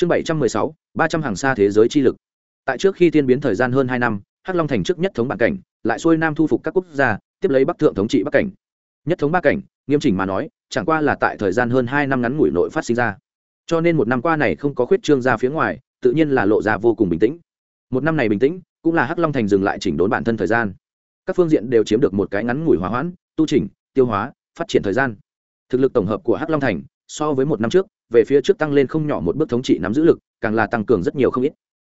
chương bảy trăm mười sáu, ba trăm hàng xa thế giới chi lực. Tại trước khi tiên biến thời gian hơn hai năm, hắc long thành trước nhất thống bản cảnh, lại xuôi nam thu phục các quốc gia, tiếp lấy bắc thượng thống trị bắc cảnh. Nhất thống ba cảnh, nghiêm chỉnh mà nói, chẳng qua là tại thời gian hơn hai năm ngắn ngủi nội phát sinh ra. Cho nên một năm qua này không có khuyết trương ra phía ngoài, tự nhiên là lộ ra vô cùng bình tĩnh. Một năm này bình tĩnh, cũng là hắc long thành dừng lại chỉnh đốn bản thân thời gian. Các phương diện đều chiếm được một cái ngắn ngủi hòa hoãn, tu chỉnh, tiêu hóa, phát triển thời gian. Thực lực tổng hợp của hắc long thành, so với một năm trước về phía trước tăng lên không nhỏ một bước thống trị nắm giữ lực, càng là tăng cường rất nhiều không ít.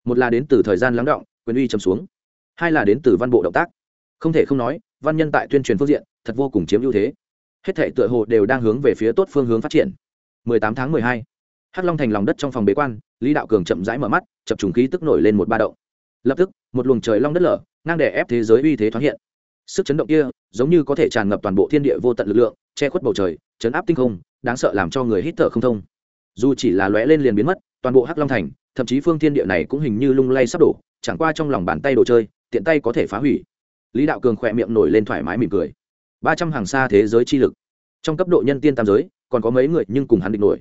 Một là đến từ thời gian lắng động, quyền uy chấm xuống. Hai là đến từ văn bộ động tác. Không thể không nói, văn nhân tại tuyên truyền phương diện, thật vô cùng chiếm ưu thế. Hết thể tựa hồ đều đang hướng về phía tốt phương hướng phát triển. 18 tháng 12. hắc long thành lòng đất trong phòng bế quan, lý đạo cường chậm rãi mở mắt, chập trùng khí tức nổi lên một ba động. Lập tức, một luồng trời long đất lở, ngang đè ép thế giới uy thế thoáng hiện. Sức chấn động kia, giống như có thể tràn ngập toàn bộ thiên địa vô tận lực lượng, che khuất bầu trời, chấn áp tinh không, đáng sợ làm cho người hít thở không thông dù chỉ là lóe lên liền biến mất, toàn bộ hắc long thành, thậm chí phương thiên địa này cũng hình như lung lay sắp đổ, chẳng qua trong lòng bàn tay đồ chơi, tiện tay có thể phá hủy. Lý đạo cường khỏe miệng nổi lên thoải mái mỉm cười. Ba trăm hàng xa thế giới chi lực. Trong cấp độ nhân tiên tam giới, còn có mấy người nhưng cùng hắn định nổi.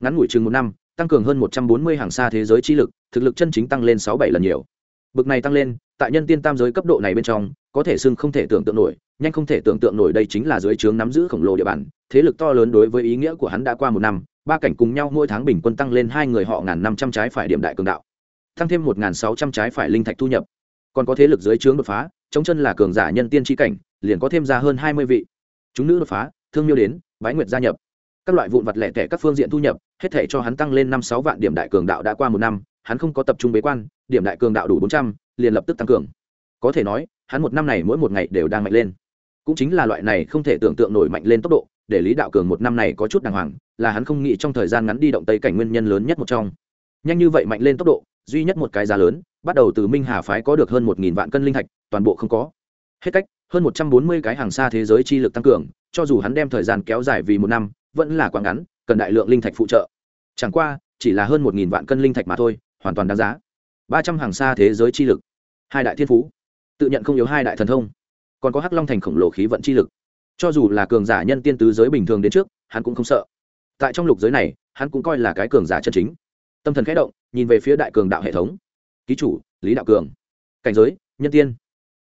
Ngắn ngủi chừng một năm, tăng cường hơn một trăm bốn mươi hàng xa thế giới chi lực, thực lực chân chính tăng lên sáu bảy lần nhiều. Bực này tăng lên, tại nhân tiên tam giới cấp độ này bên trong, có thể xưng không thể tưởng tượng nổi, nhanh không thể tưởng tượng nổi đây chính là dưới trướng nắm giữ khổng lồ địa bàn, thế lực to lớn đối với ý nghĩa của hắn đã qua một năm ba cảnh cùng nhau mỗi tháng bình quân tăng lên hai người họ ngàn năm trăm trái phải điểm đại cường đạo, tăng thêm một ngàn sáu trăm trái phải linh thạch thu nhập. Còn có thế lực dưới trướng đột phá, chống chân là cường giả nhân tiên tri cảnh, liền có thêm ra hơn hai mươi vị. Chúng nữ đột phá, thương miêu đến, bái nguyệt gia nhập. Các loại vụn vặt lẻ tẻ các phương diện thu nhập, hết thể cho hắn tăng lên năm sáu vạn điểm đại cường đạo đã qua một năm, hắn không có tập trung bế quan, điểm đại cường đạo đủ bốn trăm, liền lập tức tăng cường. Có thể nói, hắn một năm này mỗi một ngày đều đang mạnh lên. Cũng chính là loại này không thể tưởng tượng nổi mạnh lên tốc độ để lý đạo cường một năm này có chút đàng hoàng, là hắn không nghĩ trong thời gian ngắn đi động tây cảnh nguyên nhân lớn nhất một trong. Nhanh như vậy mạnh lên tốc độ, duy nhất một cái giá lớn, bắt đầu từ minh hà phái có được hơn một nghìn vạn cân linh thạch, toàn bộ không có. Hết cách, hơn một trăm bốn mươi cái hàng xa thế giới chi lực tăng cường, cho dù hắn đem thời gian kéo dài vì một năm, vẫn là quá ngắn, cần đại lượng linh thạch phụ trợ. Chẳng qua, chỉ là hơn một nghìn vạn cân linh thạch mà thôi, hoàn toàn đáng giá. Ba trăm hàng xa thế giới chi lực. Hai đại thiên phú. Tự nhận không yếu hai đại thần thông. Còn có hắc long thành khổng lồ khí vận chi lực cho dù là cường giả nhân tiên tứ giới bình thường đến trước, hắn cũng không sợ. Tại trong lục giới này, hắn cũng coi là cái cường giả chân chính. Tâm thần khẽ động, nhìn về phía đại cường đạo hệ thống. Ký chủ, lý đạo cường. Cảnh giới, nhân tiên.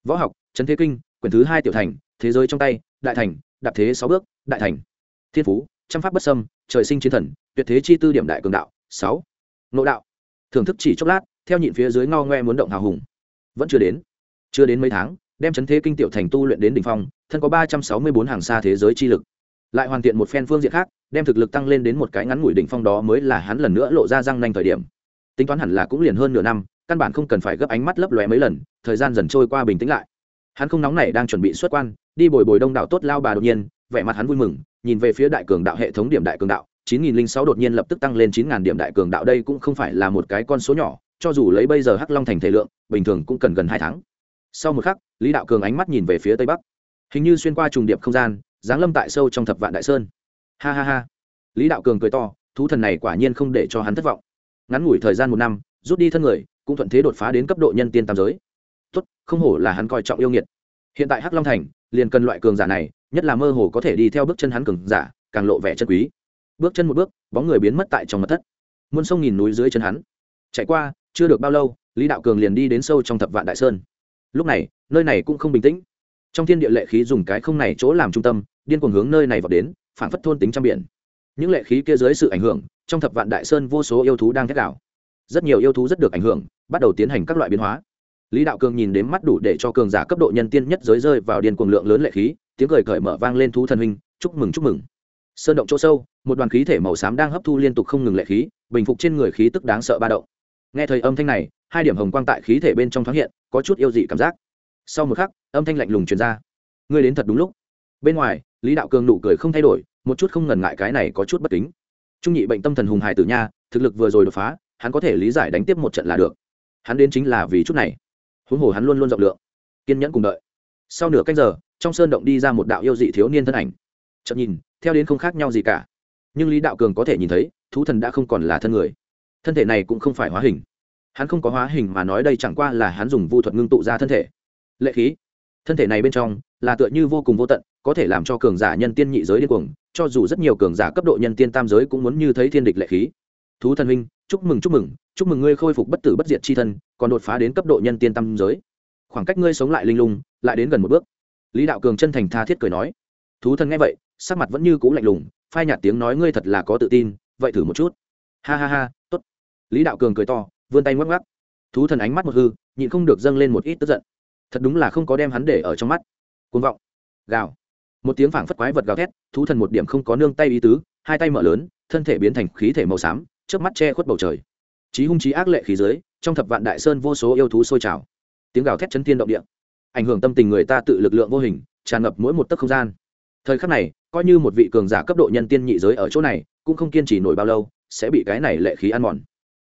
Võ học trấn thế kinh, quyển thứ hai tiểu thành, thế giới trong tay, đại thành, đạp thế sáu bước, đại thành. Thiên phú, trăm pháp bất sâm trời sinh chiến thần, tuyệt thế chi tư điểm đại cường đạo, sáu. Nộ đạo. Thưởng thức chỉ chốc lát, theo nhịn phía dưới ngao ngoe muốn động hào hùng. Vẫn chưa đến. Chưa đến mấy tháng đem chấn thế kinh tiểu thành tu luyện đến đỉnh phong, thân có ba trăm sáu mươi bốn hàng xa thế giới chi lực. Lại hoàn thiện một phen phương diện khác, đem thực lực tăng lên đến một cái ngắn ngủi đỉnh phong đó mới là hắn lần nữa lộ ra răng nanh thời điểm. Tính toán hẳn là cũng liền hơn nửa năm, căn bản không cần phải gấp ánh mắt lấp lóe mấy lần, thời gian dần trôi qua bình tĩnh lại. Hắn không nóng nảy đang chuẩn bị xuất quan, đi bồi bồi đông đảo tốt lao bà đột nhiên, vẻ mặt hắn vui mừng, nhìn về phía đại cường đạo hệ thống điểm đại cường đạo, chín nghìn linh sáu đột nhiên lập tức tăng lên chín ngàn điểm đại cường đạo đây cũng không phải là một cái con số nhỏ, cho dù lấy bây giờ hắc long thành thể lượng, bình thường cũng cần gần hai tháng sau một khắc, lý đạo cường ánh mắt nhìn về phía tây bắc. Hình như xuyên qua trùng điệp không gian, giáng lâm tại sâu trong thập vạn đại sơn. Ha ha ha. Lý đạo cường cười to, thú thần này quả nhiên không để cho hắn thất vọng. Ngắn ngủi thời gian một năm, rút đi thân người, cũng thuận thế đột phá đến cấp độ nhân tiên tam giới. Tốt, không hổ là hắn coi trọng yêu nghiệt. Hiện tại hắc long thành, liền cần loại cường giả này, nhất là mơ hồ có thể đi theo bước chân hắn cường giả, càng lộ vẻ chân quý. Bước chân một bước, bóng người biến mất tại trong mặt thất. Muôn sông nghìn núi dưới chân hắn. Chạy qua, chưa được bao lâu, lý đạo cường liền đi đến sâu trong thập vạn đại sơn lúc này, nơi này cũng không bình tĩnh. Trong thiên địa lệ khí dùng cái không này chỗ làm trung tâm, điên cuồng hướng nơi này vào đến phản phất thôn tính trăm biển. Những lệ khí kia dưới sự ảnh hưởng, trong thập vạn đại sơn vô số yêu thú đang thét đảo rất nhiều yêu thú rất được ảnh hưởng, bắt đầu tiến hành các loại biến hóa. Lý đạo cường nhìn đến mắt đủ để cho cường giả cấp độ nhân tiên nhất giới rơi vào điên cuồng lượng lớn lệ khí, tiếng cười cởi mở vang lên thú thần huynh, chúc mừng chúc mừng. Sơn động chỗ sâu, một đoàn khí thể màu xám đang hấp thu liên tục không ngừng lệ khí, bình phục trên người khí tức đáng sợ ba động. Nghe thời âm thanh này hai điểm hồng quang tại khí thể bên trong thoáng hiện, có chút yêu dị cảm giác. Sau một khắc, âm thanh lạnh lùng truyền ra. Ngươi đến thật đúng lúc. Bên ngoài, lý đạo cường nụ cười không thay đổi, một chút không ngần ngại cái này có chút bất kính. Trung nhị bệnh tâm thần hùng hải tử nha, thực lực vừa rồi đột phá, hắn có thể lý giải đánh tiếp một trận là được. Hắn đến chính là vì chút này. Huống hồ hắn luôn luôn rộng lượng. Kiên nhẫn cùng đợi. Sau nửa canh giờ, trong sơn động đi ra một đạo yêu dị thiếu niên thân ảnh. Chậm nhìn, theo đến không khác nhau gì cả. Nhưng lý đạo cường có thể nhìn thấy, thú thần đã không còn là thân người. Thân thể này cũng không phải hóa hình hắn không có hóa hình mà nói đây chẳng qua là hắn dùng vu thuật ngưng tụ ra thân thể. Lệ khí. Thân thể này bên trong là tựa như vô cùng vô tận, có thể làm cho cường giả nhân tiên nhị giới điên cuồng, cho dù rất nhiều cường giả cấp độ nhân tiên tam giới cũng muốn như thấy thiên địch lệ khí. Thú thần huynh, chúc mừng chúc mừng chúc mừng ngươi khôi phục bất tử bất diệt c h i thân, còn đột phá đến cấp độ nhân tiên tam giới. Khoảng cách ngươi sống lại linh lung, lại đến gần một bước. Lý đạo cường chân thành tha thiết cười nói. Thú thần nghe vậy, sắc mặt vẫn như c ũ lạnh lùng, phai nhạt tiếng nói ngươi thật là có tự tin, vậy thử một chút. Ha ha ha t ố t lý đạo cường cười to vươn tay ngoắc ngoắc. Thú thần ánh mắt một hư, nhịn không được dâng lên một ít tức giận. Thật đúng là không có đem hắn để ở trong mắt. Côn vọng. Gào. Một tiếng phảng phất quái vật gào thét, thú thần một điểm không có nương tay ý tứ, hai tay mở lớn, thân thể biến thành khí thể màu xám trước mắt che khuất bầu trời. Trí hung trí ác lệ khí giới, trong thập vạn đại sơn vô số yêu thú sôi trào. Tiếng gào thét chấn thiên động địa. Ảnh hưởng tâm tình người ta tự lực lượng vô hình, tràn ngập mỗi một tấc không gian. Thời khắc này, coi như một vị cường giả cấp độ nhân tiên nhị giới ở chỗ này, cũng không kiên trì nổi bao lâu, sẽ bị cái này lệ khí ăn mòn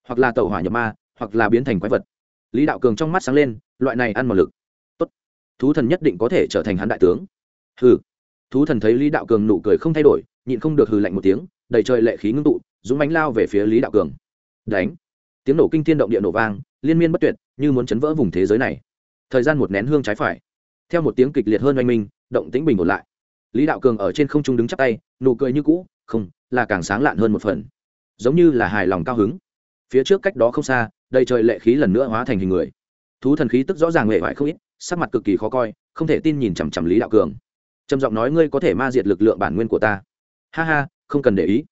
hoặc là tẩu hỏa nhập ma, hoặc là biến thành quái vật. Lý đạo cường trong mắt sáng lên, loại này ăn mòn lực. Tốt. Thú thần nhất định có thể trở thành hắn đại tướng. Hừ. Thú thần thấy lý đạo cường nụ cười không thay đổi, nhịn không được hừ lạnh một tiếng, đầy trời lệ khí ngưng tụ, dũng bánh lao về phía lý đạo cường. Đánh. Tiếng nổ kinh thiên động địa nổ vang, liên miên bất tuyệt, như muốn chấn vỡ vùng thế giới này. Thời gian một nén hương trái phải. Theo một tiếng kịch liệt hơn oanh minh, động tĩnh bình ổn lại. Lý đạo cường ở trên không trung đứng chắp tay, nụ cười như cũ, không, là càng sáng lạn hơn một phần. Giống như là hài lòng cao hứng phía trước cách đó không xa, đầy trời lệ khí lần nữa hóa thành hình người. Thú thần khí tức rõ ràng hệ hoại không ít, sắc mặt cực kỳ khó coi, không thể tin nhìn chằm chằm lý đạo cường. Trầm giọng nói, ngươi có thể ma diệt lực lượng bản nguyên của ta. Ha ha, không cần để ý.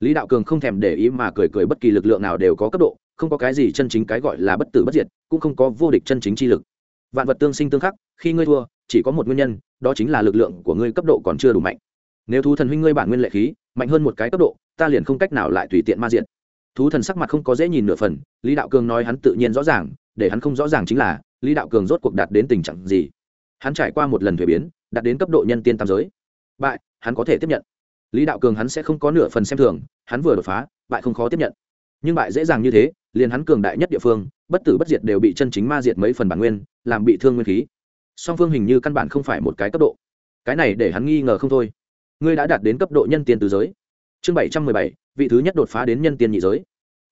Lý đạo cường không thèm để ý mà cười cười, bất kỳ lực lượng nào đều có cấp độ, không có cái gì chân chính cái gọi là bất tử bất diệt, cũng không có vô địch chân chính chi lực. Vạn vật tương sinh tương khắc, khi ngươi thua, chỉ có một nguyên nhân, đó chính là lực lượng của ngươi cấp độ còn chưa đủ mạnh. Nếu thú thần huynh ngươi bản nguyên lệ khí, mạnh hơn một cái cấp độ, ta liền không cách nào lại tùy tiện ma diện thú thần sắc mặt không có dễ nhìn nửa phần, lý đạo cường nói hắn tự nhiên rõ ràng, để hắn không rõ ràng chính là, lý đạo cường rốt cuộc đạt đến tình trạng gì. Hắn trải qua một lần thuế biến, đạt đến cấp độ nhân tiên tam giới. Bại, hắn có thể tiếp nhận. Lý đạo cường hắn sẽ không có nửa phần xem thường, hắn vừa đột phá, bại không khó tiếp nhận. Nhưng bại dễ dàng như thế, liền hắn cường đại nhất địa phương, bất tử bất diệt đều bị chân chính ma diệt mấy phần bản nguyên, làm bị thương nguyên khí. Song phương hình như căn bản không phải một cái cấp độ. Cái này để hắn nghi ngờ không thôi. Ngươi đã đạt đến cấp độ nhân tiên từ giới. Chương bảy trăm mười bảy vị thứ nhất đột phá đến nhân tiên nhị giới.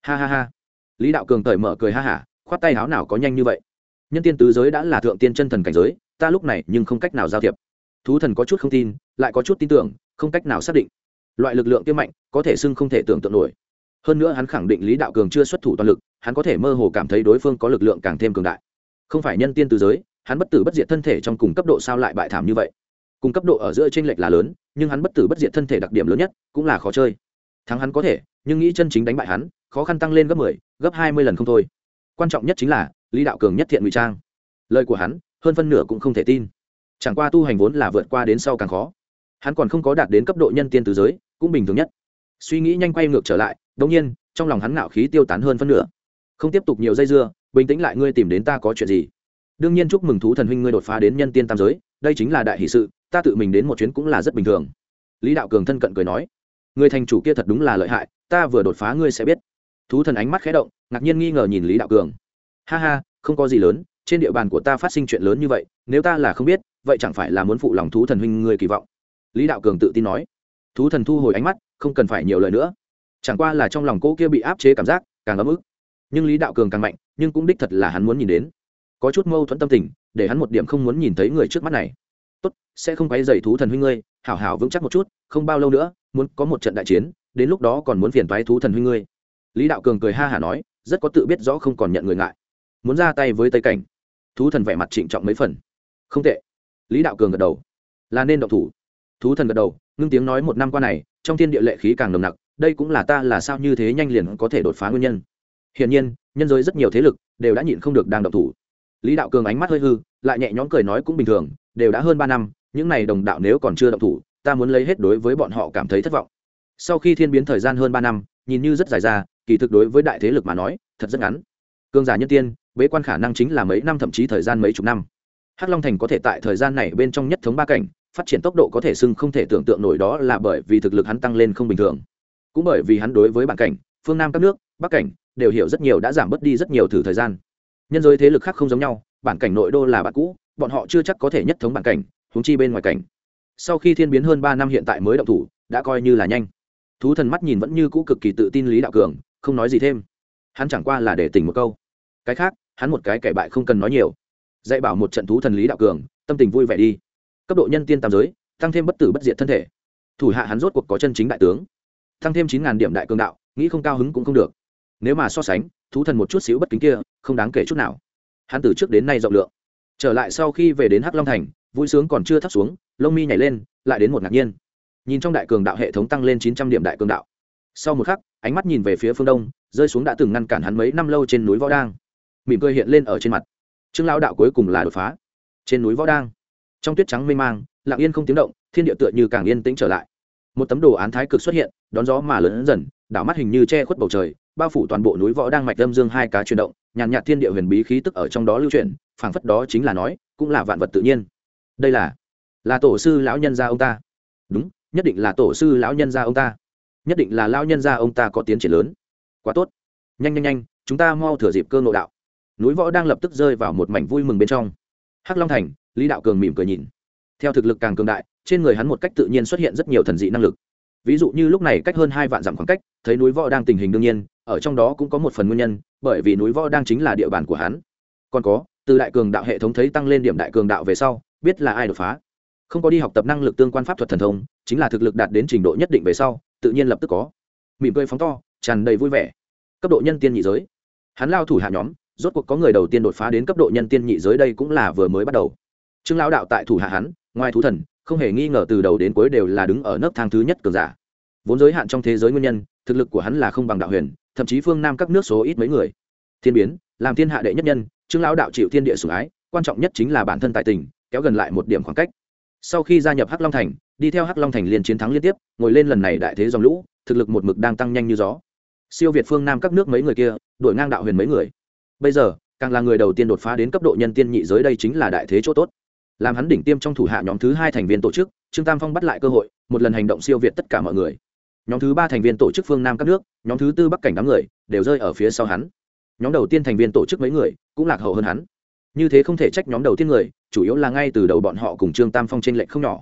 Ha ha ha. Lý đạo cường cởi mở cười ha hả, khoát tay háo nào có nhanh như vậy. Nhân tiên tứ giới đã là thượng tiên chân thần cảnh giới, ta lúc này nhưng không cách nào giao thiệp. Thú thần có chút không tin, lại có chút tin tưởng, không cách nào xác định. Loại lực lượng tiêm mạnh, có thể xưng không thể tưởng tượng nổi. Hơn nữa hắn khẳng định lý đạo cường chưa xuất thủ toàn lực, hắn có thể mơ hồ cảm thấy đối phương có lực lượng càng thêm cường đại. Không phải nhân tiên từ giới, hắn bất tử bất diệt thân thể trong cùng cấp độ sao lại bại thảm như vậy? Cùng cấp độ ở giữa t r ê n lệch là lớn, nhưng hắn bất tử bất diệt thân thể đặc điểm lớn nhất cũng là khó chơi thắng hắn có thể, nhưng nghĩ chân chính đánh bại hắn, khó khăn tăng lên gấp mười, gấp hai mươi lần không thôi. Quan trọng nhất chính là, lý đạo cường nhất thiện ngụy trang. Lời của hắn, hơn phân nửa cũng không thể tin. Chẳng qua tu hành vốn là vượt qua đến sau càng khó. Hắn còn không có đạt đến cấp độ nhân tiên từ giới, cũng bình thường nhất. Suy nghĩ nhanh quay ngược trở lại đ ỗ n g nhiên, trong lòng hắn ngạo khí tiêu tán hơn phân nửa. Không tiếp tục nhiều dây dưa, bình tĩnh lại ngươi tìm đến ta có chuyện gì? Đương nhiên chúc mừng thú thần huynh ngươi đột phá đến nhân tiên tam giới, đây chính là đại hỷ sự, ta tự mình đến một chuyến cũng là rất bình thường. Lý đạo cường thân cận cười nói người thành chủ kia thật đúng là lợi hại, ta vừa đột phá ngươi sẽ biết. Thú thần ánh mắt khé động, ngạc nhiên nghi ngờ nhìn lý đạo cường. Ha ha, không có gì lớn, trên địa bàn của ta phát sinh chuyện lớn như vậy, nếu ta là không biết, vậy chẳng phải là muốn phụ lòng thú thần huynh người kỳ vọng. Lý đạo cường tự tin nói. Thú thần thu hồi ánh mắt, không cần phải nhiều lời nữa. Chẳng qua là trong lòng cô kia bị áp chế cảm giác, càng ấm ức. Nhưng lý đạo cường càng mạnh, nhưng cũng đích thật là hắn muốn nhìn đến. Có chút mâu thuẫn tâm tình, để hắn một điểm không muốn nhìn thấy người trước mắt này. Tốt, sẽ không quay dày thú thần huynh ngươi, hảo hảo vững chắc một chút, không bao lâu nữa muốn có một trận đại chiến, đến lúc đó còn muốn phiền toái thú thần huy ngươi. Lý đạo cường cười ha hả nói, rất có tự biết rõ không còn nhận người ngại. Muốn ra tay với tây cảnh, thú thần vẻ mặt trịnh trọng mấy phần. Không tệ. Lý đạo cường gật đầu. Là nên động thủ. Thú thần gật đầu, ngưng tiếng nói một năm qua này, trong thiên địa lệ khí càng nồng nặc, đây cũng là ta là sao như thế nhanh liền có thể đột phá nguyên nhân. Hiển nhiên, nhân giới rất nhiều thế lực đều đã nhịn không được đang động thủ. Lý đạo cường ánh mắt hơi hư, lại nhẹ nhõm cười nói cũng bình thường, đều đã hơn ba năm, những n à y đồng đạo nếu còn chưa động thủ ta muốn lấy hết đối với bọn họ cảm thấy thất vọng. Sau khi thiên biến thời gian hơn ba năm, nhìn như rất dài ra, kỳ thực đối với đại thế lực mà nói, thật rất ngắn. Cương giả nhân tiên, bế quan khả năng chính là mấy năm, thậm chí thời gian mấy chục năm. Hắc long thành có thể tại thời gian này bên trong nhất thống ba cảnh, phát triển tốc độ có thể xưng không thể tưởng tượng nổi đó là bởi vì thực lực hắn tăng lên không bình thường. Cũng bởi vì hắn đối với bản cảnh, phương nam các nước, bắc cảnh, đều hiểu rất nhiều đã giảm bớt đi rất nhiều thử thời gian. Nhân giới thế lực khác không giống nhau, bản cảnh nội đô là bạn cũ, bọn họ chưa chắc có thể nhất thống bản cảnh húng chi bên ngoài cảnh sau khi thiên biến hơn ba năm hiện tại mới động thủ, đã coi như là nhanh. Thú thần mắt nhìn vẫn như cũ cực kỳ tự tin lý đạo cường, không nói gì thêm. Hắn chẳng qua là để tỉnh một câu. Cái khác, hắn một cái kẻ bại không cần nói nhiều. Dạy bảo một trận thú thần lý đạo cường, tâm tình vui vẻ đi. Cấp độ nhân tiên tam giới, tăng thêm bất tử bất diệt thân thể. Thủ hạ hắn rốt cuộc có chân chính đại tướng. Tăng thêm chín ngàn điểm đại cường đạo, nghĩ không cao hứng cũng không được. Nếu mà so sánh, thú thần một chút xíu bất kính kia, không đáng kể chút nào. Hắn từ trước đến nay rộng lượng. Trở lại sau khi về đến hắc long thành, vui sướng còn chưa thắp xuống lông mi nhảy lên, lại đến một ngạc nhiên. Nhìn trong đại cường đạo hệ thống tăng lên chín trăm điểm đại cường đạo. Sau một khắc, ánh mắt nhìn về phía phương đông, rơi xuống đã từng ngăn cản hắn mấy năm lâu trên núi võ đang. Mỉm cười hiện lên ở trên mặt. Trương lão đạo cuối cùng là đột phá. Trên núi võ đang. Trong tuyết trắng mê mang, lặng yên không tiếng động, thiên địa tựa như càng yên tĩnh trở lại. Một tấm đồ án thái cực xuất hiện, đón gió mà lớn dần, đảo mắt hình như che khuất bầu trời, bao phủ toàn bộ núi võ đang mạch lâm dương hai cá chuyển động, nhàn nhạt thiên địa huyền bí khí tức ở trong đó lưu chuyển, phảng phất đó chính là nói, cũng là vạn vật tự nhiên. Đây là là tổ sư lão nhân gia ông ta. Đúng, nhất định là tổ sư lão nhân gia ông ta. Nhất định là lão nhân gia ông ta có tiến triển lớn. Quá tốt. Nhanh nhanh nhanh, chúng ta mau thừa dịp cơ ngộ đạo. Núi võ đang lập tức rơi vào một mảnh vui mừng bên trong. Hắc long thành, lý đạo cường mỉm cười nhìn. Theo thực lực càng cường đại, trên người hắn một cách tự nhiên xuất hiện rất nhiều thần dị năng lực. Ví dụ như lúc này cách hơn hai vạn dặm khoảng cách, thấy núi võ đang tình hình đương nhiên, ở trong đó cũng có một phần nguyên nhân, bởi vì núi võ đang chính là địa bàn của hắn. Còn có, từ đại cường đạo hệ thống thấy tăng lên điểm đại cường đạo về sau, biết là ai đột phá không có đi học tập năng lực tương quan pháp thuật thần thông, chính là thực lực đạt đến trình độ nhất định về sau, tự nhiên lập tức có. Mỉm cười phóng to, tràn đầy vui vẻ. Cấp độ nhân tiên nhị giới. Hắn lao thủ hạ nhóm, rốt cuộc có người đầu tiên đột phá đến cấp độ nhân tiên nhị giới đây cũng là vừa mới bắt đầu. Trương lão đạo tại thủ hạ hắn, ngoài thú thần, không hề nghi ngờ từ đầu đến cuối đều là đứng ở nấc thang thứ nhất cường giả. Vốn giới hạn trong thế giới nguyên nhân, thực lực của hắn là không bằng đạo huyền, thậm chí phương nam các nước số ít mấy người. Thiên biến, làm thiên hạ đệ nhất nhân, trương lão đạo chịu thiên địa sủng ái, quan trọng nhất chính là bản thân tại tình, kéo gần lại một điểm khoảng cách sau khi gia nhập hắc long thành, đi theo hắc long thành liền chiến thắng liên tiếp, ngồi lên lần này đại thế dòng lũ, thực lực một mực đang tăng nhanh như gió. Siêu việt phương nam các nước mấy người kia đổi ngang đạo huyền mấy người. Bây giờ, càng là người đầu tiên đột phá đến cấp độ nhân tiên nhị giới đây chính là đại thế chỗ tốt. Làm hắn đỉnh tiêm trong thủ hạ nhóm thứ hai thành viên tổ chức, trương tam phong bắt lại cơ hội, một lần hành động siêu việt tất cả mọi người. Nhóm thứ ba thành viên tổ chức phương nam các nước, nhóm thứ tư bắc cảnh đám người, đều rơi ở phía sau hắn. Nhóm đầu tiên thành viên tổ chức mấy người, cũng lạc hậu hơn hắn như thế không thể trách nhóm đầu tiên người, chủ yếu là ngay từ đầu bọn họ cùng trương tam phong t r ê n lệch không nhỏ.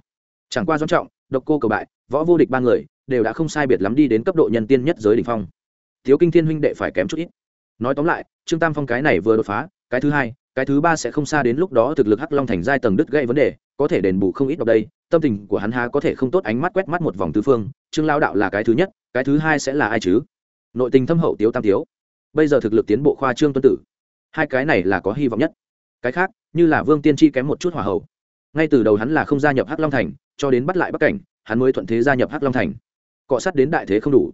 Chẳng qua doan trọng, độc cô cầu bại, võ vô địch ba người, đều đã không sai biệt lắm đi đến cấp độ nhân tiên nhất giới đ ỉ n h phong. Thiếu kinh thiên huynh đệ phải kém chút ít. Nói tóm lại, trương tam phong cái này vừa đột phá, cái thứ hai, cái thứ ba sẽ không xa đến lúc đó thực lực hắc long thành giai tầng đứt gây vấn đề, có thể đền bù không ít đọc đây, tâm tình của hắn há có thể không tốt ánh mắt quét mắt một vòng tứ phương, trương lao đạo là cái thứ nhất, cái thứ hai sẽ là ai chứ? Nội tình thâm hậu tiếu tam tiếu. Bây giờ thực lực tiến bộ khoa trương tuân tử. Hai cái này là có hy vọng nhất cái khác, như là vương tiên tri kém một chút hỏa hậu ngay từ đầu hắn là không gia nhập hắc long thành, cho đến bắt lại bắc cảnh, hắn mới thuận thế gia nhập hắc long thành. Cọ sát đến đại thế không đủ.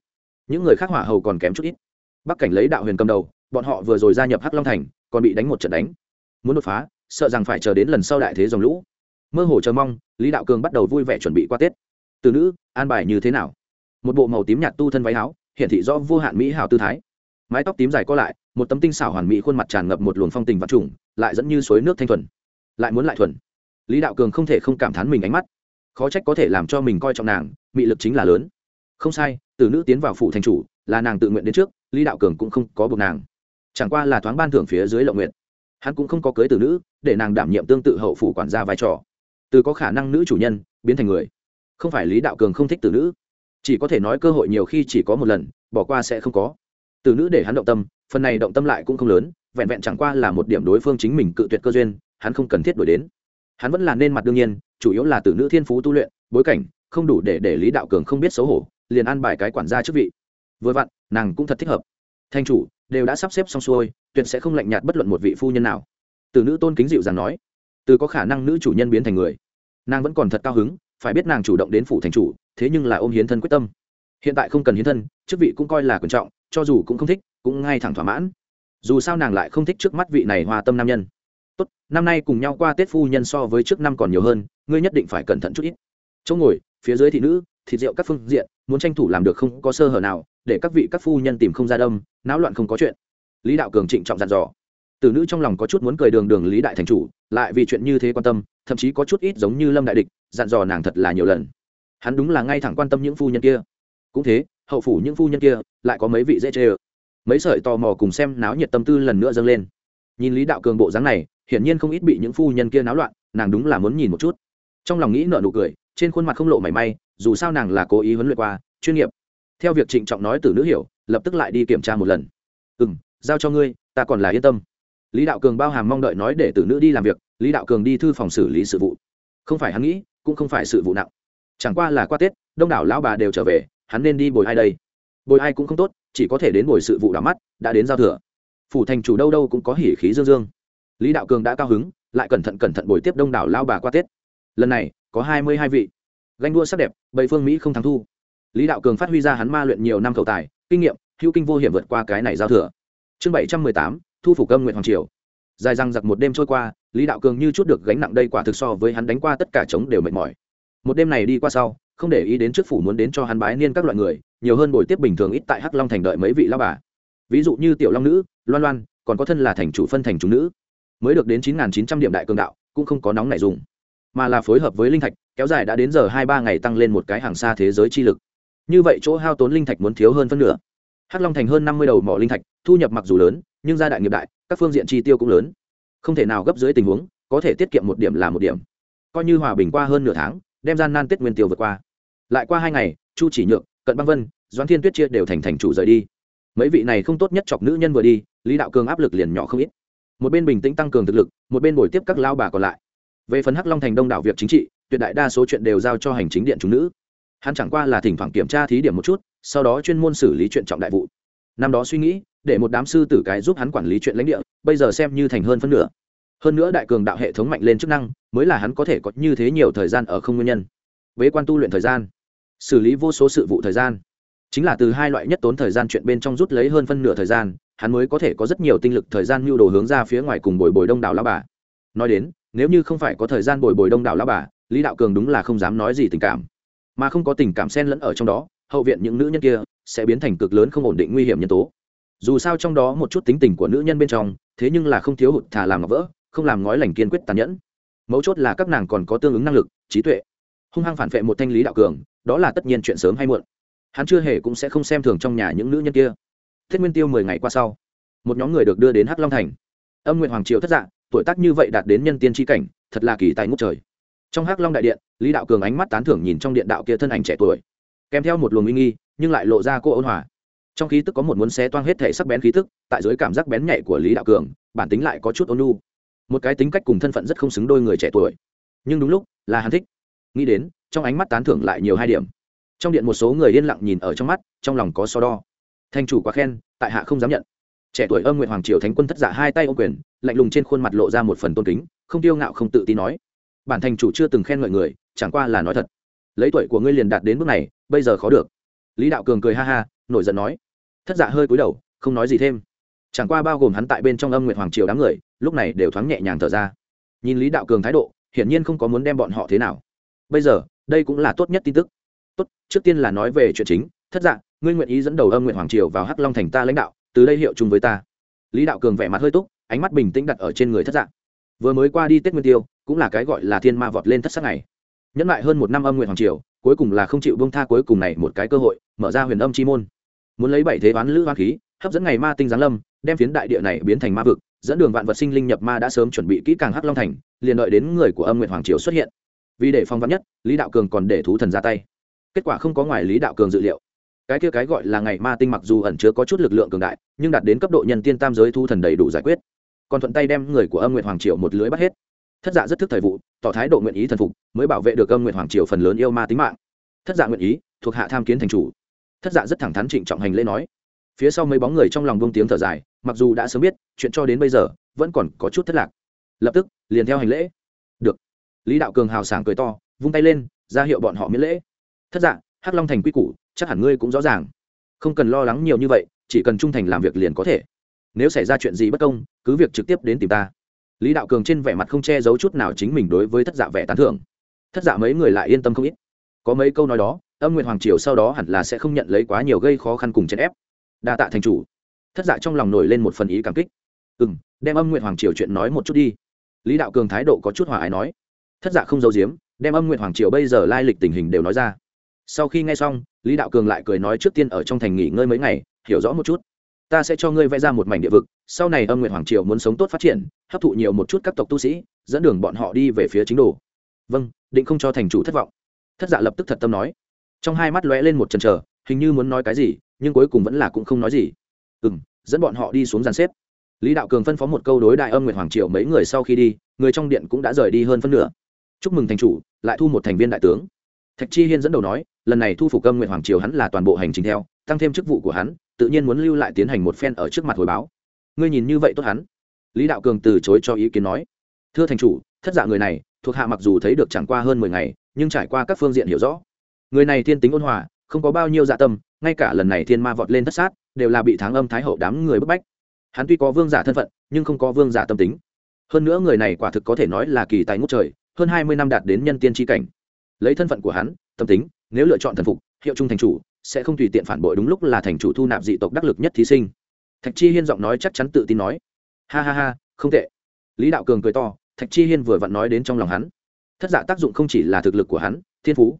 Những người khác hỏa hầu còn kém chút ít. Bắc cảnh lấy đạo huyền cầm đầu, bọn họ vừa rồi gia nhập hắc long thành, còn bị đánh một trận đánh. Muốn đột phá, sợ rằng phải chờ đến lần sau đại thế dòng lũ. Mơ hồ chờ mong, lý đạo cường bắt đầu vui vẻ chuẩn bị qua tết. Từ nữ, an bài như thế nào? Một bộ màu tím nhạt tu thân váy áo, hiển thị rõ vô hạn mỹ hào tư thái. Mái tóc tím dài co lại một tấm tinh xảo hoàn mỹ khuôn mặt tràn ngập một luồng phong tình vật trùng, lại dẫn như suối nước thanh thuần. Lại muốn lại thuần. Lý đạo cường không thể không cảm thán mình ánh mắt. Khó trách có thể làm cho mình coi trọng nàng, mị lực chính là lớn. Không sai, từ nữ tiến vào phủ thành chủ, là nàng tự nguyện đến trước, lý đạo cường cũng không có buộc nàng. Chẳng qua là thoáng ban thưởng phía dưới lộng nguyện hắn cũng không có cưới từ nữ, để nàng đảm nhiệm tương tự hậu phủ quản gia vai trò. Từ có khả năng nữ chủ nhân, biến thành người. Không phải lý đạo cường không thích từ nữ. Chỉ có thể nói cơ hội nhiều khi chỉ có một lần, bỏ qua sẽ không có. Từ nữ để hắn động tâm phần này động tâm lại cũng không lớn, vẹn vẹn chẳng qua là một điểm đối phương chính mình cự tuyệt cơ duyên, hắn không cần thiết đổi đến. Hắn vẫn là nên mặt đương nhiên, chủ yếu là từ nữ thiên phú tu luyện, bối cảnh, không đủ để để lý đạo cường không biết xấu hổ, liền ăn bài cái quản gia chức vị. Vừa vặn, nàng cũng thật thích hợp. Thanh chủ, đều đã sắp xếp xong xuôi, tuyệt sẽ không lạnh nhạt bất luận một vị phu nhân nào. Từ nữ tôn kính dịu dàng nói, từ có khả năng nữ chủ nhân biến thành người. Nàng vẫn còn thật cao hứng, phải biết nàng chủ động đến phủ thành chủ, thế nhưng là ôm hiến thân quyết tâm. Hiện tại không cần hiến thân, chức vị cũng coi là quan trọng, cho dù cũng không thích cũng ngay thẳng thỏa mãn. Dù sao nàng lại không thích trước mắt vị này hoa tâm nam nhân. Tốt, năm nay cùng nhau qua tết phu nhân so với trước năm còn nhiều hơn, ngươi nhất định phải cẩn thận chút ít. Chỗ ngồi, phía dưới thị nữ, thịt rượu các phương diện, muốn tranh thủ làm được không có sơ hở nào, để các vị các phu nhân tìm không ra đâm, náo loạn không có chuyện. Lý đạo cường trịnh trọng dặn dò. Từ nữ trong lòng có chút muốn cười đường đường lý đại thành chủ, lại vì chuyện như thế quan tâm, thậm chí có chút ít giống như lâm đại địch, dặn dò nàng thật là nhiều lần. Hắn đúng là ngay thẳng quan tâm những phu nhân kia. Cũng thế, hậu phủ những phu nhân kia, lại có mấy vị dễ chê ơ mấy sợi tò mò cùng xem náo nhiệt tâm tư lần nữa dâng lên. Nhìn lý đạo cường bộ dáng này, hiển nhiên không ít bị những phu nhân kia náo loạn, nàng đúng là muốn nhìn một chút. Trong lòng nghĩ nợ nụ cười, trên khuôn mặt không lộ mảy may, dù sao nàng là cố ý huấn luyện qua, chuyên nghiệp. Theo việc trịnh trọng nói từ nữ hiểu, lập tức lại đi kiểm tra một lần. Ừ m giao cho ngươi, ta còn là yên tâm. Lý đạo cường bao hàm mong đợi nói để tử nữ đi làm việc, lý đạo cường đi thư phòng xử lý sự vụ. Không phải hắn nghĩ, cũng không phải sự vụ nặng. Chẳng qua là qua tết, đông đảo lão bà đều trở về, hắn nên đi bồi ai đây? Bồi ai cũng không tốt, chỉ có thể đến bồi sự vụ đảo mắt, đã đến giao thừa. Phủ thành chủ đâu đâu cũng có hỉ khí dương dương. Lý đạo cường đã cao hứng, lại cẩn thận cẩn thận bồi tiếp đông đảo lao bà qua tết. Lần này, có hai mươi hai vị. Ganh đua sắc đẹp, bầy phương mỹ không thắng thu. Lý đạo cường phát huy ra hắn ma luyện nhiều năm cầu tài, kinh nghiệm, hữu kinh vô hiểm vượt qua cái này giao thừa. Chương bảy trăm mười tám, thu phục âm nguyện hoàng triều. Dài răng giặc một đêm trôi qua, lý đạo cường như chút được gánh nặng đây quả thực so với hắn đánh qua tất cả trống đều mệt mỏi. Một đêm này đi qua sau, không để ý đến trước phủ muốn đến cho hắn bái niên các loại người nhiều hơn buổi tiếp bình thường ít tại hắc long thành đợi mấy vị lao bà. Ví dụ như tiểu long nữ, loan loan, còn có thân là thành chủ phân thành chủ nữ. Mới được đến chín nghìn chín trăm điểm đại cường đạo, cũng không có nóng này dùng. Mà là phối hợp với linh thạch, kéo dài đã đến giờ hai ba ngày tăng lên một cái hàng xa thế giới chi lực. Như vậy chỗ hao tốn linh thạch muốn thiếu hơn phân nửa. Hắc long thành hơn năm mươi đầu mỏ linh thạch, thu nhập mặc dù lớn, nhưng gia đại nghiệp đại, các phương diện chi tiêu cũng lớn. Không thể nào gấp dưới tình huống, có thể tiết kiệm một điểm là một điểm. Coi như hòa bình qua hơn nửa tháng, đem gian nan tết nguyên tiêu vượt qua. Lại qua hai ngày, chu chỉ nhượng cận băng vân, doãn thiên tuyết chia đều thành thành chủ rời đi. Mấy vị này không tốt nhất chọc nữ nhân vừa đi, lý đạo cường áp lực liền nhỏ không ít. Một bên bình tĩnh tăng cường thực lực, một bên bồi tiếp các lao bà còn lại. Về phần hắc long thành đông đảo việc chính trị, tuyệt đại đa số chuyện đều giao cho hành chính điện chúng nữ. Hắn chẳng qua là thỉnh thoảng kiểm tra thí điểm một chút, sau đó chuyên môn xử lý chuyện trọng đại vụ. Năm đó suy nghĩ, để một đám sư tử cái giúp hắn quản lý chuyện lãnh địa, bây giờ xem như thành hơn phân nửa. Hơn nữa đại cường đạo hệ thống mạnh lên chức năng, mới là hắn có thể có như thế nhiều thời gian ở không nguyên nhân. Bế quan tu luyện thời gian xử lý vô số sự vụ thời gian. Chính là từ hai loại nhất tốn thời gian chuyện bên trong rút lấy hơn phân nửa thời gian, hắn mới có thể có rất nhiều tinh lực thời gian mưu đồ hướng ra phía ngoài cùng bồi bồi đông đảo lao bà. Nói đến, nếu như không phải có thời gian bồi bồi đông đảo lao bà, lý đạo cường đúng là không dám nói gì tình cảm. Mà không có tình cảm xen lẫn ở trong đó, hậu viện những nữ nhân kia sẽ biến thành cực lớn không ổn định nguy hiểm nhân tố. Dù sao trong đó một chút tính tình của nữ nhân bên trong, thế nhưng là không thiếu hụt thà làm ngọc vỡ, không làm ngói lành kiên quyết tàn nhẫn. Mấu chốt là các nàng còn có tương ứng năng lực, trí tuệ. Hung hăng phản vệ một thanh lý đạo cường đó là tất nhiên chuyện sớm hay muộn. Hắn chưa hề cũng sẽ không xem thường trong nhà những nữ nhân kia. Thiết nguyên tiêu mười ngày qua sau, một nhóm người được đưa đến hắc long thành. Âm nguyện hoàng triều thất dạng tuổi tác như vậy đạt đến nhân tiên tri cảnh, thật là kỳ tài ngút trời. Trong hắc long đại điện, lý đạo cường ánh mắt tán thưởng nhìn trong điện đạo kia thân ảnh trẻ tuổi, kèm theo một luồng uy nghi, nhưng lại lộ ra cô ôn hòa. Trong khí tức có một muốn xé toang hết thể sắc bén khí tức, tại dưới cảm giác bén nhạy của lý đạo cường, bản tính lại có chút ôn nhu. Một cái tính cách cùng thân phận rất không xứng đôi người trẻ tuổi. Nhưng đúng lúc là hắn thích nghĩ đến, trong ánh mắt tán thưởng lại nhiều hai điểm. Trong điện một số người yên lặng nhìn ở trong mắt, trong lòng có so đo. Thanh chủ quá khen, tại hạ không dám nhận. Trẻ tuổi âm nguyện hoàng triều thánh quân thất giả hai tay ô quyền, lạnh lùng trên khuôn mặt lộ ra một phần tôn kính, không tiêu ngạo không tự tin nói. Bản thành chủ chưa từng khen ngợi người, chẳng qua là nói thật. Lấy tuổi của ngươi liền đạt đến bước này, bây giờ khó được. Lý đạo cường cười ha ha, nổi giận nói. Thất dạ hơi cúi đầu, không nói gì thêm. Chẳng qua bao gồm hắn tại bên trong âm nguyện hoàng triều đám người, lúc này đều thoáng nhẹ nhàng thở ra. Nhìn lý đạo cường thái độ, hiển nhiên không có muốn đem bọn họ thế nào bây giờ đây cũng là tốt nhất tin tức. Tốt trước tiên là nói về chuyện chính. Thất Dạng, ngươi nguyện ý dẫn đầu âm nguyện hoàng triều vào hắc long thành ta lãnh đạo từ đây hiệu chung với ta. Lý đạo cường vẻ mặt hơi túc ánh mắt bình tĩnh đặt ở trên người thất Dạng. vừa mới qua đi tết nguyên tiêu cũng là cái gọi là thiên ma vọt lên thất sắc này nhẫn lại hơn một năm âm nguyện hoàng triều cuối cùng là không chịu bông tha cuối cùng này một cái cơ hội mở ra huyền âm chi môn. Muốn lấy bảy thế bán lữ hoa khí hấp dẫn ngày ma tinh giáng lâm đem phiến đại địa này biến thành ma vực dẫn đường vạn vật sinh linh nhập ma đã sớm chuẩn bị kỹ càng hắc long thành liền đợi đến người của âm nguyện hoàng triều xuất hiện vì để phong vắn nhất, lý đạo cường còn để thú thần ra tay. Kết quả không có ngoài lý đạo cường dự liệu. Cái kia cái gọi là ngày ma tinh mặc dù ẩn chứa có chút lực lượng cường đại, nhưng đạt đến cấp độ nhân tiên tam giới thu thần đầy đủ giải quyết. Còn thuận tay đem người của âm nguyện hoàng triều một lưới bắt hết. Thất dạ rất thức thời vụ, tỏ thái độ nguyện ý thần phục, mới bảo vệ được âm nguyện hoàng triều phần lớn yêu ma tính mạng. Thất dạ nguyện ý, thuộc hạ tham kiến thành chủ. Thất dạ rất thẳng thắn trịnh trọng hành lễ nói. Phía sau mấy bóng người trong lòng bông tiếng thở dài, mặc dù đã sớm biết, chuyện cho đến bây giờ, vẫn còn có chút thất lạc. Lập tức, liền theo hành lễ lý đạo cường hào sảng cười to vung tay lên ra hiệu bọn họ miễn lễ. Thất Dạng, hắc long thành quy củ chắc hẳn ngươi cũng rõ ràng. Không cần lo lắng nhiều như vậy chỉ cần trung thành làm việc liền có thể. Nếu xảy ra chuyện gì bất công cứ việc trực tiếp đến tìm ta. Lý đạo cường trên vẻ mặt không che giấu chút nào chính mình đối với thất dạ vẻ tán thưởng. Thất dạ mấy người lại yên tâm không ít. Có mấy câu nói đó âm nguyện hoàng triều sau đó hẳn là sẽ không nhận lấy quá nhiều gây khó khăn cùng chèn ép. Đa tạ thành chủ. Thất dạ trong lòng nổi lên một phần ý cảm kích. Ừ m đem âm nguyện hoàng triều chuyện nói một chút đi. Lý đạo cường thái độ có chút hòa ái nói thất dạ không giấu giếm, đem âm nguyện hoàng triều bây giờ lai lịch tình hình đều nói ra. Sau khi nghe xong, lý đạo cường lại cười nói trước tiên ở trong thành nghỉ ngơi mấy ngày, hiểu rõ một chút. Ta sẽ cho ngươi vẽ ra một mảnh địa vực, sau này âm nguyện hoàng triều muốn sống tốt phát triển, hấp thụ nhiều một chút các tộc tu sĩ, dẫn đường bọn họ đi về phía chính đồ. Vâng định không cho thành chủ thất vọng. Thất dạ lập tức thật tâm nói. Trong hai mắt lóe lên một chần chờ, hình như muốn nói cái gì, nhưng cuối cùng vẫn là cũng không nói gì. Ừ m dẫn bọn họ đi xuống dàn xếp. Lý đạo cường phân phó một câu đối đại âm nguyện hoàng triều mấy người sau khi đi, người trong điện cũng đã rời đi hơn phân nửa chúc mừng thành chủ, lại thu một thành viên đại tướng. Thạch chi hiên dẫn đầu nói, lần này thu phục âm nguyện hoàng triều hắn là toàn bộ hành trình theo, tăng thêm chức vụ của hắn, tự nhiên muốn lưu lại tiến hành một phen ở trước mặt hồi báo. Ngươi nhìn như vậy tốt hắn. Lý đạo cường từ chối cho ý kiến nói, thưa thành chủ, thất dạ người này, thuộc hạ mặc dù thấy được chẳng qua hơn mười ngày, nhưng trải qua các phương diện hiểu rõ. Người này thiên tính ôn hòa, không có bao nhiêu dạ tâm, ngay cả lần này thiên ma vọt lên thất sát, đều là bị Thắng âm thái hậu đám người bức bách. Hắn tuy có vương giả thân phận, nhưng không có vương giả tâm tính. Hơn nữa người này quả thực có thể nói là kỳ tài ngút trời hơn hai mươi năm đạt đến nhân tiên tri cảnh. Lấy thân phận của hắn, tâm tính, nếu lựa chọn thần phục, hiệu trung thành chủ, sẽ không tùy tiện phản bội đúng lúc là thành chủ thu nạp dị tộc đắc lực nhất thí sinh. Thạch chi hiên giọng nói chắc chắn tự tin nói. Ha ha ha, không tệ. Lý đạo cường cười to, thạch chi hiên vừa vặn nói đến trong lòng hắn. Thất dạ tác dụng không chỉ là thực lực của hắn, thiên phú,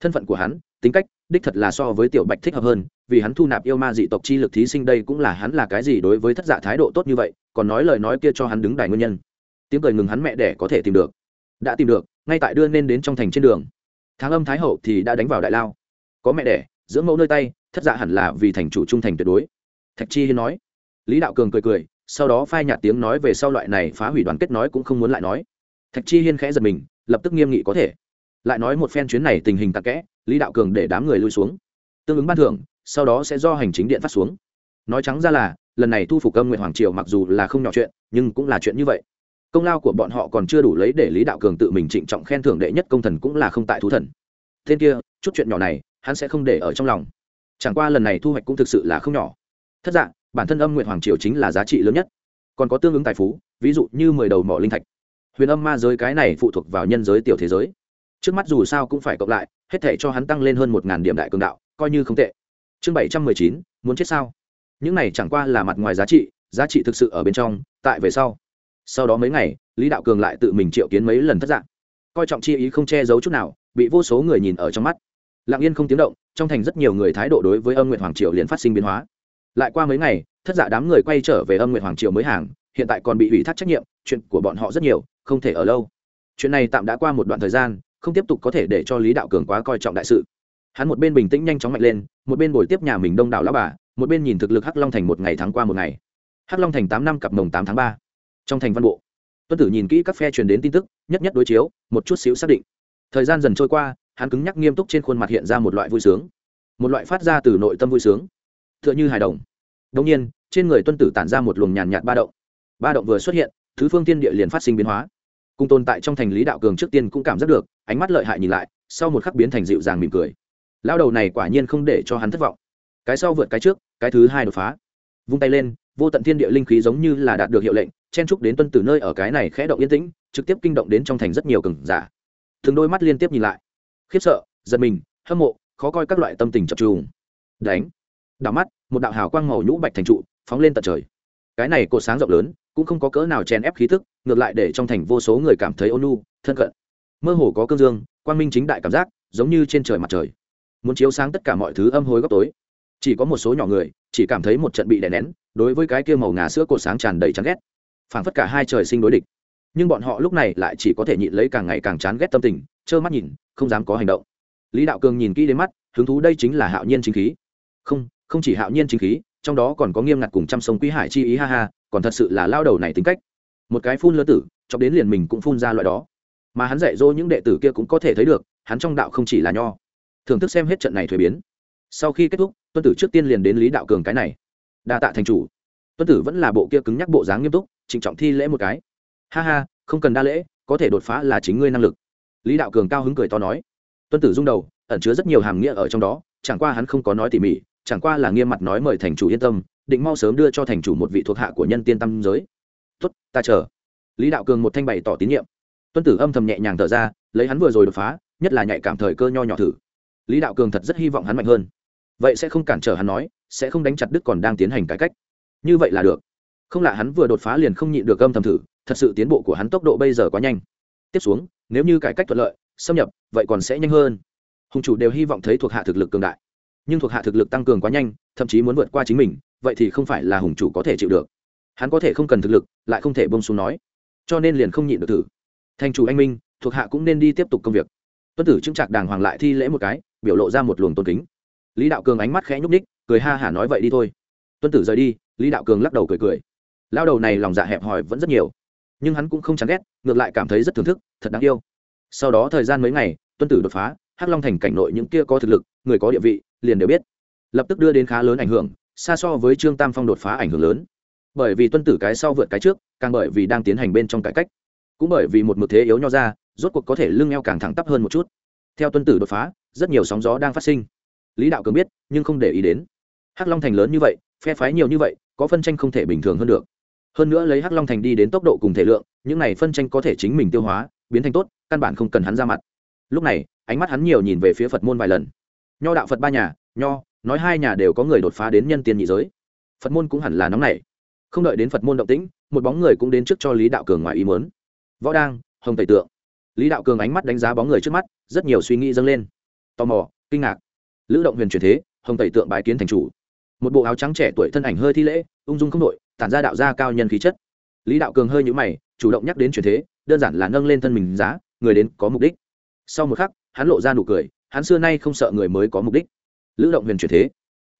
thân phận của hắn, tính cách, đích thật là so với tiểu bạch thích hợp hơn, vì hắn thu nạp yêu ma dị tộc chi lực thí sinh đây cũng là hắn là cái gì đối với thất dạ thái độ tốt như vậy, còn nói lời nói kia cho hắn đứng đài nguyên nhân. Tiếng cười ngừng hắn mẹ đẻ có thể tìm được đã tìm được, ngay tại đưa nên đến trong thành trên đường. Tháng âm thái hậu thì đã đánh vào đại lao. Có mẹ đẻ, dưỡng mẫu nơi tay, thất dạ hẳn là vì thành chủ trung thành tuyệt đối. Thạch chi hiên nói. Lý đạo cường cười cười, sau đó phai nhạt tiếng nói về sau loại này phá hủy đoàn kết nói cũng không muốn lại nói. Thạch chi hiên khẽ giật mình, lập tức nghiêm nghị có thể. Lại nói một phen chuyến này tình hình tạc kẽ, lý đạo cường để đám người lui xuống. Tương ứng ban thưởng, sau đó sẽ do hành chính điện phát xuống. Nói trắng ra là, lần này thu phục âm nguyện hoàng triều mặc dù là không nhỏ chuyện, nhưng cũng là chuyện như vậy công lao của bọn họ còn chưa đủ lấy để lý đạo cường tự mình trịnh trọng khen thưởng đệ nhất công thần cũng là không tại thú thần. Tên kia, chút chuyện nhỏ này, hắn sẽ không để ở trong lòng. Chẳng qua lần này thu hoạch cũng thực sự là không nhỏ. Thất dạng, bản thân âm nguyện hoàng triều chính là giá trị lớn nhất. Còn có tương ứng tài phú, ví dụ như mười đầu mỏ linh thạch. Huyền âm ma giới cái này phụ thuộc vào nhân giới tiểu thế giới. Trước mắt dù sao cũng phải cộng lại, hết thể cho hắn tăng lên hơn một ngàn điểm đại cường đạo, coi như không tệ. Chương bảy trăm mười chín, muốn chết sao? Những này chẳng qua là mặt ngoài giá trị giá trị thực sự ở bên trong, tại về sau sau đó mấy ngày, lý đạo cường lại tự mình triệu kiến mấy lần thất dạng. Coi trọng chi ý không che giấu chút nào, bị vô số người nhìn ở trong mắt. Lặng yên không tiếng động, trong thành rất nhiều người thái độ đối với âm nguyện hoàng triều liền phát sinh biến hóa. Lại qua mấy ngày, thất giả đám người quay trở về âm nguyện hoàng triều mới hàng, hiện tại còn bị ủy thác trách nhiệm, chuyện của bọn họ rất nhiều, không thể ở lâu. Chuyện này tạm đã qua một đoạn thời gian, không tiếp tục có thể để cho lý đạo cường quá coi trọng đại sự. Hắn một bên bình tĩnh nhanh chóng mạnh lên, một bên bồi tiếp nhà mình đông đảo lao bà, một bên nhìn thực lực hắc long thành một ngày tháng qua một ngày. Hắc long thành tám năm cặp mồng tám tháng ba trong thành văn bộ. Tuân tử nhìn kỹ các phe truyền đến tin tức, nhất nhất đối chiếu, một chút xíu xác định. Thời gian dần trôi qua, hắn cứng nhắc nghiêm túc trên khuôn mặt hiện ra một loại vui sướng. Một loại phát ra từ nội tâm vui sướng. T h ư ợ n h ư hài đồng. Đông nhiên, trên người tuân tử tản ra một luồng nhàn nhạt ba động. Ba động vừa xuất hiện, thứ phương tiên địa liền phát sinh biến hóa. Cùng tồn tại trong thành lý đạo cường trước tiên cũng cảm giác được, ánh mắt lợi hại nhìn lại, sau một khắc biến thành dịu dàng mỉm cười. Lao đầu này quả nhiên không để cho hắn thất vọng. Cái sau vượt cái trước, cái thứ hai đột phá. Vung tay lên vô tận thiên địa linh khí giống như là đạt được hiệu lệnh, chen trúc đến tuân từ nơi ở cái này khẽ động yên tĩnh, trực tiếp kinh động đến trong thành rất nhiều cường giả. Thường đôi mắt liên tiếp nhìn lại. Khiếp sợ, giật mình, hâm mộ, khó coi các loại tâm tình chập trùng. Đánh. Đảo mắt, một đạo hào quang màu nhũ bạch thành trụ, phóng lên tận trời. Cái này cột sáng rộng lớn, cũng không có cỡ nào chèn ép khí thức ngược lại để trong thành vô số người cảm thấy ôn nu thân cận. Mơ hồ có cương dương, quang minh chính đại cảm giác, giống như trên trời mặt trời. Muốn chiếu sáng tất cả mọi thứ âm hối góc tối chỉ có một số nhỏ người, chỉ cảm thấy một trận bị đè nén, đối với cái kia màu ngà sữa cột sáng tràn đầy chán ghét. Phảng phất cả hai trời sinh đối địch. Nhưng bọn họ lúc này lại chỉ có thể nhịn lấy càng ngày càng chán ghét tâm tình, trơ mắt nhìn, không dám có hành động. Lý đạo cường nhìn kỹ đến mắt, hứng thú đây chính là hạo nhiên chính khí. Không không chỉ hạo nhiên chính khí, trong đó còn có nghiêm ngặt cùng chăm sông quý hải chi ý ha ha, còn thật sự là lao đầu này tính cách. Một cái phun lơ tử cho đến liền mình cũng phun ra loại đó. Mà hắn dạy dỗ những đệ tử kia cũng có thể thấy được, hắn trong đạo không chỉ là nho. Thưởng thức xem hết trận này thuế biến. Sau khi kết thúc tuân tử trước tiên liền đến lý đạo cường cái này. Đa tạ thành chủ. Tuân tử vẫn là bộ kia cứng nhắc bộ dáng nghiêm túc, trịnh trọng thi lễ một cái. Ha ha, không cần đa lễ, có thể đột phá là chính ngươi năng lực. Lý đạo cường cao hứng cười to nói. Tuân tử rung đầu, ẩn chứa rất nhiều hàm nghĩa ở trong đó, chẳng qua hắn không có nói tỉ mỉ, chẳng qua là nghiêm mặt nói mời thành chủ yên tâm, định mau sớm đưa cho thành chủ một vị thuộc hạ của nhân tiên tâm giới. Tuất ta chờ. Lý đạo cường một thanh bày tỏ tín nhiệm. Tuân tử âm thầm nhẹ nhàng thở ra, lấy hắn vừa rồi đột phá, nhất là nhạy cảm thời cơ nho nhỏ thử. Lý đạo cường thật rất hy vọng hắn mạnh hơn vậy sẽ không cản trở hắn nói, sẽ không đánh chặt đức còn đang tiến hành cải cách. Như vậy là được. Không lạ hắn vừa đột phá liền không nhịn được âm thầm thử, thật sự tiến bộ của hắn tốc độ bây giờ quá nhanh. Tiếp xuống, nếu như cải cách thuận lợi, xâm nhập, vậy còn sẽ nhanh hơn. Hùng chủ đều hy vọng thấy thuộc hạ thực lực cường đại. Nhưng thuộc hạ thực lực tăng cường quá nhanh, thậm chí muốn vượt qua chính mình, vậy thì không phải là hùng chủ có thể chịu được. Hắn có thể không cần thực lực, lại không thể bông xuống nói. Cho nên liền không nhịn được thử. Thành chủ anh minh, thuộc hạ cũng nên đi tiếp tục công việc. Tuân tử chứng trạc đàng hoàng lại thi lễ một cái, biểu lộ ra một luồng tôn kính lý đạo cường ánh mắt khẽ nhúc ních cười ha hả nói vậy đi thôi. Tuân tử rời đi, lý đạo cường lắc đầu cười cười. Lao đầu này lòng dạ hẹp hòi vẫn rất nhiều, nhưng hắn cũng không chán ghét, ngược lại cảm thấy rất thưởng thức, thật đáng yêu. Sau đó thời gian mấy ngày, tuân tử đột phá, hắc long thành cảnh nội những kia có thực lực, người có địa vị, liền đều biết. Lập tức đưa đến khá lớn ảnh hưởng, xa so với trương tam phong đột phá ảnh hưởng lớn. Bởi vì tuân tử cái sau vượt cái trước, càng bởi vì đang tiến hành bên trong cải cách, cũng bởi vì một mực thế yếu nho ra, rốt cuộc có thể lưng eo càng thẳng tắp hơn một chút. Theo tuân tử đột phá, rất nhiều sóng gió đang phát sinh lý đạo cường biết, nhưng không để ý đến. Hắc long thành lớn như vậy, phe phái nhiều như vậy, có phân tranh không thể bình thường hơn được. Hơn nữa lấy hắc long thành đi đến tốc độ cùng thể lượng, những này phân tranh có thể chính mình tiêu hóa, biến thành tốt, căn bản không cần hắn ra mặt. Lúc này, ánh mắt hắn nhiều nhìn về phía phật môn vài lần. Nho đạo phật ba nhà, nho, nói hai nhà đều có người đột phá đến nhân tiên nhị giới. Phật môn cũng hẳn là nóng này không đợi đến phật môn động tĩnh, một bóng người cũng đến trước cho lý đạo cường ngoài ý muốn. Võ đang, hồng tẩy tượng. Lý đạo cường ánh mắt đánh giá bóng người trước mắt, rất nhiều suy nghĩ dâng lên. Tò mò, kinh ngạc lữ động huyền truyền thế, hồng tẩy tượng bái kiến thành chủ. Một bộ áo trắng trẻ tuổi thân ảnh hơi thi lễ, ung dung không đội tản ra đạo gia cao nhân khí chất. Lý đạo cường hơi nhũ mày, chủ động nhắc đến truyền thế, đơn giản là nâng lên thân mình giá, người đến có mục đích. Sau một khắc, hắn lộ ra nụ cười, hắn xưa nay không sợ người mới có mục đích. Lữ động huyền truyền thế.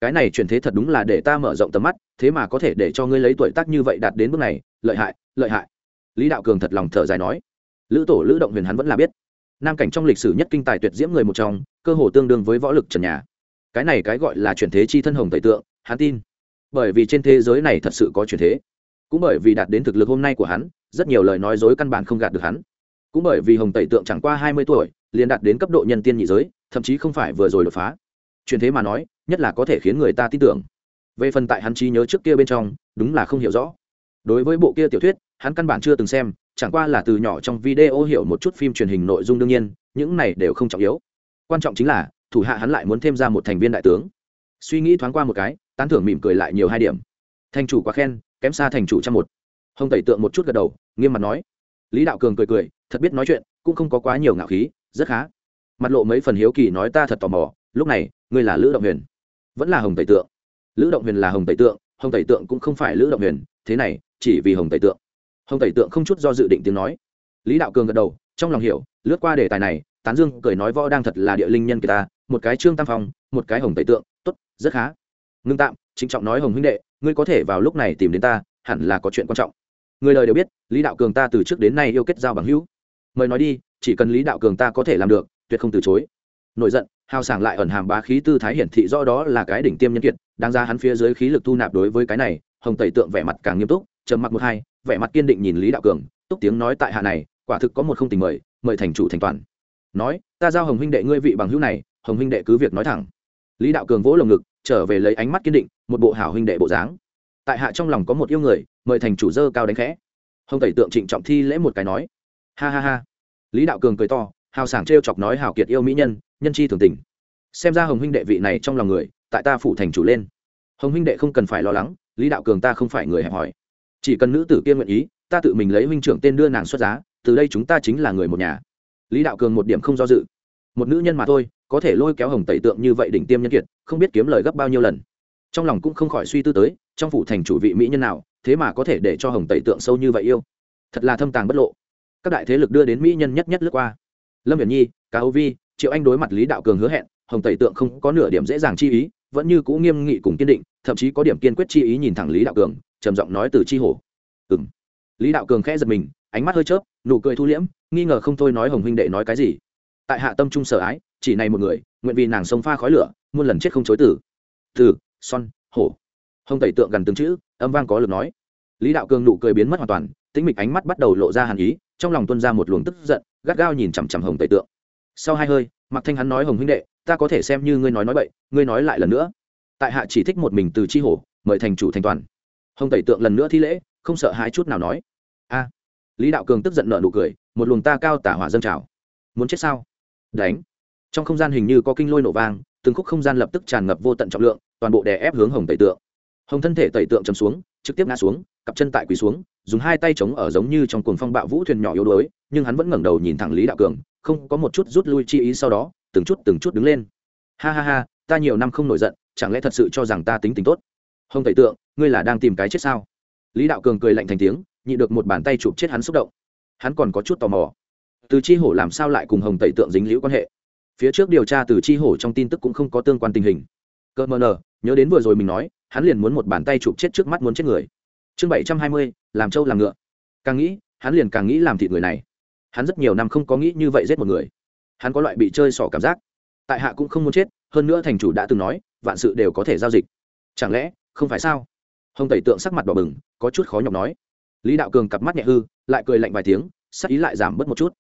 Cái này truyền thế thật đúng là để ta mở rộng tầm mắt, thế mà có thể để cho ngươi lấy tuổi tác như vậy đạt đến bước này, lợi hại lợi hại. Lý đạo cường thật lòng thở dài nói. Lữ tổ lữ động huyền hắn vẫn là biết nam cảnh trong lịch sử nhất kinh tài tuyệt diễm người một trong, cơ hồ tương đương với võ lực trần nhà. Cái này cái gọi là chuyển thế chi thân hồng tẩy tượng, hắn tin. Bởi vì trên thế giới này thật sự có chuyển thế. Cũng bởi vì đạt đến thực lực hôm nay của hắn, rất nhiều lời nói dối căn bản không gạt được hắn. Cũng bởi vì hồng tẩy tượng chẳng qua hai mươi tuổi, liền đạt đến cấp độ nhân tiên nhị giới, thậm chí không phải vừa rồi đột phá. Chuyển thế mà nói, nhất là có thể khiến người ta tin tưởng. Về phần tại hắn trí nhớ trước kia bên trong, đúng là không hiểu rõ. Đối với bộ kia tiểu thuyết, hắn căn bản chưa từng xem chẳng qua là từ nhỏ trong video hiểu một chút phim truyền hình nội dung đương nhiên, những này đều không trọng yếu. Quan trọng chính là, thủ hạ hắn lại muốn thêm ra một thành viên đại tướng. Suy nghĩ thoáng qua một cái, tán thưởng mỉm cười lại nhiều hai điểm. Thành chủ quá khen, kém xa thành chủ trăm một. Hồng tẩy tượng một chút gật đầu, nghiêm mặt nói. Lý đạo cường cười cười, thật biết nói chuyện, cũng không có quá nhiều ngạo khí, rất khá. Mặt lộ mấy phần hiếu kỳ nói ta thật tò mò, lúc này, ngươi là lữ động huyền. Vẫn là hồng tẩy tượng. Lữ động huyền là hồng tẩy tượng, hồng tẩy tượng cũng không phải lữ động huyền, thế này, chỉ vì hồng tẩy tượng hồng tẩy tượng không chút do dự định tiếng nói. Lý đạo cường gật đầu, trong lòng hiểu, lướt qua đề tài này, tán dương cười nói võ đang thật là địa linh nhân kỳ ta, một cái trương tam phong, một cái hồng tẩy tượng, tốt, rất khá. Ngưng tạm, trịnh trọng nói hồng huynh đệ, ngươi có thể vào lúc này tìm đến ta, hẳn là có chuyện quan trọng. Người lời đều biết, lý đạo cường ta từ trước đến nay yêu kết giao bằng hữu. Mời nói đi, chỉ cần lý đạo cường ta có thể làm được, tuyệt không từ chối. Nổi giận, hào sảng lại ẩn hàm bá khí tư thái hiển thị rõ đó là cái đỉnh tiêm nhân kiệt, đáng ra hắn phía dưới khí lực thu nạp đối với cái này, hồng tẩy tượng vẻ mặt càng nghiêm túc, trầm mặc một hai vẻ mặt kiên định nhìn lý đạo cường, túc tiếng nói tại hạ này, quả thực có một không tình mời mời thành chủ thành toàn. Nói, ta giao hồng huynh đệ ngươi vị bằng hữu này, hồng huynh đệ cứ việc nói thẳng. Lý đạo cường vỗ lồng ngực, trở về lấy ánh mắt kiên định, một bộ hảo huynh đệ bộ dáng. Tại hạ trong lòng có một yêu người, mời thành chủ dơ cao đánh khẽ. Hồng tẩy tượng trịnh trọng thi lễ một cái nói. Ha ha ha. Lý đạo cường cười to, hào sảng t chọc nói hào kiệt yêu mỹ nhân nhân chi thường tình. Xem ra hồng huynh đệ vị này trong lòng người, tại ta phụ thành chủ lên. Hồng huynh đệ không cần phải lo lắng, lý đạo cường ta không phải người hẹp hòi chỉ cần nữ tử kia nguyện ý, ta tự mình lấy huynh trưởng tên đưa nàng xuất giá, từ đây chúng ta chính là người một nhà. Lý đạo cường một điểm không do dự. Một nữ nhân mà thôi, có thể lôi kéo hồng tẩy tượng như vậy đỉnh tiêm nhân kiệt, không biết kiếm lời gấp bao nhiêu lần. Trong lòng cũng không khỏi suy tư tới, trong phủ thành chủ vị mỹ nhân nào, thế mà có thể để cho hồng tẩy tượng sâu như vậy yêu. Thật là thâm tàng bất lộ. Các đại thế lực đưa đến mỹ nhân nhất nhất lướt qua. Lâm hiển nhi, cá hô vi, triệu anh đối mặt lý đạo cường hứa hẹn, hồng tẩy tượng không có nửa điểm dễ dàng chi ý, vẫn như cũ nghiêm nghị cùng kiên định, thậm chí có điểm kiên quyết chi ý nhìn thẳng lý đạo cường trầm giọng nói từ chi hổ. Ừng lý đạo cường khẽ giật mình, ánh mắt hơi chớp, nụ cười thu liễm, nghi ngờ không thôi nói hồng huynh đệ nói cái gì. Tại hạ tâm trung sở ái, chỉ này một người, nguyện vì nàng sông pha khói lửa, muôn lần chết không chối tử từ, son, hổ. Hồng tẩy tượng gần từng chữ, âm vang có lực nói. Lý đạo cường nụ cười biến mất hoàn toàn, tĩnh mịch ánh mắt bắt đầu lộ ra hàn ý, trong lòng tuân ra một luồng tức giận, gắt gao nhìn chằm chằm hồng tẩy tượng. Sau hai hơi, mặc thanh hắn nói hồng huynh đệ, ta có thể xem như ngươi nói nói vậy ngươi nói lại lần nữa. Tại hạ chỉ thích một mình từ chi hổ, mời thành chủ thành toàn hồng tẩy tượng lần nữa thi lễ, không sợ hãi chút nào nói. A, lý đạo cường tức giận nợ nụ cười, một luồng ta cao tả hỏa dâng trào. Muốn chết sao? Đánh. Trong không gian hình như có kinh lôi nổ vang, từng khúc không gian lập tức tràn ngập vô tận trọng lượng, toàn bộ đè ép hướng hồng tẩy tượng. Hồng thân thể tẩy tượng chầm xuống, trực tiếp ngã xuống, cặp chân tại quỳ xuống, dùng hai tay chống ở giống như trong cuồng phong bạo vũ thuyền nhỏ yếu đuối, nhưng hắn vẫn ngẩng đầu nhìn thẳng lý đạo cường, không có một chút rút lui chi ý sau đó, từng chút từng chút đứng lên. Ha ha ha, ta nhiều năm không nổi giận, chẳng lẽ thật sự cho rằng ta tính tình tốt? Hồng tẩy tượng ngươi là đang tìm cái chết sao? Lý đạo cường cười lạnh thành tiếng nhị được một bàn tay chụp chết hắn xúc động. Hắn còn có chút tò mò. Từ chi hổ làm sao lại cùng hồng tẩy tượng dính liễu quan hệ? Phía trước điều tra từ chi hổ trong tin tức cũng không có tương quan tình hình. Cơ mờ nờ, nhớ đến vừa rồi mình nói, hắn liền muốn một bàn tay chụp chết trước mắt muốn chết người. Chương bảy trăm hai mươi, làm trâu làm ngựa. Càng nghĩ, hắn liền càng nghĩ làm thịt người này. Hắn rất nhiều năm không có nghĩ như vậy giết một người. Hắn có loại bị chơi xỏ cảm giác. Tại hạ cũng không muốn chết, hơn nữa thành chủ đã từng nói, vạn sự đều có thể giao dịch. Chẳng lẽ, không phải sao? Hồng tẩy tượng sắc mặt đỏ bừng, có chút khó nhọc nói. Lý đạo cường cặp mắt nhẹ hư, lại cười lạnh vài tiếng, sắc ý lại giảm bớt một chút.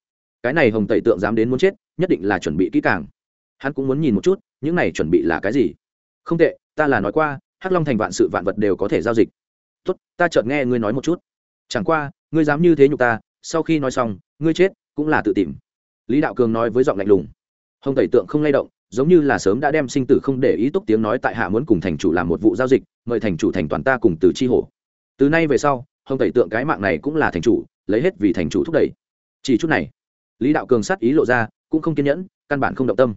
Cái này hồng tẩy tượng dám đến muốn chết, nhất định là chuẩn bị kỹ càng. Hắn cũng muốn nhìn một chút, những này chuẩn bị là cái gì. Không tệ, ta là nói qua, hắc long thành vạn sự vạn vật đều có thể giao dịch. Tốt, ta chợt nghe ngươi nói một chút. Chẳng qua, ngươi dám như thế nhục ta, sau khi nói xong, ngươi chết cũng là tự tìm. Lý đạo cường nói với giọng lạnh lùng. Hồng tẩy tượng không lay động giống như là sớm đã đem sinh tử không để ý túc tiếng nói tại hạ muốn cùng thành chủ làm một vụ giao dịch, mời thành chủ thành toàn ta cùng từ chi hổ. Từ nay về sau, hồng tẩy tượng cái mạng này cũng là thành chủ, lấy hết vì thành chủ thúc đẩy. Chỉ chút này, lý đạo cường sát ý lộ ra, cũng không kiên nhẫn, căn bản không động tâm.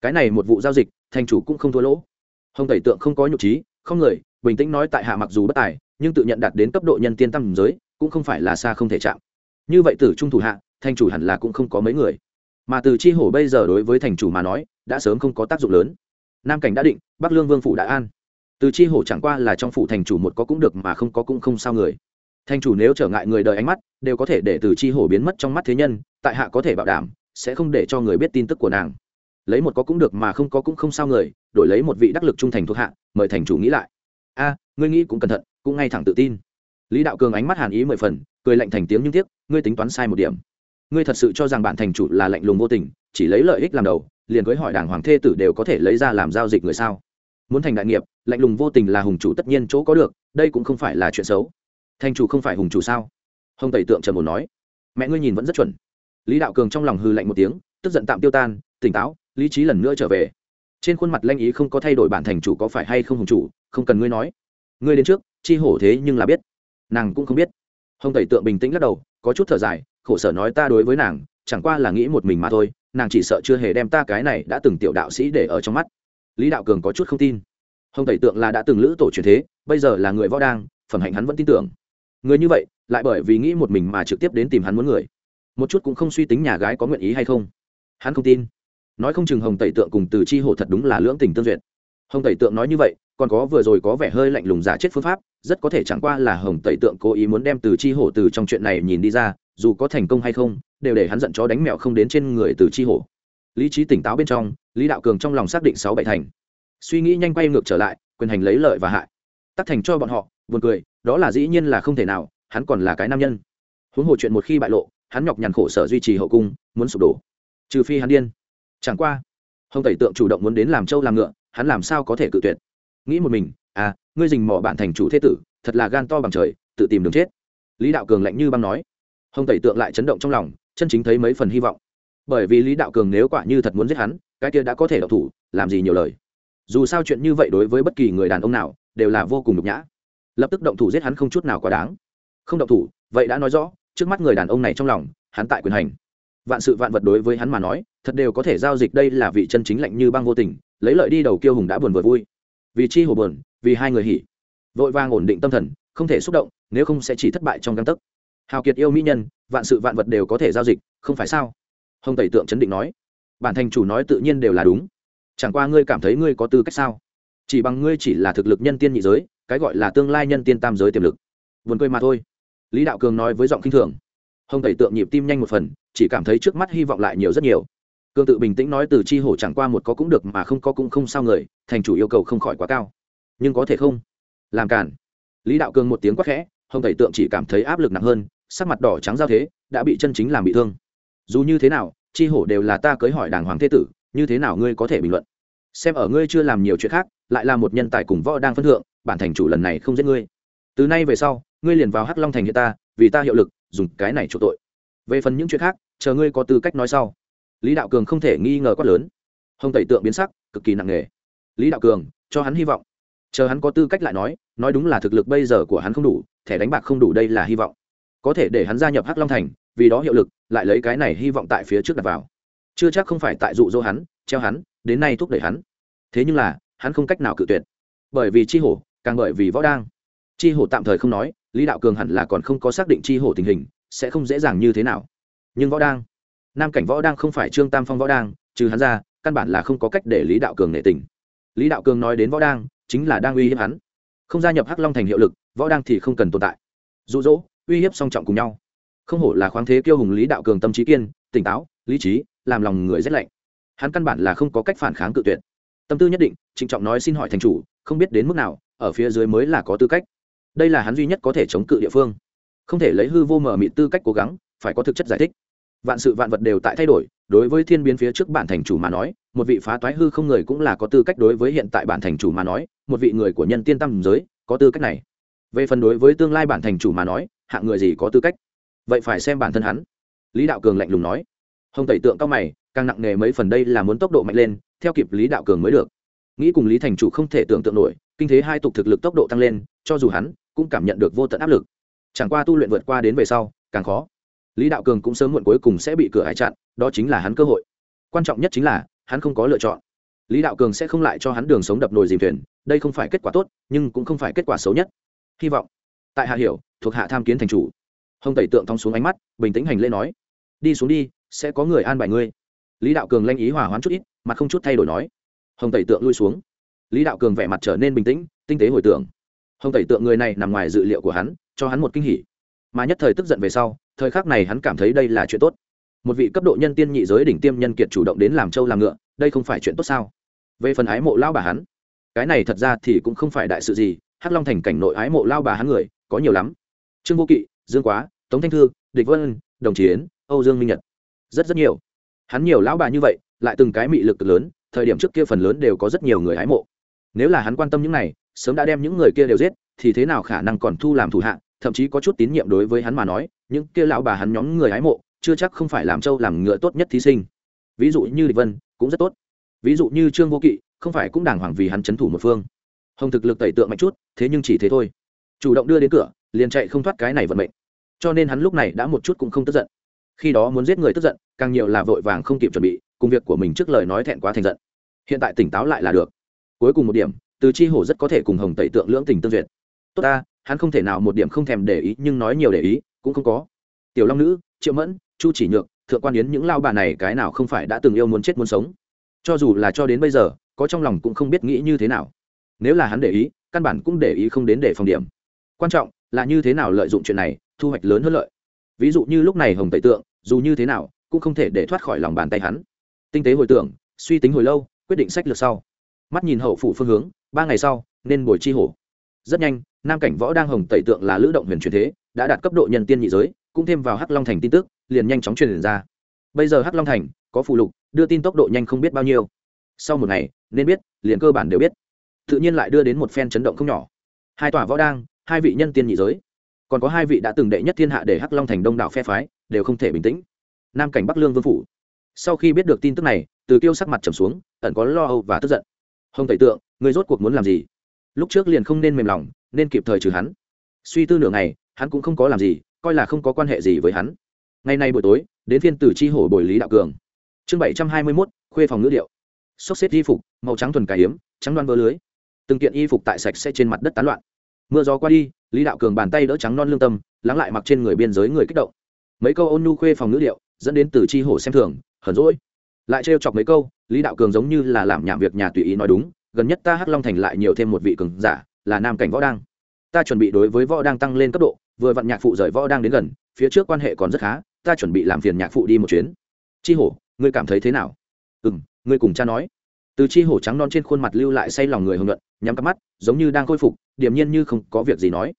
Cái này một vụ giao dịch, thành chủ cũng không thua lỗ. Hồng tẩy tượng không có nhục trí, không người, bình tĩnh nói tại hạ mặc dù bất tài, nhưng tự nhận đạt đến cấp độ nhân tiên tăng giới, cũng không phải là xa không thể chạm. Như vậy tử trung thủ hạ, thành chủ hẳn là cũng không có mấy người mà từ chi hổ bây giờ đối với thành chủ mà nói, đã sớm không có tác dụng lớn. Nam cảnh đã định, bắc lương vương phủ đã an. Từ chi hổ chẳng qua là trong phủ thành chủ một có cũng được mà không có cũng không sao người. Thành chủ nếu trở ngại người đời ánh mắt, đều có thể để từ chi hổ biến mất trong mắt thế nhân, tại hạ có thể bảo đảm, sẽ không để cho người biết tin tức của nàng. Lấy một có cũng được mà không có cũng không sao người, đổi lấy một vị đắc lực trung thành thuộc hạ, mời thành chủ nghĩ lại. A, ngươi nghĩ cũng cẩn thận, cũng ngay thẳng tự tin. Lý đạo cường ánh mắt hàn ý mười phần, cười lạnh thành tiếng nhưng tiếc, ngươi tính toán sai một điểm ngươi thật sự cho rằng bản thành chủ là lạnh lùng vô tình, chỉ lấy lợi ích làm đầu, liền với hỏi đảng hoàng thê tử đều có thể lấy ra làm giao dịch người sao? Muốn thành đại nghiệp, lạnh lùng vô tình là hùng chủ tất nhiên chỗ có được, đây cũng không phải là chuyện xấu. Thành chủ không phải hùng chủ sao? Hồng tẩy tượng trần một nói. Mẹ ngươi nhìn vẫn rất chuẩn. Lý đạo cường trong lòng hư lạnh một tiếng, tức giận tạm tiêu tan, tỉnh táo, lý trí lần nữa trở về. Trên khuôn mặt lanh ý không có thay đổi bản thành chủ có phải hay không hùng chủ, không cần ngươi nói. Ngươi đến trước, chi hổ thế nhưng là biết. Nàng cũng không biết. Hồng tẩy tượng bình tĩnh lắc đầu, có chút thở dài khổ sở nói ta đối với nàng, chẳng qua là nghĩ một mình mà thôi, nàng chỉ sợ chưa hề đem ta cái này đã từng tiểu đạo sĩ để ở trong mắt. Lý đạo cường có chút không tin. Hồng tẩy tượng là đã từng lữ tổ truyền thế, bây giờ là người võ đang, phẩm hạnh hắn vẫn tin tưởng. Người như vậy, lại bởi vì nghĩ một mình mà trực tiếp đến tìm hắn muốn người. Một chút cũng không suy tính nhà gái có nguyện ý hay không. Hắn không tin. Nói không chừng hồng tẩy tượng cùng từ chi hổ thật đúng là lưỡng tình tương duyệt. Hồng tẩy tượng nói như vậy, còn có vừa rồi có vẻ hơi lạnh lùng giả chết phương pháp, rất có thể chẳng qua là hồng tẩy tượng cố ý muốn đem từ chi hổ từ trong chuyện này nhìn đi ra dù có thành công hay không, đều để hắn giận chó đánh mẹo không đến trên người từ chi hổ. Lý trí tỉnh táo bên trong, lý đạo cường trong lòng xác định sáu bảy thành. Suy nghĩ nhanh quay ngược trở lại, quyền hành lấy lợi và hại. Tắc thành cho bọn họ, buồn cười, đó là dĩ nhiên là không thể nào, hắn còn là cái nam nhân. Huống hồ chuyện một khi bại lộ, hắn nhọc nhằn khổ sở duy trì hậu cung, muốn sụp đổ. Trừ phi hắn điên. Chẳng qua, hồng tẩy tượng chủ động muốn đến làm trâu làm ngựa, hắn làm sao có thể cự tuyệt? Nghĩ một mình à ngươi dình mỏ bạn thành chủ thế tử, thật là gan to bằng trời, tự tìm đường chết. Lý đạo cường lạnh như băng nói hồng tẩy tượng lại chấn động trong lòng, chân chính thấy mấy phần hy vọng. Bởi vì lý đạo cường nếu quả như thật muốn giết hắn, cái kia đã có thể độc thủ, làm gì nhiều lời. Dù sao chuyện như vậy đối với bất kỳ người đàn ông nào, đều là vô cùng nhục nhã. Lập tức động thủ giết hắn không chút nào quá đáng. Không động thủ, vậy đã nói rõ, trước mắt người đàn ông này trong lòng, hắn tại quyền hành. Vạn sự vạn vật đối với hắn mà nói, thật đều có thể giao dịch đây là vị chân chính lạnh như băng vô tình, lấy lợi đi đầu kiêu hùng đã buồn vừa vui. Vì chi hồ buồn, vì hai người hỉ. Vội vàng ổn định tâm thần, không thể xúc động, nếu không sẽ chỉ thất bại trong găng tấc hào kiệt yêu mỹ nhân, vạn sự vạn vật đều có thể giao dịch, không phải sao? Hồng tẩy tượng chấn định nói. Bản thành chủ nói tự nhiên đều là đúng. Chẳng qua ngươi cảm thấy ngươi có tư cách sao? Chỉ bằng ngươi chỉ là thực lực nhân tiên nhị giới, cái gọi là tương lai nhân tiên tam giới tiềm lực. Vườn cười mà thôi. Lý đạo cường nói với giọng khinh thường. Hồng tẩy tượng nhịp tim nhanh một phần, chỉ cảm thấy trước mắt hy vọng lại nhiều rất nhiều. Cương tự bình tĩnh nói từ chi hổ chẳng qua một có cũng được mà không có cũng không sao người, thành chủ yêu cầu không khỏi quá cao. Nhưng có thể không? Làm cản lý đạo cường một tiếng quát khẽ hồng thầy tượng chỉ cảm thấy áp lực nặng hơn, sắc mặt đỏ trắng giao thế, đã bị chân chính làm bị thương. Dù như thế nào, chi hổ đều là ta cưới hỏi đàng hoàng thế tử, như thế nào ngươi có thể bình luận? Xem ở ngươi chưa làm nhiều chuyện khác, lại là một nhân tài cùng võ đang phân thượng, bản thành chủ lần này không giết ngươi. Từ nay về sau, ngươi liền vào hắc long thành hiện ta, vì ta hiệu lực, dùng cái này chủ tội. Về phần những chuyện khác, chờ ngươi có tư cách nói sau. Lý đạo cường không thể nghi ngờ quát lớn. Hồng tẩy tượng biến sắc, cực kỳ nặng nề. Lý đạo cường, cho hắn hy vọng. Chờ hắn có tư cách lại nói nói đúng là thực lực bây giờ của hắn không đủ thẻ đánh bạc không đủ đây là hy vọng. Có thể để hắn gia nhập hắc long thành, vì đó hiệu lực, lại lấy cái này hy vọng tại phía trước đặt vào. Chưa chắc không phải tại dụ dỗ hắn, treo hắn, đến nay thúc đẩy hắn. Thế nhưng là, hắn không cách nào cự tuyệt. Bởi vì chi hổ, càng bởi vì võ đang. Chi hổ tạm thời không nói, lý đạo cường hẳn là còn không có xác định chi hổ tình hình, sẽ không dễ dàng như thế nào. Nhưng võ đang, nam cảnh võ đang không phải trương tam phong võ đang, trừ hắn ra, căn bản là không có cách để lý đạo cường nể tình. Lý đạo cường nói đến võ đang, chính là đang uy hiếp hắn. Không gia nhập hắc long thành hiệu lực võ đang thì không cần tồn tại. Dụ dỗ, uy hiếp song trọng cùng nhau. Không hổ là khoáng thế kiêu hùng lý đạo cường tâm trí kiên, tỉnh táo, lý trí, làm lòng người rét lạnh. Hắn căn bản là không có cách phản kháng cự tuyệt. Tâm tư nhất định, trịnh trọng nói xin hỏi thành chủ, không biết đến mức nào, ở phía dưới mới là có tư cách. Đây là hắn duy nhất có thể chống cự địa phương. Không thể lấy hư vô mở mịt tư cách cố gắng, phải có thực chất giải thích. Vạn sự vạn vật đều tại thay đổi, đối với thiên biến phía trước bản thành chủ mà nói, một vị phá toái hư không người cũng là có tư cách đối với hiện tại bản thành chủ mà nói, một vị người của nhân tiên tâm giới, có tư cách này về phần đối với tương lai bản thành chủ mà nói hạng người gì có tư cách? Vậy phải xem bản thân hắn. Lý đạo cường lạnh lùng nói. Hồng tẩy tượng cao mày, càng nặng nề mấy phần đây là muốn tốc độ mạnh lên, theo kịp lý đạo cường mới được. Nghĩ cùng lý thành chủ không thể tưởng tượng nổi, kinh thế hai tục thực lực tốc độ tăng lên, cho dù hắn cũng cảm nhận được vô tận áp lực. Chẳng qua tu luyện vượt qua đến về sau, càng khó. Lý đạo cường cũng sớm muộn cuối cùng sẽ bị cửa hải chặn, đó chính là hắn cơ hội. Quan trọng nhất chính là, hắn không có lựa chọn. Lý đạo cường sẽ không lại cho hắn đường sống đập nồi dìm thuyền, đây không phải kết quả tốt, nhưng cũng không phải kết quả xấu nhất hy vọng. Tại hạ hiểu, thuộc hạ tham kiến thành chủ. Hồng tẩy tượng thong xuống ánh mắt, bình tĩnh hành lễ nói, đi xuống đi, sẽ có người an bài ngươi. Lý đạo cường lanh ý hỏa hoán chút ít, mặt không chút thay đổi nói. Hồng tẩy tượng lui xuống. Lý đạo cường vẻ mặt trở nên bình tĩnh, tinh tế hồi tưởng. Hồng tẩy tượng người này nằm ngoài dự liệu của hắn, cho hắn một kinh hỉ. Mà nhất thời tức giận về sau, thời khắc này hắn cảm thấy đây là chuyện tốt. Một vị cấp độ nhân tiên nhị giới đỉnh tiêm nhân kiệt chủ động đến làm châu làm ngựa, đây không phải chuyện tốt sao? Về phần ái mộ lao bà hắn, cái này thật ra thì cũng không phải đại sự gì hắc long thành cảnh nội ái mộ lao bà hắn người, có nhiều lắm. Trương vô kỵ, dương quá, tống thanh thư, địch vân, đồng chiến âu dương minh nhật. Rất rất nhiều. Hắn nhiều lão bà như vậy, lại từng cái mị lực cực lớn, thời điểm trước kia phần lớn đều có rất nhiều người ái mộ. Nếu là hắn quan tâm những này, sớm đã đem những người kia đều giết, thì thế nào khả năng còn thu làm thủ hạ, thậm chí có chút tín nhiệm đối với hắn mà nói, những kia lão bà hắn nhóm người ái mộ, chưa chắc không phải làm trâu làm ngựa tốt nhất thí sinh. Ví dụ như địch vân, cũng rất tốt. Ví dụ như trương vô kỵ, không phải cũng đàng hoàng vì hắn c h ấ n thủ một phương hồng thực lực tẩy tượng mạnh chút, thế nhưng chỉ thế thôi. Chủ động đưa đến cửa, liền chạy không thoát cái này vận mệnh. Cho nên hắn lúc này đã một chút cũng không tức giận. Khi đó muốn giết người tức giận, càng nhiều là vội vàng không kịp chuẩn bị, cùng việc của mình trước lời nói thẹn quá thành giận. Hiện tại tỉnh táo lại là được. Cuối cùng một điểm, từ chi hổ rất có thể cùng hồng tẩy tượng lưỡng tình tương duyệt. Tốt ta, hắn không thể nào một điểm không thèm để ý, nhưng nói nhiều để ý, cũng không có. Tiểu long nữ, triệu mẫn, chu chỉ nhược, thượng quan yến những lao bà này cái nào không phải đã từng yêu muốn chết muốn sống. Cho dù là cho đến bây giờ, có trong lòng cũng không biết nghĩ như thế nào nếu là hắn để ý, căn bản cũng để ý không đến để phòng điểm. Quan trọng là như thế nào lợi dụng chuyện này, thu hoạch lớn hơn lợi. Ví dụ như lúc này hồng tẩy tượng, dù như thế nào, cũng không thể để thoát khỏi lòng bàn tay hắn. Tinh tế hồi tưởng, suy tính hồi lâu, quyết định sách lược sau. Mắt nhìn hậu phủ phương hướng, ba ngày sau, nên bồi chi hổ. Rất nhanh, nam cảnh võ đang hồng tẩy tượng là lữ động huyền truyền thế, đã đạt cấp độ nhân tiên nhị giới, cũng thêm vào hắc long thành tin tức, liền nhanh chóng truyền ra. Bây giờ hắc long thành có phụ lục, đưa tin tốc độ nhanh không biết bao nhiêu. Sau một ngày, nên biết, liền cơ bản đều biết tự nhiên lại đưa đến một phen chấn động không nhỏ. Hai tòa võ đang hai vị nhân tiên nhị giới. Còn có hai vị đã từng đệ nhất thiên hạ để hắc long thành đông đảo phe phái, đều không thể bình tĩnh. Nam cảnh bắc lương vương phủ. Sau khi biết được tin tức này, từ tiêu sắc mặt trầm xuống, ẩn có lo âu và tức giận. Hồng tẩy tượng, người rốt cuộc muốn làm gì? Lúc trước liền không nên mềm lòng, nên kịp thời trừ hắn. Suy tư nửa ngày, hắn cũng không có làm gì, coi là không có quan hệ gì với hắn. Ngày nay buổi tối, đến phiên tử chi hổ bồi lý đạo cường. Chương bảy trăm hai mươi mốt, khuê phòng ngữ điệu. Xốc xếp y phục, màu trắng thuần cải hiếm trắng đoan vơ lưới từng kiện y phục tại sạch sẽ trên mặt đất tán loạn. Mưa gió qua đi, lý đạo cường bàn tay đỡ trắng non lương tâm, lắng lại mặc trên người biên giới người kích động. Mấy câu ôn nhu khuê phòng ngữ điệu, dẫn đến từ chi hổ xem thường, hờn rỗi lại trêu chọc mấy câu, lý đạo cường giống như là làm nhảm việc nhà tùy ý nói đúng, gần nhất ta hắc long thành lại nhiều thêm một vị cường giả, là nam cảnh võ đang. Ta chuẩn bị đối với võ đang tăng lên cấp độ, vừa vặn nhạc phụ rời võ đang đến gần, phía trước quan hệ còn rất khá, ta chuẩn bị làm phiền nhạc phụ đi một chuyến. Chi hổ, ngươi cảm thấy thế nào? Ừ m ngươi cùng cha nói từ chi hổ trắng non trên khuôn mặt lưu lại say lòng người hưng luận nhắm cắp mắt, giống như đang khôi phục, điềm nhiên như không có việc gì nói.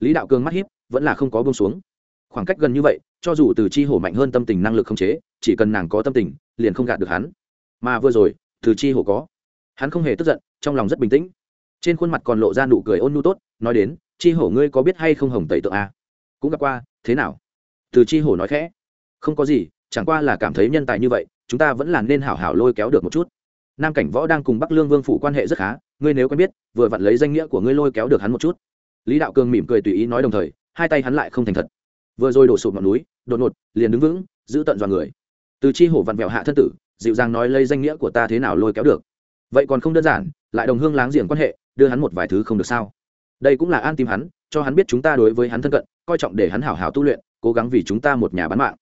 Lý đạo cường mắt hiếp vẫn là không có bông xuống. Khoảng cách gần như vậy, cho dù từ chi hổ mạnh hơn tâm tình năng lực không chế, chỉ cần nàng có tâm tình, liền không gạt được hắn. Mà vừa rồi, từ chi hổ có. Hắn không hề tức giận, trong lòng rất bình tĩnh. Trên khuôn mặt còn lộ ra nụ cười ôn nhu tốt, nói đến, chi hổ ngươi có biết hay không hồng tẩy tượng a? Cũng gặp qua, thế nào? Từ chi hổ nói khẽ. Không có gì, chẳng qua là cảm thấy nhân tài như vậy, chúng ta vẫn là nên hảo hảo lôi kéo được một chút nam cảnh võ đang cùng bắc lương vương phủ quan hệ rất khá, ngươi nếu quen biết, vừa vặn lấy danh nghĩa của ngươi lôi kéo được hắn một chút. Lý đạo cường mỉm cười tùy ý nói đồng thời, hai tay hắn lại không thành thật. Vừa rồi đổ sụp ngọn núi, đột ngột, liền đứng vững, giữ tận dọn người. Từ chi hổ vặn vẹo hạ thân tử, dịu dàng nói lấy danh nghĩa của ta thế nào lôi kéo được. Vậy còn không đơn giản, lại đồng hương láng giềng quan hệ, đưa hắn một vài thứ không được sao? Đây cũng là an tim hắn, cho hắn biết chúng ta đối với hắn thân cận, coi trọng để hắn hảo hảo tu luyện, cố gắng vì chúng ta một nhà bán mạng.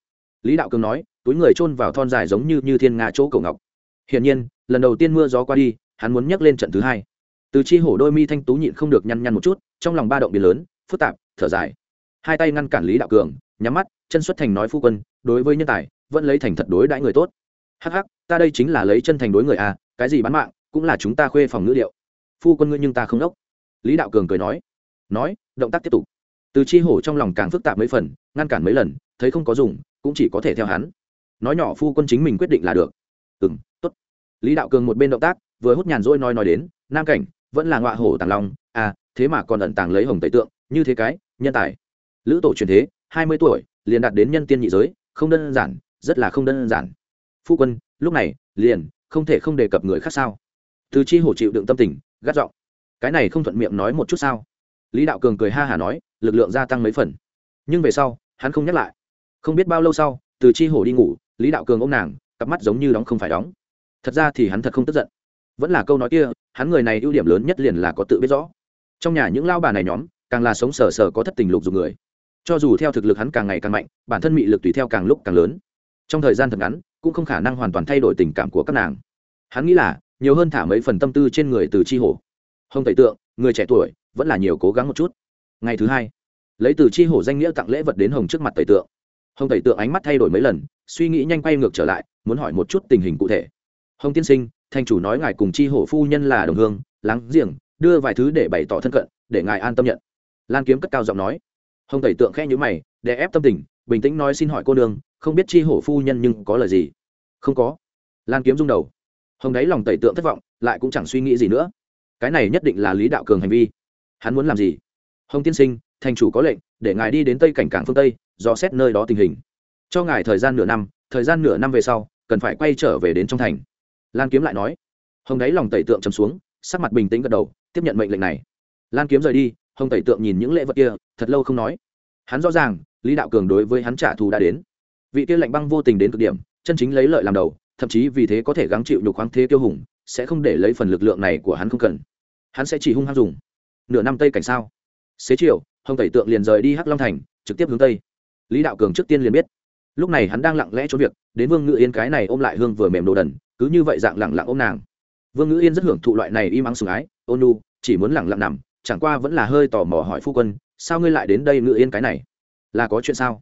Lý đạo cường nói, túi người chôn vào thon dài giống như như thiên nga chỗ cổ ngọc hiển nhiên lần đầu tiên mưa gió qua đi hắn muốn nhắc lên trận thứ hai. Từ chi hổ đôi mi thanh tú nhịn không được nhăn nhăn một chút trong lòng ba động biến lớn phức tạp thở dài. Hai tay ngăn cản lý đạo cường nhắm mắt chân xuất thành nói phu quân đối với nhân tài vẫn lấy thành thật đối đãi người tốt. Hắc hắc ta đây chính là lấy chân thành đối người a cái gì bán mạng cũng là chúng ta khuê phòng ngữ điệu. Phu quân ngươi nhưng ta không đốc. Lý đạo cường cười nói. Nói động tác tiếp tục. Từ chi hổ trong lòng càng phức tạp mấy phần ngăn cản mấy lần thấy không có dùng cũng chỉ có thể theo hắn. Nói nhỏ phu quân chính mình quyết định là được. Ừm, lý đạo cường một bên động tác, vừa hút nhàn rỗi nói nói đến, nam cảnh, vẫn là ngọa hổ tàng long à thế mà còn ẩn tàng lấy hồng tẩy tượng, như thế cái, nhân tài. Lữ tổ truyền thế, hai mươi tuổi, liền đạt đến nhân tiên nhị giới, không đơn giản, rất là không đơn giản. Phu quân, lúc này, liền, không thể không đề cập người khác sao? Từ chi hổ chịu đựng tâm tình, gắt giọng. Cái này không thuận miệng nói một chút sao? Lý đạo cường cười ha hả nói, lực lượng gia tăng mấy phần. Nhưng về sau, hắn không nhắc lại. Không biết bao lâu sau, từ chi hổ đi ngủ, lý đạo cường ô m nàng, cặp mắt giống như đóng không phải đóng thật ra thì hắn thật không tức giận. Vẫn là câu nói kia, hắn người này ưu điểm lớn nhất liền là có tự biết rõ. Trong nhà những lao bà này nhóm, càng là sống sờ sờ có thất tình lục dùng người. Cho dù theo thực lực hắn càng ngày càng mạnh, bản thân mị lực tùy theo càng lúc càng lớn. Trong thời gian thật ngắn, cũng không khả năng hoàn toàn thay đổi tình cảm của các nàng. Hắn nghĩ là, nhiều hơn thả mấy phần tâm tư trên người từ chi hổ. Hồng tẩy tượng, người trẻ tuổi, vẫn là nhiều cố gắng một chút. Ngày thứ hai, lấy từ chi hổ danh nghĩa tặng lễ vật đến hồng trước mặt tẩy tượng. Hồng tẩy tượng ánh mắt thay đổi mấy lần, suy nghĩ nhanh quay ngược trở lại, muốn hỏi một chút tình hình cụ thể hồng tiên sinh, thành chủ nói ngài cùng chi hổ phu nhân là đồng hương, láng giềng, đưa vài thứ để bày tỏ thân cận, để ngài an tâm nhận. Lan kiếm cất cao giọng nói. Hồng tẩy tượng khe nhữ mày để ép tâm tình, bình tĩnh nói xin hỏi cô nương, không biết chi hổ phu nhân nhưng có lời gì? Không có. Lan kiếm rung đầu. Hồng đáy lòng tẩy tượng thất vọng, lại cũng chẳng suy nghĩ gì nữa. Cái này nhất định là lý đạo cường hành vi. Hắn muốn làm gì? Hồng tiên sinh, thành chủ có lệnh, để ngài đi đến tây cảnh cảng phương tây, dò xét nơi đó tình hình. Cho ngài thời gian nửa năm, thời gian nửa năm về sau, cần phải quay trở về đến trong thành lan kiếm lại nói. Hồng đáy lòng tẩy tượng trầm xuống, sắc mặt bình tĩnh gật đầu, tiếp nhận mệnh lệnh này. Lan kiếm rời đi, hồng tẩy tượng nhìn những lễ vật kia, thật lâu không nói. Hắn rõ ràng, lý đạo cường đối với hắn trả thù đã đến. Vị kia lạnh băng vô tình đến cực điểm, chân chính lấy lợi làm đầu, thậm chí vì thế có thể gắng chịu nhục khoáng thế tiêu hùng, sẽ không để lấy phần lực lượng này của hắn không cần. Hắn sẽ chỉ hung hăng dùng. Nửa năm tây cảnh sao? Xế chiều, hồng tẩy tượng liền rời đi hắc long thành, trực tiếp hướng tây. Lý đạo cường trước tiên liền biết. Lúc này hắn đang lặng lẽ trốn việc, đến vương ngự yên cái này ôm lại hương vừa mềm đồ đần cứ như vậy dạng lẳng lặng ôm nàng. Vương Ngữ yên rất hưởng thụ loại này im ắng sùng ái, ôn nu, chỉ muốn lẳng lặng nằm, chẳng qua vẫn là hơi tò mò hỏi phu quân, sao ngươi lại đến đây Ngữ yên cái này? Là có chuyện sao?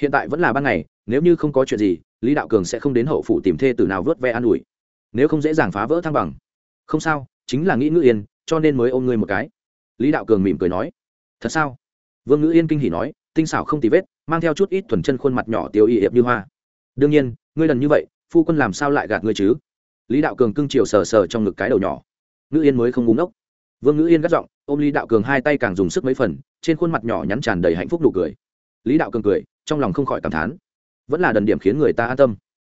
Hiện tại vẫn là ban ngày, nếu như không có chuyện gì, lý đạo cường sẽ không đến hậu phủ tìm thê từ nào vớt ve an ủi. Nếu không dễ dàng phá vỡ thăng bằng. Không sao, chính là nghĩ Ngữ yên, cho nên mới ôm ngươi một cái. Lý đạo cường mỉm cười nói. Thật sao? Vương ngữ yên kinh hỉ nói, tinh xảo không tì vết, mang theo chút ít thuần chân khuôn mặt nhỏ tiêu y hiệp như hoa. Đương nhiên, ngươi lần như vậy phu quân làm sao lại gạt ngươi chứ? Lý đạo cường cưng chiều sờ sờ trong ngực cái đầu nhỏ. Ngữ yên mới không ngúng ốc vương ngữ yên gắt giọng, ôm lý đạo cường hai tay càng dùng sức mấy phần, trên khuôn mặt nhỏ nhắn tràn đầy hạnh phúc nụ cười. Lý đạo cường cười, trong lòng không khỏi cảm thán. Vẫn là đần điểm khiến người ta an tâm.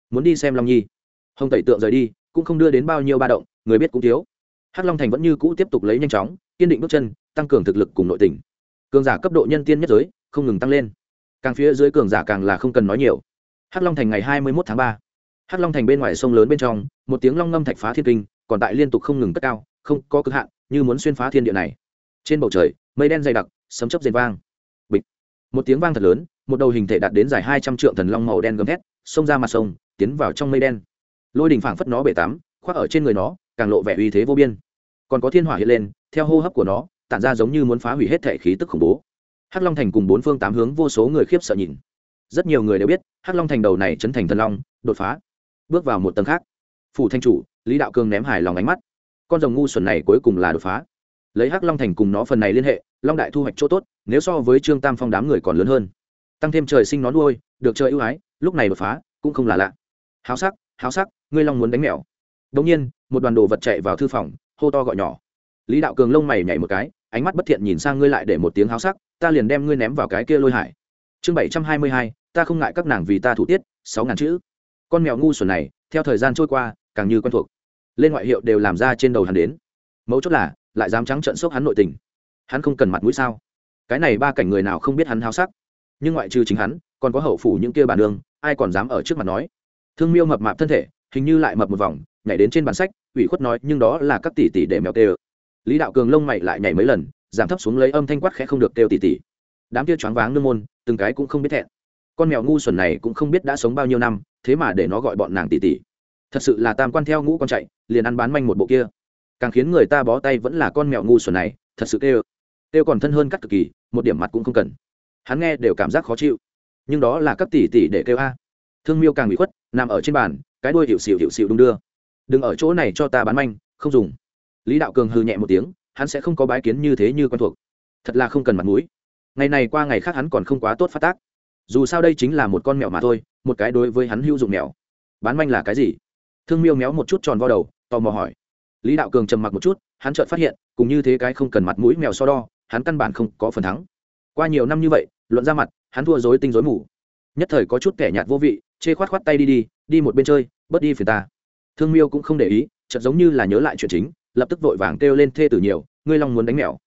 Muốn đi xem long nhi. Hồng tẩy tượng rời đi, cũng không đưa đến bao nhiêu ba động, người biết cũng thiếu. Hắc long thành vẫn như cũ tiếp tục lấy nhanh chóng, kiên định bước chân, tăng cường thực lực cùng nội tình. Cường giả cấp độ nhân tiên nhất giới, không ngừng tăng lên. Càng phía dưới cường giả càng là không cần nói nhiều. Hắc long thành ngày hai mươi một tháng ba hắc long thành bên ngoài sông lớn bên trong một tiếng long ngâm thạch phá thiên kinh còn tại liên tục không ngừng cất cao không có cực hạn như muốn xuyên phá thiên địa này. Trên bầu trời mây đen dày đặc sấm chấp rền vang. Bịch. Một tiếng vang thật lớn một đầu hình thể đạt đến dài hai trăm trượng thần long màu đen gầm thét xông ra mặt sông tiến vào trong mây đen. Lôi đình phảng phất nó bể tám, khoác ở trên người nó càng lộ vẻ uy thế vô biên. Còn có thiên hỏa hiện lên theo hô hấp của nó tản ra giống như muốn phá hủy hết thể khí tức khủng bố. Hắc long thành cùng bốn phương tám hướng vô số người khiếp sợ nhìn. Rất nhiều người đều biết hắc long thành đầu này chấn thành thần long đột phá bước vào một tầng khác. Phủ thanh chủ, lý đạo cường ném hài lòng ánh mắt. Con rồng ngu xuẩn này cuối cùng là đột phá. Lấy hắc long thành cùng nó phần này liên hệ, long đại thu hoạch chỗ tốt, nếu so với trương tam phong đám người còn lớn hơn. Tăng thêm trời sinh nó nuôi được chơi ưu ái, lúc này đột phá, cũng không là lạ. Háo sắc háo sắc, ngươi long muốn đánh mèo. Đống nhiên, một đoàn đồ vật chạy vào thư phòng, hô to gọi nhỏ. Lý đạo cường lông mày nhảy một cái, ánh mắt bất thiện nhìn sang ngươi lại để một tiếng háo sắc, ta liền đem ngươi ném vào cái kia lôi hải. Chương bảy trăm hai mươi hai, ta không ngại các nàng vì ta thủ tiết, sáu ngàn chữ con mèo ngu xuẩn này, theo thời gian trôi qua, càng như quen thuộc. Lên ngoại hiệu đều làm ra trên đầu hắn đến. Mấu chốt là, lại dám trắng trận sốc hắn nội tình. Hắn không cần mặt mũi sao? Cái này ba cảnh người nào không biết hắn háo sắc? Nhưng ngoại trừ chính hắn, còn có hậu phủ những kia bản đường ai còn dám ở trước mặt nói? Thương miêu mập mạp thân thể, hình như lại mập một vòng, nhảy đến trên bản sách, ủy khuất nói, nhưng đó là các tỷ tỷ để mèo tê ơ lý đạo cường lông mày lại nhảy mấy lần, giảm thấp xuống lấy âm thanh quát khẽ không được kêu tỷ tỷ. Đám kia choáng váng nương môn, từng cái cũng không biết thẹn con mèo ngu xuẩn này cũng không biết đã sống bao nhiêu năm, thế mà để nó gọi bọn nàng tỷ tỷ. Thật sự là tam quan theo ngũ con chạy, liền ăn bán manh một bộ kia. Càng khiến người ta bó tay vẫn là con mèo ngu xuẩn này, thật sự kêu. Kêu còn thân hơn cắt cực kỳ, một điểm mặt cũng không cần. Hắn nghe đều cảm giác khó chịu. Nhưng đó là các tỷ tỷ để kêu a. Thương miêu càng bị khuất, nằm ở trên bàn, cái đuôi hiệu xịu hiệu xịu đung đưa. Đừng ở chỗ này cho ta bán manh, không dùng. Lý đạo cường hư nhẹ một tiếng, hắn sẽ không có bái kiến như thế như quen thuộc. Thật là không cần mặt mũi. Ngày này qua ngày khác hắn còn không quá tốt phát tác dù sao đây chính là một con mèo mà thôi, một cái đối với hắn hữu dụng mèo. Bán manh là cái gì? Thương miêu méo một chút tròn vo đầu, tò mò hỏi. Lý đạo cường trầm mặc một chút, hắn chợt phát hiện, cùng như thế cái không cần mặt mũi mèo so đo, hắn căn bản không có phần thắng. Qua nhiều năm như vậy, luận ra mặt, hắn thua dối tinh dối mù. Nhất thời có chút kẻ nhạt vô vị, chê khoát khoát tay đi đi đi một bên chơi, bớt đi phiền ta. Thương miêu cũng không để ý, chợt giống như là nhớ lại chuyện chính, lập tức vội vàng kêu lên thê tử nhiều, ngươi long muốn đánh mèo.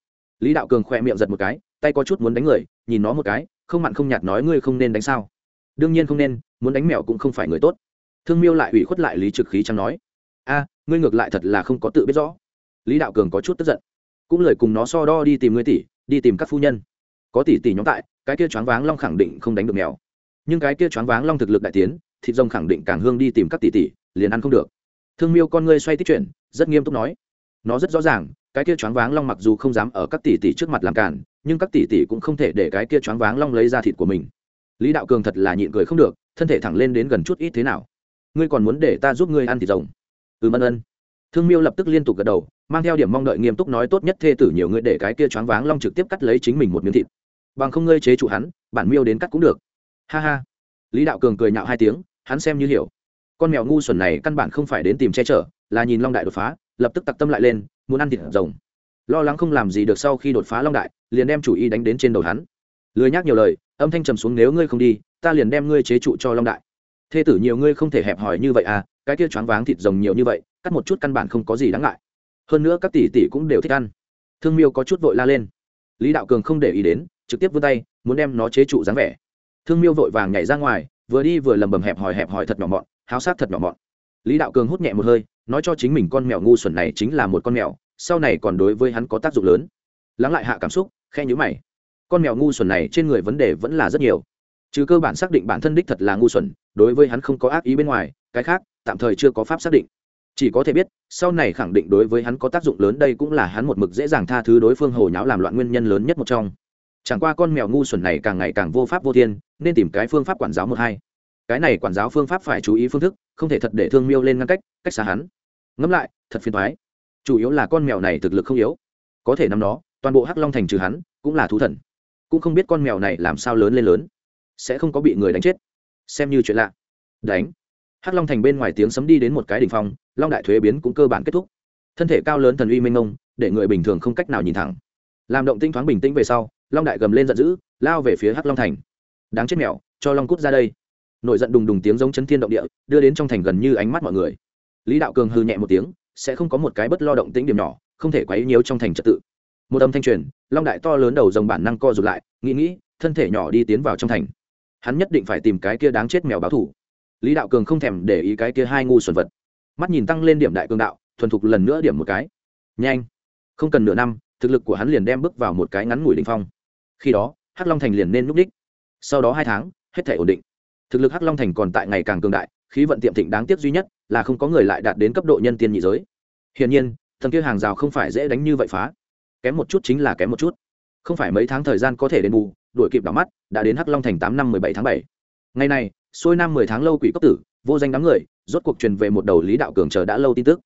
Lý đạo cường khỏe miệng giật một cái, tay có chút muốn đánh người, nhìn nó một cái không mặn không nhạt nói ngươi không nên đánh sao? Đương nhiên không nên, muốn đánh mèo cũng không phải người tốt. Thương miêu lại ủy khuất lại lý trực khí chẳng nói, a, ngươi ngược lại thật là không có tự biết rõ. Lý đạo cường có chút tức giận, cũng lời cùng nó so đo đi tìm ngươi tỷ, đi tìm các phu nhân. Có tỷ tỷ nhóm tại, cái kia choáng váng long khẳng định không đánh được mèo. Nhưng cái kia choáng váng long thực lực đại tiến, thịt rồng khẳng định càng hương đi tìm các tỷ tỷ, liền ăn không được. Thương miêu con ngươi xoay tích chuyển, rất nghiêm túc nói, nó rất rõ ràng cái kia choáng váng long mặc dù không dám ở các tỷ tỷ trước mặt làm cản, nhưng các tỷ tỷ cũng không thể để cái kia choáng váng long lấy ra thịt của mình. Lý đạo cường thật là nhịn cười không được, thân thể thẳng lên đến gần chút ít thế nào. Ngươi còn muốn để ta giúp ngươi ăn thịt rồng? Ừ ân ân. Thương miêu lập tức liên tục gật đầu, mang theo điểm mong đợi nghiêm túc nói tốt nhất thê tử nhiều ngươi để cái kia choáng váng long trực tiếp cắt lấy chính mình một miếng thịt. Bằng không ngươi chế trụ hắn, bản miêu đến cắt cũng được. Ha ha. Lý đạo cường cười nhạo hai tiếng, hắn xem như hiểu. Con mèo ngu xuẩn này căn bản không phải đến tìm che chở, là nhìn long đại đột phá lập tức tặc tâm lại lên, muốn ăn thịt rồng. Lo lắng không làm gì được sau khi đột phá long đại, liền đem chủ y đánh đến trên đầu hắn. Lười nhắc nhiều lời, âm thanh trầm xuống, nếu ngươi không đi, ta liền đem ngươi chế trụ cho long đại. Thê tử, nhiều ngươi không thể hẹp hòi như vậy à cái kia choáng váng thịt rồng nhiều như vậy, cắt một chút căn bản không có gì đáng ngại. Hơn nữa các tỷ tỷ cũng đều thích ăn. Thương miêu có chút vội la lên. Lý đạo cường không để ý đến, trực tiếp vươn tay, muốn đem nó chế trụ dáng vẻ. Thương miêu vội vàng nhảy ra ngoài, vừa đi vừa lầm bầm hẹp hòi hẹp hòi thật nhỏ mọn, háo sát thật nhỏ mọn. Lý đạo cường hút nhẹ một hơi nói cho chính mình con mèo ngu xuẩn này chính là một con mèo, sau này còn đối với hắn có tác dụng lớn. Lắng lại hạ cảm xúc khe nhữ mày. Con mèo ngu xuẩn này trên người vấn đề vẫn là rất nhiều. Trừ cơ bản xác định bản thân đích thật là ngu xuẩn, đối với hắn không có ác ý bên ngoài, cái khác, tạm thời chưa có pháp xác định. Chỉ có thể biết, sau này khẳng định đối với hắn có tác dụng lớn đây cũng là hắn một mực dễ dàng tha thứ đối phương hồ nháo làm loạn nguyên nhân lớn nhất một trong. Chẳng qua con mèo ngu xuẩn này càng ngày càng vô pháp vô thiên, nên tìm cái phương pháp quản giáo một hai cái này quản giáo phương pháp phải chú ý phương thức, không thể thật để thương miêu lên ngăn cách cách xa hắn. Ngẫm lại, thật phiền thoái chủ yếu là con mèo này thực lực không yếu. Có thể nắm nó, toàn bộ hắc long thành trừ hắn, cũng là thú thần. Cũng không biết con mèo này làm sao lớn lên lớn. Sẽ không có bị người đánh chết. Xem như chuyện lạ. Đánh. Hắc long thành bên ngoài tiếng sấm đi đến một cái đ ỉ n h phong, long đại thuế biến cũng cơ bản kết thúc. Thân thể cao lớn thần uy minh ông để người bình thường không cách nào nhìn thẳng. Làm động tinh thoáng bình tĩnh về sau, long đại gầm lên giận dữ, lao về phía hắc long thành. Đáng chết mèo, cho long cút ra đây nổi giận đùng đùng tiếng giống chấn thiên động địa, đưa đến trong thành gần như ánh mắt mọi người. Lý đạo cường hư nhẹ một tiếng, sẽ không có một cái bất lo động tĩnh điểm nhỏ, không thể quấy nhiễu trong thành trật tự. Một âm thanh truyền, long đại to lớn đầu dòng bản năng co rụt lại, nghĩ nghĩ, thân thể nhỏ đi tiến vào trong thành. Hắn nhất định phải tìm cái kia đáng chết mèo báo thủ. Lý đạo cường không thèm để ý cái kia hai ngu xuẩn vật. Mắt nhìn tăng lên điểm đại cường đạo, thuần thục lần nữa điểm một cái. Nhanh! Không cần nửa năm, thực lực của hắn liền đem bước vào một cái ngắn ngủi đình phong. Khi đó, hắc long thành liền nên núp đích. Sau đó hai tháng, hết thể ổn định thực lực hắc long thành còn tại ngày càng cường đại, khí vận tiệm thịnh đáng tiếc duy nhất là không có người lại đạt đến cấp độ nhân tiên nhị giới. Hiển nhiên, thần kia hàng rào không phải dễ đánh như vậy phá. Kém một chút chính là kém một chút. Không phải mấy tháng thời gian có thể đền bù, đuổi kịp đỏ mắt, đã đến hắc long thành tám năm mười bảy tháng bảy. Ngày này, xuôi năm mười tháng lâu quỷ cấp tử, vô danh đám người, rốt cuộc truyền về một đầu lý đạo cường chờ đã lâu tin tức.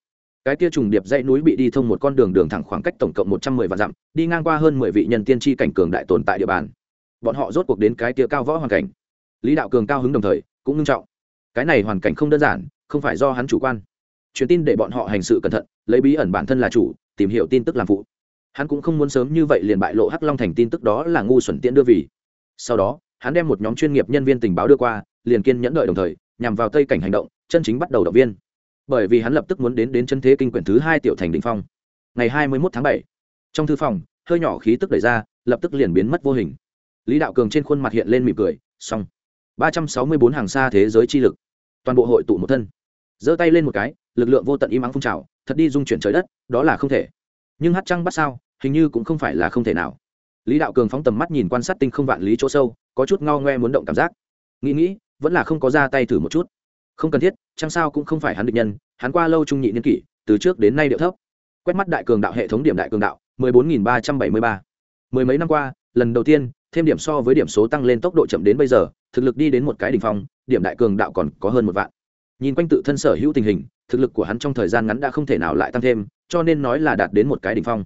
Cái kia trùng điệp dãy núi bị đi thông một con đường đường thẳng khoảng cách tổng cộng một trăm mười vạn dặm, đi ngang qua hơn mười vị nhân tiên tri cảnh cường đại tồn tại địa bàn. Bọn họ rốt cuộc đến cái kia cao võ hoàn cảnh lý đạo cường cao hứng đồng thời, cũng nghiêm trọng. Cái này hoàn cảnh không đơn giản, không phải do hắn chủ quan. Truyền tin để bọn họ hành sự cẩn thận, lấy bí ẩn bản thân là chủ, tìm hiểu tin tức làm phụ. Hắn cũng không muốn sớm như vậy liền bại lộ hắc long thành tin tức đó là ngu xuẩn tiễn đưa vì. Sau đó, hắn đem một nhóm chuyên nghiệp nhân viên tình báo đưa qua, liền kiên nhẫn đợi đồng thời, nhằm vào tây cảnh hành động, chân chính bắt đầu động viên. Bởi vì hắn lập tức muốn đến đến chân thế kinh quyển thứ hai tiểu thành định phong. Ngày hai mươi một tháng bảy, trong thư phòng, hơi nhỏ khí tức đẩy ra, lập tức liền biến mất vô hình. Lý đạo cường trên khuôn mặt hiện lên mỉm cười, xong ba trăm sáu mươi bốn hàng xa thế giới chi lực. Toàn bộ hội tụ một thân. Giơ tay lên một cái, lực lượng vô tận im ắng phun trào, thật đi dung chuyển trời đất, đó là không thể. Nhưng hát trăng bắt sao, hình như cũng không phải là không thể nào. Lý đạo cường phóng tầm mắt nhìn quan sát tinh không vạn lý chỗ sâu, có chút ngao ngoe muốn động cảm giác. Nghĩ nghĩ, vẫn là không có ra tay thử một chút. Không cần thiết chăng sao cũng không phải hắn địch nhân, hắn qua lâu trung nhị niên kỷ, từ trước đến nay điệu thấp. Quét mắt đại cường đạo hệ thống điểm đại cường đạo, mười bốn nghìn ba trăm bảy mươi ba. Mười mấy năm qua, lần đầu tiên thêm điểm so với điểm số tăng lên tốc độ chậm đến bây giờ, thực lực đi đến một cái đ ỉ n h phong, điểm đại cường đạo còn có hơn một vạn. Nhìn quanh tự thân sở hữu tình hình, thực lực của hắn trong thời gian ngắn đã không thể nào lại tăng thêm, cho nên nói là đạt đến một cái đ ỉ n h phong.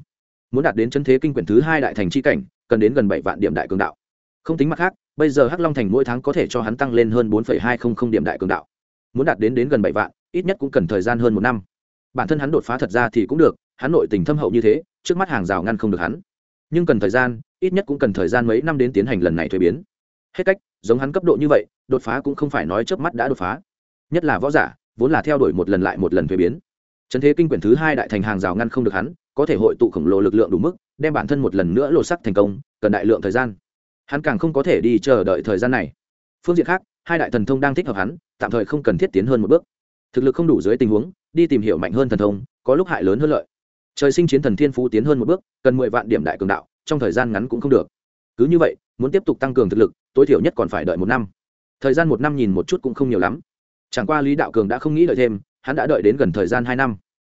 Muốn đạt đến chân thế kinh quyển thứ hai đại thành c h i cảnh, cần đến gần bảy vạn điểm đại cường đạo. Không tính mặt khác, bây giờ hắc long thành mỗi tháng có thể cho hắn tăng lên hơn bốn hai trăm linh điểm đại cường đạo. Muốn đạt đến đến gần bảy vạn, ít nhất cũng cần thời gian hơn một năm. Bản thân hắn đột phá thật ra thì cũng được, hắn nội tình thâm hậu như thế, trước mắt hàng rào ngăn không được hắn. Nhưng cần thời gian ít nhất cũng cần thời gian mấy năm đến tiến hành lần này thuế biến. Hết cách, giống hắn cấp độ như vậy, đột phá cũng không phải nói chớp mắt đã đột phá. Nhất là võ giả, vốn là theo đuổi một lần lại một lần thuế biến. Trần thế kinh quyển thứ hai đại thành hàng rào ngăn không được hắn, có thể hội tụ khổng lồ lực lượng đủ mức, đem bản thân một lần nữa lột sắc thành công, cần đại lượng thời gian. Hắn càng không có thể đi chờ đợi thời gian này. Phương diện khác, hai đại thần thông đang thích hợp hắn, tạm thời không cần thiết tiến hơn một bước. Thực lực không đủ dưới tình huống, đi tìm hiểu mạnh hơn thần thông, có lúc hại lớn hơn lợi. Trời sinh chiến thần thiên phú tiến hơn một bước, cần mười vạn điểm đại cường đạo trong thời gian ngắn cũng không được. Cứ như vậy, muốn tiếp tục tăng cường thực lực, tối thiểu nhất còn phải đợi một năm. Thời gian một năm nhìn một chút cũng không nhiều lắm. Chẳng qua lý đạo cường đã không nghĩ đợi thêm, hắn đã đợi đến gần thời gian hai năm.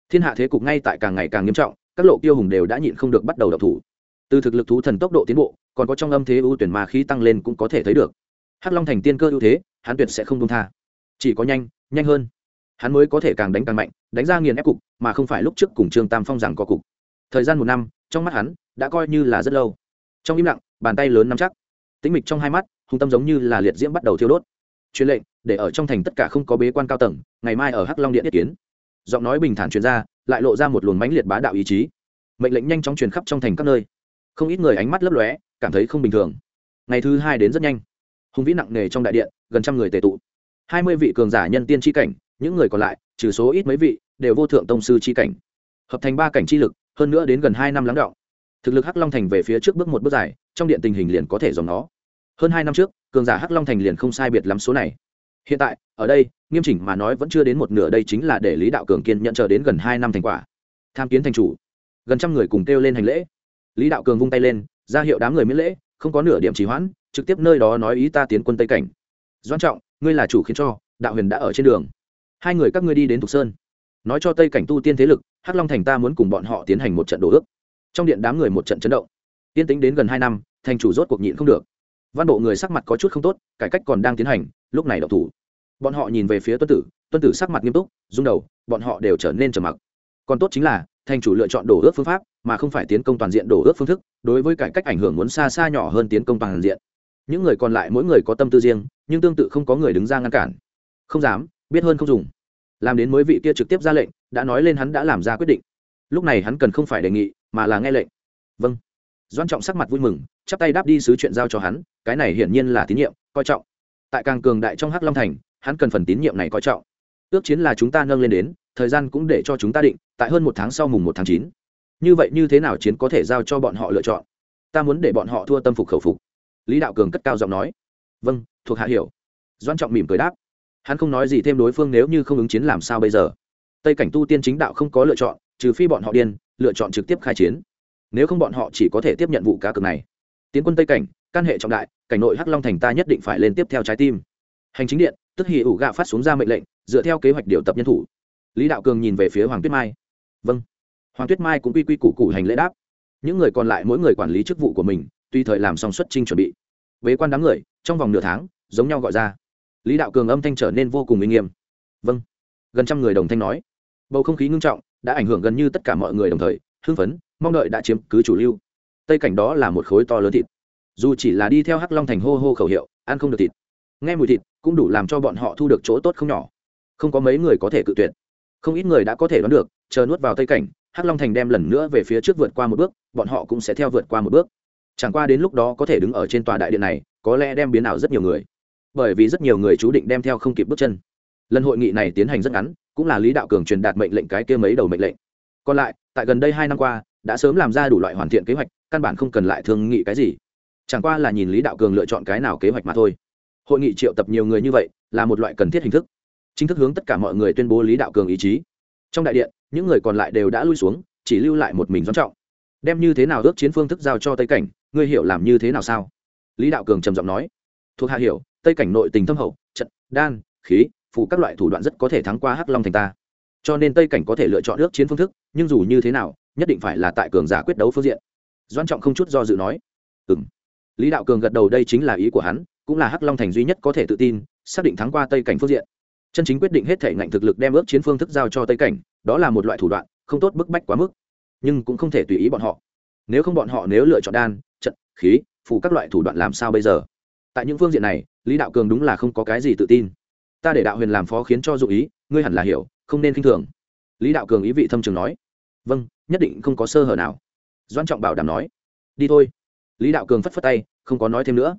Thiên hạ thế cục ngay tại càng ngày càng nghiêm trọng, các lộ tiêu hùng đều đã nhịn không được bắt đầu đập thủ. Từ thực lực thú thần tốc độ tiến bộ, còn có trong âm thế ưu tuyển mà khí tăng lên cũng có thể thấy được. Hắc long thành tiên cơ ưu thế, hắn tuyệt sẽ không đông tha. Chỉ có nhanh nhanh hơn. Hắn mới có thể càng đánh càng mạnh, đánh ra nghiền ép cục, mà không phải lúc trước cùng trương tam phong rằng có cục. Thời gian một năm trong mắt hắn đã coi như là rất lâu. Trong im lặng, bàn tay lớn nắm chắc. Tĩnh mịch trong hai mắt, hung tâm giống như là liệt diễm bắt đầu thiêu đốt. Truyền lệnh, để ở trong thành tất cả không có bế quan cao tầng, ngày mai ở hắc long điện yết kiến. Giọng nói bình thản truyền ra, lại lộ ra một luồng mãnh liệt bá đạo ý chí. Mệnh lệnh nhanh chóng truyền khắp trong thành các nơi. Không ít người ánh mắt lấp lóe, cảm thấy không bình thường. Ngày thứ hai đến rất nhanh. Hùng vĩ nặng nề trong đại điện, gần trăm người tề tụ. Hai mươi vị cường giả nhân tiên tri cảnh, những người còn lại, trừ số ít mấy vị, đều vô thượng tông sư tri cảnh. Hợp thành ba cảnh chi lực hơn nữa đến gần hai năm lắng đọng. Thực lực hắc long thành về phía trước bước một bước dài, trong điện tình hình liền có thể dòng nó. Hơn hai năm trước, cường giả hắc long thành liền không sai biệt lắm số này. Hiện tại, ở đây, nghiêm chỉnh mà nói vẫn chưa đến một nửa, đây chính là để lý đạo cường kiên nhận chờ đến gần hai năm thành quả. Tham kiến thành chủ. Gần trăm người cùng kêu lên hành lễ. Lý đạo cường vung tay lên, ra hiệu đám người miễn lễ, không có nửa điểm trì hoãn, trực tiếp nơi đó nói ý ta tiến quân tây cảnh. Doan trọng, ngươi là chủ khiến cho, đạo huyền đã ở trên đường. Hai người các ngươi đi đến thục sơn nói cho tây cảnh tu tiên thế lực, hắc long thành ta muốn cùng bọn họ tiến hành một trận đổ ước. Trong điện đám người một trận chấn động. Tiên tính đến gần hai năm, thành chủ rốt cuộc nhịn không được. Văn bộ người sắc mặt có chút không tốt, cải cách còn đang tiến hành, lúc này đậu thủ. Bọn họ nhìn về phía tuân tử tuân tử sắc mặt nghiêm túc, rung đầu, bọn họ đều trở nên trầm mặc. Còn tốt chính là, thành chủ lựa chọn đổ ước phương pháp, mà không phải tiến công toàn diện đổ ước phương thức, đối với cải cách ảnh hưởng muốn xa xa nhỏ hơn tiến công toàn diện. Những người còn lại mỗi người có tâm tư riêng, nhưng tương tự không có người đứng ra ngăn cản. Không dám, biết hơn không dùng làm đến mới vị kia trực tiếp ra lệnh, đã nói lên hắn đã làm ra quyết định. Lúc này hắn cần không phải đề nghị, mà là nghe lệnh. Vâng. Doan trọng sắc mặt vui mừng, chắp tay đáp đi sứ chuyện giao cho hắn, cái này hiển nhiên là tín nhiệm, coi trọng. Tại càng cường đại trong hắc long thành, hắn cần phần tín nhiệm này coi trọng. Ước chiến là chúng ta nâng lên đến, thời gian cũng để cho chúng ta định, tại hơn một tháng sau mùng một tháng chín. Như vậy như thế nào chiến có thể giao cho bọn họ lựa chọn? Ta muốn để bọn họ thua tâm phục khẩu phục. Lý đạo cường cất cao giọng nói. Vâng thuộc hạ hiểu. Doan trọng mỉm cười đáp hắn không nói gì thêm đối phương nếu như không ứng chiến làm sao bây giờ. Tây cảnh tu tiên chính đạo không có lựa chọn, trừ phi bọn họ điên, lựa chọn trực tiếp khai chiến. Nếu không bọn họ chỉ có thể tiếp nhận vụ cá cược này. Tiến quân tây cảnh căn hệ trọng đại, cảnh nội hắc long thành ta nhất định phải lên tiếp theo trái tim. Hành chính điện, tức hì ủ gạ phát xuống ra mệnh lệnh, dựa theo kế hoạch điều tập nhân thủ. Lý đạo cường nhìn về phía hoàng tuyết mai. Vâng. Hoàng tuyết mai cũng quy quy củ củ hành lễ đáp. Những người còn lại mỗi người quản lý chức vụ của mình tùy thời làm xong xuất trình chuẩn bị. Bế quan đám người, trong vòng nửa tháng, giống nhau gọi ra lý đạo cường âm thanh trở nên vô cùng uy nghiêm. Vâng. Gần trăm người đồng thanh nói. Bầu không khí ngưng trọng, đã ảnh hưởng gần như tất cả mọi người đồng thời, hưng phấn, mong đợi đã chiếm cứ chủ lưu. Tây cảnh đó là một khối to lớn thịt. Dù chỉ là đi theo hắc long thành hô hô khẩu hiệu, ăn không được thịt. Nghe mùi thịt cũng đủ làm cho bọn họ thu được chỗ tốt không nhỏ. Không có mấy người có thể cự tuyệt. Không ít người đã có thể đoán được, chờ nuốt vào tây cảnh, hắc long thành đem lần nữa về phía trước vượt qua một bước, bọn họ cũng sẽ theo vượt qua một bước. Chẳng qua đến lúc đó có thể đứng ở trên tòa đại điện này, có lẽ đem biến ảo rất nhiều người bởi vì rất nhiều người chú định đem theo không kịp bước chân. Lần hội nghị này tiến hành rất ngắn, cũng là lý đạo cường truyền đạt mệnh lệnh cái kia mấy đầu mệnh lệnh. Còn lại, tại gần đây hai năm qua, đã sớm làm ra đủ loại hoàn thiện kế hoạch, căn bản không cần lại thương nghị cái gì. Chẳng qua là nhìn lý đạo cường lựa chọn cái nào kế hoạch mà thôi. Hội nghị triệu tập nhiều người như vậy, là một loại cần thiết hình thức. Chính thức hướng tất cả mọi người tuyên bố lý đạo cường ý chí. Trong đại điện, những người còn lại đều đã lui xuống, chỉ lưu lại một mình doãn trọng. Đem như thế nào ước chiến phương thức giao cho tây cảnh, ngươi hiểu làm như thế nào sao? Lý đạo cường trầm giọng nói. Thuộc hạ hiểu tây cảnh nội tình thâm hậu, trận, đan, khí phụ các loại thủ đoạn rất có thể thắng qua hắc long thành ta. Cho nên tây cảnh có thể lựa chọn ước chiến phương thức, nhưng dù như thế nào, nhất định phải là tại cường giả quyết đấu phương diện. Doan trọng không chút do dự nói. Ừ m lý đạo cường gật đầu đây chính là ý của hắn, cũng là hắc long thành duy nhất có thể tự tin, xác định thắng qua tây cảnh phương diện. Chân chính quyết định hết thể ngạnh thực lực đem ước chiến phương thức giao cho tây cảnh, đó là một loại thủ đoạn, không tốt bức bách quá mức. Nhưng cũng không thể tùy ý bọn họ. Nếu không bọn họ nếu lựa chọn đan, trận, khí phụ các loại thủ đoạn làm sao bây giờ? Tại những phương diện này lý đạo cường đúng là không có cái gì tự tin. Ta để đạo huyền làm phó khiến cho dụ ý, ngươi hẳn là hiểu, không nên k i n h thường. Lý đạo cường ý vị thâm trường nói. Vâng nhất định không có sơ hở nào. Doan trọng bảo đảm nói. Đi thôi. Lý đạo cường phất phất tay, không có nói thêm nữa.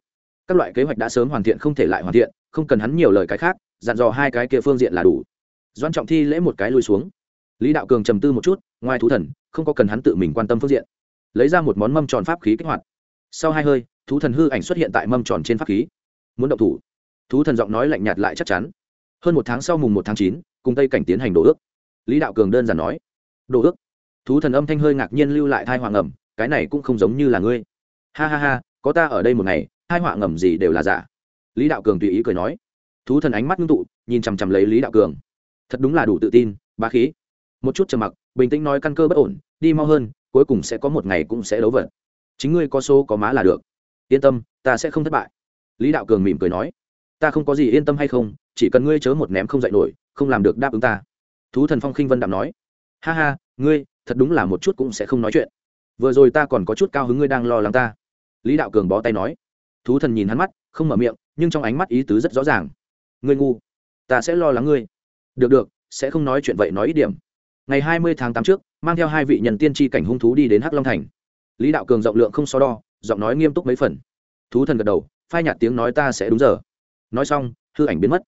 Các loại kế hoạch đã sớm hoàn thiện không thể lại hoàn thiện, không cần hắn nhiều lời cái khác, dặn dò hai cái kia phương diện là đủ. Doan trọng thi lễ một cái lùi xuống. Lý đạo cường trầm tư một chút, ngoài thú thần, không có cần hắn tự mình quan tâm phương diện. Lấy ra một món mâm tròn pháp khí kích hoạt. Sau hai hơi, thú thần hư ảnh xuất hiện tại mâm tròn trên pháp khí muốn động thủ. Thú thần giọng nói lạnh nhạt lại chắc chắn. Hơn một tháng sau mùng một tháng chín, cùng tây cảnh tiến hành đổ ước. Lý đạo cường đơn giản nói, đổ ước? Thú thần âm thanh hơi ngạc nhiên lưu lại thai hoàng ẩm cái này cũng không giống như là ngươi. Ha ha ha, có ta ở đây một ngày hai họa ngầm gì đều là giả. Lý đạo cường tùy ý cười nói. Thú thần ánh mắt ngưng tụ, nhìn chằm chằm lấy lý đạo cường. Thật đúng là đủ tự tin, bá khí. Một chút trầm mặc, bình tĩnh nói căn cơ bất ổn, đi mau hơn, cuối cùng sẽ có một ngày cũng sẽ đấu vật. Chính ngươi có số có má là được. Yên tâm, ta sẽ không thất bại lý đạo cường mỉm cười nói, ta không có gì yên tâm hay không, chỉ cần ngươi chớ một ném không dạy nổi, không làm được đáp ứng ta. Thú thần phong khinh vân đạm nói, ha ha, ngươi, thật đúng là một chút cũng sẽ không nói chuyện. Vừa rồi ta còn có chút cao hứng ngươi đang lo lắng ta. Lý đạo cường bó tay nói. Thú thần nhìn hắn mắt, không mở miệng, nhưng trong ánh mắt ý tứ rất rõ ràng. Ngươi ngu, ta sẽ lo lắng ngươi. Được được, sẽ không nói chuyện vậy nói ít điểm. Ngày hai mươi tháng tám trước, mang theo hai vị nhân tiên tri cảnh hung thú đi đến hắc long thành. Lý đạo cường rộng lượng không so đo, giọng nói nghiêm túc mấy phần. Thú thần gật đầu phai nhạt tiếng nói ta sẽ đúng giờ. Nói xong, hư ảnh biến mất.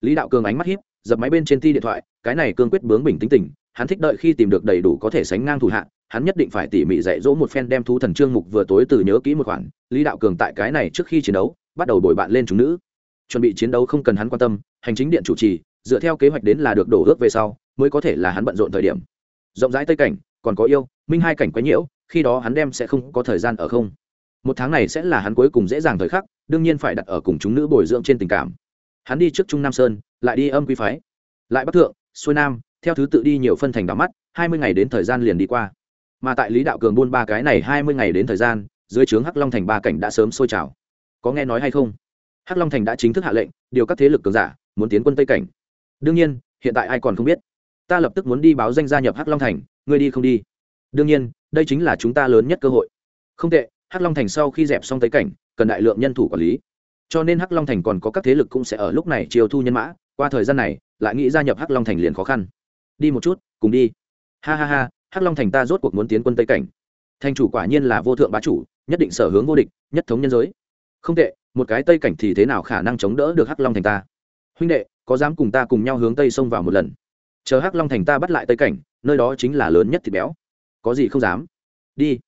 Lý đạo cường ánh mắt hiếp dập máy bên trên ti điện thoại, cái này cương quyết bướng bình tính tình, hắn thích đợi khi tìm được đầy đủ có thể sánh ngang thủ hạ, hắn nhất định phải tỉ mỉ dạy dỗ một phen đem thú thần trương mục vừa tối từ nhớ kỹ một khoản, lý đạo cường tại cái này trước khi chiến đấu, bắt đầu bồi bạn lên chúng nữ. Chuẩn bị chiến đấu không cần hắn quan tâm, hành chính điện chủ trì, dựa theo kế hoạch đến là được đổ ước về sau, mới có thể là hắn bận rộn thời điểm. Rộng rãi tây cảnh, còn có yêu, minh hai cảnh quấy nhiễu, khi đó hắn đem sẽ không có thời gian ở không một tháng này sẽ là hắn cuối cùng dễ dàng thời khắc, đương nhiên phải đặt ở cùng chúng nữ bồi dưỡng trên tình cảm. Hắn đi trước trung nam sơn, lại đi âm quy phái, lại bắc thượng, xuôi nam, theo thứ tự đi nhiều phân thành đỏ mắt, hai mươi ngày đến thời gian liền đi qua. Mà tại lý đạo cường buôn ba cái này hai mươi ngày đến thời gian, dưới trướng hắc long thành ba cảnh đã sớm sôi trào. Có nghe nói hay không? Hắc long thành đã chính thức hạ lệnh, điều các thế lực cường giả muốn tiến quân tây cảnh. Đương nhiên, hiện tại ai còn không biết? Ta lập tức muốn đi báo danh gia nhập hắc long thành, ngươi đi không đi? Đương nhiên, đây chính là chúng ta lớn nhất cơ hội. Không tệ hắc long thành sau khi dẹp xong tây cảnh, cần đại lượng nhân thủ quản lý. Cho nên hắc long thành còn có các thế lực cũng sẽ ở lúc này chiều thu nhân mã. Qua thời gian này, lại nghĩ gia nhập hắc long thành liền khó khăn. Đi một chút, cùng đi. Ha ha ha, hắc long thành ta rốt cuộc muốn tiến quân tây cảnh. Thành chủ quả nhiên là vô thượng bá chủ, nhất định sở hướng vô địch, nhất thống nhân giới. Không tệ, một cái tây cảnh thì thế nào khả năng chống đỡ được hắc long thành ta? Huynh đệ, có dám cùng ta cùng nhau hướng tây xông vào một lần? Chờ hắc long thành ta bắt lại tây cảnh, nơi đó chính là lớn nhất thịt béo. Có gì không dám? Đi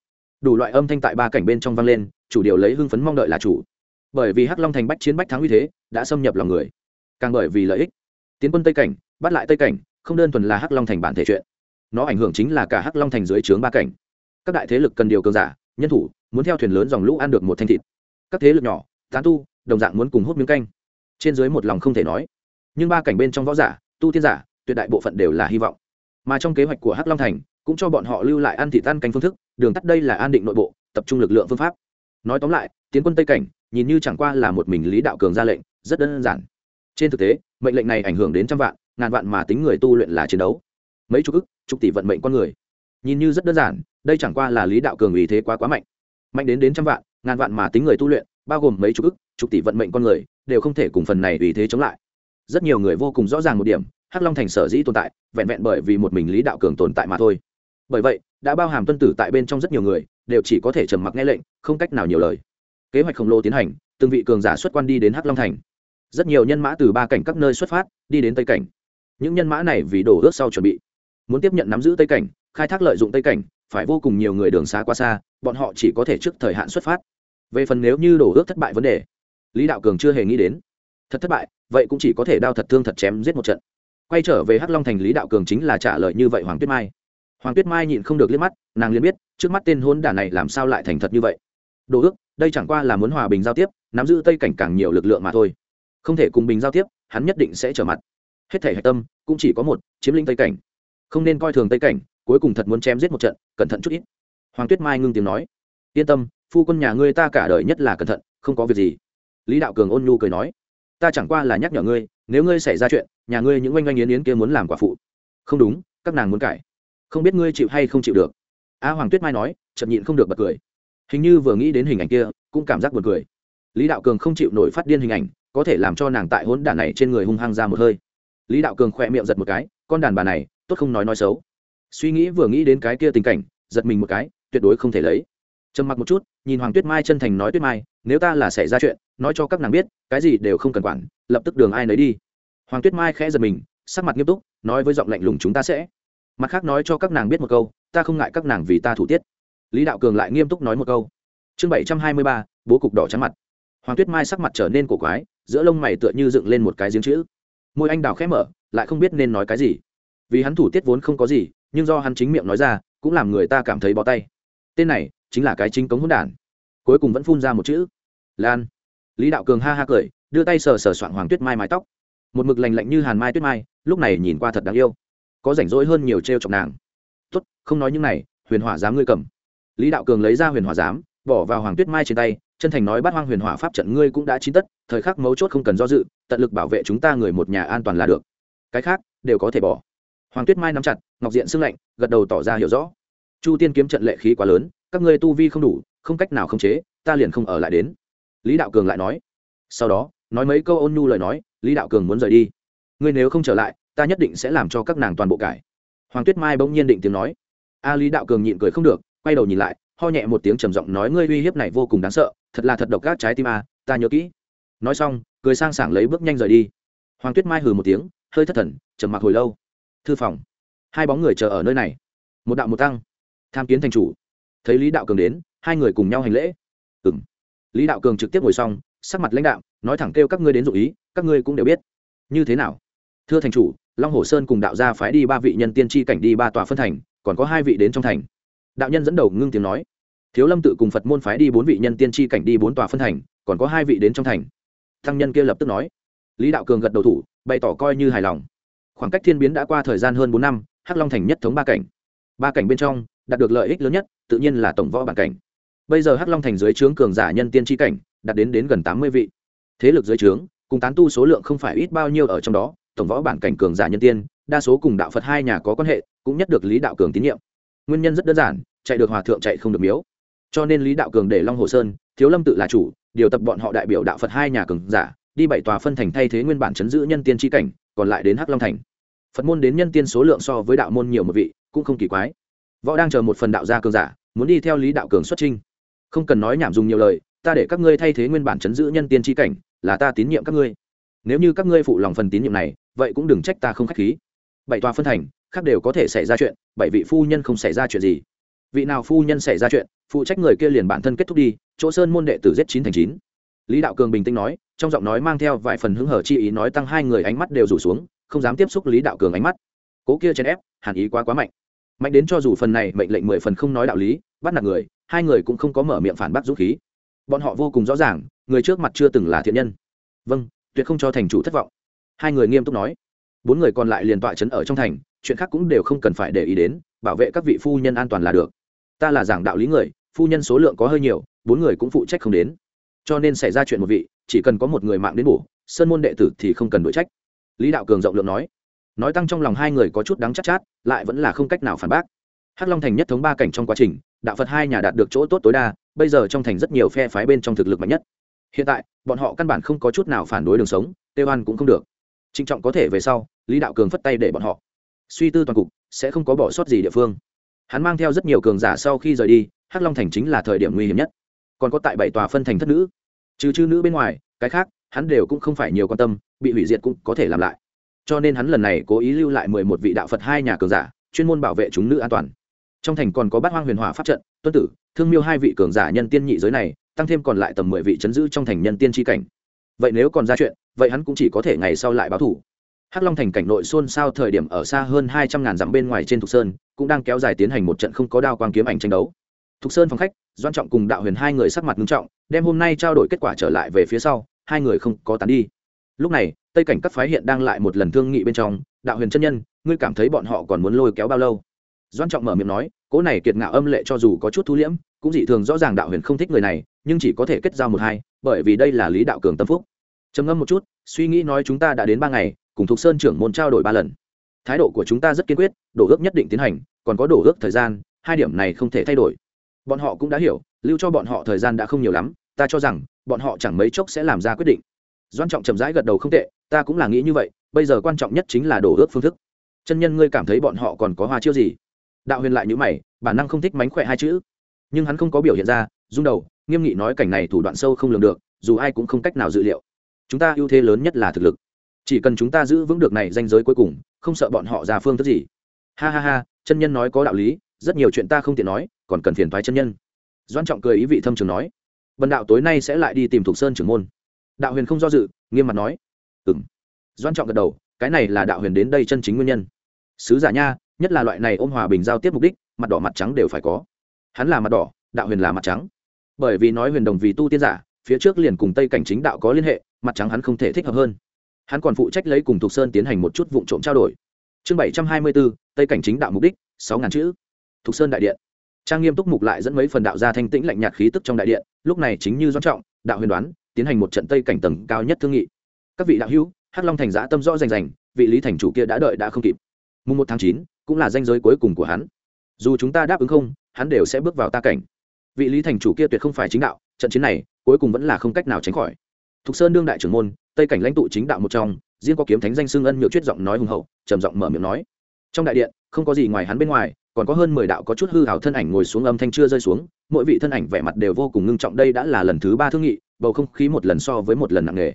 đủ loại âm thanh tại ba cảnh bên trong vang lên, chủ điều lấy hưng phấn mong đợi là chủ. Bởi vì hắc long thành bách chiến bách thắng uy thế đã xâm nhập lòng người. Càng bởi vì lợi ích, tiến quân tây cảnh, bắt lại tây cảnh, không đơn thuần là hắc long thành bản thể chuyện. Nó ảnh hưởng chính là cả hắc long thành dưới trướng ba cảnh. Các đại thế lực cần điều cường giả, nhân thủ, muốn theo thuyền lớn dòng lũ ăn được một thanh thịt. Các thế lực nhỏ tán tu, đồng dạng muốn cùng hút miếng canh. Trên dưới một lòng không thể nói. Nhưng ba cảnh bên trong võ giả, tu tiên giả, tuyệt đại bộ phận đều là hy vọng. Mà trong kế hoạch của hắc long thành cũng cho bọn họ lưu lại ăn thịt Tan canh phương thức, đường tắt đây là an định nội bộ, tập trung lực lượng phương pháp. Nói tóm lại, tiến quân tây cảnh, nhìn như chẳng qua là một mình lý đạo cường ra lệnh, rất đơn giản. Trên thực tế, mệnh lệnh này ảnh hưởng đến trăm vạn, ngàn vạn mà tính người tu luyện là chiến đấu. Mấy chục ức, chục tỷ vận mệnh con người. Nhìn như rất đơn giản, đây chẳng qua là lý đạo cường ý thế quá quá mạnh. Mạnh đến đến trăm vạn, ngàn vạn mà tính người tu luyện, bao gồm mấy chục ức, chục tỷ vận mệnh con người, đều không thể cùng phần này ý thế chống lại. Rất nhiều người vô cùng rõ ràng một điểm, hắc long thành sở dĩ tồn tại, vẹn vẹn bởi vì một mình lý đạo cường tồn tại mà thôi bởi vậy, đã bao hàm tuân tử tại bên trong rất nhiều người, đều chỉ có thể trầm mặc nghe lệnh, không cách nào nhiều lời. Kế hoạch khổng lồ tiến hành, từng vị cường giả xuất quan đi đến hắc long thành. Rất nhiều nhân mã từ ba cảnh các nơi xuất phát, đi đến tây cảnh. Những nhân mã này vì đổ ước sau chuẩn bị. Muốn tiếp nhận nắm giữ tây cảnh, khai thác lợi dụng tây cảnh, phải vô cùng nhiều người đường xa qua xa, bọn họ chỉ có thể trước thời hạn xuất phát. Về phần nếu như đổ ước thất bại vấn đề, lý đạo cường chưa hề nghĩ đến. Thật thất bại, vậy cũng chỉ có thể đao thật thương thật chém giết một trận. Quay trở về hắc long thành, lý đạo cường chính là trả lời như vậy hoàng tuyết mai hoàng tuyết mai nhịn không được liếc mắt, nàng liền biết, trước mắt tên hôn đả này làm sao lại thành thật như vậy. Đồ ước, đây chẳng qua là muốn hòa bình giao tiếp, nắm giữ tây cảnh càng nhiều lực lượng mà thôi. Không thể cùng bình giao tiếp, hắn nhất định sẽ trở mặt. Hết thể hạch tâm, cũng chỉ có một, chiếm lĩnh tây cảnh. Không nên coi thường tây cảnh, cuối cùng thật muốn chém giết một trận, cẩn thận chút ít. Hoàng tuyết mai ngưng tiếng nói. Yên tâm, phu quân nhà ngươi ta cả đời nhất là cẩn thận, không có việc gì. Lý đạo cường ôn nhu cười nói. Ta chẳng qua là nhắc nhở ngươi, nếu ngươi xảy ra chuyện, nhà ngươi những oanh oanh yến yến kia muốn làm quả phụ. Không đúng, các nàng muốn cải không biết ngươi chịu hay không chịu được. A hoàng tuyết mai nói, chậm nhịn không được bật cười. Hình như vừa nghĩ đến hình ảnh kia, cũng cảm giác buồn cười. Lý đạo cường không chịu nổi phát điên hình ảnh, có thể làm cho nàng tại hỗn đản này trên người hung hăng ra một hơi. Lý đạo cường khỏe miệng giật một cái, con đàn bà này, tốt không nói nói xấu. Suy nghĩ vừa nghĩ đến cái kia tình cảnh, giật mình một cái, tuyệt đối không thể lấy. Trầm mặc một chút, nhìn hoàng tuyết mai chân thành nói, tuyết mai, nếu ta là xảy ra chuyện, nói cho các nàng biết, cái gì đều không cần quản, lập tức đường ai nấy đi. Hoàng tuyết mai khẽ giật mình, sắc mặt nghiêm túc, nói với giọng lạnh lùng, chúng ta sẽ mặt khác nói cho các nàng biết một câu, ta không ngại các nàng vì ta thủ tiết. Lý đạo cường lại nghiêm túc nói một câu. Chương bảy trăm hai mươi ba, bố cục đỏ trắng mặt. Hoàng tuyết mai sắc mặt trở nên cổ quái, giữa lông mày tựa như dựng lên một cái giếng chữ. Môi anh đào khẽ mở, lại không biết nên nói cái gì. Vì hắn thủ tiết vốn không có gì, nhưng do hắn chính miệng nói ra, cũng làm người ta cảm thấy bó tay. Tên này chính là cái chính cống hỗn đản. Cuối cùng vẫn phun ra một chữ. Lan. Lý đạo cường ha ha cười, đưa tay sờ sờ soạn hoàng tuyết mai mái tóc. Một mực lành lạnh như hàn mai tuyết mai, lúc này nhìn qua thật đáng yêu có rảnh rỗi hơn nhiều t r e o chọc nàng. Tốt không nói những này huyền hỏa giám ngươi cầm. Lý đạo cường lấy ra huyền hỏa giám, bỏ vào hoàng tuyết mai trên tay chân thành nói bắt hoang huyền hỏa pháp trận ngươi cũng đã chín tất thời khắc mấu chốt không cần do dự tận lực bảo vệ chúng ta người một nhà an toàn là được. Cái khác đều có thể bỏ. Hoàng tuyết mai nắm chặt ngọc diện sương lạnh gật đầu tỏ ra hiểu rõ. Chu tiên kiếm trận lệ khí quá lớn các ngươi tu vi không đủ không cách nào khống chế ta liền không ở lại đến. Lý đạo cường lại nói. Sau đó nói mấy câu ôn nhu lời nói lý đạo cường muốn rời đi. Ngươi nếu không trở lại ta nhất định sẽ làm cho các nàng toàn bộ cải. Hoàng tuyết mai bỗng nhiên định tiếng nói. A lý đạo cường nhịn cười không được, quay đầu nhìn lại, ho nhẹ một tiếng trầm giọng nói ngươi uy hiếp này vô cùng đáng sợ, thật là thật độc các trái tim a, ta nhớ kỹ. Nói xong, cười sang sảng lấy bước nhanh rời đi. Hoàng tuyết mai hừ một tiếng, hơi thất thần, trầm mặc hồi lâu. Thư phòng. Hai bóng người chờ ở nơi này. Một đạo một tăng. Tham kiến thành chủ. Thấy lý đạo cường đến, hai người cùng nhau hành lễ. Ừng lý đạo cường trực tiếp ngồi xong, sắc mặt lãnh đạo nói thẳng kêu các ngươi đến dụ ý, các ngươi cũng đều biết. Như thế nào? Thưa thành chủ, long hồ sơn cùng đạo gia phái đi ba vị nhân tiên tri cảnh đi ba tòa phân thành, còn có hai vị đến trong thành. Đạo nhân dẫn đầu ngưng tiếng nói. Thiếu lâm tự cùng phật môn phái đi bốn vị nhân tiên tri cảnh đi bốn tòa phân thành, còn có hai vị đến trong thành. Thăng nhân kia lập tức nói. Lý đạo cường gật đầu thủ, bày tỏ coi như hài lòng. Khoảng cách thiên biến đã qua thời gian hơn bốn năm, hắc long thành nhất thống ba cảnh. Ba cảnh bên trong, đạt được lợi ích lớn nhất, tự nhiên là tổng võ bản cảnh. Bây giờ hắc long thành dưới trướng cường giả nhân tiên tri cảnh, đạt đến đến gần tám mươi vị. Thế lực dưới trướng, cùng tán tu số lượng không phải ít bao nhiêu ở trong đó tổng võ bản cảnh cường giả nhân tiên, đa số cùng đạo phật hai nhà có quan hệ, cũng nhất được lý đạo cường tín nhiệm. Nguyên nhân rất đơn giản, chạy được hòa thượng chạy không được miếu. Cho nên lý đạo cường để long hồ sơn, thiếu lâm tự là chủ, điều tập bọn họ đại biểu đạo phật hai nhà cường giả, đi bảy tòa phân thành thay thế nguyên bản chấn giữ nhân tiên tri cảnh, còn lại đến hắc long thành. Phật môn đến nhân tiên số lượng so với đạo môn nhiều một vị, cũng không kỳ quái. Võ đang chờ một phần đạo gia cường giả, muốn đi theo lý đạo cường xuất trinh không cần nói nhảm dùng nhiều lời, ta để các ngươi thay thế nguyên bản chấn giữ nhân tiên tri cảnh, là ta tín nhiệm các ngươi. Nếu như các ngươi phụ lòng phần tín nhiệm này vậy cũng đừng trách ta không k h á c h khí. Bảy tòa phân thành, khác đều có thể xảy ra chuyện, bảy vị phu nhân không xảy ra chuyện gì. Vị nào phu nhân xảy ra chuyện, phụ trách người kia liền bản thân kết thúc đi, chỗ sơn môn đệ tử giết chín thành chín. Lý đạo cường bình tĩnh nói, trong giọng nói mang theo vài phần hứng hở chi ý nói tăng hai người ánh mắt đều rủ xuống, không dám tiếp xúc lý đạo cường ánh mắt. Cố kia chèn ép, hàn ý quá quá mạnh. Mạnh đến cho dù phần này mệnh lệnh mười phần không nói đạo lý, bắt nạt người, hai người cũng không có mở miệng phản bác dũng khí. Bọn họ vô cùng rõ ràng, người trước mặt chưa từng là thiện nhân. Vâng tuyệt không cho thành chủ thất vọng hai người nghiêm túc nói. Bốn người còn lại liền tọa trấn ở trong thành chuyện khác cũng đều không cần phải để ý đến bảo vệ các vị phu nhân an toàn là được. Ta là giảng đạo lý người phu nhân số lượng có hơi nhiều bốn người cũng phụ trách không đến. Cho nên xảy ra chuyện một vị chỉ cần có một người mạng đến bổ sơn môn đệ tử thì không cần đổi trách. Lý đạo cường rộng lượng nói. Nói tăng trong lòng hai người có chút đắng chắc chát, chát lại vẫn là không cách nào phản bác. Hắc long thành nhất thống ba cảnh trong quá trình đạo phật hai nhà đạt được chỗ tốt tối đa bây giờ trong thành rất nhiều phe phái bên trong thực lực mạnh nhất. Hiện tại bọn họ căn bản không có chút nào phản đối đường sống tê hoan cũng không được trịnh trọng có thể về sau, lý đạo cường phất tay để bọn họ. Suy tư toàn cục, sẽ không có bỏ sót gì địa phương. Hắn mang theo rất nhiều cường giả sau khi rời đi, hắc long thành chính là thời điểm nguy hiểm nhất. Còn có tại bảy tòa phân thành thất nữ. Trừ chư nữ bên ngoài, cái khác, hắn đều cũng không phải nhiều quan tâm, bị hủy diệt cũng có thể làm lại. Cho nên hắn lần này cố ý lưu lại mười một vị đạo phật hai nhà cường giả, chuyên môn bảo vệ chúng nữ an toàn. Trong thành còn có bát hoang huyền hỏa pháp trận, tuân tử, thương miêu hai vị cường giả nhân tiên nhị giới này, tăng thêm còn lại tầm mười vị chấn giữ trong thành nhân tiên tri cảnh vậy nếu còn ra chuyện, vậy hắn cũng chỉ có thể ngày sau lại báo thủ. Hắc long thành cảnh nội xôn xao thời điểm ở xa hơn hai trăm ngàn dặm bên ngoài trên thục sơn, cũng đang kéo dài tiến hành một trận không có đao quang kiếm ảnh tranh đấu. Thục sơn phòng khách doan trọng cùng đạo huyền hai người sắc mặt nghiêm trọng, đem hôm nay trao đổi kết quả trở lại về phía sau, hai người không có tán đi. Lúc này, tây cảnh các phái hiện đang lại một lần thương nghị bên trong, đạo huyền chân nhân, ngươi cảm thấy bọn họ còn muốn lôi kéo bao lâu? Doan trọng mở miệng nói cỗ này kiệt ngạo âm lệ cho dù có chút thu liễm, cũng dị thường rõ ràng đạo huyền không thích người này, nhưng chỉ có thể kết giao một hai bởi vì đây là lý đạo cường tâm phúc. Trầm ngâm một chút, suy nghĩ nói chúng ta đã đến ba ngày, cùng thục sơn trưởng môn trao đổi ba lần. Thái độ của chúng ta rất kiên quyết, đổ ước nhất định tiến hành, còn có đổ ước thời gian, hai điểm này không thể thay đổi. Bọn họ cũng đã hiểu, lưu cho bọn họ thời gian đã không nhiều lắm, ta cho rằng, bọn họ chẳng mấy chốc sẽ làm ra quyết định. Doan trọng chậm rãi gật đầu không tệ, ta cũng là nghĩ như vậy, bây giờ quan trọng nhất chính là đổ ước phương thức. Chân nhân ngươi cảm thấy bọn họ còn có hoa chiêu gì? Đạo huyền lại nhữ mày, bản năng không thích mánh khỏe hai chữ. Nhưng hắn không có biểu hiện ra, rung đầu nghiêm nghị nói cảnh này thủ đoạn sâu không lường được, dù ai cũng không cách nào dự liệu. Chúng ta ưu thế lớn nhất là thực lực. Chỉ cần chúng ta giữ vững được này danh giới cuối cùng, không sợ bọn họ ra phương thức gì. Ha ha ha, chân nhân nói có đạo lý, rất nhiều chuyện ta không tiện nói, còn cần phiền thoái chân nhân. Doan trọng cười ý vị thâm trường nói vần đạo tối nay sẽ lại đi tìm thục sơn trưởng môn. Đạo huyền không do dự, nghiêm mặt nói ừ m doan trọng gật đầu, cái này là đạo huyền đến đây chân chính nguyên nhân. Sứ giả nha, nhất là loại này ôm hòa bình giao tiếp mục đích, mặt đỏ mặt trắng đều phải có. Hắn là mặt đỏ, đạo huyền là mặt trắng bởi vì nói huyền đồng vì tu tiên giả, phía trước liền cùng tây cảnh chính đạo có liên hệ, mặt trắng hắn không thể thích hợp hơn. Hắn còn phụ trách lấy cùng thục sơn tiến hành một chút vụ trộm trao đổi. Chương bảy trăm hai mươi bốn tây cảnh chính đạo mục đích, sáu ngàn chữ. Thục sơn đại điện. Trang nghiêm túc mục lại dẫn mấy phần đạo gia thanh tĩnh lạnh nhạt khí tức trong đại điện, lúc này chính như doan trọng, đạo huyền đoán, tiến hành một trận tây cảnh tầng cao nhất thương nghị. Các vị đạo hữu, hắc long thành giã tâm rõ rành rành, vị lý thành chủ kia đã đợi đã không kịp. Mùng một tháng chín, cũng là danh giới cuối cùng của hắn. Dù chúng ta đáp ứng không, hắn đều sẽ bước vào ta cảnh vị lý thành chủ kia tuyệt không phải chính đạo, trận chiến này cuối cùng vẫn là không cách nào tránh khỏi. Thục sơn đương đại trưởng môn, tây cảnh lãnh tụ chính đạo một trong, riêng có kiếm thánh danh xương ân nhựa chuyết giọng nói hùng hậu, trầm giọng mở miệng nói. Trong đại điện, không có gì ngoài hắn bên ngoài, còn có hơn mười đạo có chút hư hào thân ảnh ngồi xuống âm thanh chưa rơi xuống, mỗi vị thân ảnh vẻ mặt đều vô cùng ngưng trọng, đây đã là lần thứ ba thương nghị, bầu không khí một lần so với một lần nặng nề.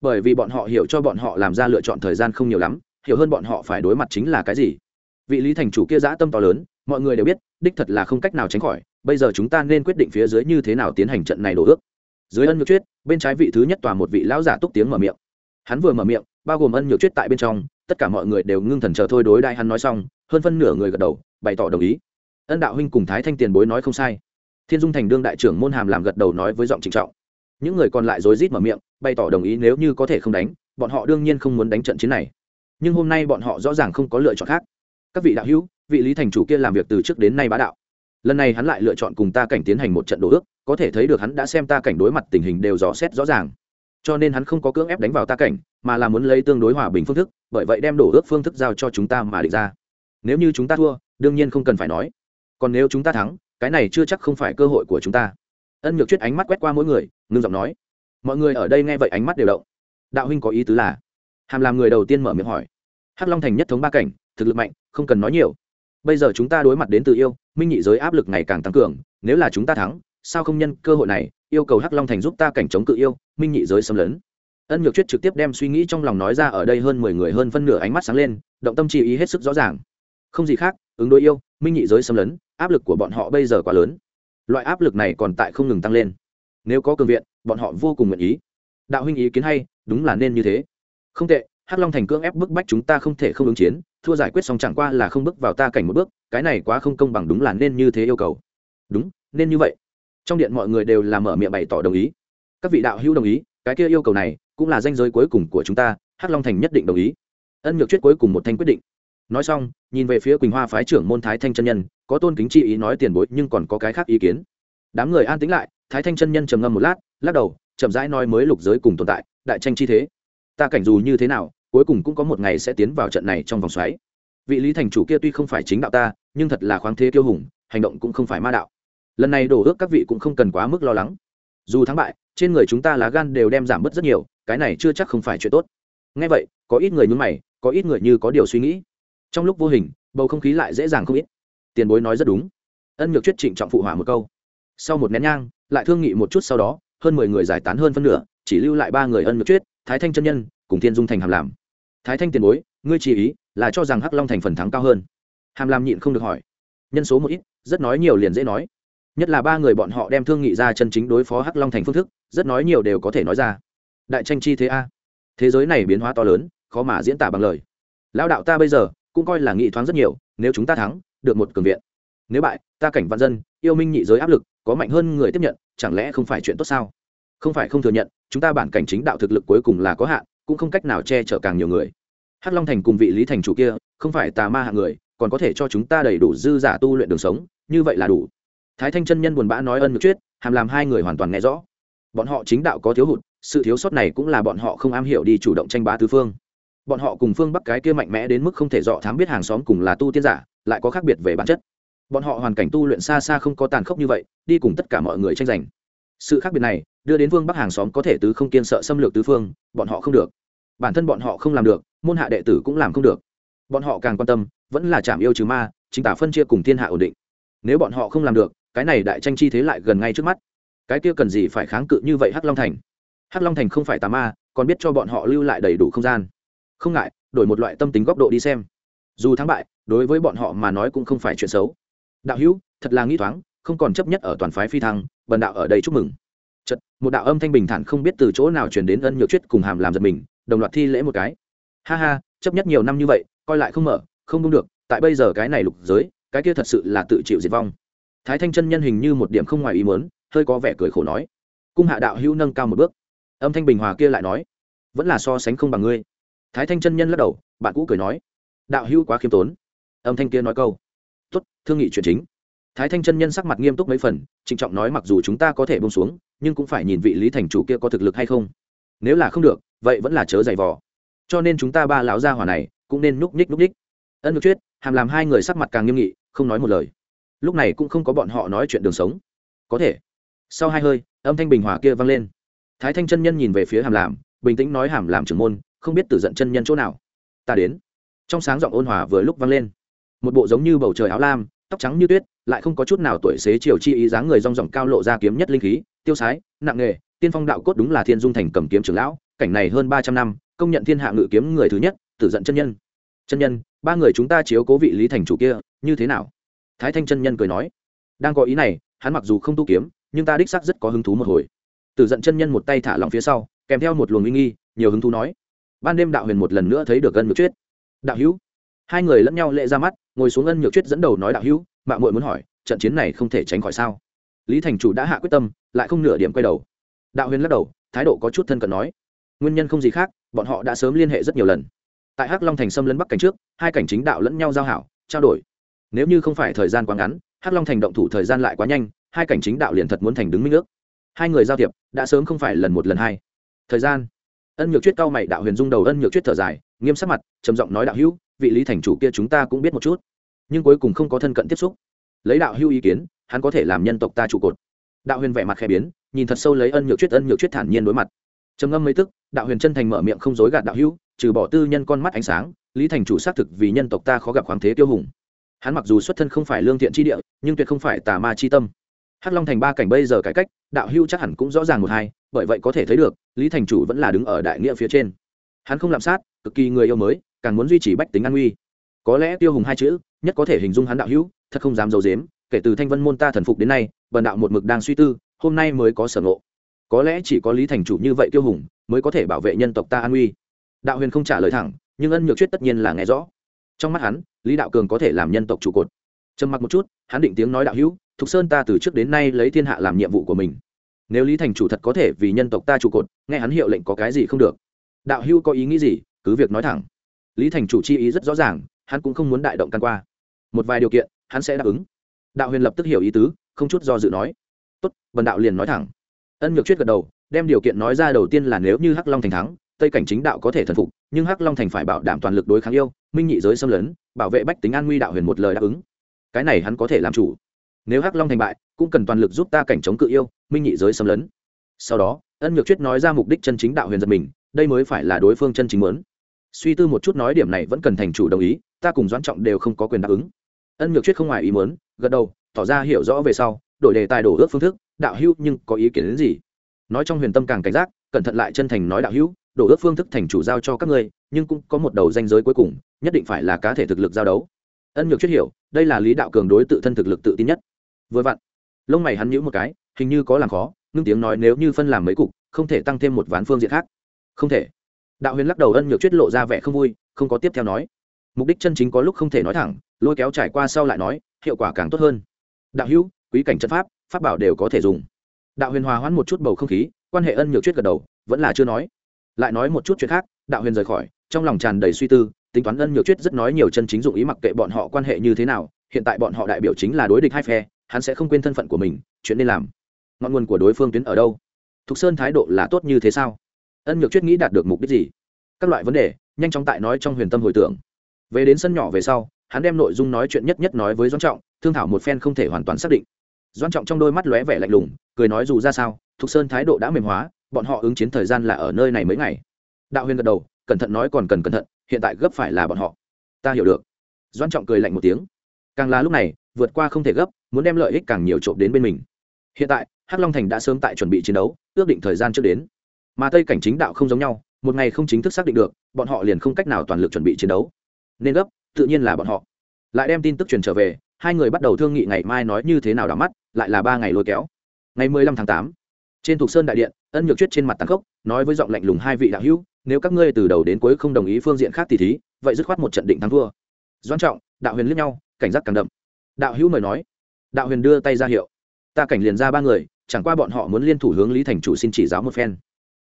Bởi vì bọn họ hiểu cho bọn họ làm ra lựa chọn thời gian không nhiều lắm, hiểu hơn bọn họ phải đối mặt chính là cái gì. Vị lý thành chủ kia dã tâm to lớn mọi người đều biết, đích thật là không cách nào tránh khỏi, bây giờ chúng ta nên quyết định phía dưới như thế nào tiến hành trận này đổ ước. Dưới ân nhược chuyết bên trái vị thứ nhất tòa một vị lão giả túc tiếng mở miệng. Hắn vừa mở miệng, bao gồm ân nhược chuyết tại bên trong, tất cả mọi người đều ngưng thần chờ thôi đối đại hắn nói xong, hơn phân nửa người gật đầu, bày tỏ đồng ý. Ân đạo huynh cùng thái thanh tiền bối nói không sai. Thiên dung thành đương đại trưởng môn hàm làm gật đầu nói với giọng trịnh trọng. Những người còn lại rối rít mở miệng, bày tỏ đồng ý nếu như có thể không đánh, bọn họ đương nhiên không muốn đánh trận chiến này. Nhưng hôm nay bọn họ rõ ràng không có lựa chọn khác các vị đạo hữu, vị lý thành chủ kia làm việc từ trước đến nay bá đạo. Lần này hắn lại lựa chọn cùng ta cảnh tiến hành một trận đổ ước, có thể thấy được hắn đã xem ta cảnh đối mặt tình hình đều rõ xét rõ ràng. Cho nên hắn không có cưỡng ép đánh vào ta cảnh, mà là muốn lấy tương đối hòa bình phương thức, bởi vậy đem đổ ước phương thức giao cho chúng ta mà định ra. Nếu như chúng ta thua, đương nhiên không cần phải nói. Còn nếu chúng ta thắng, cái này chưa chắc không phải cơ hội của chúng ta. Ân nhược chuyết ánh mắt quét qua mỗi người, ngưng giọng nói. Mọi người ở đây nghe vậy ánh mắt đều động. Đạo huynh có ý tứ là? Hàm làm người đầu tiên mở miệng hỏi. Hắc long thành nhất thống ba cảnh thực lực mạnh, không cần nói nhiều. Bây giờ chúng ta đối mặt đến từ yêu, minh nhị giới áp lực ngày càng tăng cường, nếu là chúng ta thắng, sao không nhân cơ hội này, yêu cầu hắc long thành giúp ta cảnh chống cự yêu, minh nhị giới xâm lấn. Ân nhược chuyết trực tiếp đem suy nghĩ trong lòng nói ra ở đây hơn mười người hơn phân nửa ánh mắt sáng lên, động tâm chi ý hết sức rõ ràng. Không gì khác, ứng đối yêu, minh nhị giới xâm lấn, áp lực của bọn họ bây giờ quá lớn. Loại áp lực này còn tại không ngừng tăng lên. Nếu có cường viện, bọn họ vô cùng nguyện ý. Đạo huynh ý kiến hay, đúng là nên như thế. Không tệ hắc long thành cưỡng ép bức bách chúng ta không thể không ứng chiến, thua giải quyết xong chẳng qua là không bước vào ta cảnh một bước, cái này quá không công bằng đúng là nên như thế yêu cầu. Đúng, nên như vậy. Trong điện mọi người đều là mở miệng bày tỏ đồng ý. Các vị đạo hữu đồng ý, cái kia yêu cầu này cũng là danh giới cuối cùng của chúng ta, hắc long thành nhất định đồng ý. Ân nhược chuyết cuối cùng một thanh quyết định. Nói xong, nhìn về phía quỳnh hoa phái trưởng môn thái thanh chân nhân, có tôn kính chi ý nói tiền bối nhưng còn có cái khác ý kiến. Đám người an tính lại, thái thanh chân nhân trầm ngâm một lát, lắc đầu, chậm rãi nói mới lục giới cùng tồn tại, đại tranh chi thế. Ta cảnh dù như thế nào cuối cùng cũng có một ngày sẽ tiến vào trận này trong vòng xoáy. Vị lý thành chủ kia tuy không phải chính đạo ta, nhưng thật là khoáng thế kiêu hùng, hành động cũng không phải ma đạo. Lần này đổ ước các vị cũng không cần quá mức lo lắng. Dù thắng bại, trên người chúng ta lá gan đều đem giảm bớt rất nhiều, cái này chưa chắc không phải chuyện tốt. Ngay vậy, có ít người nhúng mày, có ít người như có điều suy nghĩ. Trong lúc vô hình, bầu không khí lại dễ dàng không ít. Tiền bối nói rất đúng. Ân nhược chuyết trịnh trọng phụ hỏa một câu. Sau một nén nhang, lại thương nghị một chút sau đó, hơn mười người giải tán hơn phân nửa, chỉ lưu lại ba người ân nhược chuyết thái thanh chân nhân, cùng thiên dung thành hàm làm thái thanh tiền bối, ngươi chỉ ý là cho rằng hắc long thành phần thắng cao hơn. Hàm làm nhịn không được hỏi. Nhân số một ít, rất nói nhiều liền dễ nói. Nhất là ba người bọn họ đem thương nghị ra chân chính đối phó hắc long thành phương thức, rất nói nhiều đều có thể nói ra. Đại tranh chi thế a. Thế giới này biến hóa to lớn, khó mà diễn tả bằng lời. Lão đạo ta bây giờ cũng coi là nghị thoáng rất nhiều, nếu chúng ta thắng, được một cường viện. Nếu bại, ta cảnh văn dân, yêu minh nhị giới áp lực, có mạnh hơn người tiếp nhận, chẳng lẽ không phải chuyện tốt sao? Không phải không thừa nhận, chúng ta bản cảnh chính đạo thực lực cuối cùng là có hạn cũng không cách nào che chở càng nhiều người. Hắc long thành cùng vị lý thành chủ kia, không phải tà ma hạng người, còn có thể cho chúng ta đầy đủ dư giả tu luyện đường sống, như vậy là đủ. Thái thanh chân nhân buồn bã nói ân ngược chuyết hàm làm hai người hoàn toàn nghe rõ. Bọn họ chính đạo có thiếu hụt, sự thiếu sót này cũng là bọn họ không am hiểu đi chủ động tranh bá tứ phương. Bọn họ cùng phương bắc cái kia mạnh mẽ đến mức không thể dọ thám biết hàng xóm cùng là tu tiên giả, lại có khác biệt về bản chất. Bọn họ hoàn cảnh tu luyện xa xa không có tàn khốc như vậy, đi cùng tất cả mọi người tranh giành sự khác biệt này, đưa đến vương bắc hàng xóm có thể tứ không kiên sợ xâm lược tứ phương, bọn họ không được. Bản thân bọn họ không làm được, môn hạ đệ tử cũng làm không được. Bọn họ càng quan tâm, vẫn là chạm yêu trừ ma, chính tả phân chia cùng thiên hạ ổn định. Nếu bọn họ không làm được, cái này đại tranh chi thế lại gần ngay trước mắt. Cái kia cần gì phải kháng cự như vậy hắc long thành? Hắc long thành không phải tà ma, còn biết cho bọn họ lưu lại đầy đủ không gian. Không ngại, đổi một loại tâm tính góc độ đi xem. Dù thắng bại, đối với bọn họ mà nói cũng không phải chuyện xấu. Đạo hữu, thật là nghĩ thoáng không còn chấp nhất ở toàn phái phi thăng, bần đạo ở đây chúc mừng. Chật một đạo âm thanh bình thản không biết từ chỗ nào chuyển đến ân nhược chuyết cùng hàm làm giật mình, đồng loạt thi lễ một cái. Ha ha, chấp nhất nhiều năm như vậy, coi lại không mở, không đúng được, tại bây giờ cái này lục giới, cái kia thật sự là tự chịu diệt vong. Thái thanh chân nhân hình như một điểm không ngoài ý muốn, hơi có vẻ cười khổ nói. Cung hạ đạo hữu nâng cao một bước. Âm thanh bình hòa kia lại nói, vẫn là so sánh không bằng ngươi. Thái thanh chân nhân lắc đầu, bạn cũ cười nói, đạo hữu quá khiêm tốn. Âm thanh kia nói câu, tốt, thương nghị chuyện chính thái thanh chân nhân sắc mặt nghiêm túc mấy phần, trịnh trọng nói mặc dù chúng ta có thể bông xuống, nhưng cũng phải nhìn vị lý thành chủ kia có thực lực hay không. Nếu là không được, vậy vẫn là chớ giày vò. Cho nên chúng ta ba lão gia hỏa này, cũng nên núp nhích núp nhích. Ân ngược chuyết hàm làm hai người sắc mặt càng nghiêm nghị, không nói một lời. Lúc này cũng không có bọn họ nói chuyện đường sống. Có thể. Sau hai hơi, âm thanh bình hòa kia vang lên. Thái thanh chân nhân nhìn về phía hàm làm, bình tĩnh nói hàm làm trưởng môn, không biết tử giận chân nhân chỗ nào. Ta đến. Trong sáng giọng ôn hòa vừa lúc vang lên. Một bộ giống như bầu trời áo lam tóc trắng như tuyết, lại không có chút nào tuổi xế chiều chi ý dáng người rong ròng cao lộ ra kiếm nhất linh khí, tiêu sái, nặng nghề, tiên phong đạo cốt đúng là thiên dung thành cầm kiếm trưởng lão, cảnh này hơn ba trăm năm, công nhận thiên hạ ngự kiếm người thứ nhất, tử giận chân nhân. Chân nhân, ba người chúng ta chiếu cố vị lý thành chủ kia, như thế nào? Thái thanh chân nhân cười nói. Đang có ý này, hắn mặc dù không tu kiếm, nhưng ta đích xác rất có hứng thú một hồi. Tử giận chân nhân một tay thả lòng phía sau, kèm theo một luồng uy nghi, nhiều hứng thú nói. Ban đêm đạo huyền một lần nữa thấy được ân nhược chuyết đạo hữu hai người lẫn nhau lệ ra mắt, ngồi xuống ân nhược chuyết dẫn đầu nói đạo hữu mạng muội muốn hỏi, trận chiến này không thể tránh khỏi sao? Lý thành chủ đã hạ quyết tâm, lại không nửa điểm quay đầu. Đạo huyền lắc đầu, thái độ có chút thân cận nói, nguyên nhân không gì khác, bọn họ đã sớm liên hệ rất nhiều lần. Tại hắc long thành xâm lấn bắc cảnh trước, hai cảnh chính đạo lẫn nhau giao hảo, trao đổi. Nếu như không phải thời gian quá ngắn, hắc long thành động thủ thời gian lại quá nhanh, hai cảnh chính đạo liền thật muốn thành đứng minh nước hai người giao thiệp, đã sớm không phải lần một lần hai. Thời gian. Ân nhược chuyết cao mày, đạo huyền dung đầu, ân nhược chuyết thở dài, nghiêm sắc mặt, trầm giọng nói đạo hữu vị lý thành chủ kia chúng ta cũng biết một chút. Nhưng cuối cùng không có thân cận tiếp xúc. Lấy đạo Hưu ý kiến hắn có thể làm nhân tộc ta trụ cột. Đạo huyền vẻ mặt khẽ biến nhìn thật sâu lấy ân nhược chuyết ân nhược chuyết thản nhiên đối mặt. Trầm ngâm mấy tức đạo huyền chân thành mở miệng không dối gạt đạo Hưu, trừ bỏ tư nhân con mắt ánh sáng lý thành chủ xác thực vì nhân tộc ta khó gặp khoáng thế tiêu hùng. Hắn mặc dù xuất thân không phải lương thiện chi địa nhưng tuyệt không phải tà ma chi tâm. Hắc long thành ba cảnh bây giờ cải cách đạo hưu chắc hẳn cũng rõ ràng một hai bởi vậy có thể thấy được lý thành chủ vẫn là đứng ở đại nghĩa phía trên. Hắn không làm sát cực kỳ người yêu mới càng muốn duy trì bách tính an nguy. Có lẽ tiêu hùng hai chữ, nhất có thể hình dung hắn đạo hữu, thật không dám d i ấ u dếm kể từ thanh vân môn ta thần phục đến nay, bần đạo một mực đang suy tư, hôm nay mới có sở ngộ. Có lẽ chỉ có lý thành chủ như vậy tiêu hùng, mới có thể bảo vệ nhân tộc ta an nguy. Đạo huyền không trả lời thẳng, nhưng ân nhược chuyết tất nhiên là nghe rõ. Trong mắt hắn, lý đạo cường có thể làm nhân tộc trụ cột. Trầm mặc một chút, hắn định tiếng nói đạo hữu, thục sơn ta từ trước đến nay lấy thiên hạ làm nhiệm vụ của mình. Nếu lý thành chủ thật có thể vì nhân tộc ta trụ cột, nghe hắn hiệu lệnh có cái gì không được. Đạo hữu có ý nghĩ gì, cứ việc nói thẳng lý thành chủ chi ý rất rõ ràng, hắn cũng không muốn đại động căn qua. Một vài điều kiện, hắn sẽ đáp ứng. Đạo huyền lập tức hiểu ý tứ, không chút do dự nói. Tốt vần đạo liền nói thẳng. Ân nhược chuyết gật đầu, đem điều kiện nói ra đầu tiên là nếu như hắc long thành thắng, tây cảnh chính đạo có thể thần phục, nhưng hắc long thành phải bảo đảm toàn lực đối kháng yêu, minh nhị giới xâm lấn, bảo vệ bách tính an nguy đạo huyền một lời đáp ứng. Cái này hắn có thể làm chủ. Nếu hắc long thành bại, cũng cần toàn lực giúp ta cảnh chống cự yêu, minh nhị giới xâm lấn. Sau đó, ân nhược chuyết nói ra mục đích chân chính đạo huyền giật mình, đây mới phải là đối phương chân chính muốn suy tư một chút nói điểm này vẫn cần thành chủ đồng ý, ta cùng doãn trọng đều không có quyền đáp ứng. Ân nhược chuyết không ngoài ý muốn, gật đầu, tỏ ra hiểu rõ về sau, đổi đề tài đổ ước phương thức, đạo hữu nhưng có ý kiến đến gì? Nói trong huyền tâm càng cảnh giác, cẩn thận lại chân thành nói đạo hữu đổ ước phương thức thành chủ giao cho các ngươi, nhưng cũng có một đầu danh giới cuối cùng, nhất định phải là cá thể thực lực giao đấu. Ân nhược chuyết hiểu, đây là lý đạo cường đối tự thân thực lực tự tin nhất. Vừa vặn, lông mày hắn nhíu một cái, hình như có làm khó, ngưng tiếng nói nếu như phân làm mấy cục, không thể tăng thêm một ván phương diện khác. Không thể đạo huyền lắc đầu ân nhược chuyết lộ ra vẻ không vui, không có tiếp theo nói. Mục đích chân chính có lúc không thể nói thẳng, lôi kéo trải qua sau lại nói, hiệu quả càng tốt hơn. Đạo hữu, quý cảnh chân pháp pháp bảo đều có thể dùng. Đạo huyền hòa hoãn một chút bầu không khí, quan hệ ân nhược chuyết gật đầu, vẫn là chưa nói. Lại nói một chút chuyện khác, đạo huyền rời khỏi, trong lòng tràn đầy suy tư, tính toán ân nhược chuyết rất nói nhiều chân chính dụng ý mặc kệ bọn họ quan hệ như thế nào, hiện tại bọn họ đại biểu chính là đối địch hai phe, hắn sẽ không quên thân phận của mình, chuyện nên làm. Ngọn nguồn của đối phương tuyến ở đâu? Thục sơn thái độ là tốt như thế sao? Ân nhược chuyết nghĩ đạt được mục đích gì? Các loại vấn đề, nhanh chóng tại nói trong huyền tâm hồi tưởng. Về đến sân nhỏ về sau, hắn đem nội dung nói chuyện nhất nhất nói với Doan trọng, thương thảo một phen không thể hoàn toàn xác định. Doan trọng trong đôi mắt lóe vẻ lạnh lùng, cười nói dù ra sao, thục sơn thái độ đã mềm hóa, bọn họ ứng chiến thời gian là ở nơi này mấy ngày. Đạo huyền gật đầu, cẩn thận nói còn cần cẩn thận, hiện tại gấp phải là bọn họ. Ta hiểu được. Doan trọng cười lạnh một tiếng. Càng là lúc này, vượt qua không thể gấp, muốn đem lợi ích càng nhiều trộm đến bên mình. Hiện tại, hắc long thành đã sớm tại chuẩn bị chiến đấu, ước định thời gian trước đến mà tây cảnh chính đạo không giống nhau, một ngày không chính thức xác định được, bọn họ liền không cách nào toàn lực chuẩn bị chiến đấu. Nên gấp, tự nhiên là bọn họ. Lại đem tin tức truyền trở về, hai người bắt đầu thương nghị ngày mai nói như thế nào đỏ mắt, lại là ba ngày lôi kéo. Ngày mười lăm tháng tám, trên thục sơn đại điện, ân nhược chuyết trên mặt tàn khốc, nói với giọng lạnh lùng hai vị đạo hữu, nếu các ngươi từ đầu đến cuối không đồng ý phương diện khác thì thí, vậy dứt khoát một trận định thắng thua. Doan trọng, đạo huyền liếc nhau, cảnh giác càng đậm. Đạo hữu mời nói. Đạo huyền đưa tay ra hiệu. Ta cảnh liền ra ba người, chẳng qua bọn họ muốn liên thủ hướng lý thành chủ xin chỉ giáo một phen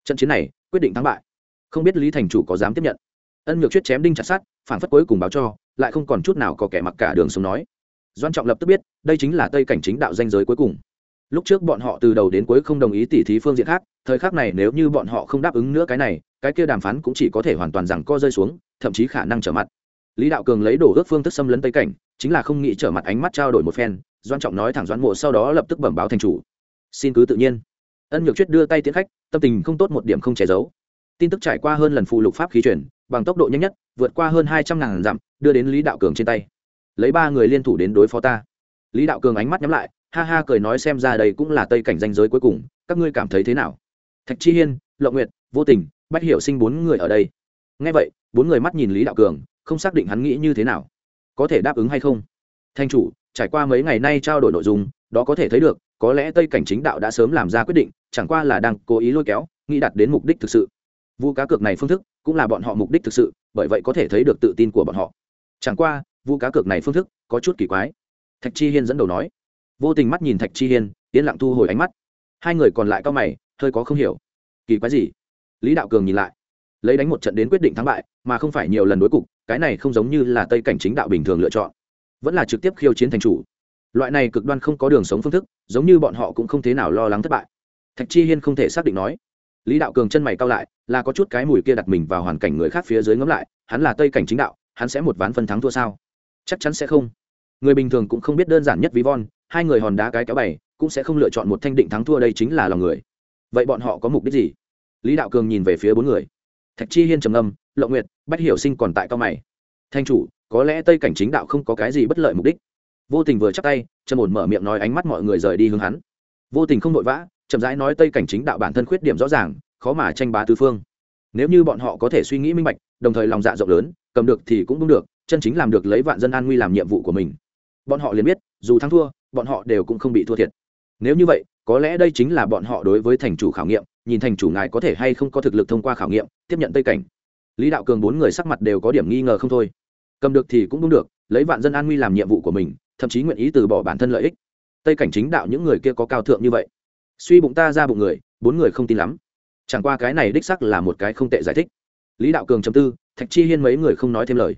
trận chiến này, quyết định thắng bại. Không biết lý thành chủ có dám tiếp nhận. Ân nhược chuyết chém đinh chặt sát phản phất cuối cùng báo cho, lại không còn chút nào có kẻ mặc cả đường sống nói. Doan trọng lập tức biết, đây chính là tây cảnh chính đạo danh giới cuối cùng. Lúc trước bọn họ từ đầu đến cuối không đồng ý tỉ thí phương diện khác, thời khắc này nếu như bọn họ không đáp ứng nữa cái này, cái kia đàm phán cũng chỉ có thể hoàn toàn rằng co rơi xuống, thậm chí khả năng trở mặt. Lý đạo cường lấy đổ ước phương thức xâm lấn tây cảnh, chính là không nghĩ trở mặt ánh mắt trao đổi một phen, doan trọng nói thẳng doãn mộ sau đó lập tức bẩm báo thành chủ. Xin cứ tự nhiên ân nhược chuyết đưa tay tiến khách, tâm tình không tốt một điểm không che giấu. Tin tức trải qua hơn lần phụ lục pháp khí chuyển bằng tốc độ nhanh nhất, vượt qua hơn hai trăm ngàn dặm, đưa đến lý đạo cường trên tay. Lấy ba người liên thủ đến đối phó ta. Lý đạo cường ánh mắt nhắm lại, ha ha cười nói xem ra đây cũng là tây cảnh danh giới cuối cùng, các ngươi cảm thấy thế nào? Thạch chi hiên, lộng nguyệt, vô tình, bách hiểu sinh bốn người ở đây. Ngay vậy, bốn người mắt nhìn lý đạo cường, không xác định hắn nghĩ như thế nào. Có thể đáp ứng hay không? Thanh chủ, trải qua mấy ngày nay trao đổi nội dung, đó có thể thấy được, có lẽ tây cảnh chính đạo đã sớm làm ra quyết định chẳng qua là đang cố ý lôi kéo, nghĩ đạt đến mục đích thực sự. Vu cá cược này phương thức cũng là bọn họ mục đích thực sự, bởi vậy có thể thấy được tự tin của bọn họ. Chẳng qua, vu cá cược này phương thức có chút kỳ quái. Thạch chi hiên dẫn đầu nói. Vô tình mắt nhìn thạch chi hiên, yên lặng thu hồi ánh mắt. Hai người còn lại cao mày, hơi có không hiểu. Kỳ quái gì? Lý đạo cường nhìn lại. Lấy đánh một trận đến quyết định thắng bại, mà không phải nhiều lần đối cục, cái này không giống như là tây cảnh chính đạo bình thường lựa chọn. Vẫn là trực tiếp khiêu chiến thành chủ. Loại này cực đoan không có đường sống phương thức, giống như bọn họ cũng không thế nào lo lắng thất bại thạch chi hiên không thể xác định nói. Lý đạo cường chân mày cao lại, là có chút cái mùi kia đặt mình vào hoàn cảnh người khác phía dưới ngấm lại, hắn là tây cảnh chính đạo, hắn sẽ một ván phân thắng thua sao? Chắc chắn sẽ không. Người bình thường cũng không biết đơn giản nhất ví von, hai người hòn đá cái kéo bày, cũng sẽ không lựa chọn một thanh định thắng thua đây chính là lòng người. Vậy bọn họ có mục đích gì? Lý đạo cường nhìn về phía bốn người. Thạch chi hiên trầm âm lộng nguyệt, bách hiểu sinh còn tại cao mày. Thanh chủ, có lẽ tây cảnh chính đạo không có cái gì bất lợi mục đích. Vô tình vừa chắc tay, trầm ổn mở miệng nói ánh mắt mọi người rời đi hướng hắn. Vô tình không vội vã chậm rãi nói tây cảnh chính đạo bản thân khuyết điểm rõ ràng, khó mà tranh bá tứ phương. Nếu như bọn họ có thể suy nghĩ minh bạch, đồng thời lòng dạ rộng lớn, cầm được thì cũng đúng được, chân chính làm được lấy vạn dân an nguy làm nhiệm vụ của mình. Bọn họ liền biết, dù thắng thua, bọn họ đều cũng không bị thua thiệt. Nếu như vậy, có lẽ đây chính là bọn họ đối với thành chủ khảo nghiệm, nhìn thành chủ ngài có thể hay không có thực lực thông qua khảo nghiệm, tiếp nhận tây cảnh. Lý đạo cường bốn người sắc mặt đều có điểm nghi ngờ không thôi. Cầm được thì cũng đúng được, lấy vạn dân an nguy làm nhiệm vụ của mình, thậm chí nguyện ý từ bỏ bản thân lợi ích. Tây cảnh chính đạo những người kia có cao thượng như vậy suy bụng ta ra bụng người, bốn người không tin lắm. Chẳng qua cái này đích sắc là một cái không tệ giải thích. Lý đạo cường chấm tư, thạch chi hiên mấy người không nói thêm lời.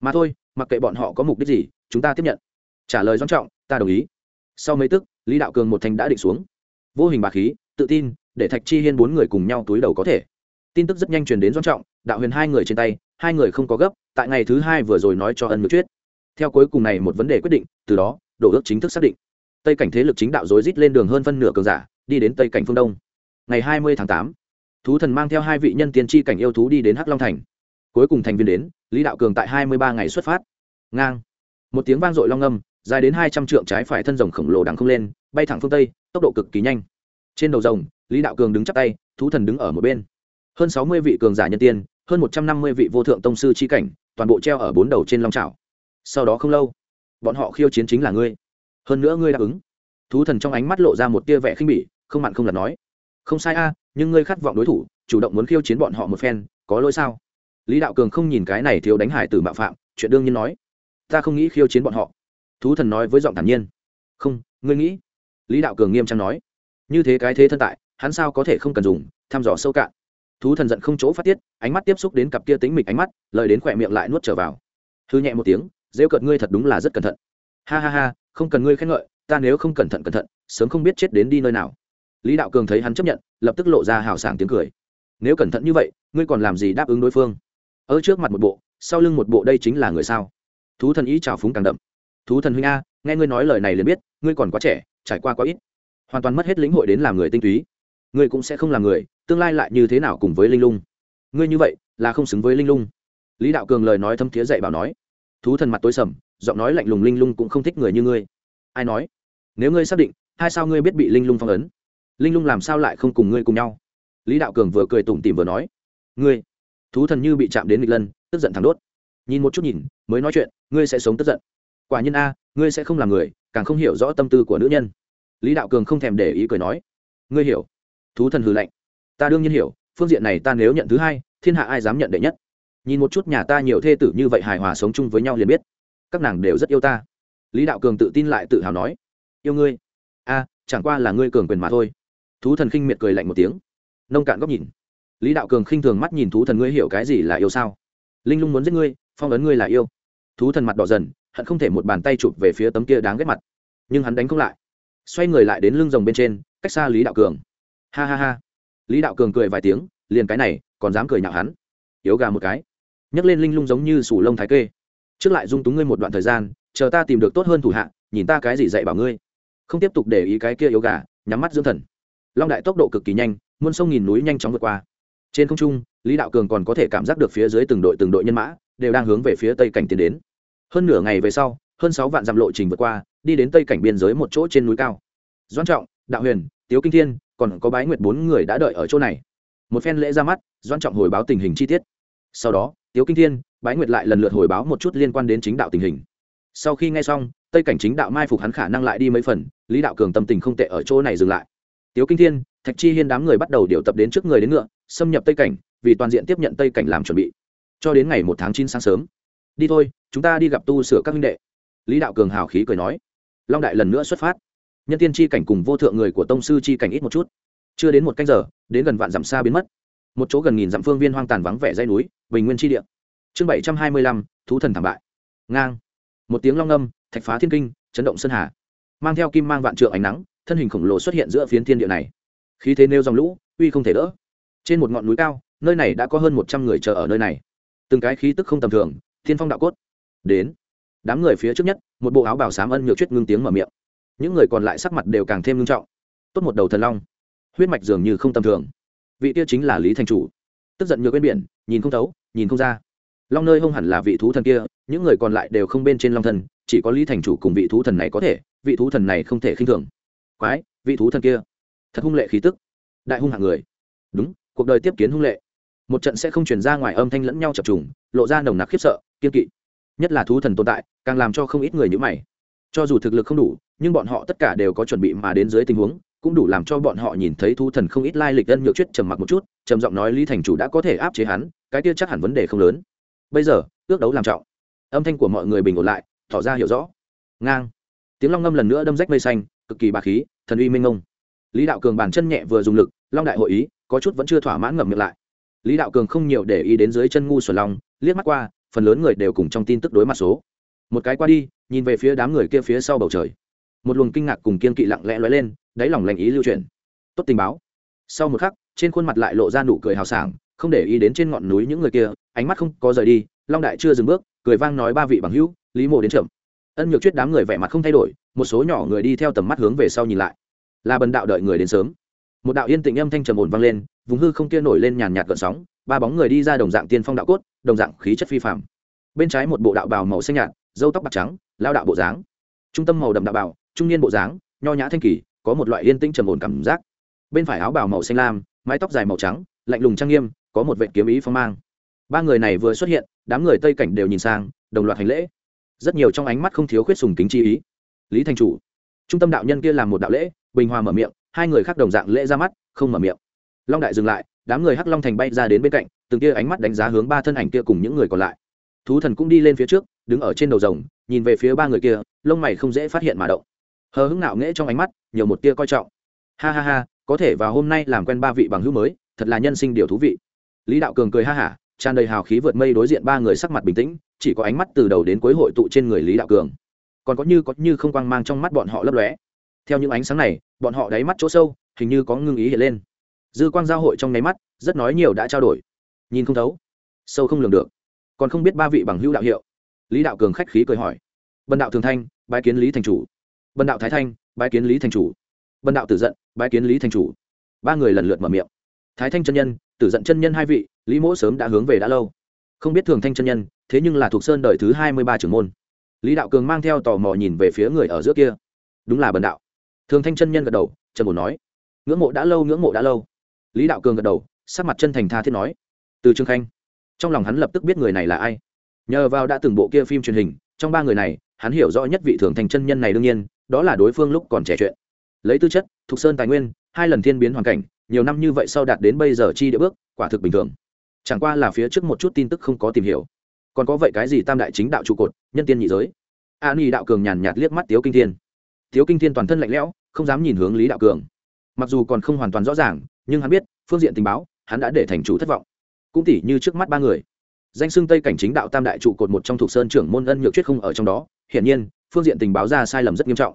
Mà thôi, mặc kệ bọn họ có mục đích gì, chúng ta tiếp nhận. Trả lời doanh trọng, ta đồng ý. Sau mấy tức, lý đạo cường một thành đã định xuống. Vô hình bà khí, tự tin, để thạch chi hiên bốn người cùng nhau túi đầu có thể. Tin tức rất nhanh truyền đến doanh trọng, đạo huyền hai người trên tay, hai người không có gấp, tại ngày thứ hai vừa rồi nói cho ân ngược chuyết theo cuối cùng này một vấn đề quyết định, từ đó đổ ước chính thức xác định. Tây cảnh thế lực chính đạo rối rít lên đường hơn phân nửa cường giả đi đến tây cảnh phương đông. Ngày hai mươi tháng tám, thú thần mang theo hai vị nhân tiên tri cảnh yêu thú đi đến hắc long thành. Cuối cùng thành viên đến, lý đạo cường tại hai mươi ba ngày xuất phát. Ngang. Một tiếng vang dội long âm dài đến hai trăm trượng trái phải thân rồng khổng lồ đằng không lên, bay thẳng phương tây, tốc độ cực kỳ nhanh. Trên đầu rồng, lý đạo cường đứng chắp tay, thú thần đứng ở một bên. Hơn sáu mươi vị cường giả nhân tiên, hơn một trăm năm mươi vị vô thượng tông sư tri cảnh, toàn bộ treo ở bốn đầu trên long trào sau đó không lâu, bọn họ khiêu chiến chính là ngươi. Hơn nữa ngươi đáp ứng. Thú thần trong ánh mắt lộ ra một tia vẻ khinh bỉ không mặn không lặt nói. Không sai a, nhưng ngươi khát vọng đối thủ, chủ động muốn khiêu chiến bọn họ một phen, có lỗi sao? Lý đạo cường không nhìn cái này thiếu đánh hải tử mạo phạm, chuyện đương nhiên nói. Ta không nghĩ khiêu chiến bọn họ. Thú thần nói với giọng thản nhiên. Không, ngươi nghĩ. Lý đạo cường nghiêm trang nói. Như thế cái thế thân tại, hắn sao có thể không cần dùng, thăm dò sâu cạn. Thú thần giận không chỗ phát tiết, ánh mắt tiếp xúc đến cặp kia tính mịch ánh mắt, lời đến khỏe miệng lại nuốt trở vào. Thư nhẹ một tiếng, rêu cợt ngươi thật đúng là rất cẩn thận. Ha ha ha, không cần ngươi khen ngợi, ta nếu không cẩn thận cẩn thận, sớm không biết chết đến đi nơi nào lý đạo cường thấy hắn chấp nhận, lập tức lộ ra hào sảng tiếng cười. Nếu cẩn thận như vậy, ngươi còn làm gì đáp ứng đối phương? Ở trước mặt một bộ, sau lưng một bộ đây chính là người sao? Thú thần ý trào phúng càng đậm. Thú thần huynh a, nghe ngươi nói lời này liền biết, ngươi còn quá trẻ, trải qua quá ít. Hoàn toàn mất hết lĩnh hội đến làm người tinh túy. Ngươi cũng sẽ không làm người, tương lai lại như thế nào cùng với linh lung? Ngươi như vậy, là không xứng với linh lung. Lý đạo cường lời nói thâm thiế dạy bảo nói. Thú thần mặt tối sầm, giọng nói lạnh lùng linh lung cũng không thích người như ngươi. Ai nói? Nếu ngươi xác định, hai sao ngươi biết bị linh lung phong ấn? Linh lung làm sao lại không cùng ngươi cùng nhau? Lý đạo cường vừa cười tủm tỉm vừa nói, ngươi, thú thần như bị chạm đến nghịch lân, tức giận thẳng đốt. Nhìn một chút nhìn, mới nói chuyện, ngươi sẽ sống tức giận. Quả nhiên a, ngươi sẽ không làm người, càng không hiểu rõ tâm tư của nữ nhân. Lý đạo cường không thèm để ý cười nói, ngươi hiểu. Thú thần hừ lạnh. Ta đương nhiên hiểu, phương diện này ta nếu nhận thứ hai, thiên hạ ai dám nhận đệ nhất? Nhìn một chút nhà ta nhiều thê tử như vậy hài hòa sống chung với nhau liền biết. Các nàng đều rất yêu ta. Lý đạo cường tự tin lại tự hào nói, yêu ngươi? A, chẳng qua là ngươi cường quyền mà thôi thú thần khinh miệt cười lạnh một tiếng. Nông cạn góc nhìn. Lý đạo cường khinh thường mắt nhìn thú thần, ngươi hiểu cái gì là yêu sao? Linh lung muốn giết ngươi, phong ấn ngươi là yêu. Thú thần mặt đỏ dần, hận không thể một bàn tay chụp về phía tấm kia đáng ghét mặt. Nhưng hắn đánh không lại. Xoay người lại đến lưng rồng bên trên, cách xa lý đạo cường. Ha ha ha. Lý đạo cường cười vài tiếng, liền cái này, còn dám cười nhạo hắn. Yếu gà một cái. Nhấc lên linh lung giống như sủ lông thái kê. Trước lại dung túng ngươi một đoạn thời gian, chờ ta tìm được tốt hơn thủ hạ, nhìn ta cái gì dạy bảo ngươi. Không tiếp tục để ý cái kia yếu gà, nhắm mắt dưỡng thần long đại tốc độ cực kỳ nhanh, muôn sông nghìn núi nhanh chóng vượt qua. Trên không trung, lý đạo cường còn có thể cảm giác được phía dưới từng đội từng đội nhân mã, đều đang hướng về phía tây cảnh tiến đến. Hơn nửa ngày về sau, hơn sáu vạn dặm lộ trình vượt qua, đi đến tây cảnh biên giới một chỗ trên núi cao. Doan trọng, đạo huyền, tiếu kinh thiên, còn có bái nguyệt bốn người đã đợi ở chỗ này. Một phen lễ ra mắt doan trọng hồi báo tình hình chi tiết. Sau đó, tiếu kinh thiên, bái nguyệt lại lần lượt hồi báo một chút liên quan đến chính đạo tình hình. Sau khi nghe xong, tây cảnh chính đạo mai phục hắn khả năng lại đi mấy phần, lý đạo cường tâm tình không tệ ở chỗ này dừng lại tiếu kinh thiên, thạch chi hiên đám người bắt đầu điều tập đến trước người đến ngựa, xâm nhập tây cảnh, vì toàn diện tiếp nhận tây cảnh làm chuẩn bị. Cho đến ngày một tháng chín sáng sớm. Đi thôi, chúng ta đi gặp tu sửa các huynh đệ. Lý đạo cường hào khí cười nói. Long đại lần nữa xuất phát. Nhân tiên chi cảnh cùng vô thượng người của tông sư chi cảnh ít một chút. Chưa đến một canh giờ, đến gần vạn dặm xa biến mất. Một chỗ gần nghìn dặm phương viên hoang tàn vắng vẻ dây núi, bình nguyên Chi địa. Chương bảy trăm hai mươi lăm, thú thần thảm bại. Ngang. Một tiếng long âm, thạch phá thiên kinh, chấn động sơn hà. Mang theo kim mang vạn trượng ánh nắng thân hình khổng lồ xuất hiện giữa phiến thiên địa này. Khí thế nêu dòng lũ, uy không thể đỡ. Trên một ngọn núi cao, nơi này đã có hơn một trăm người chờ ở nơi này. Từng cái khí tức không tầm thường, thiên phong đạo cốt. Đến. Đám người phía trước nhất, một bộ áo bảo sám ân nhược chuyết ngưng tiếng mở miệng. Những người còn lại sắc mặt đều càng thêm ngưng trọng. Tốt một đầu thần long. Huyết mạch dường như không tầm thường. Vị tiêu chính là lý thành chủ. Tức giận nhược bên biển, nhìn không thấu, nhìn không ra. Long nơi không hẳn là vị thú thần kia, những người còn lại đều không bên trên long thần, chỉ có lý thành chủ cùng vị thú thần này có thể, vị thú thần này không thể khinh thường quái, vị thú thần kia. Thật hung lệ khí tức. Đại hung hạng người. Đúng, cuộc đời tiếp kiến hung lệ. Một trận sẽ không chuyển ra ngoài âm thanh lẫn nhau chập trùng, lộ ra nồng nặc khiếp sợ, kiên kỵ. Nhất là thú thần tồn tại, càng làm cho không ít người nhữ mày. Cho dù thực lực không đủ, nhưng bọn họ tất cả đều có chuẩn bị mà đến dưới tình huống, cũng đủ làm cho bọn họ nhìn thấy thú thần không ít lai lịch ân nhược chuyết trầm mặc một chút, trầm giọng nói lý thành chủ đã có thể áp chế hắn, cái kia chắc hẳn vấn đề không lớn. Bây giờ, ước đấu làm trọng. Âm thanh của mọi người bình ổn lại, tỏ ra hiểu rõ. Ngang. Tiếng long ngâm lần nữa đâm rách mây xanh cực kỳ bà khí, thần uy minh ngông lý đạo cường bàn chân nhẹ vừa dùng lực, long đại hội ý, có chút vẫn chưa thỏa mãn ngậm miệng lại. Lý đạo cường không nhiều để ý đến dưới chân ngu xuẩn long, liếc mắt qua, phần lớn người đều cùng trong tin tức đối mặt số. Một cái qua đi, nhìn về phía đám người kia phía sau bầu trời. Một luồng kinh ngạc cùng kiên kỵ lặng lẽ lóe lên, đáy lòng lành ý lưu truyền tốt tình báo. Sau một khắc, trên khuôn mặt lại lộ ra nụ cười hào sảng, không để ý đến trên ngọn núi những người kia, ánh mắt không có rời đi, long đại chưa dừng bước, cười vang nói ba vị bằng hữu, lý mộ đến chậm ân nhược chuyết đám người vẻ mặt không thay đổi, một số nhỏ người đi theo tầm mắt hướng về sau nhìn lại. Là bần đạo đợi người đến sớm. Một đạo yên tĩnh âm thanh trầm ổn vang lên, vùng hư không kia nổi lên nhàn nhạt gợn sóng, ba bóng người đi ra đồng dạng tiên phong đạo cốt, đồng dạng khí chất phi phạm bên trái một bộ đạo bào màu xanh nhạt dâu tóc bạc trắng, lao đạo bộ dáng. Trung tâm màu đậm đạo bào, trung niên bộ dáng, nho nhã thanh kỳ, có một loại yên tĩnh trầm ổn cảm giác. Bên phải áo bào màu xanh lam, mái tóc dài màu trắng, lạnh lùng trang nghiêm, có một vệ kiếm ý phong mang. Ba người này vừa xuất hiện, đám người tây cảnh đều nhìn sang, đồng loạt hành lễ rất nhiều trong ánh mắt không thiếu khuyết sùng kính chi ý. Lý thành chủ, trung tâm đạo nhân kia làm một đạo lễ, bình hòa mở miệng, hai người khác đồng dạng lễ ra mắt, không mở miệng. Long đại dừng lại, đám người hắc long thành bay ra đến bên cạnh, từng kia ánh mắt đánh giá hướng ba thân ảnh kia cùng những người còn lại. Thú thần cũng đi lên phía trước, đứng ở trên đầu rồng, nhìn về phía ba người kia, lông mày không dễ phát hiện mà động. Hờ hững nạo nghễ trong ánh mắt, nhiều một tia coi trọng. Ha ha ha, có thể vào hôm nay làm quen ba vị bằng hữu mới, thật là nhân sinh điều thú vị. Lý đạo cường cười ha hả tràn đầy hào khí vượt mây đối diện ba người sắc mặt bình tĩnh, chỉ có ánh mắt từ đầu đến cuối hội tụ trên người lý đạo cường. Còn có như có như không quang mang trong mắt bọn họ lấp lóe. Theo những ánh sáng này, bọn họ đáy mắt chỗ sâu, hình như có ngưng ý hiện lên. Dư quang giao hội trong nháy mắt, rất nói nhiều đã trao đổi. Nhìn không thấu, sâu không lường được. Còn không biết ba vị bằng hữu đạo hiệu. Lý đạo cường khách khí cười hỏi. Bần đạo thường thanh, bái kiến lý thành chủ. Bần đạo thái thanh, bái kiến lý thành chủ. Bần đạo tử giận, bái kiến lý thành chủ. Ba người lần lượt mở miệng. Thái thanh chân nhân, tử giận chân nhân hai vị lý mỗ sớm đã hướng về đã lâu. Không biết thường thanh chân nhân, thế nhưng là thuộc sơn đời thứ hai mươi ba trưởng môn. Lý đạo cường mang theo tò mò nhìn về phía người ở giữa kia. Đúng là bần đạo. Thường thanh chân nhân gật đầu trần bồn nói. Ngưỡng mộ đã lâu, ngưỡng mộ đã lâu. Lý đạo cường gật đầu, sắc mặt chân thành tha thiết nói. Từ trương khanh, trong lòng hắn lập tức biết người này là ai. Nhờ vào đã từng bộ kia phim truyền hình, trong ba người này, hắn hiểu rõ nhất vị thường thành chân nhân này đương nhiên, đó là đối phương lúc còn trẻ chuyện. Lấy tư chất thục sơn tài nguyên, hai lần thiên biến hoàn cảnh, nhiều năm như vậy sau đạt đến bây giờ chi địa bước, quả thực bình thường chẳng qua là phía trước một chút tin tức không có tìm hiểu. Còn có vậy cái gì tam đại chính đạo trụ cột, nhân tiên nhị giới? An y đạo cường nhàn nhạt liếc mắt tiếu kinh thiên. Tiếu kinh thiên toàn thân lạnh lẽo, không dám nhìn hướng lý đạo cường. Mặc dù còn không hoàn toàn rõ ràng, nhưng hắn biết, phương diện tình báo, hắn đã để thành chủ thất vọng. Cũng tỉ như trước mắt ba người. Danh xưng tây cảnh chính đạo tam đại trụ cột một trong thuộc sơn trưởng môn ân nhược chuyết không ở trong đó, hiển nhiên, phương diện tình báo ra sai lầm rất nghiêm trọng.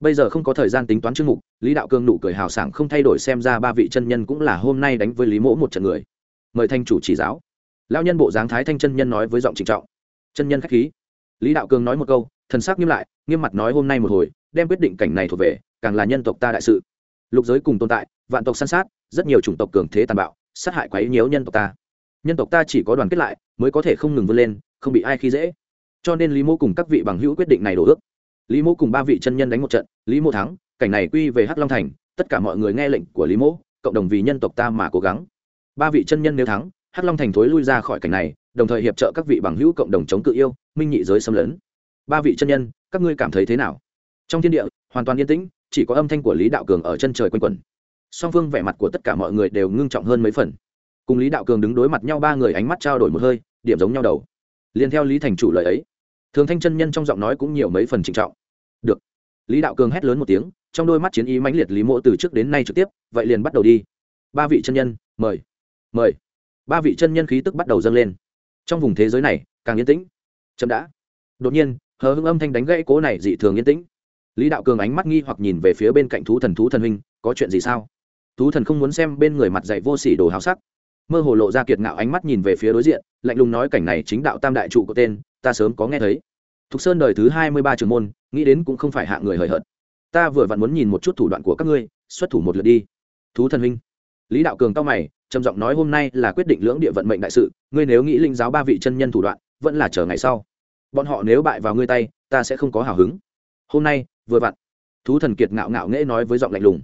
Bây giờ không có thời gian tính toán chương mục, lý đạo cương nụ cười hào sảng không thay đổi xem ra ba vị chân nhân cũng là hôm nay đánh với lý mỗ một trận người mời thanh chủ chỉ giáo. Lao nhân bộ dáng thái thanh chân nhân nói với giọng trịnh trọng. Chân nhân k h á c h khí. Lý đạo cương nói một câu, thần sắc nghiêm lại, nghiêm mặt nói hôm nay một hồi, đem quyết định cảnh này thuộc về, càng là nhân tộc ta đại sự. Lục giới cùng tồn tại, vạn tộc săn sát, rất nhiều chủng tộc cường thế tàn bạo, sát hại quấy nhiễu nhân tộc ta. Nhân tộc ta chỉ có đoàn kết lại, mới có thể không ngừng vươn lên, không bị ai khi dễ. Cho nên lý mô cùng các vị bằng hữu quyết định này đổ ước. Lý mô cùng ba vị chân nhân đánh một trận, lý mô thắng, cảnh này quy về hắc long thành, tất cả mọi người nghe lệnh của lý mô cộng đồng vì nhân tộc ta mà cố gắng ba vị chân nhân nếu thắng, hắc long thành thối lui ra khỏi cảnh này, đồng thời hiệp trợ các vị bằng hữu cộng đồng chống cự yêu, minh nhị giới xâm lấn. Ba vị chân nhân, các ngươi cảm thấy thế nào? Trong thiên địa, hoàn toàn yên tĩnh, chỉ có âm thanh của lý đạo cường ở chân trời quanh quẩn. Song phương vẻ mặt của tất cả mọi người đều ngưng trọng hơn mấy phần. Cùng lý đạo cường đứng đối mặt nhau ba người ánh mắt trao đổi một hơi, điểm giống nhau đầu. Liền theo lý thành chủ lời ấy, thường thanh chân nhân trong giọng nói cũng nhiều mấy phần trịnh trọng. Được. Lý đạo cường hét lớn một tiếng, trong đôi mắt chiến ý mãnh liệt lý mộ từ trước đến nay trực tiếp, vậy liền bắt đầu đi. Ba vị chân nhân, mời mời. Ba vị chân nhân khí tức bắt đầu dâng lên. Trong vùng thế giới này, càng yên tĩnh. Chậm đã. Đột nhiên, hờ hưng âm thanh đánh gãy cố này dị thường yên tĩnh. Lý đạo cường ánh mắt nghi hoặc nhìn về phía bên cạnh thú thần thú thần huynh, có chuyện gì sao? Thú thần không muốn xem bên người mặt dạy vô sỉ đồ háo sắc. Mơ hồ lộ ra kiệt ngạo ánh mắt nhìn về phía đối diện, lạnh lùng nói cảnh này chính đạo tam đại trụ của tên, ta sớm có nghe thấy. Thục sơn đời thứ hai mươi ba trường môn, nghĩ đến cũng không phải hạ người hời hợt. Ta vừa vặn muốn nhìn một chút thủ đoạn của các ngươi, xuất thủ một lượt đi. Thú thần huynh. Lý đạo cường cao mày trầm giọng nói hôm nay là quyết định lưỡng địa vận mệnh đại sự, ngươi nếu nghĩ linh giáo ba vị chân nhân thủ đoạn, vẫn là chờ ngày sau. Bọn họ nếu bại vào ngươi tay, ta sẽ không có hào hứng. Hôm nay, vừa vặn. Thú thần kiệt ngạo ngạo nghễ nói với giọng lạnh lùng.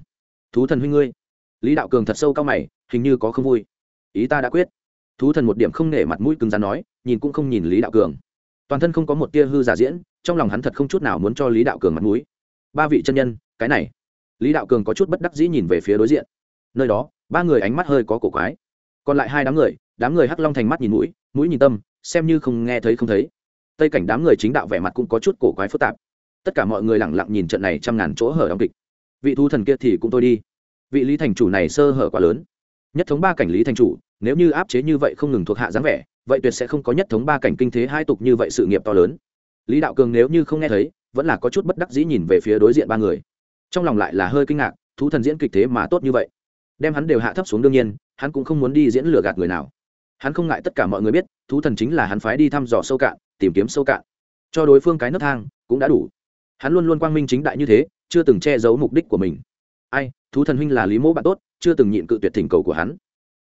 Thú thần huynh ngươi. Lý đạo cường thật sâu cao mày, hình như có không vui. Ý ta đã quyết. Thú thần một điểm không nể mặt mũi cứng rắn nói, nhìn cũng không nhìn lý đạo cường. Toàn thân không có một tia hư giả diễn, trong lòng hắn thật không chút nào muốn cho lý đạo cường mặt mũi. Ba vị chân nhân, cái này. Lý đạo cường có chút bất đắc dĩ nhìn về phía đối diện. Nơi đó ba người ánh mắt hơi có cổ quái. Còn lại hai đám người đám người hắc long thành mắt nhìn mũi mũi nhìn tâm, xem như không nghe thấy không thấy. Tây cảnh đám người chính đạo vẻ mặt cũng có chút cổ quái phức tạp. Tất cả mọi người lẳng lặng nhìn trận này trăm ngàn chỗ hở đóng kịch. Vị thu thần kia thì cũng tôi đi. Vị lý thành chủ này sơ hở quá lớn. Nhất thống ba cảnh lý thành chủ, nếu như áp chế như vậy không ngừng thuộc hạ dáng vẻ, vậy tuyệt sẽ không có nhất thống ba cảnh kinh thế hai tục như vậy sự nghiệp to lớn. Lý đạo cường nếu như không nghe thấy, vẫn là có chút bất đắc dĩ nhìn về phía đối diện ba người. Trong lòng lại là hơi kinh ngạc, thú thần diễn kịch thế mà tốt như vậy đem hắn đều hạ thấp xuống đương nhiên, hắn cũng không muốn đi diễn lừa gạt người nào. Hắn không ngại tất cả mọi người biết, thú thần chính là hắn phái đi thăm dò sâu cạn, tìm kiếm sâu cạn. Cho đối phương cái nấc thang, cũng đã đủ. Hắn luôn luôn quang minh chính đại như thế, chưa từng che giấu mục đích của mình. Ai, thú thần huynh là lý mẫu bạn tốt, chưa từng nhịn cự tuyệt thỉnh cầu của hắn.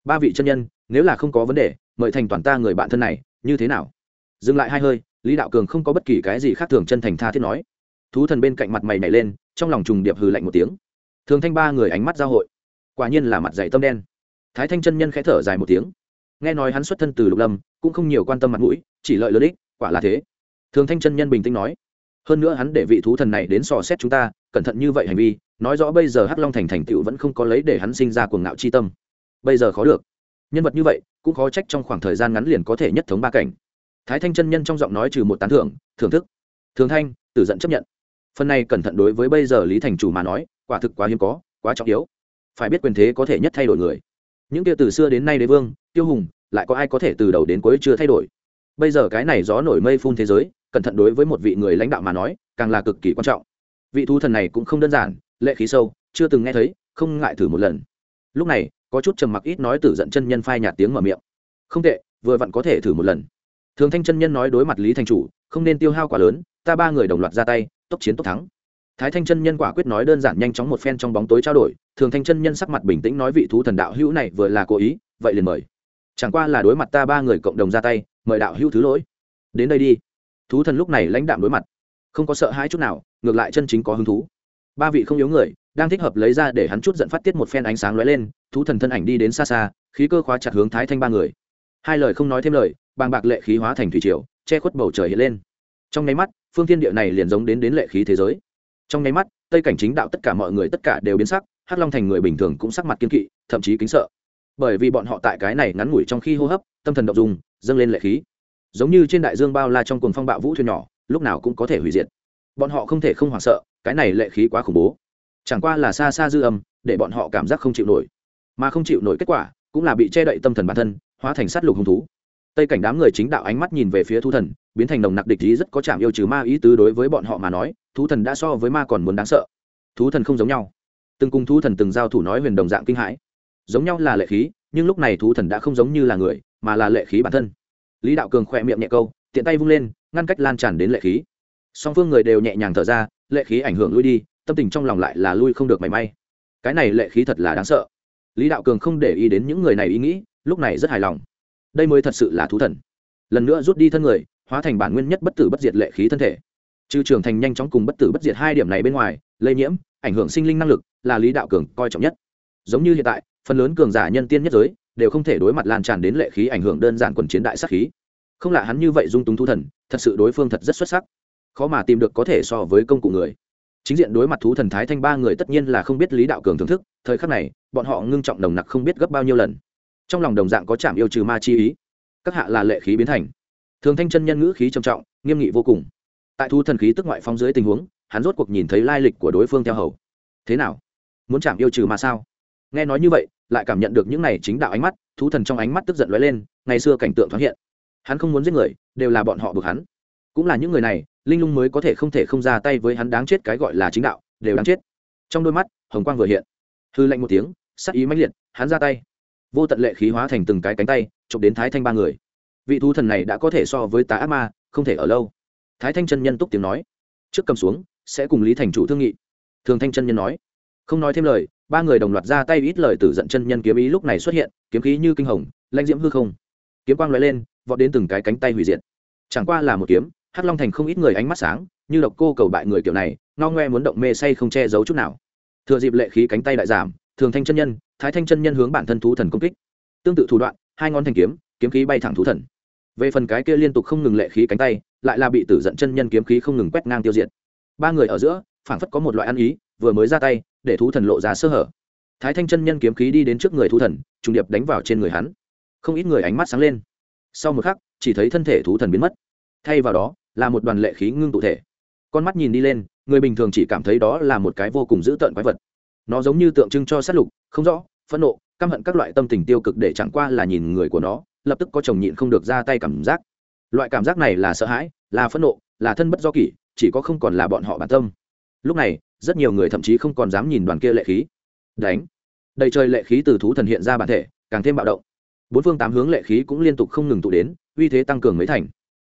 Ba vị chân nhân, nếu là không có vấn đề, mời thành toàn ta người bạn thân này, như thế nào? Dừng lại hai hơi, lý đạo cường không có bất kỳ cái gì khác thường chân thành tha thiết nói. Thú thần bên cạnh mặt mày nhảy lên, trong lòng trùng điệp hừ lạnh một tiếng. Thường thanh ba người ánh mắt giao hội quả nhiên là mặt dày tâm đen. Thái thanh chân nhân khẽ thở dài một tiếng. Nghe nói hắn xuất thân từ lục lâm, cũng không nhiều quan tâm mặt mũi, chỉ lợi lớn ích, quả là thế. Thường thanh chân nhân bình tĩnh nói, hơn nữa hắn để vị thú thần này đến sò xét chúng ta, cẩn thận như vậy hành vi, nói rõ bây giờ hắc long thành thành tựu vẫn không có lấy để hắn sinh ra cuồng ngạo chi tâm. Bây giờ khó được. Nhân vật như vậy, cũng khó trách trong khoảng thời gian ngắn liền có thể nhất thống ba cảnh. Thái thanh chân nhân trong giọng nói trừ một tán thưởng thưởng thức. Thường thanh, tử giận chấp nhận. Phần này cẩn thận đối với bây giờ lý thành chủ mà nói, quả thực quá hiếm có, quá trọng yếu phải biết quyền thế có thể nhất thay đổi người. Những kia từ xưa đến nay đế vương, tiêu hùng, lại có ai có thể từ đầu đến cuối chưa thay đổi? Bây giờ cái này gió nổi mây phun thế giới, cẩn thận đối với một vị người lãnh đạo mà nói, càng là cực kỳ quan trọng. Vị thú thần này cũng không đơn giản, lệ khí sâu, chưa từng nghe thấy, không ngại thử một lần. Lúc này, có chút trầm mặc ít nói tử giận chân nhân phai nhạt tiếng mở miệng. Không tệ, vừa vặn có thể thử một lần. Thường thanh chân nhân nói đối mặt lý thành chủ, không nên tiêu hao quá lớn, ta ba người đồng loạt ra tay, tốc chiến tốc thắng. Thái thanh chân nhân quả quyết nói đơn giản nhanh chóng một phen trong bóng tối trao đổi thường thanh chân nhân sắc mặt bình tĩnh nói vị thú thần đạo hữu này vừa là cố ý, vậy liền mời. Chẳng qua là đối mặt ta ba người cộng đồng ra tay, mời đạo hữu thứ lỗi. Đến đây đi. Thú thần lúc này lãnh đạm đối mặt. Không có sợ hãi chút nào, ngược lại chân chính có hứng thú. Ba vị không yếu người, đang thích hợp lấy ra để hắn chút giận phát tiết một phen ánh sáng lóe lên, thú thần thân ảnh đi đến xa xa, khí cơ khóa chặt hướng thái thanh ba người. Hai lời không nói thêm lời, bàng bạc lệ khí hóa thành thủy triều, che khuất bầu trời hiện lên. Trong nháy mắt, phương thiên địa này liền giống đến đến lệ khí thế giới. Trong nháy mắt, tây cảnh chính đạo tất cả mọi người tất cả đều biến sắc hắc long thành người bình thường cũng sắc mặt kiên kỵ, thậm chí kính sợ. Bởi vì bọn họ tại cái này ngắn ngủi trong khi hô hấp, tâm thần động dùng dâng lên lệ khí. Giống như trên đại dương bao la trong cuồng phong bạo vũ thuyền nhỏ, lúc nào cũng có thể hủy diệt. Bọn họ không thể không hoảng sợ, cái này lệ khí quá khủng bố. Chẳng qua là xa xa dư âm, để bọn họ cảm giác không chịu nổi. Mà không chịu nổi kết quả, cũng là bị che đậy tâm thần bản thân, hóa thành sát lục hung thú. Tây cảnh đám người chính đạo ánh mắt nhìn về phía thu thần, biến thành nồng nặc địch ý rất có chạm yêu trừ ma ý tứ đối với bọn họ mà nói, thú thần đã so với ma còn muốn đáng sợ. Thú thần không giống nhau từng cùng thú thần từng giao thủ nói huyền đồng dạng kinh hãi. Giống nhau là lệ khí, nhưng lúc này thú thần đã không giống như là người, mà là lệ khí bản thân. Lý đạo cường khỏe miệng nhẹ câu, tiện tay vung lên, ngăn cách lan tràn đến lệ khí. Song phương người đều nhẹ nhàng thở ra, lệ khí ảnh hưởng lui đi, tâm tình trong lòng lại là lui không được mảy may. Cái này lệ khí thật là đáng sợ. Lý đạo cường không để ý đến những người này ý nghĩ, lúc này rất hài lòng. Đây mới thật sự là thú thần. Lần nữa rút đi thân người, hóa thành bản nguyên nhất bất tử bất diệt lệ khí thân thể. Trừ trưởng thành nhanh chóng cùng bất tử bất diệt hai điểm này bên ngoài, lây nhiễm ảnh hưởng sinh linh năng lực là lý đạo cường coi trọng nhất. Giống như hiện tại, phần lớn cường giả nhân tiên nhất giới đều không thể đối mặt lan tràn đến lệ khí ảnh hưởng đơn giản quần chiến đại sắc khí. Không lạ hắn như vậy dung túng thú thần, thật sự đối phương thật rất xuất sắc. Khó mà tìm được có thể so với công cụ người. Chính diện đối mặt thú thần thái thanh ba người tất nhiên là không biết lý đạo cường thưởng thức, thời khắc này, bọn họ ngưng trọng đồng nặc không biết gấp bao nhiêu lần. Trong lòng đồng dạng có chạm yêu trừ ma chi ý. Các hạ là lệ khí biến thành. Thường thanh chân nhân ngữ khí trầm trọng, nghiêm nghị vô cùng. Tại thú thần khí tức ngoại phong dưới tình huống hắn rốt cuộc nhìn thấy lai lịch của đối phương theo hầu. Thế nào? Muốn chạm yêu trừ mà sao? Nghe nói như vậy, lại cảm nhận được những này chính đạo ánh mắt, thú thần trong ánh mắt tức giận lóe lên, ngày xưa cảnh tượng thoáng hiện. Hắn không muốn giết người, đều là bọn họ buộc hắn. Cũng là những người này, linh lung mới có thể không thể không ra tay với hắn đáng chết cái gọi là chính đạo, đều đáng chết. Trong đôi mắt, hồng quang vừa hiện. Hư lạnh một tiếng sắc ý mãnh liệt, hắn ra tay. Vô tận lệ khí hóa thành từng cái cánh tay, chụp đến thái thanh ba người. Vị thú thần này đã có thể so với tá ác ma, không thể ở lâu. Thái thanh chân nhân túc tiếng nói. Trước cầm xuống sẽ cùng lý thành chủ thương nghị. Thường thanh chân nhân nói. Không nói thêm lời, ba người đồng loạt ra tay ít lời từ giận chân nhân kiếm ý lúc này xuất hiện, kiếm khí như kinh hồng, lãnh diễm hư không. Kiếm quang lóe lên, vọt đến từng cái cánh tay hủy diệt. Chẳng qua là một kiếm, hắc long thành không ít người ánh mắt sáng, như độc cô cầu bại người kiểu này, ngao ngoe muốn động mê say không che giấu chút nào. Thừa dịp lệ khí cánh tay đại giảm, thường thanh chân nhân, thái thanh chân nhân hướng bản thân thú thần công kích. Tương tự thủ đoạn, hai ngón thành kiếm kiếm khí bay thẳng thú thần. Về phần cái kia liên tục không ngừng lệ khí cánh tay, lại là bị tử giận chân nhân kiếm khí không ngừng quét ngang tiêu diệt ba người ở giữa, phảng phất có một loại ăn ý, vừa mới ra tay, để thú thần lộ ra sơ hở. Thái thanh chân nhân kiếm khí đi đến trước người thú thần, trùng điệp đánh vào trên người hắn. Không ít người ánh mắt sáng lên. Sau một khắc, chỉ thấy thân thể thú thần biến mất. Thay vào đó, là một đoàn lệ khí ngưng tụ thể. Con mắt nhìn đi lên, người bình thường chỉ cảm thấy đó là một cái vô cùng dữ tợn quái vật. Nó giống như tượng trưng cho sát lục, không rõ, phẫn nộ, căm hận các loại tâm tình tiêu cực để chẳng qua là nhìn người của nó, lập tức có chồng nhịn không được ra tay cảm giác. Loại cảm giác này là sợ hãi, là phẫn nộ, là thân bất do kỷ chỉ có không còn là bọn họ bản tâm. Lúc này, rất nhiều người thậm chí không còn dám nhìn đoàn kia lệ khí. Đánh. Đầy trời lệ khí từ thú thần hiện ra bản thể, càng thêm bạo động. Bốn phương tám hướng lệ khí cũng liên tục không ngừng tụ đến, uy thế tăng cường mấy thành.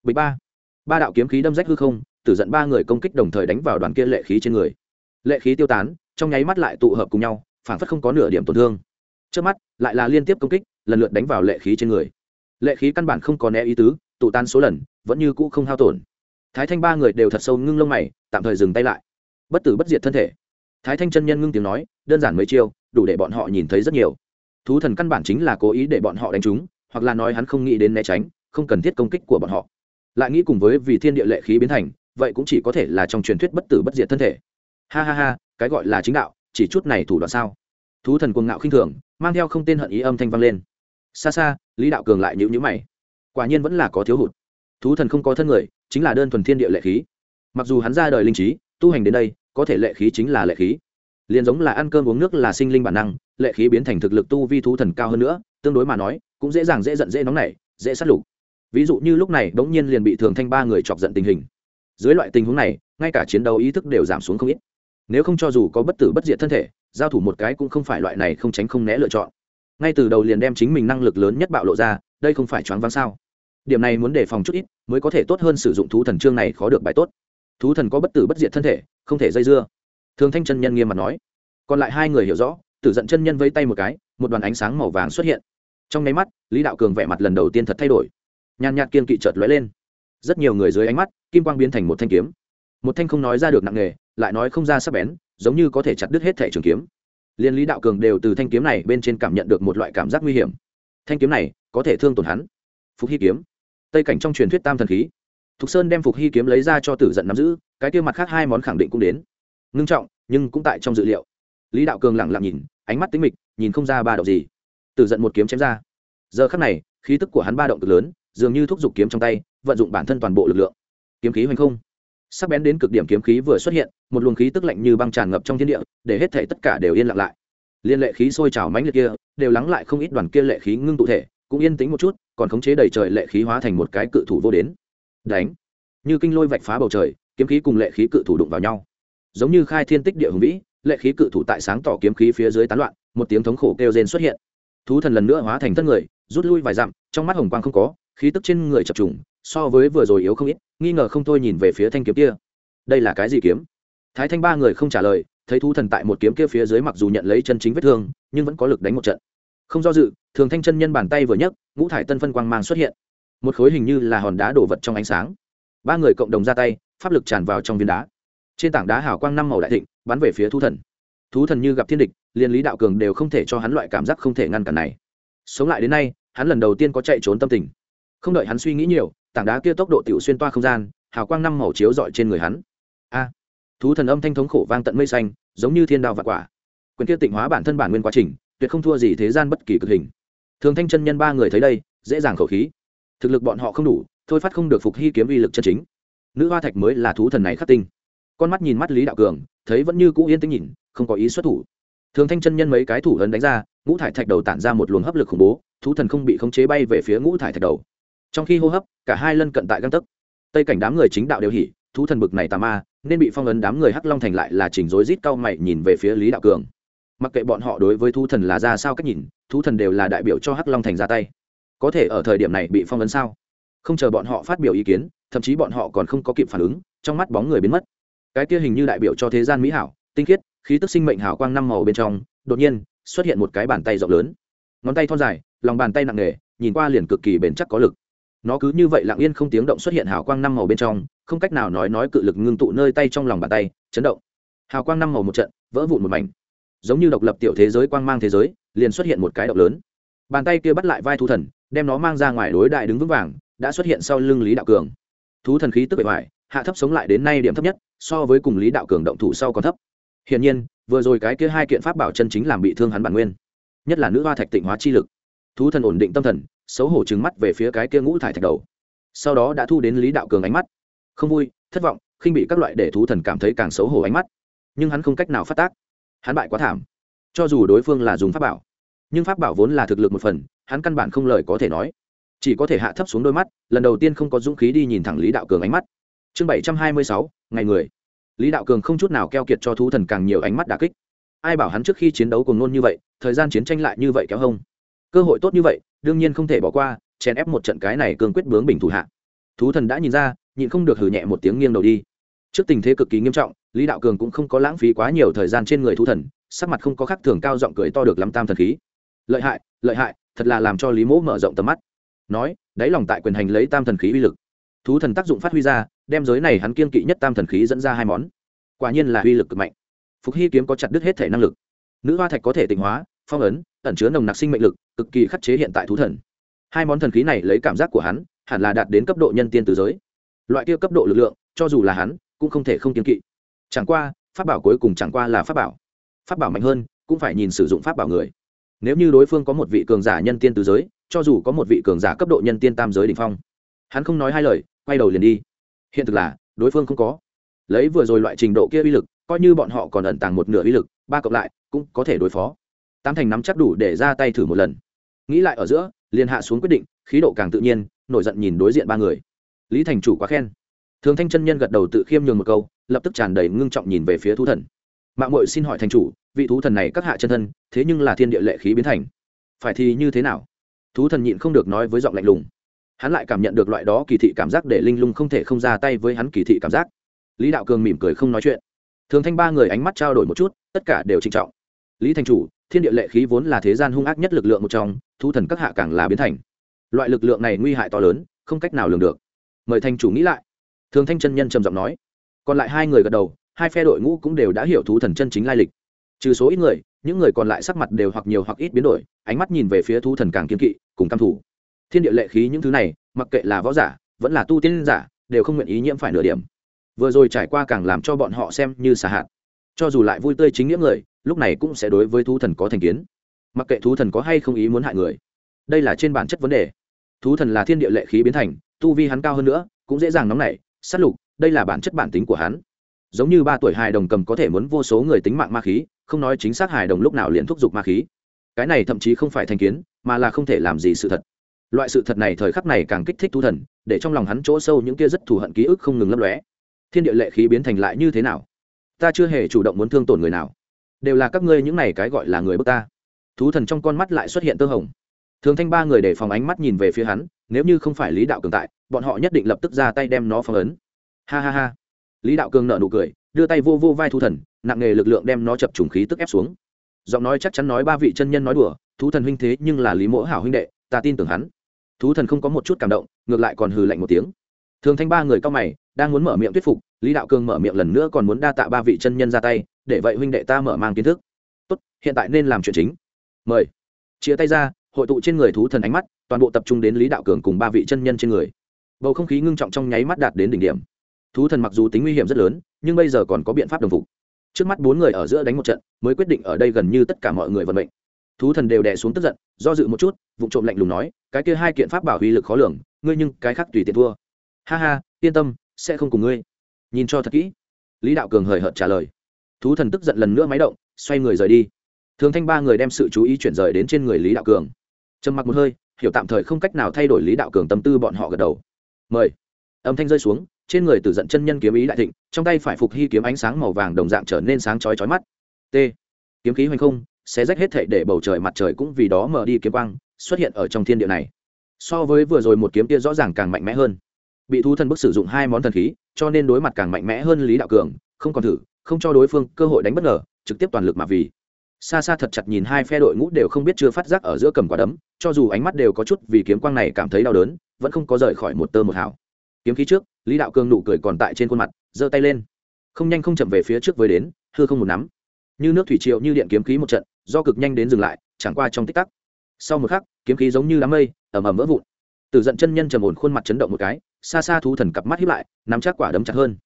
Bịch ba. Ba đạo kiếm khí đâm rách hư không, tử dẫn ba người công kích đồng thời đánh vào đoàn kia lệ khí trên người. Lệ khí tiêu tán, trong nháy mắt lại tụ hợp cùng nhau phản phất không có nửa điểm tổn thương. Trước mắt, lại là liên tiếp công kích, lần lượt đánh vào lệ khí trên người. Lệ khí căn bản không có né ý tứ, tụ tan số lần, vẫn như cũ không hao tổn thái thanh ba người đều thật sâu ngưng lông mày, tạm thời dừng tay lại. Bất tử bất diệt thân thể. Thái thanh chân nhân ngưng tiếng nói, đơn giản mấy chiêu, đủ để bọn họ nhìn thấy rất nhiều. Thú thần căn bản chính là cố ý để bọn họ đánh chúng, hoặc là nói hắn không nghĩ đến né tránh, không cần thiết công kích của bọn họ. Lại nghĩ cùng với vì thiên địa lệ khí biến thành, vậy cũng chỉ có thể là trong truyền thuyết bất tử bất diệt thân thể. Ha ha ha, cái gọi là chính đạo, chỉ chút này thủ đoạn sao? Thú thần cuồng ngạo khinh thường, mang theo không tên hận ý âm thanh vang lên. Xa xa, lý đạo cường lại nhữ nhữ mày. Quả nhiên vẫn là có thiếu hụt. Thú thần không có thân người chính là đơn thuần thiên địa lệ khí. Mặc dù hắn ra đời linh trí, tu hành đến đây, có thể lệ khí chính là lệ khí. Liền giống là ăn cơm uống nước là sinh linh bản năng, lệ khí biến thành thực lực tu vi thú thần cao hơn nữa, tương đối mà nói, cũng dễ dàng dễ giận dễ nóng nảy, dễ sát lục. Ví dụ như lúc này, bỗng nhiên liền bị thường thanh ba người chọc giận tình hình. Dưới loại tình huống này, ngay cả chiến đấu ý thức đều giảm xuống không ít. Nếu không cho dù có bất tử bất diệt thân thể, giao thủ một cái cũng không phải loại này không tránh không né lựa chọn. Ngay từ đầu liền đem chính mình năng lực lớn nhất bạo lộ ra, đây không phải choáng váng sao? Điểm này muốn đề phòng chút ít, mới có thể tốt hơn sử dụng thú thần chương này khó được bài tốt. Thú thần có bất tử bất diệt thân thể, không thể dây dưa. Thường thanh chân nhân nghiêm mặt nói. Còn lại hai người hiểu rõ, tử giận chân nhân vây tay một cái, một đoàn ánh sáng màu vàng xuất hiện. Trong nháy mắt, lý đạo cường vẻ mặt lần đầu tiên thật thay đổi. Nhàn nhạt kiên kỵ chợt lóe lên. Rất nhiều người dưới ánh mắt, kim quang biến thành một thanh kiếm. Một thanh không nói ra được nặng nghề lại nói không ra sắc bén, giống như có thể chặt đứt hết thẻ trường kiếm. Liên lý đạo cường đều từ thanh kiếm này bên trên cảm nhận được một loại cảm giác nguy hiểm. Thanh kiếm này có thể thương tổn hắn phục hy kiếm. Tây cảnh trong truyền thuyết tam thần khí. Thục sơn đem phục hy kiếm lấy ra cho tử giận nắm giữ, cái kia mặt khác hai món khẳng định cũng đến. Ngưng trọng, nhưng cũng tại trong dự liệu. Lý đạo cường lẳng lặng nhìn, ánh mắt tính mịch, nhìn không ra ba động gì. Tử giận một kiếm chém ra. Giờ khắc này, khí tức của hắn ba động cực lớn, dường như thúc giục kiếm trong tay, vận dụng bản thân toàn bộ lực lượng. Kiếm khí hoành không. Sắc bén đến cực điểm kiếm khí vừa xuất hiện, một luồng khí tức lạnh như băng tràn ngập trong thiên địa, để hết thể tất cả đều yên lặng lại. Liên lệ khí sôi trào mãnh liệt kia, đều lắng lại không ít đoàn kia lệ khí ngưng tụ thể cũng yên tĩnh một chút, còn khống chế đầy trời lệ khí hóa thành một cái cự thủ vô đến. Đánh. Như kinh lôi vạch phá bầu trời, kiếm khí cùng lệ khí cự thủ đụng vào nhau. Giống như khai thiên tích địa hùng vĩ, lệ khí cự thủ tại sáng tỏ kiếm khí phía dưới tán loạn, một tiếng thống khổ kêu rên xuất hiện. Thú thần lần nữa hóa thành thân người, rút lui vài dặm, trong mắt hồng quang không có, khí tức trên người chập trùng, so với vừa rồi yếu không ít, nghi ngờ không thôi nhìn về phía thanh kiếm kia. Đây là cái gì kiếm? Thái thanh ba người không trả lời, thấy thú thần tại một kiếm kia phía dưới mặc dù nhận lấy chân chính vết thương, nhưng vẫn có lực đánh một trận không do dự, thường thanh chân nhân bàn tay vừa nhấc, ngũ thải tân phân quang mang xuất hiện. Một khối hình như là hòn đá đổ vật trong ánh sáng. Ba người cộng đồng ra tay, pháp lực tràn vào trong viên đá. Trên tảng đá hào quang năm màu đại thịnh, bắn về phía thú thần. Thú thần như gặp thiên địch liên lý đạo cường đều không thể cho hắn loại cảm giác không thể ngăn cản này. Sống lại đến nay, hắn lần đầu tiên có chạy trốn tâm tình. Không đợi hắn suy nghĩ nhiều, tảng đá kia tốc độ tiểu xuyên toa không gian, hào quang năm màu chiếu dọi trên người hắn. A! Thú thần âm thanh thống khổ vang tận mây xanh, giống như thiên đao và quả. Quyền kia tịnh hóa bản thân bản nguyên quá trình tuyệt không thua gì thế gian bất kỳ cực hình. Thường thanh chân nhân ba người thấy đây, dễ dàng khẩu khí. Thực lực bọn họ không đủ, thôi phát không được phục hy kiếm uy lực chân chính. Nữ hoa thạch mới là thú thần này khắc tinh. Con mắt nhìn mắt lý đạo cường, thấy vẫn như cũ yên tĩnh nhìn, không có ý xuất thủ. Thường thanh chân nhân mấy cái thủ ấn đánh ra, ngũ thải thạch đầu tản ra một luồng hấp lực khủng bố, thú thần không bị khống chế bay về phía ngũ thải thạch đầu. Trong khi hô hấp, cả hai lân cận tại găng tấc. Tây cảnh đám người chính đạo đều hỉ, thú thần bực này tà ma, nên bị phong ấn đám người hắc long thành lại là chỉnh rối rít cao mày nhìn về phía lý đạo cường mặc kệ bọn họ đối với thú thần là ra sao cách nhìn, thú thần đều là đại biểu cho hắc long thành ra tay. Có thể ở thời điểm này bị phong ấn sao? Không chờ bọn họ phát biểu ý kiến, thậm chí bọn họ còn không có kịp phản ứng, trong mắt bóng người biến mất. Cái kia hình như đại biểu cho thế gian mỹ hảo, tinh khiết, khí tức sinh mệnh hào quang năm màu bên trong, đột nhiên, xuất hiện một cái bàn tay rộng lớn. Ngón tay thon dài, lòng bàn tay nặng nề, nhìn qua liền cực kỳ bền chắc có lực. Nó cứ như vậy lặng yên không tiếng động xuất hiện hào quang năm màu bên trong, không cách nào nói nói cự lực ngưng tụ nơi tay trong lòng bàn tay, chấn động. Hào quang năm màu một trận, vỡ vụn một mảnh giống như độc lập tiểu thế giới quang mang thế giới, liền xuất hiện một cái động lớn. Bàn tay kia bắt lại vai thú thần, đem nó mang ra ngoài đối đại đứng vững vàng, đã xuất hiện sau lưng lý đạo cường. Thú thần khí tức bề ngoài, hạ thấp sống lại đến nay điểm thấp nhất, so với cùng lý đạo cường động thủ sau còn thấp. Hiển nhiên, vừa rồi cái kia hai kiện pháp bảo chân chính làm bị thương hắn bản nguyên. Nhất là nữ hoa thạch tịnh hóa chi lực. Thú thần ổn định tâm thần, xấu hổ trừng mắt về phía cái kia ngũ thải thạch đầu. Sau đó đã thu đến lý đạo cường ánh mắt. Không vui, thất vọng, khinh bị các loại để thú thần cảm thấy càng xấu hổ ánh mắt. Nhưng hắn không cách nào phát tác hắn bại quá thảm. Cho dù đối phương là dùng pháp bảo, nhưng pháp bảo vốn là thực lực một phần, hắn căn bản không lời có thể nói. Chỉ có thể hạ thấp xuống đôi mắt, lần đầu tiên không có dũng khí đi nhìn thẳng lý đạo cường ánh mắt. Chương bảy trăm hai mươi sáu, ngày người. Lý đạo cường không chút nào keo kiệt cho thú thần càng nhiều ánh mắt đà kích. Ai bảo hắn trước khi chiến đấu cùng nôn như vậy, thời gian chiến tranh lại như vậy kéo hông? Cơ hội tốt như vậy, đương nhiên không thể bỏ qua, chèn ép một trận cái này cương quyết bướng bình thủ hạ. Thú thần đã nhìn ra, nhịn không được hử nhẹ một tiếng nghiêng đầu đi trước tình thế cực kỳ nghiêm trọng, lý đạo cường cũng không có lãng phí quá nhiều thời gian trên người thú thần, sắc mặt không có khắc thường cao giọng cười to được lắm tam thần khí. Lợi hại lợi hại, thật là làm cho lý mỗ mở rộng tầm mắt. Nói, đáy lòng tại quyền hành lấy tam thần khí uy lực. Thú thần tác dụng phát huy ra, đem giới này hắn kiên kỵ nhất tam thần khí dẫn ra hai món. Quả nhiên là uy lực cực mạnh. Phục hy kiếm có chặt đứt hết thể năng lực. Nữ hoa thạch có thể tịnh hóa, phong ấn, ẩn chứa nồng nặc sinh mệnh lực, cực kỳ khắc chế hiện tại thú thần. Hai món thần khí này lấy cảm giác của hắn, hẳn là đạt đến cấp độ nhân tiên từ giới. Loại kia cấp độ lực lượng, cho dù là hắn cũng không thể không kiên kỵ. Chẳng qua, pháp bảo cuối cùng chẳng qua là pháp bảo. Pháp bảo mạnh hơn, cũng phải nhìn sử dụng pháp bảo người. Nếu như đối phương có một vị cường giả nhân tiên tứ giới, cho dù có một vị cường giả cấp độ nhân tiên tam giới đ ỉ n h phong, hắn không nói hai lời, quay đầu liền đi. Hiện thực là, đối phương không có. Lấy vừa rồi loại trình độ kia uy lực, coi như bọn họ còn ẩn tàng một nửa uy lực, ba cộng lại, cũng có thể đối phó. Tám thành nắm chắc đủ để ra tay thử một lần. Nghĩ lại ở giữa, liền hạ xuống quyết định, khí độ càng tự nhiên, nổi giận nhìn đối diện ba người. Lý thành chủ quá khen thường thanh chân nhân gật đầu tự khiêm nhường một câu, lập tức tràn đầy ngưng trọng nhìn về phía thú thần. Mạng mội xin hỏi thành chủ, vị thú thần này các hạ chân thân, thế nhưng là thiên địa lệ khí biến thành. Phải thì như thế nào? Thú thần nhịn không được nói với giọng lạnh lùng. Hắn lại cảm nhận được loại đó kỳ thị cảm giác để linh lung không thể không ra tay với hắn kỳ thị cảm giác. Lý đạo cường mỉm cười không nói chuyện. Thường thanh ba người ánh mắt trao đổi một chút, tất cả đều trinh trọng. Lý thành chủ, thiên địa lệ khí vốn là thế gian hung ác nhất lực lượng một trong, thú thần các hạ càng là biến thành. Loại lực lượng này nguy hại to lớn, không cách nào lường được. Mời thành chủ nghĩ lại thường thanh chân nhân trầm giọng nói. Còn lại hai người gật đầu, hai phe đội ngũ cũng đều đã hiểu thú thần chân chính lai lịch. Trừ số ít người, những người còn lại sắc mặt đều hoặc nhiều hoặc ít biến đổi, ánh mắt nhìn về phía thú thần càng kiên kỵ, cùng căm thủ thiên địa lệ khí những thứ này, mặc kệ là võ giả, vẫn là tu tiên giả, đều không nguyện ý nhiễm phải nửa điểm. Vừa rồi trải qua càng làm cho bọn họ xem như xả hạn cho dù lại vui tươi chính nghĩa người, lúc này cũng sẽ đối với thú thần có thành kiến. Mặc kệ thú thần có hay không ý muốn hại người, đây là trên bản chất vấn đề. Thú thần là thiên địa lệ khí biến thành, tu vi hắn cao hơn nữa, cũng dễ dàng nóng nảy sát lục, đây là bản chất bản tính của hắn. Giống như ba tuổi hài đồng cầm có thể muốn vô số người tính mạng ma khí, không nói chính xác hài đồng lúc nào liền thúc giục ma khí. Cái này thậm chí không phải thành kiến, mà là không thể làm gì sự thật. Loại sự thật này thời khắc này càng kích thích thú thần, để trong lòng hắn chỗ sâu những kia rất thù hận ký ức không ngừng lấp lóe. Thiên địa lệ khí biến thành lại như thế nào? Ta chưa hề chủ động muốn thương tổn người nào. Đều là các ngươi những này cái gọi là người bước ta. Thú thần trong con mắt lại xuất hiện tơ hồng. Thường thanh ba người để phòng ánh mắt nhìn về phía hắn, nếu như không phải lý đạo cường tại bọn họ nhất định lập tức ra tay đem nó phong ấn. Ha ha ha. Lý đạo cường nợ nụ cười, đưa tay vô vô vai thú thần, nặng nghề lực lượng đem nó chập trùng khí tức ép xuống. Giọng nói chắc chắn nói ba vị chân nhân nói đùa thú thần huynh thế nhưng là lý mỗ hảo huynh đệ, ta tin tưởng hắn. Thú thần không có một chút cảm động, ngược lại còn hừ lạnh một tiếng. Thường thanh ba người cao mày, đang muốn mở miệng thuyết phục, lý đạo cường mở miệng lần nữa còn muốn đa tạ ba vị chân nhân ra tay, để vậy huynh đệ ta mở mang kiến thức. Tốt, hiện tại nên làm chuyện chính. Mời. Chia tay ra, hội tụ trên người thú thần ánh mắt, toàn bộ tập trung đến lý đạo cường cùng ba vị chân nhân trên người bầu không khí ngưng trọng trong nháy mắt đạt đến đỉnh điểm. Thú thần mặc dù tính nguy hiểm rất lớn, nhưng bây giờ còn có biện pháp đồng phục. Trước mắt bốn người ở giữa đánh một trận, mới quyết định ở đây gần như tất cả mọi người vận mệnh. Thú thần đều đè xuống tức giận, do dự một chút vụ trộm lạnh lùng nói, cái kia hai kiện pháp bảo uy lực khó lường, ngươi nhưng cái khác tùy tiện thua. Ha ha, yên tâm, sẽ không cùng ngươi. Nhìn cho thật kỹ. Lý đạo cường hời hợt trả lời. Thú thần tức giận lần nữa máy động, xoay người rời đi. Thường thanh ba người đem sự chú ý chuyển rời đến trên người lý đạo cường. Trầm mặc một hơi, hiểu tạm thời không cách nào thay đổi lý đạo cường tâm tư bọn họ gật đầu mời. Âm thanh rơi xuống, trên người tử giận chân nhân kiếm ý đại thịnh, trong tay phải phục hy kiếm ánh sáng màu vàng đồng dạng trở nên sáng chói chói mắt. T. Kiếm khí hoành không sẽ rách hết thệ để bầu trời mặt trời cũng vì đó mở đi kiếm quang, xuất hiện ở trong thiên địa này. So với vừa rồi một kiếm kia rõ ràng càng mạnh mẽ hơn. Bị thu thân bức sử dụng hai món thần khí, cho nên đối mặt càng mạnh mẽ hơn lý đạo cường, không còn thử, không cho đối phương cơ hội đánh bất ngờ, trực tiếp toàn lực mà vì xa xa thật chặt nhìn hai phe đội ngũ đều không biết chưa phát giác ở giữa cầm quả đấm, cho dù ánh mắt đều có chút vì kiếm quang này cảm thấy đau đớn, vẫn không có rời khỏi một tơ một hào. Kiếm khí trước, lý đạo cường nụ cười còn tại trên khuôn mặt, giơ tay lên. Không nhanh không chậm về phía trước với đến, hư không một nắm. Như nước thủy triều, như điện kiếm khí một trận, do cực nhanh đến dừng lại, chẳng qua trong tích tắc. Sau một khắc, kiếm khí giống như đám mây ẩm ẩm vỡ vụn. Từ giận chân nhân trầm ổn khuôn mặt chấn động một cái xa xa thú thần cặp mắt hiếp lại, nắm chắc quả đấm chặt hơn.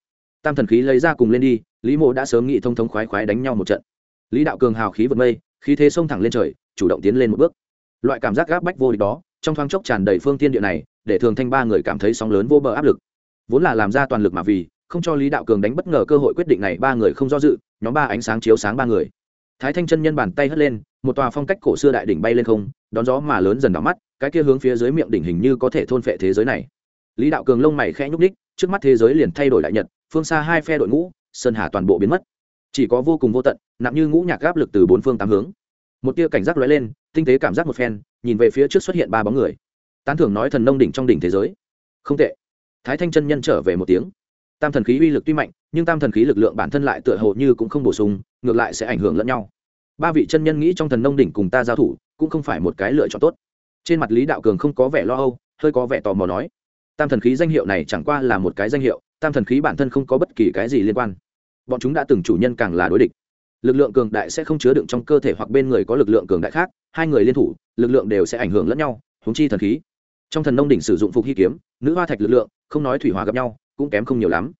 Tam thần khí lấy ra cùng lên đi, lý mộ đã sớm nghĩ thông thống khoái khoái đánh nhau một trận lý đạo cường hào khí vượt mây, khí thế xông thẳng lên trời, chủ động tiến lên một bước. Loại cảm giác gáp bách vô địch đó, trong thoáng chốc tràn đầy phương tiên địa này, để thường thanh ba người cảm thấy sóng lớn vô bờ áp lực. Vốn là làm ra toàn lực mà vì, không cho lý đạo cường đánh bất ngờ cơ hội quyết định này, ba người không do dự, nhóm ba ánh sáng chiếu sáng ba người. Thái thanh chân nhân bàn tay hất lên, một tòa phong cách cổ xưa đại đỉnh bay lên không, đón gió mà lớn dần đỏ mắt, cái kia hướng phía dưới miệng đỉnh hình như có thể thôn phệ thế giới này. Lý đạo cường lông mày khẽ nhúc ních trước mắt thế giới liền thay đổi đại nhật, phương xa hai phe đội ngũ, sơn hà toàn bộ biến mất chỉ có vô cùng vô tận, nặng như ngũ nhạc gáp lực từ bốn phương tám hướng. Một tia cảnh giác lóe lên, tinh tế cảm giác một phen, nhìn về phía trước xuất hiện ba bóng người. Tán thưởng nói thần nông đỉnh trong đỉnh thế giới. Không tệ. Thái thanh chân nhân trở về một tiếng. Tam thần khí uy lực tuy mạnh, nhưng tam thần khí lực lượng bản thân lại tựa hồ như cũng không bổ sung, ngược lại sẽ ảnh hưởng lẫn nhau. Ba vị chân nhân nghĩ trong thần nông đỉnh cùng ta giao thủ, cũng không phải một cái lựa chọn tốt. Trên mặt lý đạo cường không có vẻ lo âu, hơi có vẻ tò mò nói. Tam thần khí danh hiệu này chẳng qua là một cái danh hiệu, tam thần khí bản thân không có bất kỳ cái gì liên quan bọn chúng đã từng chủ nhân càng là đối địch. Lực lượng cường đại sẽ không chứa đựng trong cơ thể hoặc bên người có lực lượng cường đại khác, hai người liên thủ, lực lượng đều sẽ ảnh hưởng lẫn nhau húng chi thần khí. Trong thần nông đỉnh sử dụng phục hy kiếm, nữ hoa thạch lực lượng, không nói thủy hòa gặp nhau, cũng kém không nhiều lắm.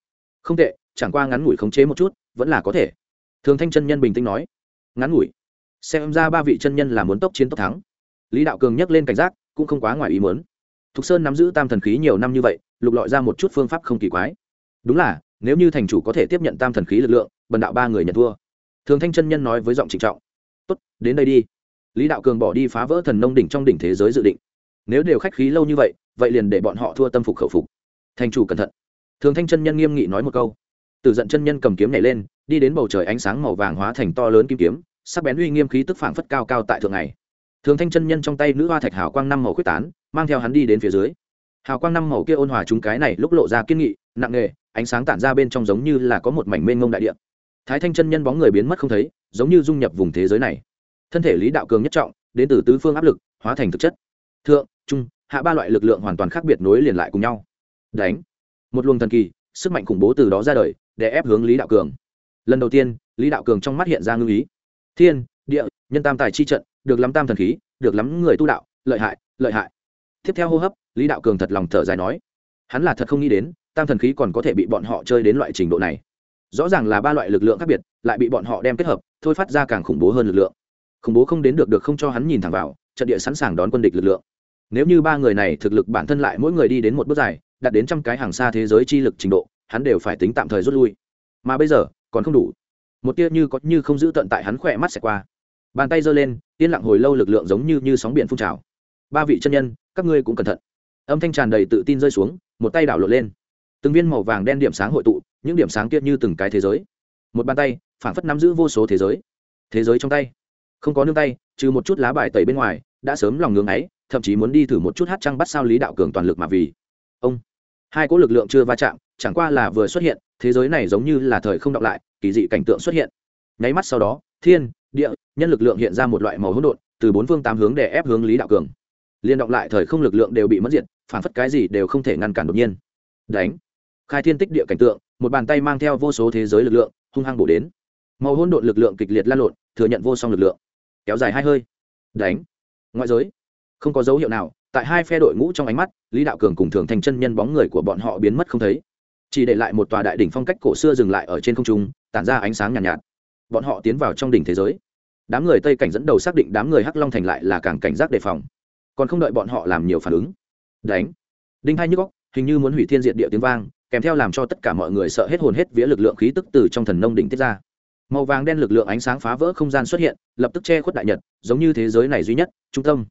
Không tệ, chẳng qua ngắn ngủi khống chế một chút, vẫn là có thể. Thường thanh chân nhân bình tĩnh nói. Ngắn ngủi. Xem ra ba vị chân nhân là muốn tốc chiến tốc thắng. Lý đạo cường nhắc lên cảnh giác, cũng không quá ngoài ý muốn. Thục sơn nắm giữ tam thần khí nhiều năm như vậy, lục lọi ra một chút phương pháp không kỳ quái. Đúng là nếu như thành chủ có thể tiếp nhận tam thần khí lực lượng, bần đạo ba người nhận thua. Thường thanh chân nhân nói với giọng trịnh trọng. Tốt, đến đây đi. Lý đạo cường bỏ đi phá vỡ thần nông đỉnh trong đỉnh thế giới dự định. Nếu đều khách khí lâu như vậy vậy liền để bọn họ thua tâm phục khẩu phục. Thành chủ cẩn thận. Thường thanh chân nhân nghiêm nghị nói một câu. Từ giận chân nhân cầm kiếm nhảy lên, đi đến bầu trời ánh sáng màu vàng hóa thành to lớn kim kiếm, sắc bén uy nghiêm khí tức phảng phất cao cao tại thượng này thường thanh chân nhân trong tay nữ hoa thạch hào quang năm màu quyết tán, mang theo hắn đi đến phía dưới. Hào quang năm màu kia ôn hòa chúng cái này lúc lộ ra kiên nghị nặng nề ánh sáng tản ra bên trong giống như là có một mảnh mênh ngông đại địa. Thái thanh chân nhân bóng người biến mất không thấy, giống như dung nhập vùng thế giới này. Thân thể lý đạo cường nhất trọng, đến từ tứ phương áp lực, hóa thành thực chất. Thượng, trung, hạ ba loại lực lượng hoàn toàn khác biệt nối liền lại cùng nhau. Đánh. Một luồng thần kỳ, sức mạnh khủng bố từ đó ra đời để ép hướng lý đạo cường. Lần đầu tiên, lý đạo cường trong mắt hiện ra ngư ý. Thiên, địa, nhân tam tài chi trận, được lắm tam thần khí, được lắm người tu đạo, lợi hại lợi hại. Tiếp theo hô hấp, lý đạo cường thật lòng thở dài nói. Hắn là thật không nghĩ đến tam thần khí còn có thể bị bọn họ chơi đến loại trình độ này. Rõ ràng là ba loại lực lượng khác biệt, lại bị bọn họ đem kết hợp, thôi phát ra càng khủng bố hơn lực lượng. Khủng bố không đến được được không cho hắn nhìn thẳng vào, trận địa sẵn sàng đón quân địch lực lượng. Nếu như ba người này thực lực bản thân lại mỗi người đi đến một bước dài, đạt đến trăm cái hàng xa thế giới chi lực trình độ, hắn đều phải tính tạm thời rút lui. Mà bây giờ, còn không đủ. Một tia như có như không giữ tận tại hắn khỏe mắt sẽ qua. Bàn tay giơ lên, yên lặng hồi lâu lực lượng giống như như sóng biển phun trào. Ba vị chân nhân, các ngươi cũng cẩn thận. Âm thanh tràn đầy tự tin rơi xuống, một tay đảo lộn lên từng viên màu vàng đen điểm sáng hội tụ, những điểm sáng kia như từng cái thế giới. Một bàn tay, phảng phất nắm giữ vô số thế giới. Thế giới trong tay. Không có nương tay, trừ một chút lá bài tẩy bên ngoài, đã sớm lòng ngưng ấy, thậm chí muốn đi thử một chút hát trăng bắt sao lý đạo cường toàn lực mà vì. Ông. Hai cỗ lực lượng chưa va chạm, chẳng qua là vừa xuất hiện, thế giới này giống như là thời không đọng lại, kỳ dị cảnh tượng xuất hiện. Nháy mắt sau đó, thiên, địa, nhân lực lượng hiện ra một loại màu hỗn độn, từ bốn phương tám hướng để ép hướng lý đạo cường. Liên động lại thời không lực lượng đều bị mất diệt phản phất cái gì đều không thể ngăn cản đột nhiên. Đánh khai thiên tích địa cảnh tượng một bàn tay mang theo vô số thế giới lực lượng hung hăng bổ đến. Màu hỗn độn lực lượng kịch liệt lan lộn thừa nhận vô song lực lượng. Kéo dài hai hơi. Đánh. Ngoại giới. Không có dấu hiệu nào tại hai phe đội ngũ trong ánh mắt lý đạo cường cùng thường thành chân nhân bóng người của bọn họ biến mất không thấy. Chỉ để lại một tòa đại đỉnh phong cách cổ xưa dừng lại ở trên không trung tản ra ánh sáng nhàn nhạt, nhạt. Bọn họ tiến vào trong đỉnh thế giới. Đám người tây cảnh dẫn đầu xác định đám người hắc long thành lại là càng cảnh giác đề phòng. Còn không đợi bọn họ làm nhiều phản ứng. Đánh. Đinh hai nhức góc hình như muốn hủy thiên diệt địa tiếng vang kèm theo làm cho tất cả mọi người sợ hết hồn hết vía lực lượng khí tức từ trong thần nông đỉnh tiết ra. Màu vàng đen lực lượng ánh sáng phá vỡ không gian xuất hiện, lập tức che khuất đại nhật, giống như thế giới này duy nhất, trung tâm.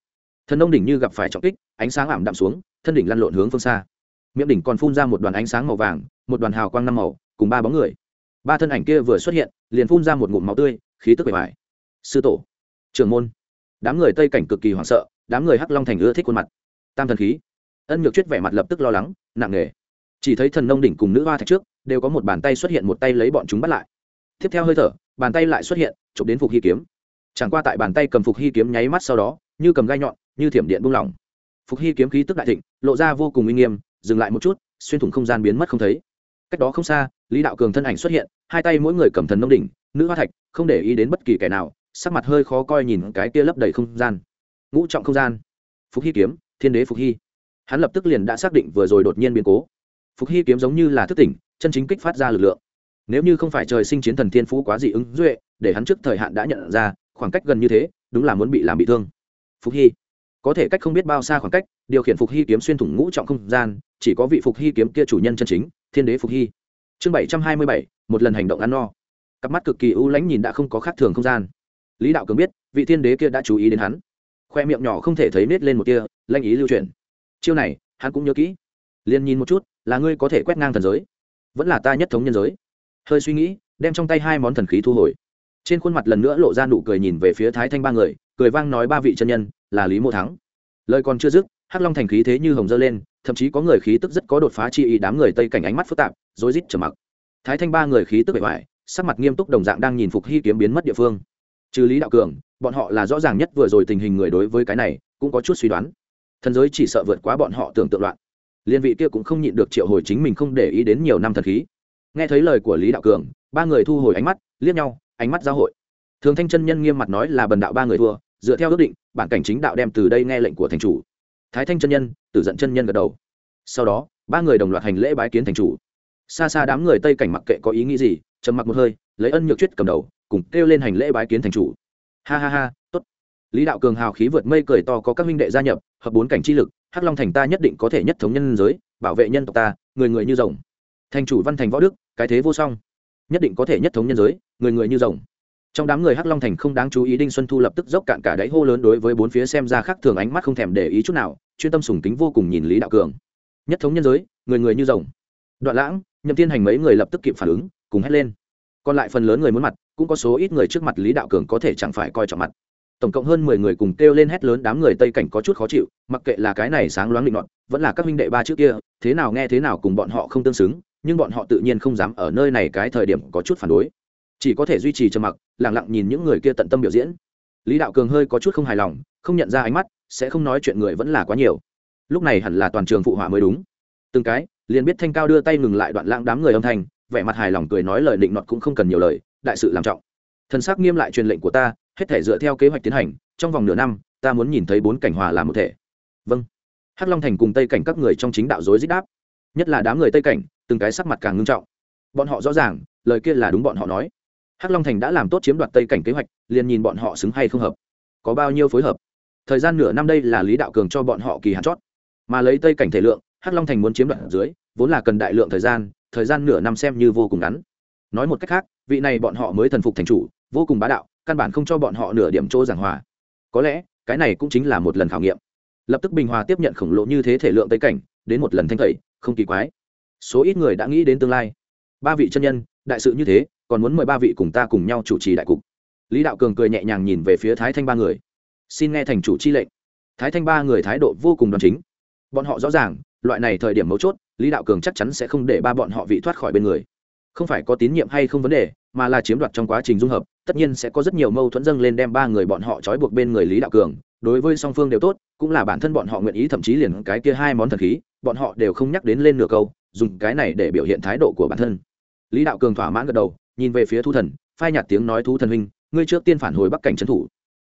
Thần nông đỉnh như gặp phải trọng kích, ánh sáng ảm đạm xuống, thân đỉnh lăn lộn hướng phương xa. Miệng đỉnh còn phun ra một đoàn ánh sáng màu vàng, một đoàn hào quang năm màu, cùng ba bóng người. Ba thân ảnh kia vừa xuất hiện, liền phun ra một ngụm máu tươi, khí tức bề bài sư tổ, trưởng môn. Đám người tây cảnh cực kỳ hoảng sợ, đám người hắc long thành ưa thích khuôn mặt. Tam thần khí. Ân nhược chuyết vẻ mặt lập tức lo lắng, nặng nề chỉ thấy thần nông đỉnh cùng nữ hoa thạch trước đều có một bàn tay xuất hiện một tay lấy bọn chúng bắt lại. Tiếp theo hơi thở, bàn tay lại xuất hiện, chụp đến phục hy kiếm. Chẳng qua tại bàn tay cầm phục hy kiếm nháy mắt sau đó, như cầm gai nhọn, như thiểm điện buông lỏng. Phục hy kiếm khí tức đại thịnh, lộ ra vô cùng uy nghiêm, dừng lại một chút, xuyên thủng không gian biến mất không thấy. Cách đó không xa, lý đạo cường thân ảnh xuất hiện, hai tay mỗi người cầm thần nông đỉnh, nữ hoa thạch, không để ý đến bất kỳ kẻ nào, sắc mặt hơi khó coi nhìn cái kia lấp đầy không gian. Ngũ trọng không gian. Phục hy kiếm, thiên đế phục hy. Hắn lập tức liền đã xác định vừa rồi đột nhiên biến cố phục hy kiếm giống như là thức tỉnh, chân chính kích phát ra lực lượng. Nếu như không phải trời sinh chiến thần thiên phú quá dị ứng duệ, để hắn trước thời hạn đã nhận ra, khoảng cách gần như thế, đúng là muốn bị làm bị thương. Phục hy. Có thể cách không biết bao xa khoảng cách, điều khiển phục hy kiếm xuyên thủng ngũ trọng không gian, chỉ có vị phục hy kiếm kia chủ nhân chân chính, thiên đế phục hy. Chương bảy trăm hai mươi bảy, một lần hành động ăn no. Cặp mắt cực kỳ ưu lãnh nhìn đã không có khác thường không gian. Lý đạo cường biết, vị thiên đế kia đã chú ý đến hắn. Khoe miệng nhỏ không thể thấy nết lên một kia lanh ý lưu truyền chiêu này, hắn cũng nhớ kỹ. Liền nhìn một chút là ngươi có thể quét ngang thần giới, vẫn là ta nhất thống nhân giới. Hơi suy nghĩ, đem trong tay hai món thần khí thu hồi. Trên khuôn mặt lần nữa lộ ra nụ cười nhìn về phía thái thanh ba người, cười vang nói ba vị chân nhân, là lý mô thắng. Lời còn chưa dứt, hắc long thành khí thế như hồng dơ lên, thậm chí có người khí tức rất có đột phá chi ý, đám người tây cảnh ánh mắt phức tạp, rối rít trầm mặc. Thái thanh ba người khí tức bề ngoài sắc mặt nghiêm túc đồng dạng đang nhìn phục hy kiếm biến mất địa phương. Trừ lý đạo cường, bọn họ là rõ ràng nhất vừa rồi tình hình người đối với cái này, cũng có chút suy đoán. Thần giới chỉ sợ vượt quá bọn họ tưởng tượng loạn liên vị kia cũng không nhịn được triệu hồi chính mình không để ý đến nhiều năm thần khí. Nghe thấy lời của lý đạo cường, ba người thu hồi ánh mắt, liếc nhau, ánh mắt giao hội. Thường thanh chân nhân nghiêm mặt nói là bần đạo ba người thua, dựa theo ước định, bản cảnh chính đạo đem từ đây nghe lệnh của thành chủ. Thái thanh chân nhân, tử giận chân nhân gật đầu. Sau đó, ba người đồng loạt hành lễ bái kiến thành chủ. Xa xa đám người tây cảnh mặc kệ có ý nghĩ gì, trầm mặc một hơi, lấy ân nhược chuyết cầm đầu, cùng kêu lên hành lễ bái kiến thành chủ. Ha ha ha lý đạo cường hào khí vượt mây cười to có các minh đệ gia nhập, hợp bốn cảnh chi lực, hắc long thành ta nhất định có thể nhất thống nhân giới, bảo vệ nhân tộc ta, người người như rồng. Thành chủ văn thành võ đức, cái thế vô song. Nhất định có thể nhất thống nhân giới, người người như rồng. Trong đám người hắc long thành không đáng chú ý đinh xuân thu lập tức dốc cạn cả đáy hô lớn đối với bốn phía xem ra khác thường ánh mắt không thèm để ý chút nào, chuyên tâm sùng kính vô cùng nhìn lý đạo cường. Nhất thống nhân giới, người người như rồng. Đoạn lãng, nhậm thiên hành mấy người lập tức kịp phản ứng, cùng hét lên. Còn lại phần lớn người muốn mặt, cũng có số ít người trước mặt lý đạo cường có thể chẳng phải coi trọng mặt tổng cộng hơn mười người cùng kêu lên hét lớn đám người tây cảnh có chút khó chịu, mặc kệ là cái này sáng loáng định luận vẫn là các minh đệ ba trước kia, thế nào nghe thế nào cùng bọn họ không tương xứng, nhưng bọn họ tự nhiên không dám ở nơi này cái thời điểm có chút phản đối. Chỉ có thể duy trì trầm mặc lẳng lặng nhìn những người kia tận tâm biểu diễn. Lý đạo cường hơi có chút không hài lòng, không nhận ra ánh mắt, sẽ không nói chuyện người vẫn là quá nhiều. Lúc này hẳn là toàn trường phụ họa mới đúng. Từng cái, liền biết thanh cao đưa tay ngừng lại đoạn lãng đám người âm thanh, vẻ mặt hài lòng cười nói lời định nọt cũng không cần nhiều lời, đại sự làm trọng. Thần sắc nghiêm lại truyền lệnh của ta hết thể dựa theo kế hoạch tiến hành, trong vòng nửa năm, ta muốn nhìn thấy bốn cảnh hòa làm một thể. Vâng. Hắc long thành cùng tây cảnh các người trong chính đạo dối dích đáp. Nhất là đám người tây cảnh, từng cái sắc mặt càng ngưng trọng. Bọn họ rõ ràng, lời kia là đúng bọn họ nói. Hắc long thành đã làm tốt chiếm đoạt tây cảnh kế hoạch, liền nhìn bọn họ xứng hay không hợp. Có bao nhiêu phối hợp? Thời gian nửa năm đây là lý đạo cường cho bọn họ kỳ hạn chót. Mà lấy tây cảnh thể lượng, hắc long thành muốn chiếm đoạt ở dưới, vốn là cần đại lượng thời gian thời gian nửa năm xem như vô cùng ngắn. Nói một cách khác, vị này bọn họ mới thần phục thành chủ vô cùng bá đạo, căn bản không cho bọn họ nửa điểm chỗ giảng hòa. Có lẽ, cái này cũng chính là một lần khảo nghiệm. Lập tức bình hòa tiếp nhận khổng lồ như thế thể lượng tây cảnh, đến một lần thanh tẩy, không kỳ quái. Số ít người đã nghĩ đến tương lai. Ba vị chân nhân, đại sự như thế, còn muốn mời ba vị cùng ta cùng nhau chủ trì đại cục. Lý đạo cường cười nhẹ nhàng nhìn về phía thái thanh ba người. Xin nghe thành chủ chi lệnh. Thái thanh ba người thái độ vô cùng đoàn chính. Bọn họ rõ ràng, loại này thời điểm mấu chốt, lý đạo cường chắc chắn sẽ không để ba bọn họ vị thoát khỏi bên người. Không phải có tín nhiệm hay không vấn đề, mà là chiếm đoạt trong quá trình dung hợp tất nhiên sẽ có rất nhiều mâu thuẫn dâng lên đem ba người bọn họ trói buộc bên người lý đạo cường. Đối với song phương đều tốt, cũng là bản thân bọn họ nguyện ý, thậm chí liền cái kia hai món thần khí, bọn họ đều không nhắc đến lên nửa câu, dùng cái này để biểu hiện thái độ của bản thân. Lý đạo cường thỏa mãn gật đầu, nhìn về phía thu thần, phai nhạt tiếng nói thú thần huynh, ngươi trước tiên phản hồi bắc cảnh trấn thủ.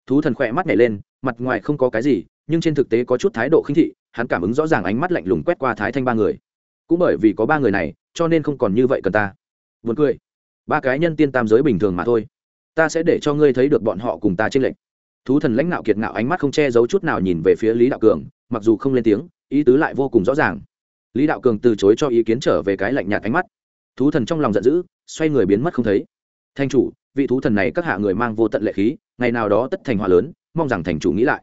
Thú thần khỏe mắt nhảy lên, mặt ngoài không có cái gì, nhưng trên thực tế có chút thái độ khinh thị, hắn cảm ứng rõ ràng ánh mắt lạnh lùng quét qua thái thanh ba người. Cũng bởi vì có ba người này, cho nên không còn như vậy cần ta. Vượt cười. Ba cái nhân tiên tam giới bình thường mà thôi ta sẽ để cho ngươi thấy được bọn họ cùng ta chênh lệch. Thú thần lãnh đạo kiệt ngạo ánh mắt không che giấu chút nào nhìn về phía lý đạo cường, mặc dù không lên tiếng, ý tứ lại vô cùng rõ ràng. Lý đạo cường từ chối cho ý kiến trở về cái lạnh nhạt ánh mắt. Thú thần trong lòng giận dữ, xoay người biến mất không thấy. Thanh chủ, vị thú thần này các hạ người mang vô tận lệ khí, ngày nào đó tất thành họa lớn, mong rằng thành chủ nghĩ lại.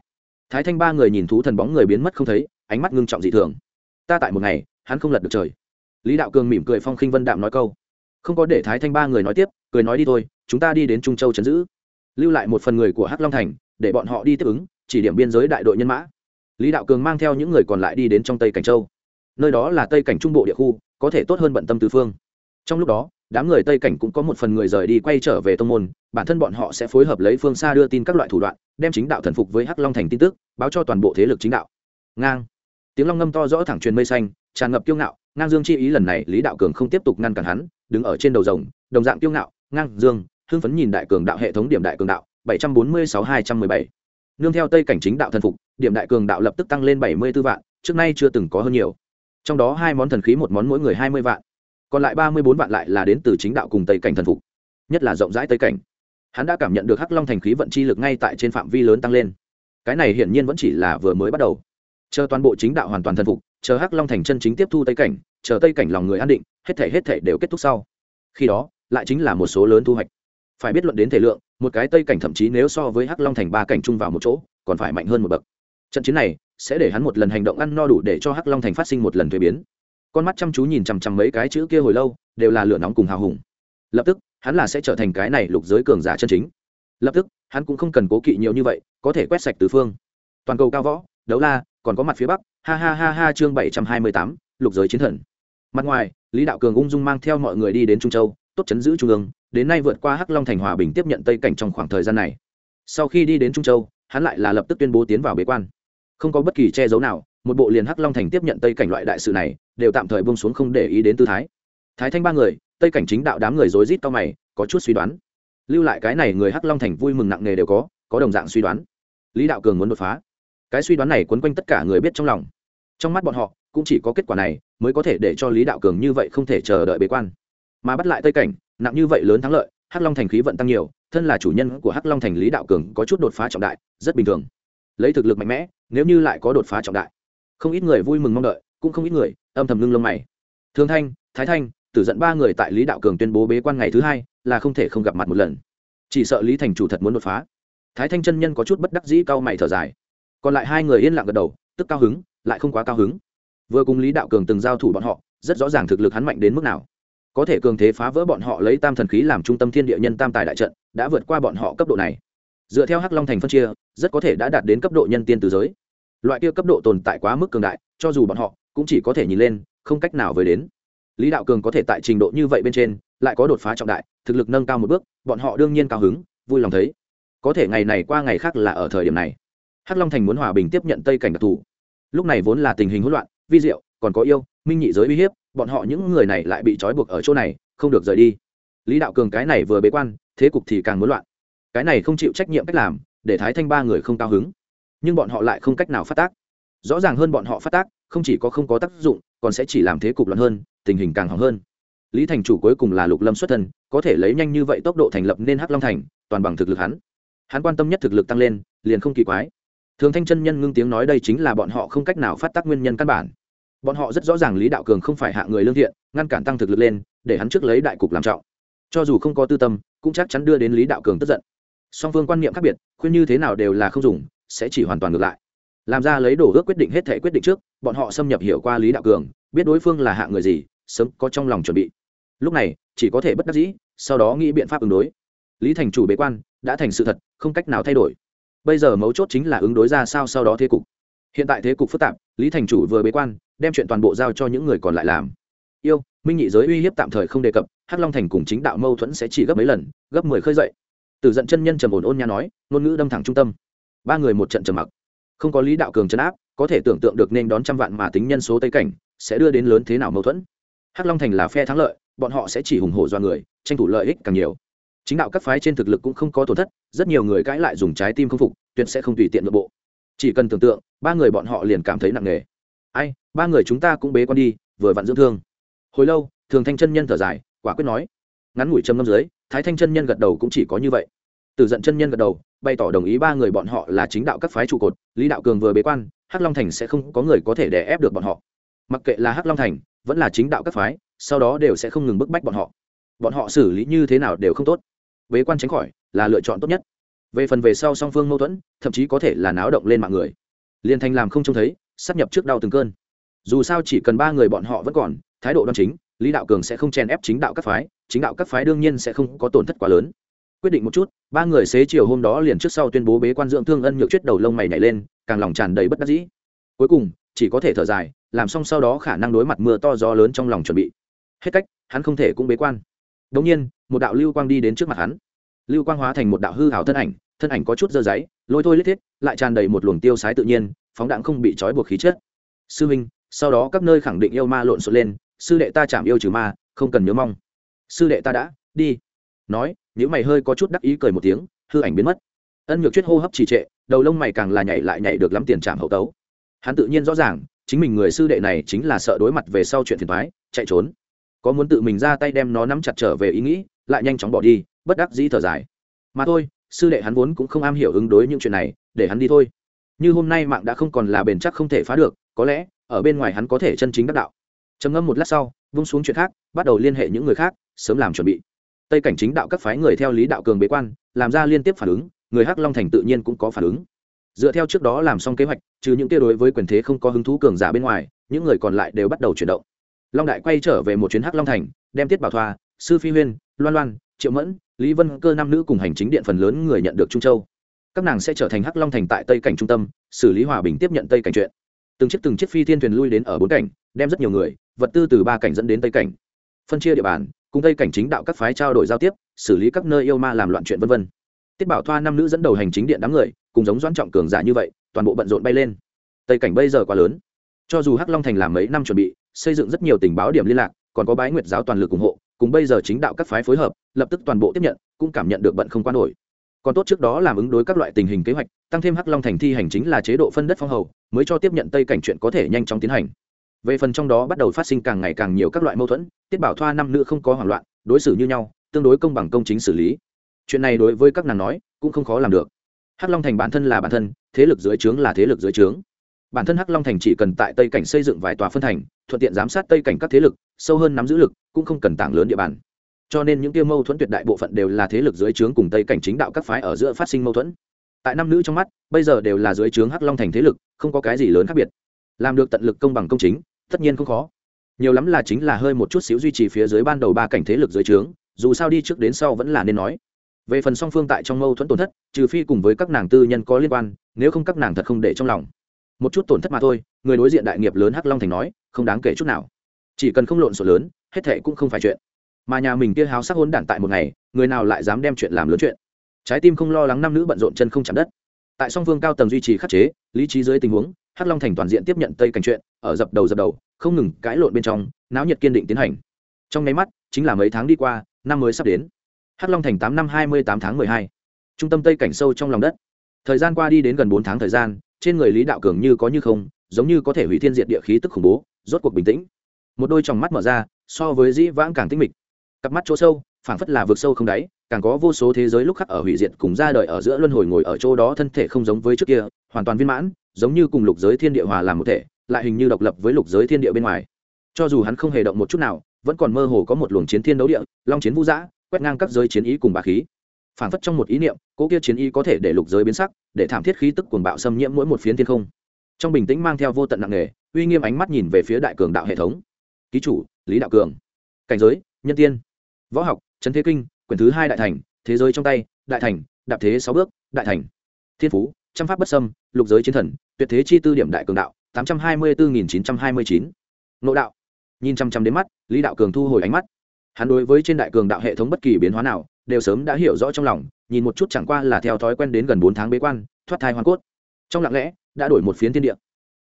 Thái thanh ba người nhìn thú thần bóng người biến mất không thấy, ánh mắt ngưng trọng dị thường. Ta tại một ngày, hắn không lật được trời. Lý đạo cường mỉm cười phong khinh vân đạm nói câu không có để thái thanh ba người nói tiếp, cười nói đi thôi, chúng ta đi đến trung châu chấn giữ. Lưu lại một phần người của hắc long thành, để bọn họ đi tiếp ứng, chỉ điểm biên giới đại đội nhân mã. Lý đạo cường mang theo những người còn lại đi đến trong tây cảnh châu. Nơi đó là tây cảnh trung bộ địa khu, có thể tốt hơn bận tâm tứ phương. Trong lúc đó, đám người tây cảnh cũng có một phần người rời đi quay trở về tông môn, bản thân bọn họ sẽ phối hợp lấy phương xa đưa tin các loại thủ đoạn, đem chính đạo thần phục với hắc long thành tin tức, báo cho toàn bộ thế lực chính đạo. Ngang. Tiếng long ngâm to rõ thẳng truyền mây xanh, tràn ngập kiêu ngạo, ngang dương chi ý lần này lý đạo cường không tiếp tục ngăn cản hắn đứng ở trên đầu rồng, đồng dạng kiêu ngạo, ngang dương, hưng phấn nhìn đại cường đạo hệ thống điểm đại cường đạo, bảy trăm bốn mươi sáu hai trăm mười bảy. Nương theo tây cảnh chính đạo thần phục, điểm đại cường đạo lập tức tăng lên bảy mươi b ố vạn, trước nay chưa từng có hơn nhiều. Trong đó hai món thần khí một món mỗi người hai mươi vạn, còn lại ba mươi bốn vạn lại là đến từ chính đạo cùng tây cảnh thần phục, nhất là rộng rãi tây cảnh. Hắn đã cảm nhận được hắc long thành khí vận chi lực ngay tại trên phạm vi lớn tăng lên. Cái này hiển nhiên vẫn chỉ là vừa mới bắt đầu. Chờ toàn bộ chính đạo hoàn toàn thần phục chờ hắc long thành chân chính tiếp thu tây cảnh, chờ tây cảnh lòng người an định, hết thể hết thể đều kết thúc sau. Khi đó, lại chính là một số lớn thu hoạch. Phải biết luận đến thể lượng, một cái tây cảnh thậm chí nếu so với hắc long thành ba cảnh chung vào một chỗ, còn phải mạnh hơn một bậc. Trận chiến này sẽ để hắn một lần hành động ăn no đủ để cho hắc long thành phát sinh một lần thuế biến. Con mắt chăm chú nhìn chằm chằm mấy cái chữ kia hồi lâu, đều là lửa nóng cùng hào hùng. Lập tức, hắn là sẽ trở thành cái này lục giới cường giả chân chính. Lập tức, hắn cũng không cần cố kỵ nhiều như vậy, có thể quét sạch tứ phương. Toàn cầu cao võ, đấu la, còn có mặt phía bắc ha ha ha ha, chương bảy trăm hai mươi tám, lục giới chiến thần. Mặt ngoài, lý đạo cường ung dung mang theo mọi người đi đến trung châu, tốt chấn giữ trung ương, đến nay vượt qua hắc long thành hòa bình tiếp nhận tây cảnh trong khoảng thời gian này. Sau khi đi đến trung châu, hắn lại là lập tức tuyên bố tiến vào bế quan. Không có bất kỳ che giấu nào, một bộ liền hắc long thành tiếp nhận tây cảnh loại đại sự này, đều tạm thời bông xuống không để ý đến tư thái. Thái thanh ba người, tây cảnh chính đạo đám người rối rít to mày, có chút suy đoán. Lưu lại cái này người hắc long thành vui mừng nặng nề đều có có đồng dạng suy đoán. Lý đạo cường muốn đột phá cái suy đoán này quấn quanh tất cả người biết trong lòng. Trong mắt bọn họ, cũng chỉ có kết quả này mới có thể để cho lý đạo cường như vậy không thể chờ đợi bế quan. Mà bắt lại tây cảnh, nặng như vậy lớn thắng lợi, hắc long thành khí vận tăng nhiều, thân là chủ nhân của hắc long thành lý đạo cường có chút đột phá trọng đại, rất bình thường. Lấy thực lực mạnh mẽ, nếu như lại có đột phá trọng đại, không ít người vui mừng mong đợi, cũng không ít người âm thầm ngưng lông mày. Thương thanh, thái thanh, tử dẫn ba người tại lý đạo cường tuyên bố bế quan ngày thứ hai là không thể không gặp mặt một lần. Chỉ sợ lý thành chủ thật muốn đột phá. Thái thanh chân nhân có chút bất đắc dĩ cao mày thở dài còn lại hai người yên lặng gật đầu, tức cao hứng, lại không quá cao hứng. Vừa cùng lý đạo cường từng giao thủ bọn họ, rất rõ ràng thực lực hắn mạnh đến mức nào. Có thể cường thế phá vỡ bọn họ lấy tam thần khí làm trung tâm thiên địa nhân tam tài đại trận, đã vượt qua bọn họ cấp độ này. Dựa theo hắc long thành phân chia, rất có thể đã đạt đến cấp độ nhân tiên từ giới. Loại kia cấp độ tồn tại quá mức cường đại, cho dù bọn họ cũng chỉ có thể nhìn lên, không cách nào với đến. Lý đạo cường có thể tại trình độ như vậy bên trên, lại có đột phá trọng đại, thực lực nâng cao một bước, bọn họ đương nhiên cao hứng, vui lòng thấy. Có thể ngày này qua ngày khác là ở thời điểm này hắc long thành muốn hòa bình tiếp nhận tây cảnh đặc thù. Lúc này vốn là tình hình hỗn loạn, vi diệu, còn có yêu, minh nhị giới uy hiếp, bọn họ những người này lại bị trói buộc ở chỗ này, không được rời đi. Lý đạo cường cái này vừa bế quan, thế cục thì càng muốn loạn. Cái này không chịu trách nhiệm cách làm, để thái thanh ba người không cao hứng. Nhưng bọn họ lại không cách nào phát tác. Rõ ràng hơn bọn họ phát tác, không chỉ có không có tác dụng, còn sẽ chỉ làm thế cục loạn hơn, tình hình càng hỏng hơn. Lý thành chủ cuối cùng là lục lâm xuất thân, có thể lấy nhanh như vậy tốc độ thành lập nên hắc long thành, toàn bằng thực lực hắn. Hắn quan tâm nhất thực lực tăng lên, liền không kỳ quái thường thanh chân nhân ngưng tiếng nói đây chính là bọn họ không cách nào phát tác nguyên nhân căn bản. Bọn họ rất rõ ràng lý đạo cường không phải hạ người lương thiện, ngăn cản tăng thực lực lên, để hắn trước lấy đại cục làm trọng. Cho dù không có tư tâm, cũng chắc chắn đưa đến lý đạo cường tức giận. Song phương quan niệm khác biệt, khuyên như thế nào đều là không dùng, sẽ chỉ hoàn toàn ngược lại. Làm ra lấy đổ ước quyết định hết thể quyết định trước, bọn họ xâm nhập hiểu qua lý đạo cường, biết đối phương là hạ người gì, sớm có trong lòng chuẩn bị. Lúc này, chỉ có thể bất đắc dĩ, sau đó nghĩ biện pháp ứng đối. Lý thành chủ bế quan, đã thành sự thật, không cách nào thay đổi bây giờ mấu chốt chính là ứng đối ra sao sau đó thế cục. Hiện tại thế cục phức tạp, lý thành chủ vừa bế quan, đem chuyện toàn bộ giao cho những người còn lại làm. Yêu, minh nhị giới uy hiếp tạm thời không đề cập, hắc long thành cùng chính đạo mâu thuẫn sẽ chỉ gấp mấy lần, gấp mười khơi dậy. Từ giận chân nhân trầm ổn ôn nha nói, ngôn ngữ đâm thẳng trung tâm. Ba người một trận trầm mặc. Không có lý đạo cường chấn áp, có thể tưởng tượng được nên đón trăm vạn mà tính nhân số tây cảnh, sẽ đưa đến lớn thế nào mâu thuẫn. Hắc long thành là phe thắng lợi, bọn họ sẽ chỉ hùng hổ do người, tranh thủ lợi ích càng nhiều chính đạo các phái trên thực lực cũng không có tổn thất, rất nhiều người cãi lại dùng trái tim không phục, tuyệt sẽ không tùy tiện nội bộ. Chỉ cần tưởng tượng, ba người bọn họ liền cảm thấy nặng nề. Ai, ba người chúng ta cũng bế con đi, vừa vặn dưỡng thương. Hồi lâu, thường thanh chân nhân thở dài, quả quyết nói. Ngắn ngủi châm ngâm dưới, thái thanh chân nhân gật đầu cũng chỉ có như vậy. Từ giận chân nhân gật đầu, bày tỏ đồng ý ba người bọn họ là chính đạo các phái trụ cột, lý đạo cường vừa bế quan, hắc long thành sẽ không có người có thể đè ép được bọn họ. Mặc kệ là hắc long thành, vẫn là chính đạo các phái, sau đó đều sẽ không ngừng bức bách bọn họ. Bọn họ xử lý như thế nào đều không tốt bế quan tránh khỏi là lựa chọn tốt nhất. Về phần về sau song phương mâu thuẫn, thậm chí có thể là náo động lên mạng người. Liên Thanh làm không trông thấy, sắp nhập trước đau từng cơn. Dù sao chỉ cần ba người bọn họ vẫn còn, thái độ đoan chính, lý đạo cường sẽ không chèn ép chính đạo các phái, chính đạo các phái đương nhiên sẽ không có tổn thất quá lớn. Quyết định một chút, ba người xế chiều hôm đó liền trước sau tuyên bố bế quan dưỡng thương ân nhược chuyết đầu lông mày nhảy lên, càng lòng tràn đầy bất đắc dĩ. Cuối cùng, chỉ có thể thở dài, làm xong sau đó khả năng đối mặt mưa to gió lớn trong lòng chuẩn bị. Hết cách, hắn không thể cũng bế quan đống nhiên một đạo lưu quang đi đến trước mặt hắn. Lưu quang hóa thành một đạo hư ảo thân ảnh thân ảnh có chút dơ giấy lôi thôi lết thiết lại tràn đầy một luồng tiêu sái tự nhiên phóng đạn không bị trói buộc khí chất. Sư minh sau đó các nơi khẳng định yêu ma lộn xộn lên sư đệ ta chạm yêu trừ ma không cần nhớ mong. Sư đệ ta đã đi. Nói nếu mày hơi có chút đắc ý cười một tiếng hư ảnh biến mất. Ân nhược Tuyết hô hấp trì trệ đầu lông mày càng là nhảy lại nhảy được lắm tiền trảm hậu tấu. Hắn tự nhiên rõ ràng chính mình người sư đệ này chính là sợ đối mặt về sau chuyện phiền toái, chạy trốn có muốn tự mình ra tay đem nó nắm chặt trở về ý nghĩ, lại nhanh chóng bỏ đi, bất đắc dĩ thở dài. Mà thôi, sư đệ hắn vốn cũng không am hiểu ứng đối những chuyện này, để hắn đi thôi. Như hôm nay mạng đã không còn là bền chắc không thể phá được, có lẽ, ở bên ngoài hắn có thể chân chính đắc đạo. Trầm ngâm một lát sau, vung xuống chuyện khác, bắt đầu liên hệ những người khác, sớm làm chuẩn bị. Tây cảnh chính đạo các phái người theo lý đạo cường bế quan, làm ra liên tiếp phản ứng, người hắc long thành tự nhiên cũng có phản ứng. Dựa theo trước đó làm xong kế hoạch, trừ những tiêu đối với quyền thế không có hứng thú cường giả bên ngoài, những người còn lại đều bắt đầu chuyển động long đại quay trở về một chuyến hắc long thành, đem tiết bảo thoa, sư phi huyên, loan loan, triệu mẫn, lý vân cơ nam nữ cùng hành chính điện phần lớn người nhận được trung châu. Các nàng sẽ trở thành hắc long thành tại tây cảnh trung tâm, xử lý hòa bình tiếp nhận tây cảnh chuyện. Từng chiếc từng chiếc phi thiên thuyền lui đến ở bốn cảnh, đem rất nhiều người, vật tư từ ba cảnh dẫn đến tây cảnh. Phân chia địa bàn, cùng tây cảnh chính đạo các phái trao đổi giao tiếp, xử lý các nơi yêu ma làm loạn chuyện v v tiết bảo thoa năm nữ dẫn đầu hành chính điện đám người, cùng giống doãn trọng cường giả như vậy, toàn bộ bận rộn bay lên. Tây cảnh bây giờ quá lớn. Cho dù hắc long thành làm mấy năm chuẩn bị xây dựng rất nhiều tình báo điểm liên lạc, còn có bái nguyệt giáo toàn lực ủng hộ, cùng bây giờ chính đạo các phái phối hợp, lập tức toàn bộ tiếp nhận, cũng cảm nhận được bận không quan nổi. Còn tốt trước đó làm ứng đối các loại tình hình kế hoạch, tăng thêm hắc long thành thi hành chính là chế độ phân đất phong hầu, mới cho tiếp nhận tây cảnh chuyện có thể nhanh chóng tiến hành. Về phần trong đó bắt đầu phát sinh càng ngày càng nhiều các loại mâu thuẫn, tiết bảo thoa năm nữ không có hoảng loạn, đối xử như nhau, tương đối công bằng công chính xử lý. Chuyện này đối với các nàng nói, cũng không khó làm được. Hắc long thành bản thân là bản thân, thế lực dưới trướng là thế lực dưới trướng. Bản thân hắc long thành chỉ cần tại tây cảnh xây dựng vài tòa phân thành thuận tiện giám sát tây cảnh các thế lực, sâu hơn nắm giữ lực, cũng không cần tảng lớn địa bàn. Cho nên những tiêu mâu thuẫn tuyệt đại bộ phận đều là thế lực dưới trướng cùng tây cảnh chính đạo các phái ở giữa phát sinh mâu thuẫn. Tại nam nữ trong mắt, bây giờ đều là dưới trướng hắc long thành thế lực, không có cái gì lớn khác biệt. Làm được tận lực công bằng công chính, tất nhiên không khó. Nhiều lắm là chính là hơi một chút xíu duy trì phía dưới ban đầu ba cảnh thế lực dưới trướng, dù sao đi trước đến sau vẫn là nên nói. Về phần song phương tại trong mâu thuẫn tổn thất, trừ phi cùng với các nàng tư nhân có liên quan, nếu không các nàng thật không để trong lòng một chút tổn thất mà thôi, người đối diện đại nghiệp lớn hắc long thành nói, không đáng kể chút nào. Chỉ cần không lộn xộn lớn, hết thệ cũng không phải chuyện. Mà nhà mình kia háo sắc hôn đản tại một ngày, người nào lại dám đem chuyện làm lớn chuyện? Trái tim không lo lắng nam nữ bận rộn chân không chạm đất. Tại song phương cao tầng duy trì khắc chế, lý trí dưới tình huống, hắc long thành toàn diện tiếp nhận tây cảnh chuyện, ở dập đầu dập đầu, không ngừng cãi lộn bên trong, náo nhiệt kiên định tiến hành. Trong nháy mắt, chính là mấy tháng đi qua, năm mới sắp đến. Hắc long thành tám năm hai mươi tám tháng mười hai. Trung tâm tây cảnh sâu trong lòng đất. Thời gian qua đi đến gần bốn tháng thời gian trên người lý đạo cường như có như không, giống như có thể hủy thiên diệt địa khí tức khủng bố, rốt cuộc bình tĩnh. Một đôi tròng mắt mở ra, so với dĩ vãng càng tinh mịch. Cặp mắt chỗ sâu, phảng phất là vực sâu không đáy, càng có vô số thế giới lúc khắc ở hủy diệt cùng ra đời ở giữa luân hồi ngồi ở chỗ đó thân thể không giống với trước kia, hoàn toàn viên mãn, giống như cùng lục giới thiên địa hòa làm một thể, lại hình như độc lập với lục giới thiên địa bên ngoài. Cho dù hắn không hề động một chút nào, vẫn còn mơ hồ có một luồng chiến thiên đấu địa, long chiến vũ giã, quét ngang các giới chiến ý cùng bà khí phảng phất trong một ý niệm, cỗ kia chiến y có thể để lục giới biến sắc, để thảm thiết khí tức cuồng bạo xâm nhiễm mỗi một phiến thiên không. Trong bình tĩnh mang theo vô tận nặng nề, uy nghiêm ánh mắt nhìn về phía đại cường đạo hệ thống. Ký chủ, lý đạo cường. Cảnh giới, nhân tiên. Võ học trấn thế kinh, quyển thứ hai đại thành, thế giới trong tay, đại thành, đạp thế sáu bước, đại thành. Thiên phú, trăm pháp bất sâm lục giới chiến thần, tuyệt thế chi tư điểm đại cường đạo, tám trăm hai mươi bốn nghìn chín trăm hai mươi chín. Nội đạo. Nhìn chăm chăm đến mắt, lý đạo cường thu hồi ánh mắt hắn đối với trên đại cường đạo hệ thống bất kỳ biến hóa nào, đều sớm đã hiểu rõ trong lòng, nhìn một chút chẳng qua là theo thói quen đến gần bốn tháng bế quan, thoát thai hoàn cốt. Trong lặng lẽ, đã đổi một phiến thiên địa.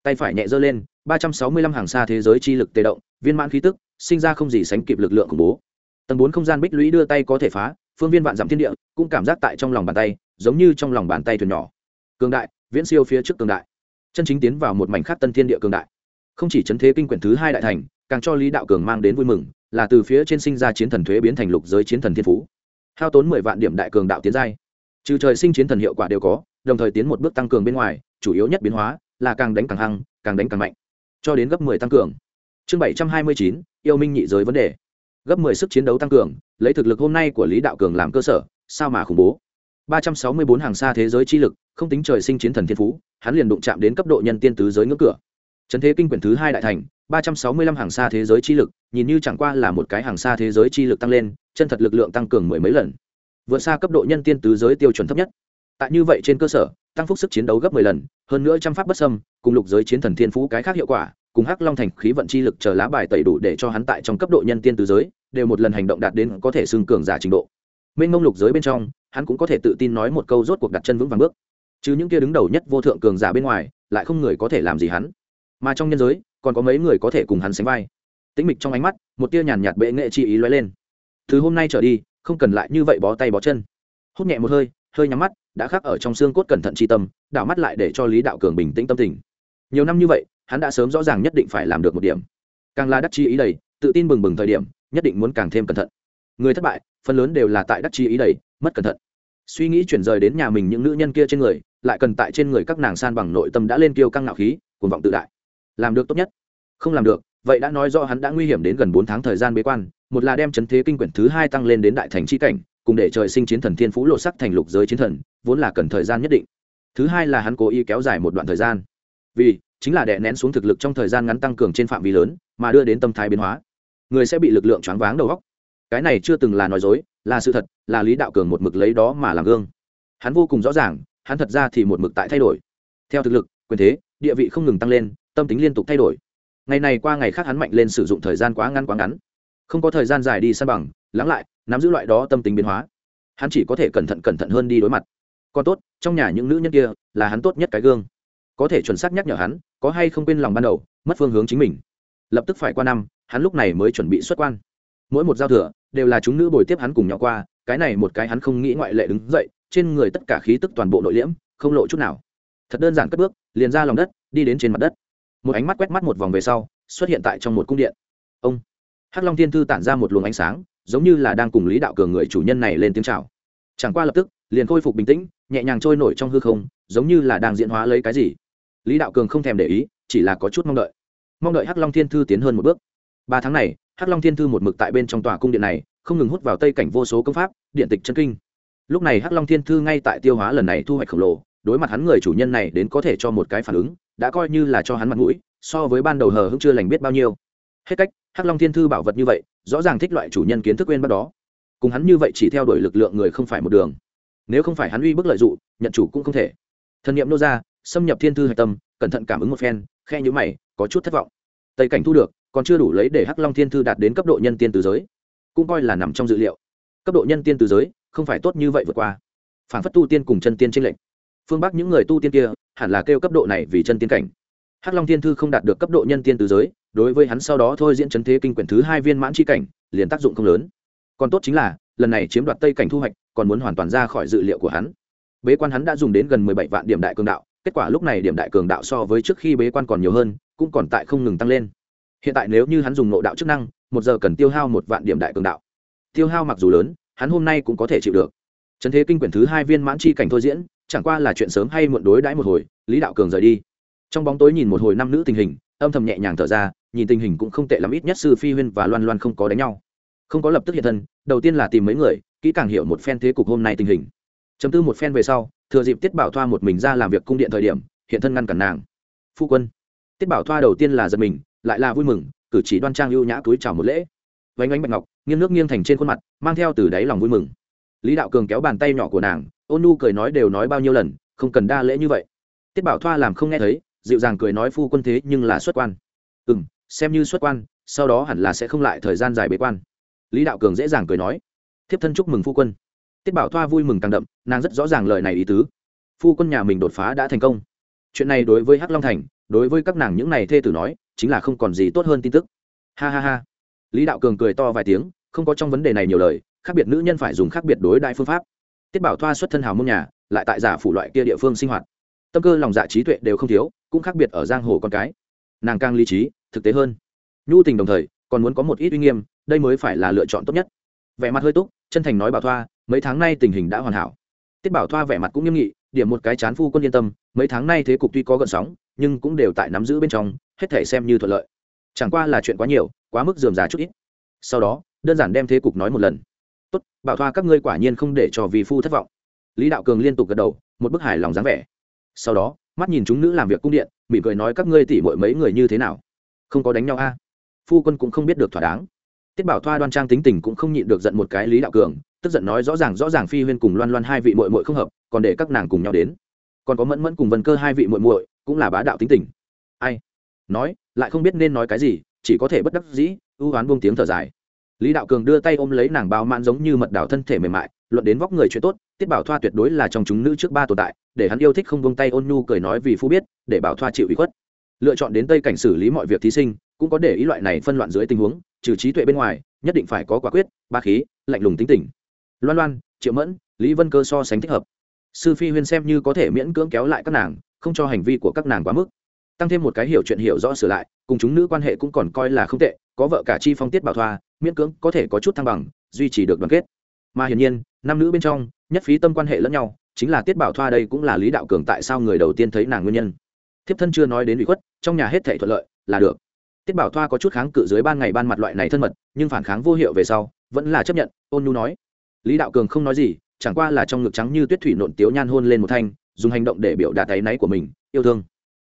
Tay phải nhẹ giơ lên, ba trăm sáu mươi lăm hàng xa thế giới chi lực tê động, viên mãn khí tức, sinh ra không gì sánh kịp lực lượng khủng bố. Tầng bốn không gian bích lũy đưa tay có thể phá, phương viên vạn dặm thiên địa, cũng cảm giác tại trong lòng bàn tay, giống như trong lòng bàn tay thuyền nhỏ. Cường đại, viễn siêu phía trước cường đại. Chân chính tiến vào một mảnh khắc tân thiên địa cường đại. Không chỉ chấn thế kinh quyển thứ hai đại thành, càng cho lý đạo cường mang đến vui mừng là từ phía trên sinh ra chiến thần thuế biến thành lục giới chiến thần thiên phú. Hao tốn mười vạn điểm đại cường đạo tiến giai. Trừ trời sinh chiến thần hiệu quả đều có, đồng thời tiến một bước tăng cường bên ngoài, chủ yếu nhất biến hóa là càng đánh càng hăng, càng đánh càng mạnh. Cho đến gấp mười tăng cường. Chương bảy trăm hai mươi chín, yêu minh nhị giới vấn đề. Gấp mười sức chiến đấu tăng cường, lấy thực lực hôm nay của lý đạo cường làm cơ sở, sao mà khủng bố? Ba trăm sáu mươi bốn hàng xa thế giới chi lực, không tính trời sinh chiến thần thiên phú, hắn liền đụng chạm đến cấp độ nhân tiên tứ giới ngưỡng cửa trấn thế kinh quyển thứ hai đại thành, ba trăm sáu mươi lăm hàng xa thế giới chi lực, nhìn như chẳng qua là một cái hàng xa thế giới chi lực tăng lên, chân thật lực lượng tăng cường mười mấy lần. Vượt xa cấp độ nhân tiên tứ giới tiêu chuẩn thấp nhất. Tại như vậy trên cơ sở, tăng phúc sức chiến đấu gấp mười lần, hơn nữa trăm pháp bất sâm cùng lục giới chiến thần thiên phú cái khác hiệu quả, cùng hắc long thành khí vận chi lực chờ lá bài tẩy đủ để cho hắn tại trong cấp độ nhân tiên tứ giới, đều một lần hành động đạt đến có thể xưng cường giả trình độ. Mênh mông lục giới bên trong, hắn cũng có thể tự tin nói một câu rốt cuộc đặt chân vững vàng bước. Chứ những kia đứng đầu nhất vô thượng cường giả bên ngoài, lại không người có thể làm gì hắn mà trong nhân giới, còn có mấy người có thể cùng hắn sánh vai. Tĩnh mịch trong ánh mắt, một tia nhàn nhạt bệ nghệ chi ý lóe lên. Từ hôm nay trở đi, không cần lại như vậy bó tay bó chân. Hút nhẹ một hơi hơi nhắm mắt, đã khắc ở trong xương cốt cẩn thận chi tâm, đảo mắt lại để cho lý đạo cường bình tĩnh tâm tình. Nhiều năm như vậy, hắn đã sớm rõ ràng nhất định phải làm được một điểm. Càng là đắc chi ý đầy, tự tin bừng bừng thời điểm, nhất định muốn càng thêm cẩn thận. Người thất bại, phần lớn đều là tại đắc chi ý đầy, mất cẩn thận. Suy nghĩ chuyển rời đến nhà mình những nữ nhân kia trên người, lại cần tại trên người các nàng san bằng nội tâm đã lên kiêu căng ngạo khí, cuồng vọng tự đại làm được tốt nhất. Không làm được, vậy đã nói do hắn đã nguy hiểm đến gần bốn tháng thời gian bế quan, một là đem chấn thế kinh quyển thứ hai tăng lên đến đại thành c h i cảnh, cùng để trời sinh chiến thần thiên phú lộ sắc thành lục giới chiến thần, vốn là cần thời gian nhất định. Thứ hai là hắn cố ý kéo dài một đoạn thời gian. Vì, chính là đè nén xuống thực lực trong thời gian ngắn tăng cường trên phạm vi lớn, mà đưa đến tâm thái biến hóa. Người sẽ bị lực lượng choáng váng đầu góc cái này chưa từng là nói dối, là sự thật, là lý đạo cường một mực lấy đó mà làm gương. Hắn vô cùng rõ ràng, hắn thật ra thì một mực tại thay đổi. Theo thực lực, quyền thế, địa vị không ngừng tăng lên tâm tính liên tục thay đổi. Ngày này qua ngày khác hắn mạnh lên sử dụng thời gian quá ngắn quá ngắn. Không có thời gian dài đi săn bằng, lắng lại, nắm giữ loại đó tâm tính biến hóa. Hắn chỉ có thể cẩn thận cẩn thận hơn đi đối mặt. Còn tốt, trong nhà những nữ nhân kia là hắn tốt nhất cái gương. Có thể chuẩn xác nhắc nhở hắn, có hay không quên lòng ban đầu, mất phương hướng chính mình. Lập tức phải qua năm, hắn lúc này mới chuẩn bị xuất quan. Mỗi một giao thừa, đều là chúng nữ bồi tiếp hắn cùng nhỏ qua, cái này một cái hắn không nghĩ ngoại lệ đứng dậy, trên người tất cả khí tức toàn bộ nội liễm, không lộ chút nào. Thật đơn giản cất bước, liền ra lòng đất, đi đến trên mặt đất một ánh mắt quét mắt một vòng về sau, xuất hiện tại trong một cung điện. Ông hắc long thiên thư tản ra một luồng ánh sáng, giống như là đang cùng lý đạo cường người chủ nhân này lên tiếng chào. Chẳng qua lập tức, liền khôi phục bình tĩnh, nhẹ nhàng trôi nổi trong hư không, giống như là đang diễn hóa lấy cái gì. Lý đạo cường không thèm để ý, chỉ là có chút mong đợi. Mong đợi hắc long thiên thư tiến hơn một bước. Ba tháng này, hắc long thiên thư một mực tại bên trong tòa cung điện này, không ngừng hút vào tây cảnh vô số công pháp, điện tịch chân kinh. Lúc này hắc long thiên thư ngay tại tiêu hóa lần này thu hoạch khổng lồ, đối mặt hắn người chủ nhân này đến có thể cho một cái phản ứng đã coi như là cho hắn mặt mũi, so với ban đầu hờ hững chưa lành biết bao nhiêu. Hết cách, hắc long thiên thư bảo vật như vậy, rõ ràng thích loại chủ nhân kiến thức quên bắt đó. Cùng hắn như vậy chỉ theo đuổi lực lượng người không phải một đường. Nếu không phải hắn uy bức lợi dụng, nhận chủ cũng không thể. Thần n i ệ m nô ra, xâm nhập thiên thư hạch tâm, cẩn thận cảm ứng một phen, khe nhữ mày, có chút thất vọng. Tây cảnh thu được, còn chưa đủ lấy để hắc long thiên thư đạt đến cấp độ nhân tiên từ giới. Cũng coi là nằm trong dự liệu. Cấp độ nhân tiên từ giới, không phải tốt như vậy vượt qua. Phản phất tu tiên cùng chân tiên tranh lệnh phương bắc những người tu tiên kia hẳn là kêu cấp độ này vì chân tiên cảnh. Hắc long thiên thư không đạt được cấp độ nhân tiên từ giới, đối với hắn sau đó thôi diễn chấn thế kinh quyển thứ hai viên mãn c cảnh, liền tác dụng không lớn. Còn tốt chính là, lần này chiếm đoạt tây cảnh thu hoạch, còn muốn hoàn toàn ra khỏi dự liệu của hắn. Bế quan hắn đã dùng đến gần mười bảy vạn điểm đại cường đạo, kết quả lúc này điểm đại cường đạo so với trước khi bế quan còn nhiều hơn, cũng còn tại không ngừng tăng lên. Hiện tại nếu như hắn dùng nộ đạo chức năng, một giờ cần tiêu hao một vạn điểm đại cường đạo. Tiêu hao mặc dù lớn, hắn hôm nay cũng có thể chịu được. Trần thế kinh quyển thứ hai viên mãn chi cảnh thôi diễn chẳng qua là chuyện sớm hay muộn đối đãi một hồi, lý đạo cường rời đi. Trong bóng tối nhìn một hồi năm nữ tình hình, âm thầm nhẹ nhàng thở ra, nhìn tình hình cũng không tệ lắm, ít nhất sư phi huyên và loan loan không có đánh nhau. Không có lập tức hiện thân, đầu tiên là tìm mấy người, kỹ càng hiểu một phen thế cục hôm nay tình hình. Chấm tư một phen về sau, thừa dịp tiết bảo thoa một mình ra làm việc cung điện thời điểm, hiện thân ngăn cản nàng. Phu quân. Tiết bảo thoa đầu tiên là giật mình, lại là vui mừng, cử chỉ đoan trang ưu nhã túi chào một lễ. Vánh ánh bạch ngọc, nghiêng nước nghiêng thành trên khuôn mặt, mang theo từ đáy lòng vui mừng. Lý đạo cường kéo bàn tay nhỏ của nàng ôn nu cười nói đều nói bao nhiêu lần, không cần đa lễ như vậy. Tiết bảo thoa làm không nghe thấy, dịu dàng cười nói phu quân thế nhưng là xuất quan. Ừ m xem như xuất quan, sau đó hẳn là sẽ không lại thời gian dài bế quan. Lý đạo cường dễ dàng cười nói. Thiếp thân chúc mừng phu quân. Tiết bảo thoa vui mừng càng đậm, nàng rất rõ ràng lời này ý tứ. Phu quân nhà mình đột phá đã thành công. Chuyện này đối với hắc long thành, đối với các nàng những này thê tử nói, chính là không còn gì tốt hơn tin tức. Ha ha ha. Lý đạo cường cười to vài tiếng, không có trong vấn đề này nhiều lời, khác biệt nữ nhân phải dùng khác biệt đối đại phương pháp tiết bảo thoa xuất thân hào môn nhà, lại tại giả phủ loại kia địa phương sinh hoạt. Tâm cơ, lòng dạ trí tuệ đều không thiếu, cũng khác biệt ở giang hồ con cái. Nàng càng lý trí, thực tế hơn. Nhu tình đồng thời, còn muốn có một ít uy nghiêm, đây mới phải là lựa chọn tốt nhất. Vẻ mặt hơi túc, chân thành nói bảo thoa, mấy tháng nay tình hình đã hoàn hảo. Tiết bảo thoa vẻ mặt cũng nghiêm nghị, điểm một cái chán phu quân yên tâm, mấy tháng nay thế cục tuy có gợn sóng, nhưng cũng đều tại nắm giữ bên trong, hết thể xem như thuận lợi. Chẳng qua là chuyện quá nhiều, quá mức dườm già chút ít. Sau đó, đơn giản đem thế cục nói một lần tốt, bảo thoa các ngươi quả nhiên không để cho vì phu thất vọng. Lý đạo cường liên tục gật đầu, một bức hài lòng dáng vẻ. Sau đó, mắt nhìn chúng nữ làm việc cung điện, mỉm cười nói các ngươi tỉ mọi mấy người như thế nào? Không có đánh nhau a? Phu quân cũng không biết được thỏa đáng. Tiết bảo thoa đoan trang tính tình cũng không nhịn được giận một cái lý đạo cường, tức giận nói rõ ràng rõ ràng phi huyên cùng loan loan hai vị mội mội không hợp, còn để các nàng cùng nhau đến. Còn có mẫn mẫn cùng vân cơ hai vị mội mội cũng là bá đạo tính tình. Ai? Nói, lại không biết nên nói cái gì, chỉ có thể bất đắc dĩ, ưu oán buông tiếng thở dài lý đạo cường đưa tay ôm lấy nàng bao mãn giống như mật đảo thân thể mềm mại, luận đến vóc người chuyện tốt, tiết bảo thoa tuyệt đối là trong chúng nữ trước ba tồn tại, để hắn yêu thích không buông tay ôn nhu cười nói vì phu biết, để bảo thoa chịu ủy khuất. Lựa chọn đến tây cảnh xử lý mọi việc thí sinh, cũng có để ý loại này phân loạn dưới tình huống, trừ trí tuệ bên ngoài, nhất định phải có quả quyết, ba khí, lạnh lùng tính tình. Loan loan, triệu mẫn, lý vân cơ so sánh thích hợp. Sư phi huyên xem như có thể miễn cưỡng kéo lại các nàng, không cho hành vi của các nàng quá mức tăng thêm một cái hiểu chuyện hiểu rõ sửa lại, cùng chúng nữ quan hệ cũng còn coi là không tệ, có vợ cả chi phong tiết bảo thoa, miễn cưỡng có thể có chút thăng bằng, duy trì được đoàn kết. Mà hiển nhiên, nam nữ bên trong, nhất phí tâm quan hệ lẫn nhau, chính là tiết bảo thoa đây cũng là lý đạo cường tại sao người đầu tiên thấy nàng nguyên nhân. Thiếp thân chưa nói đến bị khuất, trong nhà hết thể thuận lợi, là được. Tiết bảo thoa có chút kháng cự dưới ban ngày ban mặt loại này thân mật, nhưng phản kháng vô hiệu về sau, vẫn là chấp nhận, ôn nhu nói. Lý đạo cường không nói gì, chẳng qua là trong ngực trắng như tuyết thủy nộn tiếu nhan hôn lên một thanh, dùng hành động để biểu đạt tay náy của mình, yêu thương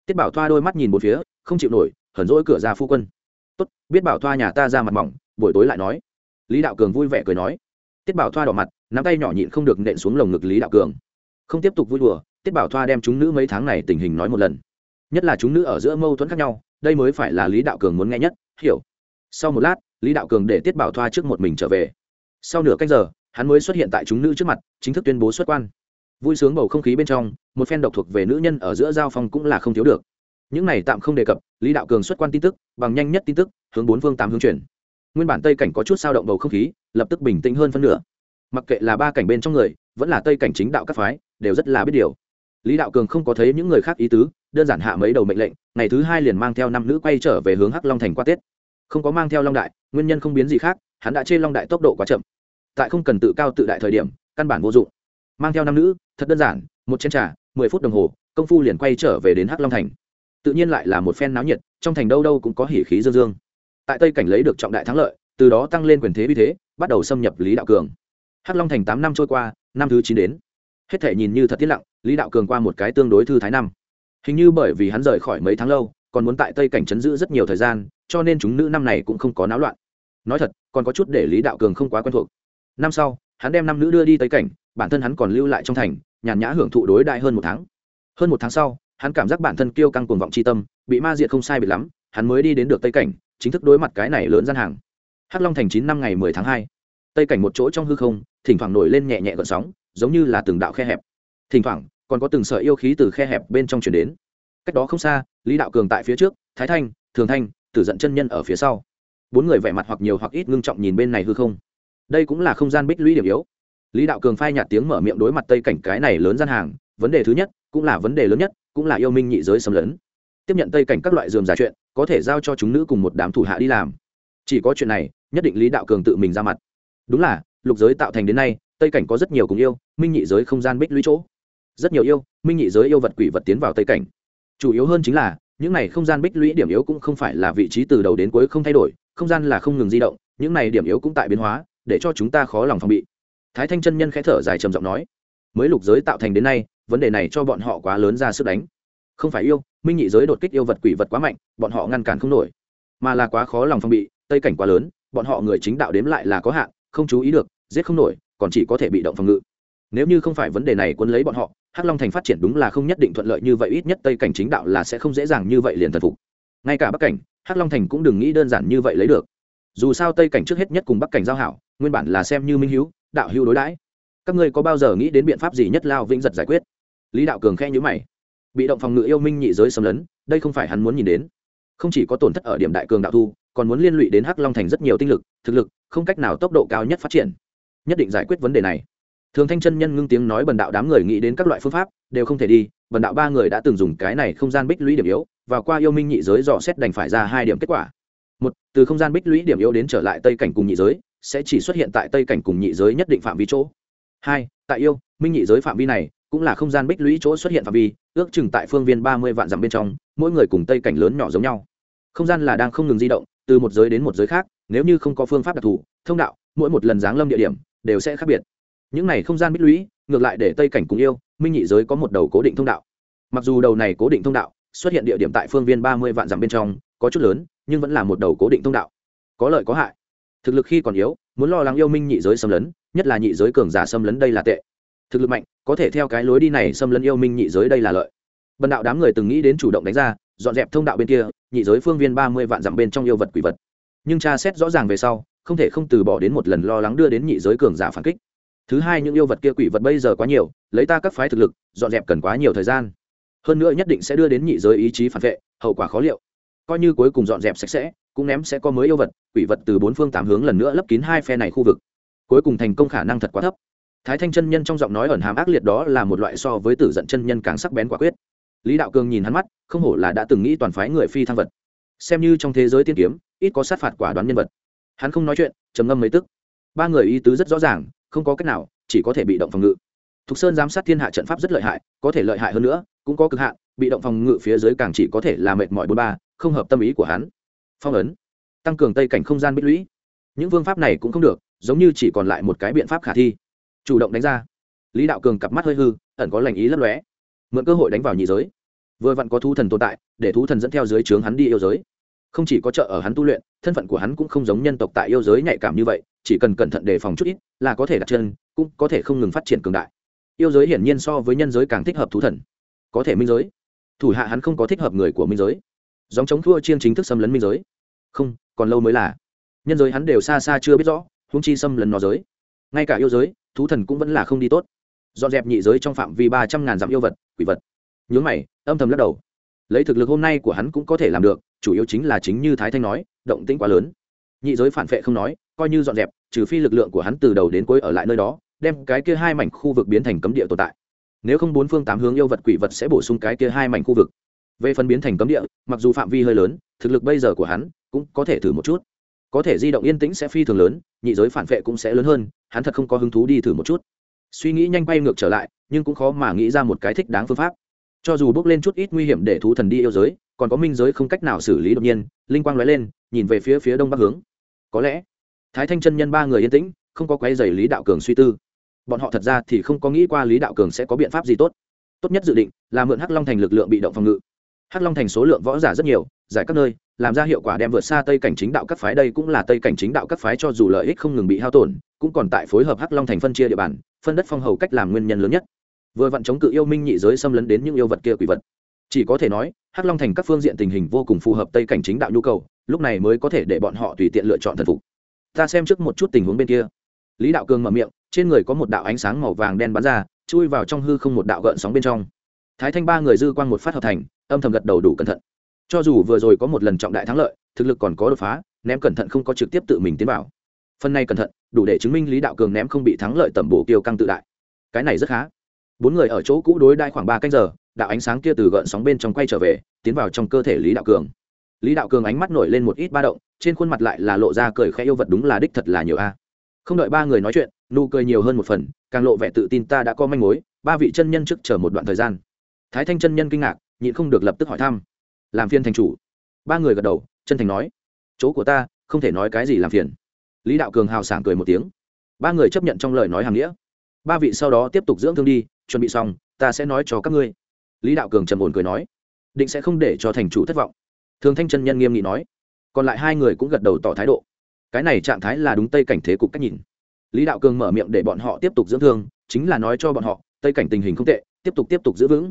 tiết bảo thoa đôi mắt nhìn một phía, không chịu nổi hẩn rỗi cửa ra phu quân. Tốt, biết bảo thoa nhà ta ra mặt mỏng, buổi tối lại nói. Lý đạo cường vui vẻ cười nói. Tiết bảo thoa đỏ mặt, nắm tay nhỏ nhịn không được nện xuống lồng ngực lý đạo cường. Không tiếp tục vui đùa, tiết bảo thoa đem chúng nữ mấy tháng này tình hình nói một lần. Nhất là chúng nữ ở giữa mâu thuẫn khác nhau, đây mới phải là lý đạo cường muốn nghe nhất, hiểu. Sau một lát, lý đạo cường để tiết bảo thoa trước một mình trở về. Sau nửa cách giờ, hắn mới xuất hiện tại chúng nữ trước mặt, chính thức tuyên bố xuất quan vui sướng bầu không khí bên trong, một phen độc thuộc về nữ nhân ở giữa giao phong cũng là không thiếu được. Những này tạm không đề cập, lý đạo cường xuất quan tin tức, bằng nhanh nhất tin tức, hướng bốn phương tám hướng chuyển. Nguyên bản tây cảnh có chút sao động bầu không khí, lập tức bình tĩnh hơn phân nửa. Mặc kệ là ba cảnh bên trong người, vẫn là tây cảnh chính đạo các phái, đều rất là biết điều. Lý đạo cường không có thấy những người khác ý tứ, đơn giản hạ mấy đầu mệnh lệnh, ngày thứ hai liền mang theo năm nữ quay trở về hướng hắc long thành qua tết. Không có mang theo long đại, nguyên nhân không biến gì khác, hắn đã chê long đại tốc độ quá chậm. Tại không cần tự cao tự đại thời điểm, căn bản vô dụng. Mang theo năm nữ thật đơn giản, một chén t r à mười phút đồng hồ, công phu liền quay trở về đến hắc long thành. Tự nhiên lại là một phen náo nhiệt, trong thành đâu đâu cũng có hỉ khí dương dương. Tại tây cảnh lấy được trọng đại thắng lợi, từ đó tăng lên quyền thế vì thế, bắt đầu xâm nhập lý đạo cường. Hắc long thành tám năm trôi qua, năm thứ chín đến. Hết thể nhìn như thật tiết lặng, lý đạo cường qua một cái tương đối thư thái năm. Hình như bởi vì hắn rời khỏi mấy tháng lâu, còn muốn tại tây cảnh chấn giữ rất nhiều thời gian, cho nên chúng nữ năm này cũng không có náo loạn. Nói thật, còn có chút để lý đạo cường không quá quen thuộc. Năm sau, hắn đem năm nữ đưa đi tây cảnh bản thân hắn còn lưu lại trong thành, nhàn nhã hưởng thụ đối đại hơn một tháng. Hơn một tháng sau, hắn cảm giác bản thân kêu căng cuồng vọng c tâm, bị ma diệt không sai biệt lắm, hắn mới đi đến được tây cảnh, chính thức đối mặt cái này lớn gian hàng. Hắc long thành chín năm ngày mười tháng hai. Tây cảnh một chỗ trong hư không, thỉnh thoảng nổi lên nhẹ nhẹ gợn sóng, giống như là từng đạo khe hẹp. Thỉnh thoảng, còn có từng sợi yêu khí từ khe hẹp bên trong chuyển đến. Cách đó không xa, lý đạo cường tại phía trước, thái thanh, thường thanh, tử giận chân nhân ở phía sau. Bốn người vẻ mặt hoặc nhiều hoặc ít ngưng trọng nhìn bên này hư không. Đây cũng là không gian bích lũy điểm yếu lý đạo cường phai nhạt tiếng mở miệng đối mặt tây cảnh cái này lớn gian hàng, vấn đề thứ nhất, cũng là vấn đề lớn nhất, cũng là yêu minh nhị giới xâm lấn. Tiếp nhận tây cảnh các loại dườm giả chuyện, có thể giao cho chúng nữ cùng một đám thủ hạ đi làm. Chỉ có chuyện này, nhất định lý đạo cường tự mình ra mặt. Đúng là, lục giới tạo thành đến nay, tây cảnh có rất nhiều cùng yêu, minh nhị giới không gian bích lũy chỗ. Rất nhiều yêu, minh nhị giới yêu vật quỷ vật tiến vào tây cảnh. Chủ yếu hơn chính là, những này không gian bích lũy điểm yếu cũng không phải là vị trí từ đầu đến cuối không thay đổi, không gian là không ngừng di động, những này điểm yếu cũng tại biến hóa, để cho chúng ta khó lòng phòng bị thái thanh chân nhân khẽ thở dài trầm giọng nói, mới lục giới tạo thành đến nay, vấn đề này cho bọn họ quá lớn ra sức đánh. Không phải yêu, minh nhị giới đột kích yêu vật quỷ vật quá mạnh, bọn họ ngăn cản không nổi. Mà là quá khó lòng phòng bị, tây cảnh quá lớn, bọn họ người chính đạo đếm lại là có hạn, không chú ý được, giết không nổi, còn chỉ có thể bị động phòng ngự. Nếu như không phải vấn đề này quân lấy bọn họ, hắc long thành phát triển đúng là không nhất định thuận lợi như vậy, ít nhất tây cảnh chính đạo là sẽ không dễ dàng như vậy liền thần phục. Ngay cả bắc cảnh, hắc long thành cũng đừng nghĩ đơn giản như vậy lấy được. Dù sao tây cảnh trước hết nhất cùng bắc cảnh giao hảo, nguyên bản là xem như minh hữu đạo hữu đối đãi. Các ngươi có bao giờ nghĩ đến biện pháp gì nhất lao vĩnh giật giải quyết? Lý đạo cường khe nhữ mày. Bị động phòng ngự yêu minh nhị giới xâm lấn, đây không phải hắn muốn nhìn đến. Không chỉ có tổn thất ở điểm đại cường đạo thu, còn muốn liên lụy đến hắc long thành rất nhiều tinh lực, thực lực, không cách nào tốc độ cao nhất phát triển. Nhất định giải quyết vấn đề này. Thường thanh chân nhân ngưng tiếng nói bần đạo đám người nghĩ đến các loại phương pháp, đều không thể đi. Bần đạo ba người đã từng dùng cái này không gian bích lũy điểm yếu, và qua yêu minh nhị giới dò xét đành phải ra hai điểm kết quả. Một, từ không gian bích lũy điểm yếu đến trở lại tây cảnh cùng nhị giới sẽ chỉ xuất hiện tại tây cảnh cùng nhị giới nhất định phạm vi chỗ. Hai, tại yêu, minh nhị giới phạm vi này cũng là không gian bích lũy chỗ xuất hiện phạm vi, ước chừng tại phương viên ba mươi vạn dặm bên trong, mỗi người cùng tây cảnh lớn nhỏ giống nhau. Không gian là đang không ngừng di động, từ một giới đến một giới khác, nếu như không có phương pháp đặc thù, thông đạo, mỗi một lần giáng lâm địa điểm đều sẽ khác biệt. Những này không gian bích lũy, ngược lại để tây cảnh cùng yêu, minh nhị giới có một đầu cố định thông đạo. Mặc dù đầu này cố định thông đạo xuất hiện địa điểm tại phương viên ba mươi vạn dặm bên trong, có chút lớn, nhưng vẫn là một đầu cố định thông đạo. Có lợi có hại thực lực khi còn yếu, muốn lo lắng yêu minh nhị giới xâm lấn, nhất là nhị giới cường giả xâm lấn đây là tệ. Thực lực mạnh, có thể theo cái lối đi này xâm lấn yêu minh nhị giới đây là lợi. Bần đạo đám người từng nghĩ đến chủ động đánh ra, dọn dẹp thông đạo bên kia, nhị giới phương viên ba mươi vạn dặm bên trong yêu vật quỷ vật. Nhưng tra xét rõ ràng về sau, không thể không từ bỏ đến một lần lo lắng đưa đến nhị giới cường giả phản kích. Thứ hai những yêu vật kia quỷ vật bây giờ quá nhiều, lấy ta các phái thực lực, dọn dẹp cần quá nhiều thời gian. Hơn nữa nhất định sẽ đưa đến nhị giới ý chí phản vệ, hậu quả khó liệu. Coi như cuối cùng dọn dẹp sạch sẽ cũng ném sẽ có mới yêu vật, quỷ vật từ bốn phương tám hướng lần nữa lấp kín hai phe này khu vực. Cuối cùng thành công khả năng thật quá thấp. Thái thanh chân nhân trong giọng nói ẩn hàm ác liệt đó là một loại so với tử giận chân nhân càng sắc bén quả quyết. Lý đạo cường nhìn hắn mắt, không hổ là đã từng nghĩ toàn phái người phi thăng vật. Xem như trong thế giới tiên kiếm, ít có sát phạt quả đoán nhân vật. Hắn không nói chuyện, trầm ngâm mấy tức. Ba người ý tứ rất rõ ràng, không có cách nào, chỉ có thể bị động phòng ngự. Thục sơn giám sát thiên hạ trận pháp rất lợi hại, có thể lợi hại hơn nữa, cũng có cực hạn, bị động phòng ngự phía dưới càng chỉ có thể là mệt mỏi bốn ba, không hợp tâm ý của hắn phong ấn, tăng cường tây cảnh không gian bích lũy. Những phương pháp này cũng không được, giống như chỉ còn lại một cái biện pháp khả thi. Chủ động đánh ra. Lý đạo cường cặp mắt hơi hư, ẩn có lành ý lấp lóe. Mượn cơ hội đánh vào nhị giới. Vừa vặn có thú thần tồn tại, để thú thần dẫn theo dưới trướng hắn đi yêu giới. Không chỉ có trợ ở hắn tu luyện, thân phận của hắn cũng không giống nhân tộc tại yêu giới nhạy cảm như vậy, chỉ cần cẩn thận đề phòng chút ít là có thể đặt chân, cũng có thể không ngừng phát triển cường đại. Yêu giới hiển nhiên so với nhân giới càng thích hợp thú thần. Có thể minh giới. Thủ hạ hắn không có thích hợp người của minh giới dòng chống thua chiên chính thức xâm lấn minh giới. Không, còn lâu mới là. Nhân giới hắn đều xa xa chưa biết rõ húng chi xâm lấn nó giới. Ngay cả yêu giới, thú thần cũng vẫn là không đi tốt. Dọn dẹp nhị giới trong phạm vi ba trăm ngàn dặm yêu vật, quỷ vật. Nhướng mày, âm thầm lắc đầu. Lấy thực lực hôm nay của hắn cũng có thể làm được, chủ yếu chính là chính như thái thanh nói, động tĩnh quá lớn. Nhị giới phản vệ không nói, coi như dọn dẹp, trừ phi lực lượng của hắn từ đầu đến cuối ở lại nơi đó, đem cái kia hai mảnh khu vực biến thành cấm địa tồn tại. Nếu không bốn phương tám hướng yêu vật quỷ vật sẽ bổ sung cái kia hai mảnh khu vực về phần biến thành cấm địa, mặc dù phạm vi hơi lớn, thực lực bây giờ của hắn cũng có thể thử một chút. Có thể di động yên tĩnh sẽ phi thường lớn, nhị giới phản vệ cũng sẽ lớn hơn, hắn thật không có hứng thú đi thử một chút. Suy nghĩ nhanh bay ngược trở lại, nhưng cũng khó mà nghĩ ra một cái thích đáng phương pháp. Cho dù bước lên chút ít nguy hiểm để thú thần đi yêu giới, còn có minh giới không cách nào xử lý đột nhiên, linh quang lóe lên, nhìn về phía phía đông bắc hướng. Có lẽ, thái thanh chân nhân ba người yên tĩnh, không có quấy dày lý đạo cường suy tư. Bọn họ thật ra thì không có nghĩ qua lý đạo cường sẽ có biện pháp gì tốt. Tốt nhất dự định là mượn hắc long thành lực lượng bị động phòng ngự hắc long thành số lượng võ giả rất nhiều, giải các nơi, làm ra hiệu quả đem vượt xa tây cảnh chính đạo các phái, đây cũng là tây cảnh chính đạo các phái cho dù lợi ích không ngừng bị hao tổn, cũng còn tại phối hợp hắc long thành phân chia địa bàn, phân đất phong hầu cách làm nguyên nhân lớn nhất. Vừa vặn chống cự yêu minh nhị giới xâm lấn đến những yêu vật kia quỷ vật. Chỉ có thể nói, hắc long thành các phương diện tình hình vô cùng phù hợp tây cảnh chính đạo nhu cầu, lúc này mới có thể để bọn họ tùy tiện lựa chọn thần phục. Ta xem trước một chút tình huống bên kia. Lý đạo cường mở miệng, trên người có một đạo ánh sáng màu vàng đen bắn ra, chui vào trong hư không một đạo gợn sóng bên trong. Thái thanh ba người dư quang một phát hợp thành âm thầm gật đầu đủ cẩn thận. Cho dù vừa rồi có một lần trọng đại thắng lợi, thực lực còn có đột phá, ném cẩn thận không có trực tiếp tự mình tiến vào. Phần này cẩn thận, đủ để chứng minh lý đạo cường ném không bị thắng lợi tẩm bổ kiêu căng tự đại. Cái này rất khá. Bốn người ở chỗ cũ đối đai khoảng ba canh giờ, đạo ánh sáng kia từ gợn sóng bên trong quay trở về, tiến vào trong cơ thể lý đạo cường. Lý đạo cường ánh mắt nổi lên một ít ba động, trên khuôn mặt lại là lộ ra cười khẽ yêu vật đúng là đích thật là nhiều a. Không đợi ba người nói chuyện, nụ cười nhiều hơn một phần, càng lộ vẻ tự tin ta đã có manh mối, ba vị chân nhân trước chờ một đoạn thời gian. Thái thanh chân nhân kinh ngạc nhịn không được lập tức hỏi thăm. Làm phiên thành chủ. Ba người gật đầu, chân thành nói. Chỗ của ta, không thể nói cái gì làm phiền. Lý đạo cường hào sảng cười một tiếng. Ba người chấp nhận trong lời nói hàng nghĩa. Ba vị sau đó tiếp tục dưỡng thương đi, chuẩn bị xong, ta sẽ nói cho các ngươi. Lý đạo cường trầm ổn cười nói. Định sẽ không để cho thành chủ thất vọng. Thường thanh chân nhân nghiêm nghị nói. Còn lại hai người cũng gật đầu tỏ thái độ. Cái này trạng thái là đúng tây cảnh thế cục cách nhìn. Lý đạo cường mở miệng để bọn họ tiếp tục dưỡng thương, chính là nói cho bọn họ, tây cảnh tình hình không tệ, tiếp tục tiếp tục giữ vững.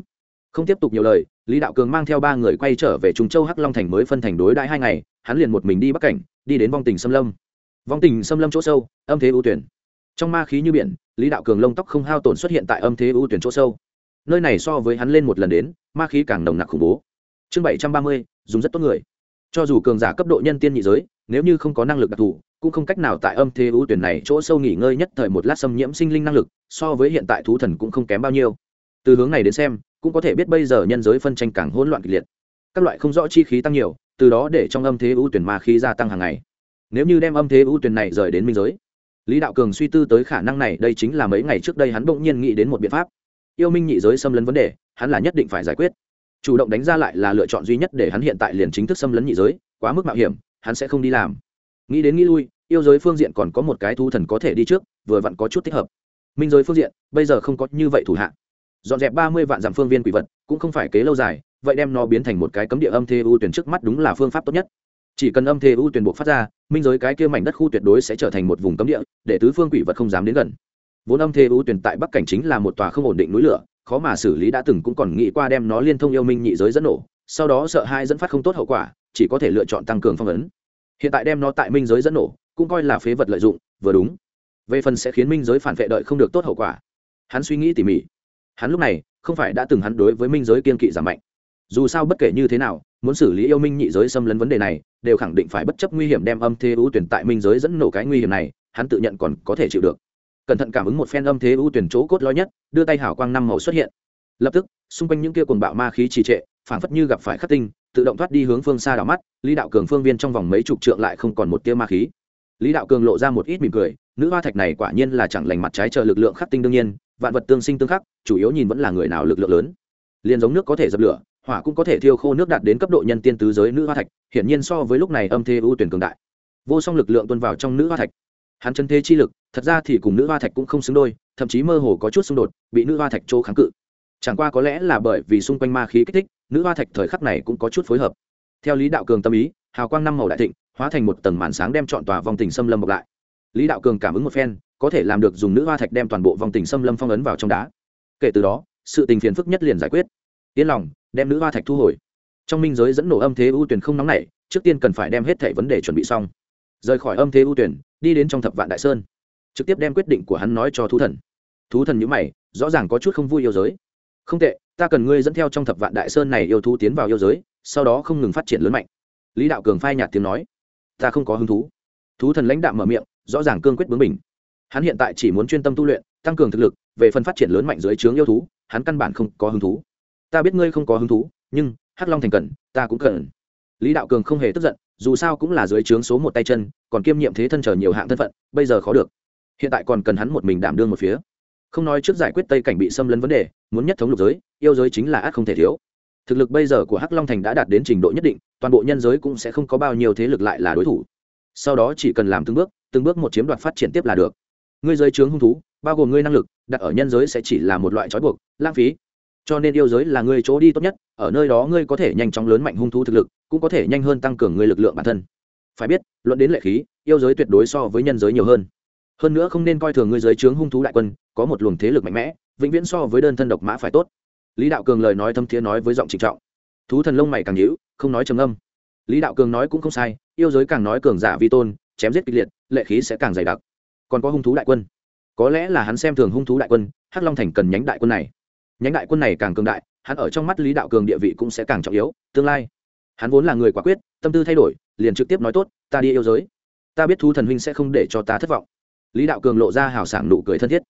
Không tiếp tục nhiều lời lý đạo cường mang theo ba người quay trở về trung châu hắc long thành mới phân thành đối đãi hai ngày, hắn liền một mình đi bắc cảnh, đi đến vong tình xâm lâm. Vong tình xâm lâm chỗ sâu, âm thế ưu tuyển. Trong ma khí như biển, lý đạo cường lông tóc không hao tổn xuất hiện tại âm thế ưu tuyển chỗ sâu. Nơi này so với hắn lên một lần đến, ma khí càng nồng nặc khủng bố. Chương bảy trăm ba mươi, dùng rất tốt người. Cho dù cường giả cấp độ nhân tiên nhị giới, nếu như không có năng lực đặc thù, cũng không cách nào tại âm thế ưu tuyển này chỗ sâu nghỉ ngơi nhất thời một lát xâm nhiễm sinh linh năng lực, so với hiện tại thú thần cũng không kém bao nhiêu. Từ hướng này đến xem cũng có thể biết bây giờ nhân giới phân tranh càng hỗn loạn kịch liệt. Các loại không rõ chi khí tăng nhiều, từ đó để trong âm thế ưu tuyển ma khí gia tăng hàng ngày. Nếu như đem âm thế ưu tuyển này rời đến minh giới, lý đạo cường suy tư tới khả năng này, đây chính là mấy ngày trước đây hắn bỗng nhiên nghĩ đến một biện pháp. Yêu minh nhị giới xâm lấn vấn đề, hắn là nhất định phải giải quyết. Chủ động đánh ra lại là lựa chọn duy nhất để hắn hiện tại liền chính thức xâm lấn nhị giới, quá mức mạo hiểm, hắn sẽ không đi làm. Nghĩ đến nghĩ lui, yêu giới phương diện còn có một cái thu thần có thể đi trước, vừa vặn có chút thích hợp. Minh giới phương diện, bây giờ không có như vậy thủ hạ dọn dẹp ba mươi vạn dặm phương viên quỷ vật, cũng không phải kế lâu dài, vậy đem nó biến thành một cái cấm địa âm thê u tuyển trước mắt đúng là phương pháp tốt nhất. Chỉ cần âm thê u tuyển buộc phát ra, minh giới cái kia mảnh đất khu tuyệt đối sẽ trở thành một vùng cấm địa, để tứ phương quỷ vật không dám đến gần. Vốn âm thê u tuyển tại bắc cảnh chính là một tòa không ổn định núi lửa, khó mà xử lý đã từng cũng còn nghĩ qua đem nó liên thông yêu minh nhị giới dẫn nổ, sau đó sợ hai dẫn phát không tốt hậu quả, chỉ có thể lựa chọn tăng cường phong ấn. Hiện tại đem nó tại minh giới dẫn nổ, cũng coi là phế vật lợi dụng, vừa đúng. Về phần sẽ khiến minh giới phản vệ đợi không được tốt hậu quả. Hắn suy nghĩ tỉ mỉ hắn lúc này không phải đã từng hắn đối với minh giới kiên kỵ giảm mạnh. Dù sao bất kể như thế nào, muốn xử lý yêu minh nhị giới xâm lấn vấn đề này, đều khẳng định phải bất chấp nguy hiểm đem âm thế ưu tuyển tại minh giới dẫn nổ cái nguy hiểm này, hắn tự nhận còn có thể chịu được. Cẩn thận cảm ứng một phen âm thế ưu tuyển chỗ cốt lõi nhất, đưa tay hảo quang năm màu xuất hiện. Lập tức, xung quanh những kia cuồng bạo ma khí trì trệ, phảng phất như gặp phải khắc tinh, tự động thoát đi hướng phương xa đảo mắt, lý đạo cường phương viên trong vòng mấy chục trượng lại không còn một tia ma khí. Lý đạo cường lộ ra một ít mỉm cười, nữ hoa thạch này quả nhiên là chẳng lành mặt trái trợ lực lượng khắc tinh đương nhiên vạn vật tương sinh tương khắc, chủ yếu nhìn vẫn là người nào lực lượng lớn. Liền giống nước có thể dập lửa, hỏa cũng có thể thiêu khô nước đạt đến cấp độ nhân tiên tứ giới nữ hoa thạch, hiển nhiên so với lúc này âm thê ưu tuyển cường đại. Vô song lực lượng tuân vào trong nữ hoa thạch. Hắn chân thế chi lực, thật ra thì cùng nữ hoa thạch cũng không xứng đôi, thậm chí mơ hồ có chút xung đột, bị nữ hoa thạch chỗ kháng cự. Chẳng qua có lẽ là bởi vì xung quanh ma khí kích thích, nữ hoa thạch thời khắc này cũng có chút phối hợp. Theo lý đạo cường tâm ý, hào quang năm màu đại thịnh, hóa thành một tầng màn sáng đem chọn tòa vòng tình xâm lâm bọc lại. Lý đạo cường cảm ứng một phen có thể làm được dùng nữ hoa thạch đem toàn bộ vòng tình xâm lâm phong ấn vào trong đá. Kể từ đó, sự tình phiền phức nhất liền giải quyết. Yên lòng, đem nữ hoa thạch thu hồi. Trong minh giới dẫn nổ âm thế ưu tuyển không nóng nảy, trước tiên cần phải đem hết thẻ vấn đề chuẩn bị xong. Rời khỏi âm thế ưu tuyển, đi đến trong thập vạn đại sơn. Trực tiếp đem quyết định của hắn nói cho thú thần. Thú thần nhữ mày, rõ ràng có chút không vui yêu giới. Không tệ, ta cần ngươi dẫn theo trong thập vạn đại sơn này yêu thú tiến vào yêu giới, sau đó không ngừng phát triển lớn mạnh. Lý đạo cường phai nhạt tiếng nói. Ta không có hứng thú. Thú thần lãnh đạo mở miệng, rõ ràng cương quyết bướng mình hắn hiện tại chỉ muốn chuyên tâm tu luyện, tăng cường thực lực, về phần phát triển lớn mạnh dưới trướng yêu thú, hắn căn bản không có hứng thú. Ta biết ngươi không có hứng thú, nhưng, hắc long thành cần ta cũng cần lý đạo cường không hề tức giận, dù sao cũng là dưới trướng số một tay chân, còn kiêm nhiệm thế thân trở nhiều hạng thân phận, bây giờ khó được. Hiện tại còn cần hắn một mình đảm đương một phía. Không nói trước giải quyết tây cảnh bị xâm lấn vấn đề, muốn nhất thống lục giới, yêu giới chính là ác không thể thiếu. Thực lực bây giờ của hắc long thành đã đạt đến trình độ nhất định, toàn bộ nhân giới cũng sẽ không có bao nhiêu thế lực lại là đối thủ. Sau đó chỉ cần làm từng bước từng bước một chiếm đoạt phát triển tiếp là được ngươi giới trướng hung thú, bao gồm ngươi năng lực, đặt ở nhân giới sẽ chỉ là một loại trói buộc, lãng phí. Cho nên yêu giới là ngươi chỗ đi tốt nhất, ở nơi đó ngươi có thể nhanh chóng lớn mạnh hung thú thực lực, cũng có thể nhanh hơn tăng cường ngươi lực lượng bản thân. Phải biết, luận đến lệ khí, yêu giới tuyệt đối so với nhân giới nhiều hơn. Hơn nữa không nên coi thường ngươi giới trướng hung thú đại quân, có một luồng thế lực mạnh mẽ, vĩnh viễn so với đơn thân độc mã phải tốt. Lý đạo cường lời nói thâm thiế nói với giọng trịnh trọng. Thú thần lông mày càng nhữ không nói trầm âm lý đạo cường nói cũng không sai, yêu giới càng nói cường giả vi tôn, chém giết kịch liệt, lệ khí sẽ càng dày đặc còn có hung thú đại quân. Có lẽ là hắn xem thường hung thú đại quân, hắc long thành cần nhánh đại quân này. Nhánh đại quân này càng cường đại, hắn ở trong mắt lý đạo cường địa vị cũng sẽ càng trọng yếu, tương lai. Hắn vốn là người quả quyết, tâm tư thay đổi, liền trực tiếp nói tốt, ta đi yêu giới. Ta biết thú thần huynh sẽ không để cho ta thất vọng. Lý đạo cường lộ ra hào sảng nụ cười thân thiết.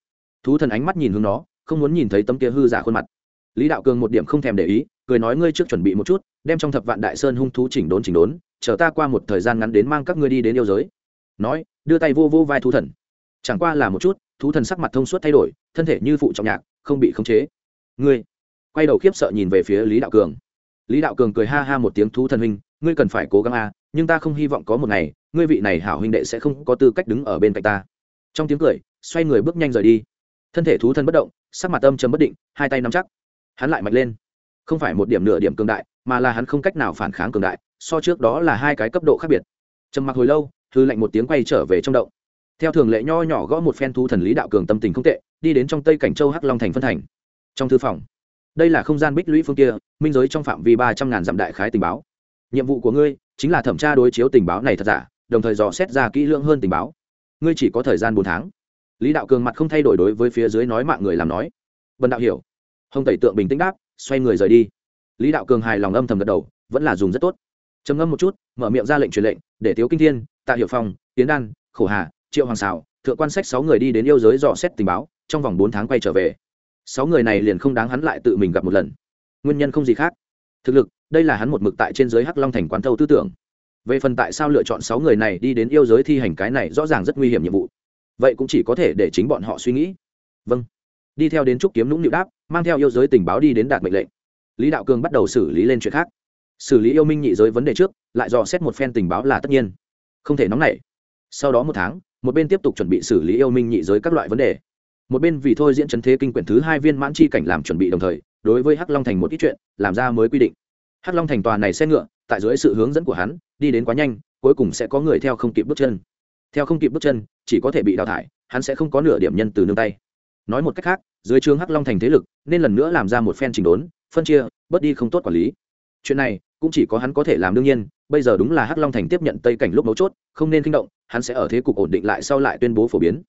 Thú thần ánh mắt nhìn hướng nó, không muốn nhìn thấy tấm kia hư giả khuôn mặt. Lý đạo cường một điểm không thèm để ý, cười nói, ngươi trước chuẩn bị một chút, đem trong thập vạn đại sơn hung thú chỉnh đốn chỉnh đốn, chờ ta qua một thời gian ngắn đến mang các ngươi đi đến yêu giới. Nói, đưa tay vô vô vai thú thần chẳng qua là một chút, thú thần sắc mặt thông suốt thay đổi, thân thể như phụ trọng nhạc, không bị khống chế. Ngươi, quay đầu khiếp sợ nhìn về phía lý đạo cường. Lý đạo cường cười ha ha một tiếng thú thần huynh, ngươi cần phải cố gắng a nhưng ta không hy vọng có một ngày, ngươi vị này hảo huynh đệ sẽ không có tư cách đứng ở bên cạnh ta. Trong tiếng cười, xoay người bước nhanh rời đi. Thân thể thú thần bất động, sắc mặt âm chấm bất định, hai tay nắm chắc. Hắn lại mạnh lên. Không phải một điểm nửa điểm cường đại, mà là hắn không cách nào phản kháng cường đại, so trước đó là hai cái cấp độ khác biệt. Trầm mặc hồi lâu thư lạnh một tiếng quay trở về trong động theo thường lệ nho nhỏ gõ một phen thú thần lý đạo cường tâm tình không tệ, đi đến trong tây cảnh châu hắc long thành phân thành. Trong thư phòng, đây là không gian bích lũy phương kia, minh giới trong phạm vi ba trăm ngàn dặm đại khái tình báo. Nhiệm vụ của ngươi chính là thẩm tra đối chiếu tình báo này thật giả, đồng thời dò xét ra kỹ lưỡng hơn tình báo. Ngươi chỉ có thời gian bốn tháng. Lý đạo cường mặt không thay đổi đối với phía dưới nói mạng người làm nói. Vân đạo hiểu. Hồng tẩy tượng bình tĩnh đáp, xoay người rời đi. Lý đạo cường hài lòng âm thầm gật đầu, vẫn là dùng rất tốt. Trầm ngâm một chút, mở miệng ra lệnh truyền lệnh, để tiếu kinh thiên, tạ hiệu phong tiến đan, khổ hà triệu hoàng xảo, thượng quan sách sáu người đi đến yêu giới dò xét tình báo, trong vòng bốn tháng quay trở về. Sáu người này liền không đáng hắn lại tự mình gặp một lần. Nguyên nhân không gì khác. Thực lực, đây là hắn một mực tại trên giới hắc long thành quán thâu tư tưởng. Về phần tại sao lựa chọn sáu người này đi đến yêu giới thi hành cái này rõ ràng rất nguy hiểm nhiệm vụ. Vậy cũng chỉ có thể để chính bọn họ suy nghĩ. Vâng. Đi theo đến trúc kiếm nũng nịu đáp, mang theo yêu giới tình báo đi đến đạt mệnh lệnh. Lý đạo cường bắt đầu xử lý lên chuyện khác. Xử lý yêu minh nhị giới vấn đề trước, lại dò xét một phen tình báo là tất nhiên. Không thể nóng nảy. Sau đó một tháng một bên tiếp tục chuẩn bị xử lý yêu minh nhị giới các loại vấn đề. Một bên vì thôi diễn chấn thế kinh quyển thứ hai viên mãn chi cảnh làm chuẩn bị đồng thời, đối với hắc long thành một ít chuyện, làm ra mới quy định. Hắc long thành tòa này xe ngựa, tại dưới sự hướng dẫn của hắn, đi đến quá nhanh, cuối cùng sẽ có người theo không kịp bước chân. Theo không kịp bước chân, chỉ có thể bị đào thải, hắn sẽ không có nửa điểm nhân từ nương tay. Nói một cách khác, dưới trường hắc long thành thế lực, nên lần nữa làm ra một phen trình đốn, phân chia, bớt đi không tốt quản lý. Chuyện này cũng chỉ có hắn có thể làm đương nhiên, bây giờ đúng là hắc long thành tiếp nhận tây cảnh lúc mấu chốt, không nên kinh động, hắn sẽ ở thế cục ổn định lại sau lại tuyên bố phổ biến.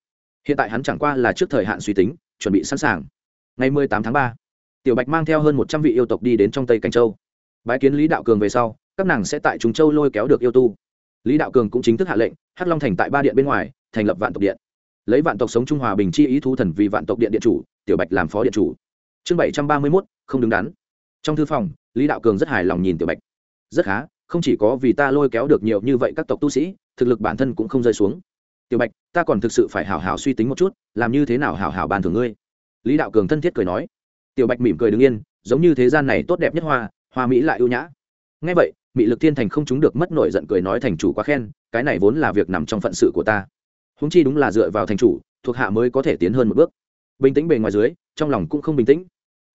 Hiện tại hắn chẳng qua là trước thời hạn suy tính, chuẩn bị sẵn sàng. Ngày mười tám tháng ba, tiểu bạch mang theo hơn một trăm vị yêu tộc đi đến trong tây cảnh châu. Bái kiến lý đạo cường về sau, các nàng sẽ tại chúng châu lôi kéo được yêu tu. Lý đạo cường cũng chính thức hạ lệnh, hắc long thành tại ba điện bên ngoài, thành lập vạn tộc điện. Lấy vạn tộc sống trung hòa bình chi ý thu thần vì vạn tộc điện điện chủ, tiểu bạch làm phó điện chủ. Chương bảy trăm ba mươi mốt, không đứng đắn. Trong thư phòng lý đạo cường rất hài lòng nhìn tiểu bạch. Rất khá, không chỉ có vì ta lôi kéo được nhiều như vậy các tộc tu sĩ, thực lực bản thân cũng không rơi xuống. Tiểu bạch, ta còn thực sự phải hảo hảo suy tính một chút, làm như thế nào hảo hảo bàn thưởng ngươi? Lý đạo cường thân thiết cười nói. Tiểu bạch mỉm cười đứng yên, giống như thế gian này tốt đẹp nhất hoa hoa mỹ lại ưu nhã. Ngay vậy mỹ lực thiên thành không chúng được mất nổi giận cười nói thành chủ quá khen, cái này vốn là việc nằm trong phận sự của ta. Húng chi đúng là dựa vào thành chủ, thuộc hạ mới có thể tiến hơn một bước. Bình tĩnh bề ngoài dưới, trong lòng cũng không bình tĩnh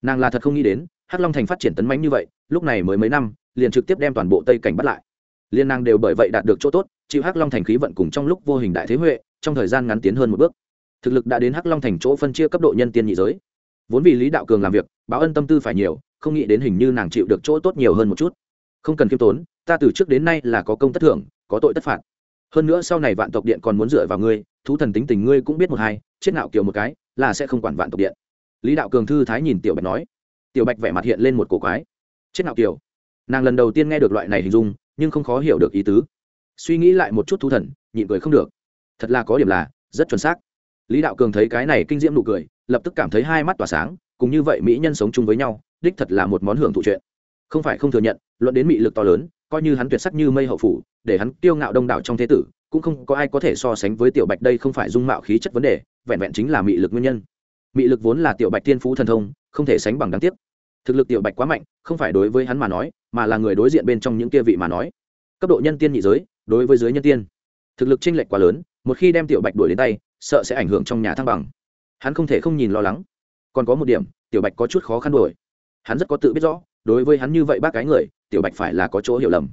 nàng là thật không nghĩ đến, hắc long thành phát triển tấn mánh như vậy, lúc này mới mấy năm, liền trực tiếp đem toàn bộ tây cảnh bắt lại. Liên nàng đều bởi vậy đạt được chỗ tốt, chịu hắc long thành khí vận cùng trong lúc vô hình đại thế huệ, trong thời gian ngắn tiến hơn một bước. Thực lực đã đến hắc long thành chỗ phân chia cấp độ nhân tiên nhị giới. Vốn vì lý đạo cường làm việc, báo ân tâm tư phải nhiều, không nghĩ đến hình như nàng chịu được chỗ tốt nhiều hơn một chút. Không cần khiêm tốn, ta từ trước đến nay là có công tất thưởng, có tội tất phạt. Hơn nữa sau này vạn tộc điện còn muốn dựa vào ngươi, thú thần tính tình ngươi cũng biết một hai, chết nạo kiều một cái, là sẽ không quản vạn tộc điện lý đạo cường thư thái nhìn tiểu bạch nói, tiểu bạch vẻ mặt hiện lên một cổ quái, chết nạo kiều nàng lần đầu tiên nghe được loại này hình dung, nhưng không khó hiểu được ý tứ. Suy nghĩ lại một chút thú thần, nhịn cười không được. Thật là có điểm là, rất chuẩn xác. Lý đạo cường thấy cái này kinh diễm nụ cười, lập tức cảm thấy hai mắt tỏa sáng, cùng như vậy mỹ nhân sống chung với nhau, đích thật là một món hưởng thụ chuyện. Không phải không thừa nhận, luận đến mị lực to lớn, coi như hắn tuyệt sắc như mây hậu phủ, để hắn kiêu ngạo đông đảo trong thế tử, cũng không có ai có thể so sánh với tiểu bạch đây không phải dung mạo khí chất vấn đề, vẹn vẹn chính là mị lực nguyên nhân mị lực vốn là tiểu bạch tiên phú thần thông, không thể sánh bằng đáng tiếc. Thực lực tiểu bạch quá mạnh, không phải đối với hắn mà nói, mà là người đối diện bên trong những kia vị mà nói. Cấp độ nhân tiên nhị giới, đối với giới nhân tiên, thực lực chênh lệch quá lớn, một khi đem tiểu bạch đuổi đến tay, sợ sẽ ảnh hưởng trong nhà thăng bằng. Hắn không thể không nhìn lo lắng. Còn có một điểm, tiểu bạch có chút khó khăn đuổi. Hắn rất có tự biết rõ, đối với hắn như vậy bác cái người, tiểu bạch phải là có chỗ hiểu lầm.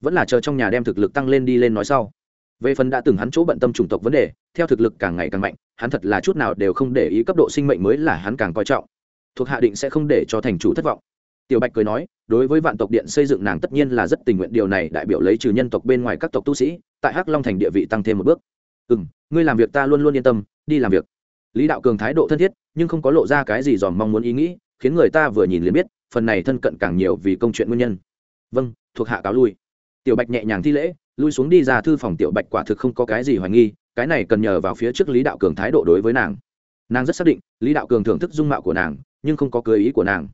Vẫn là chờ trong nhà đem thực lực tăng lên đi lên nói sau về phần đã từng hắn chỗ bận tâm chủng tộc vấn đề, theo thực lực càng ngày càng mạnh, hắn thật là chút nào đều không để ý cấp độ sinh mệnh mới là hắn càng coi trọng. Thuộc hạ định sẽ không để cho thành chủ thất vọng. Tiểu bạch cười nói, đối với vạn tộc điện xây dựng nàng tất nhiên là rất tình nguyện điều này, đại biểu lấy trừ nhân tộc bên ngoài các tộc tu sĩ, tại hắc long thành địa vị tăng thêm một bước. Ừ m ngươi làm việc ta luôn luôn yên tâm, đi làm việc. Lý đạo cường thái độ thân thiết, nhưng không có lộ ra cái gì dòm mong muốn ý nghĩ, khiến người ta vừa nhìn liền biết, phần này thân cận càng nhiều vì công chuyện nguyên nhân. Vâng thuộc hạ cáo lui. Tiểu bạch nhẹ nhàng thi lễ lui xuống đi ra thư phòng tiểu bạch quả thực không có cái gì hoài nghi, cái này cần nhờ vào phía trước lý đạo cường thái độ đối với nàng. Nàng rất xác định, lý đạo cường thưởng thức dung mạo của nàng, nhưng không có cơ ý của nàng.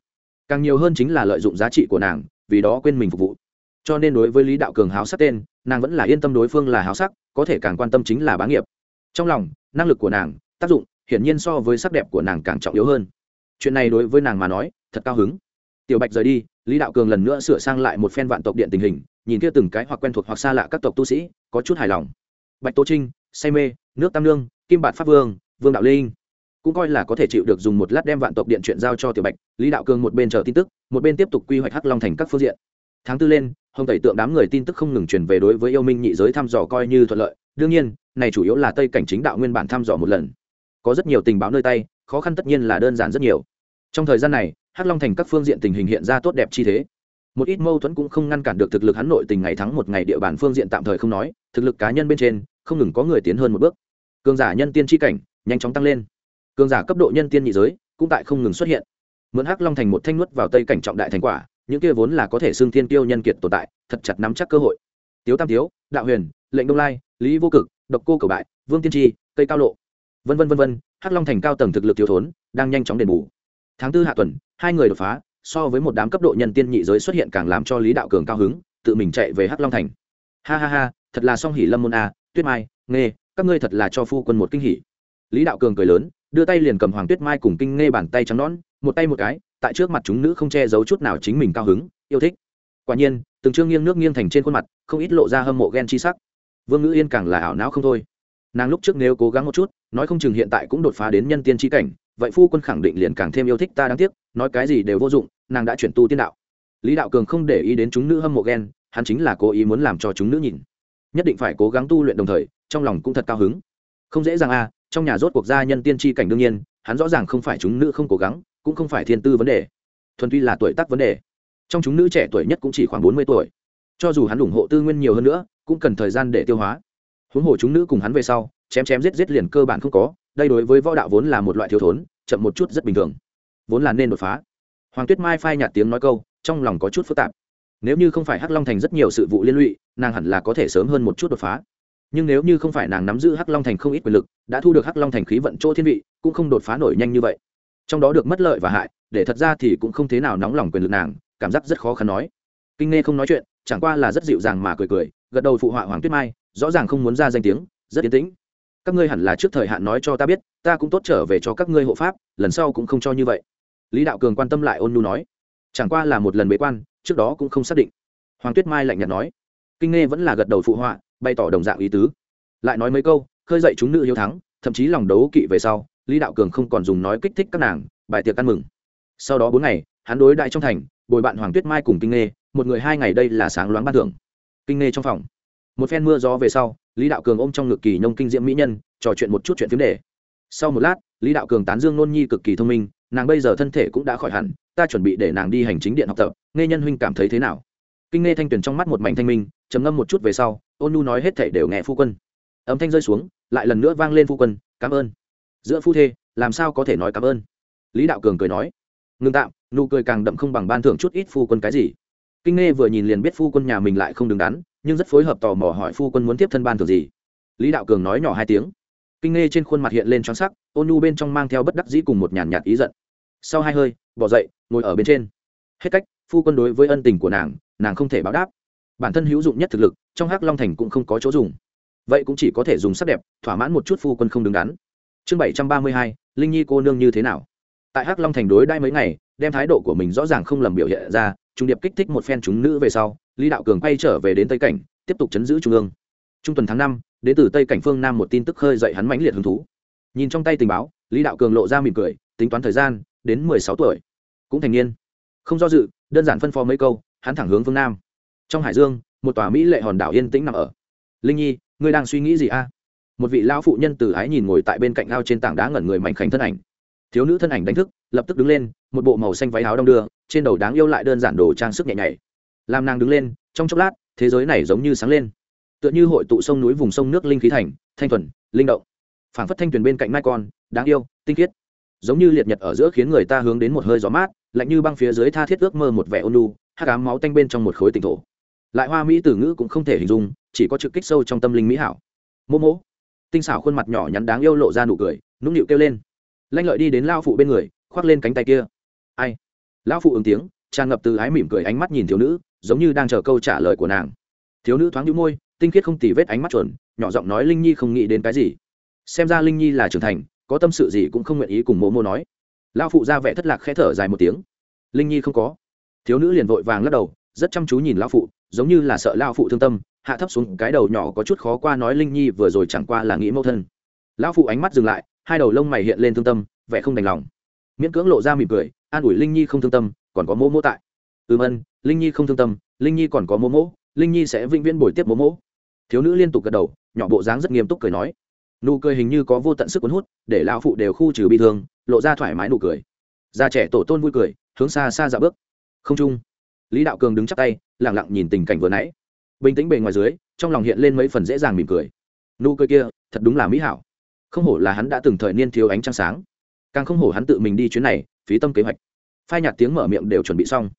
Càng nhiều hơn chính là lợi dụng giá trị của nàng, vì đó quên mình phục vụ. Cho nên đối với lý đạo cường háo sắc tên, nàng vẫn là yên tâm đối phương là háo sắc, có thể càng quan tâm chính là bá nghiệp. Trong lòng, năng lực của nàng, tác dụng, hiển nhiên so với sắc đẹp của nàng càng trọng yếu hơn. Chuyện này đối với nàng mà nói, thật cao hứng. Tiểu bạch rời đi, lý đạo cường lần nữa sửa sang lại một phen vạn tộc điện tình hình nhìn kia từng cái hoặc quen thuộc hoặc xa lạ các tộc tu sĩ, có chút hài lòng. Bạch tô trinh, say mê, nước tam lương kim bạt pháp vương vương đạo linh. Cũng coi là có thể chịu được dùng một lát đem vạn tộc điện chuyện giao cho tiểu bạch, lý đạo cương một bên chờ tin tức, một bên tiếp tục quy hoạch hắc long thành các phương diện. Tháng tư lên, hồng tẩy tượng đám người tin tức không ngừng truyền về đối với yêu minh nhị giới thăm dò coi như thuận lợi. Đương nhiên, này chủ yếu là tây cảnh chính đạo nguyên bản thăm dò một lần. Có rất nhiều tình báo nơi tay, khó khăn tất nhiên là đơn giản rất nhiều. Trong thời gian này, hắc long thành các phương diện tình hình hiện ra tốt đẹp chi thế một ít mâu thuẫn cũng không ngăn cản được thực lực hắn nội tình ngày thắng một ngày địa bàn phương diện tạm thời không nói, thực lực cá nhân bên trên, không ngừng có người tiến hơn một bước. Cường giả nhân tiên tri cảnh, nhanh chóng tăng lên. Cường giả cấp độ nhân tiên nhị giới, cũng tại không ngừng xuất hiện. Mượn hắc long thành một thanh nuốt vào tây cảnh trọng đại thành quả, những kia vốn là có thể xưng thiên tiêu nhân kiệt tồn tại, thật chặt nắm chắc cơ hội. Tiếu tam tiếu, đạo huyền, lệnh đông lai, lý vô cực, độc cô cầu bại, vương tiên tri, cây cao lộ. Vân vân vân vân, hắc long thành cao tầng thực lực thiếu thốn, đang nhanh chóng đền bù. Tháng tư hạ tuần, hai người đột phá so với một đám cấp độ nhân tiên nhị giới xuất hiện càng làm cho lý đạo cường cao hứng, tự mình chạy về hắc long thành. Ha ha ha, thật là song hỉ lâm môn a, tuyết mai nghe các ngươi thật là cho phu quân một kinh hỉ. Lý đạo cường cười lớn, đưa tay liền cầm hoàng tuyết mai cùng kinh nghe bàn tay trắng nón một tay một cái, tại trước mặt chúng nữ không che giấu chút nào chính mình cao hứng, yêu thích. Quả nhiên, từng chương nghiêng nước nghiêng thành trên khuôn mặt, không ít lộ ra hâm mộ ghen chi sắc. Vương ngữ yên càng là ảo não không thôi. Nàng lúc trước nếu cố gắng một chút, nói không chừng hiện tại cũng đột phá đến nhân tiên tri cảnh vậy phu quân khẳng định liền càng thêm yêu thích ta đáng tiếc, nói cái gì đều vô dụng, nàng đã chuyển tu tiên đạo. Lý đạo cường không để ý đến chúng nữ hâm mộ ghen, hắn chính là cố ý muốn làm cho chúng nữ nhìn. Nhất định phải cố gắng tu luyện đồng thời, trong lòng cũng thật cao hứng. Không dễ dàng à trong nhà rốt cuộc gia nhân tiên tri cảnh đương nhiên, hắn rõ ràng không phải chúng nữ không cố gắng, cũng không phải thiên tư vấn đề. Thuần tuy là tuổi tác vấn đề. Trong chúng nữ trẻ tuổi nhất cũng chỉ khoảng bốn mươi tuổi. Cho dù hắn ủng hộ tư nguyên nhiều hơn nữa, cũng cần thời gian để tiêu hóa. Huống hồ chúng nữ cùng hắn về sau, chém chém giết giết liền cơ bản không có đây đối với võ đạo vốn là một loại thiếu thốn, chậm một chút rất bình thường. Vốn là nên đột phá. Hoàng tuyết mai phai nhạt tiếng nói câu, trong lòng có chút phức tạp. Nếu như không phải hắc long thành rất nhiều sự vụ liên lụy, nàng hẳn là có thể sớm hơn một chút đột phá. Nhưng nếu như không phải nàng nắm giữ hắc long thành không ít quyền lực, đã thu được hắc long thành khí vận chỗ thiên vị, cũng không đột phá nổi nhanh như vậy. Trong đó được mất lợi và hại, để thật ra thì cũng không thế nào nóng lòng quyền lực nàng, cảm giác rất khó khăn nói. Kinh nghe không nói chuyện, chẳng qua là rất dịu dàng mà cười cười, gật đầu phụ họa hoàng tuyết mai, rõ ràng không muốn ra danh tiếng, rất yên tĩnh các ngươi hẳn là trước thời hạn nói cho ta biết, ta cũng tốt trở về cho các ngươi hộ pháp, lần sau cũng không cho như vậy. Lý đạo cường quan tâm lại ôn nhu nói. Chẳng qua là một lần bế quan, trước đó cũng không xác định. Hoàng tuyết mai lạnh nhạt nói. Kinh nghe vẫn là gật đầu phụ họa, bày tỏ đồng dạng ý tứ. Lại nói mấy câu, khơi dậy chúng nữ hiếu thắng, thậm chí lòng đấu kỵ về sau, lý đạo cường không còn dùng nói kích thích các nàng, bài tiệc ăn mừng. Sau đó bốn ngày, hắn đối đại trong thành, bồi bạn hoàng tuyết mai cùng kinh nghe một người hai ngày đây là sáng loáng ban thưởng. Kinh nghe trong phòng. Một phen mưa gió về sau lý đạo cường ôm trong ngực kỳ nông kinh diễm mỹ nhân, trò chuyện một chút chuyện phiếm đề. Sau một lát, lý đạo cường tán dương nôn nhi cực kỳ thông minh, nàng bây giờ thân thể cũng đã khỏi hẳn, ta chuẩn bị để nàng đi hành chính điện học tập, nghe nhân huynh cảm thấy thế nào? Kinh nghe thanh tuyền trong mắt một mảnh thanh minh, trầm ngâm một chút về sau, ôn nu nói hết thể đều nghe phu quân. Âm thanh rơi xuống, lại lần nữa vang lên phu quân, cảm ơn. Giữa phu thê, làm sao có thể nói cảm ơn? Lý đạo cường cười nói ngừng tạm. Nụ cười càng đậm không bằng ban thưởng chút ít phu quân cái gì. Kinh nghe vừa nhìn liền biết phu quân nhà mình lại không đứng đắn nhưng rất phối hợp tò mò hỏi phu quân muốn tiếp thân ban thưởng gì. Lý đạo cường nói nhỏ hai tiếng. Kinh nghe trên khuôn mặt hiện lên choáng sắc, ôn nhu bên trong mang theo bất đắc dĩ cùng một nhàn nhạt ý giận. Sau hai hơi, bỏ dậy, ngồi ở bên trên. Hết cách, phu quân đối với ân tình của nàng nàng không thể báo đáp. Bản thân hữu dụng nhất thực lực, trong hắc long thành cũng không có chỗ dùng. Vậy cũng chỉ có thể dùng sắc đẹp, thỏa mãn một chút phu quân không đứng đắn. Chương bảy trăm ba mươi hai, linh nhi cô nương như thế nào? Tại hắc long thành đối đai mấy ngày, đem thái độ của mình rõ ràng không lầm biểu hiện ra trung điệp kích thích một phen chúng nữ về sau, lý đạo cường quay trở về đến tây cảnh, tiếp tục chấn giữ trung ương. Trung tuần tháng năm, đến từ tây cảnh phương nam một tin tức khơi dậy hắn mãnh liệt hứng thú. Nhìn trong tay tình báo, lý đạo cường lộ ra mỉm cười, tính toán thời gian, đến mười sáu tuổi. Cũng thành niên. Không do dự, đơn giản phân phó mấy câu, hắn thẳng hướng phương nam. Trong hải dương, một tòa mỹ lệ hòn đảo yên tĩnh nằm ở. Linh nhi, ngươi đang suy nghĩ gì a? Một vị lão phụ nhân từ ái nhìn ngồi tại bên cạnh ao trên tảng đá ngẩn người mảnh khảnh thân ảnh. Thiếu nữ thân ảnh đánh thức, lập tức đứng lên, một bộ màu xanh váy áo đong đưa trên đầu đáng yêu lại đơn giản đồ trang sức nhẹ nhảy. Làm nàng đứng lên, trong chốc lát, thế giới này giống như sáng lên. Tựa như hội tụ sông núi vùng sông nước linh khí thành, thanh thuần, linh động. Phảng phất thanh tuyền bên cạnh mai con, đáng yêu, tinh khiết. Giống như liệt nhật ở giữa khiến người ta hướng đến một hơi gió mát, lạnh như băng phía dưới tha thiết ước mơ một vẻ ôn lu hát cám máu tanh bên trong một khối tỉnh thổ. Lại hoa mỹ từ ngữ cũng không thể hình dung, chỉ có trực kích sâu trong tâm linh mỹ hảo. Mô mỗ tinh xảo khuôn mặt nhỏ nhắn đáng yêu lộ ra nụ cười, nũng nịu kêu lên. Lanh lợi đi đến lao phụ bên người, khoác lên cánh tay kia lão phụ ứng tiếng, tràn ngập từ ái mỉm cười ánh mắt nhìn thiếu nữ, giống như đang chờ câu trả lời của nàng. Thiếu nữ thoáng nhũ môi, tinh khiết không tì vết ánh mắt chuẩn, nhỏ giọng nói linh nhi không nghĩ đến cái gì. Xem ra linh nhi là trưởng thành, có tâm sự gì cũng không nguyện ý cùng mô mô nói. Lão phụ ra vẻ thất lạc khẽ thở dài một tiếng. Linh nhi không có. Thiếu nữ liền vội vàng lắc đầu, rất chăm chú nhìn lão phụ, giống như là sợ lão phụ thương tâm, hạ thấp xuống cái đầu nhỏ có chút khó qua nói linh nhi vừa rồi chẳng qua là nghĩ mẫu thân. Lão phụ ánh mắt dừng lại, hai đầu lông mày hiện lên thương tâm, vẻ không đành lòng. Miễn cưỡng lộ ra mỉm cười an ủi linh nhi không thương tâm, còn có mô mô tại. Ừm ân, linh nhi không thương tâm, linh nhi còn có mô mô linh nhi sẽ vĩnh viễn bồi tiếp mô mô thiếu nữ liên tục gật đầu, nhỏ bộ dáng rất nghiêm túc cười nói. Nụ cười hình như có vô tận sức cuốn hút, để lao phụ đều khu trừ bị thương, lộ ra thoải mái nụ cười. Già trẻ tổ tôn vui cười, hướng xa xa dạ bước. Không trung lý đạo cường đứng chắc tay lẳng lặng nhìn tình cảnh vừa nãy. Bình tĩnh bề ngoài dưới, trong lòng hiện lên mấy phần dễ dàng mỉm cười. Nụ cười kia, thật đúng là mỹ hảo. Không hổ là hắn đã từng thời niên thiếu ánh trăng sáng. Càng không hổ hắn tự mình đi chuyến này phí tâm kế hoạch. Phai nhạt tiếng mở miệng đều chuẩn bị xong.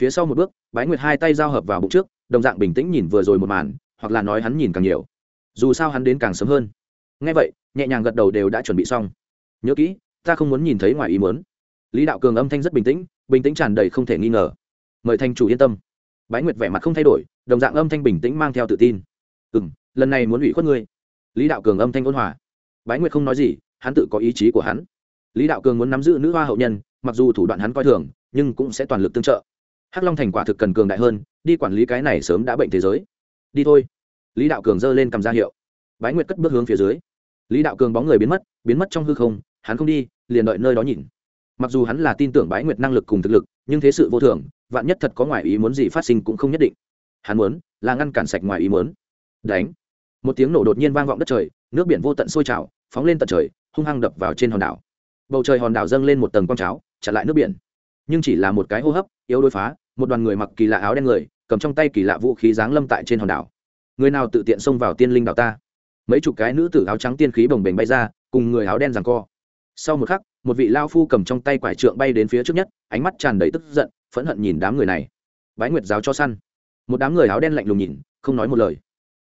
Phía sau một bước, bái nguyệt hai tay giao hợp vào bụng trước, đồng dạng bình tĩnh nhìn vừa rồi một màn, hoặc là nói hắn nhìn càng nhiều. Dù sao hắn đến càng sớm hơn. Ngay vậy, nhẹ nhàng gật đầu đều đã chuẩn bị xong. Nhớ kỹ, ta không muốn nhìn thấy ngoài ý muốn. Lý đạo cường âm thanh rất bình tĩnh bình tĩnh tràn đầy không thể nghi ngờ. Mời thanh chủ yên tâm. Bái nguyệt vẻ mặt không thay đổi, đồng dạng âm thanh bình tĩnh mang theo tự tin. Ừ m lần này muốn ủy khuất ngươi. Lý đạo cường âm thanh ôn hòa. Bái nguyệt không nói gì, hắn tự có ý chí của hắn. Lý đạo cường muốn nắm giữ nữ hoa hậu nhân mặc dù thủ đoạn hắn coi thường, nhưng cũng sẽ toàn lực tương trợ. Hắc long thành quả thực cần cường đại hơn, đi quản lý cái này sớm đã bệnh thế giới. Đi thôi. Lý đạo cường giơ lên cầm ra hiệu. Bái nguyệt cất bước hướng phía dưới. Lý đạo cường bóng người biến mất biến mất trong hư không, hắn không đi, liền đợi nơi đó nhìn. Mặc dù hắn là tin tưởng bái nguyệt năng lực cùng thực lực, nhưng thế sự vô thường, vạn nhất thật có ngoài ý muốn gì phát sinh cũng không nhất định. Hắn muốn là ngăn cản sạch ngoài ý muốn. Đánh. Một tiếng nổ đột nhiên vang vọng đất trời, nước biển vô tận sôi trào, phóng lên tận trời, hung hăng đập vào trên hòn đảo. Bầu trời hòn đảo dâng lên một tầng quang cháo chặn lại nước biển. Nhưng chỉ là một cái hô hấp, yếu đối phá, một đoàn người mặc kỳ lạ áo đen người, cầm trong tay kỳ lạ vũ khí giáng lâm tại trên hòn đảo. Người nào tự tiện xông vào tiên linh đảo ta? Mấy chục cái nữ tử áo trắng tiên khí bồng bềnh bay ra, cùng người áo đen rằng co. Sau một khắc, một vị lao phu cầm trong tay quải trượng bay đến phía trước nhất, ánh mắt tràn đầy tức giận, phẫn hận nhìn đám người này. Bái nguyệt giáo cho săn. Một đám người áo đen lạnh lùng nhìn, không nói một lời.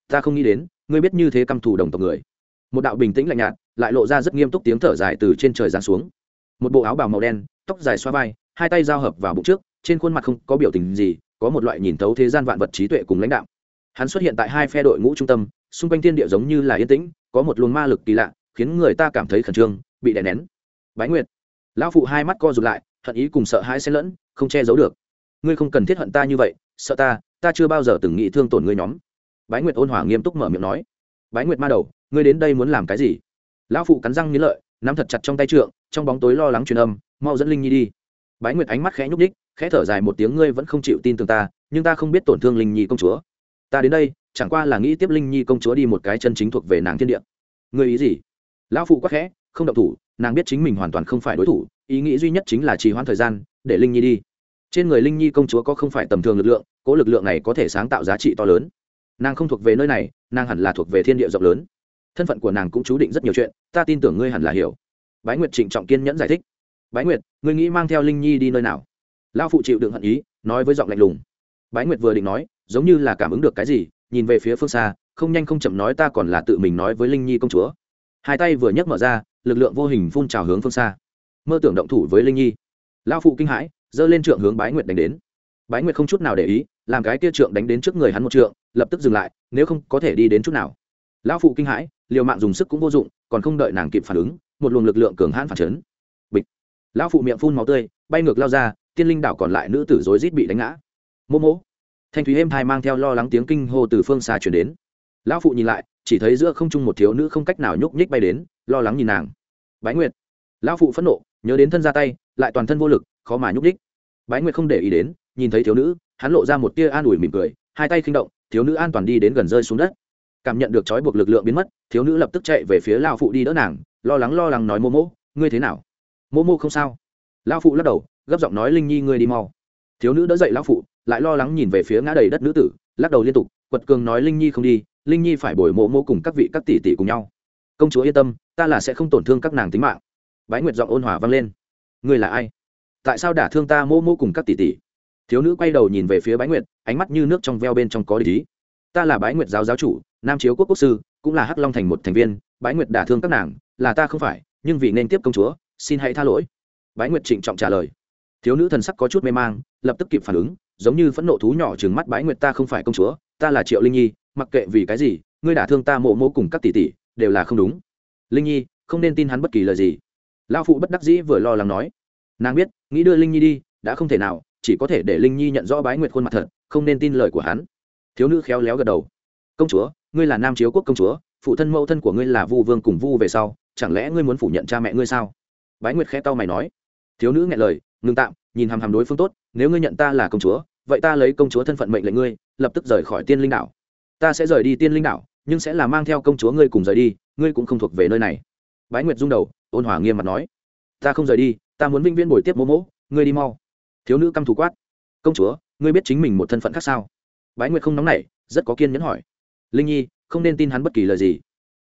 Ta không nghĩ đến, ngươi biết như thế căm thù đồng tộc người. Một đạo bình tĩnh lạnh nhạt, lại lộ ra rất nghiêm túc tiếng thở dài từ trên trời giáng xuống một bộ áo bào màu đen, tóc dài xoa vai, hai tay giao hợp vào bụng trước, trên khuôn mặt không có biểu tình gì, có một loại nhìn thấu thế gian vạn vật trí tuệ cùng lãnh đạo hắn xuất hiện tại hai phe đội ngũ trung tâm, xung quanh thiên địa giống như là yên tĩnh, có một luồng ma lực kỳ lạ, khiến người ta cảm thấy khẩn trương, bị đè nén. Bái nguyệt. Lão phụ hai mắt co rụt lại, hận ý cùng sợ hãi xen lẫn, không che giấu được. Ngươi không cần thiết hận ta như vậy, sợ ta ta chưa bao giờ từng nghĩ thương tổn ngươi nhóm. Bái nguyệt ôn hòa nghiêm túc mở miệng nói. Bái nguyệt ma đầu, ngươi đến đây muốn làm cái gì? Lão phụ cắn răng nghĩ lợi nắm thật chặt trong tay trượng, trong bóng tối lo lắng truyền âm, mau dẫn linh nhi đi. Bái nguyệt ánh mắt khẽ nhúc đích khẽ thở dài một tiếng, ngươi vẫn không chịu tin tưởng ta, nhưng ta không biết tổn thương linh nhi công chúa. Ta đến đây, chẳng qua là nghĩ tiếp linh nhi công chúa đi một cái chân chính thuộc về nàng thiên địa. Ngươi ý gì? Lão phụ quắc khẽ, không động thủ, nàng biết chính mình hoàn toàn không phải đối thủ, ý nghĩ duy nhất chính là trì hoãn thời gian, để linh nhi đi. Trên người linh nhi công chúa có không phải tầm thường lực lượng, cố lực lượng này có thể sáng tạo giá trị to lớn. Nàng không thuộc về nơi này, nàng hẳn là thuộc về thiên địa rộng lớn thân phận của nàng cũng chú định rất nhiều chuyện, ta tin tưởng ngươi hẳn là hiểu. Bái nguyệt trịnh trọng kiên nhẫn giải thích. Bái nguyệt, ngươi nghĩ mang theo linh nhi đi nơi nào? Lao phụ chịu đựng hận ý, nói với giọng lạnh lùng. Bái nguyệt vừa định nói, giống như là cảm ứng được cái gì, nhìn về phía phương xa, không nhanh không chậm nói ta còn là tự mình nói với linh nhi công chúa. Hai tay vừa nhấc mở ra, lực lượng vô hình phun trào hướng phương xa. Mơ tưởng động thủ với linh nhi. Lao phụ kinh hãi, giơ lên trượng hướng bái nguyệt đánh đến. Bái nguyệt không chút nào để ý, làm cái kia trượng đánh đến trước người hắn một trượng, lập tức dừng lại, nếu không có thể đi đến chút nào. Lão phụ kinh hãi liều mạng dùng sức cũng vô dụng, còn không đợi nàng kịp phản ứng, một luồng lực lượng cường hãn phản chấn. Bịch. Lão phụ miệng phun máu tươi, bay ngược lao ra, tiên linh đảo còn lại nữ tử rối rít bị đánh ngã. Mô mô thanh thúy êm thai mang theo lo lắng tiếng kinh hô từ phương xa chuyển đến. Lão phụ nhìn lại, chỉ thấy giữa không trung một thiếu nữ không cách nào nhúc nhích bay đến, lo lắng nhìn nàng. Bái nguyệt. Lão phụ phẫn nộ, nhớ đến thân ra tay, lại toàn thân vô lực, khó mà nhúc nhích. Bái nguyệt không để ý đến, nhìn thấy thiếu nữ, hắn lộ ra một tia an ủi mỉm cười, hai tay khinh động, thiếu nữ an toàn đi đến gần rơi xuống đất cảm nhận được trói buộc lực lượng biến mất, thiếu nữ lập tức chạy về phía lao phụ đi đỡ nàng, lo lắng lo lắng nói, mô mô, ngươi thế nào? Mô mô không sao. Lao phụ lắc đầu, gấp giọng nói, linh nhi, ngươi đi mau. Thiếu nữ đỡ dậy lão phụ, lại lo lắng nhìn về phía ngã đầy đất nữ tử, lắc đầu liên tục, quật cường nói, linh nhi không đi, linh nhi phải bồi mộ mô cùng các vị các tỷ tỷ cùng nhau. Công chúa yên tâm, ta là sẽ không tổn thương các nàng tính mạng. Bái nguyệt giọng ôn hòa vang lên. Ngươi là ai? Tại sao đả thương ta mô mô cùng các tỷ tỷ? Thiếu nữ quay đầu nhìn về phía bái nguyệt, ánh mắt như nước trong veo bên trong có lý ta là bái nguyệt giáo giáo chủ, nam chiếu quốc quốc sư, cũng là hắc long thành một thành viên, bái nguyệt đả thương các nàng, là ta không phải, nhưng vì nên tiếp công chúa, xin hãy tha lỗi. Bái nguyệt trịnh trọng trả lời. Thiếu nữ thần sắc có chút mê mang, lập tức kịp phản ứng, giống như phẫn nộ thú nhỏ trừng mắt bái nguyệt ta không phải công chúa, ta là triệu linh nhi, mặc kệ vì cái gì, ngươi đả thương ta mộ mô cùng các tỷ tỷ, đều là không đúng. Linh nhi, không nên tin hắn bất kỳ lời gì. Lao phụ bất đắc dĩ vừa lo lắng nói. Nàng biết, nghĩ đưa linh nhi đi, đã không thể nào, chỉ có thể để linh nhi nhận rõ bái nguyệt khuôn mặt thật, không nên tin lời của hắn thiếu nữ khéo léo gật đầu. Công chúa, ngươi là nam chiếu quốc công chúa, phụ thân mẫu thân của ngươi là vu vương cùng vu về sau, chẳng lẽ ngươi muốn phủ nhận cha mẹ ngươi sao? Bái nguyệt khẽ tao mày nói. Thiếu nữ nghe lời, ngừng tạm, nhìn hàm hàm đối phương tốt, nếu ngươi nhận ta là công chúa, vậy ta lấy công chúa thân phận mệnh lệnh ngươi, lập tức rời khỏi tiên linh đảo. Ta sẽ rời đi tiên linh đảo, nhưng sẽ là mang theo công chúa ngươi cùng rời đi, ngươi cũng không thuộc về nơi này. Bái nguyệt rung đầu, ôn hòa nghiêm mặt nói. Ta không rời đi, ta muốn vinh viên bồi tiếp mô mỗ, ngươi đi mau. Thiếu nữ căm thù quát. Công chúa, ngươi biết chính mình một thân phận khác sao? Bái nguyệt không nóng nảy, rất có kiên nhẫn hỏi. Linh nhi, không nên tin hắn bất kỳ lời gì.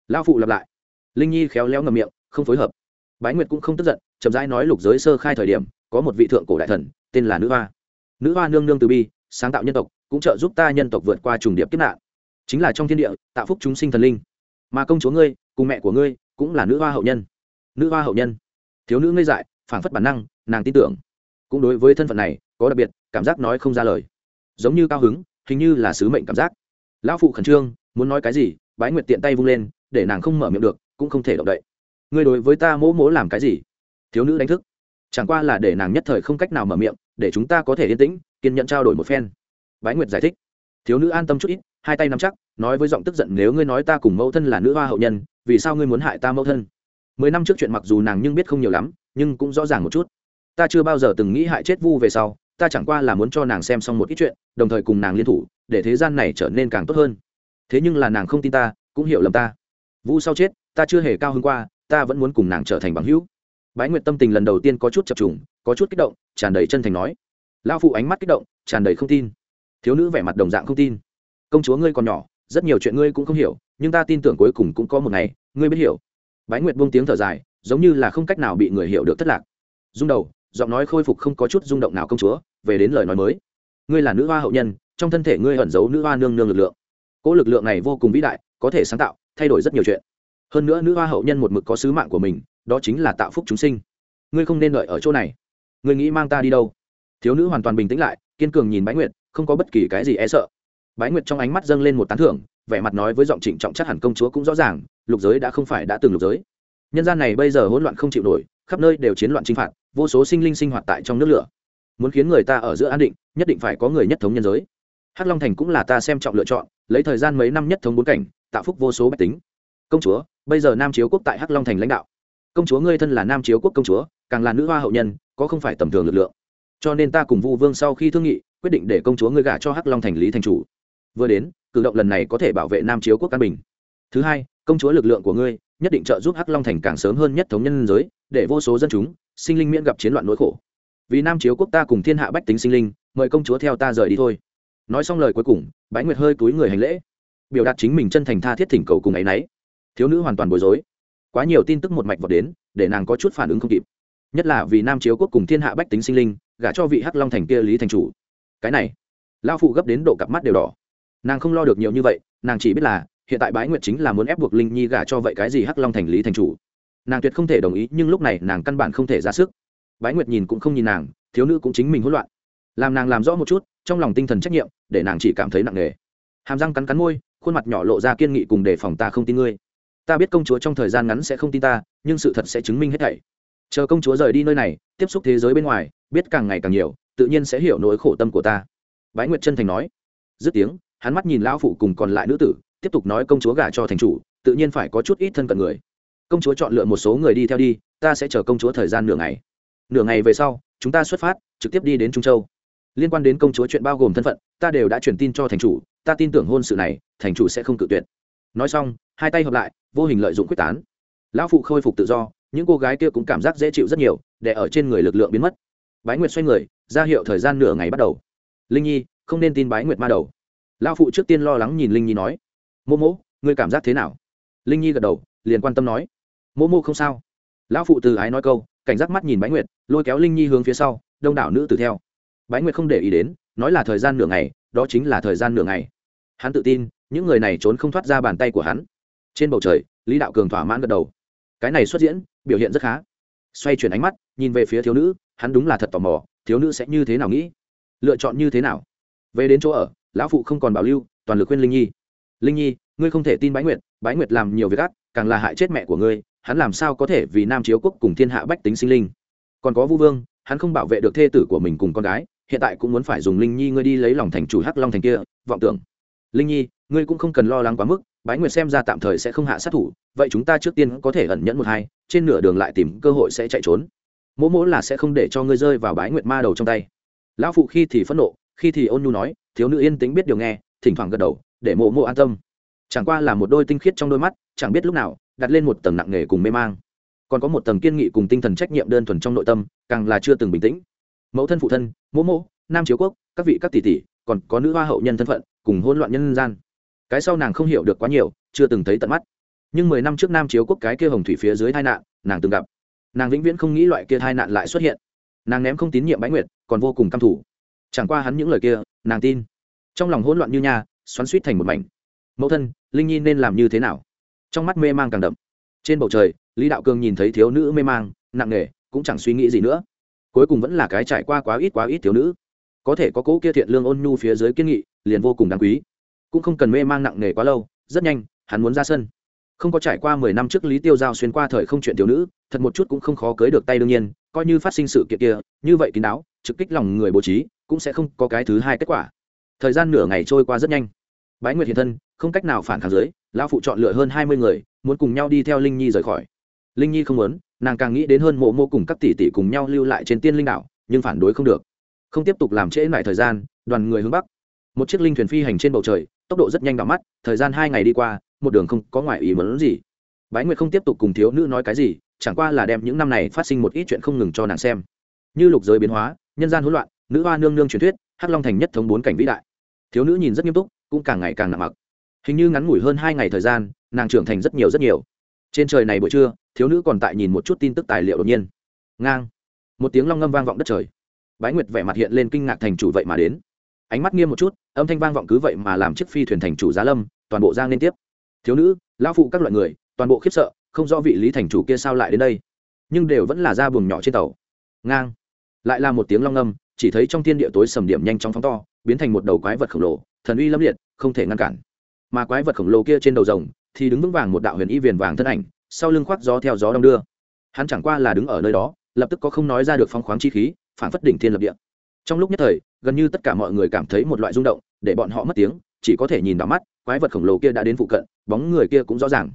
Lao phụ lặp lại. Linh nhi khéo léo ngầm miệng, không phối hợp. Bái nguyệt cũng không tức giận, chậm rãi nói lục giới sơ khai thời điểm, có một vị thượng cổ đại thần, tên là nữ hoa. Nữ hoa nương nương từ bi, sáng tạo nhân tộc, cũng trợ giúp ta nhân tộc vượt qua trùng điệp kiếp nạn. Chính là trong thiên địa, tạo phúc chúng sinh thần linh. Mà công chúa ngươi, cùng mẹ của ngươi, cũng là nữ hoa hậu nhân. Nữ hoa hậu nhân. Thiếu nữ ngây dại, phảng phất bản năng, nàng tin tưởng. Cũng đối với thân phận này, có đặc biệt, cảm giác nói không ra lời. Giống như cao hứng hình như là sứ mệnh cảm giác. Lão phụ khẩn trương, muốn nói cái gì, bái nguyệt tiện tay vung lên, để nàng không mở miệng được, cũng không thể động đậy. Ngươi đối với ta mỗ mỗ làm cái gì? Thiếu nữ đánh thức. Chẳng qua là để nàng nhất thời không cách nào mở miệng, để chúng ta có thể yên tĩnh, kiên nhẫn trao đổi một phen. Bái nguyệt giải thích. Thiếu nữ an tâm chút ít, hai tay nắm chắc, nói với giọng tức giận, nếu ngươi nói ta cùng mẫu thân là nữ hoa hậu nhân, vì sao ngươi muốn hại ta mẫu thân? Mười năm trước chuyện mặc dù nàng nhưng biết không nhiều lắm, nhưng cũng rõ ràng một chút. Ta chưa bao giờ từng nghĩ hại chết vu về sau ta chẳng qua là muốn cho nàng xem xong một ít chuyện, đồng thời cùng nàng liên thủ, để thế gian này trở nên càng tốt hơn. Thế nhưng là nàng không tin ta, cũng hiểu lầm ta. Vu sau chết, ta chưa hề cao hơn qua, ta vẫn muốn cùng nàng trở thành bằng hữu. Bái nguyệt tâm tình lần đầu tiên có chút chập trùng, có chút kích động, tràn đầy chân thành nói. Lao phụ ánh mắt kích động, tràn đầy không tin. Thiếu nữ vẻ mặt đồng dạng không tin. Công chúa ngươi còn nhỏ, rất nhiều chuyện ngươi cũng không hiểu, nhưng ta tin tưởng cuối cùng cũng có một ngày, ngươi biết hiểu. Bái nguyệt buông tiếng thở dài, giống như là không cách nào bị người hiểu được thất lạc. Dung đầu giọng nói khôi phục không có chút rung động nào công chúa, về đến lời nói mới. Ngươi là nữ hoa hậu nhân, trong thân thể ngươi ẩn giấu nữ hoa nương nương lực lượng. Cỗ lực lượng này vô cùng vĩ đại, có thể sáng tạo, thay đổi rất nhiều chuyện. Hơn nữa nữ hoa hậu nhân một mực có sứ mạng của mình, đó chính là tạo phúc chúng sinh. Ngươi không nên đợi ở chỗ này. Ngươi nghĩ mang ta đi đâu? Thiếu nữ hoàn toàn bình tĩnh lại, kiên cường nhìn bái nguyệt, không có bất kỳ cái gì e sợ. Bái nguyệt trong ánh mắt dâng lên một tán thưởng, vẻ mặt nói với giọng trịnh trọng chắc hẳn công chúa cũng rõ ràng, lục giới đã không phải đã từng lục giới. Nhân gian này bây giờ hỗn loạn không chịu nổi, khắp nơi đều chiến loạn chinh phạt vô số sinh linh sinh hoạt tại trong nước lửa. Muốn khiến người ta ở giữa an định, nhất định phải có người nhất thống nhân giới. Hắc long thành cũng là ta xem trọng lựa chọn, lấy thời gian mấy năm nhất thống bốn cảnh, tạo phúc vô số bách tính. Công chúa, bây giờ nam chiếu quốc tại hắc long thành lãnh đạo. Công chúa ngươi thân là nam chiếu quốc công chúa, càng là nữ hoa hậu nhân, có không phải tầm thường lực lượng. Cho nên ta cùng vu vương sau khi thương nghị, quyết định để công chúa ngươi gả cho hắc long thành lý thành chủ. Vừa đến, cử động lần này có thể bảo vệ nam chiếu quốc căn bình. Thứ hai, công chúa lực lượng của ngươi, nhất định trợ giúp hắc long thành càng sớm hơn nhất thống nhân giới để vô số dân chúng, sinh linh miễn gặp chiến loạn nỗi khổ. Vì nam chiếu quốc ta cùng thiên hạ bách tính sinh linh, mời công chúa theo ta rời đi thôi. Nói xong lời cuối cùng, bái nguyệt hơi túi người hành lễ, biểu đạt chính mình chân thành tha thiết thỉnh cầu cùng ấ y n ấ y thiếu nữ hoàn toàn bối rối. Quá nhiều tin tức một mạch vọt đến, để nàng có chút phản ứng không kịp. Nhất là vì nam chiếu quốc cùng thiên hạ bách tính sinh linh, gả cho vị hắc long thành kia lý thành chủ. Cái này lao phụ gấp đến độ cặp mắt đều đỏ. Nàng không lo được nhiều như vậy, nàng chỉ biết là, hiện tại bái nguyệt chính là muốn ép buộc linh nhi gả cho vậy cái gì hắc long thành lý thành chủ nàng tuyệt không thể đồng ý, nhưng lúc này nàng căn bản không thể ra sức. Bái nguyệt nhìn cũng không nhìn nàng, thiếu nữ cũng chính mình hỗn loạn. Làm nàng làm rõ một chút, trong lòng tinh thần trách nhiệm, để nàng chỉ cảm thấy nặng nề. Hàm răng cắn cắn môi, khuôn mặt nhỏ lộ ra kiên nghị cùng đề phòng, ta không tin ngươi. Ta biết công chúa trong thời gian ngắn sẽ không tin ta, nhưng sự thật sẽ chứng minh hết thảy. Chờ công chúa rời đi nơi này, tiếp xúc thế giới bên ngoài, biết càng ngày càng nhiều, tự nhiên sẽ hiểu nỗi khổ tâm của ta. Bái nguyệt chân thành nói. Dứt tiếng, hắn mắt nhìn lão phụ cùng còn lại nữ tử, tiếp tục nói công chúa gả cho thành chủ, tự nhiên phải có chút ít thân cận người công chúa chọn lựa một số người đi theo đi, ta sẽ chờ công chúa thời gian nửa ngày. Nửa ngày về sau, chúng ta xuất phát, trực tiếp đi đến trung châu. Liên quan đến công chúa chuyện bao gồm thân phận, ta đều đã truyền tin cho thành chủ, ta tin tưởng hôn sự này, thành chủ sẽ không cự tuyệt. Nói xong, hai tay hợp lại, vô hình lợi dụng quyết tán. Lão phụ khôi phục tự do, những cô gái kia cũng cảm giác dễ chịu rất nhiều, để ở trên người lực lượng biến mất. Bái nguyệt xoay người, ra hiệu thời gian nửa ngày bắt đầu. Linh nhi, không nên tin bái nguyệt ma đầu. Lão phụ trước tiên lo lắng nhìn linh nhi nói mô mô ngươi cảm giác thế nào? Linh nhi gật đầu, liền quan tâm nói mô mô không sao. Lão phụ từ ái nói câu cảnh giác mắt nhìn bái nguyệt lôi kéo linh nhi hướng phía sau đông đảo nữ tử theo. Bái nguyệt không để ý đến nói là thời gian nửa ngày đó chính là thời gian nửa ngày. Hắn tự tin những người này trốn không thoát ra bàn tay của hắn. Trên bầu trời lý đạo cường thỏa mãn gật đầu. Cái này xuất diễn biểu hiện rất khá. Xoay chuyển ánh mắt nhìn về phía thiếu nữ hắn đúng là thật tò mò thiếu nữ sẽ như thế nào nghĩ? Lựa chọn như thế nào? Về đến chỗ ở lão phụ không còn bảo lưu toàn lực khuyên linh nhi. Linh nhi ngươi không thể tin bái nguyệt bái nguyệt làm nhiều việc gắt, càng là hại chết mẹ của ngươi hắn làm sao có thể vì nam chiếu quốc cùng thiên hạ bách tính sinh linh? Còn có vu vương, hắn không bảo vệ được thê tử của mình cùng con gái, hiện tại cũng muốn phải dùng linh nhi ngươi đi lấy lòng thành chủ hắc long thành kia, vọng tưởng. Linh nhi, ngươi cũng không cần lo lắng quá mức, bái nguyệt xem ra tạm thời sẽ không hạ sát thủ, vậy chúng ta trước tiên có thể ẩn nhẫn một hai, trên nửa đường lại tìm cơ hội sẽ chạy trốn. Mỗ mỗ là sẽ không để cho ngươi rơi vào bái nguyệt ma đầu trong tay. Lão phụ khi thì phẫn nộ, khi thì ôn nhu nói, thiếu nữ yên tĩnh biết điều nghe, thỉnh thoảng gật đầu, để mộ mộ an tâm. Chẳng qua là một đôi tinh khiết trong đôi mắt, chẳng biết lúc nào đặt lên một tầng nặng nề cùng mê mang. Còn có một tầng kiên nghị cùng tinh thần trách nhiệm đơn thuần trong nội tâm càng là chưa từng bình tĩnh. Mẫu thân phụ thân mỗ mỗ nam chiếu quốc các vị các tỷ tỷ còn có nữ hoa hậu nhân thân phận cùng hôn loạn nhân gian. Cái sau nàng không hiểu được quá nhiều chưa từng thấy tận mắt. Nhưng mười năm trước nam chiếu quốc cái kia hồng thủy phía dưới tai nạn nàng từng gặp. Nàng vĩnh viễn không nghĩ loại kia tai nạn lại xuất hiện. Nàng ném không tín nhiệm bái nguyệt còn vô cùng căm thủ chẳng qua hắn những lời kia nàng tin. Trong lòng hỗn loạn như nhà, xoắn suýt thành một mảnh. Mẫu thân linh nhi nên làm như thế nào? Trong mắt mê mang càng đậm. Trên bầu trời, lý đạo cương nhìn thấy thiếu nữ mê mang, nặng nề, cũng chẳng suy nghĩ gì nữa. Cuối cùng vẫn là cái trải qua quá ít quá ít thiếu nữ. Có thể có cỗ kia thiện lương ôn nhu phía dưới kiên nghị, liền vô cùng đáng quý. Cũng không cần mê mang nặng nề quá lâu, rất nhanh, hắn muốn ra sân. Không có trải qua mười năm trước lý tiêu giao xuyên qua thời không chuyện thiếu nữ, thật một chút cũng không khó cưới được tay đương nhiên, coi như phát sinh sự kiện kia, như vậy kín đáo, trực kích lòng người bố trí, cũng sẽ không có cái thứ hai kết quả. Thời gian nửa ngày trôi qua rất nhanh. Bái nguyệt hiện thân, không cách nào phản kháng dưới lão phụ chọn lựa hơn hai mươi người, muốn cùng nhau đi theo linh nhi rời khỏi. Linh nhi không muốn, nàng càng nghĩ đến hơn mộ mô cùng các tỷ tỷ cùng nhau lưu lại trên tiên linh đảo, nhưng phản đối không được. Không tiếp tục làm trễ lại thời gian, đoàn người hướng bắc. Một chiếc linh thuyền phi hành trên bầu trời, tốc độ rất nhanh đỏ mắt, thời gian hai ngày đi qua, một đường không có ngoại ý mớn gì. Bái nguyệt không tiếp tục cùng thiếu nữ nói cái gì, chẳng qua là đem những năm này phát sinh một ít chuyện không ngừng cho nàng xem. Như lục giới biến hóa, nhân gian hỗn loạn, nữ hoa nương nương truyền thuyết, hắc long thành nhất thống bốn cảnh vĩ đại. Thiếu nữ nhìn rất nghiêm túc, cũng càng ngày càng nặng mặc hình như ngắn ngủi hơn hai ngày thời gian, nàng trưởng thành rất nhiều rất nhiều. Trên trời này buổi trưa, thiếu nữ còn tại nhìn một chút tin tức tài liệu đột nhiên. Ngang. Một tiếng long ngâm vang vọng đất trời. Bái nguyệt vẻ mặt hiện lên kinh ngạc thành chủ vậy mà đến. Ánh mắt nghiêm một chút, âm thanh vang vọng cứ vậy mà làm chiếc phi thuyền thành chủ giá lâm, toàn bộ giang liên tiếp. Thiếu nữ, lão phụ các loại người, toàn bộ khiếp sợ, không rõ vị lý thành chủ kia sao lại đến đây. Nhưng đều vẫn là ra buồng nhỏ trên tàu. Ngang. Lại là một tiếng long ngâm, chỉ thấy trong thiên địa tối sầm điểm nhanh chóng phóng to, biến thành một đầu quái vật khổng lồ, thần uy lâm liệt, không thể ngăn cản mà quái vật khổng lồ kia trên đầu rồng thì đứng vững vàng một đạo huyền y viền vàng thân ảnh, sau lưng khoác gió theo gió đông đưa. Hắn chẳng qua là đứng ở nơi đó, lập tức có không nói ra được phong khoáng chi khí phản phất đỉnh thiên lập địa. Trong lúc nhất thời, gần như tất cả mọi người cảm thấy một loại rung động, để bọn họ mất tiếng, chỉ có thể nhìn vào mắt, quái vật khổng lồ kia đã đến phụ cận, bóng người kia cũng rõ ràng.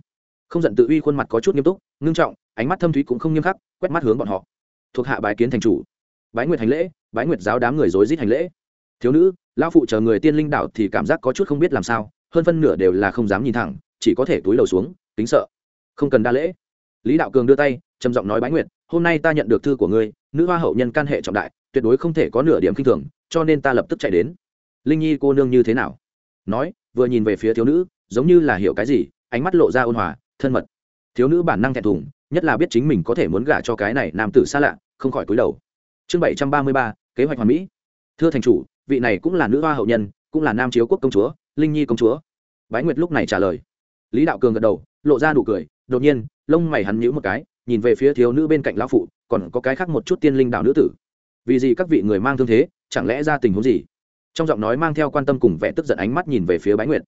Không giận tự uy khuôn mặt có chút nghiêm túc, ngưng trọng, ánh mắt thâm thúy cũng không nghiêm khắc, quét mắt hướng bọn họ. Thuộc hạ bái kiến thành chủ. Bái nguyệt hành lễ, bái nguyệt giáo đám người rối rít hành lễ. Thiếu nữ, lão phụ chờ người tiên linh đạo thì cảm giác có chút không biết làm sao hơn phân nửa đều là không dám nhìn thẳng, chỉ có thể túi đầu xuống tính sợ. Không cần đa lễ. Lý đạo cường đưa tay, trầm giọng nói bái nguyệt, hôm nay ta nhận được thư của ngươi, nữ hoa hậu nhân can hệ trọng đại, tuyệt đối không thể có nửa điểm kinh thường, cho nên ta lập tức chạy đến. Linh nhi cô nương như thế nào? Nói, vừa nhìn về phía thiếu nữ, giống như là hiểu cái gì, ánh mắt lộ ra ôn hòa, thân mật. Thiếu nữ bản năng thẹn thùng, nhất là biết chính mình có thể muốn gả cho cái này nam tử xa lạ, không khỏi cúi đầu. Chương bảy trăm ba mươi ba, kế hoạch hoàn mỹ. Thưa thành chủ, vị này cũng là nữ hoa hậu nhân, cũng là nam chiếu quốc công chúa linh nhi công chúa bái nguyệt lúc này trả lời lý đạo cường gật đầu lộ ra nụ cười đột nhiên lông mày hắn nhíu một cái nhìn về phía thiếu nữ bên cạnh lão phụ còn có cái khác một chút tiên linh đạo nữ tử vì gì các vị người mang thương thế chẳng lẽ ra tình huống gì trong giọng nói mang theo quan tâm cùng vẻ tức giận ánh mắt nhìn về phía bái nguyệt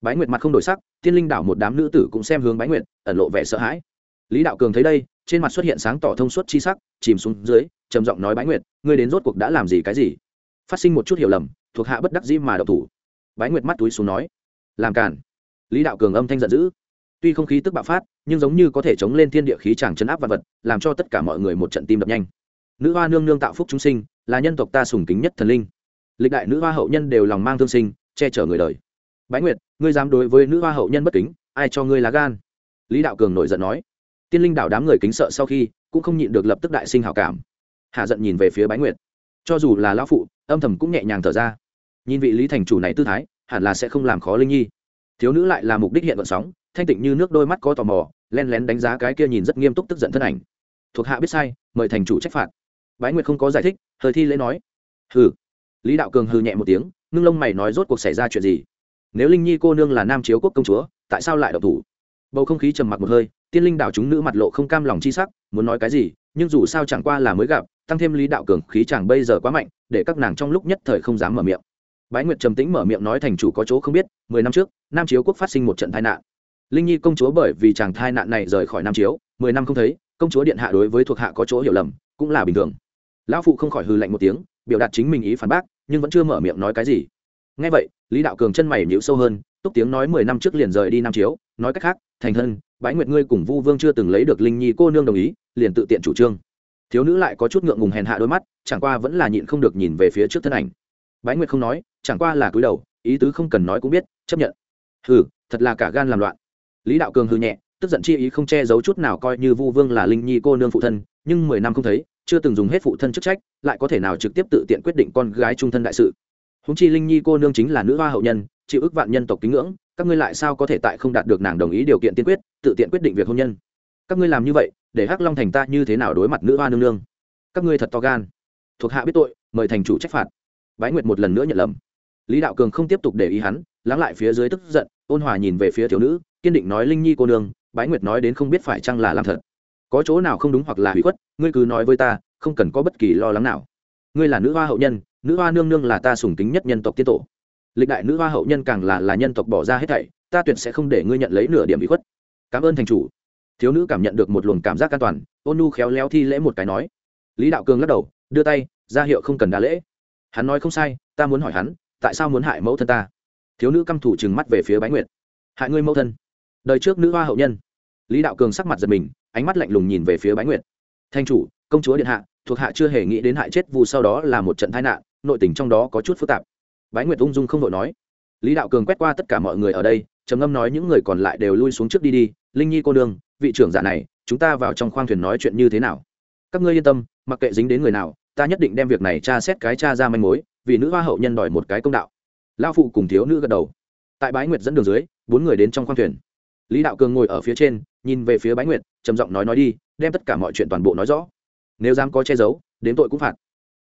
bái nguyệt mặt không đổi sắc tiên linh đảo một đám nữ tử cũng xem hướng bái nguyệt ẩn lộ vẻ sợ hãi lý đạo cường thấy đây trên mặt xuất hiện sáng tỏ thông suốt chi sắc chìm xuống dưới trầm giọng nói bái nguyệt ngươi đến rốt cuộc đã làm gì cái gì phát sinh một chút hiểu lầm thuộc hạ bất đắc dĩ mà độc thủ bái nguyệt mắt túi xuống nói, làm cản lý đạo cường âm thanh giận dữ. Tuy không khí tức bạo phát, nhưng giống như có thể chống lên thiên địa khí chàng chấn áp vật vật, làm cho tất cả mọi người một trận tim đập nhanh. Nữ hoa nương nương tạo phúc chúng sinh, là nhân tộc ta sùng kính nhất thần linh. Lịch đại nữ hoa hậu nhân đều lòng mang thương sinh, che chở người đời. Bái nguyệt, ngươi dám đối với nữ hoa hậu nhân bất kính, ai cho ngươi lá gan? Lý đạo cường nổi giận nói. Tiên linh đảo đám người kính sợ sau khi, cũng không nhịn được lập tức đại sinh hảo cảm. Hạ giận nhìn về phía bái nguyệt. Cho dù là lão phụ, âm thầm cũng nhẹ nhàng thở ra nhìn vị lý thành chủ này tư thái, hẳn là sẽ không làm khó linh nhi. Thiếu nữ lại là mục đích hiện vận sóng, thanh tịnh như nước đôi mắt có tò mò, len lén đánh giá cái kia nhìn rất nghiêm túc tức giận thân ảnh. Thuộc hạ biết sai, mời thành chủ trách phạt. Bái nguyệt không có giải thích, thời thi lễ nói. Hừ. Lý đạo cường hừ nhẹ một tiếng, ngưng lông mày nói rốt cuộc xảy ra chuyện gì? Nếu linh nhi cô nương là nam chiếu quốc công chúa, tại sao lại độc thủ? Bầu không khí trầm mặc một hơi, tiên linh đạo chúng nữ mặt lộ không cam lòng chi sắc, muốn nói cái gì, nhưng dù sao chẳng qua là mới gặp, tăng thêm lý đạo cường khí chàng bây giờ quá mạnh, để các nàng trong lúc nhất thời không dám mở miệng bái nguyệt trầm tĩnh mở miệng nói thành chủ có chỗ không biết, mười năm trước, nam chiếu quốc phát sinh một trận tai nạn. Linh nhi công chúa bởi vì chàng tai nạn này rời khỏi nam chiếu, mười năm không thấy, công chúa điện hạ đối với thuộc hạ có chỗ hiểu lầm, cũng là bình thường. Lão phụ không khỏi hư lạnh một tiếng, biểu đạt chính mình ý phản bác, nhưng vẫn chưa mở miệng nói cái gì. Ngay vậy, lý đạo cường chân mày nhíu sâu hơn, túc tiếng nói mười năm trước liền rời đi nam chiếu, nói cách khác, thành thân, bái nguyệt ngươi cùng vu vương chưa từng lấy được linh nhi cô nương đồng ý, liền tự tiện chủ trương. Thiếu nữ lại có chút ngượng ngùng hèn hạ đôi mắt, chẳng qua vẫn là nhịn không được nhìn về phía trước thân ảnh. Bái nguyệt không nói chẳng qua là cúi đầu, ý tứ không cần nói cũng biết, chấp nhận. Hừ, thật là cả gan làm loạn. Lý đạo cường hừ nhẹ, tức giận chi ý không che giấu chút nào coi như vu vương là linh nhi cô nương phụ thân, nhưng mười năm không thấy, chưa từng dùng hết phụ thân chức trách, lại có thể nào trực tiếp tự tiện quyết định con gái trung thân đại sự. Húng chi linh nhi cô nương chính là nữ hoa hậu nhân, chịu ức vạn nhân tộc kính ngưỡng, các ngươi lại sao có thể tại không đạt được nàng đồng ý điều kiện tiên quyết, tự tiện quyết định việc hôn nhân? Các ngươi làm như vậy, để hắc long thành ta như thế nào đối mặt nữ hoa nương nương? Các ngươi thật to gan. Thuộc hạ biết tội, mời thành chủ trách phạt. Bái nguyệt một lần nữa nhận lầm lý đạo cường không tiếp tục để ý hắn, lắng lại phía dưới tức giận, ôn hòa nhìn về phía thiếu nữ, kiên định nói linh nhi cô nương, bái nguyệt nói đến không biết phải chăng là làm thật. Có chỗ nào không đúng hoặc là hủy khuất, ngươi cứ nói với ta, không cần có bất kỳ lo lắng nào. Ngươi là nữ hoa hậu nhân, nữ hoa nương nương là ta sùng kính nhất nhân tộc tiên tổ. Lịch đại nữ hoa hậu nhân càng là là nhân tộc bỏ ra hết thảy, ta tuyệt sẽ không để ngươi nhận lấy nửa điểm bị khuất. Cảm ơn thành chủ. Thiếu nữ cảm nhận được một luồng cảm giác an toàn, ôn nu khéo léo thi lễ một cái nói. Lý đạo cường lắc đầu, đưa tay, ra hiệu không cần đa lễ. Hắn nói không sai, ta muốn hỏi hắn tại sao muốn hại mẫu thân ta? Thiếu nữ căm thủ trừng mắt về phía bái nguyệt. Hại ngươi mẫu thân? Đời trước nữ hoa hậu nhân. Lý đạo cường sắc mặt giật mình, ánh mắt lạnh lùng nhìn về phía bái nguyệt. Thanh chủ, công chúa điện hạ, thuộc hạ chưa hề nghĩ đến hại chết vụ sau đó là một trận tai nạn, nội tình trong đó có chút phức tạp. Bái nguyệt ung dung không đội nói. Lý đạo cường quét qua tất cả mọi người ở đây, trầm ngâm nói những người còn lại đều lui xuống trước đi đi. Linh nhi cô đương vị trưởng giả này, chúng ta vào trong khoang thuyền nói chuyện như thế nào? Các ngươi yên tâm, mặc kệ dính đến người nào, ta nhất định đem việc này tra xét cái tra ra manh mối vì nữ hoa hậu nhân đòi một cái công đạo. Lao phụ cùng thiếu nữ gật đầu. Tại bái nguyệt dẫn đường dưới, bốn người đến trong khoang thuyền. Lý đạo cường ngồi ở phía trên, nhìn về phía bái nguyệt, trầm giọng nói nói đi, đem tất cả mọi chuyện toàn bộ nói rõ. Nếu dám có che giấu, đến tội cũng phạt.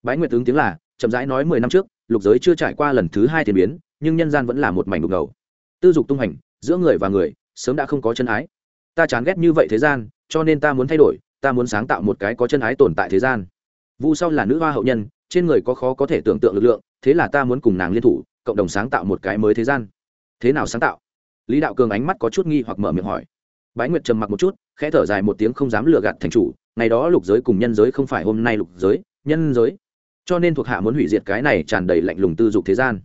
Bái nguyệt ứng tiếng là, chậm rãi nói mười năm trước, lục giới chưa trải qua lần thứ hai thiên biến, nhưng nhân gian vẫn là một mảnh đục ngầu. Tư dục tung hành, giữa người và người, sớm đã không có chân ái. Ta chán ghét như vậy thế gian, cho nên ta muốn thay đổi, ta muốn sáng tạo một cái có chân ái tồn tại thế gian. Vu sau là nữ hoa hậu nhân trên người có khó có thể tưởng tượng lực lượng thế là ta muốn cùng nàng liên thủ cộng đồng sáng tạo một cái mới thế gian. Thế nào sáng tạo? Lý đạo cường ánh mắt có chút nghi hoặc mở miệng hỏi. Bái nguyệt trầm mặc một chút khẽ thở dài một tiếng không dám lừa gạt thành chủ ngày đó lục giới cùng nhân giới không phải hôm nay lục giới nhân giới. Cho nên thuộc hạ muốn hủy diệt cái này tràn đầy lạnh lùng tư dục thế gian.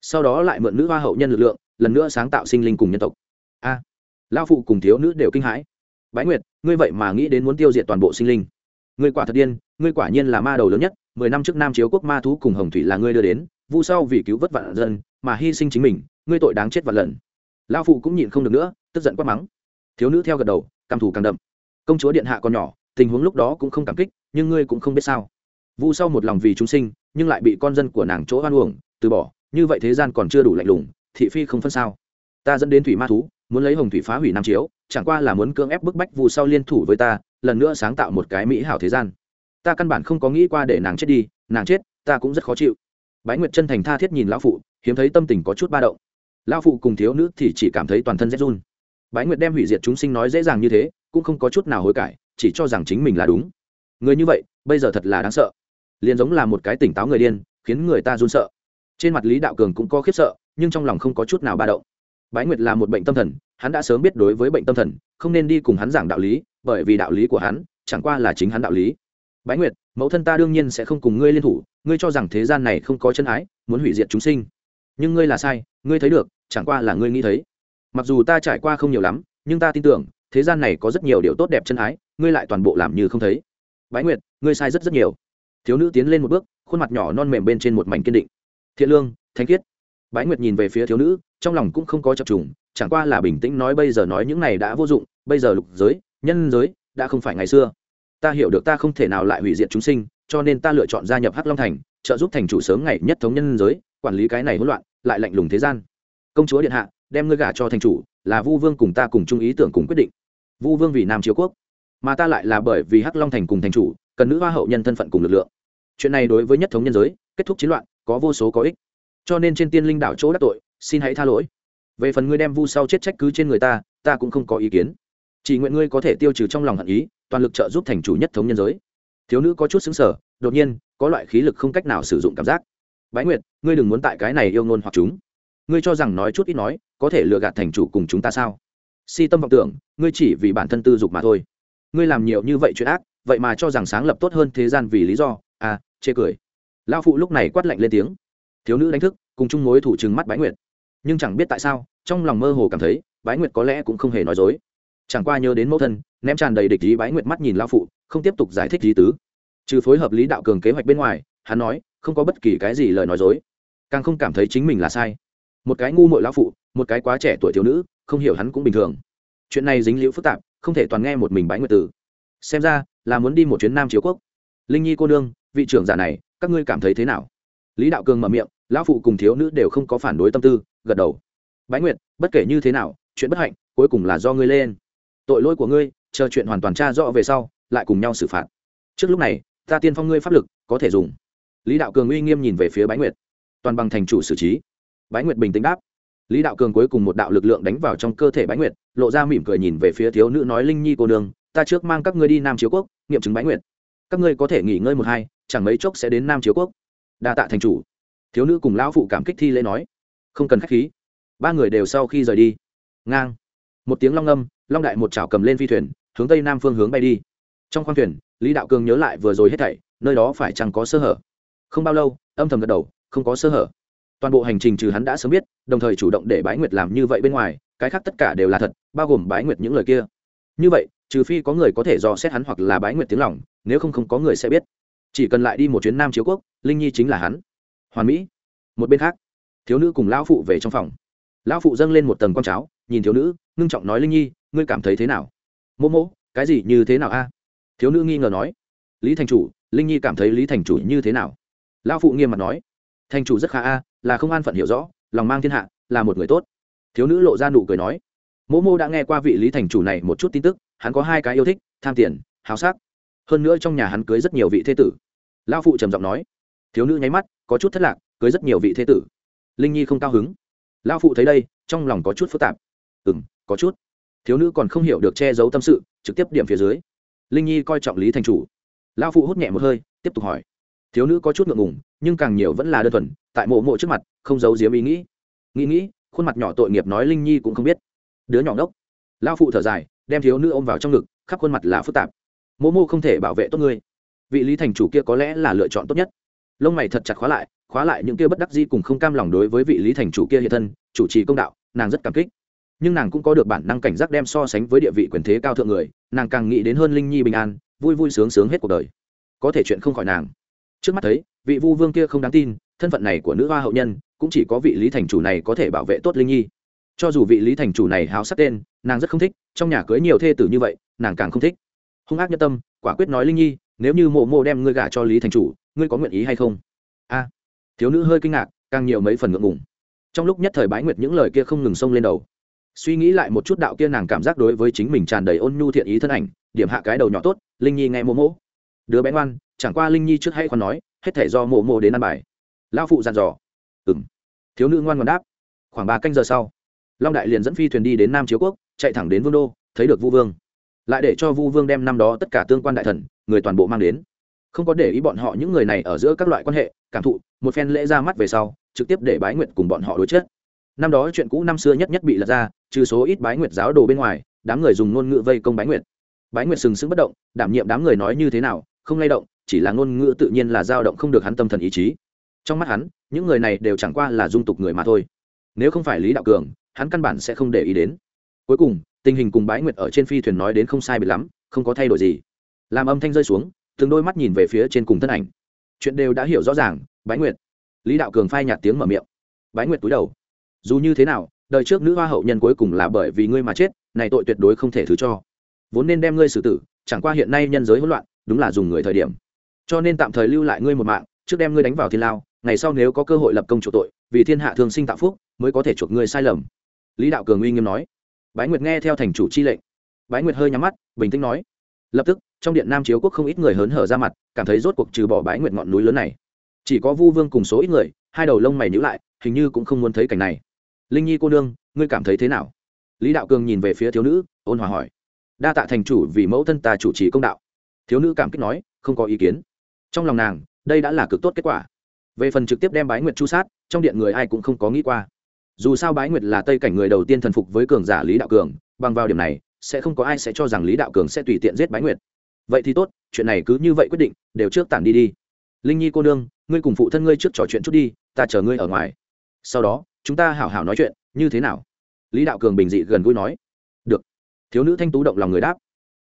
Sau đó lại mượn nữ hoa hậu nhân lực lượng lần nữa sáng tạo sinh linh cùng nhân tộc. A à, lao phụ cùng thiếu nữ đều kinh hãi. Bái nguyệt ngươi vậy mà nghĩ đến muốn tiêu diệt toàn bộ sinh linh. Ngươi quả thật điên ngươi quả nhiên là ma đầu lớn nhất mười năm trước nam chiếu quốc ma thú cùng hồng thủy là ngươi đưa đến, vu sau vì cứu vất vạn dân mà hy sinh chính mình, ngươi tội đáng chết vạn lần. Lao phụ cũng nhịn không được nữa, tức giận quát mắng. Thiếu nữ theo gật đầu cảm thủ càng đậm. Công chúa điện hạ còn nhỏ, tình huống lúc đó cũng không cảm kích, nhưng ngươi cũng không biết sao. Vu sau một lòng vì chúng sinh, nhưng lại bị con dân của nàng chỗ hoan uổng, từ bỏ, như vậy thế gian còn chưa đủ lạnh lùng, thị phi không phân sao. Ta dẫn đến thủy ma thú, muốn lấy hồng thủy phá hủy nam chiếu, chẳng qua là muốn cưỡng ép bức bách vu sau liên thủ với ta, lần nữa sáng tạo một cái mỹ hảo thế gian ta căn bản không có nghĩ qua để nàng chết đi, nàng chết, ta cũng rất khó chịu. Bái nguyệt chân thành tha thiết nhìn lão phụ, hiếm thấy tâm tình có chút ba động. Lão phụ cùng thiếu nữ thì chỉ cảm thấy toàn thân rét run. Bái nguyệt đem hủy diệt chúng sinh nói dễ dàng như thế, cũng không có chút nào hối cải, chỉ cho rằng chính mình là đúng. Người như vậy, bây giờ thật là đáng sợ. Liền giống là một cái tỉnh táo người điên, khiến người ta run sợ. Trên mặt lý đạo cường cũng có khiếp sợ, nhưng trong lòng không có chút nào ba động. Bái nguyệt là một bệnh tâm thần, hắn đã sớm biết đối với bệnh tâm thần, không nên đi cùng hắn giảng đạo lý, bởi vì đạo lý của hắn chẳng qua là chính hắn đạo lý bái nguyệt, mẫu thân ta đương nhiên sẽ không cùng ngươi liên thủ, ngươi cho rằng thế gian này không có chân ái, muốn hủy diệt chúng sinh. Nhưng ngươi là sai, ngươi thấy được, chẳng qua là ngươi nghĩ thấy. Mặc dù ta trải qua không nhiều lắm, nhưng ta tin tưởng, thế gian này có rất nhiều điều tốt đẹp chân ái, ngươi lại toàn bộ làm như không thấy. Bái nguyệt, ngươi sai rất rất nhiều. Thiếu nữ tiến lên một bước, khuôn mặt nhỏ non mềm bên trên một mảnh kiên định. Thiện lương, thanh khiết. Bái nguyệt nhìn về phía thiếu nữ, trong lòng cũng không có chập trùng, chẳng qua là bình tĩnh nói bây giờ nói những này đã vô dụng, bây giờ lục giới, nhân giới, đã không phải ngày xưa ta hiểu được ta không thể nào lại hủy diệt chúng sinh, cho nên ta lựa chọn gia nhập hắc long thành, trợ giúp thành chủ sớm ngày nhất thống nhân giới, quản lý cái này hỗn loạn, lại lạnh lùng thế gian. Công chúa điện hạ, đem ngươi gả cho thành chủ, là vu vương cùng ta cùng chung ý tưởng cùng quyết định. Vu vương vì nam chiếu quốc, mà ta lại là bởi vì hắc long thành cùng thành chủ, cần nữ hoa hậu nhân thân phận cùng lực lượng. Chuyện này đối với nhất thống nhân giới, kết thúc chiến loạn, có vô số có ích. Cho nên trên tiên linh đảo chỗ đắc tội, xin hãy tha lỗi. Về phần ngươi đem vu sau chết trách cứ trên người ta ta cũng không có ý kiến. Chỉ nguyện ngươi có thể tiêu trừ trong lòng hận ý toàn lực trợ giúp thành chủ nhất thống nhân giới. Thiếu nữ có chút xứng sở đột nhiên, có loại khí lực không cách nào sử dụng cảm giác. Bái nguyệt, ngươi đừng muốn tại cái này yêu ngôn hoặc chúng. Ngươi cho rằng nói chút ít nói, có thể lừa gạt thành chủ cùng chúng ta sao? Si tâm vọng tưởng, ngươi chỉ vì bản thân tư dục mà thôi. Ngươi làm nhiều như vậy chuyện ác, vậy mà cho rằng sáng lập tốt hơn thế gian vì lý do à chê cười. Lao phụ lúc này quát lạnh lên tiếng. Thiếu nữ đánh thức, cùng chung mối thủ trừng mắt bái nguyệt. Nhưng chẳng biết tại sao, trong lòng mơ hồ cảm thấy, bái nguyệt có lẽ cũng không hề nói dối chẳng qua nhớ đến mẫu thân, ném tràn đầy địch ý bái nguyệt mắt nhìn lao phụ, không tiếp tục giải thích lý tứ. Trừ phối hợp lý đạo cường kế hoạch bên ngoài, hắn nói, không có bất kỳ cái gì lời nói dối. Càng không cảm thấy chính mình là sai. Một cái ngu mội lão phụ, một cái quá trẻ tuổi thiếu nữ, không hiểu hắn cũng bình thường. Chuyện này dính liễu phức tạp, không thể toàn nghe một mình bái nguyệt tử. Xem ra, là muốn đi một chuyến nam chiếu quốc. Linh nhi cô nương, vị trưởng giả này, các ngươi cảm thấy thế nào? Lý đạo cường mở miệng, lão phụ cùng thiếu nữ đều không có phản đối tâm tư, gật đầu. Bái nguyệt, bất kể như thế nào, chuyện bất hạnh, cuối cùng là do ngươi lên tội lỗi của ngươi, chờ chuyện hoàn toàn tra rõ về sau, lại cùng nhau xử phạt. Trước lúc này, ta tiên phong ngươi pháp lực, có thể dùng. Lý đạo cường uy nghiêm nhìn về phía bái nguyệt. Toàn bằng thành chủ xử trí. Bái nguyệt bình tĩnh đáp. Lý đạo cường cuối cùng một đạo lực lượng đánh vào trong cơ thể bái nguyệt, lộ ra mỉm cười nhìn về phía thiếu nữ nói linh nhi cô đường ta trước mang các ngươi đi nam chiếu quốc, nghiệm chứng bái nguyệt. Các ngươi có thể nghỉ ngơi một hai, chẳng mấy chốc sẽ đến nam chiếu quốc. Đa tạ thành chủ. Thiếu nữ cùng lão phụ cảm kích thi lễ nói. Không cần k h á c h khí. Ba người đều sau khi rời đi. Ngang. Một tiếng long âm long đại một chảo cầm lên phi thuyền, hướng tây nam phương hướng bay đi. Trong khoang thuyền, lý đạo cường nhớ lại vừa rồi hết thảy, nơi đó phải chăng có sơ hở? Không bao lâu, âm thầm gật đầu, không có sơ hở. Toàn bộ hành trình trừ hắn đã sớm biết, đồng thời chủ động để bái nguyệt làm như vậy bên ngoài, cái khác tất cả đều là thật, bao gồm bái nguyệt những lời kia. Như vậy, trừ phi có người có thể dò xét hắn hoặc là bái nguyệt tiếng lòng, nếu không không có người sẽ biết. Chỉ cần lại đi một chuyến nam chiếu quốc, linh nhi chính là hắn. Hoàn mỹ. Một bên khác, thiếu nữ cùng lão phụ về trong phòng. Lão phụ dâng lên một tầng con cháo nhìn thiếu nữ, ngưng trọng nói linh nhi, ngươi cảm thấy thế nào? Mô mô cái gì như thế nào a? Thiếu nữ nghi ngờ nói. Lý thành chủ, linh nhi cảm thấy lý thành chủ như thế nào? Lão phụ nghiêm mặt nói. Thành chủ rất khá a, là không an phận hiểu rõ, lòng mang thiên hạ, là một người tốt. Thiếu nữ lộ ra nụ cười nói. Mô mô đã nghe qua vị lý thành chủ này một chút tin tức, hắn có hai cái yêu thích, tham tiền hào sắc. Hơn nữa trong nhà hắn cưới rất nhiều vị thế tử. Lão phụ trầm giọng nói. Thiếu nữ nháy mắt, có chút thất lạc, cưới rất nhiều vị thế tử. Linh nhi không cao hứng. Lão phụ thấy đây, trong lòng có chút phức tạp ừ m có chút. Thiếu nữ còn không hiểu được che giấu tâm sự, trực tiếp điểm phía dưới. Linh nhi coi trọng lý thành chủ. Lão phụ hút nhẹ một hơi, tiếp tục hỏi. Thiếu nữ có chút ngượng ngùng, nhưng càng nhiều vẫn là đơn thuần, tại mộ mộ trước mặt, không giấu giếm ý nghĩ. Nghĩ nghĩ, khuôn mặt nhỏ tội nghiệp nói linh nhi cũng không biết. Đứa nhỏ ngốc. Lão phụ thở dài, đem thiếu nữ ôm vào trong ngực, khắp khuôn mặt là phức tạp. Mộ mộ không thể bảo vệ tốt ngươi. Vị lý thành chủ kia có lẽ là lựa chọn tốt nhất. Lông mày thật chặt khóa lại khóa lại những kia bất đắc di cùng không cam lòng đối với vị lý thành chủ kia hiện thân, chủ trì công đạo, nàng rất cảm kích nhưng nàng cũng có được bản năng cảnh giác đem so sánh với địa vị quyền thế cao thượng người, nàng càng nghĩ đến hơn linh nhi bình an, vui vui sướng sướng hết cuộc đời. Có thể chuyện không khỏi nàng. Trước mắt thấy, vị vu vương kia không đáng tin, thân phận này của nữ hoa hậu nhân, cũng chỉ có vị lý thành chủ này có thể bảo vệ tốt linh nhi. Cho dù vị lý thành chủ này háo sắc tên, nàng rất không thích, trong nhà cưới nhiều thê tử như vậy, nàng càng không thích. Hung ác nhân tâm, quả quyết nói linh nhi, nếu như mộ mộ đem ngươi gả cho lý thành chủ, ngươi có nguyện ý hay không? A. Thiếu nữ hơi kinh ngạc, càng nhiều mấy phần ngượng ngùng. Trong lúc nhất thời bái nguyệt những lời kia không ngừng xông lên đầu suy nghĩ lại một chút đạo kia nàng cảm giác đối với chính mình tràn đầy ôn nhu thiện ý thân ảnh, điểm hạ cái đầu nhỏ tốt, linh nhi nghe mô mô. Đứa bé ngoan, chẳng qua linh nhi trước hay còn nói, hết thể do mộ mộ đến ăn bài. Lao phụ dặn dò. Ừng thiếu nữ ngoan ngoan đáp. Khoảng ba canh giờ sau, long đại liền dẫn phi thuyền đi đến nam chiếu quốc, chạy thẳng đến vương đô, thấy được vu vương. Lại để cho vu vương đem năm đó tất cả tương quan đại thần, người toàn bộ mang đến. Không có để ý bọn họ những người này ở giữa các loại quan hệ, cảm thụ, một phen lễ ra mắt về sau, trực tiếp để bái nguyện cùng bọn họ đối chết năm đó chuyện cũ năm xưa nhất nhất bị lật ra trừ số ít bái nguyệt giáo đồ bên ngoài, đám người dùng ngôn ngữ vây công bái nguyệt. Bái nguyệt sừng sững bất động, đảm nhiệm đám người nói như thế nào, không lay động, chỉ là ngôn ngữ tự nhiên là dao động không được hắn tâm thần ý chí. Trong mắt hắn, những người này đều chẳng qua là dung tục người mà thôi. Nếu không phải lý đạo cường, hắn căn bản sẽ không để ý đến. Cuối cùng, tình hình cùng bái nguyệt ở trên phi thuyền nói đến không sai biệt lắm, không có thay đổi gì. Làm âm thanh rơi xuống, từng đôi mắt nhìn về phía trên cùng thân ảnh. Chuyện đều đã hiểu rõ ràng, bái nguyệt. Lý đạo cường phai nhạt tiếng mở miệng. Bái nguyệt túi đầu. Dù như thế nào đời trước nữ hoa hậu nhân cuối cùng là bởi vì ngươi mà chết, này tội tuyệt đối không thể thứ cho. Vốn nên đem ngươi xử tử, chẳng qua hiện nay nhân giới hỗn loạn, đúng là dùng người thời điểm. Cho nên tạm thời lưu lại ngươi một mạng, trước đem ngươi đánh vào thiên lao, ngày sau nếu có cơ hội lập công chủ tội, vì thiên hạ thường sinh tạo phúc, mới có thể chuộc ngươi sai lầm. Lý đạo cường uy nghiêm nói. Bái nguyệt nghe theo thành chủ chi lệnh. Bái nguyệt hơi nhắm mắt, bình tĩnh nói. Lập tức, trong điện nam chiếu quốc không ít người hớn hở ra mặt, cảm thấy rốt cuộc trừ bỏ bái nguyệt ngọn núi lớn này, chỉ có vu vương cùng số ít người, hai đầu lông mày nhữ lại, hình như cũng không muốn thấy cảnh này linh nhi cô nương, ngươi cảm thấy thế nào? Lý đạo cường nhìn về phía thiếu nữ, ôn hòa hỏi. Đa tạ thành chủ vì mẫu thân ta chủ trì công đạo. Thiếu nữ cảm kích nói, không có ý kiến. Trong lòng nàng, đây đã là cực tốt kết quả. Về phần trực tiếp đem bái nguyệt chu sát, trong điện người ai cũng không có nghĩ qua. Dù sao bái nguyệt là tây cảnh người đầu tiên thần phục với cường giả lý đạo cường, bằng vào điểm này, sẽ không có ai sẽ cho rằng lý đạo cường sẽ tùy tiện giết bái nguyệt. Vậy thì tốt, chuyện này cứ như vậy quyết định, đều trước tản đi đi. Linh nhi cô nương, ngươi cùng phụ thân ngươi trước trò chuyện chút đi, ta chờ ngươi ở ngoài. Sau đó chúng ta hảo hảo nói chuyện, như thế nào? Lý đạo cường bình dị gần gũi nói. Được. Thiếu nữ thanh tú động lòng người đáp.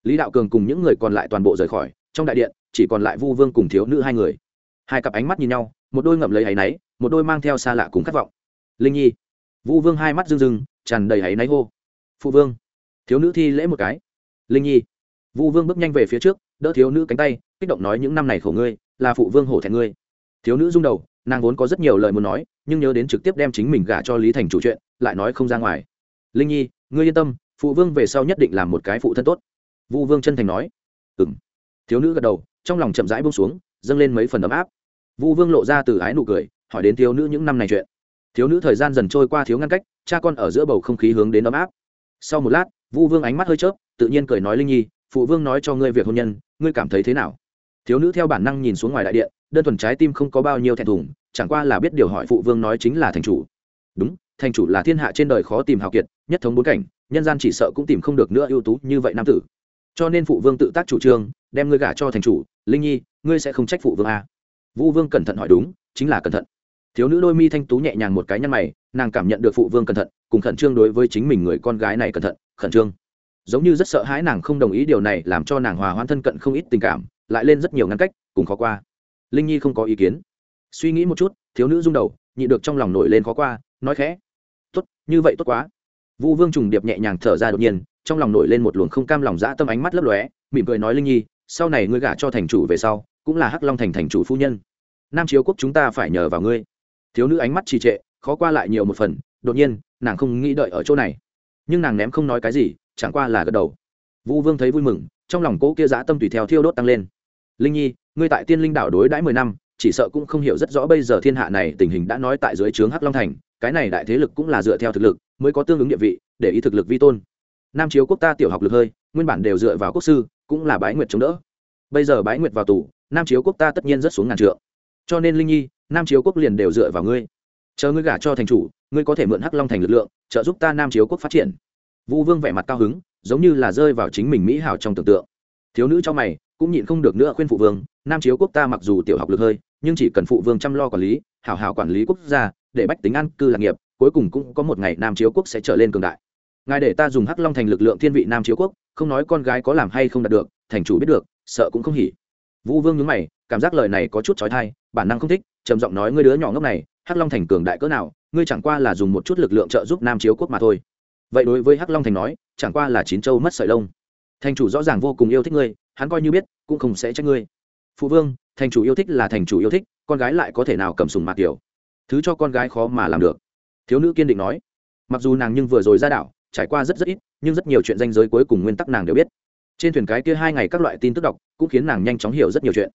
Lý đạo cường cùng những người còn lại toàn bộ rời khỏi, trong đại điện, chỉ còn lại vu vương cùng thiếu nữ hai người. Hai cặp ánh mắt nhìn nhau, một đôi ngậm lấy áy náy, một đôi mang theo xa lạ cùng khát vọng. Linh nhi. Vu vương hai mắt rưng rưng, tràn đầy áy náy hô. Phụ vương. Thiếu nữ thi lễ một cái. Linh nhi. Vu vương bước nhanh về phía trước, đỡ thiếu nữ cánh tay, kích động nói những năm này khổ ngươi, là phụ vương hổ thẹn ngươi. Thiếu nữ rung đầu nàng vốn có rất nhiều lời muốn nói, nhưng nhớ đến trực tiếp đem chính mình gả cho lý thành chủ chuyện, lại nói không ra ngoài. Linh nhi, ngươi yên tâm, phụ vương về sau nhất định làm một cái phụ thân tốt. Vu vương chân thành nói. Ừ m thiếu nữ gật đầu, trong lòng chậm rãi bông xuống, dâng lên mấy phần ấm áp. Vu vương lộ ra từ ái nụ cười, hỏi đến thiếu nữ những năm này chuyện. Thiếu nữ thời gian dần trôi qua thiếu ngăn cách, cha con ở giữa bầu không khí hướng đến ấm áp. Sau một lát, vu vương ánh mắt hơi chớp, tự nhiên cười nói linh nhi, phụ vương nói cho ngươi việc hôn nhân, ngươi cảm thấy thế nào? Thiếu nữ theo bản năng nhìn xuống ngoài đại điện đơn thuần trái tim không có bao nhiêu thẹn thùng, chẳng qua là biết điều hỏi phụ vương nói chính là thành chủ. Đúng, thành chủ là thiên hạ trên đời khó tìm hào kiệt, nhất thống bốn cảnh, nhân gian chỉ sợ cũng tìm không được nữa ưu tú như vậy nam tử. Cho nên phụ vương tự tác chủ trương, đem ngươi gả cho thành chủ, linh nhi, ngươi sẽ không trách phụ vương à. vũ vương cẩn thận hỏi đúng, chính là cẩn thận. Thiếu nữ đôi mi thanh tú nhẹ nhàng một cái nhăn mày, nàng cảm nhận được phụ vương cẩn thận, cùng khẩn trương đối với chính mình người con gái này cẩn thận, khẩn trương. Giống như rất sợ hãi nàng không đồng ý điều này làm cho nàng hòa hoãn thân cận không ít tình cảm, lại lên rất nhiều ngăn cách, cùng khó qua linh nhi không có ý kiến suy nghĩ một chút thiếu nữ rung đầu nhị được trong lòng nổi lên khó qua nói khẽ tốt như vậy tốt quá vu vương trùng điệp nhẹ nhàng thở ra đột nhiên trong lòng nổi lên một luồng không cam lòng dã tâm ánh mắt lấp lóe mỉm cười nói linh nhi sau này ngươi gả cho thành chủ về sau cũng là hắc long thành thành chủ phu nhân nam chiếu quốc chúng ta phải nhờ vào ngươi thiếu nữ ánh mắt trì trệ khó qua lại nhiều một phần đột nhiên nàng không nghĩ đợi ở chỗ này nhưng nàng ném không nói cái gì chẳng qua là gật đầu vu vương thấy vui mừng trong lòng cỗ kia dã tâm tùy theo thiêu đốt tăng lên linh nhi ngươi tại tiên linh đảo đối đãi mười năm, chỉ sợ cũng không hiểu rất rõ bây giờ thiên hạ này tình hình đã nói tại dưới trướng hắc long thành, cái này đại thế lực cũng là dựa theo thực lực, mới có tương ứng địa vị, để ý thực lực vi tôn. Nam chiếu quốc ta tiểu học lực hơi, nguyên bản đều dựa vào quốc sư, cũng là bái nguyệt chống đỡ. Bây giờ bái nguyệt vào tù, nam chiếu quốc ta tất nhiên rất xuống ngàn trượng. Cho nên linh nhi, nam chiếu quốc liền đều dựa vào ngươi. Chờ ngươi gả cho thành chủ, ngươi có thể mượn hắc long thành lực lượng, trợ giúp ta nam chiếu quốc phát triển. Vũ vương vẻ mặt cao hứng, giống như là rơi vào chính mình mỹ hào trong tưởng tượng. Thiếu nữ trong mày cũng nhịn không được nữa khuyên phụ vương, nam chiếu quốc ta mặc dù tiểu học lực hơi, nhưng chỉ cần phụ vương chăm lo quản lý, hảo hảo quản lý quốc gia, để bách tính an cư lạc nghiệp, cuối cùng cũng có một ngày nam chiếu quốc sẽ trở lên cường đại. Ngài để ta dùng hắc long thành lực lượng thiên vị nam chiếu quốc, không nói con gái có làm hay không đạt được, thành chủ biết được, sợ cũng không hỉ. Vũ vương nhớ mày, cảm giác lời này có chút trói thai bản năng không thích, trầm giọng nói ngươi đứa nhỏ ngốc này, hắc long thành cường đại cỡ nào, ngươi chẳng qua là dùng một chút lực lượng trợ giúp nam chiếu quốc mà thôi. Vậy đối với hắc long thành nói, chẳng qua là chín châu mất sợi lông thành chủ rõ ràng vô cùng yêu thích ngươi, hắn coi như biết, cũng không sẽ trách ngươi. Phụ vương, thành chủ yêu thích là thành chủ yêu thích, con gái lại có thể nào cầm sùng mạc kiểu thứ cho con gái khó mà làm được. Thiếu nữ kiên định nói. Mặc dù nàng nhưng vừa rồi ra đảo, trải qua rất rất ít, nhưng rất nhiều chuyện danh giới cuối cùng nguyên tắc nàng đều biết. Trên thuyền cái kia hai ngày các loại tin tức đọc, cũng khiến nàng nhanh chóng hiểu rất nhiều chuyện.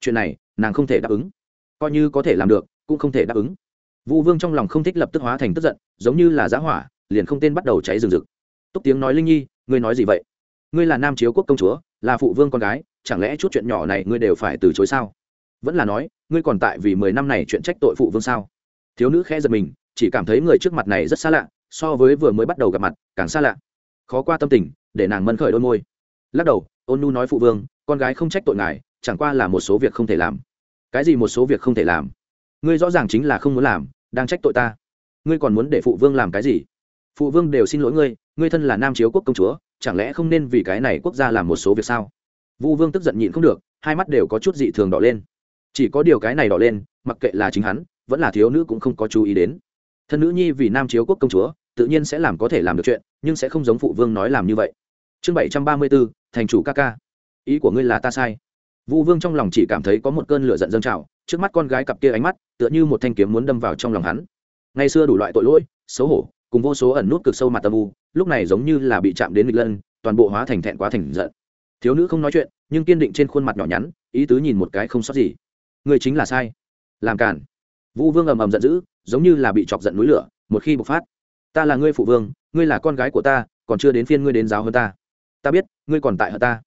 Chuyện này, nàng không thể đáp ứng. Coi như có thể làm được, cũng không thể đáp ứng. Vu vương trong lòng không thích lập tức hóa thành tức giận, giống như là giá hỏa, liền không tên bắt đầu cháy rừng rực. Túc tiếng nói linh nhi, ngươi nói gì vậy? Ngươi là nam chiếu quốc công chúa, là phụ vương con gái, chẳng lẽ chút chuyện nhỏ này ngươi đều phải từ chối sao? Vẫn là nói, ngươi còn tại vì mười năm này chuyện trách tội phụ vương sao? Thiếu nữ khẽ giật mình, chỉ cảm thấy người trước mặt này rất xa lạ, so với vừa mới bắt đầu gặp mặt, càng xa lạ. Khó qua tâm tình, để nàng mân khởi đôi môi. Lắc đầu, ôn nu nói phụ vương, con gái không trách tội ngài, chẳng qua là một số việc không thể làm. Cái gì một số việc không thể làm? Ngươi rõ ràng chính là không muốn làm, đang trách tội ta. Ngươi còn muốn để phụ vương làm cái gì? Phụ vương đều xin lỗi ngươi ngươi thân là nam chiếu quốc công chúa chẳng lẽ không nên vì cái này quốc gia làm một số việc sao? Vu vương tức giận nhịn không được, hai mắt đều có chút dị thường đỏ lên. Chỉ có điều cái này đỏ lên, mặc kệ là chính hắn, vẫn là thiếu nữ cũng không có chú ý đến. Thân nữ nhi vì nam chiếu quốc công chúa, tự nhiên sẽ làm có thể làm được chuyện, nhưng sẽ không giống phụ vương nói làm như vậy. Chương bảy trăm ba mươi bốn thành chủ ca ca. Ý của ngươi là ta sai. Vu vương trong lòng chỉ cảm thấy có một cơn lửa giận dâng trào, trước mắt con gái cặp kia ánh mắt, tựa như một thanh kiếm muốn đâm vào trong lòng hắn. Ngày xưa đủ loại tội lỗi, xấu hổ cùng vô số ẩn nút cực sâu mặt tâm u, lúc này giống như là bị chạm đến nghịch lân, toàn bộ hóa thành thẹn quá thành giận. Thiếu nữ không nói chuyện, nhưng kiên định trên khuôn mặt nhỏ nhắn, ý tứ nhìn một cái không sót gì. Người chính là sai. Làm cản vũ vương ầm ầm giận dữ, giống như là bị chọc giận núi lửa, một khi bộc phát. Ta là ngươi phụ vương, ngươi là con gái của ta, còn chưa đến phiên ngươi đến giáo hơn ta. Ta biết, ngươi còn tại hận ta.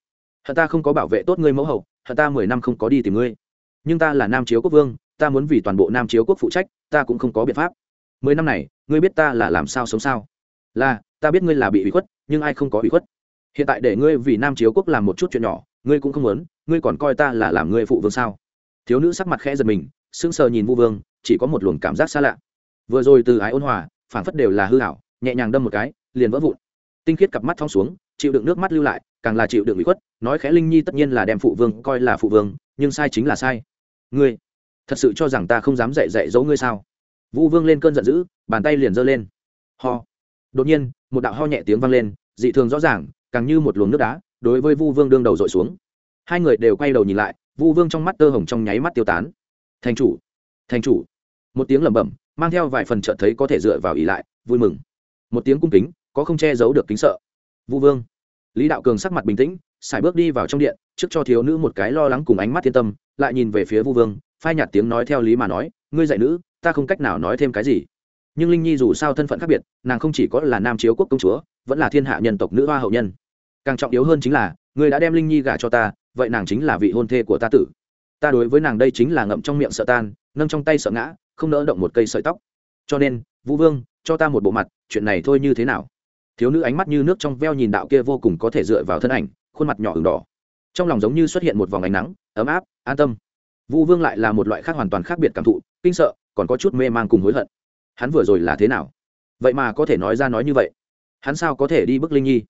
Hận ta không có bảo vệ tốt ngươi mẫu hậu, hận ta mười năm không có đi tìm ngươi. Nhưng ta là nam chiếu quốc vương, ta muốn vì toàn bộ nam chiếu quốc phụ trách, ta cũng không có biện pháp. Mười năm này ngươi biết ta là làm sao sống sao? Là, ta biết ngươi là bị ủy khuất, nhưng ai không có ủy khuất? Hiện tại để ngươi vì nam chiếu quốc làm một chút chuyện nhỏ, ngươi cũng không muốn, ngươi còn coi ta là làm ngươi phụ vương sao? Thiếu nữ sắc mặt khẽ giật mình, sững sờ nhìn vu vương, chỉ có một luồng cảm giác xa lạ. Vừa rồi từ ái ôn hòa phản phất đều là hư hảo nhẹ nhàng đâm một cái, liền vỡ vụn. Tinh khiết cặp mắt thong xuống, chịu đựng nước mắt lưu lại, càng là chịu đựng bị khuất, nói khẽ linh nhi tất nhiên là đem phụ vương coi là phụ vương, nhưng sai chính là sai. Ngươi, thật sự cho rằng ta không dám dạy dạy dỗ ngươi sao? Vũ vương lên cơn giận dữ, bàn tay liền giơ lên. Ho. Đột nhiên, một đạo ho nhẹ tiếng vang lên, dị thường rõ ràng, càng như một luồng nước đá, đối với vu vương đương đầu dội xuống. Hai người đều quay đầu nhìn lại, vu vương trong mắt tơ hồng trong nháy mắt tiêu tán. Thành chủ thành chủ. Một tiếng lẩm bẩm, mang theo vài phần trợ thấy có thể dựa vào ỉ lại, vui mừng. Một tiếng cung kính, có không che giấu được kính sợ. Vu vương. Lý đạo cường sắc mặt bình tĩnh xài bước đi vào trong điện, trước cho thiếu nữ một cái lo lắng cùng ánh mắt thiên tâm, lại nhìn về phía vu vương, phai nhạt tiếng nói theo lý mà nói, ngươi dạy nữ ta không cách nào nói thêm cái gì. Nhưng linh nhi dù sao thân phận khác biệt, nàng không chỉ có là nam chiếu quốc công chúa, vẫn là thiên hạ nhân tộc nữ hoa hậu nhân. Càng trọng yếu hơn chính là, người đã đem linh nhi gả cho ta, vậy nàng chính là vị hôn thê của ta tử. Ta đối với nàng đây chính là ngậm trong miệng sợ tan, nâng trong tay sợ ngã, không nỡ động một cây sợi tóc. Cho nên, vũ vương, cho ta một bộ mặt, chuyện này thôi như thế nào? Thiếu nữ ánh mắt như nước trong veo nhìn đạo kia vô cùng có thể dựa vào thân ảnh, khuôn mặt nhỏ ửng đỏ. Trong lòng giống như xuất hiện một vòng ánh nắng, ấm áp, an tâm. Vũ vương lại là một loại khác hoàn toàn khác biệt cảm thụ kinh sợ, còn có chút mê man cùng hối hận. Hắn vừa rồi là thế nào? Vậy mà có thể nói ra nói như vậy. Hắn sao có thể đi bức linh nhi?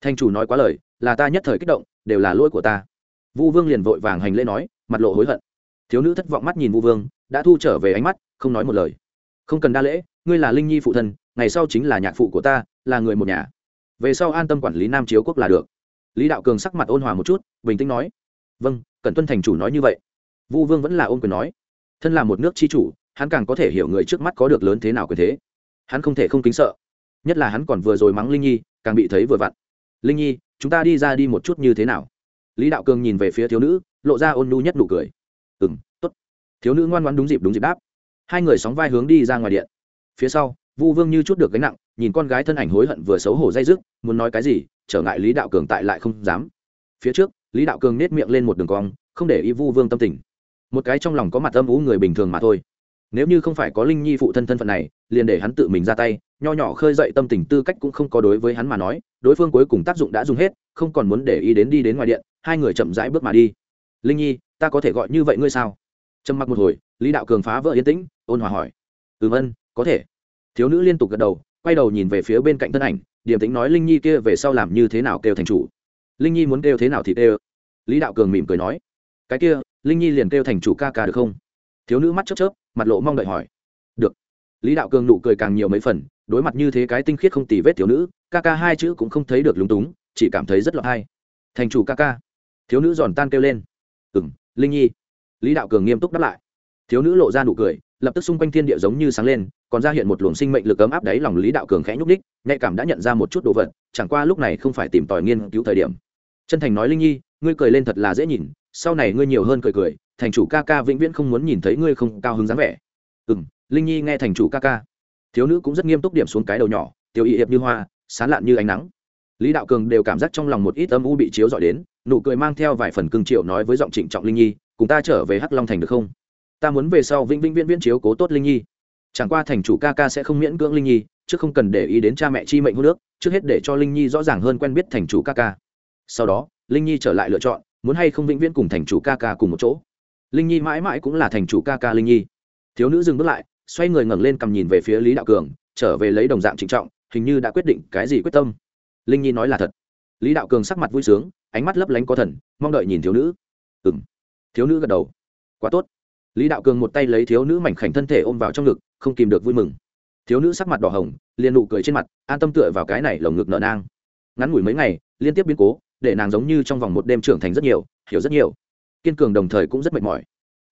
Thanh chủ nói quá lời, là ta nhất thời kích động, đều là lỗi của ta. Vu vương liền vội vàng hành lễ nói, mặt lộ hối hận. Thiếu nữ thất vọng mắt nhìn vu vương, đã thu trở về ánh mắt, không nói một lời. Không cần đa lễ, ngươi là linh nhi phụ thân, ngày sau chính là nhạc phụ của ta, là người một nhà. Về sau an tâm quản lý nam chiếu quốc là được. Lý đạo cường sắc mặt ôn hòa một chút, bình tĩnh nói vâng cần tuân thành chủ nói như vậy. Vu vương vẫn là ôn quyền nói thân là một nước tri chủ, hắn càng có thể hiểu người trước mắt có được lớn thế nào quyền thế. Hắn không thể không kính sợ. Nhất là hắn còn vừa rồi mắng linh nhi, càng bị thấy vừa vặn. Linh nhi, chúng ta đi ra đi một chút như thế nào? Lý đạo cường nhìn về phía thiếu nữ, lộ ra ôn nhu nhất nụ cười. Ừ m t ố t thiếu nữ ngoan ngoan đúng dịp đúng dịp đáp. Hai người sóng vai hướng đi ra ngoài điện. Phía sau, vu vương như chút được gánh nặng, nhìn con gái thân ảnh hối hận vừa xấu hổ dây dứt, muốn nói cái gì, trở ngại lý đạo cường tại lại không dám. Phía trước, lý đạo cường nết miệng lên một đường cong, không để ý vu vương tâm tình một cái trong lòng có mặt âm ú người bình thường mà thôi. Nếu như không phải có linh nhi phụ thân thân phận này, liền để hắn tự mình ra tay, nho nhỏ khơi dậy tâm tình tư cách cũng không có đối với hắn mà nói, đối phương cuối cùng tác dụng đã dùng hết, không còn muốn để ý đến đi đến ngoài điện, hai người chậm rãi bước mà đi. Linh nhi, ta có thể gọi như vậy ngươi sao? Trầm mặc một hồi, lý đạo cường phá vỡ yên tĩnh, ôn hòa hỏi. Ừ vân có thể. Thiếu nữ liên tục gật đầu, quay đầu nhìn về phía bên cạnh thân ảnh, điềm tính nói, linh nhi kia về sau làm như thế nào kêu thành chủ? Linh nhi muốn kêu thế nào thì kêu. Lý đạo cường mỉm cười nói. Cái kia linh nhi liền kêu thành chủ ca ca được không? Thiếu nữ mắt chớp chớp, mặt lộ mong đợi hỏi. Được. Lý đạo cường nụ cười càng nhiều mấy phần, đối mặt như thế cái tinh khiết không tì vết thiếu nữ, ca ca hai chữ cũng không thấy được lúng túng, chỉ cảm thấy rất lọt hay. Thành chủ ca ca. Thiếu nữ giòn tan kêu lên. Ừ m linh nhi. Lý đạo cường nghiêm túc đáp lại. Thiếu nữ lộ ra nụ cười, lập tức xung quanh thiên địa giống như sáng lên, còn ra hiện một luồng sinh mệnh lực ấm áp đáy lòng lý đạo cường khẽ nhúc ních nhạy cảm đã nhận ra một chút đồ vật, chẳng qua lúc này không phải tìm tòi nghiên cứu thời điểm. Chân thành nói linh nhi, ngươi cười lên thật là dễ nhìn sau này ngươi nhiều hơn cười cười, thành chủ ca ca vĩnh viễn không muốn nhìn thấy ngươi không cao hứng dáng vẻ. Ừ m linh nhi nghe thành chủ ca ca. Thiếu nữ cũng rất nghiêm túc điểm xuống cái đầu nhỏ tiêu y hiệp như hoa, sán lạn như ánh nắng. Lý đạo cường đều cảm giác trong lòng một ít âm u bị chiếu dọi đến, nụ cười mang theo vài phần cưng triệu nói với giọng trịnh trọng linh nhi, cùng ta trở về hắc long thành được không? Ta muốn về sau vĩnh vĩnh viễn viễn chiếu cố tốt linh nhi. Chẳng qua thành chủ ca ca sẽ không miễn cưỡng linh nhi, chứ không cần để ý đến cha mẹ chi mệnh hô nước trước hết để cho linh nhi rõ ràng hơn quen biết thành chủ ca ca. Sau đó, linh nhi trở lại lựa chọn muốn hay không vĩnh viễn cùng thành chủ ca ca cùng một chỗ. Linh nhi mãi mãi cũng là thành chủ ca ca linh nhi. Thiếu nữ dừng bước lại, xoay người ngẩng lên cầm nhìn về phía lý đạo cường, trở về lấy đồng dạng trịnh trọng, hình như đã quyết định cái gì quyết tâm. Linh nhi nói là thật. Lý đạo cường sắc mặt vui sướng, ánh mắt lấp lánh có thần, mong đợi nhìn thiếu nữ. Ừng thiếu nữ gật đầu. Quá tốt. Lý đạo cường một tay lấy thiếu nữ mảnh khảnh thân thể ôm vào trong ngực, không kìm được vui mừng. Thiếu nữ sắc mặt đỏ hồng, liền nụ cười trên mặt, an tâm tựa vào cái này lồng ngực nợ nang. Ngắn ngủi mấy ngày, liên tiếp biến cố để nàng giống như trong vòng một đêm trưởng thành rất nhiều, hiểu rất nhiều. Kiên cường đồng thời cũng rất mệt mỏi.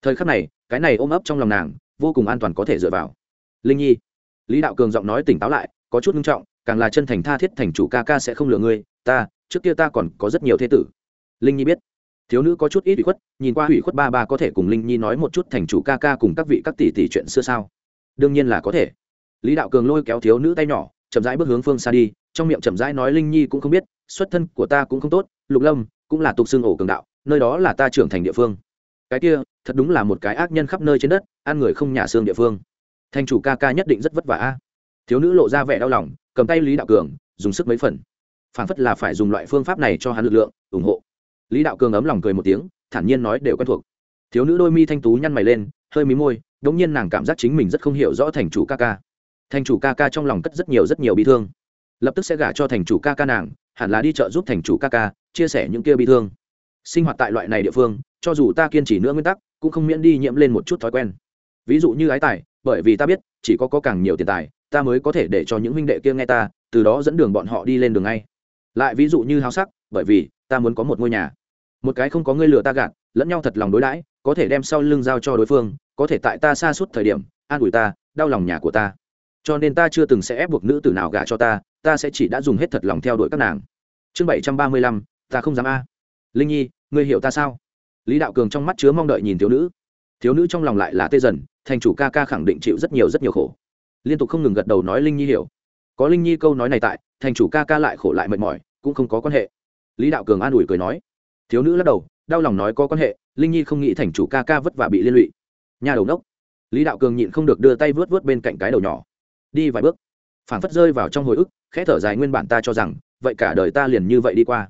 Thời khắc này, cái này ôm ấp trong lòng nàng, vô cùng an toàn có thể dựa vào. Linh nhi, lý đạo cường giọng nói tỉnh táo lại, có chút nghiêm trọng, càng là chân thành tha thiết thành chủ ca ca sẽ không lừa ngươi, ta, trước kia ta còn có rất nhiều thế tử. Linh nhi biết, thiếu nữ có chút ít ủy khuất, nhìn qua ủy khuất ba ba có thể cùng linh nhi nói một chút thành chủ ca ca cùng các vị các tỷ tỷ chuyện xưa sao? Đương nhiên là có thể. Lý đạo cường lôi kéo thiếu nữ tay nhỏ, chậm rãi bước hướng phương xa đi, trong miệng chậm rãi nói linh nhi cũng không biết xuất thân của ta cũng không tốt, lục lâm cũng là tục xương ổ cường đạo, nơi đó là ta trưởng thành địa phương. Cái kia, thật đúng là một cái ác nhân khắp nơi trên đất, ăn người không nhà xương địa phương. Thành chủ ca ca nhất định rất vất vả a. Thiếu nữ lộ ra vẻ đau lòng, cầm tay lý đạo cường, dùng sức mấy phần. Phản phất là phải dùng loại phương pháp này cho hắn lực lượng, ủng hộ. Lý đạo cường ấm lòng cười một tiếng, thản nhiên nói đều quen thuộc. Thiếu nữ đôi mi thanh tú nhăn mày lên, hơi mí môi đ ỗ n g nhiên nàng cảm giác chính mình rất không hiểu rõ thành chủ ca ca. Thành chủ ca ca trong lòng cất rất nhiều rất nhiều bi thương. Lập tức sẽ gả cho thành chủ ca ca nàng hẳn là đi chợ giúp thành chủ ca ca chia sẻ những kia bị thương. Sinh hoạt tại loại này địa phương cho dù ta kiên trì nữa nguyên tắc cũng không miễn đi nhiễm lên một chút thói quen. Ví dụ như ái tài bởi vì ta biết chỉ có, có càng nhiều tiền tài ta mới có thể để cho những huynh đệ kia nghe ta từ đó dẫn đường bọn họ đi lên đường ngay. Lại ví dụ như háo sắc bởi vì ta muốn có một ngôi nhà. Một cái không có ngươi lừa ta gạt lẫn nhau thật lòng đối đãi có thể đem sau lưng giao cho đối phương có thể tại ta xa suốt thời điểm an ủi ta đau lòng nhà của ta. Cho nên ta chưa từng sẽ ép buộc nữ tử nào gả cho ta ta sẽ chỉ đã dùng hết thật lòng theo đuổi các nàng. Chương bảy trăm ba mươi lăm, ta không dám a. Linh nhi, ngươi hiểu ta sao? Lý đạo cường trong mắt chứa mong đợi nhìn thiếu nữ. Thiếu nữ trong lòng lại là tê dần, thành chủ ca ca khẳng định chịu rất nhiều rất nhiều khổ. Liên tục không ngừng gật đầu nói linh nhi hiểu. Có linh nhi câu nói này tại, thành chủ ca ca lại khổ lại mệt mỏi, cũng không có quan hệ. Lý đạo cường an ủi cười nói. Thiếu nữ lắc đầu, đau lòng nói có quan hệ, linh nhi không nghĩ thành chủ ca ca vất vả bị liên lụy. Nhà đầu nốc lý đạo cường nhịn không được đưa tay vớt vớt bên cạnh cái đầu nhỏ. Đi vài bước. Phảng phất rơi vào trong hồi ức khẽ thở dài nguyên bản ta cho rằng, vậy cả đời ta liền như vậy đi qua.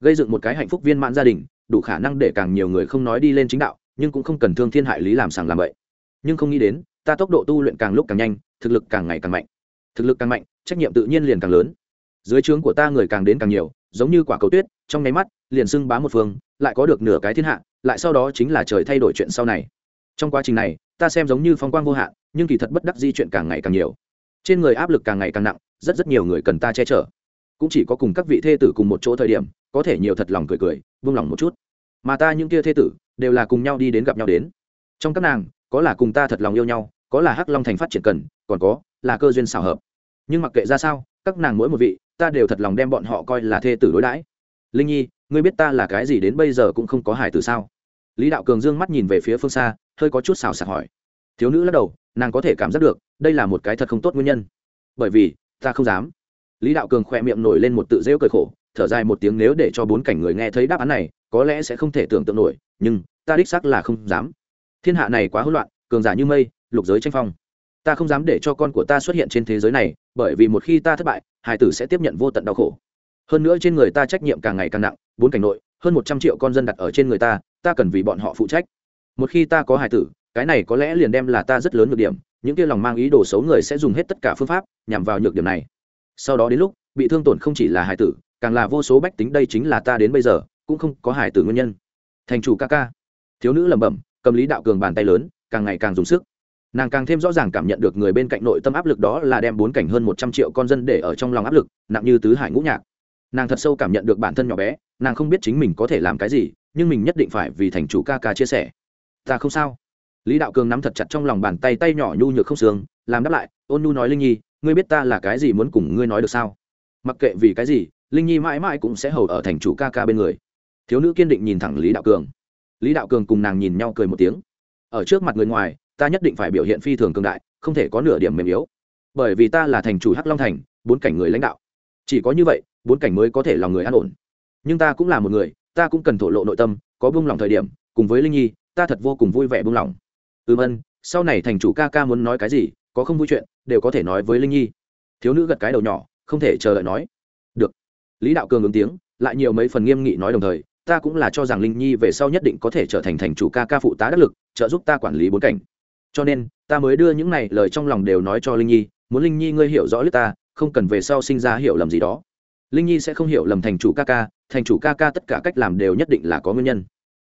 Gây dựng một cái hạnh phúc viên mãn gia đình, đủ khả năng để càng nhiều người không nói đi lên chính đạo, nhưng cũng không cần thương thiên hại lý làm sàng làm vậy nhưng không nghĩ đến, ta tốc độ tu luyện càng lúc càng nhanh, thực lực càng ngày càng mạnh. Thực lực càng mạnh, trách nhiệm tự nhiên liền càng lớn. Dưới trướng của ta người càng đến càng nhiều, giống như quả cầu tuyết, trong nháy mắt, liền xưng bá một phương, lại có được nửa cái thiên hạ, lại sau đó chính là trời thay đổi chuyện sau này. Trong quá trình này, ta xem giống như phong quang vô hạn, nhưng kỳ thật bất đắc di chuyện càng ngày càng nhiều. Trên người áp lực càng ngày càng nặng rất rất nhiều người cần ta che chở. Cũng chỉ có cùng các vị thê tử cùng một chỗ thời điểm, có thể nhiều thật lòng cười cười, vung lòng một chút. Mà ta những kia thê tử, đều là cùng nhau đi đến gặp nhau đến. Trong các nàng, có là cùng ta thật lòng yêu nhau, có là hắc long thành phát triển cần, còn có là cơ duyên xảo hợp. Nhưng mặc kệ ra sao, các nàng mỗi một vị, ta đều thật lòng đem bọn họ coi là thê tử đối đãi. Linh nhi, ngươi biết ta là cái gì đến bây giờ cũng không có hải tử sao? Lý đạo cường dương mắt nhìn về phía phương xa, hơi có chút xào xạc hỏi. Thiếu nữ lắc đầu, nàng có thể cảm giác được, đây là một cái thật không tốt nguyên nhân. Bởi vì ta không dám. Lý đạo cường khỏe miệng nổi lên một tự rêu cười khổ, thở dài một tiếng nếu để cho bốn cảnh người nghe thấy đáp án này, có lẽ sẽ không thể tưởng tượng nổi, nhưng, ta đích xác là không dám. Thiên hạ này quá hỗn loạn, cường giả như mây, lục giới tranh phong. Ta không dám để cho con của ta xuất hiện trên thế giới này, bởi vì một khi ta thất bại hải tử sẽ tiếp nhận vô tận đau khổ. Hơn nữa trên người ta trách nhiệm càng ngày càng nặng, bốn cảnh nội, hơn một trăm triệu con dân đặt ở trên người ta ta cần vì bọn họ phụ trách. Một khi ta có hải tử, cái này có lẽ liền đem là ta rất lớn nhược điểm những kia lòng mang ý đồ xấu người sẽ dùng hết tất cả phương pháp nhằm vào nhược điểm này. Sau đó đến lúc, bị thương tổn không chỉ là hải tử, càng là vô số bách tính, đây chính là ta đến bây giờ, cũng không có hải tử nguyên nhân. Thành chủ ca ca. Thiếu nữ lẩm bẩm, cầm lý đạo cường bàn tay lớn, càng ngày càng dùng sức. Nàng càng thêm rõ ràng cảm nhận được người bên cạnh nội tâm áp lực đó là đem bốn cảnh hơn một trăm triệu con dân để ở trong lòng áp lực, nặng như tứ hải ngũ nhạc. Nàng thật sâu cảm nhận được bản thân nhỏ bé, nàng không biết chính mình có thể làm cái gì, nhưng mình nhất định phải vì thành chủ ca ca chia sẻ. Ta không sao lý đạo cường nắm thật chặt trong lòng bàn tay tay nhỏ nhu nhược không sướng làm đáp lại, ôn nhu nói linh nhi, ngươi biết ta là cái gì muốn cùng ngươi nói được sao? Mặc kệ vì cái gì, linh nhi mãi mãi cũng sẽ hầu ở thành chủ ca ca bên người. Thiếu nữ kiên định nhìn thẳng lý đạo cường. Lý đạo cường cùng nàng nhìn nhau cười một tiếng. Ở trước mặt người ngoài, ta nhất định phải biểu hiện phi thường cường đại, không thể có nửa điểm mềm yếu. Bởi vì ta là thành chủ hắc long thành, bốn cảnh người lãnh đạo. Chỉ có như vậy, bốn cảnh mới có thể lòng người an ổn. Nhưng ta cũng là một người, ta cũng cần thổ lộ nội tâm, có buông lòng thời điểm, cùng với linh nhi, ta thật vô cùng vui vẻ buông lòng ừm ân, sau này thành chủ ca ca muốn nói cái gì, có không vui chuyện, đều có thể nói với linh nhi. Thiếu nữ gật cái đầu nhỏ, không thể chờ đợi nói. Được. Lý đạo cường ứng tiếng, lại nhiều mấy phần nghiêm nghị nói đồng thời, ta cũng là cho rằng linh nhi về sau nhất định có thể trở thành thành chủ ca ca phụ tá đắc lực, trợ giúp ta quản lý bốn cảnh. Cho nên, ta mới đưa những này lời trong lòng đều nói cho linh nhi, muốn linh nhi ngươi hiểu rõ lướt ta, không cần về sau sinh ra hiểu lầm gì đó. Linh nhi sẽ không hiểu lầm thành chủ ca ca, thành chủ ca ca tất cả cách làm đều nhất định là có nguyên nhân.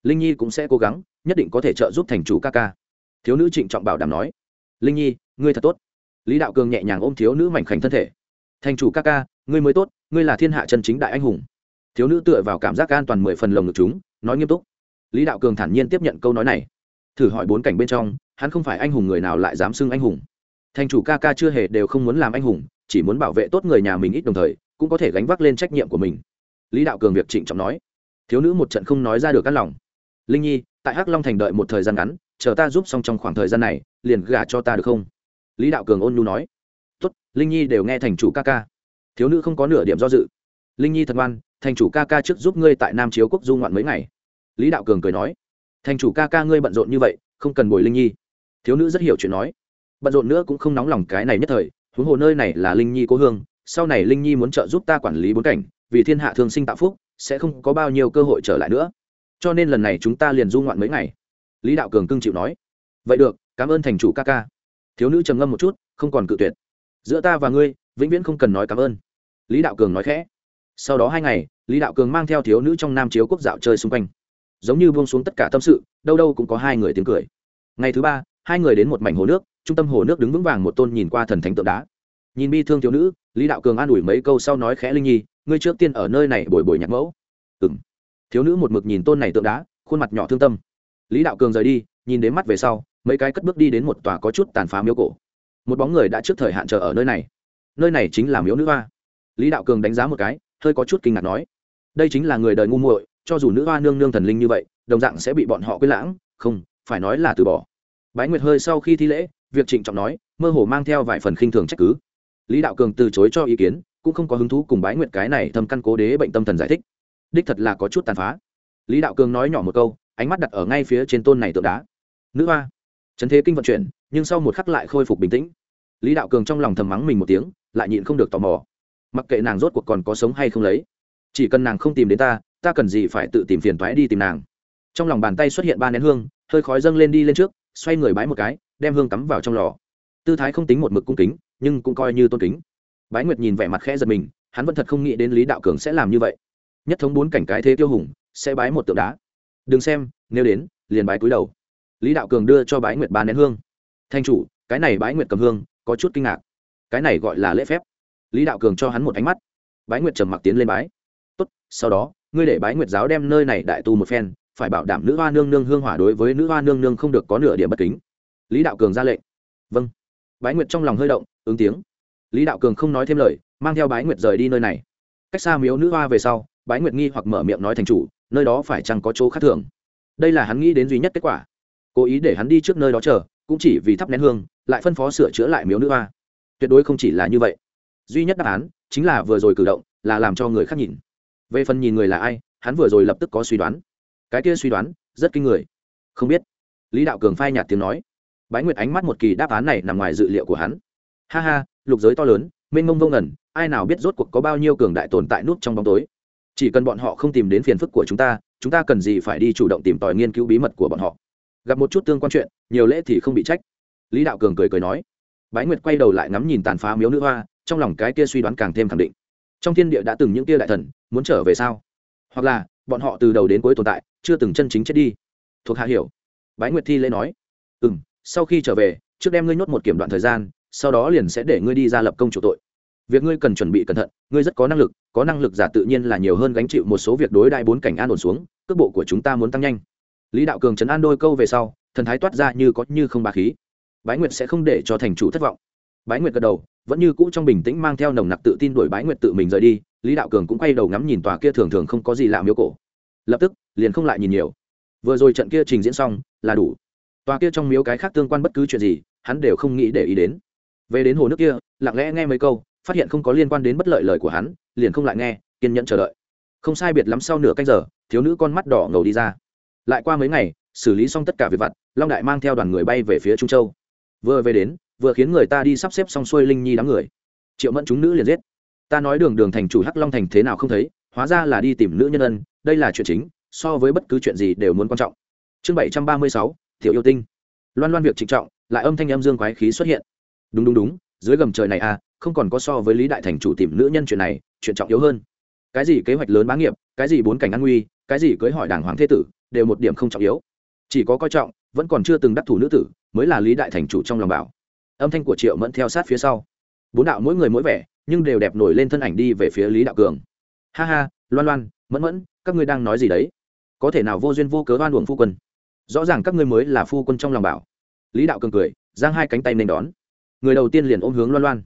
Linh nhi cũng sẽ cố gắng, nhất định có thể trợ giúp thành chủ ca ca thiếu nữ trịnh trọng bảo đảm nói. Linh nhi, ngươi thật tốt. Lý đạo cường nhẹ nhàng ôm thiếu nữ mảnh khảnh thân thể. Thành chủ ca ca, ngươi mới tốt, ngươi là thiên hạ chân chính đại anh hùng. Thiếu nữ tựa vào cảm giác an toàn mười phần lồng ngực chúng, nói nghiêm túc. Lý đạo cường thản nhiên tiếp nhận câu nói này. Thử hỏi bốn cảnh bên trong, hắn không phải anh hùng người nào lại dám xưng anh hùng. Thành chủ ca ca chưa hề đều không muốn làm anh hùng, chỉ muốn bảo vệ tốt người nhà mình ít đồng thời, cũng có thể gánh vác lên trách nhiệm của mình. Lý đạo cường việc trịnh trọng nói. Thiếu nữ một trận không nói ra được cắt lòng. Linh nhi, tại hắc long thành đợi một thời gian ngắn chờ ta giúp xong trong khoảng thời gian này, liền gả cho ta được không? Lý đạo cường ôn nhu nói. Tốt, linh nhi đều nghe thành chủ ca ca. Thiếu nữ không có nửa điểm do dự. Linh nhi thật ngoan, thành chủ ca ca trước giúp ngươi tại nam chiếu quốc du ngoạn mấy ngày. Lý đạo cường cười nói. Thành chủ ca ca ngươi bận rộn như vậy, không cần bồi linh nhi. Thiếu nữ rất hiểu chuyện nói. Bận rộn nữa cũng không nóng lòng cái này nhất thời, huống hồ nơi này là linh nhi cố hương, sau này linh nhi muốn trợ giúp ta quản lý bốn cảnh, vì thiên hạ thường sinh tạo phúc, sẽ không có bao nhiêu cơ hội trở lại nữa. Cho nên lần này chúng ta liền du ngoạn mấy ngày lý đạo cường cưng chịu nói, vậy được, cảm ơn thành chủ ca ca. Thiếu nữ trầm ngâm một chút, không còn cự tuyệt. Giữa ta và ngươi, vĩnh viễn không cần nói cảm ơn. Lý đạo cường nói khẽ. Sau đó hai ngày, lý đạo cường mang theo thiếu nữ trong nam chiếu quốc dạo chơi xung quanh. Giống như buông xuống tất cả tâm sự, đâu đâu cũng có hai người tiếng cười. Ngày thứ ba, hai người đến một mảnh hồ nước, trung tâm hồ nước đứng vững vàng một tôn nhìn qua thần thánh tượng đá. Nhìn bi thương thiếu nữ, lý đạo cường an ủi mấy câu sau nói khẽ linh nhi, ngươi trước tiên ở nơi này bồi bồi nhạc mẫu. Ừng thiếu nữ một mực nhìn tôn này tượng đá, khuôn mặt nhỏ thương tâm lý đạo cường rời đi, nhìn đến mắt về sau, mấy cái cất bước đi đến một tòa có chút tàn phá miếu cổ. Một bóng người đã trước thời hạn chờ ở nơi này. Nơi này chính là miếu nữ hoa. Lý đạo cường đánh giá một cái, hơi có chút kinh ngạc nói, đây chính là người đời ngu muội, cho dù nữ hoa nương nương thần linh như vậy, đồng dạng sẽ bị bọn họ quên lãng, không, phải nói là từ bỏ. Bái nguyệt hơi sau khi thi lễ, việc trịnh trọng nói, mơ hồ mang theo vài phần khinh thường trách cứ. Lý đạo cường từ chối cho ý kiến, cũng không có hứng thú cùng bái nguyệt cái này thâm căn cố đế bệnh tâm thần giải thích. Đích thật là có chút tàn phá. Lý đạo cường nói nhỏ một câu ánh mắt đặt ở ngay phía trên tôn này tượng đá. Nữ hoa. Trấn thế kinh vận chuyển, nhưng sau một khắc lại khôi phục bình tĩnh. Lý đạo cường trong lòng thầm mắng mình một tiếng, lại nhịn không được tò mò. Mặc kệ nàng rốt cuộc còn có sống hay không lấy, chỉ cần nàng không tìm đến ta ta cần gì phải tự tìm phiền thoái đi tìm nàng. Trong lòng bàn tay xuất hiện ba nén hương, hơi khói dâng lên đi lên trước, xoay người bái một cái, đem hương cắm vào trong lò. Tư thái không tính một mực cung kính, nhưng cũng coi như tôn kính. Bái nguyệt nhìn vẻ mặt khẽ giật mình, hắn vẫn thật không nghĩ đến lý đạo cường sẽ làm như vậy. Nhất thống bốn cảnh cái thế tiêu hùng, sẽ bái một tượng đá đừng xem, nếu đến, liền bái cúi đầu. Lý đạo cường đưa cho bái nguyệt ba nén hương. Thanh chủ, cái này bái nguyệt cầm hương, có chút kinh ngạc. Cái này gọi là lễ phép. Lý đạo cường cho hắn một ánh mắt. Bái nguyệt trầm mặc tiến lên bái. Tốt, sau đó, ngươi để bái nguyệt giáo đem nơi này đại tu một phen, phải bảo đảm nữ hoa nương nương hương hỏa đối với nữ hoa nương nương không được có nửa điểm bất kính. Lý đạo cường ra lệnh. Vâng. Bái nguyệt trong lòng hơi động, ứng tiếng. Lý đạo cường không nói thêm lời, mang theo bái nguyệt rời đi nơi này. Cách xa miếu nữ hoa về sau, bái nguyệt nghi hoặc mở miệng nói thành chủ nơi đó phải chăng có chỗ khác thường? Đây là hắn nghĩ đến duy nhất kết quả. Cố ý để hắn đi trước nơi đó chờ, cũng chỉ vì thắp nén hương, lại phân phó sửa chữa lại miếu nữ hoa. Tuyệt đối không chỉ là như vậy. Duy nhất đáp án chính là vừa rồi cử động, là làm cho người khác nhìn. Về phần nhìn người là ai, hắn vừa rồi lập tức có suy đoán. Cái kia suy đoán, rất kinh người. Không biết. Lý đạo cường phai nhạt tiếng nói. Bái nguyệt ánh mắt một kỳ đáp án này nằm ngoài dự liệu của hắn. Ha ha, lục giới to lớn, mênh mông vô ngẩn ai nào biết rốt cuộc có bao nhiêu cường đại tồn tại nút trong bóng tối chỉ cần bọn họ không tìm đến phiền phức của chúng ta chúng ta cần gì phải đi chủ động tìm tòi nghiên cứu bí mật của bọn họ. Gặp một chút tương quan chuyện, nhiều lễ thì không bị trách. Lý đạo cường cười cười nói. Bái nguyệt quay đầu lại ngắm nhìn tàn phá miếu nữ hoa, trong lòng cái kia suy đoán càng thêm khẳng định. Trong thiên địa đã từng những kia đại thần, muốn trở về sao? Hoặc là, bọn họ từ đầu đến cuối tồn tại, chưa từng chân chính chết đi. Thuộc hạ hiểu. Bái nguyệt thi lễ nói. Ừ m sau khi trở về, trước đem ngươi nhốt một kiểm đoạn thời gian, sau đó liền sẽ để ngươi đi ra lập công chủ tội việc ngươi cần chuẩn bị cẩn thận, ngươi rất có năng lực, có năng lực giả tự nhiên là nhiều hơn gánh chịu một số việc đối đại bốn cảnh an ổn xuống, cước bộ của chúng ta muốn tăng nhanh. Lý đạo cường trấn an đôi câu về sau, thần thái toát ra như có như không bà khí. Bái nguyệt sẽ không để cho thành chủ thất vọng. Bái nguyệt gật đầu, vẫn như cũ trong bình tĩnh mang theo nồng nặc tự tin đuổi bái nguyệt tự mình rời đi, lý đạo cường cũng quay đầu ngắm nhìn tòa kia thường thường không có gì lạ miếu cổ. Lập tức, liền không lại nhìn nhiều. Vừa rồi trận kia trình diễn xong, là đủ. Tòa kia trong miếu cái khác tương quan bất cứ chuyện gì, hắn đều không nghĩ để ý đến. Về đến hồ nước kia, lặng lẽ nghe mấy câu phát hiện không có liên quan đến bất lợi lời của hắn, liền không lại nghe, kiên nhẫn chờ đợi. Không sai biệt lắm sau nửa canh giờ, thiếu nữ con mắt đỏ ngầu đi ra. Lại qua mấy ngày, xử lý xong tất cả việc vặt, long đại mang theo đoàn người bay về phía trung châu. Vừa về đến, vừa khiến người ta đi sắp xếp xong xuôi linh nhi đám người. Triệu mẫn chúng nữ liền giết. Ta nói đường đường thành chủ hắc long thành thế nào không thấy, hóa ra là đi tìm nữ nhân ân, đây là chuyện chính, so với bất cứ chuyện gì đều muốn quan trọng. Chương bảy trăm ba mươi sáu thiểu yêu tinh. Loan loan việc trịnh trọng, lại âm thanh âm dương quái khí xuất hiện. Đúng đúng đúng, dưới gầm trời này à không còn có so với lý đại thành chủ tìm nữ nhân chuyện này, chuyện trọng yếu hơn. Cái gì kế hoạch lớn bá nghiệp, cái gì bốn cảnh an nguy, cái gì cưới hỏi đảng hoàng thế tử, đều một điểm không trọng yếu. Chỉ có coi trọng, vẫn còn chưa từng đắc thủ nữ tử, mới là lý đại thành chủ trong lòng bảo. Âm thanh của triệu mẫn theo sát phía sau. Bốn đạo mỗi người mỗi vẻ, nhưng đều đẹp nổi lên thân ảnh đi về phía lý đạo cường. Ha ha, loan loan, mẫn mẫn, các ngươi đang nói gì đấy? Có thể nào vô duyên vô cớ oan uổng phu quân? Rõ ràng các ngươi mới là phu quân trong lòng bảo. Lý đạo cường cười, giang hai cánh tay nên đón. Người đầu tiên liền ôm hướng loan loan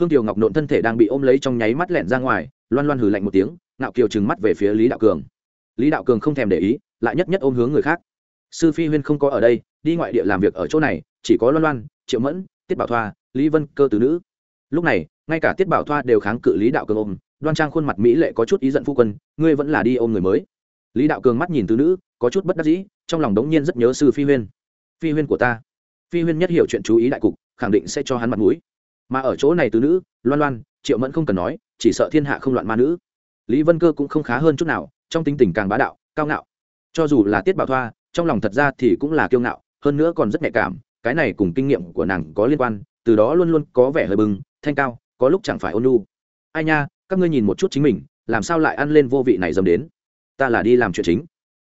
hương kiều ngọc nộn thân thể đang bị ôm lấy trong nháy mắt lẹn ra ngoài, loan loan hừ lạnh một tiếng, ngạo kiều trừng mắt về phía lý đạo cường. Lý đạo cường không thèm để ý, lại nhất nhất ôm hướng người khác. Sư phi huyên không có ở đây, đi ngoại địa làm việc ở chỗ này, chỉ có loan loan, triệu mẫn, tiết bảo thoa, lý vân cơ tứ nữ. Lúc này, ngay cả tiết bảo thoa đều kháng cự lý đạo cường ôm, đoan trang khuôn mặt mỹ lệ có chút ý giận phu quân, ngươi vẫn là đi ôm người mới. Lý đạo cường mắt nhìn tứ nữ, có chút bất đắc dĩ, trong lòng đống nhiên rất nhớ sư phi huyên. Phi huyên của ta. Phi huyên nhất hiểu chuyện chú ý đại cục, khẳng định sẽ cho hắn mặt mũi mà ở chỗ này từ nữ, loan loan, triệu mẫn không cần nói, chỉ sợ thiên hạ không loạn ma nữ. Lý vân cơ cũng không khá hơn chút nào, trong tính tình càng bá đạo, cao ngạo. Cho dù là tiết bảo thoa, trong lòng thật ra thì cũng là kiêu ngạo, hơn nữa còn rất nhạy cảm, cái này cùng kinh nghiệm của nàng có liên quan, từ đó luôn luôn có vẻ hơi bừng, thanh cao, có lúc chẳng phải ôn lu ai nha, các ngươi nhìn một chút chính mình, làm sao lại ăn lên vô vị này dầm đến? Ta là đi làm chuyện chính.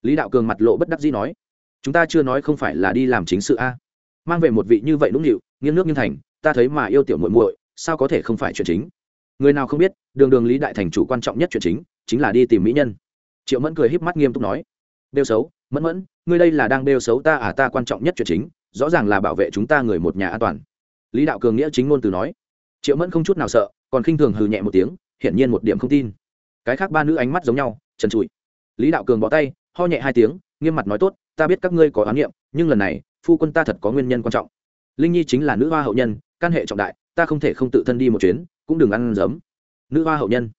Lý đạo cường mặt lộ bất đắc dĩ nói. Chúng ta chưa nói không phải là đi làm chính sự a. Mang về một vị như vậy đúng hiệu nghiêng nước nghiêng thành ta thấy mà yêu tiểu muội muội, sao có thể không phải chuyện chính? Người nào không biết, đường đường lý đại thành chủ quan trọng nhất chuyện chính chính là đi tìm mỹ nhân. Triệu mẫn cười híp mắt nghiêm túc nói. Đeo xấu, mẫn mẫn, ngươi đây là đang đeo xấu ta à ta quan trọng nhất chuyện chính, rõ ràng là bảo vệ chúng ta người một nhà an toàn. Lý đạo cường nghĩa chính ngôn từ nói. Triệu mẫn không chút nào sợ, còn khinh thường hừ nhẹ một tiếng, hiển nhiên một điểm không tin. Cái khác ba nữ ánh mắt giống nhau, trần trụi. Lý đạo cường bỏ tay, ho nhẹ hai tiếng, nghiêm mặt nói tốt, ta biết các ngươi có oán niệm, nhưng lần này, phu quân ta thật có nguyên nhân quan trọng. Linh nhi chính là nữ hoa hậu nhân căn hệ trọng đại, ta không thể không tự thân đi một chuyến, cũng đừng ăn giấm. Nữ hoa hậu nhân.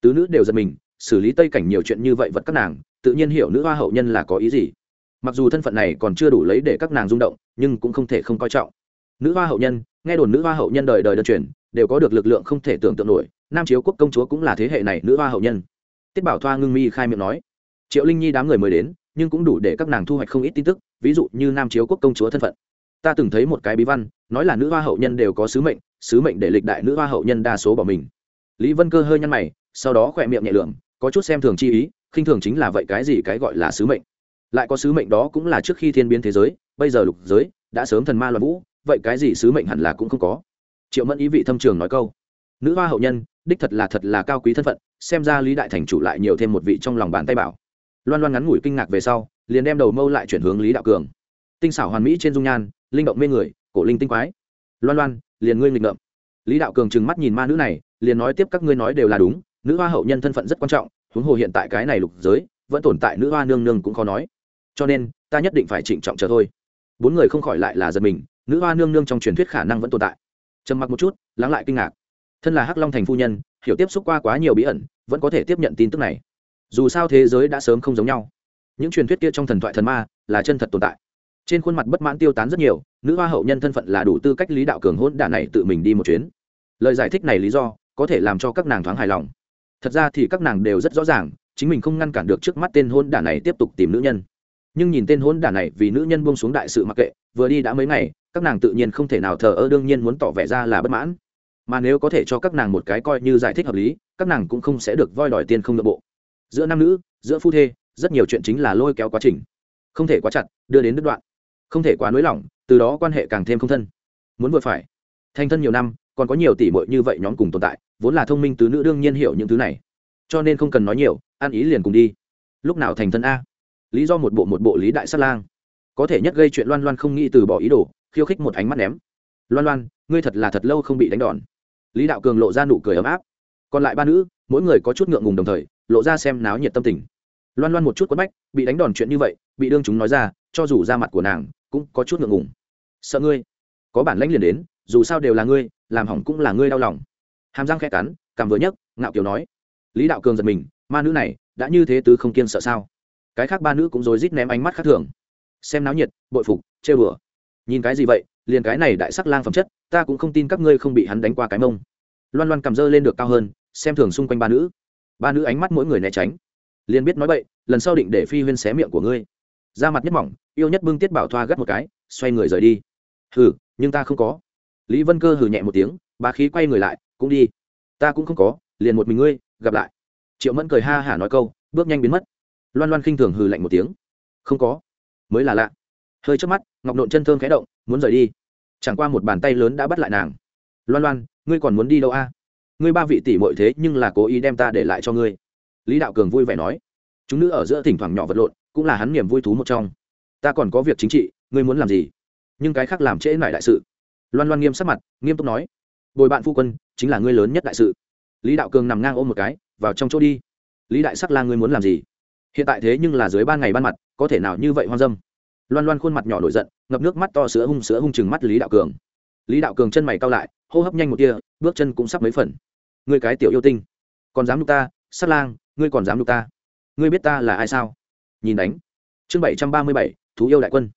Tứ nữ đều giật mình, xử lý tây cảnh nhiều chuyện như vậy vật các nàng, tự nhiên hiểu nữ hoa hậu nhân là có ý gì. Mặc dù thân phận này còn chưa đủ lấy để các nàng rung động, nhưng cũng không thể không coi trọng. Nữ hoa hậu nhân, nghe đồn nữ hoa hậu nhân đời đời đơn truyền, đều có được lực lượng không thể tưởng tượng nổi, nam chiếu quốc công chúa cũng là thế hệ này nữ hoa hậu nhân. Tiết bảo thoa ngưng mi khai miệng nói. Triệu linh nhi đám người mới đến, nhưng cũng đủ để các nàng thu hoạch không ít tin tức, ví dụ như nam chiếu quốc công chúa thân phận ta từng thấy một cái bí văn, nói là nữ hoa hậu nhân đều có sứ mệnh sứ mệnh để lịch đại nữ hoa hậu nhân đa số bỏ mình. Lý vân cơ hơi nhăn mày, sau đó khỏe miệng nhẹ lượng có chút xem thường chi ý, khinh thường chính là vậy cái gì cái gọi là sứ mệnh. Lại có sứ mệnh đó cũng là trước khi thiên biến thế giới, bây giờ lục giới, đã sớm thần ma loạn vũ, vậy cái gì sứ mệnh hẳn là cũng không có. Triệu mẫn ý vị thâm trường nói câu, nữ hoa hậu nhân, đích thật là thật là cao quý thân phận, xem ra lý đại thành chủ lại nhiều thêm một vị trong lòng bàn tay bảo. Loan loan ngắn ngủi kinh ngạc về sau, liền đem đầu mâu lại chuyển hướng lý đạo cường. Tinh xảo hoàn mỹ trên dung nhan linh động mê người, cổ linh tinh quái. Loan loan, liền ngươi nghịch ngợm. Lý đạo cường trừng mắt nhìn ma nữ này, liền nói tiếp các ngươi nói đều là đúng, nữ hoa hậu nhân thân phận rất quan trọng, huống hồ hiện tại cái này lục giới, vẫn tồn tại nữ hoa nương nương cũng khó nói. Cho nên, ta nhất định phải trịnh trọng chờ thôi. Bốn người không khỏi lại là giật mình, nữ hoa nương nương trong truyền thuyết khả năng vẫn tồn tại. Trầm mặc một chút, lắng lại kinh ngạc. Thân là hắc long thành phu nhân, hiểu tiếp xúc qua quá nhiều bí ẩn, vẫn có thể tiếp nhận tin tức này. Dù sao thế giới đã sớm không giống nhau. Những truyền thuyết kia trong thần thoại thần ma là chân thật tồn tại trên khuôn mặt bất mãn tiêu tán rất nhiều, nữ hoa hậu nhân thân phận là đủ tư cách lý đạo cường hôn đả này tự mình đi một chuyến. Lời giải thích này lý do, có thể làm cho các nàng thoáng hài lòng. Thật ra thì các nàng đều rất rõ ràng, chính mình không ngăn cản được trước mắt tên hôn đả này tiếp tục tìm nữ nhân. Nhưng nhìn tên hôn đả này vì nữ nhân buông xuống đại sự mặc kệ, vừa đi đã mấy ngày, các nàng tự nhiên không thể nào thờ ơ đương nhiên muốn tỏ vẻ ra là bất mãn. Mà nếu có thể cho các nàng một cái coi như giải thích hợp lý, các nàng cũng không sẽ được voi đòi tiền không nội bộ. Giữa nam nữ, giữa phu thê, rất nhiều chuyện chính là lôi kéo quá trình. Không thể quá chặt, đưa đến đứt đoạn không thể quá nới lỏng từ đó quan hệ càng thêm không thân. Muốn vừa phải. Thành thân nhiều năm, còn có nhiều tỷ bội như vậy nhóm cùng tồn tại, vốn là thông minh tứ nữ đương nhiên hiểu những thứ này. Cho nên không cần nói nhiều, ăn ý liền cùng đi. Lúc nào thành thân a? Lý do một bộ một bộ lý đại sát lang. Có thể nhất gây chuyện loan loan không nghĩ từ bỏ ý đồ, khiêu khích một ánh mắt ném. Loan loan, ngươi thật là thật lâu không bị đánh đòn. Lý đạo cường lộ ra nụ cười ấm áp. Còn lại ba nữ, mỗi người có chút ngượng ngùng đồng thời, lộ ra xem náo nhiệt tâm tình. Loan loan một chút quất bách, bị đánh đòn chuyện như vậy, bị đương chúng nói ra, cho dù ra mặt của nàng cũng có chút ngượng ngùng. Sợ ngươi. Có bản lãnh liền đến, dù sao đều là ngươi, làm hỏng cũng là ngươi đau lòng. Hàm răng khẽ cắn, cằm vừa nhấc, ngạo kiều nói. Lý đạo cường giật mình, ma nữ này, đã như thế tứ không kiên sợ sao? Cái khác ba nữ cũng rối rít ném ánh mắt khác thường. Xem náo nhiệt, bội phục chê bừa nhìn cái gì vậy, liền cái này đại sắc lang phẩm chất, ta cũng không tin các ngươi không bị hắn đánh qua cái mông. Loan loan cầm dơ lên được cao hơn, xem thường xung quanh ba nữ. Ba nữ ánh mắt mỗi người né tránh. Liền biết nói bậy, lần sau định để phi huyên xé miệng của ngươi da mặt nhất mỏng, yêu nhất bưng tiết bảo thoa gắt một cái, xoay người rời đi. Hừ, nhưng ta không có. Lý vân cơ hừ nhẹ một tiếng bà khí quay người lại, cũng đi. Ta cũng không có, liền một mình ngươi, gặp lại. Triệu mẫn cười ha hả nói câu, bước nhanh biến mất. Loan loan khinh thường hừ lạnh một tiếng. Không có. Mới là lạ. Hơi trước mắt, ngọc nộn chân thơm khẽ động, muốn rời đi. Chẳng qua một bàn tay lớn đã bắt lại nàng. Loan loan, ngươi còn muốn đi đâu a? Ngươi ba vị tỷ muội thế nhưng là cố ý đem ta để lại cho ngươi. Lý đạo cường vui vẻ nói. Chúng nữ ở giữa thỉnh thoảng nhỏ vật lộn cũng là hắn niềm vui thú một trong. Ta còn có việc chính trị, ngươi muốn làm gì? Nhưng cái khác làm trễ lại đại sự. Loan loan nghiêm sắc mặt, nghiêm túc nói, bồi bạn phu quân, chính là ngươi lớn nhất đại sự. Lý đạo cường nằm ngang ôm một cái, vào trong chỗ đi. Lý đại sắc là ngươi muốn làm gì? Hiện tại thế nhưng là dưới ban ngày ban mặt, có thể nào như vậy hoang dâm? Loan loan khuôn mặt nhỏ nổi giận, ngập nước mắt to sữa hung sữa hung chừng mắt lý đạo cường. Lý đạo cường chân mày cao lại, hô hấp nhanh một tia, bước chân cũng sắp mấy phần. Ngươi cái tiểu yêu tinh, còn dám nhục ta? Sát lang, ngươi còn dám nhục ta? Ngươi biết ta là ai sao? Nhìn đánh. Chương bảy trăm ba mươi bảy, thú yêu đại quân.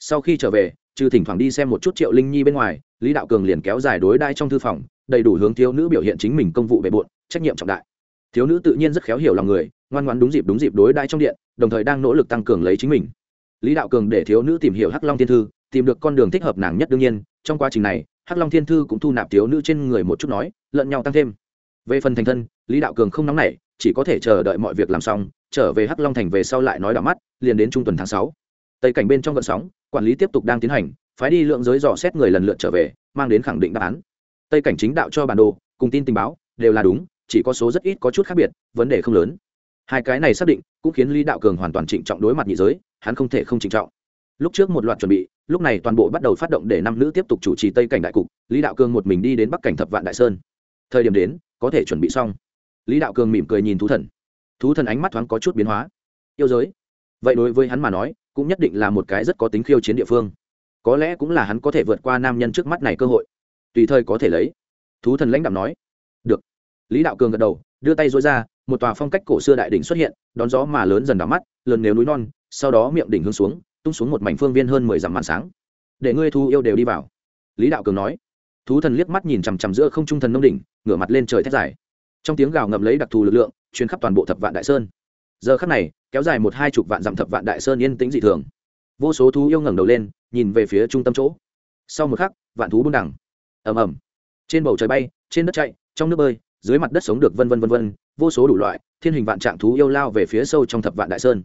Sau khi trở về, trừ thỉnh thoảng đi xem một chút triệu linh nhi bên ngoài, lý đạo cường liền kéo dài đối đai trong thư phòng, đầy đủ hướng thiếu nữ biểu hiện chính mình công vụ bề bộn, trách nhiệm trọng đại. Thiếu nữ tự nhiên rất khéo hiểu lòng người, ngoan ngoan đúng dịp đúng dịp đối đai trong điện, đồng thời đang nỗ lực tăng cường lấy chính mình. Lý đạo cường để thiếu nữ tìm hiểu hắc long thiên thư, tìm được con đường thích hợp nàng nhất đương nhiên, trong quá trình này, hắc long thiên thư cũng thu nạp thiếu nữ trên người một chút nói, lẫn nhau tăng thêm. Về phần thành thân lý đạo cường không nóng nảy, chỉ có thể chờ đợi mọi việc làm xong, trở về hắc long thành về sau lại nói đỏ mắt, liền đến trung tuần tháng sáu. Tây cảnh bên trong vận sóng, quản lý tiếp tục đang tiến hành, phái đi lượng giới dò xét người lần lượt trở về, mang đến khẳng định đáp án. Tây cảnh chính đạo cho bản đồ, cùng tin tình báo, đều là đúng, chỉ có số rất ít có chút khác biệt, vấn đề không lớn. Hai cái này xác định, cũng khiến lý đạo cường hoàn toàn trịnh trọng đối mặt nhị giới, hắn không thể không trịnh trọng. Lúc trước một loạt chuẩn bị, lúc này toàn bộ bắt đầu phát động để năm nữ tiếp tục chủ trì tây cảnh đại cục, lý đạo cường một mình đi đến bắc cảnh thập vạn đại sơn. Thời điểm đến, có thể chuẩn bị xong lý đạo cường mỉm cười nhìn thú thần. Thú thần ánh mắt thoáng có chút biến hóa. Yêu giới. Vậy đối với hắn mà nói, cũng nhất định là một cái rất có tính khiêu chiến địa phương. Có lẽ cũng là hắn có thể vượt qua nam nhân trước mắt này cơ hội. Tùy thời có thể lấy. Thú thần lãnh đạo nói. Được. Lý đạo cường gật đầu, đưa tay dối ra, một tòa phong cách cổ xưa đại đỉnh xuất hiện, đón gió mà lớn dần đỏ mắt lớn nếu núi non, sau đó miệng đỉnh hướng xuống, tung xuống một mảnh phương viên hơn mười dặm màn sáng. Để ngươi thu yêu đều đi vào. Lý đạo cường nói. Thú thần liếc mắt nhìn chằm chằm giữa không trung thần nông đỉnh, ngửa mặt lên trời thét dài trong tiếng gào ngậm lấy đặc thù lực lượng chuyến khắp toàn bộ thập vạn đại sơn. Giờ khắc này, kéo dài một hai chục vạn dặm thập vạn đại sơn yên tĩnh dị thường. Vô số thú yêu ngẩng đầu lên, nhìn về phía trung tâm chỗ. Sau một khắc, vạn thú buôn đẳng. Ầm ầm. Trên bầu trời bay, trên đất chạy, trong nước bơi, dưới mặt đất sống được vân vân vân vân, vô số đủ loại, thiên hình vạn trạng thú yêu lao về phía sâu trong thập vạn đại sơn.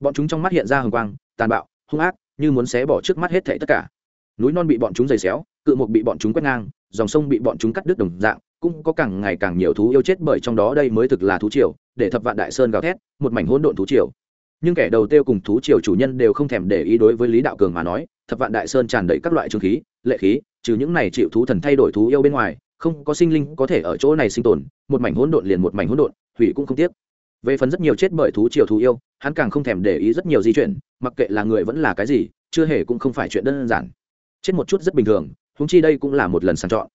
Bọn chúng trong mắt hiện ra hồng quang, tàn bạo, hung ác, như muốn xé bỏ trước mắt hết thảy tất cả. Núi non bị bọn chúng giày xéo, cự mục bị bọn chúng quét ngang dòng sông bị bọn chúng cắt đứt đồng dạng, cũng có càng ngày càng nhiều thú yêu chết bởi trong đó đây mới thực là thú triều, để thập vạn đại sơn gào thét, một mảnh hỗn độn thú triều. Nhưng kẻ đầu tiêu cùng thú triều chủ nhân đều không thèm để ý đối với lý đạo cường mà nói, thập vạn đại sơn tràn đầy các loại trương khí, lệ khí, trừ những này chịu thú thần thay đổi thú yêu bên ngoài, không có sinh linh có thể ở chỗ này sinh tồn, một mảnh hỗn độn liền một mảnh hỗn độn, hủy cũng không tiếc. Về phần rất nhiều chết bởi thú triều thú yêu, hắn càng không thèm để ý rất nhiều di chuyển, mặc kệ là người vẫn là cái gì, chưa hề cũng không phải chuyện đơn giản. Chết một chút rất bình thường húng chi đây cũng là một lần sàng chọn.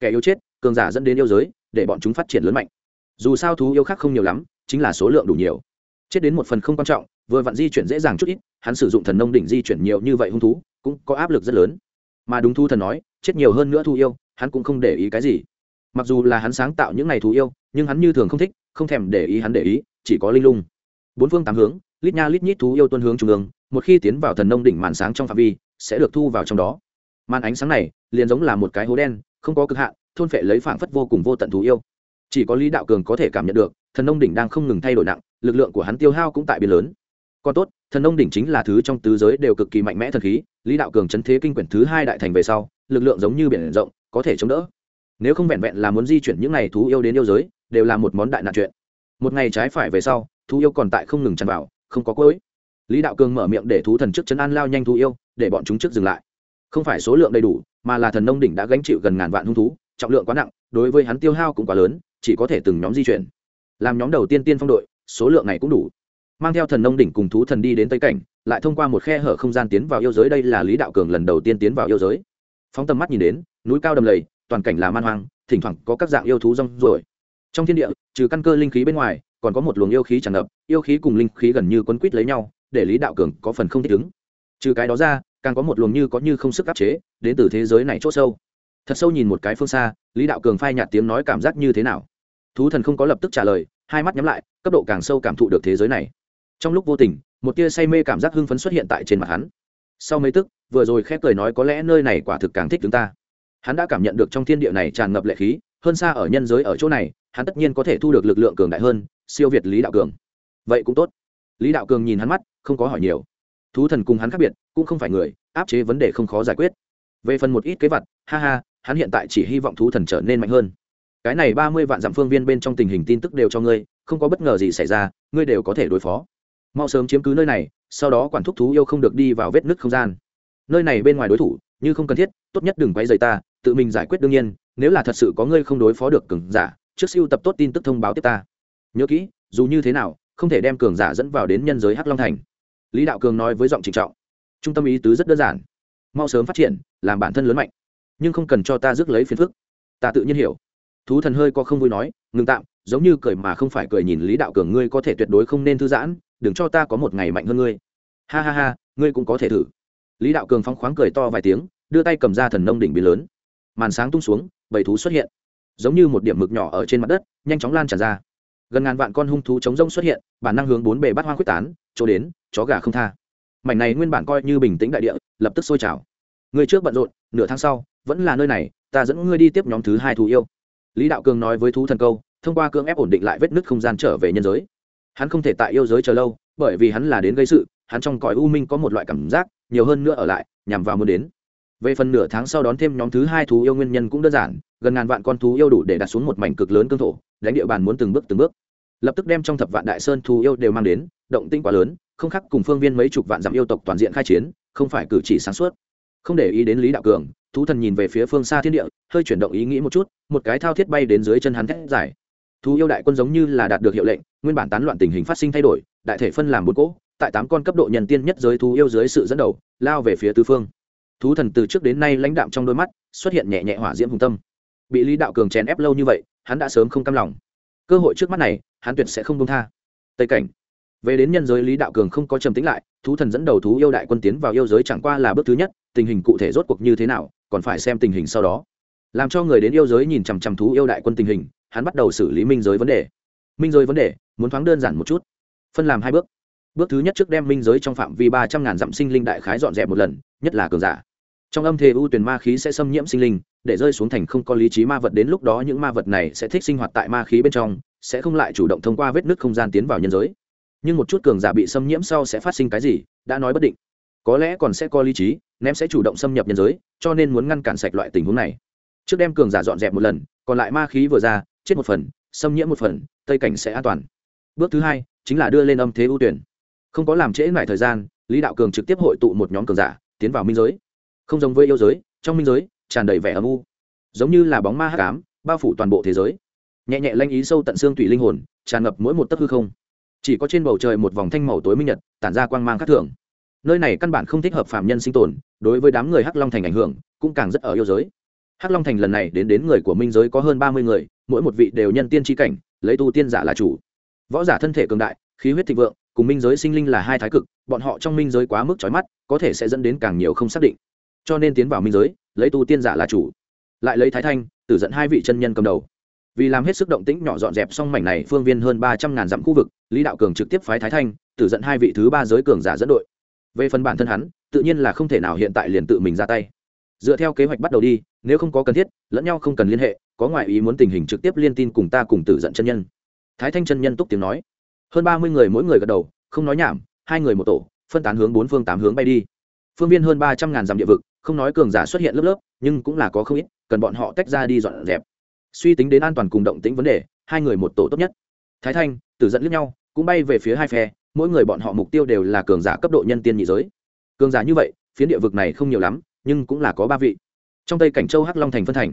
Kẻ yêu chết, cường giả dẫn đến yêu giới, để bọn chúng phát triển lớn mạnh. Dù sao thú yêu khác không nhiều lắm, chính là số lượng đủ nhiều. Chết đến một phần không quan trọng, vừa vặn di chuyển dễ dàng chút ít, hắn sử dụng thần nông đỉnh di chuyển nhiều như vậy hung thú, cũng có áp lực rất lớn. Mà đúng thu thần nói, chết nhiều hơn nữa thu yêu, hắn cũng không để ý cái gì. Mặc dù là hắn sáng tạo những n à y thú yêu, nhưng hắn như thường không thích, không thèm để ý hắn để ý, chỉ có linh lung. Bốn phương tám hướng, lít nha lít nhít thú yêu tuân hướng trung ương, một khi tiến vào thần nông đỉnh màn sáng trong phạm vi, sẽ được thu vào trong đó màn ánh sáng này liền giống là một cái hố đen, không có cực hạn, thôn phệ lấy phảng phất vô cùng vô tận thú yêu. Chỉ có lý đạo cường có thể cảm nhận được, thần nông đỉnh đang không ngừng thay đổi nặng, lực lượng của hắn tiêu hao cũng tại biến lớn. Còn tốt, thần nông đỉnh chính là thứ trong tứ giới đều cực kỳ mạnh mẽ thần khí, lý đạo cường chấn thế kinh quyển thứ hai đại thành về sau, lực lượng giống như biển rộng, có thể chống đỡ. Nếu không vẹn vẹn là muốn di chuyển những này thú yêu đến yêu giới, đều là một món đại nạn chuyện. Một ngày trái phải về sau, thú yêu còn tại không ngừng tràn vào, không có cối lý đạo cường mở miệng để thú thần trước chân an lao nhanh thú yêu, để bọn chúng trước dừng lại không phải số lượng đầy đủ, mà là thần nông đỉnh đã gánh chịu gần ngàn vạn hung thú, trọng lượng quá nặng, đối với hắn tiêu hao cũng quá lớn, chỉ có thể từng nhóm di chuyển. Làm nhóm đầu tiên tiên phong đội, số lượng này cũng đủ. Mang theo thần nông đỉnh cùng thú thần đi đến tây cảnh, lại thông qua một khe hở không gian tiến vào yêu giới, đây là lý đạo cường lần đầu tiên tiến vào yêu giới. Phóng tầm mắt nhìn đến, núi cao đầm lầy, toàn cảnh là man hoang, thỉnh thoảng có các dạng yêu thú rong ruổi. trong thiên địa, trừ căn cơ linh khí bên ngoài, còn có một luồng yêu khí tràn ngập, yêu khí cùng linh khí gần như quấn quýt lấy nhau, để lý đạo cường có phần không thích ứng. Trừ cái đó ra càng có một luồng như có như không sức áp chế, đến từ thế giới này c h ỗ sâu. Thật sâu nhìn một cái phương xa, lý đạo cường phai nhạt tiếng nói cảm giác như thế nào? Thú thần không có lập tức trả lời, hai mắt nhắm lại, cấp độ càng sâu cảm thụ được thế giới này. Trong lúc vô tình, một tia say mê cảm giác hưng phấn xuất hiện tại trên mặt hắn. Sau mấy tức, vừa rồi khép cười nói có lẽ nơi này quả thực càng thích chúng ta. Hắn đã cảm nhận được trong thiên địa này tràn ngập lệ khí, hơn xa ở nhân giới ở chỗ này, hắn tất nhiên có thể thu được lực lượng cường đại hơn, siêu việt lý đạo cường. Vậy cũng tốt. Lý đạo cường nhìn hắn mắt, không có hỏi nhiều thú thần cùng hắn khác biệt, cũng không phải người, áp chế vấn đề không khó giải quyết. Về phần một ít kế vật, ha ha, hắn hiện tại chỉ hy vọng thú thần trở nên mạnh hơn. Cái này ba mươi vạn dặm phương viên bên trong tình hình tin tức đều cho ngươi, không có bất ngờ gì xảy ra, ngươi đều có thể đối phó. Mau sớm chiếm cứ nơi này, sau đó quản thúc thú yêu không được đi vào vết nứt không gian. Nơi này bên ngoài đối thủ, như không cần thiết, tốt nhất đừng quay dày ta, tự mình giải quyết đương nhiên, nếu là thật sự có ngươi không đối phó được cường giả, trước siêu tập tốt tin tức thông báo tiếp ta. Nhớ kỹ, dù như thế nào, không thể đem cường giả dẫn vào đến nhân giới hắc long thành lý đạo cường nói với giọng trịnh trọng. Trung tâm ý tứ rất đơn giản. Mau sớm phát triển, làm bản thân lớn mạnh. Nhưng không cần cho ta rước lấy phiền phức. Ta tự nhiên hiểu. Thú thần hơi có không vui nói, ngừng tạm, giống như cười mà không phải cười nhìn lý đạo cường, ngươi có thể tuyệt đối không nên thư giãn, đừng cho ta có một ngày mạnh hơn ngươi. Ha ha ha, ngươi cũng có thể thử. Lý đạo cường phóng khoáng cười to vài tiếng, đưa tay cầm ra thần nông đỉnh biến lớn. Màn sáng tung xuống, bầy thú xuất hiện. Giống như một điểm mực nhỏ ở trên mặt đất, nhanh chóng lan tràn ra. Gần ngàn vạn con hung thú chống rông xuất hiện, bản năng hướng bốn bề bắt hoang quyết tán, chỗ đến chó gà không tha. Mảnh này nguyên bản coi như bình tĩnh đại địa, lập tức sôi trào. Người trước bận rộn, nửa tháng sau, vẫn là nơi này, ta dẫn ngươi đi tiếp nhóm thứ hai thú yêu. Lý đạo cường nói với thú thần câu, thông qua cưỡng ép ổn định lại vết nứt không gian trở về nhân giới. Hắn không thể tại yêu giới chờ lâu, bởi vì hắn là đến gây sự, hắn trong cõi u minh có một loại cảm giác, nhiều hơn nữa ở lại, nhằm vào muốn đến. Về phần nửa tháng sau đón thêm nhóm thứ hai thú yêu nguyên nhân cũng đơn giản, gần ngàn vạn con thú yêu đủ để đặt xuống một mảnh cực lớn cương thổ, đánh địa bàn muốn từng bước từng bước. Lập tức đem trong thập vạn đại sơn thú yêu đều mang đến, động tinh quá lớn không khác cùng phương viên mấy chục vạn dặm yêu tộc toàn diện khai chiến, không phải cử chỉ sáng suốt. Không để ý đến lý đạo cường, thú thần nhìn về phía phương xa thiên địa, hơi chuyển động ý nghĩ một chút, một cái thao thiết bay đến dưới chân hắn thét giải thú yêu đại quân giống như là đạt được hiệu lệnh, nguyên bản tán loạn tình hình phát sinh thay đổi, đại thể phân làm bốn cỗ, tại tám con cấp độ nhân tiên nhất giới thú yêu dưới sự dẫn đầu, lao về phía tứ phương. Thú thần từ trước đến nay lãnh đạm trong đôi mắt, xuất hiện nhẹ nhẹ hỏa diễm hùng tâm. Bị lý đạo cường chèn ép lâu như vậy, hắn đã sớm không cam lòng. Cơ hội trước mắt này, hắn tuyệt sẽ không công tha. Tây cảnh về đến nhân giới, lý đạo cường không có trầm tính lại, thú thần dẫn đầu thú yêu đại quân tiến vào yêu giới chẳng qua là bước thứ nhất, tình hình cụ thể rốt cuộc như thế nào, còn phải xem tình hình sau đó. Làm cho người đến yêu giới nhìn chằm chằm thú yêu đại quân tình hình, hắn bắt đầu xử lý minh giới vấn đề. Minh giới vấn đề, muốn thoáng đơn giản một chút. Phân làm hai bước. Bước thứ nhất trước đem minh giới trong phạm vi ba trăm ngàn dặm sinh linh đại khái dọn dẹp một lần, nhất là cường giả. Trong âm thế ưu tuyển ma khí sẽ xâm nhiễm sinh linh, để rơi xuống thành không có lý trí ma vật, đến lúc đó những ma vật này sẽ thích sinh hoạt tại ma khí bên trong, sẽ không lại chủ động thông qua vết nứt không gian tiến vào nhân giới nhưng một chút cường giả bị xâm nhiễm sau sẽ phát sinh cái gì, đã nói bất định. Có lẽ còn sẽ có lý trí, ném sẽ chủ động xâm nhập nhân giới, cho nên muốn ngăn cản sạch loại tình huống này. Trước đem cường giả dọn dẹp một lần, còn lại ma khí vừa ra, chết một phần, xâm nhiễm một phần, tây cảnh sẽ an toàn. Bước thứ hai, chính là đưa lên âm thế ưu tuyển. Không có làm trễ lại thời gian, lý đạo cường trực tiếp hội tụ một nhóm cường giả, tiến vào minh giới. Không giống với yêu giới, trong minh giới, tràn đầy vẻ âm u. Giống như là bóng ma hắc ám, bao phủ toàn bộ thế giới. Nhẹ nhẹ lanh ý sâu tận xương tủy linh hồn, tràn ngập mỗi một tấc hư không chỉ có trên bầu trời một vòng thanh màu tối minh nhật, tản ra quang mang khắc thường. Nơi này căn bản không thích hợp phạm nhân sinh tồn, đối với đám người hắc long thành ảnh hưởng, cũng càng rất ở yêu giới. Hắc long thành lần này đến đến người của minh giới có hơn ba mươi người, mỗi một vị đều nhân tiên tri cảnh, lấy tu tiên giả là chủ. Võ giả thân thể cường đại, khí huyết thịnh vượng, cùng minh giới sinh linh là hai thái cực, bọn họ trong minh giới quá mức trói mắt, có thể sẽ dẫn đến càng nhiều không xác định. Cho nên tiến vào minh giới, lấy tu tiên giả là chủ. Lại lấy thái thanh, tử dẫn hai vị chân nhân cầm đầu vì làm hết sức động tĩnh nhỏ dọn dẹp xong mảnh này phương viên hơn ba trăm ngàn dặm khu vực, lý đạo cường trực tiếp phái thái thanh, tử dẫn hai vị thứ ba giới cường giả dẫn đội. Về phần bản thân hắn, tự nhiên là không thể nào hiện tại liền tự mình ra tay. Dựa theo kế hoạch bắt đầu đi, nếu không có cần thiết, lẫn nhau không cần liên hệ, có ngoại ý muốn tình hình trực tiếp liên tin cùng ta cùng tử dẫn chân nhân. Thái thanh chân nhân túc tiếng nói. Hơn ba mươi người mỗi người gật đầu, không nói nhảm, hai người một tổ, phân tán hướng bốn phương tám hướng bay đi. Phương viên hơn ba trăm ngàn dặm địa vực, không nói cường giả xuất hiện lớp lớp, nhưng cũng là có không ít, cần bọn họ tách ra đi dọn dẹp suy tính đến an toàn cùng động tĩnh vấn đề, hai người một tổ tốt nhất. Thái thanh, tử dẫn lướt nhau, cũng bay về phía hai phe, mỗi người bọn họ mục tiêu đều là cường giả cấp độ nhân tiên nhị giới. Cường giả như vậy, phiến địa vực này không nhiều lắm, nhưng cũng là có ba vị. Trong tây cảnh châu hắc long thành phân thành.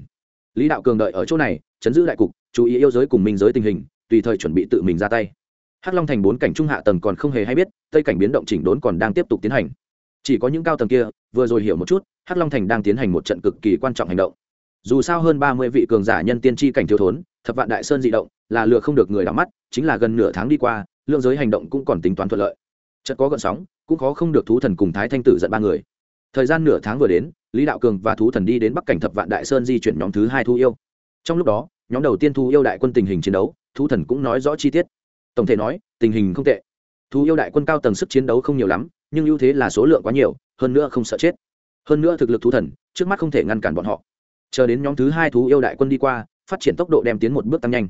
Lý đạo cường đợi ở chỗ này, chấn giữ đại cục, chú ý yêu giới cùng minh giới tình hình, tùy thời chuẩn bị tự mình ra tay. Hắc long thành bốn cảnh trung hạ tầng còn không hề hay biết, tây cảnh biến động chỉnh đốn còn đang tiếp tục tiến hành. Chỉ có những cao tầng kia, vừa rồi hiểu một chút, hắc long thành đang tiến hành một trận cực kỳ quan trọng hành động dù sao hơn ba mươi vị cường giả nhân tiên tri cảnh thiếu thốn, thập vạn đại sơn di động, là lừa không được người đắm mắt, chính là gần nửa tháng đi qua, lượng giới hành động cũng còn tính toán thuận lợi. Chất có gợn sóng, cũng khó không được thú thần cùng thái thanh tử giận ba người. Thời gian nửa tháng vừa đến, lý đạo cường và thú thần đi đến bắc cảnh thập vạn đại sơn di chuyển nhóm thứ hai thu yêu. Trong lúc đó, nhóm đầu tiên thu yêu đại quân tình hình chiến đấu, thú thần cũng nói rõ chi tiết. Tổng thể nói, tình hình không tệ. Thú yêu đại quân cao tầng sức chiến đấu không nhiều lắm, nhưng ưu thế là số lượng quá nhiều, hơn nữa không sợ chết. Hơn nữa thực lực thú thần, trước mắt không thể ngăn cản bọn họ chờ đến nhóm thứ hai thú yêu đại quân đi qua, phát triển tốc độ đem tiến một bước tăng nhanh.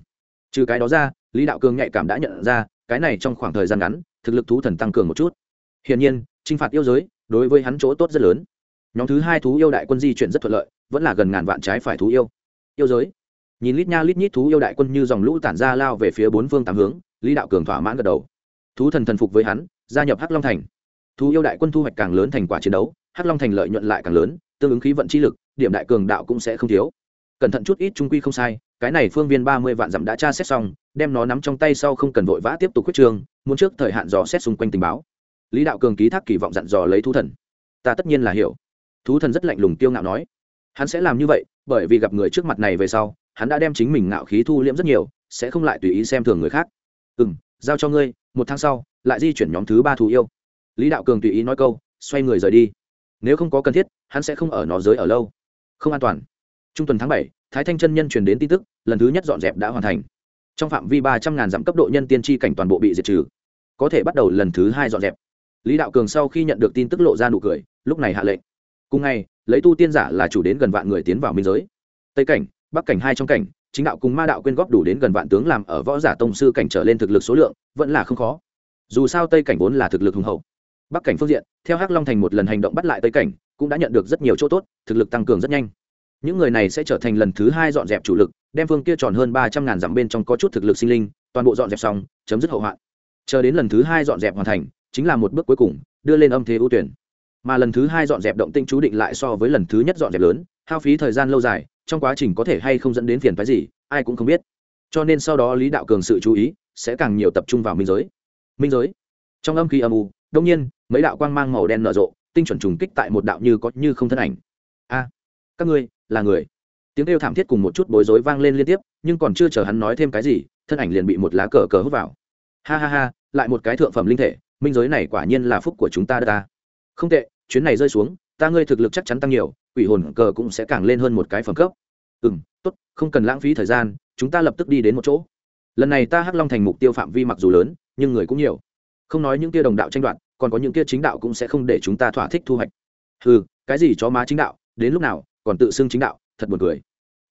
Trừ cái đó ra, lý đạo cường nhạy cảm đã nhận ra, cái này trong khoảng thời gian ngắn, thực lực thú thần tăng cường một chút. Hiển nhiên t r i n h phạt yêu giới, đối với hắn chỗ tốt rất lớn. Nhóm thứ hai thú yêu đại quân di chuyển rất thuận lợi, vẫn là gần ngàn vạn trái phải thú yêu. Yêu giới. Nhìn lít nha lít nhít thú yêu đại quân như dòng lũ tản ra lao về phía bốn phương tám hướng, lý đạo cường thỏa mãn gật đầu. Thú thần thần phục với hắn, gia nhập hắc long thành. Thú yêu đại quân thu hoạch càng lớn thành quả chiến đấu, hắc long thành lợi nhuận lại càng lớn, tương ứng khí vận chi lực điểm đại cường đạo cũng sẽ không thiếu. Cẩn thận chút ít trung quy không sai, cái này phương viên ba mươi vạn dặm đã tra xét xong, đem nó nắm trong tay sau không cần vội vã tiếp tục quyết trường muốn trước thời hạn dò xét xung quanh tình báo. Lý đạo cường ký thác kỳ vọng dặn dò lấy thú thần. Ta tất nhiên là hiểu. Thú thần rất lạnh lùng tiêu ngạo nói. Hắn sẽ làm như vậy, bởi vì gặp người trước mặt này về sau, hắn đã đem chính mình ngạo khí thu liễm rất nhiều, sẽ không lại tùy ý xem thường người khác. Ừ m giao cho ngươi, một tháng sau, lại di chuyển nhóm thứ ba thú yêu. Lý đạo cường tùy ý nói câu, xoay người rời đi. Nếu không có cần thiết, hắn sẽ không ở nó giới ở lâu không an toàn. Trung tuần tháng bảy, thái thanh chân nhân truyền đến tin tức, lần thứ nhất dọn dẹp đã hoàn thành. Trong phạm vi ba trăm ngàn dặm cấp độ nhân tiên tri cảnh toàn bộ bị diệt trừ. Có thể bắt đầu lần thứ hai dọn dẹp. Lý đạo cường sau khi nhận được tin tức lộ ra nụ cười, lúc này hạ lệnh. Cùng ngày, lấy tu tiên giả là chủ đến gần vạn người tiến vào minh giới. Tây cảnh, bắc cảnh hai trong cảnh, chính đạo cùng ma đạo quyên góp đủ đến gần vạn tướng làm ở võ giả tông sư cảnh trở lên thực lực số lượng, vẫn là không khó. Dù sao tây cảnh vốn là thực lực hùng hậu. Bắc cảnh phương diện, theo hắc long thành một lần hành động bắt lại tây cảnh cũng đã nhận được rất nhiều chỗ tốt, thực lực tăng cường rất nhanh. Những người này sẽ trở thành lần thứ hai dọn dẹp chủ lực, đem phương kia tròn hơn ba trăm ngàn dặm bên trong có chút thực lực sinh linh, toàn bộ dọn dẹp xong, chấm dứt hậu hoạn. Chờ đến lần thứ hai dọn dẹp hoàn thành, chính là một bước cuối cùng, đưa lên âm thế ưu tuyển. Mà lần thứ hai dọn dẹp động tinh chú định lại so với lần thứ nhất dọn dẹp lớn, hao phí thời gian lâu dài, trong quá trình có thể hay không dẫn đến phiền phái gì, ai cũng không biết. Cho nên sau đó lý đạo cường sự chú ý sẽ càng nhiều tập trung vào minh giới. Minh giới? Trong âm khí âm u đông nhiên, mấy đạo quang mang màu đen nở rộ tinh chuẩn trùng kích tại một đạo như có như không thân ảnh. A, các ngươi, là người. Tiếng kêu thảm thiết cùng một chút bối rối vang lên liên tiếp, nhưng còn chưa chờ hắn nói thêm cái gì, thân ảnh liền bị một lá cờ cờ hút vào. Ha ha ha, lại một cái thượng phẩm linh thể, minh giới này quả nhiên là phúc của chúng ta ta. Không tệ, chuyến này rơi xuống, ta ngươi thực lực chắc chắn tăng nhiều, quỷ hồn cờ cũng sẽ càng lên hơn một cái phẩm cấp. Ừ m tốt, không cần lãng phí thời gian, chúng ta lập tức đi đến một chỗ. Lần này ta hắc long thành mục tiêu phạm vi mặc dù lớn, nhưng người cũng nhiều. Không nói những kia đồng đạo tranh đoạt còn có những kia chính đạo cũng sẽ không để chúng ta thỏa thích thu hoạch. Ừ cái gì chó má chính đạo, đến lúc nào, còn tự xưng chính đạo, thật buồn cười.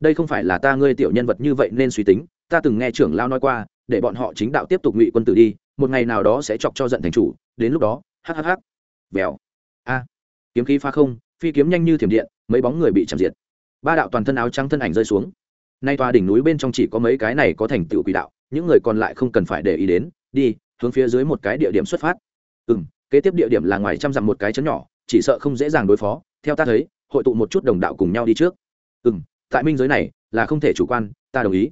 Đây không phải là ta ngươi tiểu nhân vật như vậy nên suy tính, ta từng nghe trưởng lao nói qua, để bọn họ chính đạo tiếp tục ngụy quân tử đi, một ngày nào đó sẽ chọc cho giận thành chủ, đến lúc đó hhh vèo. A. Kiếm khí phá không, phi kiếm nhanh như thiểm điện, mấy bóng người bị chạm diệt. Ba đạo toàn thân áo trắng thân ảnh rơi xuống. Nay tòa đỉnh núi bên trong chỉ có mấy cái này có thành tựu quỷ đạo, những người còn lại không cần phải để ý đến, đi, hướng phía dưới một cái địa điểm xuất phát. Ừ m kế tiếp địa điểm là ngoài trăm dặm một cái chấn nhỏ, chỉ sợ không dễ dàng đối phó. Theo ta thấy, hội tụ một chút đồng đạo cùng nhau đi trước. Ừ m tại minh giới này, là không thể chủ quan, ta đồng ý.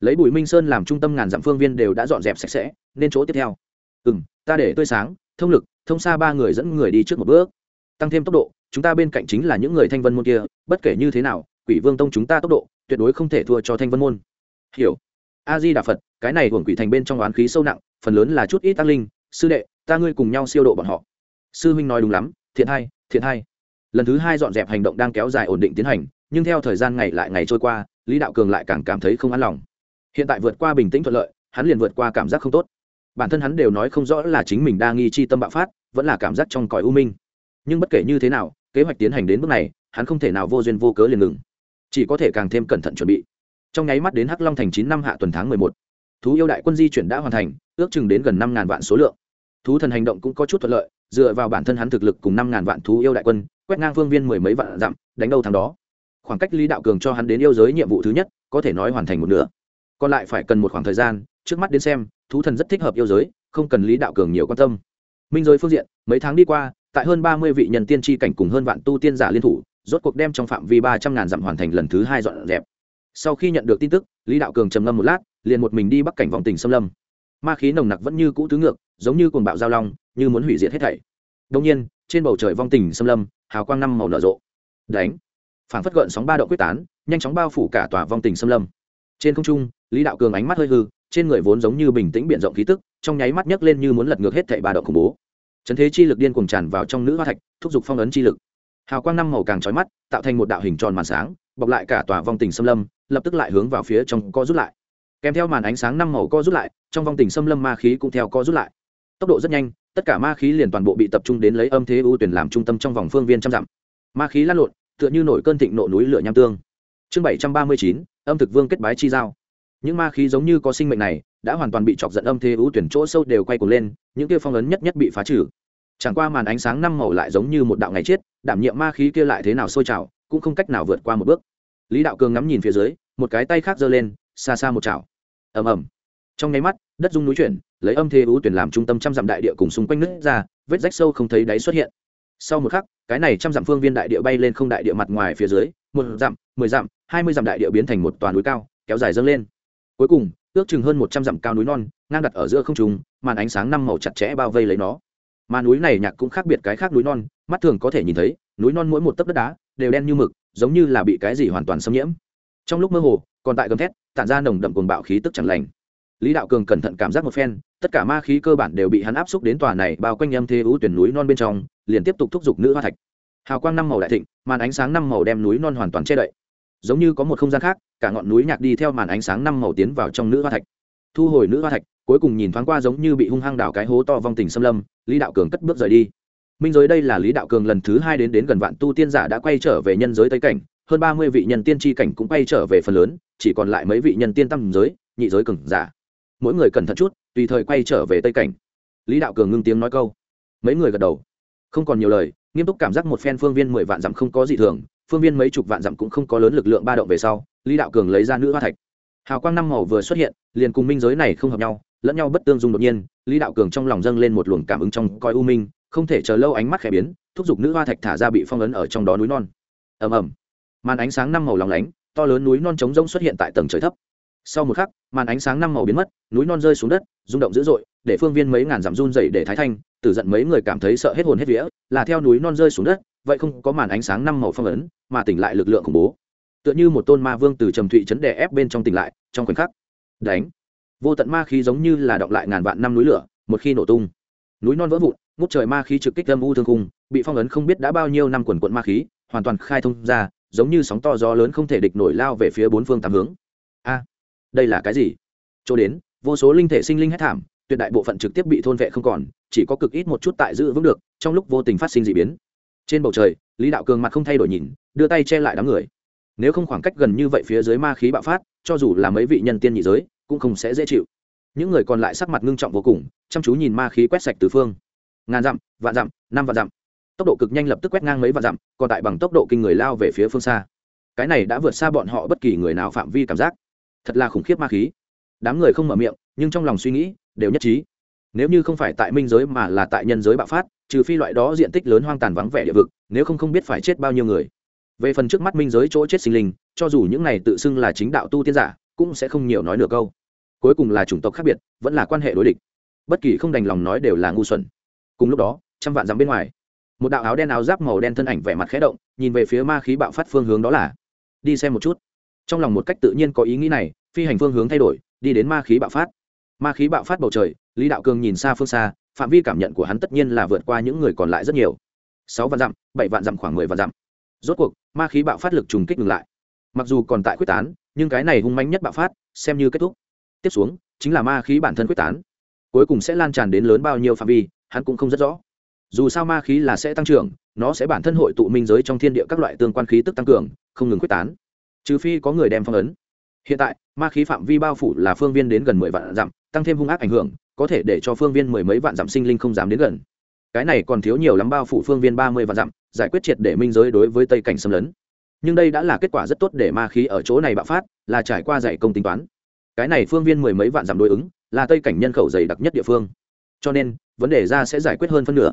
Lấy bùi minh sơn làm trung tâm ngàn dặm phương viên đều đã dọn dẹp sạch sẽ, nên chỗ tiếp theo. Ừ m ta để tươi sáng, thông lực, thông xa ba người dẫn người đi trước một bước. Tăng thêm tốc độ, chúng ta bên cạnh chính là những người thanh vân môn kia, bất kể như thế nào, quỷ vương tông chúng ta tốc độ, tuyệt đối không thể thua cho thanh vân môn. Hiểu. A di đà phật, cái này hưởng quỷ thành bên trong oán khí sâu nặng, phần lớn là chút ít tăng linh sư đệ, ta ngươi cùng nhau siêu độ bọn họ. Sư huynh nói đúng lắm, thiện hai thiện hai lần thứ hai dọn dẹp hành động đang kéo dài ổn định tiến hành, nhưng theo thời gian ngày lại ngày trôi qua, lý đạo cường lại càng cảm thấy không an lòng. Hiện tại vượt qua bình tĩnh thuận lợi, hắn liền vượt qua cảm giác không tốt. Bản thân hắn đều nói không rõ là chính mình đa nghi chi tâm bạo phát, vẫn là cảm giác trong cõi u minh. Nhưng bất kể như thế nào, kế hoạch tiến hành đến bước này, hắn không thể nào vô duyên vô cớ liền ngừng. Chỉ có thể càng thêm cẩn thận chuẩn bị. Trong nháy mắt đến hắc long thành chín năm hạ tuần tháng mười một thú yêu đại quân di chuyển đã hoàn thành, ước chừng đến gần năm ngàn vạn số lượng. Thú thần hành động cũng có chút thuận lợi, dựa vào bản thân hắn thực lực cùng năm ngàn vạn thú yêu đại quân, quét ngang phương viên mười mấy vạn dặm, đánh đâu thằng đó. Khoảng cách lý đạo cường cho hắn đến yêu giới nhiệm vụ thứ nhất, có thể nói hoàn thành một nửa. Còn lại phải cần một khoảng thời gian, trước mắt đến xem, thú thần rất thích hợp yêu giới, không cần lý đạo cường nhiều quan tâm. Minh giới phương diện, mấy tháng đi qua, tại hơn ba mươi vị nhân tiên tri cảnh cùng hơn vạn tu tiên giả liên thủ, rốt cuộc đem trong phạm vi ba trăm ngàn dặm hoàn thành lần thứ hai dọn dẹp. Sau khi nhận được tin tức, lý đạo cường trầm ngâm một lát liền một mình đi bắc cảnh vòng tình xâm lâm. Ma khí nồng nặc vẫn như cũ tứ ngược, giống như cuồng bạo giao long, như muốn hủy diệt hết thảy. Đông nhiên, trên bầu trời vong tình xâm lâm, hào quang năm màu nở rộ. Đánh! Phảng phất gợn sóng ba độ quyết tán, nhanh chóng bao phủ cả tòa vong tình xâm lâm. Trên không trung, lý đạo cường ánh mắt hơi hư, trên người vốn giống như bình tĩnh biện rộng khí tức, trong nháy mắt nhấc lên như muốn lật ngược hết thảy ba độ khủng bố. Chấn thế chi lực điên cuồng tràn vào trong nữ hoa thạch, thúc giục phong ấn chi lực. Hào quang năm màu càng trói mắt, tạo thành một đạo hình tròn màn sáng, bọc lại cả tòa vong tình xâm lâm, lập tức lại hướng vào phía trong co rút lại kèm theo màn ánh sáng năm màu co rút lại, trong vòng tình xâm lâm ma khí cũng theo co rút lại. Tốc độ rất nhanh, tất cả ma khí liền toàn bộ bị tập trung đến lấy âm thế ưu tuyển làm trung tâm trong vòng phương viên trăm dặm. Ma khí lan lộn, tựa như nổi cơn thịnh nộ núi lửa nham tương. Chương bảy trăm ba mươi chín, âm thực vương kết bái chi giao. Những ma khí giống như có sinh mệnh này, đã hoàn toàn bị chọc giận âm thế ưu tuyển chỗ sâu đều quay cuồng lên, những kia phong ấn nhất nhất bị phá trừ. Chẳng qua màn ánh sáng năm màu lại giống như một đạo ngày chết, đảm nhiệm ma khí kia lại thế nào sôi trào, cũng không cách nào vượt qua một bước. Lý đạo cường ngắm nhìn phía dưới, một cái tay khác giơ lên xa xa một chảo. Ầm ầm. Trong nháy mắt, đất dung núi chuyển, lấy âm thế ưu tuyển làm trung tâm trăm dặm đại địa cùng xung quanh nước ra, vết rách sâu không thấy đáy xuất hiện. Sau một khắc, cái này trăm dặm phương viên đại địa bay lên không đại địa mặt ngoài phía dưới, một dặm, mười dặm, hai mươi dặm đại địa biến thành một toàn núi cao, kéo dài dâng lên. Cuối cùng, ước chừng hơn một trăm dặm cao núi non, ngang đặt ở giữa không trùng màn ánh sáng năm màu chặt chẽ bao vây lấy nó. Mà núi này nhạc cũng khác biệt cái khác núi non, mắt thường có thể nhìn thấy, núi non mỗi một tấc đất đá đều đen như mực, giống như là bị cái gì hoàn toàn xâm nhiễm. Trong lúc mơ hồ còn tại gầm thét, tản ra nồng đậm cuồng bạo khí tức chẳng lành. Lý đạo cường cẩn thận cảm giác một phen, tất cả ma khí cơ bản đều bị hắn áp xúc đến tòa này bao quanh âm thế ưu tuyển núi non bên trong, liền tiếp tục thúc giục nữ hoa thạch. Hào quang năm màu đại thịnh, màn ánh sáng năm màu đem núi non hoàn toàn che đậy. Giống như có một không gian khác, cả ngọn núi nhạc đi theo màn ánh sáng năm màu tiến vào trong nữ hoa thạch. Thu hồi nữ hoa thạch, cuối cùng nhìn thoáng qua giống như bị hung hăng đảo cái hố to vong tình xâm lâm, lý đạo cường cất bước rời đi. Minh giới đây là lý đạo cường lần thứ hai đến đến gần vạn tu tiên giả đã quay trở về nhân giới tây cảnh hơn ba mươi vị nhân tiên tri cảnh cũng quay trở về phần lớn, chỉ còn lại mấy vị nhân tiên tâm giới, nhị giới cường giả. Mỗi người cẩn thận chút, tùy thời quay trở về tây cảnh. Lý đạo cường ngưng tiếng nói câu. Mấy người gật đầu. Không còn nhiều lời, nghiêm túc cảm giác một phen phương viên mười vạn dặm không có gì thường, phương viên mấy chục vạn dặm cũng không có lớn lực lượng ba động về sau, lý đạo cường lấy ra nữ hoa thạch. Hào quang năm màu vừa xuất hiện, liền cùng minh giới này không hợp nhau, lẫn nhau bất tương dung đột nhiên, lý đạo cường trong lòng dâng lên một luồng cảm ứng trong coi u minh, không thể chờ lâu ánh mắt khẽ biến, thúc giục nữ hoa thạch thả ra bị phong ấn ở trong đó núi non. Ầm ầm màn ánh sáng năm màu lòng lánh, to lớn núi non trống rông xuất hiện tại tầng trời thấp. Sau một khắc, màn ánh sáng năm màu biến mất, núi non rơi xuống đất, rung động dữ dội, để phương viên mấy ngàn dặm run dậy để thái thanh, tử giận mấy người cảm thấy sợ hết hồn hết vía, là theo núi non rơi xuống đất, vậy không có màn ánh sáng năm màu phong ấn, mà tỉnh lại lực lượng khủng bố. Tựa như một tôn ma vương từ trầm thụy chấn đè ép bên trong tỉnh lại, trong khoảnh khắc, đánh. Vô tận ma khí giống như là động lại ngàn vạn năm núi lửa, một khi nổ tung, núi non vỡ vụn, ngút trời ma khí trực kích âm u thương cung bị phong ấn không biết đã bao nhiêu năm quần quận ma khí, hoàn toàn khai thông ra giống như sóng to gió lớn không thể địch nổi lao về phía bốn phương tám hướng. A, đây là cái gì? Chỗ đến, vô số linh thể sinh linh hết thảm, tuyệt đại bộ phận trực tiếp bị thôn vệ không còn, chỉ có cực ít một chút tại giữ vững được, trong lúc vô tình phát sinh d ị biến. Trên bầu trời, lý đạo cường mặt không thay đổi nhìn, đưa tay che lại đám người. Nếu không khoảng cách gần như vậy phía dưới ma khí bạo phát, cho dù là mấy vị nhân tiên nhị giới, cũng không sẽ dễ chịu. Những người còn lại sắc mặt ngưng trọng vô cùng, chăm chú nhìn ma khí quét sạch từ phương. Ngàn dặm, vạn dặm, năm vạn dặm tốc độ cực nhanh lập tức quét ngang mấy vạn dặm, còn tại bằng tốc độ kinh người lao về phía phương xa. Cái này đã vượt xa bọn họ bất kỳ người nào phạm vi cảm giác. Thật là khủng khiếp ma khí. Đám người không mở miệng, nhưng trong lòng suy nghĩ, đều nhất trí. Nếu như không phải tại minh giới mà là tại nhân giới bạo phát, trừ phi loại đó diện tích lớn hoang tàn vắng vẻ địa vực, nếu không không biết phải chết bao nhiêu người. Về phần trước mắt minh giới chỗ chết sinh linh, cho dù những này tự xưng là chính đạo tu tiên giả, cũng sẽ không nhiều nói nửa câu. Cuối cùng là chủng tộc khác biệt, vẫn là quan hệ đối địch. Bất kỳ không đành lòng nói đều là ngu xuẩn. Cùng lúc đó, trăm vạn dặm bên ngoài một đạo áo đen áo giáp màu đen thân ảnh vẻ mặt khẽ động, nhìn về phía ma khí bạo phát phương hướng đó là, đi xem một chút. Trong lòng một cách tự nhiên có ý nghĩ này, phi hành phương hướng thay đổi, đi đến ma khí bạo phát. Ma khí bạo phát bầu trời, lý đạo cường nhìn xa phương xa, phạm vi cảm nhận của hắn tất nhiên là vượt qua những người còn lại rất nhiều. Sáu vạn dặm, bảy vạn dặm khoảng mười vạn dặm. Rốt cuộc, ma khí bạo phát lực trùng kích ngừng lại. Mặc dù còn tại quyết tán, nhưng cái này hung manh nhất bạo phát, xem như kết thúc. Tiếp xuống, chính là ma khí bản thân quyết tán. Cuối cùng sẽ lan tràn đến lớn bao nhiêu phạm vi, hắn cũng không rất rõ dù sao ma khí là sẽ tăng trưởng, nó sẽ bản thân hội tụ minh giới trong thiên địa các loại tương quan khí tức tăng cường, không ngừng quyết tán. Trừ phi có người đem phong ấn. Hiện tại, ma khí phạm vi bao phủ là phương viên đến gần mười vạn dặm, tăng thêm hung ác ảnh hưởng, có thể để cho phương viên mười mấy vạn dặm sinh linh không dám đến gần. Cái này còn thiếu nhiều lắm bao phủ phương viên ba mươi vạn dặm, giải quyết triệt để minh giới đối với tây cảnh xâm lấn. Nhưng đây đã là kết quả rất tốt để ma khí ở chỗ này bạo phát, là trải qua dạy công tính toán. Cái này phương viên mười mấy vạn dặm đối ứng, là tây cảnh nhân khẩu dày đặc nhất địa phương. Cho nên, vấn đề ra sẽ giải quyết hơn phân nửa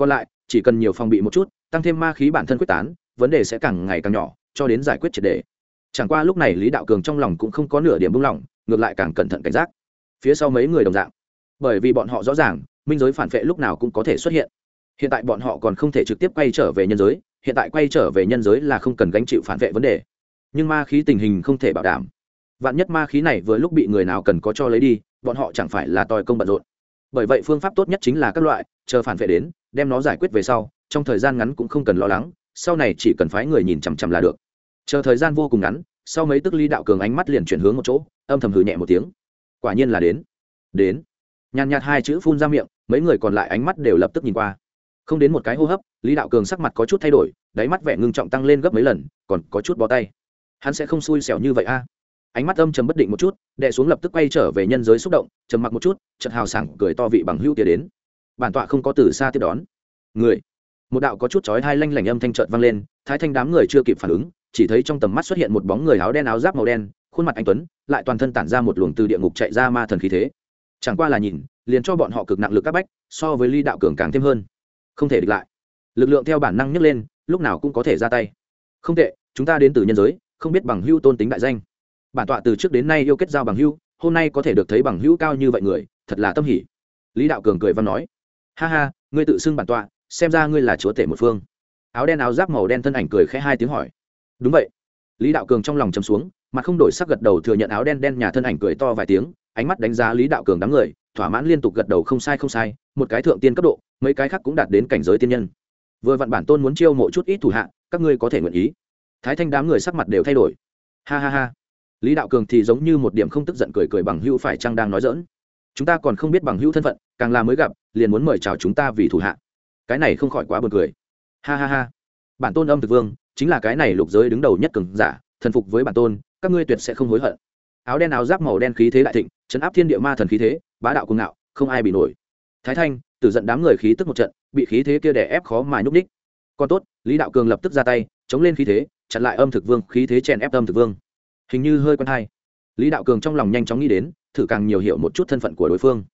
còn lại, chỉ cần nhiều phòng bị một chút, tăng thêm ma khí bản thân quyết tán, vấn đề sẽ càng ngày càng nhỏ, cho đến giải quyết triệt đề. Chẳng qua lúc này lý đạo cường trong lòng cũng không có nửa điểm buông lỏng, ngược lại càng cẩn thận cảnh giác. Phía sau mấy người đồng dạng. Bởi vì bọn họ rõ ràng, minh giới phản vệ lúc nào cũng có thể xuất hiện. Hiện tại bọn họ còn không thể trực tiếp quay trở về nhân giới, hiện tại quay trở về nhân giới là không cần gánh chịu phản vệ vấn đề. Nhưng ma khí tình hình không thể bảo đảm. Vạn nhất ma khí này vừa lúc bị người nào cần có cho lấy đi, bọn họ chẳng phải là tòi công bận rộn. Bởi vậy phương pháp tốt nhất chính là các loại, chờ phản vệ đến đem nó giải quyết về sau, trong thời gian ngắn cũng không cần lo lắng, sau này chỉ cần phái người nhìn chằm chằm là được. Chờ thời gian vô cùng ngắn, sau mấy tức ly đạo cường ánh mắt liền chuyển hướng một chỗ, âm thầm hừ nhẹ một tiếng. Quả nhiên là đến. Đến. Nhàn nhạt hai chữ phun ra miệng, mấy người còn lại ánh mắt đều lập tức nhìn qua. Không đến một cái hô hấp, lý đạo cường sắc mặt có chút thay đổi, đáy mắt vẻ ngưng trọng tăng lên gấp mấy lần, còn có chút bó tay. Hắn sẽ không xui xẻo như vậy a. Ánh mắt âm trầm bất định một chút đệ xuống lập tức quay trở về nhân giới xúc động, trầm mặc một chút chật hào sảng cười to vị bằng hữu tia đến bản tọa không có từ xa tiếp đón. Người. Một đạo có chút chói hai lanh lảnh âm thanh trợn vang lên, thái thanh đám người chưa kịp phản ứng, chỉ thấy trong tầm mắt xuất hiện một bóng người áo đen áo giáp màu đen, khuôn mặt anh tuấn, lại toàn thân tản ra một luồng từ địa ngục chạy ra ma thần khí thế. Chẳng qua là nhìn, liền cho bọn họ cực nặng lực các bách, so với ly đạo cường càng thêm hơn. Không thể địch lại. Lực lượng theo bản năng nhấc lên, lúc nào cũng có thể ra tay. Không tệ, chúng ta đến từ nhân giới, không biết bằng hưu tôn tính đại danh. Bản tọa từ trước đến nay yêu kết giao bằng hưu hôm nay có thể được thấy bằng hữu cao như vậy người, thật là tâm hỉ. Lý đạo cường cười văn nói ha ha, ngươi tự xưng bản tọa, xem ra ngươi là chúa tể một phương. Áo đen áo giáp màu đen thân ảnh cười khẽ hai tiếng hỏi. Đúng vậy. Lý đạo cường trong lòng chấm xuống, mặt không đổi sắc gật đầu thừa nhận áo đen đen nhà thân ảnh cười to vài tiếng, ánh mắt đánh giá lý đạo cường đám người, thỏa mãn liên tục gật đầu không sai không sai, một cái thượng tiên cấp độ, mấy cái khác cũng đạt đến cảnh giới tiên nhân. Vừa vặn bản tôn muốn chiêu mộ chút ít thủ hạ, các ngươi có thể nguyện ý. Thái thanh đám người sắc mặt đều thay đổi. Ha ha ha. Lý đạo cường thì giống như một điểm không tức giận cười cười bằng hữu phải chăng đang nói dỡn chúng ta còn không biết bằng hữu thân phận, càng là mới gặp, liền muốn mời chào chúng ta vì thủ hạ. Cái này không khỏi quá buồn cười. Ha ha ha. Bản tôn âm thực vương, chính là cái này lục giới đứng đầu nhất cường giả, thần phục với bản tôn, các ngươi tuyệt sẽ không hối hận. Áo đen áo giáp màu đen khí thế đại thịnh, chấn áp thiên địa ma thần khí thế, bá đạo cuồng ngạo, không ai bị nổi. Thái thanh, tử giận đám người khí tức một trận, bị khí thế kia đè ép khó mà nhúc ních còn tốt, lý đạo cường lập tức ra tay, chống lên khí thế, chặn lại âm thực vương, khí thế chèn ép âm thực vương. Hình như hơi quen thai lý đạo cường trong lòng nhanh chóng nghĩ đến thử càng nhiều hiểu một chút thân phận của đối phương.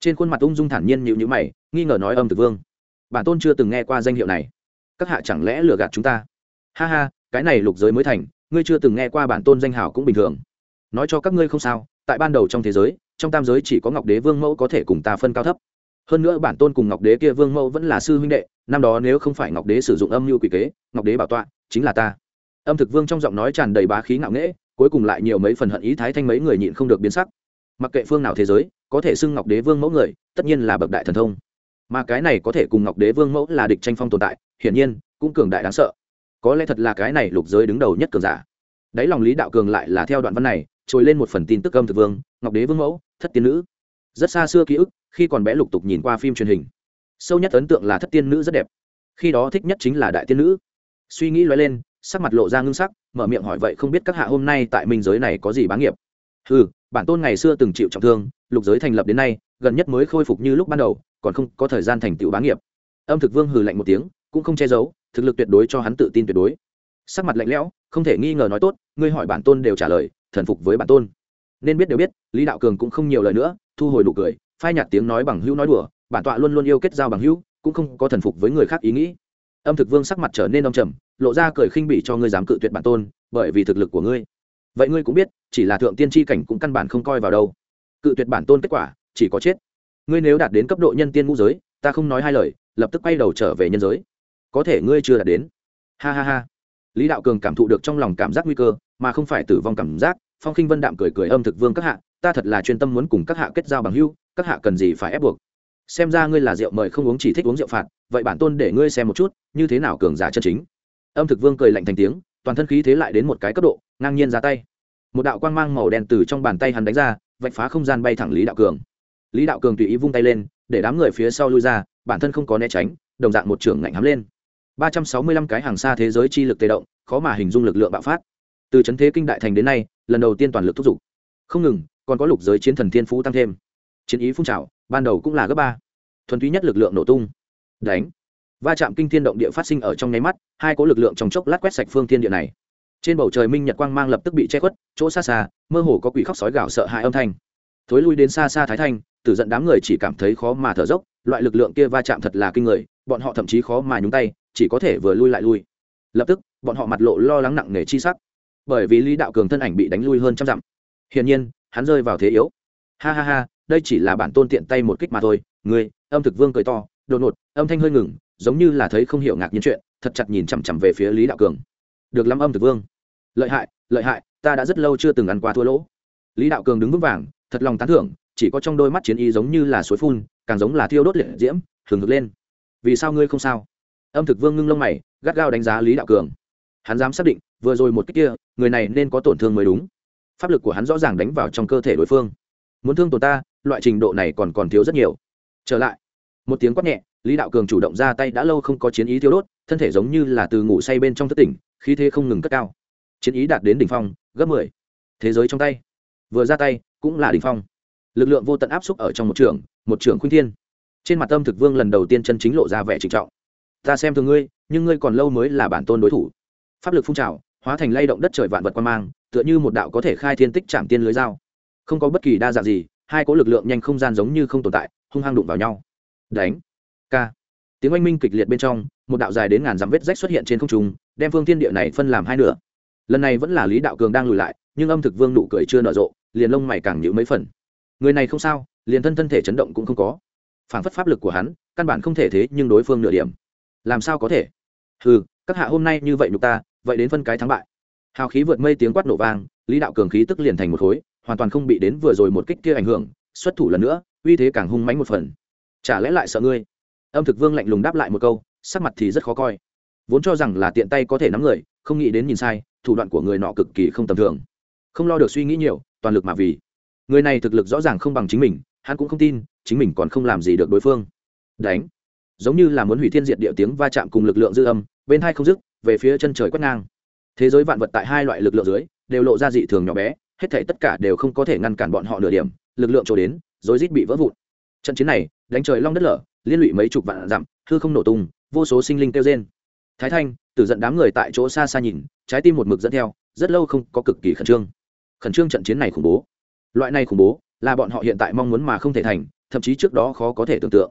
Trên khuôn mặt ung dung thản nhiên nhịu nhữ mày, nghi ngờ nói âm thực vương. Bản tôn chưa từng nghe qua danh hiệu này. Các hạ chẳng lẽ lừa gạt chúng ta? Ha ha, cái này lục giới mới thành, ngươi chưa từng nghe qua bản tôn danh hào cũng bình thường. Nói cho các ngươi không sao, tại ban đầu trong thế giới, trong tam giới chỉ có ngọc đế vương mẫu có thể cùng ta phân cao thấp. Hơn nữa bản tôn cùng ngọc đế kia vương mẫu vẫn là sư huynh đệ, năm đó nếu không phải ngọc đế sử dụng âm mưu quỷ kế, ngọc đế bảo tọa, chính là ta. Âm thực vương trong giọng nói tràn đầy bá khí ngạo nghễ, cuối cùng lại nhiều mấy phần hận ý thái thanh mấy người nhịn không được biến sắc mặc kệ phương nào thế giới, có thể xưng ngọc đế vương mẫu người, tất nhiên là bậc đại thần thông. Mà cái này có thể cùng ngọc đế vương mẫu là địch tranh phong tồn tại, hiển nhiên, cũng cường đại đáng sợ. Có lẽ thật là cái này lục giới đứng đầu nhất cường giả. Đáy lòng lý đạo cường lại là theo đoạn văn này, trồi lên một phần tin tức âm thực vương, ngọc đế vương mẫu, thất tiên nữ. Rất xa xưa ký ức, khi còn bé lục tục nhìn qua phim truyền hình. Sâu nhất ấn tượng là thất tiên nữ rất đẹp. Khi đó thích nhất chính là đại tiên nữ. Suy nghĩ loay lên, sắc mặt lộ ra ngưng sắc, mở miệng hỏi vậy không biết các hạ hôm nay tại minh giới này có gì bá nghiệp? Ừ bản tôn ngày xưa từng chịu trọng thương, lục giới thành lập đến nay, gần nhất mới khôi phục như lúc ban đầu, còn không có thời gian thành tựu bá nghiệp. Âm thực vương hừ lạnh một tiếng, cũng không che giấu, thực lực tuyệt đối cho hắn tự tin tuyệt đối. Sắc mặt lạnh lẽo, không thể nghi ngờ nói tốt, ngươi hỏi bản tôn đều trả lời, thần phục với bản tôn. Nên biết đều biết, lý đạo cường cũng không nhiều lời nữa, thu hồi đủ cười, phai nhạt tiếng nói bằng hữu nói đùa, bản tọa luôn luôn yêu kết giao bằng hữu, cũng không có thần phục với người khác ý nghĩ. Âm thực vương sắc mặt trở nên đông trầm, lộ ra cười khinh bỉ cho ngươi dám cự tuyệt bản tôn, bởi vì thực lực của ngươi vậy ngươi cũng biết, chỉ là thượng tiên tri cảnh cũng căn bản không coi vào đâu. Cự tuyệt bản tôn kết quả, chỉ có chết. Ngươi nếu đạt đến cấp độ nhân tiên ngũ giới, ta không nói hai lời, lập tức quay đầu trở về nhân giới. Có thể ngươi chưa đạt đến. Ha ha ha. Lý đạo cường cảm thụ được trong lòng cảm giác nguy cơ, mà không phải tử vong cảm giác, phong khinh vân đạm cười cười âm thực vương các hạ, ta thật là chuyên tâm muốn cùng các hạ kết giao bằng hưu các hạ cần gì phải ép buộc. Xem ra ngươi là rượu mời không uống chỉ thích uống rượu phạt, vậy bản tôn để ngươi xem một chút, như thế nào cường giả chân chính. Âm thực vương cười lạnh thành tiếng, toàn thân khí thế lại đến một cái cấp độ ngang nhiên ra tay. Một đạo quang mang màu đen từ trong bàn tay hắn đánh ra, vạch phá không gian bay thẳng lý đạo cường. Lý đạo cường tùy ý vung tay lên, để đám người phía sau lui ra, bản thân không có né tránh, đồng dạng một trưởng ngạnh hắm lên. Ba trăm sáu mươi lăm cái hàng xa thế giới chi lực tê động, khó mà hình dung lực lượng bạo phát. Từ c thế kinh đại thành đến nay, lần đầu tiên toàn lực thúc giục. Không ngừng, còn có lục giới chiến thần thiên phú tăng thêm. Chiến ý phun trào, ban đầu cũng là gấp ba. Thuần túy nhất lực lượng nổ tung. Đánh. Va chạm kinh thiên động địa phát sinh ở trong nháy mắt, hai có lực lượng trong chốc lát quét sạch phương thiên địa này trên bầu trời minh nhật quang mang lập tức bị che khuất, chỗ xa xa, mơ hồ có quỷ khóc sói gạo sợ hãi âm thanh. Thối lui đến xa xa thái thanh, tử giận đám người chỉ cảm thấy khó mà thở dốc, loại lực lượng kia va chạm thật là kinh người, bọn họ thậm chí khó mà nhúng tay, chỉ có thể vừa lui lại lui. Lập tức, bọn họ mặt lộ lo lắng nặng nề chi sắc. Bởi vì lý đạo cường thân ảnh bị đánh lui hơn trăm dặm. Hiển nhiên, hắn rơi vào thế yếu. Ha ha ha, đây chỉ là bản tôn tiện tay một kích mà thôi. Người âm thực vương cười to, đột ngột, âm thanh hơi ngừng, giống như là thấy không hiểu ngạc nhiên chuyện, thật chặt nhìn chằm chằm về phía lý đạo cường. Được lắm âm thực vương lợi hại lợi hại, ta đã rất lâu chưa từng ăn qua thua lỗ. Lý đạo cường đứng vững vàng, thật lòng tán thưởng, chỉ có trong đôi mắt chiến y giống như là suối phun, càng giống là thiêu đốt liệt diễm, hừng hực lên. Vì sao ngươi không sao? Âm thực vương ngưng lông mày, gắt gao đánh giá lý đạo cường. Hắn dám xác định, vừa rồi một cách kia, người này nên có tổn thương mới đúng. Pháp lực của hắn rõ ràng đánh vào trong cơ thể đối phương. Muốn thương tổn ta, loại trình độ này còn còn thiếu rất nhiều. Trở lại, một tiếng quát nhẹ, lý đạo cường chủ động ra tay đã lâu không có chiến ý thiếu đốt, thân thể giống như là từ ngủ say bên trong thất tỉnh, khí thế không ngừng cất cao chiến ý đạt đến đỉnh phong, gấp mười. Thế giới trong tay. Vừa ra tay, cũng là đỉnh phong. Lực lượng vô tận áp xúc ở trong một trường một trường khuynh thiên. Trên mặt tâm thực vương lần đầu tiên chân chính lộ ra vẻ trịnh trọng. Ta xem thường ngươi, nhưng ngươi còn lâu mới là bản tôn đối thủ. Pháp lực phun trào, hóa thành lay động đất trời vạn vật quan mang, tựa như một đạo có thể khai thiên tích chạm tiên lưới dao. Không có bất kỳ đa dạng gì, hai có lực lượng nhanh không gian giống như không tồn tại, hung hăng đụng vào nhau. Đánh. K tiếng oanh minh kịch liệt bên trong, một đạo dài đến ngàn dặm vết rách xuất hiện trên không trung, đem phương thiên địa này phân làm hai nửa lần này vẫn là lý đạo cường đang lùi lại, nhưng âm thực vương nụ cười chưa nở rộ, liền lông mày càng nhữ mấy phần. Người này không sao, liền thân thân thể chấn động cũng không có. Phản phất pháp lực của hắn, căn bản không thể thế nhưng đối phương nửa điểm. Làm sao có thể? Ừ các hạ hôm nay như vậy nhục ta, vậy đến phân cái thắng bại. Hào khí vượt mây tiếng quát nổ vang, lý đạo cường khí tức liền thành một khối, hoàn toàn không bị đến vừa rồi một kích kia ảnh hưởng, xuất thủ lần nữa, uy thế càng hung mãnh một phần. Chả lẽ lại sợ ngươi? Âm thực vương lạnh lùng đáp lại một câu, sắc mặt thì rất khó coi. Vốn cho rằng là tiện tay có thể nắm người, không nghĩ đến nhìn sai thủ đoạn của người nọ cực kỳ không tầm thường. Không lo được suy nghĩ nhiều, toàn lực mà vì. Người này thực lực rõ ràng không bằng chính mình, hắn cũng không tin, chính mình còn không làm gì được đối phương. Đánh. Giống như là muốn hủy thiên diệt địa tiếng va chạm cùng lực lượng dư âm, bên hai không dứt, về phía chân trời quét ngang. Thế giới vạn vật tại hai loại lực lượng dưới, đều lộ ra dị thường nhỏ bé, hết thể tất cả đều không có thể ngăn cản bọn họ nửa điểm, lực lượng trổ đến rồi rít bị vỡ vụn. Trận chiến này, đánh trời long đất lở, liên lụy mấy chục vạn dặm, hư không nổ tung, vô số sinh linh kêu trên thái thanh tử giận đám người tại chỗ xa xa nhìn, trái tim một mực dẫn theo, rất lâu không có cực kỳ khẩn trương. Khẩn trương trận chiến này khủng bố. Loại này khủng bố là bọn họ hiện tại mong muốn mà không thể thành, thậm chí trước đó khó có thể tưởng tượng.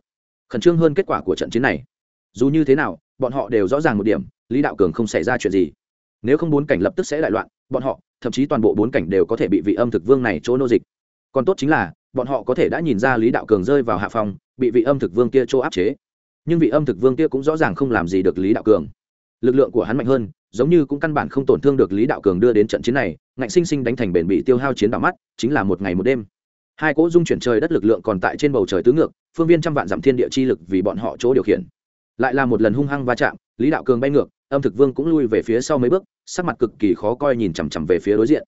Khẩn trương hơn kết quả của trận chiến này. Dù như thế nào, bọn họ đều rõ ràng một điểm, lý đạo cường không xảy ra chuyện gì. Nếu không bốn cảnh lập tức sẽ đại loạn, bọn họ, thậm chí toàn bộ bốn cảnh đều có thể bị vị âm thực vương này chỗ nô dịch. Còn tốt chính là, bọn họ có thể đã nhìn ra lý đạo cường rơi vào hạ phòng bị vị âm thực vương kia chỗ áp chế. Nhưng vị âm thực vương kia cũng rõ ràng không làm gì được lý đạo cường lực lượng của hắn mạnh hơn, giống như cũng căn bản không tổn thương được lý đạo cường đưa đến trận chiến này, ngạnh sinh sinh đánh thành bền bị tiêu hao chiến đỏ mắt, chính là một ngày một đêm. Hai cỗ dung chuyển trời đất lực lượng còn tại trên bầu trời tứ ngược, phương viên trăm vạn dặm thiên địa chi lực vì bọn họ chỗ điều khiển. Lại là một lần hung hăng va chạm, lý đạo cường bay ngược, âm thực vương cũng lui về phía sau mấy bước, sắc mặt cực kỳ khó coi nhìn chằm chằm về phía đối diện.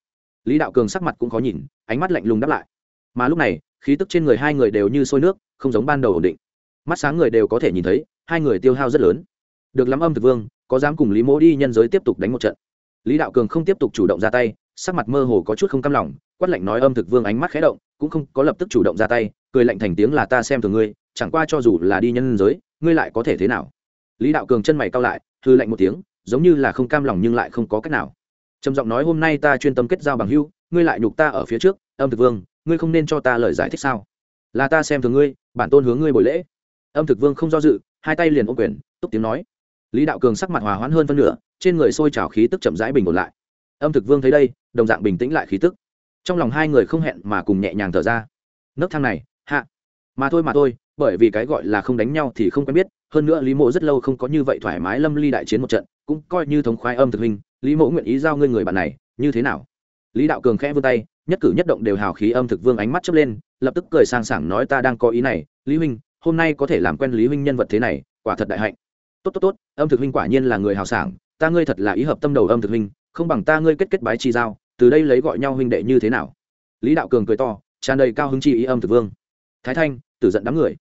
Lý đạo cường sắc mặt cũng khó nhìn, ánh mắt lạnh lùng đáp lại. Mà lúc này, khí tức trên người hai người đều như sôi nước, không giống ban đầu ổn định. Mắt sáng người đều có thể nhìn thấy, hai người tiêu hao rất lớn. Được lắm âm thực vương có dám cùng lý mỗ đi nhân giới tiếp tục đánh một trận lý đạo cường không tiếp tục chủ động ra tay sắc mặt mơ hồ có chút không cam lòng quát lạnh nói âm thực vương ánh mắt khé động cũng không có lập tức chủ động ra tay cười lạnh thành tiếng là ta xem thường ngươi chẳng qua cho dù là đi nhân giới ngươi lại có thể thế nào lý đạo cường chân mày cao lại hư lạnh một tiếng giống như là không cam lòng nhưng lại không có cách nào trầm giọng nói hôm nay ta chuyên tâm kết giao bằng hưu ngươi lại nhục ta ở phía trước âm thực vương ngươi không nên cho ta lời giải thích sao là ta xem thường ngươi bản tôn hướng ngươi buổi lễ âm thực vương không do dự hai tay liền ô quyền túc tiếng nói lý đạo cường sắc mặt hòa hoãn hơn phân nửa, trên người sôi trào khí tức chậm rãi bình ổn lại. Âm thực vương thấy đây, đồng dạng bình tĩnh lại khí tức. Trong lòng hai người không hẹn mà cùng nhẹ nhàng thở ra. Nấc thang này, hạ. Mà thôi mà thôi, bởi vì cái gọi là không đánh nhau thì không quen biết, hơn nữa lý mộ rất lâu không có như vậy thoải mái lâm ly đại chiến một trận, cũng coi như thống khoái âm thực hình lý mộ nguyện ý giao ngươi người bạn này, như thế nào? Lý đạo cường khẽ vươn tay, nhất cử nhất động đều hào khí âm thực vương ánh mắt chớp lên, lập tức cười sang sảng nói ta đang có ý này, lý huynh, hôm nay có thể làm quen lý huynh nhân vật thế này, quả thật đại hạnh tốt tốt tốt, âm thực huynh quả nhiên là người hào sảng, ta ngươi thật là ý hợp tâm đầu âm thực huynh, không bằng ta ngươi kết kết bái chi giao, từ đây lấy gọi nhau huynh đệ như thế nào? Lý đạo cường cười to, tràn đầy cao hứng chi ý âm thực vương. Thái thanh, tử giận đám người.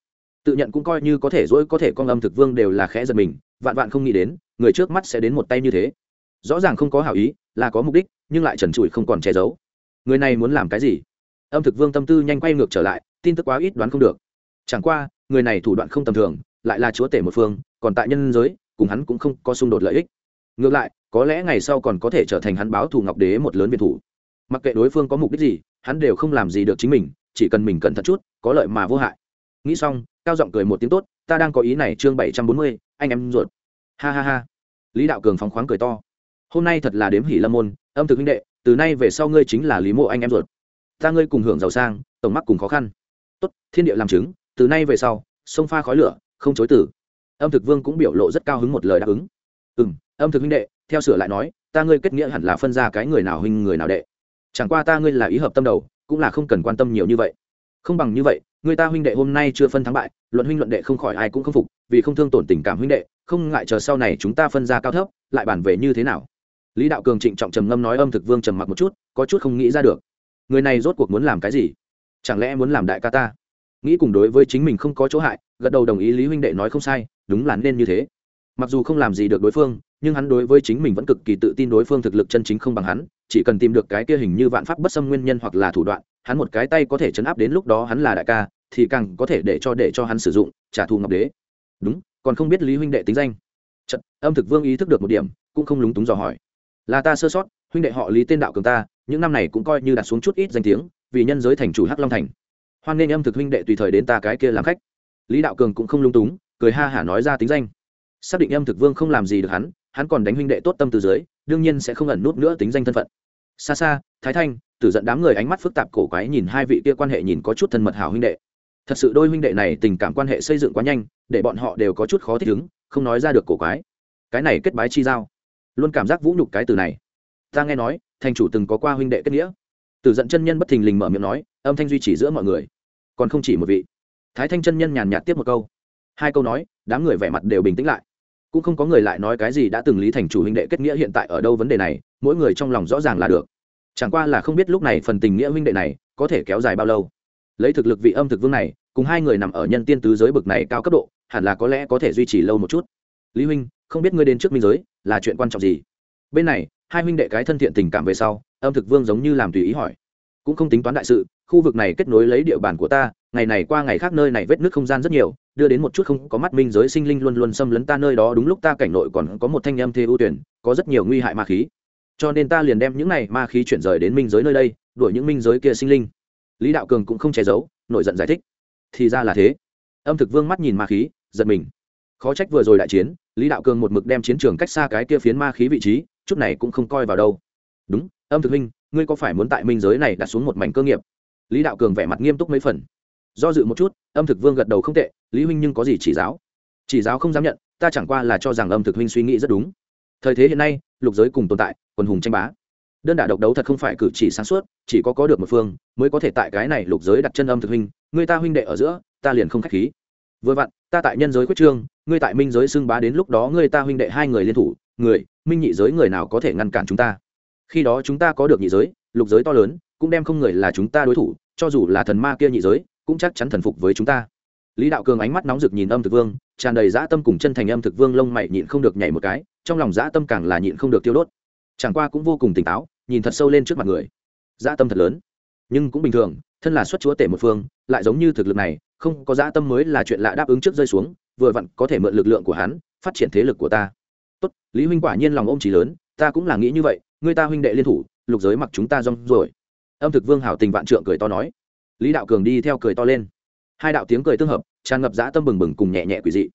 Tự nhận cũng coi như có thể dỗi có thể con âm thực vương đều là khẽ giật mình, vạn vạn không nghĩ đến, người trước mắt sẽ đến một tay như thế. Rõ ràng không có hảo ý, là có mục đích, nhưng lại trần trụi không còn che giấu. Người này muốn làm cái gì? Âm thực vương tâm tư nhanh quay ngược trở lại, tin tức quá ít đoán không được. Chẳng qua, người này thủ đoạn không tầm thường, lại là chúa tể một phương còn tại nhân giới, cùng hắn cũng không có xung đột lợi ích. Ngược lại, có lẽ ngày sau còn có thể trở thành hắn báo thù ngọc đế một lớn biệt thủ. Mặc kệ đối phương có mục đích gì, hắn đều không làm gì được chính mình, chỉ cần mình cẩn thận chút, có lợi mà vô hại. Nghĩ xong, cao giọng cười một tiếng tốt, ta đang có ý này, chương bảy trăm bốn mươi, anh em ruột. Ha ha ha. Lý đạo cường phóng khoáng cười to. Hôm nay thật là đếm hỉ lâm môn, âm thực huynh đệ, từ nay về sau ngươi chính là lý mộ anh em ruột. Ta ngươi cùng hưởng giàu sang, tổng mắc cùng khó khăn. Tốt, thiên địa làm chứng, từ nay về sau, sông pha khói lửa, không chối tử âm thực vương cũng biểu lộ rất cao hứng một lời đáp ứng. Ừ m âm thực huynh đệ, theo sửa lại nói, ta ngươi kết nghĩa hẳn là phân ra cái người nào huynh người nào đệ. Chẳng qua ta ngươi là ý hợp tâm đầu, cũng là không cần quan tâm nhiều như vậy. Không bằng như vậy, người ta huynh đệ hôm nay chưa phân thắng bại, luận huynh luận đệ không khỏi ai cũng không phục, vì không thương tổn tình cảm huynh đệ, không ngại chờ sau này chúng ta phân ra cao thấp, lại bàn về như thế nào. Lý đạo cường trịnh trọng trầm ngâm nói âm thực vương trầm mặc một chút, có chút không nghĩ ra được. Người này rốt cuộc muốn làm cái gì? Chẳng lẽ muốn làm đại ca ta? Nghĩ cùng đối với chính mình không có chỗ hại, gật đầu đồng ý lý huynh đệ nói không sai đúng là nên như thế. Mặc dù không làm gì được đối phương nhưng hắn đối với chính mình vẫn cực kỳ tự tin đối phương thực lực chân chính không bằng hắn chỉ cần tìm được cái kia hình như vạn pháp bất xâm nguyên nhân hoặc là thủ đoạn hắn một cái tay có thể chấn áp đến lúc đó hắn là đại ca thì càng có thể để cho để cho hắn sử dụng trả thù ngọc đế. Đúng còn không biết lý huynh đệ tính danh. Chật, âm thực vương ý thức được một điểm cũng không lúng túng dò hỏi. Là ta sơ sót huynh đệ họ lý tên đạo cường ta những năm này cũng coi như đặt xuống chút ít danh tiếng vì nhân giới thành chủ hắc long thành. Hoan nên âm thực huynh đệ tùy thời đến ta cái kia làm khách. Lý đạo cường cũng không lung túng cười ha hả nói ra tính danh. Xác định âm thực vương không làm gì được hắn hắn còn đánh huynh đệ tốt tâm từ dưới, đương nhiên sẽ không ẩn nút nữa tính danh thân phận. Xa xa, thái thanh, tử giận đám người ánh mắt phức tạp cổ quái nhìn hai vị kia quan hệ nhìn có chút thân mật hảo huynh đệ. Thật sự đôi huynh đệ này tình cảm quan hệ xây dựng quá nhanh, để bọn họ đều có chút khó thích ứng, không nói ra được cổ quái. Cái này kết bái chi giao. Luôn cảm giác vũ nhục cái từ này. Ta nghe nói thành chủ từng có qua huynh đệ kết nghĩa. Tử giận chân nhân bất thình lình mở miệng nói, âm thanh duy trì giữa mọi người. Còn không chỉ một vị. Thái thanh chân nhân nhàn nhạt tiếp một câu hai câu nói, đám người vẻ mặt đều bình tĩnh lại. Cũng không có người lại nói cái gì đã từng lý thành chủ huynh đệ kết nghĩa hiện tại ở đâu vấn đề này, mỗi người trong lòng rõ ràng là được. Chẳng qua là không biết lúc này phần tình nghĩa huynh đệ này có thể kéo dài bao lâu. Lấy thực lực vị âm thực vương này, cùng hai người nằm ở nhân tiên tứ giới bực này cao cấp độ, hẳn là có lẽ có thể duy trì lâu một chút. Lý huynh, không biết ngươi đến trước minh giới, là chuyện quan trọng gì? Bên này, hai huynh đệ cái thân thiện tình cảm về sau, âm thực vương giống như làm tùy ý hỏi. Cũng không tính toán đại sự, khu vực này kết nối lấy địa bàn của ta, ngày này qua ngày khác nơi này vết nước không gian rất nhiều đưa đến một chút không có mắt minh giới sinh linh luôn luôn xâm lấn ta nơi đó, đúng lúc ta cảnh nội còn có một thanh âm thê ưu tuyển, có rất nhiều nguy hại ma khí. Cho nên ta liền đem những này ma khí chuyển rời đến minh giới nơi đây, đuổi những minh giới kia sinh linh. Lý đạo cường cũng không che giấu, nổi giận giải thích. Thì ra là thế. Âm thực vương mắt nhìn ma khí, giật mình. Khó trách vừa rồi đại chiến, lý đạo cường một mực đem chiến trường cách xa cái kia phiến ma khí vị trí, chút này cũng không coi vào đâu. Đúng, âm thực huynh ngươi có phải muốn tại minh giới này đặt xuống một mảnh cơ nghiệp? Lý đạo cường vẻ mặt nghiêm túc mấy phần do dự một chút, âm thực vương gật đầu không tệ, lý huynh nhưng có gì chỉ giáo? Chỉ giáo không dám nhận, ta chẳng qua là cho rằng âm thực huynh suy nghĩ rất đúng. Thời thế hiện nay, lục giới cùng tồn tại, quần hùng tranh bá. Đơn đả độc đấu thật không phải cử chỉ sáng suốt, chỉ có có được một phương, mới có thể tại cái này lục giới đặt chân âm thực huynh, người ta huynh đệ ở giữa, ta liền không k h á c h khí. Vừa vặn, ta tại nhân giới quyết trương, ngươi tại minh giới xưng bá đến lúc đó ngươi ta huynh đệ hai người liên thủ, người, minh nhị giới người nào có thể ngăn cản chúng ta? Khi đó chúng ta có được nhị giới, lục giới to lớn, cũng đem không người là chúng ta đối thủ, cho dù là thần ma kia nhị giới cũng chắc chắn thần phục với chúng ta. Lý đạo cường ánh mắt nóng rực nhìn âm thực vương, tràn đầy dã tâm cùng chân thành âm thực vương lông mày nhịn không được nhảy một cái, trong lòng dã tâm càng là nhịn không được tiêu đốt. Chẳng qua cũng vô cùng tỉnh táo, nhìn thật sâu lên trước mặt người. Dã tâm thật lớn. Nhưng cũng bình thường, thân là xuất chúa tể một phương, lại giống như thực lực này, không có dã tâm mới là chuyện lạ đáp ứng trước rơi xuống, vừa vặn có thể mượn lực lượng của hắn, phát triển thế lực của ta. Tốt, lý huynh quả nhiên lòng ôm trí lớn, ta cũng là nghĩ như vậy, người ta huynh đệ liên thủ, lục giới mặc chúng ta rong rồi âm thực vương hảo tình vạn trượng cười to nói lý đạo cường đi theo cười to lên. Hai đạo tiếng cười tương hợp, tràn ngập dã tâm bừng bừng cùng nhẹ nhẹ quỷ dị.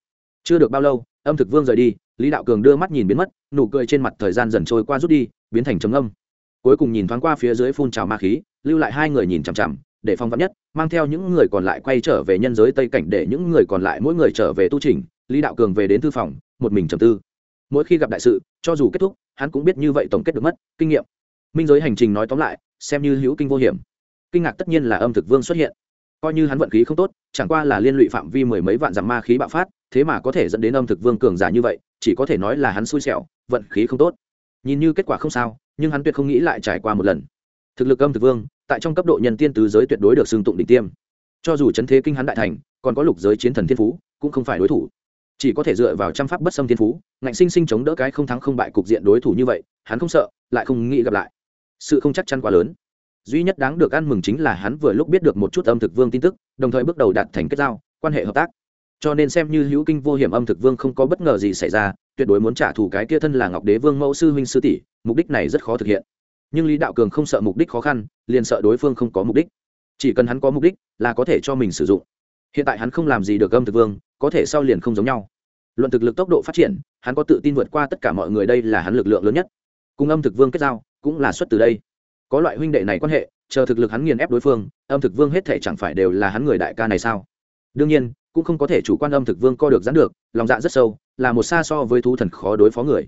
Chưa được bao lâu, âm thực vương rời đi, lý đạo cường đưa mắt nhìn biến mất, nụ cười trên mặt thời gian dần trôi qua rút đi, biến thành trầm âm cuối cùng nhìn thoáng qua phía dưới phun trào ma khí, lưu lại hai người nhìn chằm chằm, để phong vắn nhất, mang theo những người còn lại quay trở về nhân giới tây cảnh để những người còn lại mỗi người trở về tu trình, lý đạo cường về đến thư phòng, một mình trầm tư. Mỗi khi gặp đại sự, cho dù kết thúc, hắn cũng biết như vậy tổng kết được mất, kinh nghiệm. Minh giới hành trình nói tóm lại, xem như hữu kinh vô hiểm kinh ngạc tất nhiên là âm thực vương xuất hiện. Coi như hắn vận khí không tốt, chẳng qua là liên lụy phạm vi mười mấy vạn dặm ma khí bạo phát, thế mà có thể dẫn đến âm thực vương cường giả như vậy, chỉ có thể nói là hắn xui xẻo, vận khí không tốt. Nhìn như kết quả không sao, nhưng hắn tuyệt không nghĩ lại trải qua một lần. Thực lực âm thực vương, tại trong cấp độ nhân tiên tứ giới tuyệt đối được xưng tụng đỉnh tiêm. Cho dù chấn thế kinh hắn đại thành, còn có lục giới chiến thần thiên phú, cũng không phải đối thủ. Chỉ có thể dựa vào trăm pháp bất xâm thiên phú, ngạnh sinh sinh chống đỡ cái không thắng không bại cục diện đối thủ như vậy, hắn không sợ, lại không nghĩ gặp lại. Sự không chắc chắn quá lớn duy nhất đáng được ăn mừng chính là hắn vừa lúc biết được một chút âm thực vương tin tức, đồng thời bước đầu đạt thành kết giao, quan hệ hợp tác. Cho nên xem như hữu kinh vô hiểm âm thực vương không có bất ngờ gì xảy ra, tuyệt đối muốn trả thù cái kia thân là ngọc đế vương mẫu sư huynh sư tỷ, mục đích này rất khó thực hiện. Nhưng lý đạo cường không sợ mục đích khó khăn, liền sợ đối phương không có mục đích. Chỉ cần hắn có mục đích là có thể cho mình sử dụng. Hiện tại hắn không làm gì được âm thực vương, có thể sau liền không giống nhau. Luận thực lực tốc độ phát triển, hắn có tự tin vượt qua tất cả mọi người, đây là hắn lực lượng lớn nhất. Cùng âm thực vương kết giao, cũng là xuất từ đây có loại huynh đệ này quan hệ, chờ thực lực hắn nghiền ép đối phương, âm thực vương hết thể chẳng phải đều là hắn người đại ca này sao? Đương nhiên, cũng không có thể chủ quan âm thực vương co được dán được, lòng dạ rất sâu, là một xa so với thú thần khó đối phó người.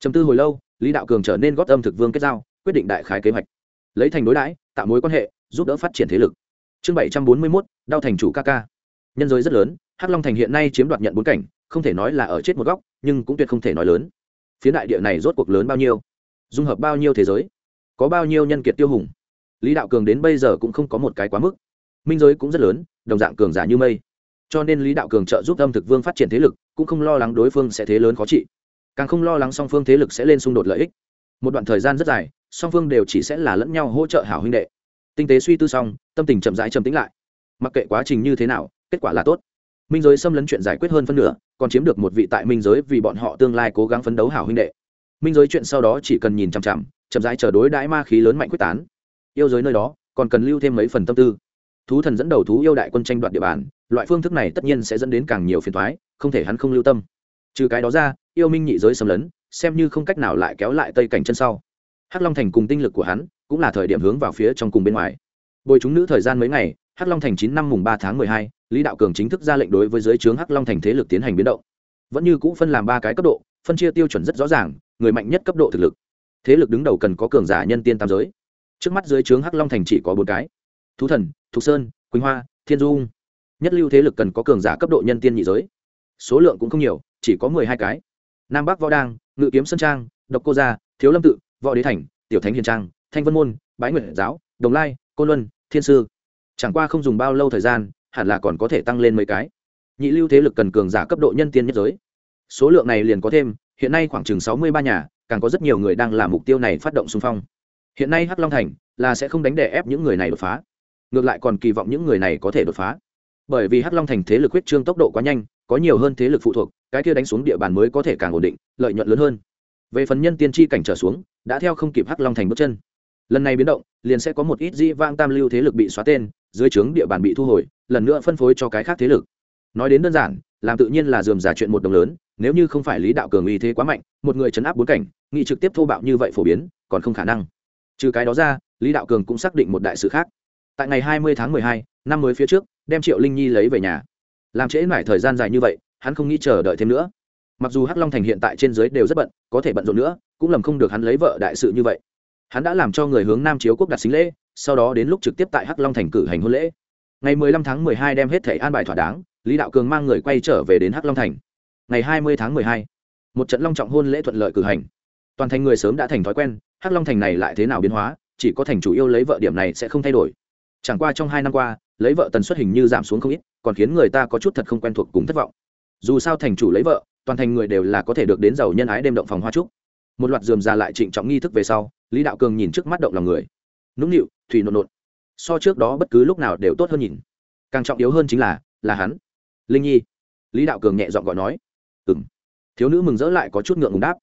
Chấm tư hồi lâu, lý đạo cường trở nên gót âm thực vương kết giao, quyết định đại khái kế hoạch. Lấy thành đối đãi, tạo mối quan hệ, giúp đỡ phát triển thế lực. Chương bảy trăm bốn mươi mốt đao thành chủ ca ca. Nhân giới rất lớn, hắc long thành hiện nay chiếm đoạt nhận bốn cảnh, không thể nói là ở chết một góc, nhưng cũng tuyệt không thể nói lớn. Phía đại địa này rốt cuộc lớn bao nhiêu? Dung hợp bao nhiêu thế giới? Có bao nhiêu nhân kiệt tiêu hùng. Lý đạo cường đến bây giờ cũng không có một cái quá mức. Minh giới cũng rất lớn, đồng dạng cường giả như mây. Cho nên lý đạo cường trợ giúp âm thực vương phát triển thế lực, cũng không lo lắng đối phương sẽ thế lớn khó trị. Càng không lo lắng song phương thế lực sẽ lên xung đột lợi ích. Một đoạn thời gian rất dài, song phương đều chỉ sẽ là lẫn nhau hỗ trợ hảo huynh đệ. Tinh tế suy tư xong, tâm tình chậm rãi trầm tĩnh lại. Mặc kệ quá trình như thế nào, kết quả là tốt. Minh giới xâm lấn chuyện giải quyết hơn phân nửa, còn chiếm được một vị tại minh giới vì bọn họ tương lai cố gắng phấn đấu hảo huynh đệ. Minh giới chuyện sau đó chỉ cần nhìn chằm chằm chậm rãi chờ đối đãi ma khí lớn mạnh quyết tán. Yêu giới nơi đó, còn cần lưu thêm mấy phần tâm tư. Thú thần dẫn đầu thú yêu đại quân tranh đoạt địa bàn, loại phương thức này tất nhiên sẽ dẫn đến càng nhiều phiền thoái không thể hắn không lưu tâm. Trừ cái đó ra, yêu minh nhị giới xâm lấn, xem như không cách nào lại kéo lại tây cảnh chân sau. Hắc long thành cùng tinh lực của hắn, cũng là thời điểm hướng vào phía trong cùng bên ngoài. Bồi chúng nữ thời gian mấy ngày, hắc long thành chín năm mùng ba tháng mười hai, lý đạo cường chính thức ra lệnh đối với giới trướng hắc long thành thế lực tiến hành biến động. Vẫn như cũ phân làm ba cái cấp độ, phân chia tiêu chuẩn rất rõ ràng, người mạnh nhất cấp độ thực lực thế lực đứng đầu cần có cường giả nhân tiên tam giới. Trước mắt dưới trướng hắc long thành chỉ có bốn cái. Thú thần, thục sơn, quỳnh hoa, thiên dung nhất lưu thế lực cần có cường giả cấp độ nhân tiên nhị giới. Số lượng cũng không nhiều, chỉ có mười hai cái. Nam bắc võ đang ngự kiếm sơn trang, độc cô gia, thiếu lâm tự, võ đế thành, tiểu thánh hiền trang, thanh vân môn, bái nguyện giáo, đồng lai côn luân, thiên sư. Chẳng qua không dùng bao lâu thời gian, hẳn là còn có thể tăng lên mấy cái. Nhị lưu thế lực cần cường giả cấp độ nhân tiên nhất giới. Số lượng này liền có thêm, hiện nay khoảng chừng sáu mươi ba nhà càng có rất nhiều người đang làm mục tiêu này phát động xung phong. Hiện nay hắc long thành là sẽ không đánh đè ép những người này đột phá. Ngược lại còn kỳ vọng những người này có thể đột phá. Bởi vì hắc long thành thế lực huyết trương tốc độ quá nhanh, có nhiều hơn thế lực phụ thuộc, cái kia đánh xuống địa bàn mới có thể càng ổn định, lợi nhuận lớn hơn. Về phần nhân tiên tri cảnh trở xuống, đã theo không kịp hắc long thành bước chân. Lần này biến động, liền sẽ có một ít di vang tam lưu thế lực bị xóa tên, dưới trướng địa bàn bị thu hồi, lần nữa phân phối cho cái khác thế lực. Nói đến đơn giản, làm tự nhiên là dườm giả chuyện một đồng lớn nếu như không phải lý đạo cường uy thế quá mạnh, một người chấn áp bốn cảnh, nghị trực tiếp thô bạo như vậy phổ biến, còn không khả năng. Trừ cái đó ra, lý đạo cường cũng xác định một đại sự khác. Tại ngày hai mươi tháng mười hai, năm mới phía trước, đem triệu linh nhi lấy về nhà. Làm trễ mãi thời gian dài như vậy, hắn không nghĩ chờ đợi thêm nữa. Mặc dù hắc long thành hiện tại trên dưới đều rất bận, có thể bận rộn nữa, cũng lầm không được hắn lấy vợ đại sự như vậy. Hắn đã làm cho người hướng nam chiếu quốc đặt xính lễ, sau đó đến lúc trực tiếp tại hắc long thành cử hành hôn lễ. Ngày 15 tháng 12 đem hết thẻ an bài thỏa đáng, lý đạo cường mang người quay trở về đến hắc long thành ngày 20 tháng 12, một trận long trọng hôn lễ thuận lợi cử hành. Toàn thành người sớm đã thành thói quen hắc long thành này lại thế nào biến hóa chỉ có thành chủ yêu lấy vợ điểm này sẽ không thay đổi. Chẳng qua trong hai năm qua lấy vợ tần suất hình như giảm xuống không ít còn khiến người ta có chút thật không quen thuộc cùng thất vọng. Dù sao thành chủ lấy vợ toàn thành người đều là có thể được đến giàu nhân ái đêm động phòng hoa trúc. Một loạt dườm ra lại trịnh trọng nghi thức về sau lý đạo cường nhìn trước mắt động lòng người. Nũng nịu thủy nộn nộn. So trước đó bất cứ lúc nào đều tốt hơn nhìn. Càng trọng yếu hơn chính là là hắn. Linh nhi. Lý đạo cường nhẹ giọng gọi nói ừ m thiếu nữ mừng rỡ lại có chút ngượng ngùng đáp.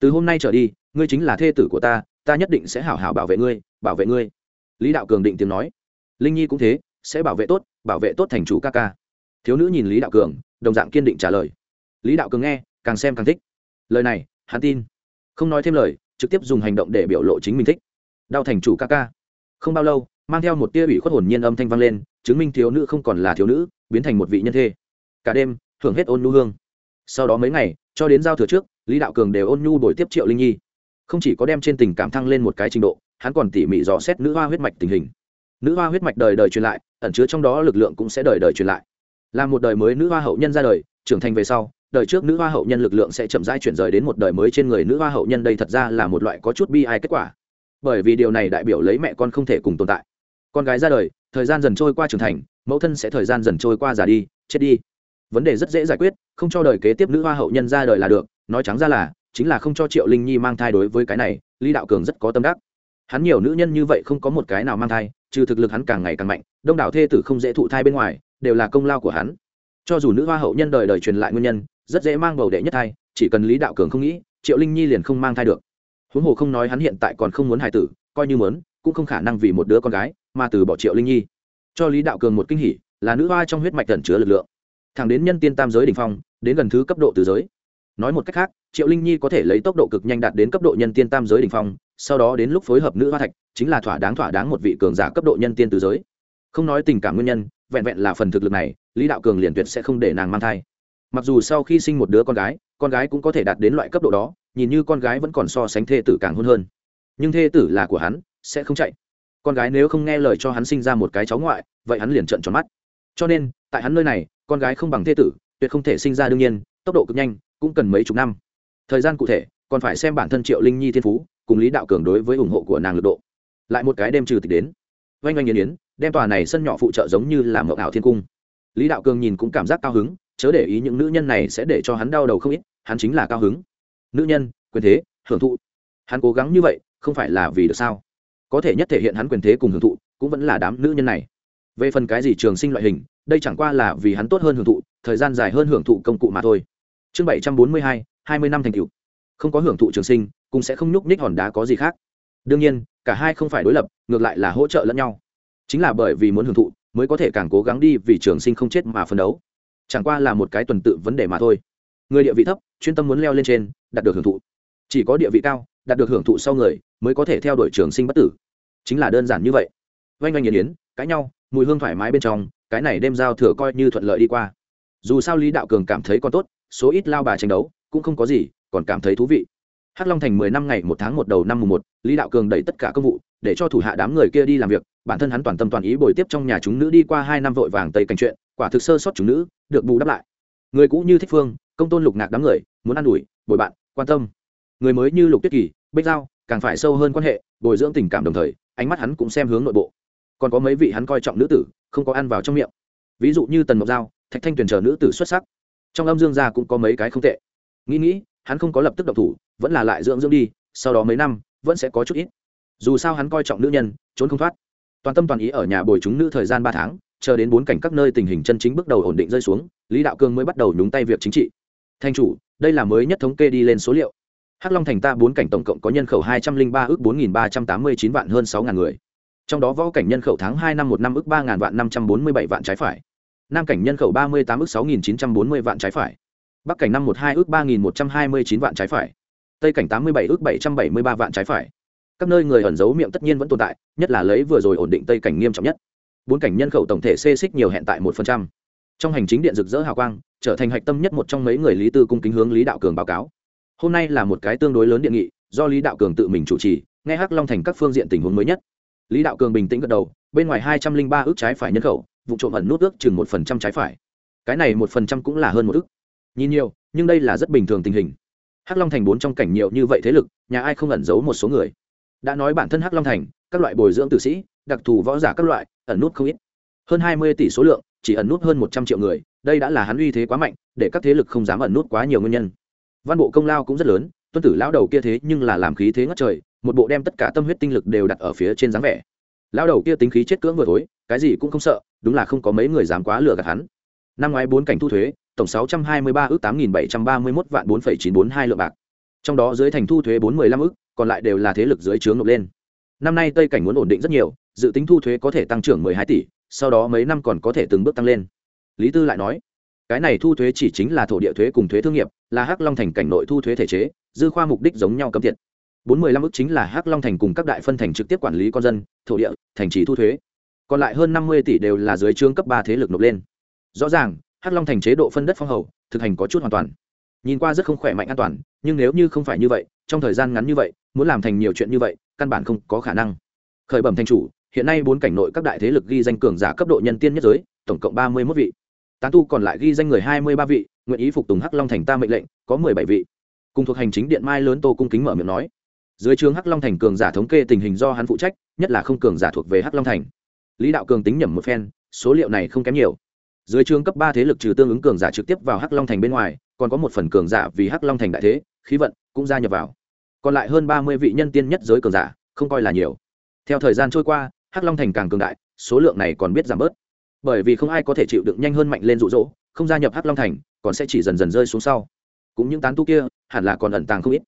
Từ hôm nay trở đi, ngươi chính là thê tử của ta ta nhất định sẽ hảo hảo bảo vệ ngươi, bảo vệ ngươi. Lý đạo cường định tiếng nói. Linh nhi cũng thế, sẽ bảo vệ tốt, bảo vệ tốt thành chủ ca ca. Thiếu nữ nhìn lý đạo cường, đồng dạng kiên định trả lời. Lý đạo cường nghe, càng xem càng thích. Lời này, hắn tin. Không nói thêm lời, trực tiếp dùng hành động để biểu lộ chính mình thích. Đau thành chủ ca ca. Không bao lâu, mang theo một tia ủy khuất hồn nhiên âm thanh vang lên, chứng minh thiếu nữ không còn là thiếu nữ, biến thành một vị nhân thê. Cả đêm hưởng hết ôn nu hương sau đó mấy ngày, cho đến giao thừa trước, lý đạo cường đều ôn nhu đổi tiếp triệu linh nhi. Không chỉ có đem trên tình cảm thăng lên một cái trình độ, hắn còn tỉ mỉ dò xét nữ hoa huyết mạch tình hình. Nữ hoa huyết mạch đời đời truyền lại, ẩn chứa trong đó lực lượng cũng sẽ đời đời truyền lại. Là một đời mới nữ hoa hậu nhân ra đời, trưởng thành về sau, đời trước nữ hoa hậu nhân lực lượng sẽ chậm rãi chuyển rời đến một đời mới trên người nữ hoa hậu nhân đây thật ra là một loại có chút bi ai kết quả. Bởi vì điều này đại biểu lấy mẹ con không thể cùng tồn tại. Con gái ra đời, thời gian dần trôi qua trưởng thành, mẫu thân sẽ thời gian dần trôi qua già đi, chết đi vấn đề rất dễ giải quyết, không cho đời kế tiếp nữ hoa hậu nhân ra đời là được, nói trắng ra là, chính là không cho triệu linh nhi mang thai đối với cái này, lý đạo cường rất có tâm đắc. Hắn nhiều nữ nhân như vậy không có một cái nào mang thai, trừ thực lực hắn càng ngày càng mạnh, đông đảo thê tử không dễ thụ thai bên ngoài, đều là công lao của hắn. Cho dù nữ hoa hậu nhân đời đời truyền lại nguyên nhân, rất dễ mang bầu đệ nhất thai, chỉ cần lý đạo cường không nghĩ, triệu linh nhi liền không mang thai được. Huống hồ không nói hắn hiện tại còn không muốn hài tử, coi như muốn, cũng không khả năng vì một đứa con gái mà từ bỏ triệu linh nhi. Cho lý đạo cường một kinh hỉ, là nữ hoa trong huyết mạch tẩn chứa lực lượng thẳng đến nhân tiên tam giới đ ỉ n h phong, đến gần thứ cấp độ từ giới. Nói một cách khác, triệu linh nhi có thể lấy tốc độ cực nhanh đạt đến cấp độ nhân tiên tam giới đ ỉ n h phong, sau đó đến lúc phối hợp nữ hoa thạch, chính là thỏa đáng thỏa đáng một vị cường giả cấp độ nhân tiên từ giới. Không nói tình cảm nguyên nhân, vẹn vẹn là phần thực lực này, lý đạo cường liền tuyệt sẽ không để nàng mang thai. Mặc dù sau khi sinh một đứa con gái con gái cũng có thể đạt đến loại cấp độ đó, nhìn như con gái vẫn còn so sánh thê tử càng hôn hơn. Nhưng thê tử là của hắn, sẽ không chạy. Con gái nếu không nghe lời cho hắn sinh ra một cái cháu ngoại, vậy hắn liền trợn tròn mắt. Cho nên, tại hắn nơi này con gái không bằng thê tử, tuyệt không thể sinh ra đương nhiên, tốc độ cực nhanh, cũng cần mấy chục năm. Thời gian cụ thể, còn phải xem bản thân triệu linh nhi thiên phú, cùng lý đạo cường đối với ủng hộ của nàng lực độ. Lại một cái đêm trừ tịch đến. Oanh oanh yến yến, đem tòa này sân nhỏ phụ trợ giống như là mộng ảo thiên cung. Lý đạo cường nhìn cũng cảm giác cao hứng, chớ để ý những nữ nhân này sẽ để cho hắn đau đầu không ít, hắn chính là cao hứng. Nữ nhân, quyền thế, hưởng thụ. Hắn cố gắng như vậy, không phải là vì được sao? Có thể nhất thể hiện hắn quyền thế cùng hưởng thụ, cũng vẫn là đám nữ nhân này. Về phần cái gì trường sinh loại hình đây chẳng qua là vì hắn tốt hơn hưởng thụ, thời gian dài hơn hưởng thụ công cụ mà thôi. Chương bảy trăm bốn mươi hai hai mươi năm thành cựu không có hưởng thụ trường sinh, cũng sẽ không nhúc nhích hòn đá có gì khác. Đương nhiên, cả hai không phải đối lập, ngược lại là hỗ trợ lẫn nhau. Chính là bởi vì muốn hưởng thụ, mới có thể càng cố gắng đi vì trường sinh không chết mà phấn đấu. Chẳng qua là một cái tuần tự vấn đề mà thôi. Người địa vị thấp, chuyên tâm muốn leo lên trên, đạt được hưởng thụ. Chỉ có địa vị cao, đạt được hưởng thụ sau người, mới có thể theo đuổi trường sinh bất tử. Chính là đơn giản như vậy. Vanh vanh nhiệt yến cãi nhau, mùi hương thoải mái bên trong cái này đêm giao thừa coi như thuận lợi đi qua. Dù sao lý đạo cường cảm thấy còn tốt, số ít lao bà tranh đấu, cũng không có gì, còn cảm thấy thú vị. Hắc long thành mười năm ngày một tháng một đầu năm mùng một, lý đạo cường đẩy tất cả công vụ, để cho thủ hạ đám người kia đi làm việc. Bản thân hắn toàn tâm toàn ý bồi tiếp trong nhà chúng nữ đi qua hai năm vội vàng tây cảnh chuyện, quả thực sơ sót chúng nữ, được bù đắp lại. Người cũ như thích phương, công tôn lục ngạc đám người, muốn ă n ủi, bồi bạn, quan tâm. Người mới như lục tuyết kỳ, bích giao, càng phải sâu hơn quan hệ, bồi dưỡng tình cảm đồng thời, ánh mắt hắn cũng xem hướng nội bộ còn có mấy vị hắn coi trọng nữ tử, không có ăn vào trong miệng. Ví dụ như tần mộc giao, thạch thanh tuyển chờ nữ tử xuất sắc. Trong âm dương gia cũng có mấy cái không tệ. Nghĩ nghĩ, hắn không có lập tức độc thủ, vẫn là lại dưỡng dưỡng đi, sau đó mấy năm, vẫn sẽ có chút ít. Dù sao hắn coi trọng nữ nhân, trốn không thoát. Toàn tâm toàn ý ở nhà bồi chúng nữ thời gian ba tháng, chờ đến bốn cảnh các nơi tình hình chân chính bước đầu ổn định rơi xuống, lý đạo cương mới bắt đầu nhúng tay việc chính trị. Thanh chủ, đây là mới nhất thống kê đi lên số liệu. Hắc long thành ta bốn cảnh tổng cộng có nhân khẩu hai trăm linh ba ước bốn nghìn ba trăm tám mươi chín vạn hơn sáu ngàn người trong đó võ cảnh nhân khẩu tháng hai năm một năm ước ba ngàn vạn năm trăm bốn mươi bảy vạn trái phải. Nam cảnh nhân khẩu ba mươi tám ước sáu nghìn chín trăm bốn mươi vạn trái phải. Bắc cảnh năm một hai ước ba nghìn một trăm hai mươi chín vạn trái phải. Tây cảnh tám mươi bảy ước bảy trăm bảy mươi ba vạn trái phải. Các nơi người ẩn giấu miệng tất nhiên vẫn tồn tại, nhất là lấy vừa rồi ổn định tây cảnh nghiêm trọng nhất. Bốn cảnh nhân khẩu tổng thể xê xích nhiều hẹn tại một phần trăm. Trong hành chính điện rực rỡ hào quang, trở thành hạch tâm nhất một trong mấy người lý tư cung kính hướng lý đạo cường báo cáo. Hôm nay là một cái tương đối lớn điện nghị, do lý đạo cường tự mình chủ trì, nghe hắc long thành các phương diện tình huống mới nhất lý đạo cường bình tĩnh gật đầu, bên ngoài hai trăm linh ba ước trái phải nhân khẩu, vụ trộm ẩn nút ước chừng một phần trăm trái phải. Cái này một phần trăm cũng là hơn một ước. Nhìn nhiều, nhưng đây là rất bình thường tình hình. Hắc long thành bốn trong cảnh nhiều như vậy thế lực, nhà ai không ẩn giấu một số người? Đã nói bản thân hắc long thành, các loại bồi dưỡng tử sĩ, đặc thù võ giả các loại, ẩn nút không ít. Hơn hai mươi tỷ số lượng, chỉ ẩn nút hơn một trăm triệu người, đây đã là hắn uy thế quá mạnh, để các thế lực không dám ẩn nút quá nhiều nguyên nhân. Văn bộ công lao cũng rất lớn, tuân tử lão đầu kia thế nhưng là làm khí thế ngất trời một bộ đem tất cả tâm huyết tinh lực đều đặt ở phía trên dáng vẻ. Lão đầu kia tính khí chết cưỡng vừa thối, cái gì cũng không sợ, đúng là không có mấy người dám quá lừa gạt hắn. Năm ngoái bốn cảnh thu thuế, tổng sáu trăm hai mươi ba ước tám nghìn bảy trăm ba mươi mốt vạn bốn phẩy chín bốn hai lượng bạc. Trong đó dưới thành thu thuế bốn mươi lăm ước, còn lại đều là thế lực dưới trướng nộp lên. Năm nay tây cảnh muốn ổn định rất nhiều, dự tính thu thuế có thể tăng trưởng mười hai tỷ, sau đó mấy năm còn có thể từng bước tăng lên. Lý tư lại nói, cái này thu thuế chỉ chính là thổ địa thuế cùng thuế thương nghiệp, là hắc long thành cảnh nội thu thuế thể chế, dư khoa mục đích giống nhau cấm thiệt bốn mươi lăm ước chính là hắc long thành cùng các đại phân thành trực tiếp quản lý con dân, thổ địa, thành trì thu thuế. Còn lại hơn năm mươi tỷ đều là dưới trướng cấp ba thế lực nộp lên. Rõ ràng, hắc long thành chế độ phân đất phong hầu, thực hành có chút hoàn toàn. Nhìn qua rất không khỏe mạnh an toàn, nhưng nếu như không phải như vậy, trong thời gian ngắn như vậy, muốn làm thành nhiều chuyện như vậy, căn bản không có khả năng. Khởi bẩm thành chủ, hiện nay bốn cảnh nội các đại thế lực ghi danh cường giả cấp độ nhân tiên nhất giới, tổng cộng ba mươi mốt vị. Tán tu còn lại ghi danh người hai mươi ba vị, nguyện ý phục tùng hắc long thành ta mệnh lệnh, có mười bảy vị. Cùng thuộc hành chính điện mai lớn tô cung kính mở miệng nói dưới trường hắc long thành cường giả thống kê tình hình do hắn phụ trách, nhất là không cường giả thuộc về hắc long thành. Lý đạo cường tính nhẩm một phen, số liệu này không kém nhiều. Dưới trường cấp ba thế lực trừ tương ứng cường giả trực tiếp vào hắc long thành bên ngoài, còn có một phần cường giả vì hắc long thành đại thế, khí vận cũng gia nhập vào. Còn lại hơn ba mươi vị nhân tiên nhất giới cường giả, không coi là nhiều. Theo thời gian trôi qua, hắc long thành càng cường đại, số lượng này còn biết giảm bớt. Bởi vì không ai có thể chịu đựng nhanh hơn mạnh lên rụ rỗ không gia nhập hắc long thành, còn sẽ chỉ dần dần rơi xuống sau. Cũng những tán tu kia, hẳn là còn ẩn tàng không ít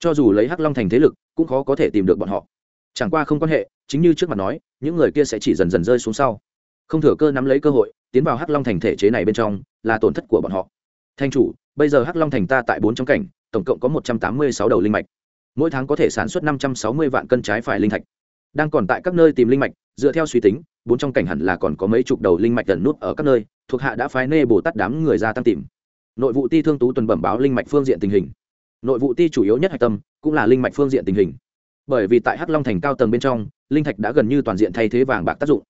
cho dù lấy hắc long thành thế lực, cũng khó có thể tìm được bọn họ. Chẳng qua không quan hệ, chính như trước mặt nói, những người kia sẽ chỉ dần dần rơi xuống sau. Không thừa cơ nắm lấy cơ hội, tiến vào hắc long thành thể chế này bên trong, là tổn thất của bọn họ. Thanh chủ, bây giờ hắc long thành ta tại bốn trong cảnh, tổng cộng có một trăm tám mươi sáu đầu linh mạch. Mỗi tháng có thể sản xuất năm trăm sáu mươi vạn cân trái phải linh thạch. Đang còn tại các nơi tìm linh mạch, dựa theo suy tính, bốn trong cảnh hẳn là còn có mấy chục đầu linh mạch gần nút ở các nơi, thuộc hạ đã phái nê bồ tát đám người ra tăng tìm. Nội vụ ti thương tú tuần bẩm báo linh mạch phương diện tình hình nội vụ ti chủ yếu nhất hạch tâm cũng là linh mạch phương diện tình hình. Bởi vì tại hắc long thành cao tầng bên trong, linh thạch đã gần như toàn diện thay thế vàng bạc tác dụng.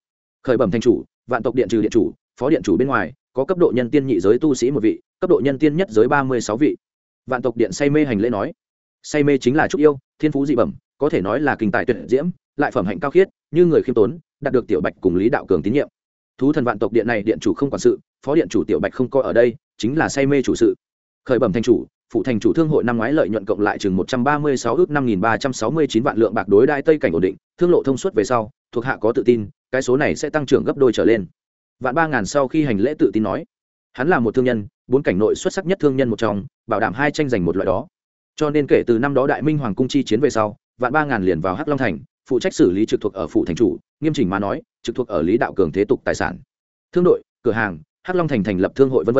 Khởi bẩm thành chủ, vạn tộc điện trừ điện chủ, phó điện chủ bên ngoài, có cấp độ nhân tiên nhị giới tu sĩ một vị, cấp độ nhân tiên nhất giới ba mươi sáu vị. Vạn tộc điện say mê hành lễ nói. Say mê chính là trúc yêu, thiên phú dị bẩm, có thể nói là kinh tài tuyệt diễm, lại phẩm hạnh cao khiết, như người khiêm tốn, đạt được tiểu bạch cùng lý đạo cường tín nhiệm. Thú thần vạn tộc điện này điện chủ không quản sự, phó điện chủ tiểu bạch không coi ở đây, chính là say mê chủ sự. Khởi bẩm thành chủ phụ thành chủ thương hội năm ngoái lợi nhuận cộng lại chừng một trăm ba mươi sáu ước năm nghìn ba trăm sáu mươi chín vạn lượng bạc đối đại tây cảnh ổn định, thương lộ thông suốt về sau, thuộc hạ có tự tin, cái số này sẽ tăng trưởng gấp đôi trở lên. Vạn ba ngàn sau khi hành lễ tự tin nói, hắn là một thương nhân, bốn cảnh nội xuất sắc nhất thương nhân một trong, bảo đảm hai tranh giành một loại đó. Cho nên kể từ năm đó đại minh hoàng cung chi chiến về sau, vạn ba ngàn liền vào hắc long thành, phụ trách xử lý trực thuộc ở Phụ thành chủ, nghiêm chỉnh mà nói, trực thuộc ở lý đạo cường thế tục tài sản. Thương đội, cửa hàng, hắc long thành thành lập thương hội v v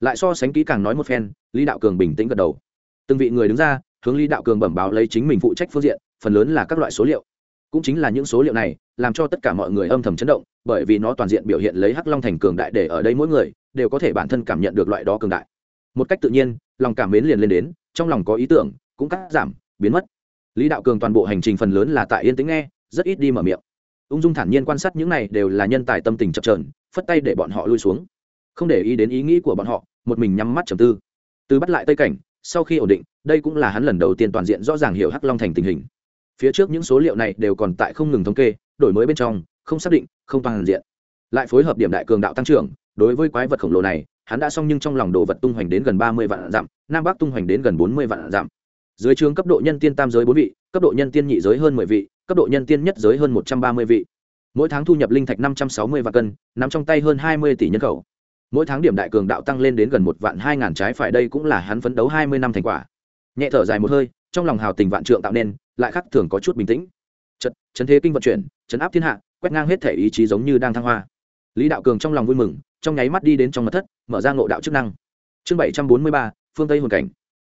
lại so sánh kỹ càng nói một phen, lý đạo cường bình tĩnh gật đầu. Từng vị người đứng ra, hướng lý đạo cường bẩm báo lấy chính mình phụ trách phương diện, phần lớn là các loại số liệu. Cũng chính là những số liệu này, làm cho tất cả mọi người âm thầm chấn động, bởi vì nó toàn diện biểu hiện lấy hắc long thành cường đại để ở đây mỗi người, đều có thể bản thân cảm nhận được loại đó cường đại. Một cách tự nhiên, lòng cảm mến liền lên đến, trong lòng có ý tưởng, cũng cắt giảm, biến mất. Lý đạo cường toàn bộ hành trình phần lớn là tại yên tĩnh nghe, rất ít đi mở miệng. Ung dung thản nhiên quan sát những này đều là nhân tài tâm tình chập trờn phất tay để bọn họ lui xuống. Không để ý đến ý nghĩ của bọn họ một mình nhắm mắt trầm tư. Từ bắt lại tây cảnh, sau khi ổn định, đây cũng là hắn lần đầu tiên toàn diện rõ ràng hiểu hắc long thành tình hình. Phía trước những số liệu này đều còn tại không ngừng thống kê, đổi mới bên trong, không xác định, không toàn diện. Lại phối hợp điểm đại cường đạo tăng trưởng, đối với quái vật khổng lồ này, hắn đã xong nhưng trong lòng đồ vật tung hoành đến gần ba mươi vạn dặm, nam bắc tung hoành đến gần bốn mươi vạn dặm. Dưới trường cấp độ nhân tiên tam giới bốn vị, cấp độ nhân tiên nhị giới hơn mười vị, cấp độ nhân tiên nhất giới hơn một trăm ba mươi vị. Mỗi tháng thu nhập linh thạch năm trăm sáu mươi vạn cân nằm trong tay hơn hai mươi tỷ nhân khẩu mỗi tháng điểm đại cường đạo tăng lên đến gần một vạn hai ngàn trái phải đây cũng là hắn phấn đấu hai mươi năm thành quả. Nhẹ thở dài một hơi, trong lòng hào tình vạn trượng tạo nên, lại khắc thường có chút bình tĩnh. Chật, chấn thế kinh vận chuyển, chấn áp thiên hạ, quét ngang hết thể ý chí giống như đang thăng hoa. Lý đạo cường trong lòng vui mừng, trong nháy mắt đi đến trong mật thất, mở ra ngộ đạo chức năng. Chương bảy trăm bốn mươi ba, phương tây hồn cảnh.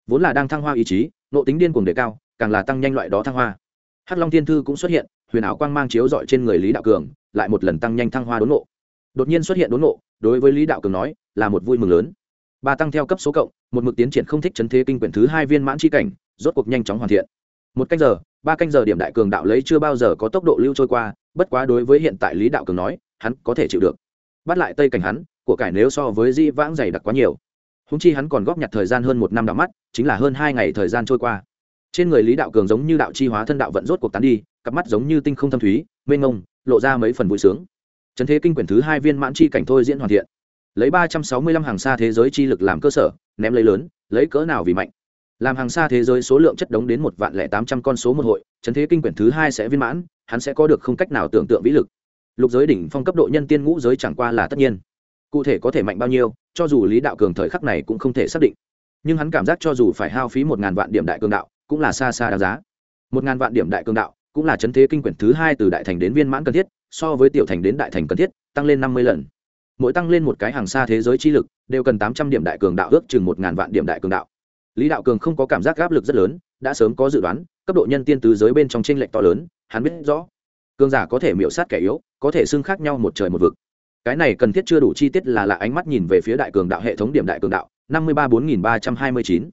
Vốn là đang thăng hoa ý chí nộ tính điên cuồng đề cao, càng là tăng nhanh loại đó thăng hoa. Hắc long thiên thư cũng xuất hiện, huyền ảo quang mang chiếu dọi trên người lý đạo cường, lại một lần tăng nhanh thăng hoa đốn nộ đột nhiên xuất hiện đốn nộ đối với lý đạo cường nói, là một vui mừng lớn. Ba tăng theo cấp số cộng, một mực tiến triển không thích chấn thế kinh quyển thứ hai viên mãn c cảnh, rốt cuộc nhanh chóng hoàn thiện. Một canh giờ, ba canh giờ điểm đại cường đạo lấy chưa bao giờ có tốc độ lưu trôi qua, bất quá đối với hiện tại lý đạo cường nói, hắn có thể chịu được. Bắt lại tây cảnh hắn, của cải nếu so với di vãng dày đặc quá nhiều. Húng chi hắn còn góp nhặt thời gian hơn một năm đạo mắt, chính là hơn hai ngày thời gian trôi qua. Trên người lý đạo cường giống như đạo chi hóa thân đạo vận rốt cuộc tán đi, cặp mắt giống như tinh không thâm thúy, mênh ngông lộ ra mấy phần vui sướng. Chấn thế kinh quyển thứ hai viên mãn chi cảnh thôi diễn hoàn thiện. Lấy ba trăm sáu mươi lăm hàng xa thế giới chi lực làm cơ sở, ném lấy lớn, lấy cỡ nào vì mạnh. Làm hàng xa thế giới số lượng chất đống đến một vạn lẻ tám trăm con số một hội chấn thế kinh quyển thứ hai sẽ viên mãn, hắn sẽ có được không cách nào tưởng tượng vĩ lực. Lục giới đỉnh phong cấp độ nhân tiên ngũ giới chẳng qua là tất nhiên. Cụ thể có thể mạnh bao nhiêu, cho dù lý đạo cường thời khắc này cũng không thể xác định. Nhưng hắn cảm giác cho dù phải hao phí một ngàn vạn điểm đại cường đạo, cũng là xa xa đáng giá. Một ngàn vạn điểm đại cường đạo, cũng là chấn thế kinh quyển thứ hai từ đại thành đến viên mãn cần thiết so với tiểu thành đến đại thành cần thiết, tăng lên năm mươi lần. Mỗi tăng lên một cái hàng xa thế giới chi lực, đều cần tám trăm điểm đại cường đạo, ước chừng một ngàn vạn điểm đại cường đạo. Lý đạo cường không có cảm giác áp lực rất lớn, đã sớm có dự đoán, cấp độ nhân tiên tứ giới bên trong tranh lệch to lớn, hắn biết rõ, cường giả có thể miễu sát kẻ yếu, có thể xưng khác nhau một trời một vực. Cái này cần thiết chưa đủ chi tiết là lạ ánh mắt nhìn về phía đại cường đạo hệ thống điểm đại cường đạo, năm mươi ba bốn nghìn ba trăm hai mươi chín.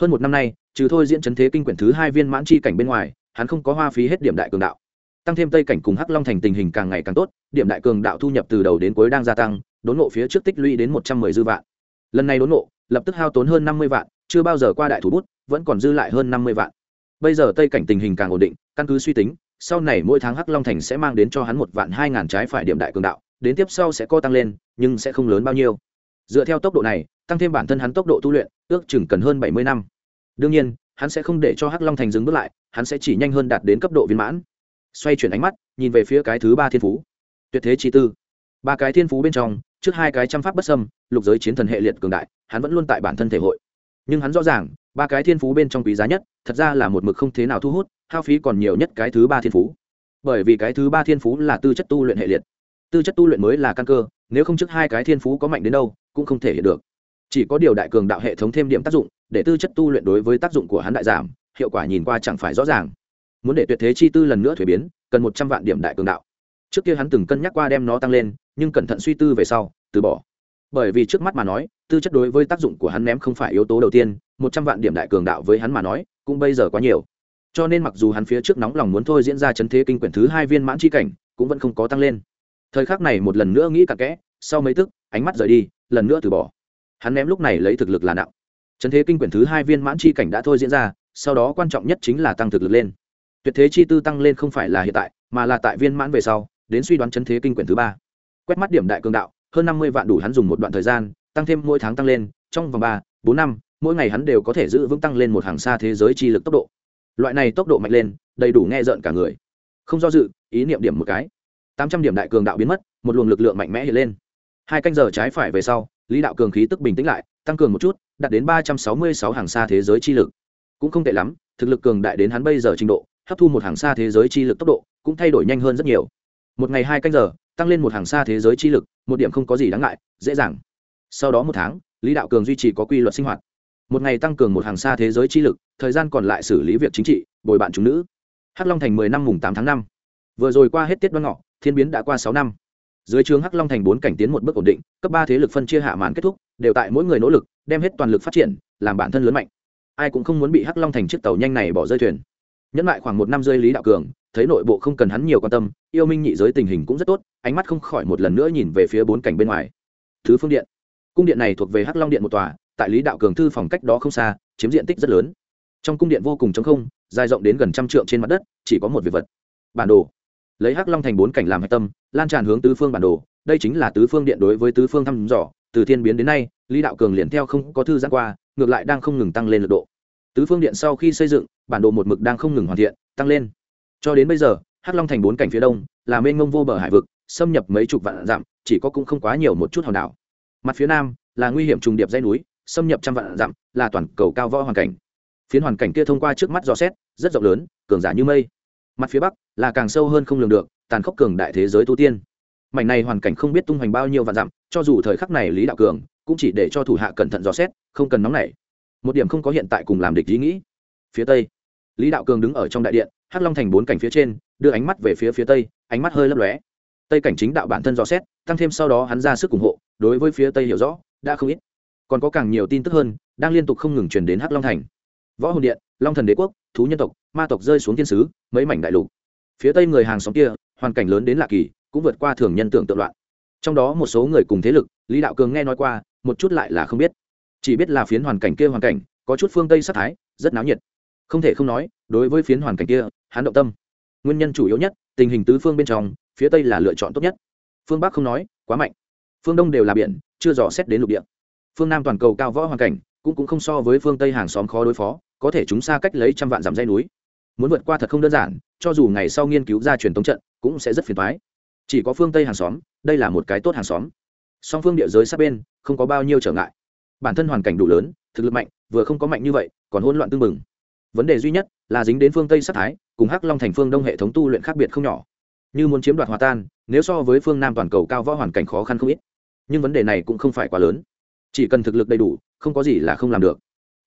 Hơn một năm nay, trừ thôi diễn chấn thế kinh quyển thứ hai viên mãn chi cảnh bên ngoài, hắn không có hoa phí hết điểm đại cường đạo tăng thêm tây cảnh cùng hắc long thành tình hình càng ngày càng tốt, điểm đại cường đạo thu nhập từ đầu đến cuối đang gia tăng, đốn nộ phía trước tích lũy đến một trăm mười dư vạn. Lần này đốn nộ lập tức hao tốn hơn năm mươi vạn, chưa bao giờ qua đại thủ bút, vẫn còn dư lại hơn năm mươi vạn. Bây giờ tây cảnh tình hình càng ổn định, căn cứ suy tính, sau này mỗi tháng hắc long thành sẽ mang đến cho hắn một vạn hai ngàn trái phải điểm đại cường đạo, đến tiếp sau sẽ co tăng lên, nhưng sẽ không lớn bao nhiêu. Dựa theo tốc độ này, tăng thêm bản thân hắn tốc độ tu luyện, ước chừng cần hơn bảy mươi năm. Đương nhiên, hắn sẽ không để cho hắc long thành dừng bước lại, hắn sẽ chỉ nhanh hơn đạt đến cấp độ viên mãn xoay chuyển ánh mắt, nhìn về phía cái thứ ba thiên phú. Tuyệt thế chi tư. Ba cái thiên phú bên trong, trước hai cái trăm pháp bất sâm lục giới chiến thần hệ liệt cường đại, hắn vẫn luôn tại bản thân thể hội. Nhưng hắn rõ ràng, ba cái thiên phú bên trong quý giá nhất, thật ra là một mực không thế nào thu hút, hao phí còn nhiều nhất cái thứ ba thiên phú. Bởi vì cái thứ ba thiên phú là tư chất tu luyện hệ liệt. Tư chất tu luyện mới là căn cơ, nếu không trước hai cái thiên phú có mạnh đến đâu, cũng không thể hiện được. Chỉ có điều đại cường đạo hệ thống thêm điểm tác dụng, để tư chất tu luyện đối với tác dụng của hắn đại giảm, hiệu quả nhìn qua chẳng phải rõ ràng muốn để tuyệt thế chi tư lần nữa thuế biến, cần một trăm vạn điểm đại cường đạo. Trước kia hắn từng cân nhắc qua đem nó tăng lên, nhưng cẩn thận suy tư về sau, từ bỏ. Bởi vì trước mắt mà nói, tư chất đối với tác dụng của hắn ném không phải yếu tố đầu tiên, một trăm vạn điểm đại cường đạo với hắn mà nói, cũng bây giờ quá nhiều. Cho nên mặc dù hắn phía trước nóng lòng muốn thôi diễn ra chấn thế kinh quyển thứ hai viên mãn c h i cảnh, cũng vẫn không có tăng lên. Thời khắc này một lần nữa nghĩ cặn kẽ, sau mấy tức, ánh mắt rời đi, lần nữa từ bỏ. Hắn ném lúc này lấy thực lực là nặng. Chấn thế kinh quyển thứ hai viên mãn c h i cảnh đã thôi diễn ra, sau đó quan trọng nhất chính là tăng thực lực lên tuyệt thế chi tư tăng lên không phải là hiện tại, mà là tại viên mãn về sau, đến suy đoán chấn thế kinh quyển thứ ba. Quét mắt điểm đại cường đạo, hơn năm mươi vạn đủ hắn dùng một đoạn thời gian, tăng thêm mỗi tháng tăng lên, trong vòng ba, bốn năm, mỗi ngày hắn đều có thể giữ vững tăng lên một hàng xa thế giới chi lực tốc độ. Loại này tốc độ mạnh lên, đầy đủ nghe rợn cả người. Không do dự, ý niệm điểm một cái. Tám trăm điểm đại cường đạo biến mất, một luồng lực lượng mạnh mẽ hiện lên. Hai canh giờ trái phải về sau, lý đạo cường khí tức bình tĩnh lại, tăng cường một chút, đạt đến ba trăm sáu mươi sáu hàng xa thế giới chi lực. Cũng không tệ lắm, thực lực cường đại đến hắn bây giờ trình độ hấp thu một hàng xa thế giới chi lực tốc độ, cũng thay đổi nhanh hơn rất nhiều. Một ngày hai canh giờ, tăng lên một hàng xa thế giới chi lực, một điểm không có gì đáng ngại, dễ dàng. Sau đó một tháng, lý đạo cường duy trì có quy luật sinh hoạt. Một ngày tăng cường một hàng xa thế giới chi lực, thời gian còn lại xử lý việc chính trị, bồi bạn chúng nữ. Hắc long thành mười năm mùng tám tháng năm. Vừa rồi qua hết tiết đoan ngọ, thiên biến đã qua sáu năm. Dưới trướng hắc long thành bốn cảnh tiến một bước ổn định, cấp ba thế lực phân chia hạ màn kết thúc, đều tại mỗi người nỗ lực, đem hết toàn lực phát triển, làm bản thân lớn mạnh. Ai cũng không muốn bị hắc long thành chiếc tàu nhanh này bỏ rơi thuyền nhẫn lại khoảng một năm rơi lý đạo cường, thấy nội bộ không cần hắn nhiều quan tâm, yêu minh nhị giới tình hình cũng rất tốt, ánh mắt không khỏi một lần nữa nhìn về phía bốn cảnh bên ngoài. Thứ phương điện. Cung điện này thuộc về hắc long điện một tòa, tại lý đạo cường thư phòng cách đó không xa, chiếm diện tích rất lớn. Trong cung điện vô cùng trống không, dài rộng đến gần trăm trượng trên mặt đất, chỉ có một việc vật. Bản đồ. Lấy hắc long thành bốn cảnh làm hạch tâm, lan tràn hướng tứ phương bản đồ, đây chính là tứ phương điện đối với tứ phương thăm dò. Từ thiên biến đến nay, lý đạo cường liền theo không có thư giãn qua, ngược lại đang không ngừng tăng lên lực độ tứ phương điện sau khi xây dựng, bản đồ một mực đang không ngừng hoàn thiện, tăng lên. Cho đến bây giờ, hắc long thành bốn cảnh phía đông, là mênh ngông vô bờ hải vực, xâm nhập mấy chục vạn dặm, chỉ có cũng không quá nhiều một chút hòn đảo. Mặt phía nam, là nguy hiểm trùng điệp dây núi, xâm nhập trăm vạn dặm, là toàn cầu cao võ hoàn cảnh. Phiến hoàn cảnh kia thông qua trước mắt dò xét, rất rộng lớn, cường giả như mây. Mặt phía bắc, là càng sâu hơn không lường được, tàn khốc cường đại thế giới tu tiên. Mảnh này hoàn cảnh không biết tung hoành bao nhiêu vạn dặm, cho dù thời khắc này lý đạo cường, cũng chỉ để cho thủ hạ cẩn thận dò xét, không cần nóng nảy một điểm không có hiện tại cùng làm địch ý nghĩ. Phía tây, lý đạo cường đứng ở trong đại điện, hắc long thành bốn cảnh phía trên, đưa ánh mắt về phía phía tây, ánh mắt hơi lấp lóe. Tây cảnh chính đạo bản thân dò xét, tăng thêm sau đó hắn ra sức ủng hộ, đối với phía tây hiểu rõ, đã không ít. Còn có càng nhiều tin tức hơn, đang liên tục không ngừng truyền đến hắc long thành. Võ hồn điện, long thần đế quốc, thú nhân tộc, ma tộc rơi xuống thiên sứ, mấy mảnh đại lục. Phía tây người hàng xóm kia, hoàn cảnh lớn đến lạ kỳ, cũng vượt qua thường nhân tưởng tượng loạn. Trong đó một số người cùng thế lực, lý đạo cường nghe nói qua, một chút lại là không biết chỉ biết là phiến hoàn cảnh kia hoàn cảnh, có chút phương tây sát thái, rất náo nhiệt. Không thể không nói, đối với phiến hoàn cảnh kia, hắn động tâm. Nguyên nhân chủ yếu nhất, tình hình tứ phương bên trong, phía tây là lựa chọn tốt nhất. Phương bắc không nói, quá mạnh. Phương đông đều là biển, chưa dò xét đến lục địa. Phương nam toàn cầu cao võ hoàn cảnh, cũng cũng không so với phương tây hàng xóm khó đối phó, có thể chúng xa cách lấy trăm vạn dặm dây núi. Muốn vượt qua thật không đơn giản, cho dù ngày sau nghiên cứu ra truyền thống trận, cũng sẽ rất phiền thoái chỉ có phương tây hàng xóm, đây là một cái tốt hàng xóm. Song phương địa giới sát bên, không có bao nhiêu trở ngại bản thân hoàn cảnh đủ lớn, thực lực mạnh, vừa không có mạnh như vậy, còn hỗn loạn tương mừng vấn đề duy nhất là dính đến phương tây sắc thái, cùng hắc long thành phương đông hệ thống tu luyện khác biệt không nhỏ. Như muốn chiếm đoạt hòa tan, nếu so với phương nam toàn cầu cao võ hoàn cảnh khó khăn không ít. Nhưng vấn đề này cũng không phải quá lớn. Chỉ cần thực lực đầy đủ, không có gì là không làm được.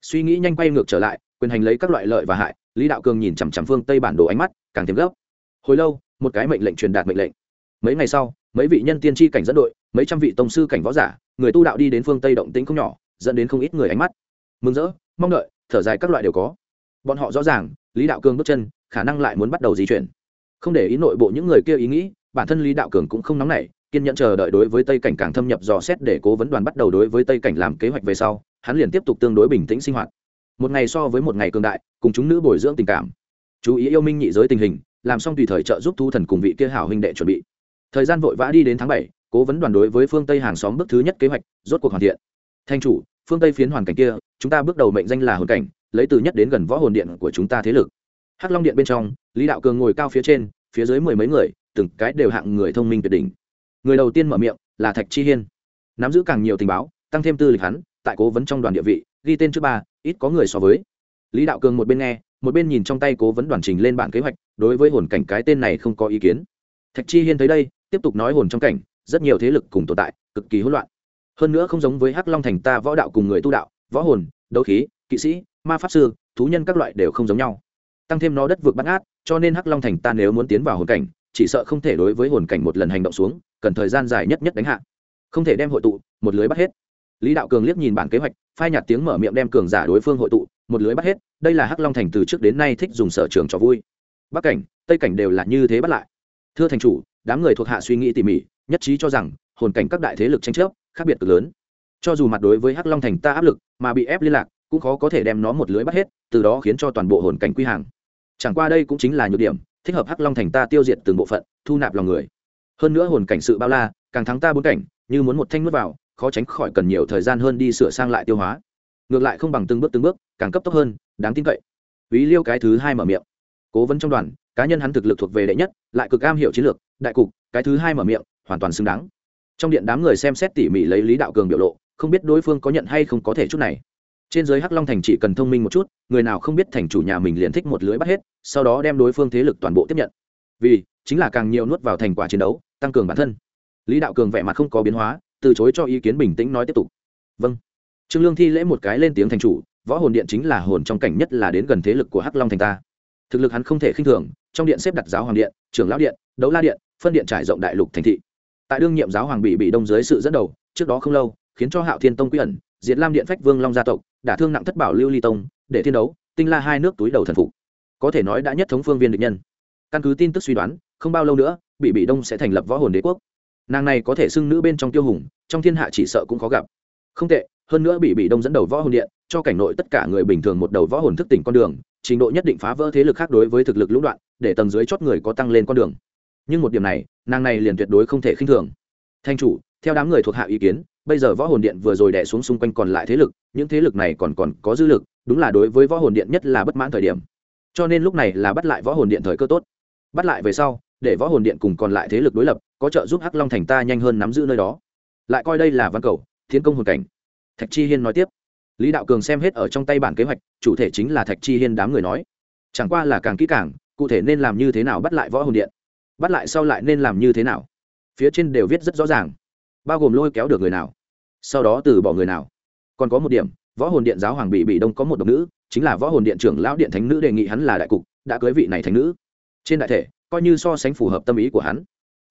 Suy nghĩ nhanh quay ngược trở lại, quyền hành lấy các loại lợi và hại, lý đạo cường nhìn chằm chằm phương tây bản đồ ánh mắt, càng thêm gấp. Hồi lâu, một cái mệnh lệnh truyền đạt mệnh lệnh. Mấy ngày sau, mấy vị nhân tiên tri cảnh dẫn đội, mấy trăm vị tông sư cảnh võ giả, người tu đạo đi đến phương tây động tĩnh không nhỏ dẫn đến không ít người ánh mắt. Mừng rỡ, mong đợi, thở dài các loại đều có. Bọn họ rõ ràng, lý đạo cường bước chân, khả năng lại muốn bắt đầu di chuyển. Không để ý nội bộ những người kia ý nghĩ, bản thân lý đạo cường cũng không nóng nảy, kiên nhẫn chờ đợi đối với tây cảnh càng thâm nhập dò xét để cố vấn đoàn bắt đầu đối với tây cảnh làm kế hoạch về sau, hắn liền tiếp tục tương đối bình tĩnh sinh hoạt. Một ngày so với một ngày cường đại, cùng chúng nữ bồi dưỡng tình cảm. Chú ý yêu minh nhị giới tình hình, làm xong tùy thời trợ giúp thu thần cùng vị kia hảo huynh đệ chuẩn bị. Thời gian vội vã đi đến tháng bảy, cố vấn đoàn đối với phương tây hàng xóm bước thứ nhất kế hoạch, rốt cuộc hoàn thiện thanh chủ, phương tây phiến hoàn cảnh kia, chúng ta bước đầu mệnh danh là hồn cảnh, lấy từ nhất đến gần võ hồn điện của chúng ta thế lực. Hắc long điện bên trong, lý đạo cường ngồi cao phía trên, phía dưới mười mấy người, từng cái đều hạng người thông minh tuyệt đỉnh. Người đầu tiên mở miệng là thạch chi hiên. Nắm giữ càng nhiều tình báo, tăng thêm tư lịch hắn, tại cố vấn trong đoàn địa vị, ghi tên trước ba, ít có người so với. Lý đạo cường một bên nghe, một bên nhìn trong tay cố vấn đoàn trình lên bản kế hoạch, đối với hồn cảnh cái tên này không có ý kiến. Thạch chi hiên thấy đây, tiếp tục nói hồn trong cảnh, rất nhiều thế lực cùng tồn tại, cực kỳ hỗn loạn hơn nữa không giống với hắc long thành ta võ đạo cùng người tu đạo, võ hồn, đấu khí, kỵ sĩ, ma pháp sư, thú nhân các loại đều không giống nhau. Tăng thêm nó đất vượt bắt ngát, cho nên hắc long thành ta nếu muốn tiến vào hồn cảnh, chỉ sợ không thể đối với hồn cảnh một lần hành động xuống, cần thời gian dài nhất nhất đánh hạ. Không thể đem hội tụ, một lưới bắt hết. Lý đạo cường liếc nhìn bản kế hoạch, phai nhạt tiếng mở miệng đem cường giả đối phương hội tụ, một lưới bắt hết, đây là hắc long thành từ trước đến nay thích dùng sở trường cho vui. Bắc cảnh, tây cảnh đều là như thế bắt lại. Thưa thành chủ, đám người thuộc hạ suy nghĩ tỉ mỉ, nhất trí cho rằng, hồn cảnh các đại thế lực tranh chấp khác biệt cực lớn. Cho dù mặt đối với hắc long thành ta áp lực, mà bị ép liên lạc, cũng khó có thể đem nó một lưới bắt hết, từ đó khiến cho toàn bộ hồn cảnh quy hàng. Chẳng qua đây cũng chính là nhược điểm, thích hợp hắc long thành ta tiêu diệt từng bộ phận, thu nạp lòng người. Hơn nữa hồn cảnh sự bao la, càng thắng ta bốn cảnh, như muốn một thanh nuốt vào, khó tránh khỏi cần nhiều thời gian hơn đi sửa sang lại tiêu hóa. Ngược lại không bằng từng bước từng bước, càng cấp tốc hơn, đáng tin cậy. Ý liêu cái thứ hai mở miệng. Cố vấn trong đoàn, cá nhân hắn thực lực thuộc về đệ nhất, lại cực am hiểu chiến lược, đại cục, cái thứ hai mở miệng, hoàn toàn xứng đáng trong điện đám người xem xét tỉ mỉ lấy lý đạo cường biểu lộ, không biết đối phương có nhận hay không có thể chút này. Trên giới hắc long thành chỉ cần thông minh một chút, người nào không biết thành chủ nhà mình liền thích một lưới bắt hết, sau đó đem đối phương thế lực toàn bộ tiếp nhận. Vì, chính là càng nhiều nuốt vào thành quả chiến đấu, tăng cường bản thân. Lý đạo cường vẻ mặt không có biến hóa, từ chối cho ý kiến bình tĩnh nói tiếp tục. Vâng. Trương lương thi lễ một cái lên tiếng thành chủ, võ hồn điện chính là hồn trong cảnh nhất là đến gần thế lực của hắc long thành ta. Thực lực hắn không thể khinh thường, trong điện xếp đặt giáo hoàng điện, trưởng lão điện, đấu la điện, phân điện trải rộng đại lục thành thị tại đương nhiệm giáo hoàng bị bị đông dưới sự dẫn đầu, trước đó không lâu, khiến cho hạo thiên tông quy ẩn, diệt lam điện phách vương long gia tộc, đả thương nặng thất bảo lưu ly tông, để thiên đấu, tinh la hai nước túi đầu thần phục. Có thể nói đã nhất thống phương viên địch nhân. Căn cứ tin tức suy đoán, không bao lâu nữa, bị bị đông sẽ thành lập võ hồn đế quốc. Nàng này có thể xưng nữ bên trong tiêu hùng, trong thiên hạ chỉ sợ cũng khó gặp. Không tệ, hơn nữa bị bị đông dẫn đầu võ hồn điện, cho cảnh nội tất cả người bình thường một đầu võ hồn thức tỉnh con đường, trình độ nhất định phá vỡ thế lực khác đối với thực lực lũng đoạn, để tầng dưới chót người có tăng lên con đường nhưng một điểm này, nàng này liền tuyệt đối không thể khinh thường. Thanh chủ, theo đám người thuộc hạ ý kiến, bây giờ võ hồn điện vừa rồi đẻ xuống xung quanh còn lại thế lực, những thế lực này còn còn có dư lực, đúng là đối với võ hồn điện nhất là bất mãn thời điểm. Cho nên lúc này là bắt lại võ hồn điện thời cơ tốt. Bắt lại về sau, để võ hồn điện cùng còn lại thế lực đối lập, có trợ giúp hắc long thành ta nhanh hơn nắm giữ nơi đó. Lại coi đây là văn cầu thiên công hồn cảnh. Thạch chi hiên nói tiếp. Lý đạo cường xem hết ở trong tay bản kế hoạch, chủ thể chính là thạch chi hiên đám người nói. Chẳng qua là càng kỹ càng, cụ thể nên làm như thế nào bắt lại võ hồn điện bắt lại sau lại nên làm như thế nào? Phía trên đều viết rất rõ ràng. Bao gồm lôi kéo được người nào, sau đó từ bỏ người nào. Còn có một điểm, võ hồn điện giáo hoàng bị bị đông có một độc nữ, chính là võ hồn điện trưởng lão điện thánh nữ đề nghị hắn là đại cục, đã cưới vị này thánh nữ. Trên đại thể, coi như so sánh phù hợp tâm ý của hắn.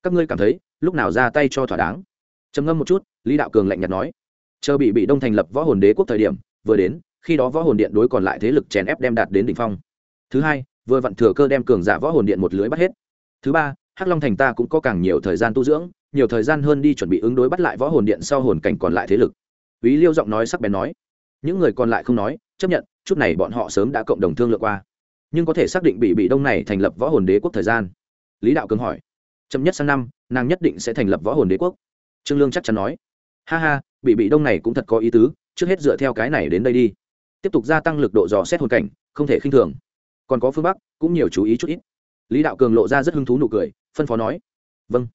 Các ngươi cảm thấy, lúc nào ra tay cho thỏa đáng? Trầm ngâm một chút, lý đạo cường lạnh nhạt nói. Chờ bị bị đông thành lập võ hồn đế quốc thời điểm, vừa đến, khi đó võ hồn điện đối còn lại thế lực chèn ép đem đạt đến đỉnh phong. Thứ hai, vừa vặn thừa cơ đem cường giả võ hồn điện một lưới bắt hết thứ ba, hắc long thành ta cũng có càng nhiều thời gian tu dưỡng, nhiều thời gian hơn đi chuẩn bị ứng đối bắt lại võ hồn điện sau hồn cảnh còn lại thế lực. Ý liêu giọng nói sắc bén nói. Những người còn lại không nói, chấp nhận, chút này bọn họ sớm đã cộng đồng thương lượng qua. Nhưng có thể xác định bị bị đông này thành lập võ hồn đế quốc thời gian. Lý đạo cường hỏi. Chậm nhất sang năm, nàng nhất định sẽ thành lập võ hồn đế quốc. Trương lương chắc chắn nói. Ha ha, bị bị đông này cũng thật có ý tứ, trước hết dựa theo cái này đến đây đi. Tiếp tục gia tăng lực độ dò xét hồn cảnh, không thể khinh thường. Còn có phương bắc, cũng nhiều chú ý chút ít lý đạo cường lộ ra rất hứng thú nụ cười, phân phó nói vâng.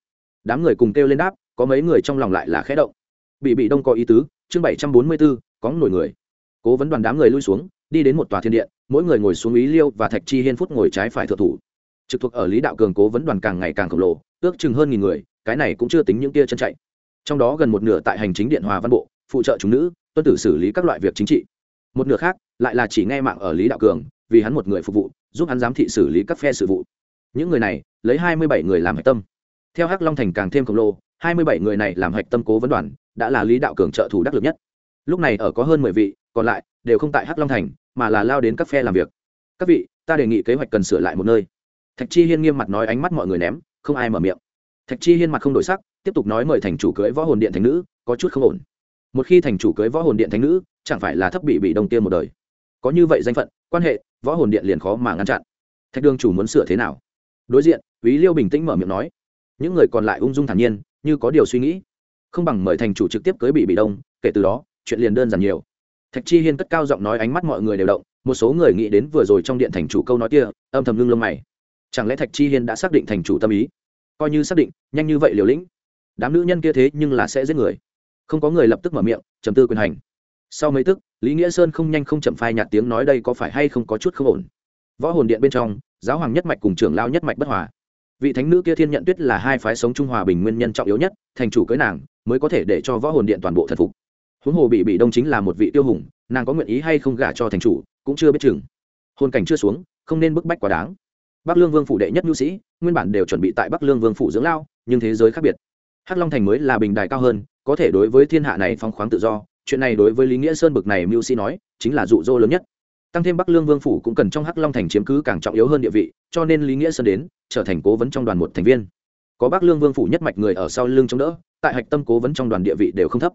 Đám người cùng kêu lên đáp, có mấy người trong lòng lại là khẽ động. Bị bị đông có ý tứ, chương bảy trăm bốn mươi bốn, có nổi người. Cố vấn đoàn đám người lui xuống, đi đến một tòa thiên điện, mỗi người ngồi xuống ý liêu và thạch chi hiên phút ngồi trái phải thượng thủ. Trực thuộc ở lý đạo cường cố vấn đoàn càng ngày càng khổng lồ, ước chừng hơn nghìn người, cái này cũng chưa tính những tia chân chạy. Trong đó gần một nửa tại hành chính điện hòa văn bộ, phụ trợ chúng nữ, tuân tử xử lý các loại việc chính trị. Một nửa khác, lại là chỉ nghe mạng ở lý đạo cường, vì hắn một người phục vụ, giúp hắn giám thị xử lý các phe sự vụ những người này, lấy hai mươi bảy người làm hạch tâm. Theo hắc long thành càng thêm khổng lồ, hai mươi bảy người này làm hạch tâm cố vấn đoàn, đã là lý đạo cường trợ thủ đắc lực nhất. Lúc này ở có hơn mười vị, còn lại đều không tại hắc long thành, mà là lao đến các phe làm việc. Các vị, ta đề nghị kế hoạch cần sửa lại một nơi. Thạch chi hiên nghiêm mặt nói ánh mắt mọi người ném, không ai mở miệng. Thạch chi hiên mặt không đổi sắc, tiếp tục nói mời thành chủ cưới võ hồn điện thành nữ, có chút không ổn. Một khi thành chủ cưới võ hồn điện thánh nữ, chẳng phải là thấp bị bị đồng tiên một đời. Có như vậy danh phận, quan hệ, võ hồn điện liền khó mà ngăn chặn. Thạch đương chủ muốn sửa thế nào? Đối diện ý liêu bình tĩnh mở miệng nói, những người còn lại ung dung thản nhiên, như có điều suy nghĩ. Không bằng mời thành chủ trực tiếp cưới bị bị đông, kể từ đó, chuyện liền đơn giản nhiều. Thạch chi hiên cất cao giọng nói, ánh mắt mọi người đều động, một số người nghĩ đến vừa rồi trong điện thành chủ câu nói kia, âm thầm ngưng lông mày. Chẳng lẽ thạch chi hiên đã xác định thành chủ tâm ý? Coi như xác định, nhanh như vậy liều lĩnh. Đám nữ nhân kia thế nhưng là sẽ giết người. Không có người lập tức mở miệng chấm tư quyền hành. Sau mấy tức, lý nghĩa sơn không nhanh không chậm phai nhạt tiếng nói đây có phải hay không có chút không ổn? Võ hồn điện bên trong giáo hoàng nhất mạch cùng trưởng lao nhất mạch bất hòa. Vị thánh nữ kia thiên nhận tuyết là hai phái sống trung hòa bình nguyên nhân trọng yếu nhất, thành chủ cưới nàng, mới có thể để cho võ hồn điện toàn bộ thần phục. Huống hồ bị bị đông chính là một vị tiêu hùng, nàng có nguyện ý hay không gả cho thành chủ, cũng chưa biết chừng. Hôn cảnh chưa xuống, không nên bức bách quá đáng. Bắc lương vương phủ đệ nhất nhu sĩ, nguyên bản đều chuẩn bị tại bắc lương vương phủ dưỡng lao nhưng thế giới khác biệt. Hắc long thành mới là bình đài cao hơn, có thể đối với thiên hạ này phong khoáng tự do, chuyện này đối với lý nghĩa sơn bực này mưu sĩ nói, chính là dụ dỗ lớn nhất tăng thêm bắc lương vương phủ cũng cần trong hắc long thành chiếm cứ càng trọng yếu hơn địa vị, cho nên lý nghĩa sơn đến, trở thành cố vấn trong đoàn một thành viên. Có bắc lương vương phủ nhất mạch người ở sau lưng chống đỡ, tại hạch tâm cố vấn trong đoàn địa vị đều không thấp.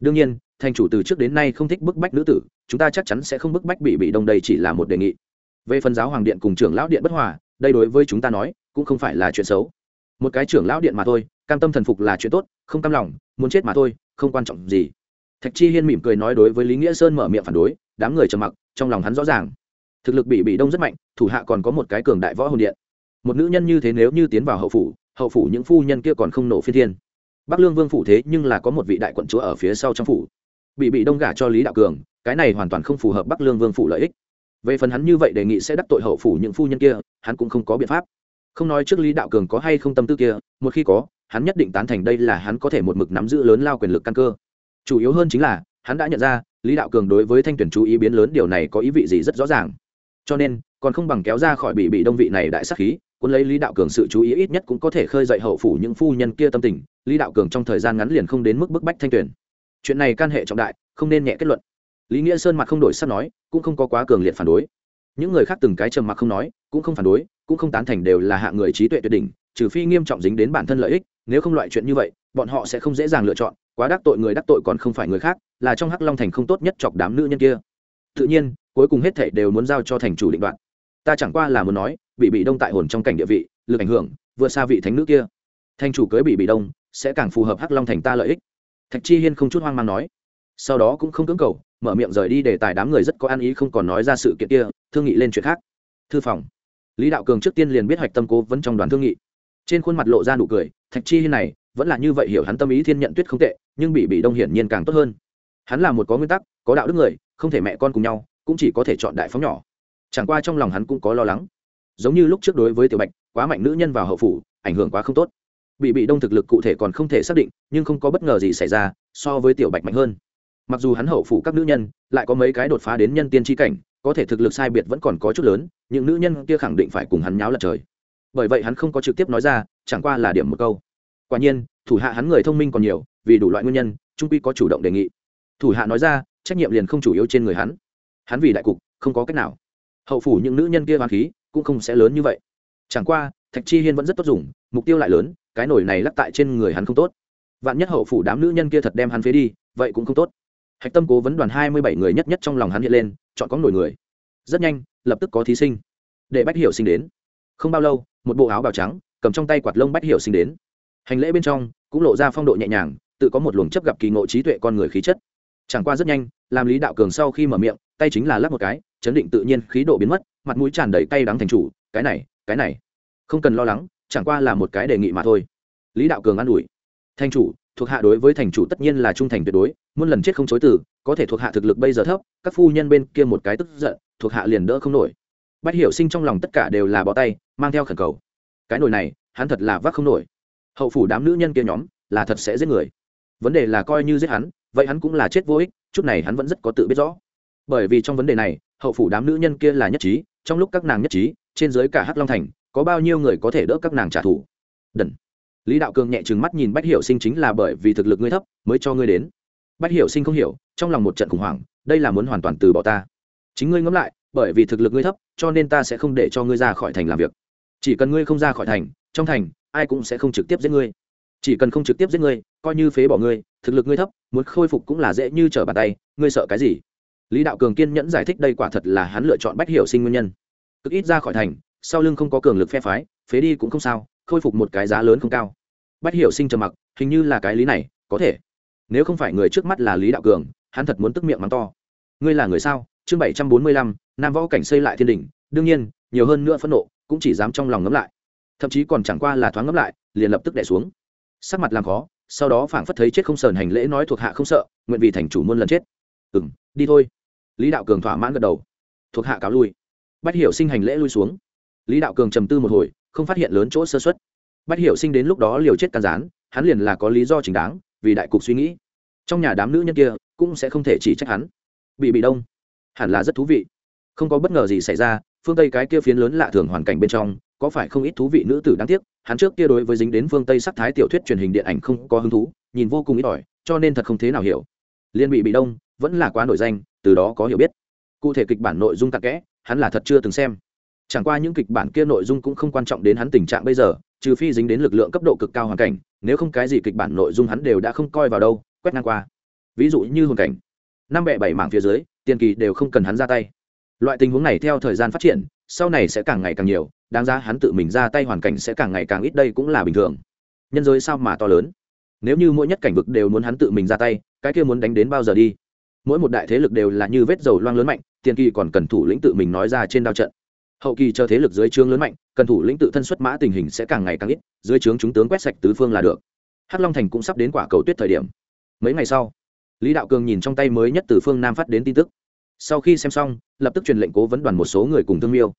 Đương nhiên, thành chủ từ trước đến nay không thích bức bách nữ tử, chúng ta chắc chắn sẽ không bức bách bị bị đông đây chỉ là một đề nghị. Về phần giáo hoàng điện cùng trưởng lão điện bất hòa, đây đối với chúng ta nói, cũng không phải là chuyện xấu. Một cái trưởng lão điện mà thôi, cam tâm thần phục là chuyện tốt, không cam lòng, muốn chết mà thôi, không quan trọng gì thạch chi hiên mỉm cười nói đối với lý nghĩa sơn mở miệng phản đối, đám người trầm mặc, trong lòng hắn rõ ràng. Thực lực bị bị đông rất mạnh, thủ hạ còn có một cái cường đại võ hồn điện. Một nữ nhân như thế nếu như tiến vào hậu phủ hậu phủ những phu nhân kia còn không nổ phiên thiên. Bắc lương vương phủ thế nhưng là có một vị đại quận chúa ở phía sau trong phủ. Bị bị đông gả cho lý đạo cường, cái này hoàn toàn không phù hợp bắc lương vương phủ lợi ích. Về phần hắn như vậy đề nghị sẽ đắc tội hậu phủ những phu nhân kia, hắn cũng không có biện pháp. Không nói trước lý đạo cường có hay không tâm tư kia, một khi có, hắn nhất định tán thành đây là hắn có thể một mực nắm giữ lớn lao quyền lực căn cơ chủ yếu hơn chính là, hắn đã nhận ra, lý đạo cường đối với thanh tuyển chú ý biến lớn điều này có ý vị gì rất rõ ràng. Cho nên, còn không bằng kéo ra khỏi bị bị đông vị này đại sắc khí quân lấy lý đạo cường sự chú ý ít nhất cũng có thể khơi dậy hậu phủ những phu nhân kia tâm tình, lý đạo cường trong thời gian ngắn liền không đến mức bức bách thanh tuyển. Chuyện này can hệ trọng đại, không nên nhẹ kết luận. Lý nghĩa sơn mặt không đổi sắp nói, cũng không có quá cường liệt phản đối. Những người khác từng cái trầm mặc không nói, cũng không phản đối, cũng không tán thành đều là hạ người trí tuệ tuyệt đỉnh, trừ phi nghiêm trọng dính đến bản thân lợi ích, nếu không loại chuyện như vậy bọn họ sẽ không dễ dàng lựa chọn, quá đắc tội người đắc tội còn không phải người khác, là trong hắc long thành không tốt nhất chọc đám nữ nhân kia. Tự nhiên, cuối cùng hết thảy đều muốn giao cho thành chủ định đoạn ta chẳng qua là muốn nói, bị bị đông tại hồn trong cảnh địa vị, lực ảnh hưởng, vượt xa vị thánh nữ kia. Thành chủ cưới bị bị đông, sẽ càng phù hợp hắc long thành ta lợi ích. Thạch chi hiên không chút hoang mang nói. Sau đó cũng không cưỡng cầu, mở miệng rời đi để tài đám người rất có ăn ý không còn nói ra sự kiện kia, thương nghị lên chuyện khác. Thư phòng. Lý đạo cường trước tiên liền biết hoạch tâm cố vẫn trong đoàn thương nghị. Trên khuôn mặt lộ ra nụ cười, thạch chi hiên này vẫn là như vậy hiểu hắn tâm ý thiên nhận tuyết không tệ, nhưng bị bị đông hiển nhiên càng tốt hơn. Hắn là một có nguyên tắc, có đạo đức người, không thể mẹ con cùng nhau, cũng chỉ có thể chọn đại phóng nhỏ. Chẳng qua trong lòng hắn cũng có lo lắng. Giống như lúc trước đối với tiểu bạch, quá mạnh nữ nhân vào hậu phủ, ảnh hưởng quá không tốt. Bị bị đông thực lực cụ thể còn không thể xác định, nhưng không có bất ngờ gì xảy ra, so với tiểu bạch mạnh hơn. Mặc dù hắn hậu phủ các nữ nhân, lại có mấy cái đột phá đến nhân tiên tri cảnh, có thể thực lực sai biệt vẫn còn có chút lớn, những nữ nhân kia khẳng định phải cùng hắn nháo lật trời. Bởi vậy hắn không có trực tiếp nói ra, chẳng qua là điểm một câu quả nhiên, thủ hạ hắn người thông minh còn nhiều, vì đủ loại nguyên nhân, trung quy có chủ động đề nghị. Thủ hạ nói ra, trách nhiệm liền không chủ yếu trên người hắn. Hắn vì đại cục, không có cách nào. Hậu phủ những nữ nhân kia hoàn khí, cũng không sẽ lớn như vậy. Chẳng qua, thạch chi hiên vẫn rất tốt dùng, mục tiêu lại lớn, cái nổi này lắc tại trên người hắn không tốt. Vạn nhất hậu phủ đám nữ nhân kia thật đem hắn phế đi, vậy cũng không tốt. Hạch tâm cố vấn đoàn hai mươi bảy người nhất nhất trong lòng hắn hiện lên, chọn có nổi người. Rất nhanh, lập tức có thí sinh. Để bách hiểu sinh đến. Không bao lâu, một bộ áo bào trắng, cầm trong tay quạt lông bách hiểu sinh đến hành lễ bên trong, cũng lộ ra phong độ nhẹ nhàng, tự có một luồng chấp gặp kỳ ngộ trí tuệ con người khí chất. Chẳng qua rất nhanh, làm lý đạo cường sau khi mở miệng, tay chính là lắp một cái, chấn định tự nhiên khí độ biến mất, mặt mũi tràn đầy cay đắng thành chủ, cái này cái này, không cần lo lắng, chẳng qua là một cái đề nghị mà thôi. Lý đạo cường an ủi, thành chủ, thuộc hạ đối với thành chủ tất nhiên là trung thành tuyệt đối, muôn lần chết không chối từ, có thể thuộc hạ thực lực bây giờ thấp, các phu nhân bên kia một cái tức giận, thuộc hạ liền đỡ không nổi. Bắt hiểu sinh trong lòng tất cả đều là bỏ tay, mang theo khẩn cầu, cái nồi này, hắn thật là vác không nổi hậu phủ đám nữ nhân kia nhóm là thật sẽ giết người. Vấn đề là coi như giết hắn, vậy hắn cũng là chết vô ích, chút này hắn vẫn rất có tự biết rõ. Bởi vì trong vấn đề này, hậu phủ đám nữ nhân kia là nhất trí, trong lúc các nàng nhất trí, trên dưới cả hắc long thành, có bao nhiêu người có thể đỡ các nàng trả thù? Đần. Lý đạo cường nhẹ trừng mắt nhìn bách hiểu sinh chính là bởi vì thực lực ngươi thấp, mới cho ngươi đến. Bách hiểu sinh không hiểu, trong lòng một trận khủng hoảng, đây là muốn hoàn toàn từ bỏ ta. Chính ngươi ngẫm lại, bởi vì thực lực ngươi thấp, cho nên ta sẽ không để cho ngươi ra khỏi thành làm việc. Chỉ cần ngươi không ra khỏi thành, trong thành ai cũng sẽ không trực tiếp giết ngươi. Chỉ cần không trực tiếp giết ngươi, coi như phế bỏ ngươi, thực lực ngươi thấp, muốn khôi phục cũng là dễ như trở bàn tay, ngươi sợ cái gì? Lý đạo cường kiên nhẫn giải thích đây quả thật là hắn lựa chọn bách hiểu sinh nguyên nhân. Cực ít ra khỏi thành, sau lưng không có cường lực phe phái, phế đi cũng không sao, khôi phục một cái giá lớn không cao. Bách hiểu sinh trầm mặc, hình như là cái lý này, có thể. Nếu không phải người trước mắt là lý đạo cường, hắn thật muốn tức miệng mắng to. Ngươi là người sao? Chương bảy trăm bốn mươi lăm, nam võ cảnh xây lại thiên đình đương nhiên, nhiều hơn nữa phẫn nộ, cũng chỉ dám trong lòng ngấm lại thậm chí còn chẳng qua là thoáng ngấm lại, liền lập tức đẻ xuống. Sắc mặt làm khó, sau đó phảng phất thấy chết không sờn hành lễ nói thuộc hạ không sợ, nguyện vì thành chủ muôn lần chết. Ừ m đi thôi. Lý đạo cường thỏa mãn gật đầu. Thuộc hạ cáo lui. Bắt hiểu sinh hành lễ lui xuống. Lý đạo cường trầm tư một hồi, không phát hiện lớn chỗ sơ xuất bắt hiểu sinh đến lúc đó liều chết can gián, hắn liền là có lý do chính đáng, vì đại cục suy nghĩ. Trong nhà đám nữ nhân kia cũng sẽ không thể chỉ trách hắn. Bị bị đông. Hẳn là rất thú vị. Không có bất ngờ gì xảy ra phương tây cái kia phiến lớn lạ thường hoàn cảnh bên trong, có phải không ít thú vị nữ tử đáng tiếc? Hắn trước kia đối với dính đến phương tây sắc thái tiểu thuyết truyền hình điện ảnh không có hứng thú, nhìn vô cùng ít ỏi, cho nên thật không thế nào hiểu. Liên bị bị đông, vẫn là quá nổi danh, từ đó có hiểu biết. Cụ thể kịch bản nội dung tạc kẽ, hắn là thật chưa từng xem. Chẳng qua những kịch bản kia nội dung cũng không quan trọng đến hắn tình trạng bây giờ, trừ phi dính đến lực lượng cấp độ cực cao hoàn cảnh, nếu không cái gì kịch bản nội dung hắn đều đã không coi vào đâu, quét ngang qua. Ví dụ như hoàn cảnh. Năm bẹ bảy mảng phía dưới, tiền kỳ đều không cần hắn ra tay loại tình huống này theo thời gian phát triển, sau này sẽ càng ngày càng nhiều, đáng ra hắn tự mình ra tay hoàn cảnh sẽ càng ngày càng ít đây cũng là bình thường. Nhân giới sao mà to lớn? Nếu như mỗi nhất cảnh vực đều muốn hắn tự mình ra tay, cái kia muốn đánh đến bao giờ đi? Mỗi một đại thế lực đều là như vết dầu loang lớn mạnh, tiền kỳ còn cần thủ lĩnh tự mình nói ra trên đao trận. Hậu kỳ cho thế lực dưới trướng lớn mạnh, cần thủ lĩnh tự thân xuất mã tình hình sẽ càng ngày càng ít, dưới trướng chúng tướng quét sạch tứ phương là được. Hắc long thành cũng sắp đến quả cầu tuyết thời điểm. Mấy ngày sau, lý đạo cường nhìn trong tay mới nhất từ phương nam phát đến tin tức sau khi xem xong, lập tức truyền lệnh cố vấn đoàn một số người cùng thương miêu.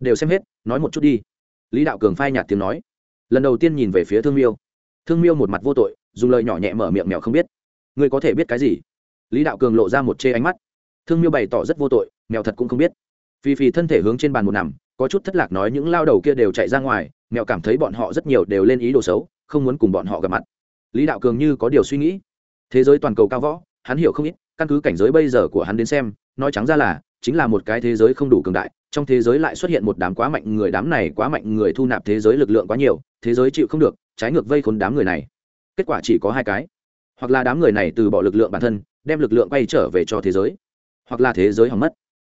Đều xem hết, nói một chút đi. Lý đạo cường phai nhạt tiếng nói. Lần đầu tiên nhìn về phía thương miêu. Thương miêu một mặt vô tội, dùng lời nhỏ nhẹ mở miệng mèo không biết. Ngươi có thể biết cái gì? Lý đạo cường lộ ra một chê ánh mắt. Thương miêu bày tỏ rất vô tội, mèo thật cũng không biết. Phi phi thân thể hướng trên bàn một nằm, có chút thất lạc nói những lao đầu kia đều chạy ra ngoài, mèo cảm thấy bọn họ rất nhiều đều lên ý đồ xấu, không muốn cùng bọn họ gặp mặt. Lý đạo cường như có điều suy nghĩ. Thế giới toàn cầu cao võ, hắn hiểu không ít, căn cứ cảnh giới bây giờ của hắn đến xem nói trắng ra là, chính là một cái thế giới không đủ cường đại, trong thế giới lại xuất hiện một đám quá mạnh người, đám này quá mạnh người thu nạp thế giới lực lượng quá nhiều, thế giới chịu không được, trái ngược vây khốn đám người này. Kết quả chỉ có hai cái. Hoặc là đám người này từ bỏ lực lượng bản thân, đem lực lượng quay trở về cho thế giới. Hoặc là thế giới hỏng mất.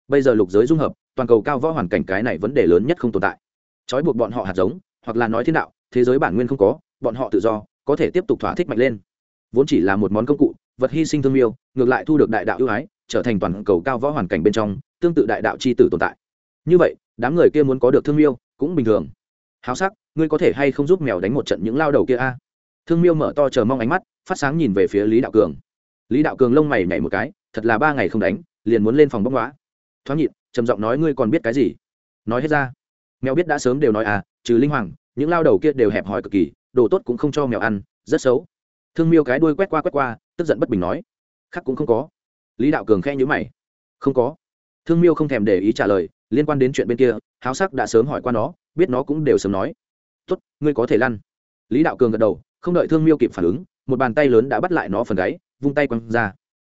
Bây giờ lục giới dung hợp, toàn cầu cao võ hoàn cảnh cái này vấn đề lớn nhất không tồn tại. Trói buộc bọn họ hạt giống, hoặc là nói thiên đạo, thế giới bản nguyên không có, bọn họ tự do, có thể tiếp tục thỏa thích mạnh lên. Vốn chỉ là một món công cụ, vật hy sinh thương yêu, ngược lại thu được đại đạo ưu ái trở thành toàn cầu cao võ hoàn cảnh bên trong tương tự đại đạo c h i tử tồn tại. Như vậy, đám người kia muốn có được thương miêu cũng bình thường. Háo sắc, ngươi có thể hay không giúp mèo đánh một trận những lao đầu kia a? Thương miêu mở to chờ mong ánh mắt, phát sáng nhìn về phía lý đạo cường. Lý đạo cường lông mày nhảy một cái, thật là ba ngày không đánh, liền muốn lên phòng bóng hóa thoáng nhịn, trầm giọng nói ngươi còn biết cái gì? Nói hết ra. Mèo biết đã sớm đều nói à trừ linh hoàng, những lao đầu kia đều hẹp hòi cực kỳ, đồ tốt cũng không cho mèo ăn, rất xấu. Thương miêu cái đuôi quét qua quét qua, tức giận bất bình nói. Khác cũng không có lý đạo cường khẽ nhữ mày. Không có. Thương miêu không thèm để ý trả lời, liên quan đến chuyện bên kia, háo sắc đã sớm hỏi qua nó, biết nó cũng đều sớm nói. Tốt, ngươi có thể lăn. Lý đạo cường gật đầu, không đợi thương miêu kịp phản ứng, một bàn tay lớn đã bắt lại nó phần gáy, vung tay quăng ra.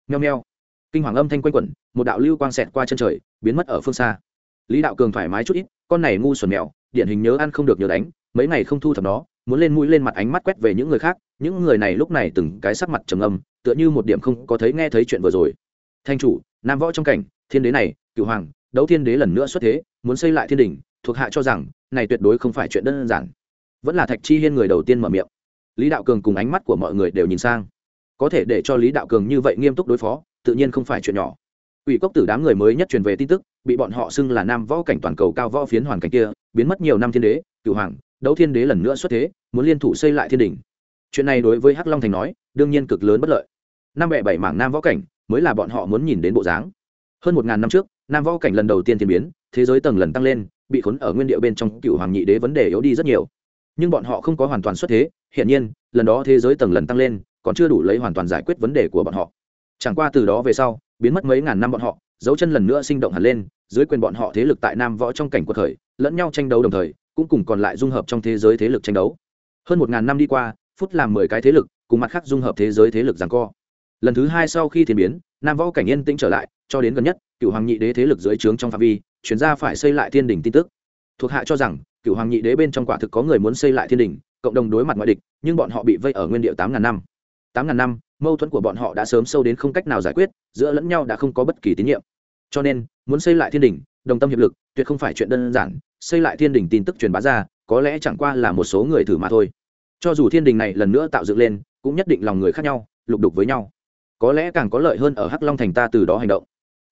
Nheo nheo kinh hoàng âm thanh quanh quẩn, một đạo lưu quang xẹt qua chân trời, biến mất ở phương xa. Lý đạo cường thoải mái chút ít, con này ngu xuẩn mèo, điển hình nhớ ăn không được nhớ đánh, mấy ngày không thu thập nó, muốn lên mũi lên mặt ánh mắt quét về những người khác, những người này lúc này từng cái sắc mặt trầm âm, tựa như một điểm không có thấy nghe thấy chuyện vừa rồi thanh chủ, nam võ trong cảnh, thiên đế này cựu hoàng, đấu thiên đế lần nữa xuất thế, muốn xây lại thiên đình thuộc hạ cho rằng, này tuyệt đối không phải chuyện đơn giản. Vẫn là thạch chi hiên người đầu tiên mở miệng. Lý đạo cường cùng ánh mắt của mọi người đều nhìn sang. Có thể để cho lý đạo cường như vậy nghiêm túc đối phó, tự nhiên không phải chuyện nhỏ. Ủy cốc tử đám người mới nhất truyền về tin tức, bị bọn họ xưng là nam võ cảnh toàn cầu cao võ phiến hoàn cảnh kia, biến mất nhiều năm thiên đế cựu hoàng, đấu thiên đế lần nữa xuất thế, muốn liên thủ xây lại thiên đình chuyện này đối với hắc long thành nói, đương nhiên cực lớn bất lợi. Năm bệ bảy mảng nam võ cảnh mới là bọn họ muốn nhìn đến bộ dáng. Hơn một ngàn năm trước, nam võ cảnh lần đầu tiên thiên biến, thế giới tầng lần tăng lên, bị khốn ở nguyên địa bên trong cựu hoàng nhị đế vấn đề yếu đi rất nhiều. Nhưng bọn họ không có hoàn toàn xuất thế hiện nhiên, lần đó thế giới tầng lần tăng lên, còn chưa đủ lấy hoàn toàn giải quyết vấn đề của bọn họ. Chẳng qua từ đó về sau, biến mất mấy ngàn năm bọn họ, dấu chân lần nữa sinh động hẳn lên, dưới quyền bọn họ thế lực tại nam võ trong cảnh quật khởi, lẫn nhau tranh đấu đồng thời, cũng cùng còn lại dung hợp trong thế giới thế lực tranh đấu. Hơn một ngàn năm đi qua, phút làm mười cái thế lực, cùng mặt khác dung hợp thế giới thế lực giằng co lần thứ hai sau khi thiên biến, nam võ cảnh yên tĩnh trở lại, cho đến gần nhất cựu hoàng nhị đế thế lực dưới trướng trong phạm vi, chuyển ra phải xây lại thiên đình tin tức. Thuộc hạ cho rằng cựu hoàng nhị đế bên trong quả thực có người muốn xây lại thiên đình, cộng đồng đối mặt ngoại địch, nhưng bọn họ bị vây ở nguyên địa tám ngàn năm. Tám ngàn năm, mâu thuẫn của bọn họ đã sớm sâu đến không cách nào giải quyết, giữa lẫn nhau đã không có bất kỳ tín nhiệm. Cho nên, muốn xây lại thiên đình, đồng tâm hiệp lực, tuyệt không phải chuyện đơn giản, xây lại thiên đình tin tức truyền bá ra, có lẽ chẳng qua là một số người thử mà thôi. Cho dù thiên đình này lần nữa tạo dựng lên, cũng nhất định lòng người khác nhau, lục đục với nhau có lẽ càng có lợi hơn ở hắc long thành ta từ đó hành động.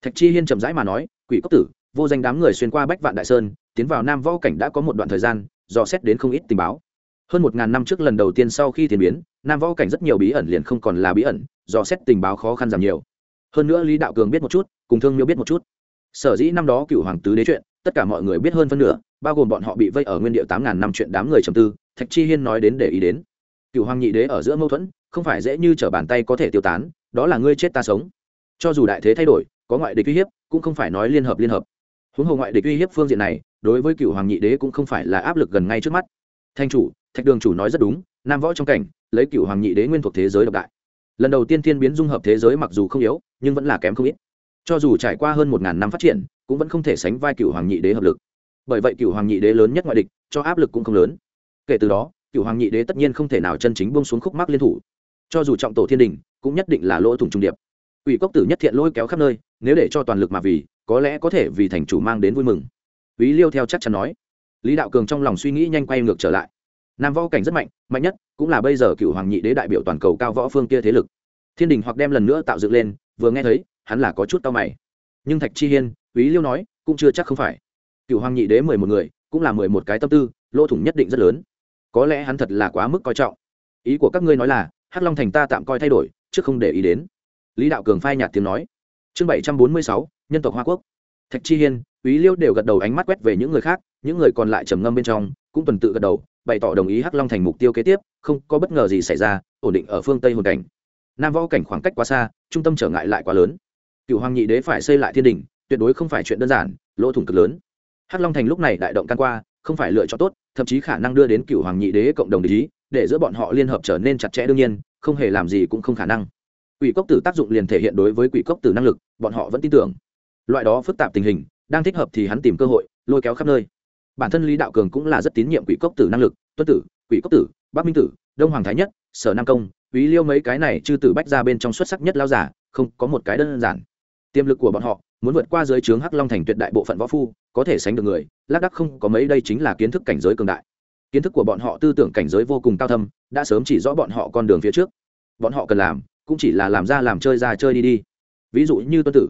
Thạch chi hiên chậm rãi mà nói, quỷ cốc tử, vô danh đám người xuyên qua bách vạn đại sơn, tiến vào nam võ cảnh đã có một đoạn thời gian, dò xét đến không ít tình báo. Hơn một ngàn năm trước lần đầu tiên sau khi thiên biến, nam võ cảnh rất nhiều bí ẩn liền không còn là bí ẩn, dò xét tình báo khó khăn giảm nhiều. Hơn nữa lý đạo cường biết một chút, cùng thương miêu biết một chút. Sở dĩ năm đó cựu hoàng tứ đế chuyện, tất cả mọi người biết hơn phân nửa, bao gồm bọn họ bị vây ở nguyên địa tám ngàn năm chuyện đám người trầm tư, thạch chi hiên nói đến để ý đến. Cựu hoàng nhị đế ở giữa mâu thuẫn, không phải dễ như t r ở bàn tay có thể tiêu tán đó là ngươi chết ta sống. Cho dù đại thế thay đổi, có ngoại địch uy hiếp, cũng không phải nói liên hợp liên hợp. Huống hồ ngoại địch uy hiếp phương diện này, đối với cựu hoàng nhị đế cũng không phải là áp lực gần ngay trước mắt. Thanh chủ, thạch đường chủ nói rất đúng, nam võ trong cảnh, lấy cựu hoàng nhị đế nguyên thuộc thế giới độc đại. Lần đầu tiên thiên biến dung hợp thế giới mặc dù không yếu, nhưng vẫn là kém không ít. Cho dù trải qua hơn một ngàn năm phát triển, cũng vẫn không thể sánh vai cựu hoàng nhị đế hợp lực. Bởi vậy cựu hoàng nhị đế lớn nhất ngoại địch, cho áp lực cũng không lớn. Kể từ đó, cựu hoàng nhị đế tất nhiên không thể nào chân chính bông xuống khúc mắc liên thủ cho dù trọng tổ thiên đình, cũng nhất định là lỗ thủng trung điệp. Ủy cốc tử nhất thiện lôi kéo khắp nơi, nếu để cho toàn lực mà vì, có lẽ có thể vì thành chủ mang đến vui mừng. Ý liêu theo chắc chắn nói. Lý đạo cường trong lòng suy nghĩ nhanh quay ngược trở lại. Nam võ cảnh rất mạnh mạnh nhất cũng là bây giờ cựu hoàng nhị đế đại biểu toàn cầu cao võ phương kia thế lực. Thiên đình hoặc đem lần nữa tạo dựng lên, vừa nghe thấy, hắn là có chút tao mày. Nhưng thạch chi hiên ý liêu nói, cũng chưa chắc không phải. Cựu hoàng nhị đế mười một người, cũng là mười một cái tâm tư, lỗ thủng nhất định rất lớn. Có lẽ hắn thật là quá mức coi trọng. Ý của các ngươi nói là hắc long thành ta tạm coi thay đổi, chứ không để ý đến. Lý đạo cường phai nhạt tiếng nói. Chương bảy trăm bốn mươi sáu, nhân tộc hoa quốc. Thạch chi hiên ý liêu đều gật đầu ánh mắt quét về những người khác, những người còn lại trầm ngâm bên trong, cũng tuần tự gật đầu, bày tỏ đồng ý hắc long thành mục tiêu kế tiếp, không có bất ngờ gì xảy ra, ổn định ở phương tây hồn cảnh. Nam võ cảnh khoảng cách quá xa, trung tâm trở ngại lại quá lớn. Cựu hoàng nhị đế phải xây lại thiên đình tuyệt đối không phải chuyện đơn giản, lỗ thủng cực lớn. Hắc long thành lúc này đại động can qua, không phải lựa chọn tốt, thậm chí khả năng đưa đến cựu hoàng nhị đế cộng đồng ý để giữa bọn họ liên hợp trở nên chặt chẽ đương nhiên, không hề làm gì cũng không khả năng. Quỷ cốc tử tác dụng liền thể hiện đối với quỷ cốc tử năng lực, bọn họ vẫn tin tưởng. Loại đó phức tạp tình hình, đang thích hợp thì hắn tìm cơ hội, lôi kéo khắp nơi. Bản thân lý đạo cường cũng là rất tín nhiệm quỷ cốc tử năng lực tuân tử, quỷ cốc tử, bắc minh tử, đông hoàng thái nhất, sở nam công quý liêu mấy cái này chư tử bách ra bên trong xuất sắc nhất lao giả, không có một cái đơn giản. Tiềm lực của bọn họ, muốn vượt qua giới trướng hắc long thành tuyệt đại bộ phận võ phu, có thể sánh được người, lác đắc không có mấy, đây chính là kiến thức cảnh giới cường đại kiến thức của bọn họ tư tưởng cảnh giới vô cùng cao thâm, đã sớm chỉ rõ bọn họ con đường phía trước. Bọn họ cần làm, cũng chỉ là làm ra làm chơi ra chơi đi đi. Ví dụ như tuân tử.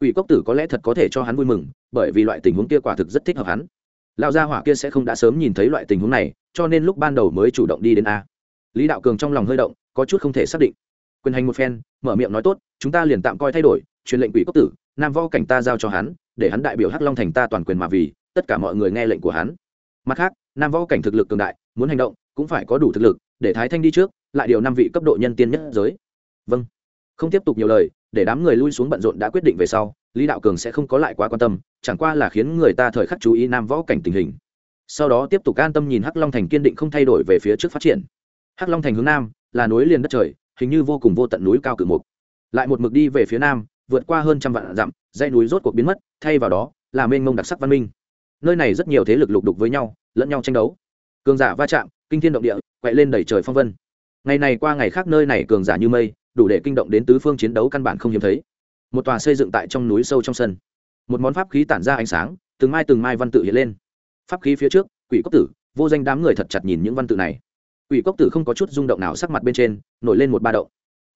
Ủy cốc tử có lẽ thật có thể cho hắn vui mừng, bởi vì loại tình huống kia quả thực rất thích hợp hắn. Lão gia hỏa kia sẽ không đã sớm nhìn thấy loại tình huống này, cho nên lúc ban đầu mới chủ động đi đến a. Lý đạo cường trong lòng hơi động, có chút không thể xác định. Quyền hành một phen, mở miệng nói tốt, chúng ta liền tạm coi thay đổi, truyền lệnh quỷ cốc tử, nam võ cảnh ta giao cho hắn, để hắn đại biểu hắc long thành ta toàn quyền mà vì, tất cả mọi người nghe lệnh của hắn. Mặt khác nam võ cảnh thực lực cường đại, muốn hành động, cũng phải có đủ thực lực, để thái thanh đi trước, lại điều năm vị cấp độ nhân tiên nhất giới. Vâng. Không tiếp tục nhiều lời, để đám người lui xuống bận rộn đã quyết định về sau, lý đạo cường sẽ không có lại quá quan tâm, chẳng qua là khiến người ta thời khắc chú ý nam võ cảnh tình hình. Sau đó tiếp tục an tâm nhìn hắc long thành kiên định không thay đổi về phía trước phát triển. Hắc long thành hướng nam, là núi liền đất trời, hình như vô cùng vô tận núi cao cử mục. Lại một mực đi về phía nam, vượt qua hơn trăm vạn dặm, dãy núi rốt cuộc biến mất, thay vào đó, là mênh mông đặc sắc văn minh. Nơi này rất nhiều thế lực lục đục với nhau lẫn nhau tranh đấu. Cường giả va chạm kinh thiên động địa quậy lên đẩy trời phong vân. Ngày này qua ngày khác nơi này cường giả như mây đủ để kinh động đến tứ phương chiến đấu căn bản không hiếm thấy. Một tòa xây dựng tại trong núi sâu trong sân. Một món pháp khí tản ra ánh sáng từng mai từng mai văn tự hiện lên. Pháp khí phía trước quỷ cốc tử vô danh đám người thật chặt nhìn những văn tự này. Quỷ cốc tử không có chút rung động nào sắc mặt bên trên nổi lên một ba đậu,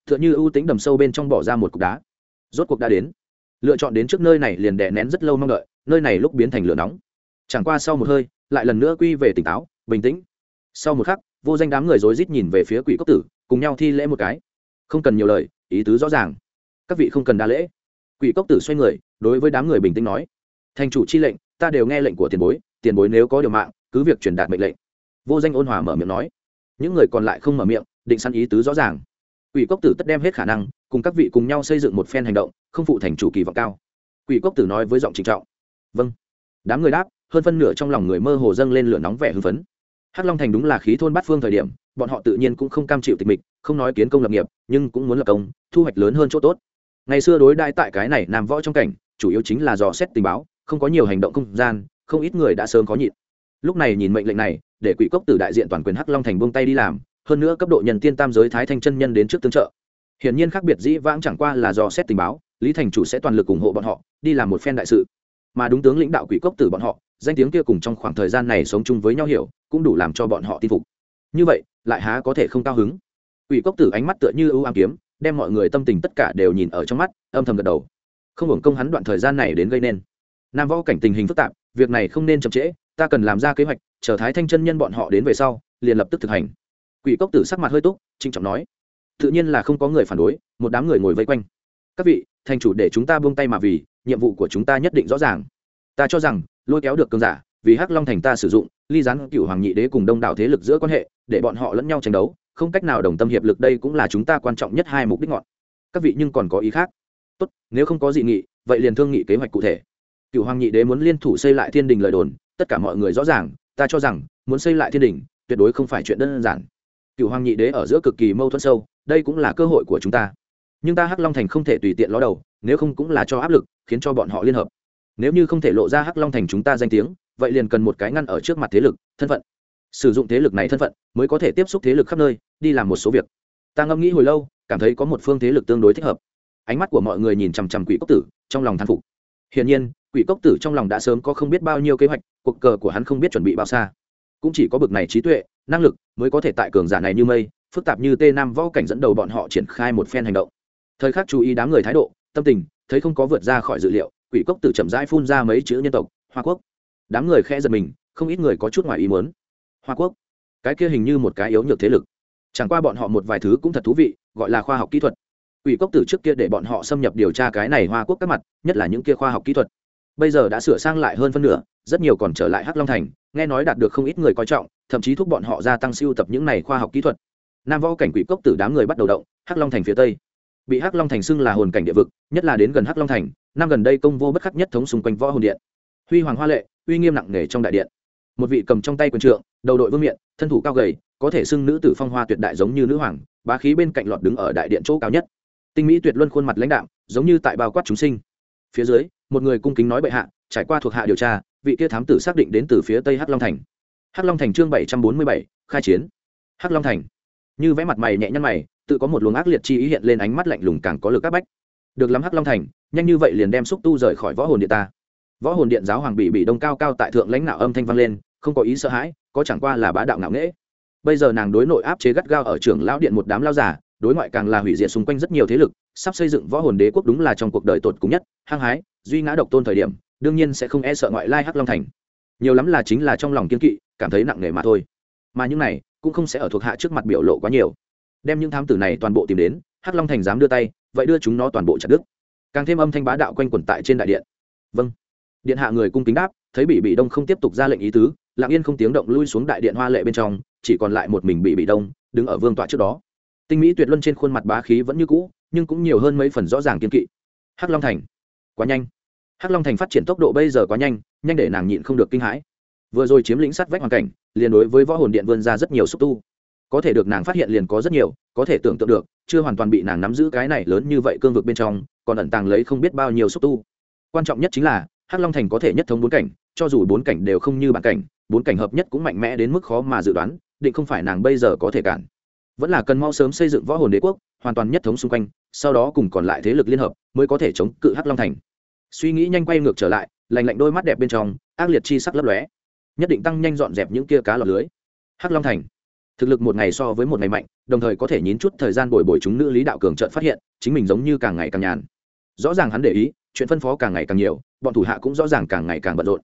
t h ư ợ n h ư ưu tính đầm sâu bên trong bỏ ra một cục đá. Rốt cuộc đã đến. Lựa chọn đến trước nơi này liền đè nén rất lâu mong đợi nơi này lúc biến thành lửa nóng. Chẳng qua sau một hơi lại lần nữa quy về tỉnh táo, bình tĩnh. Sau một khắc, vô danh đám người rối rít nhìn về phía quỷ cốc tử, cùng nhau thi lễ một cái. Không cần nhiều lời, ý tứ rõ ràng. Các vị không cần đa lễ. Quỷ cốc tử xoay người, đối với đám người bình tĩnh nói, thành chủ chi lệnh, ta đều nghe lệnh của tiền bối tiền bối nếu có điều mạng, cứ việc truyền đạt mệnh lệnh. Vô danh ôn hòa mở miệng nói. Những người còn lại không mở miệng, định săn ý tứ rõ ràng. Quỷ cốc tử tất đem hết khả năng, cùng các vị cùng nhau xây dựng một phen hành động, không phụ thành chủ kỳ vọng cao. Quỷ cốc tử nói với giọng trịnh trọng. Vâng. Đám người đáp hơn phân nửa trong lòng người mơ hồ dâng lên lửa nóng vẻ hưng phấn. Hắc long thành đúng là khí thôn bát phương thời điểm, bọn họ tự nhiên cũng không cam chịu tịch mịch, không nói kiến công lập nghiệp, nhưng cũng muốn lập công, thu hoạch lớn hơn chỗ tốt. Ngày xưa đối đại tại cái này nam võ trong cảnh, chủ yếu chính là dò xét tình báo, không có nhiều hành động không gian, không ít người đã sớm có nhịn. Lúc này nhìn mệnh lệnh này, để quỷ cốc từ đại diện toàn quyền hắc long thành buông tay đi làm, hơn nữa cấp độ nhân tiên tam giới thái thanh chân nhân đến trước tương trợ. Hiển nhiên khác biệt dĩ vãng chẳng qua là dò xét tình báo, lý thành chủ sẽ toàn lực ủng hộ bọn họ, đi làm một phen đại sự mà đúng tướng lãnh đạo quỷ cốc tử bọn họ danh tiếng kia cùng trong khoảng thời gian này sống chung với nhau hiểu cũng đủ làm cho bọn họ tin phục như vậy lại há có thể không cao hứng Quỷ cốc tử ánh mắt tựa như ưu ám kiếm, đem mọi người tâm tình tất cả đều nhìn ở trong mắt, âm thầm gật đầu. Không hưởng công hắn đoạn thời gian này đến gây nên. Nam võ cảnh tình hình phức tạp, việc này không nên chậm trễ, ta cần làm ra kế hoạch, chờ Thái Thanh chân nhân bọn họ đến về sau, liền lập tức thực hành. Quỷ cốc tử sắc mặt hơi túc, trinh trọng nói. Tự nhiên là không có người phản đối, một đám người ngồi vây quanh. Các vị, thành chủ để chúng ta buông tay mà vì, nhiệm vụ của chúng ta nhất định rõ ràng. Ta cho rằng, lôi kéo được cường giả, vì Hắc Long thành ta sử dụng, ly gián cựu hoàng nhị đế cùng đông đảo thế lực giữa quan hệ, để bọn họ lẫn nhau tranh đấu, không cách nào đồng tâm hiệp lực đây cũng là chúng ta quan trọng nhất hai mục đích ngọn. Các vị nhưng còn có ý khác. Tốt nếu không có dị nghị vậy liền thương nghị kế hoạch cụ thể. Cựu hoàng nhị đế muốn liên thủ xây lại thiên đình lời đồn tất cả mọi người rõ ràng ta cho rằng muốn xây lại thiên đình tuyệt đối không phải chuyện đơn giản. Cựu hoàng nhị đế ở giữa cực kỳ mâu thuẫn sâu đây cũng là cơ hội của chúng ta nhưng ta hắc long thành không thể tùy tiện ló đầu, nếu không cũng là cho áp lực, khiến cho bọn họ liên hợp. Nếu như không thể lộ ra hắc long thành chúng ta danh tiếng, vậy liền cần một cái ngăn ở trước mặt thế lực, thân phận. Sử dụng thế lực này thân phận, mới có thể tiếp xúc thế lực khắp nơi, đi làm một số việc. Ta ngẫm nghĩ hồi lâu, cảm thấy có một phương thế lực tương đối thích hợp. Ánh mắt của mọi người nhìn chằm chằm quỷ cốc tử, trong lòng thán phục. Hiển nhiên, quỷ cốc tử trong lòng đã sớm có không biết bao nhiêu kế hoạch, cuộc cờ của hắn không biết chuẩn bị bao xa. Cũng chỉ có bực này trí tuệ, năng lực, mới có thể tại cường giả này như mây, phức tạp như tê nam võ cảnh dẫn đầu bọn họ triển khai một phen hành động thời khắc chú ý đám người thái độ, tâm tình, thấy không có vượt ra khỏi dự liệu, quỷ cốc tử chậm rãi phun ra mấy chữ nhân tộc, hoa quốc. Đám người khẽ giật mình, không ít người có chút ngoài ý muốn. Hoa quốc? Cái kia hình như một cái yếu nhược thế lực. Chẳng qua bọn họ một vài thứ cũng thật thú vị, gọi là khoa học kỹ thuật. Quỷ cốc tử trước kia để bọn họ xâm nhập điều tra cái này hoa quốc các mặt, nhất là những kia khoa học kỹ thuật. Bây giờ đã sửa sang lại hơn phân nửa, rất nhiều còn trở lại hắc long thành, nghe nói đạt được không ít người coi trọng, thậm chí thúc bọn họ gia tăng siêu tập những này khoa học kỹ thuật. Nam võ cảnh quỷ cốc tử đám người bắt đầu động, hắc long thành phía tây bị hắc long thành xưng là hồn cảnh địa vực, nhất là đến gần hắc long thành, năm gần đây công vô bất khắc nhất thống xung quanh võ hồn điện. Huy hoàng hoa lệ, uy nghiêm nặng nề trong đại điện. Một vị cầm trong tay quần trượng, đầu đội vương miện, thân thủ cao gầy, có thể xưng nữ tử phong hoa tuyệt đại giống như nữ hoàng, bá khí bên cạnh lọt đứng ở đại điện chỗ cao nhất. Tinh mỹ tuyệt luân khuôn mặt lãnh đạm, giống như tại bao quát chúng sinh. Phía dưới, một người cung kính nói bệ hạ, trải qua thuộc hạ điều tra, vị kia thám tử xác định đến từ phía tây hắc long thành. Hắc long thành chương bảy trăm bốn mươi bảy, khai chiến. Hắc long thành. Như vẽ mặt mày nhẹ nhăn mày tự có một luồng ác liệt chi ý hiện lên ánh mắt lạnh lùng càng có lực áp bách. Được lắm hắc long thành, nhanh như vậy liền đem xúc tu rời khỏi võ hồn điện ta. Võ hồn điện giáo hoàng bị bị đông cao cao tại thượng lãnh đạo âm thanh vang lên, không có ý sợ hãi, có chẳng qua là bá đạo ngạo nghễ. Bây giờ nàng đối nội áp chế gắt gao ở trưởng lão điện một đám lao giả đối ngoại càng là hủy diệt xung quanh rất nhiều thế lực, sắp xây dựng võ hồn đế quốc đúng là trong cuộc đời tột cùng nhất, hăng hái, duy ngã độc tôn thời điểm, đương nhiên sẽ không e sợ ngoại lai hắc long thành. Nhiều lắm là chính là trong lòng kiên kỵ, cảm thấy nặng nề mà thôi. Mà những này cũng không sẽ ở thuộc hạ trước mặt biểu lộ quá nhiều đem những thám tử này toàn bộ tìm đến, hắc long thành dám đưa tay, vậy đưa chúng nó toàn bộ chặt đứt. Càng thêm âm thanh bá đạo quanh quẩn tại trên đại điện. Vâng. Điện hạ người cung kính đáp, thấy bị bị đông không tiếp tục ra lệnh ý tứ, lặng yên không tiếng động lui xuống đại điện hoa lệ bên trong, chỉ còn lại một mình bị bị đông, đứng ở vương tọa trước đó. Tinh mỹ tuyệt luân trên khuôn mặt bá khí vẫn như cũ, nhưng cũng nhiều hơn mấy phần rõ ràng kiên kỵ. Hắc long thành. Quá nhanh. Hắc long thành phát triển tốc độ bây giờ quá nhanh nhanh để nàng nhịn không được kinh hãi. Vừa rồi chiếm lĩnh sát vách hoàn cảnh, liền đối với võ hồn điện vươn ra rất nhiều xúc tu có thể được nàng phát hiện liền có rất nhiều, có thể tưởng tượng được, chưa hoàn toàn bị nàng nắm giữ cái này lớn như vậy cương vực bên trong, còn ẩn tàng lấy không biết bao nhiêu xúc tu. Quan trọng nhất chính là, hắc long thành có thể nhất thống bốn cảnh, cho dù bốn cảnh đều không như bản cảnh, bốn cảnh hợp nhất cũng mạnh mẽ đến mức khó mà dự đoán, định không phải nàng bây giờ có thể cản. Vẫn là cần mau sớm xây dựng võ hồn đế quốc, hoàn toàn nhất thống xung quanh, sau đó cùng còn lại thế lực liên hợp, mới có thể chống cự hắc long thành. Suy nghĩ nhanh quay ngược trở lại lành lạnh đôi mắt đẹp bên trong, ác liệt chi sắc lấp lóe. Nhất định tăng nhanh dọn dẹp những kia cá lọt lưới. Hắc long thành thực lực một ngày so với một ngày mạnh, đồng thời có thể nhín chút thời gian bồi bồi chúng nữ lý đạo cường trợn phát hiện, chính mình giống như càng ngày càng nhàn. Rõ ràng hắn để ý, chuyện phân phó càng ngày càng nhiều, bọn thủ hạ cũng rõ ràng càng ngày càng bận rộn.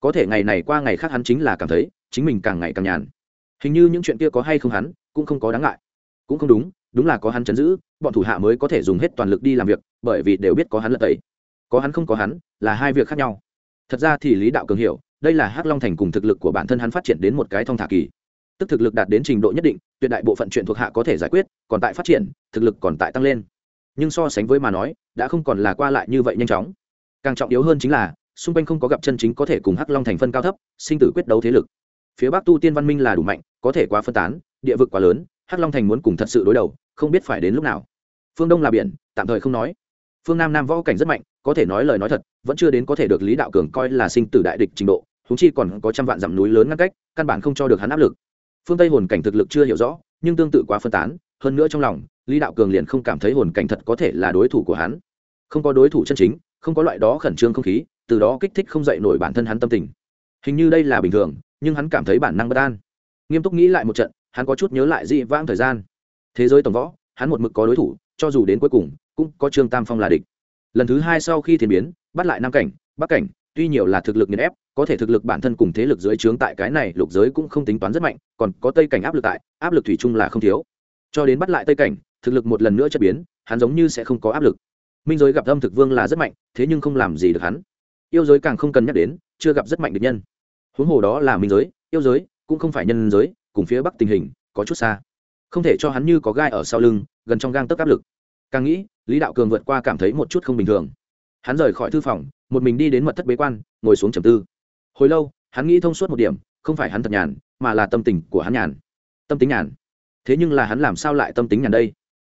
Có thể ngày này qua ngày khác hắn chính là cảm thấy, chính mình càng ngày càng nhàn. Hình như những chuyện kia có hay không hắn, cũng không có đáng ngại. Cũng không đúng đúng là có hắn chấn giữ, bọn thủ hạ mới có thể dùng hết toàn lực đi làm việc, bởi vì đều biết có hắn lật tẩy. Có hắn không có hắn, là hai việc khác nhau. Thật ra thì lý đạo cường hiểu, đây là hắc long thành cùng thực lực của bản thân hắn phát triển đến một cái thông thả kỳ tức thực lực đạt đến trình độ nhất định, tuyệt đại bộ phận chuyện thuộc hạ có thể giải quyết, còn tại phát triển, thực lực còn tại tăng lên. Nhưng so sánh với mà nói, đã không còn là qua lại như vậy nhanh chóng. Càng trọng yếu hơn chính là, xung quanh không có gặp chân chính có thể cùng hắc long thành phân cao thấp, sinh tử quyết đấu thế lực. Phía bắc tu tiên văn minh là đủ mạnh, có thể quá phân tán, địa vực quá lớn, hắc long thành muốn cùng thật sự đối đầu, không biết phải đến lúc nào. Phương đông là biển, tạm thời không nói. Phương nam nam võ cảnh rất mạnh, có thể nói lời nói thật, vẫn chưa đến có thể được lý đạo cường coi là sinh tử đại địch trình độ húng chi còn có trăm vạn dặm núi lớn ngăn cách, căn bản không cho được hắn áp lực phương tây hồn cảnh thực lực chưa hiểu rõ, nhưng tương tự quá phân tán, hơn nữa trong lòng, lý đạo cường liền không cảm thấy hồn cảnh thật có thể là đối thủ của hắn. Không có đối thủ chân chính, không có loại đó khẩn trương không khí, từ đó kích thích không dậy nổi bản thân hắn tâm tình. Hình như đây là bình thường, nhưng hắn cảm thấy bản năng bất an. Nghiêm túc nghĩ lại một trận, hắn có chút nhớ lại dị vãng thời gian. Thế giới tổng võ, hắn một mực có đối thủ, cho dù đến cuối cùng, cũng có trương tam phong là địch. Lần thứ hai sau khi thiên biến, bắt lại nam cảnh, bắc cảnh tuy nhiều là thực lực nghiền ép, có thể thực lực bản thân cùng thế lực dưới trướng tại cái này lục giới cũng không tính toán rất mạnh, còn có tây cảnh áp lực tại, áp lực thủy chung là không thiếu. Cho đến bắt lại tây cảnh, thực lực một lần nữa chất biến, hắn giống như sẽ không có áp lực. Minh giới gặp âm thực vương là rất mạnh, thế nhưng không làm gì được hắn. Yêu giới càng không cần nhắc đến, chưa gặp rất mạnh được nhân. Huống hồ đó là minh giới, yêu giới cũng không phải nhân giới, cùng phía bắc tình hình có chút xa. Không thể cho hắn như có gai ở sau lưng, gần trong gang tấc áp lực. Càng nghĩ, lý đạo cường vượt qua cảm thấy một chút không bình thường. Hắn rời khỏi thư phòng một mình đi đến mật thất bế quan, ngồi xuống trầm tư. Hồi lâu, hắn nghĩ thông suốt một điểm, không phải hắn thật nhàn, mà là tâm tình của hắn nhàn. Tâm tính nhàn. Thế nhưng là hắn làm sao lại tâm tính nhàn đây?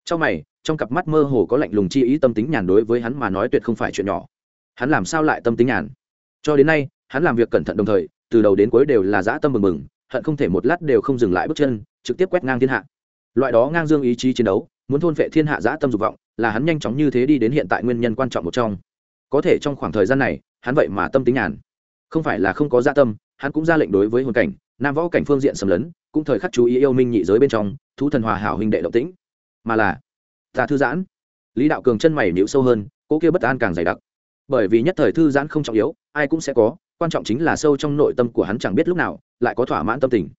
Trong mày, trong cặp mắt mơ hồ có lạnh lùng chi ý tâm tính nhàn đối với hắn mà nói tuyệt không phải chuyện nhỏ. Hắn làm sao lại tâm tính nhàn? Cho đến nay, hắn làm việc cẩn thận đồng thời, từ đầu đến cuối đều là dã tâm mừng mừng, hận không thể một lát đều không dừng lại bước chân, trực tiếp quét ngang thiên hạ. Loại đó ngang dương ý chí chiến đấu, muốn thôn vệ thiên hạ dã tâm dục vọng, là hắn nhanh chóng như thế đi đến hiện tại nguyên nhân quan trọng một trong có thể trong khoảng thời gian này, hắn vậy mà tâm tính nhàn. Không phải là không có gia tâm, hắn cũng ra lệnh đối với hồn cảnh, nam võ cảnh phương diện sầm lấn, cũng thời khắc chú ý yêu minh nhị giới bên trong, thú thần hòa hảo hình đệ động tĩnh. Mà là ta thư giãn. Lý đạo cường chân mày nhịu sâu hơn, cỗ kia bất an càng dày đặc. Bởi vì nhất thời thư giãn không trọng yếu, ai cũng sẽ có, quan trọng chính là sâu trong nội tâm của hắn chẳng biết lúc nào, lại có thỏa mãn tâm tình.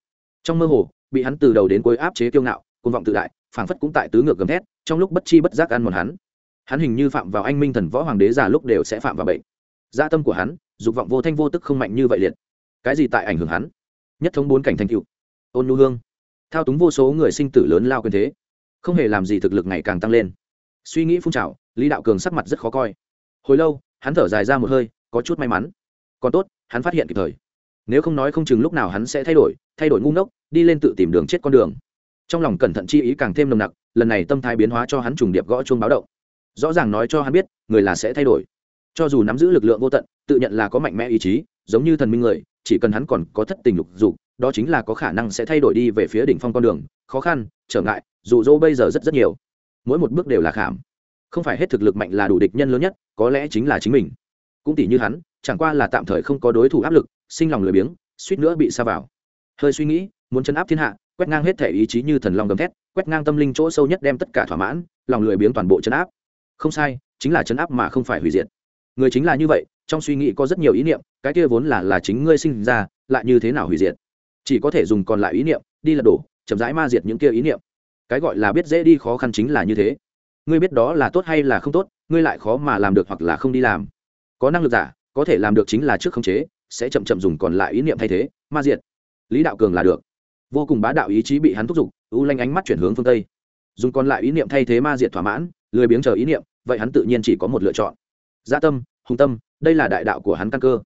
Trong mơ hồ, bị hắn từ đầu đến cuối áp chế kiêu ngạo côn vọng tự đại, phảng phất cũng tại tứ ngược gầm thét, trong lúc bất chi bất giác ăn một hắn hắn hình như phạm vào anh minh thần võ hoàng đế già lúc đều sẽ phạm vào bệnh. Gia tâm của hắn, dục vọng vô thanh vô tức không mạnh như vậy liệt. Cái gì tại ảnh hưởng hắn? Nhất thống bốn cảnh thành cựu ôn nhu hương. Thao túng vô số người sinh tử lớn lao quyền thế. Không hề làm gì thực lực ngày càng tăng lên. Suy nghĩ phun trào, lý đạo cường sắc mặt rất khó coi. Hồi lâu, hắn thở dài ra một hơi, có chút may mắn. Còn tốt, hắn phát hiện kịp thời. Nếu không nói không chừng lúc nào hắn sẽ thay đổi thay đổi ngu ngốc, đi lên tự tìm đường chết con đường. Trong lòng cẩn thận chi ý càng thêm nồng nặc, lần này tâm thái biến hóa cho hắn trùng điệp gõ chuông báo động rõ ràng nói cho hắn biết, người là sẽ thay đổi. Cho dù nắm giữ lực lượng vô tận, tự nhận là có mạnh mẽ ý chí, giống như thần minh người, chỉ cần hắn còn có thất tình lục dục, đó chính là có khả năng sẽ thay đổi đi về phía đỉnh phong con đường, khó khăn, trở ngại dù dỗ bây giờ rất rất nhiều. Mỗi một bước đều là khảm. Không phải hết thực lực mạnh là đủ địch nhân lớn nhất, có lẽ chính là chính mình. Cũng tỷ như hắn, chẳng qua là tạm thời không có đối thủ áp lực, sinh lòng lười biếng, suýt nữa bị xa vào. Hơi suy nghĩ, muốn chấn áp thiên hạ, quét ngang hết thể ý chí như thần long gầm thét, quét ngang tâm linh chỗ sâu nhất đem tất cả thỏa mãn, lòng lười biếng toàn bộ chấn áp không sai, chính là chấn áp mà không phải hủy diệt. Người chính là như vậy, trong suy nghĩ có rất nhiều ý niệm, cái kia vốn là là chính ngươi sinh ra, lại như thế nào hủy diệt? Chỉ có thể dùng còn lại ý niệm, đi lật đổ, chậm rãi ma diệt những kia ý niệm. Cái gọi là biết dễ đi khó khăn chính là như thế. Ngươi biết đó là tốt hay là không tốt, ngươi lại khó mà làm được hoặc là không đi làm. Có năng lực giả, có thể làm được chính là trước khống chế, sẽ chậm chậm dùng còn lại ý niệm thay thế, ma diệt. Lý đạo cường là được. Vô cùng bá đạo ý chí bị hắn thúc giục, u lanh ánh mắt chuyển hướng phương tây. Dùng còn lại ý niệm thay thế ma diệt thỏa mãn lười biếng chờ ý niệm, vậy hắn tự nhiên chỉ có một lựa chọn. Gia tâm, hùng tâm, đây là đại đạo của hắn căn cơ.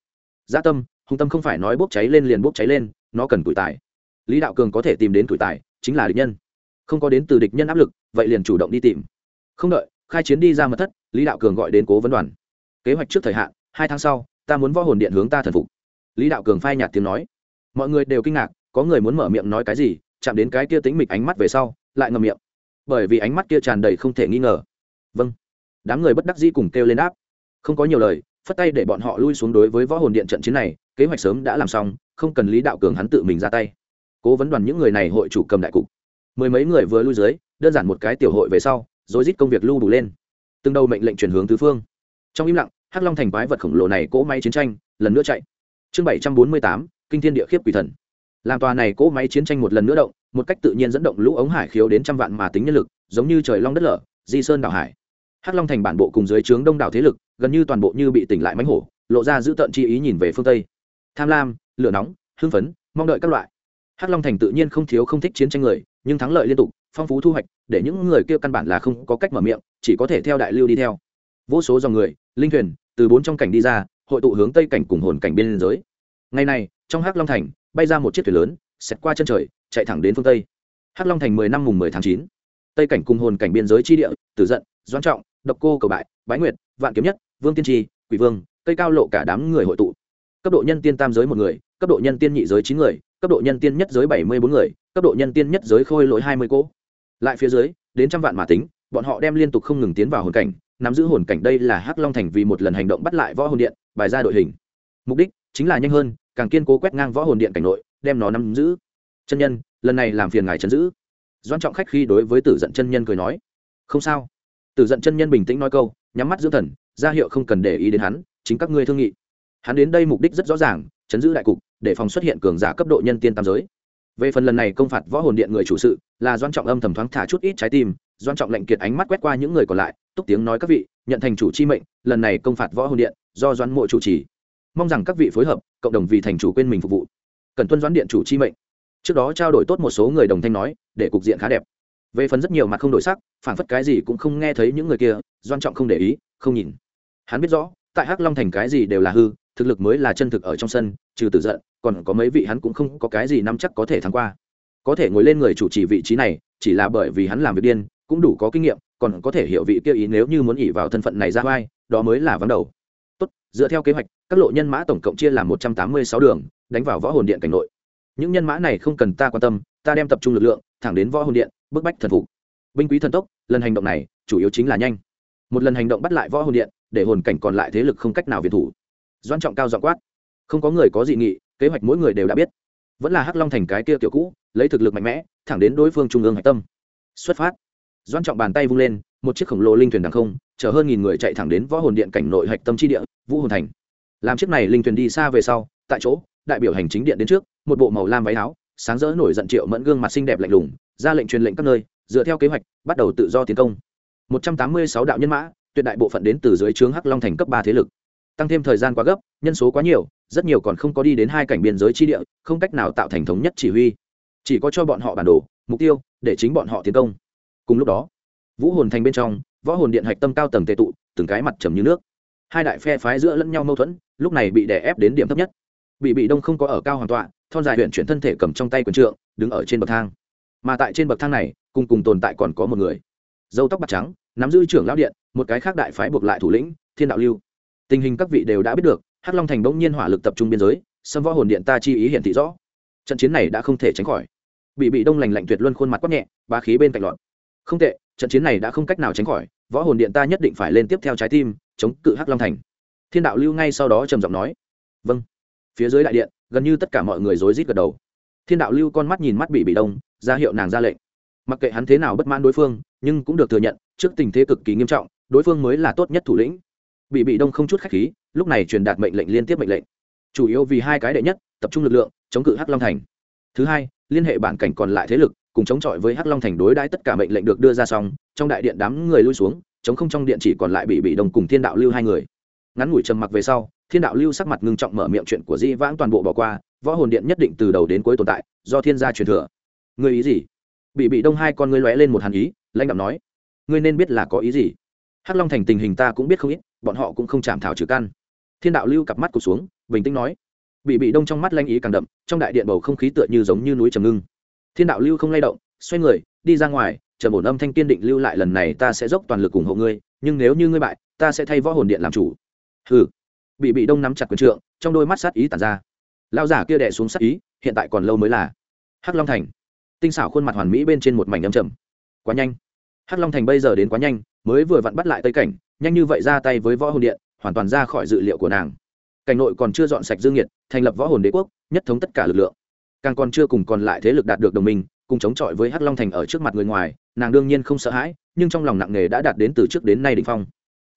Gia tâm, hùng tâm không phải nói bốc cháy lên liền bốc cháy lên, nó cần tuổi tài. Lý đạo cường có thể tìm đến tuổi tài, chính là địch nhân. Không có đến từ địch nhân áp lực, vậy liền chủ động đi tìm. Không đợi, khai chiến đi ra mật thất, lý đạo cường gọi đến cố vấn đoàn. Kế hoạch trước thời hạn, hai tháng sau, ta muốn võ hồn điện hướng ta thần phục. Lý đạo cường phai nhạt tiếng nói. Mọi người đều kinh ngạc, có người muốn mở miệng nói cái gì, chạm đến cái kia tính mịch ánh mắt về sau, lại ngầm miệng. Bởi vì ánh mắt kia tràn đầy không thể nghi ngờ vâng. Đám người bất đắc dĩ cùng kêu lên đáp. Không có nhiều lời, phất tay để bọn họ lui xuống đối với võ hồn điện trận chiến này, kế hoạch sớm đã làm xong, không cần lý đạo cường hắn tự mình ra tay. Cố vấn đoàn những người này hội chủ cầm đại cục. Mười mấy người vừa lui dưới, đơn giản một cái tiểu hội về sau, rồi rít công việc lưu đủ lên. Từng đầu mệnh lệnh chuyển hướng tứ phương. Trong im lặng, hắc long thành quái vật khổng lồ này cỗ máy chiến tranh, lần nữa chạy. Chương bảy trăm bốn mươi tám, kinh thiên địa khiếp quỷ thần. Làm tòa này cỗ máy chiến tranh một lần nữa động, một cách tự nhiên dẫn động lũ ống hải khiếu đến trăm vạn mà tính nhân lực, giống như trời long đất lở, di sơn đảo hải hắc long thành bản bộ cùng dưới trướng đông đảo thế lực, gần như toàn bộ như bị tỉnh lại mánh hổ, lộ ra giữ tợn chi ý nhìn về phương tây. Tham lam, lửa nóng, hưng phấn, mong đợi các loại. Hắc long thành tự nhiên không thiếu không thích chiến tranh người, nhưng thắng lợi liên tục, phong phú thu hoạch, để những người kia căn bản là không có cách mở miệng, chỉ có thể theo đại lưu đi theo. Vô số dòng người, linh thuyền, từ bốn trong cảnh đi ra, hội tụ hướng tây cảnh cùng hồn cảnh biên giới. Ngày này, trong hắc long thành, bay ra một chiếc thuyền lớn, xẹt qua chân trời, chạy thẳng đến phương tây. Hắc long thành mười năm mùng mười tháng chín. Tây cảnh cùng hồn cảnh biên giới chi địa, tử giận doan trọng độc cô cầu bại, bái nguyệt, vạn kiếm nhất, vương tiên tri, quỷ vương, cây cao lộ cả đám người hội tụ. Cấp độ nhân tiên tam giới một người, cấp độ nhân tiên nhị giới chín người, cấp độ nhân tiên nhất giới bảy mươi bốn người, cấp độ nhân tiên nhất giới khôi lỗi hai mươi cỗ. Lại phía dưới, đến trăm vạn mà tính, bọn họ đem liên tục không ngừng tiến vào hồn cảnh, nắm giữ hồn cảnh đây là hắc long thành vì một lần hành động bắt lại võ hồn điện, bài ra đội hình. Mục đích chính là nhanh hơn, càng kiên cố quét ngang võ hồn điện cảnh nội, đem nó nắm giữ. Chân nhân, lần này làm phiền ngài chấn giữ. Doan trọng khách khi đối với tử giận chân nhân cười nói, không sao tử giận chân nhân bình tĩnh nói câu, nhắm mắt dưỡng thần, ra hiệu không cần để ý đến hắn, chính các ngươi thương nghị. Hắn đến đây mục đích rất rõ ràng, chấn giữ đại cục, để phòng xuất hiện cường giả cấp độ nhân tiên tam giới. Về phần lần này công phạt võ hồn điện người chủ sự, là doan trọng âm thầm thoáng thả chút ít trái tim doan trọng lệnh kiệt ánh mắt quét qua những người còn lại, túc tiếng nói các vị, nhận thành chủ chi mệnh, lần này công phạt võ hồn điện, do doan mộ chủ trì. Mong rằng các vị phối hợp, cộng đồng vì thành chủ quên mình phục vụ. Cần tuân Doan điện chủ chi mệnh. Trước đó trao đổi tốt một số người đồng thanh nói, để cục diện khá đẹp về phần rất nhiều mặt không đổi sắc phản phất cái gì cũng không nghe thấy những người kia, doan trọng không để ý, không nhìn. Hắn biết rõ, tại hắc long thành cái gì đều là hư, thực lực mới là chân thực ở trong sân, trừ tử giận, còn có mấy vị hắn cũng không có cái gì nắm chắc có thể thắng qua. Có thể ngồi lên người chủ trì vị trí này, chỉ là bởi vì hắn làm việc điên, cũng đủ có kinh nghiệm, còn có thể hiểu vị kia ý nếu như muốn ỉ vào thân phận này ra vai, đó mới là vắng đầu. Tốt, dựa theo kế hoạch, các lộ nhân mã tổng cộng chia làm một trăm tám mươi sáu đường, đánh vào võ hồn điện cảnh nội. Những nhân mã này không cần ta quan tâm, ta đem tập trung lực lượng, thẳng đến võ hồn điện bức bách thần phục. Binh quý thần tốc, lần hành động này, chủ yếu chính là nhanh. Một lần hành động bắt lại võ hồn điện, để hồn cảnh còn lại thế lực không cách nào viện thủ. Doan trọng cao dọn quát. Không có người có dị nghị, kế hoạch mỗi người đều đã biết. Vẫn là hắc long thành cái kia kiểu cũ, lấy thực lực mạnh mẽ, thẳng đến đối phương trung ương hạch tâm. Xuất phát. Doan trọng bàn tay vung lên, một chiếc khổng lồ linh thuyền đằng không, chở hơn nghìn người chạy thẳng đến võ hồn điện cảnh nội hạch tâm chi địa, vũ hồn thành. Làm chiếc này linh thuyền đi xa về sau, tại chỗ, đại biểu hành chính điện đến trước, một bộ màu lam váy áo, sáng rỡ nổi giận triệu mẫn gương mặt xinh đẹp lạnh lùng ra lệnh truyền lệnh các nơi, dựa theo kế hoạch, bắt đầu tự do tiến công. Một trăm tám mươi sáu đạo nhân mã, tuyệt đại bộ phận đến từ dưới trướng hắc long thành cấp ba thế lực. Tăng thêm thời gian quá gấp, nhân số quá nhiều, rất nhiều còn không có đi đến hai cảnh biên giới chi địa, không cách nào tạo thành thống nhất chỉ huy. Chỉ có cho bọn họ bản đồ, mục tiêu, để chính bọn họ tiến công. Cùng lúc đó, vũ hồn thành bên trong, võ hồn điện hạch tâm cao tầng tệ tụ, từng cái mặt trầm như nước. Hai đại phe phái giữa lẫn nhau mâu thuẫn, lúc này bị đè ép đến điểm thấp nhất. Bị bị đông không có ở cao hoàn tọa, thon dài huyện chuyển thân thể cầm trong tay quần trượng, đứng ở trên bậc thang mà tại trên bậc thang này, cùng cùng tồn tại còn có một người. Dâu tóc bạc trắng, nắm giữ trưởng lão điện, một cái khác đại phái buộc lại thủ lĩnh, thiên đạo lưu. Tình hình các vị đều đã biết được, hắc long thành bỗng nhiên hỏa lực tập trung biên giới xâm võ hồn điện ta chi ý hiển thị rõ. Trận chiến này đã không thể tránh khỏi. Bị bị đông lành lạnh tuyệt luân khuôn mặt quát nhẹ bá khí bên cạnh loạn. Không tệ, trận chiến này đã không cách nào tránh khỏi, võ hồn điện ta nhất định phải lên tiếp theo trái tim, chống cự hắc long thành. Thiên đạo lưu ngay sau đó trầm giọng nói. Vâng. Phía dưới đại điện, gần như tất cả mọi người rối rít gật đầu. Thiên đạo lưu con mắt nhìn mắt bị bị đông ra hiệu nàng ra lệnh. Mặc kệ hắn thế nào bất mãn đối phương, nhưng cũng được thừa nhận, trước tình thế cực kỳ nghiêm trọng, đối phương mới là tốt nhất thủ lĩnh. Bị bị đông không chút khách khí, lúc này truyền đạt mệnh lệnh liên tiếp mệnh lệnh. Chủ yếu vì hai cái đệ nhất, tập trung lực lượng, chống cự hắc long thành. Thứ hai, liên hệ bản cảnh còn lại thế lực, cùng chống chọi với hắc long thành đối đãi tất cả mệnh lệnh được đưa ra xong, trong đại điện đám người lui xuống, chống không trong điện chỉ còn lại bị bị đông cùng thiên đạo lưu hai người. Ngắn ngủi trầm mặc về sau, thiên đạo lưu sắc mặt ngưng trọng mở miệng chuyện của di vãng toàn bộ bỏ qua, võ hồn điện nhất định từ đầu đến cuối tồn tại, do thiên gia truyền thừa ngươi ý gì? Bị bị đông hai con ngươi lóe lên một hàn ý, lãnh đạo nói, ngươi nên biết là có ý gì. Hắc long thành tình hình ta cũng biết không ít, bọn họ cũng không chạm thảo trừ căn. Thiên đạo lưu cặp mắt cụt xuống, bình tĩnh nói, bị bị đông trong mắt lanh ý càng đậm, trong đại điện bầu không khí tựa như giống như núi trầm ngưng. Thiên đạo lưu không lay động, xoay người, đi ra ngoài chờ bổn âm thanh kiên định lưu lại lần này ta sẽ dốc toàn lực ủng hộ ngươi, nhưng nếu như ngươi bại, ta sẽ thay võ hồn điện làm chủ. Hừ. Bị bị đông nắm chặt quyền trượng, trong đôi mắt sát ý tàn ra. Lao giả kia đẻ xuống sát ý, hiện tại còn lâu mới là. Hắc long thành tinh xảo khuôn mặt hoàn mỹ bên trên một mảnh âm trầm. Quá nhanh. Hắc long thành bây giờ đến quá nhanh, mới vừa vặn bắt lại tây cảnh, nhanh như vậy ra tay với võ hồn điện, hoàn toàn ra khỏi dự liệu của nàng. Cảnh nội còn chưa dọn sạch dương nhiệt thành lập võ hồn đế quốc, nhất thống tất cả lực lượng. Càng còn chưa cùng còn lại thế lực đạt được đồng minh, cùng chống chọi với hắc long thành ở trước mặt người ngoài, nàng đương nhiên không sợ hãi, nhưng trong lòng nặng nề đã đạt đến từ trước đến nay đ ỉ n h phong.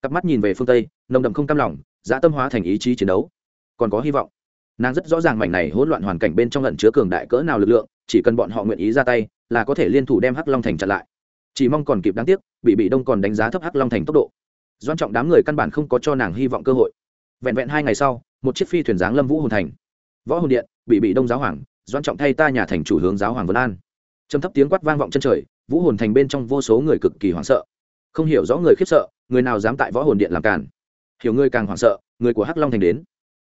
Cặp mắt nhìn về phương tây, nồng đậm không cam lòng, dã tâm hóa thành ý chí chiến đấu. Còn có hy vọng. Nàng rất rõ ràng mảnh này hỗn loạn hoàn cảnh bên trong lận chứa cường đại cỡ nào lực lượng chỉ cần bọn họ nguyện ý ra tay, là có thể liên thủ đem hắc long thành chặn lại. Chỉ mong còn kịp đáng tiếc, bị bị đông còn đánh giá thấp hắc long thành tốc độ. Doan trọng đám người căn bản không có cho nàng hy vọng cơ hội. Vẹn vẹn hai ngày sau, một chiếc phi thuyền giáng lâm vũ hồn thành. Võ hồn điện, bị bị đông giáo hoàng doan trọng thay ta nhà thành chủ hướng giáo hoàng vân an. Trầm thấp tiếng quát vang vọng chân trời, vũ hồn thành bên trong vô số người cực kỳ hoảng sợ. Không hiểu rõ người khiếp sợ, người nào dám tại võ hồn điện làm cản hiểu người càng hoảng sợ, người của hắc long thành đến.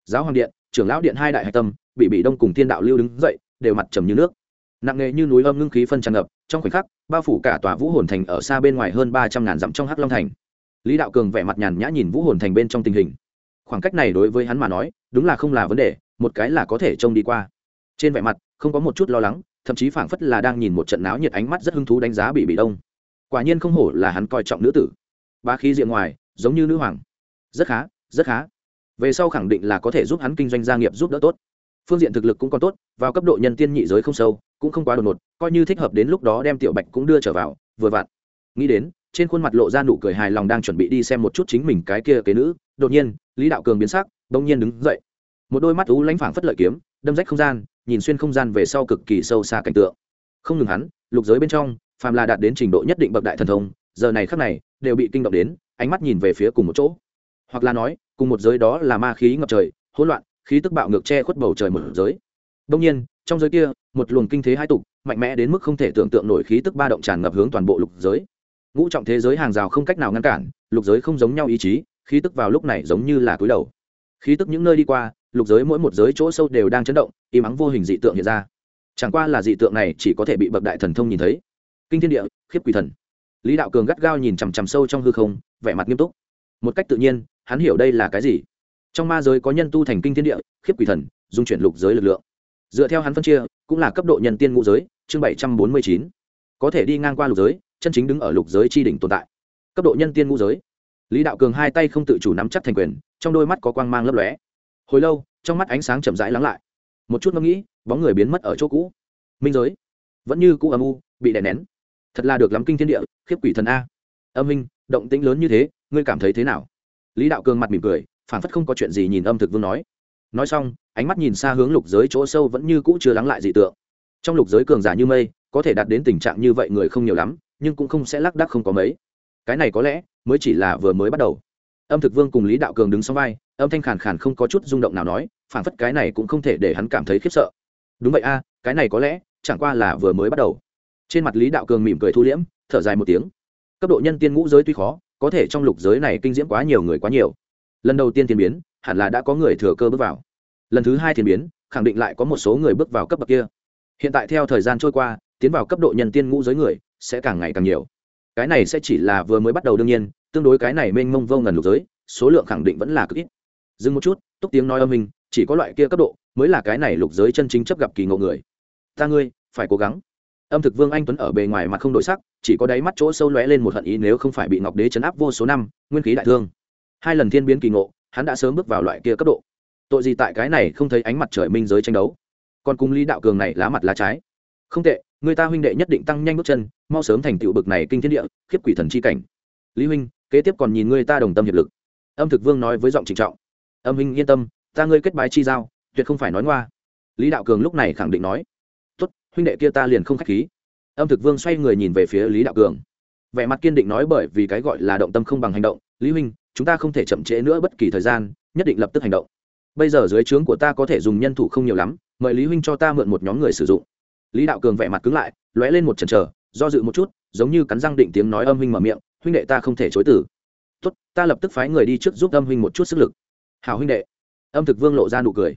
Giáo hoàng điện, trưởng lão điện hai đại hạch tâm, bị bị đông cùng thiên đạo lưu đứng dậy, đều mặt trầm như nước nặng nề như núi âm ngưng khí phân tràn ngập, trong khoảnh khắc, bao phủ cả tòa vũ hồn thành ở xa bên ngoài hơn ba trăm ngàn dặm trong hắc long thành. Lý đạo cường vẻ mặt nhàn nhã nhìn vũ hồn thành bên trong tình hình. Khoảng cách này đối với hắn mà nói, đúng là không là vấn đề, một cái là có thể trông đi qua. Trên vẻ mặt, không có một chút lo lắng, thậm chí phảng phất là đang nhìn một trận náo nhiệt ánh mắt rất hứng thú đánh giá bị bị đông. Quả nhiên không hổ là hắn coi trọng nữ tử. Ba khí diện ngoài, giống như nữ hoàng. Rất khá rất khá. Về sau khẳng định là có thể giúp hắn kinh doanh gia nghiệp giúp đỡ tốt phương diện thực lực cũng còn tốt, vào cấp độ nhân tiên nhị giới không sâu, cũng không quá đột ngột, coi như thích hợp đến lúc đó đem tiểu bạch cũng đưa trở vào, vừa vặn. Nghĩ đến, trên khuôn mặt lộ ra nụ cười hài lòng đang chuẩn bị đi xem một chút chính mình cái kia kế nữ, đột nhiên, lý đạo cường biến sắc đông nhiên đứng dậy. Một đôi mắt ú lãnh phảng phất lợi kiếm, đâm rách không gian, nhìn xuyên không gian về sau cực kỳ sâu xa cảnh tượng. Không ngừng hắn, lục giới bên trong, phàm là đạt đến trình độ nhất định bậc đại thần thông, giờ này khắc này, đều bị kinh động đến, ánh mắt nhìn về phía cùng một chỗ. Hoặc là nói, cùng một giới đó là ma khí ngập trời, hỗn loạn khí tức bạo ngược che khuất bầu trời một giới. Đông nhiên, trong giới kia, một luồng kinh thế hai tục, mạnh mẽ đến mức không thể tưởng tượng nổi khí tức ba động tràn ngập hướng toàn bộ lục giới. Ngũ trọng thế giới hàng rào không cách nào ngăn cản, lục giới không giống nhau ý chí, khí tức vào lúc này giống như là túi đầu. Khí tức những nơi đi qua, lục giới mỗi một giới chỗ sâu đều đang chấn động im ắng vô hình dị tượng hiện ra. Chẳng qua là dị tượng này chỉ có thể bị bậc đại thần thông nhìn thấy. Kinh thiên địa, khiếp quỷ thần. Lý đạo cường gắt gao nhìn chằm chằm sâu trong hư không, vẻ mặt nghiêm túc. Một cách tự nhiên, hắn hiểu đây là cái gì? Trong ma giới có nhân tu thành kinh thiên địa, khiếp quỷ thần, dung chuyển lục giới lực lượng. Dựa theo hắn phân chia, cũng là cấp độ nhân tiên ngũ giới, chương bảy trăm bốn mươi chín. Có thể đi ngang qua lục giới, chân chính đứng ở lục giới tri đỉnh tồn tại. Cấp độ nhân tiên ngũ giới. Lý đạo cường hai tay không tự chủ nắm chắc thành quyền, trong đôi mắt có quang mang lấp lóe. Hồi lâu, trong mắt ánh sáng chậm rãi lắng lại. Một chút ngẫm nghĩ, bóng người biến mất ở chỗ cũ. Minh giới. Vẫn như cũ âm u, bị đè nén. Thật là được lắm kinh thiên địa, khiếp quỷ thần a. Âm minh, động tĩnh lớn như thế, ngươi cảm thấy thế nào? Lý đạo cường mặt mỉm cười phản phất không có chuyện gì nhìn âm thực vương nói. Nói xong, ánh mắt nhìn xa hướng lục giới chỗ sâu vẫn như cũ chưa lắng lại dị tượng. Trong lục giới cường giả như mây, có thể đạt đến tình trạng như vậy người không nhiều lắm, nhưng cũng không sẽ lác đác không có mấy. Cái này có lẽ mới chỉ là vừa mới bắt đầu. Âm thực vương cùng lý đạo cường đứng sau vai, âm thanh khàn khàn không có chút rung động nào nói phản phất cái này cũng không thể để hắn cảm thấy khiếp sợ. Đúng vậy a, cái này có lẽ chẳng qua là vừa mới bắt đầu. Trên mặt lý đạo cường mỉm cười thu liễm, thở dài một tiếng. Cấp độ nhân tiên ngũ giới tuy khó, có thể trong lục giới này kinh diễm quá nhiều người quá nhiều lần đầu tiên thiên biến, hẳn là đã có người thừa cơ bước vào. Lần thứ hai thiên biến, khẳng định lại có một số người bước vào cấp bậc kia. Hiện tại theo thời gian trôi qua, tiến vào cấp độ nhân tiên ngũ giới người sẽ càng ngày càng nhiều. Cái này sẽ chỉ là vừa mới bắt đầu đương nhiên, tương đối cái này mênh mông vô ngần lục giới, số lượng khẳng định vẫn là cực ít. Dừng một chút, túc tiếng nói âm mình chỉ có loại kia cấp độ mới là cái này lục giới chân chính chấp gặp kỳ ngộ người. Ta ngươi, phải cố gắng. Âm thực vương anh tuấn ở bề ngoài mặt không đổi sắc, chỉ có đáy mắt chỗ sâu lóe lên một hận ý nếu không phải bị ngọc đế chấn áp vô số năm, nguyên khí đại thương hai lần thiên biến kỳ ngộ, hắn đã sớm bước vào loại kia cấp độ. Tội gì tại cái này không thấy ánh mặt trời minh giới tranh đấu? Còn cùng lý đạo cường này lá mặt lá trái. Không tệ, người ta huynh đệ nhất định tăng nhanh bước chân, mau sớm thành tựu bực này kinh thiên địa, khiếp quỷ thần chi cảnh. Lý huynh, kế tiếp còn nhìn người ta đồng tâm hiệp lực. Âm thực vương nói với giọng trịnh trọng. Âm huynh yên tâm, ta ngươi kết bái chi giao, tuyệt không phải nói ngoa. Lý đạo cường lúc này khẳng định nói. Tốt, huynh đệ kia ta liền không k h á c h khí. Âm thực vương xoay người nhìn về phía lý đạo cường. Vẻ mặt kiên định nói bởi vì cái gọi là động tâm không bằng hành động, lý huynh chúng ta không thể chậm trễ nữa bất kỳ thời gian, nhất định lập tức hành động. Bây giờ dưới trướng của ta có thể dùng nhân thủ không nhiều lắm, mời lý huynh cho ta mượn một nhóm người sử dụng. Lý đạo cường vẻ mặt cứng lại, lóe lên một chần chờ, do dự một chút, giống như cắn răng định tiếng nói âm huynh mở miệng, huynh đệ ta không thể chối tử tốt, ta lập tức phái người đi trước giúp âm huynh một chút sức lực. Hảo huynh đệ. Âm thực vương lộ ra nụ cười.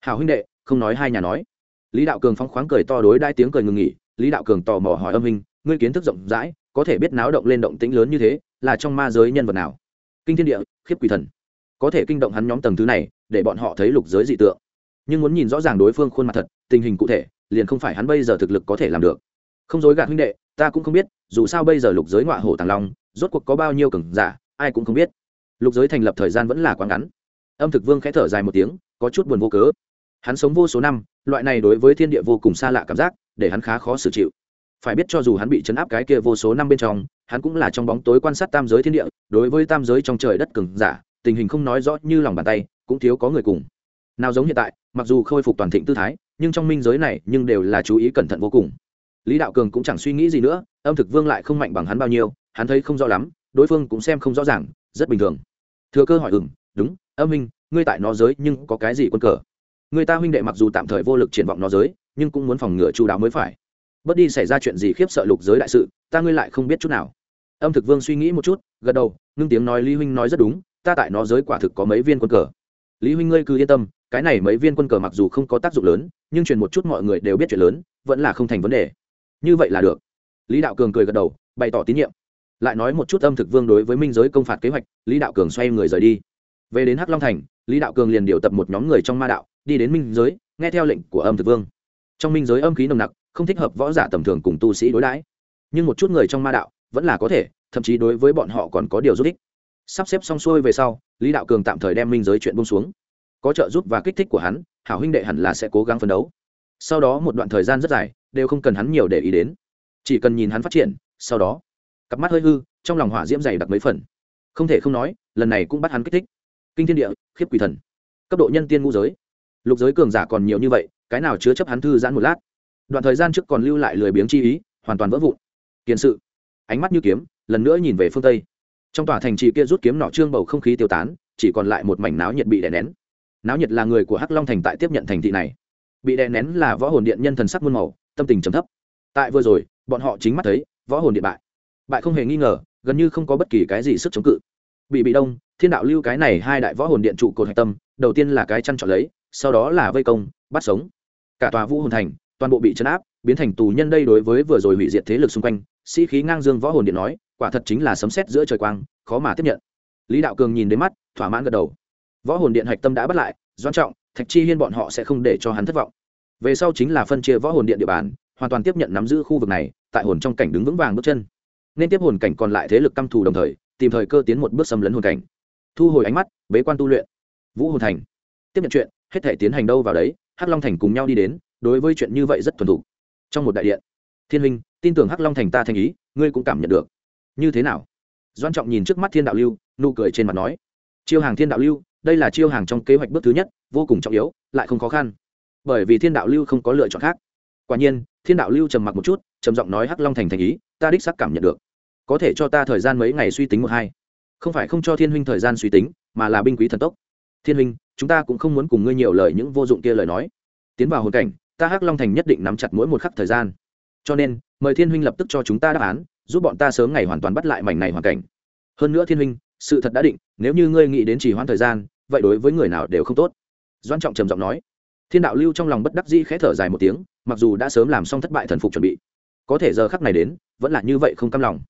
Hảo huynh đệ, không nói hai nhà nói. Lý đạo cường phóng khoáng cười to đối đai tiếng cười ngừng nghỉ, lý đạo cường tò mò hỏi âm huynh, ngươi kiến thức rộng rãi, có thể biết náo động lên động tĩnh lớn như thế, là trong ma giới nhân vật nào? Kinh thiên địa, khiếp quỷ thần. Có thể kinh động hắn nhóm tầng thứ này, để bọn họ thấy lục giới dị tượng. Nhưng muốn nhìn rõ ràng đối phương khuôn mặt thật, tình hình cụ thể, liền không phải hắn bây giờ thực lực có thể làm được. Không dối gạt huynh đệ, ta cũng không biết, dù sao bây giờ lục giới ngọa hổ tàng long, rốt cuộc có bao nhiêu cường giả, ai cũng không biết. Lục giới thành lập thời gian vẫn là quá ngắn. Âm thực vương khẽ thở dài một tiếng, có chút buồn vô cớ. Hắn sống vô số năm, loại này đối với thiên địa vô cùng xa lạ cảm giác, để hắn khá khó xử chịu. Phải biết cho dù hắn bị chấn áp cái kia vô số năm bên trong hắn cũng là trong bóng tối quan sát tam giới thiên địa, đối với tam giới trong trời đất cường giả, tình hình không nói rõ như lòng bàn tay, cũng thiếu có người cùng. Nào giống hiện tại, mặc dù khôi phục toàn thịnh tư thái, nhưng trong minh giới này nhưng đều là chú ý cẩn thận vô cùng. Lý đạo cường cũng chẳng suy nghĩ gì nữa, âm thực vương lại không mạnh bằng hắn bao nhiêu, hắn thấy không rõ lắm, đối phương cũng xem không rõ ràng, rất bình thường. Thừa cơ hỏi ừng đúng, âm minh, ngươi tại nó giới nhưng có cái gì quân cờ? Người ta huynh đệ mặc dù tạm thời vô lực triển vọng nó giới, nhưng cũng muốn phòng ngừa chú đáo mới phải. Bớt đi xảy ra chuyện gì khiếp sợ lục giới đại sự, ta ngươi lại không biết chút nào âm thực vương suy nghĩ một chút, gật đầu, ngưng tiếng nói lý huynh nói rất đúng, ta tại nó giới quả thực có mấy viên quân cờ. Lý huynh ngươi cứ yên tâm, cái này mấy viên quân cờ mặc dù không có tác dụng lớn, nhưng truyền một chút mọi người đều biết chuyện lớn, vẫn là không thành vấn đề. Như vậy là được. Lý đạo cường cười gật đầu, bày tỏ tín nhiệm. Lại nói một chút âm thực vương đối với minh giới công phạt kế hoạch, lý đạo cường xoay người rời đi. Về đến hắc long thành, lý đạo cường liền điều tập một nhóm người trong ma đạo, đi đến minh giới, nghe theo lệnh của âm thực vương. Trong minh giới âm khí nồng nặc, không thích hợp võ giả tầm thường cùng tu sĩ đối đãi. Nhưng một chút người trong ma đạo vẫn là có thể, thậm chí đối với bọn họ còn có điều giúp ích. Sắp xếp xong xuôi về sau, lý đạo cường tạm thời đem minh giới chuyện bông xuống. Có trợ giúp và kích thích của hắn, hảo huynh đệ hẳn là sẽ cố gắng phấn đấu. Sau đó một đoạn thời gian rất dài, đều không cần hắn nhiều để ý đến. Chỉ cần nhìn hắn phát triển, sau đó, cặp mắt hơi hư, trong lòng hỏa diễm dày đặc mấy phần. Không thể không nói, lần này cũng bắt hắn kích thích. Kinh thiên địa, khiếp quỷ thần. Cấp độ nhân tiên ngũ giới. Lục giới cường giả còn nhiều như vậy, cái nào chứa chấp hắn thư giãn một lát? Đoạn thời gian trước còn lưu lại lười biếng chi ý, hoàn toàn vỡ vụn. Kiện sự ánh mắt như kiếm, lần nữa nhìn về phương tây. Trong tòa thành trì kia rút kiếm nọ trương bầu không khí tiêu tán, chỉ còn lại một mảnh náo nhiệt bị đè nén. Náo nhiệt là người của hắc long thành tại tiếp nhận thành thị này. Bị đè nén là võ hồn điện nhân thần sắc muôn màu, tâm tình trầm thấp. Tại vừa rồi, bọn họ chính mắt thấy, võ hồn điện bại. Bại không hề nghi ngờ, gần như không có bất kỳ cái gì sức chống cự. Bị bị đông, thiên đạo lưu cái này hai đại võ hồn điện trụ cột hạch tâm, đầu tiên là cái chăn chọn lấy, sau đó là vây công, bắt sống. Cả tòa vũ hồn thành, toàn bộ bị chấn áp, biến thành tù nhân đây đối với vừa rồi hủy diệt thế lực xung quanh sĩ khí ngang dương võ hồn điện nói, quả thật chính là sấm sét giữa trời quang, khó mà tiếp nhận. Lý đạo cường nhìn đến mắt, thỏa mãn gật đầu. Võ hồn điện hạch tâm đã bắt lại doan trọng, thạch chi hiên bọn họ sẽ không để cho hắn thất vọng. Về sau chính là phân chia võ hồn điện địa bàn, hoàn toàn tiếp nhận nắm giữ khu vực này, tại hồn trong cảnh đứng vững vàng bước chân. Nên tiếp hồn cảnh còn lại thế lực căm thù đồng thời, tìm thời cơ tiến một bước xâm lấn hồn cảnh. Thu hồi ánh mắt, bế quan tu luyện. Vũ hồn thành. Tiếp nhận chuyện, hết thể tiến hành đâu vào đấy, hắc long thành cùng nhau đi đến, đối với chuyện như vậy rất thuần thục. Trong một đại điện, thiên huynh tin tưởng hắc long thành ta thành ý, ngươi cũng cảm nhận được. Như thế nào? Doan trọng nhìn trước mắt thiên đạo lưu, nụ cười trên mặt nói. Chiêu hàng thiên đạo lưu, đây là chiêu hàng trong kế hoạch bước thứ nhất, vô cùng trọng yếu, lại không khó khăn. Bởi vì thiên đạo lưu không có lựa chọn khác. Quả nhiên, thiên đạo lưu trầm mặc một chút, trầm giọng nói hắc long thành thành ý, ta đích xác cảm nhận được. Có thể cho ta thời gian mấy ngày suy tính một hai. Không phải không cho thiên huynh thời gian suy tính, mà là binh quý thần tốc. Thiên huynh, chúng ta cũng không muốn cùng ngươi nhiều lời những vô dụng kia lời nói. Tiến vào hoàn cảnh, ta hắc long thành nhất định nắm chặt mỗi một khắc thời gian cho nên, mời thiên huynh lập tức cho chúng ta đáp án, giúp bọn ta sớm ngày hoàn toàn bắt lại mảnh này hoàn cảnh. Hơn nữa thiên huynh, sự thật đã định, nếu như ngươi nghĩ đến chỉ hoãn thời gian, vậy đối với người nào đều không tốt. Doan trọng trầm giọng nói. Thiên đạo lưu trong lòng bất đắc dĩ khẽ thở dài một tiếng, mặc dù đã sớm làm xong thất bại thần phục chuẩn bị, có thể giờ khắc này đến, vẫn là như vậy không cam lòng.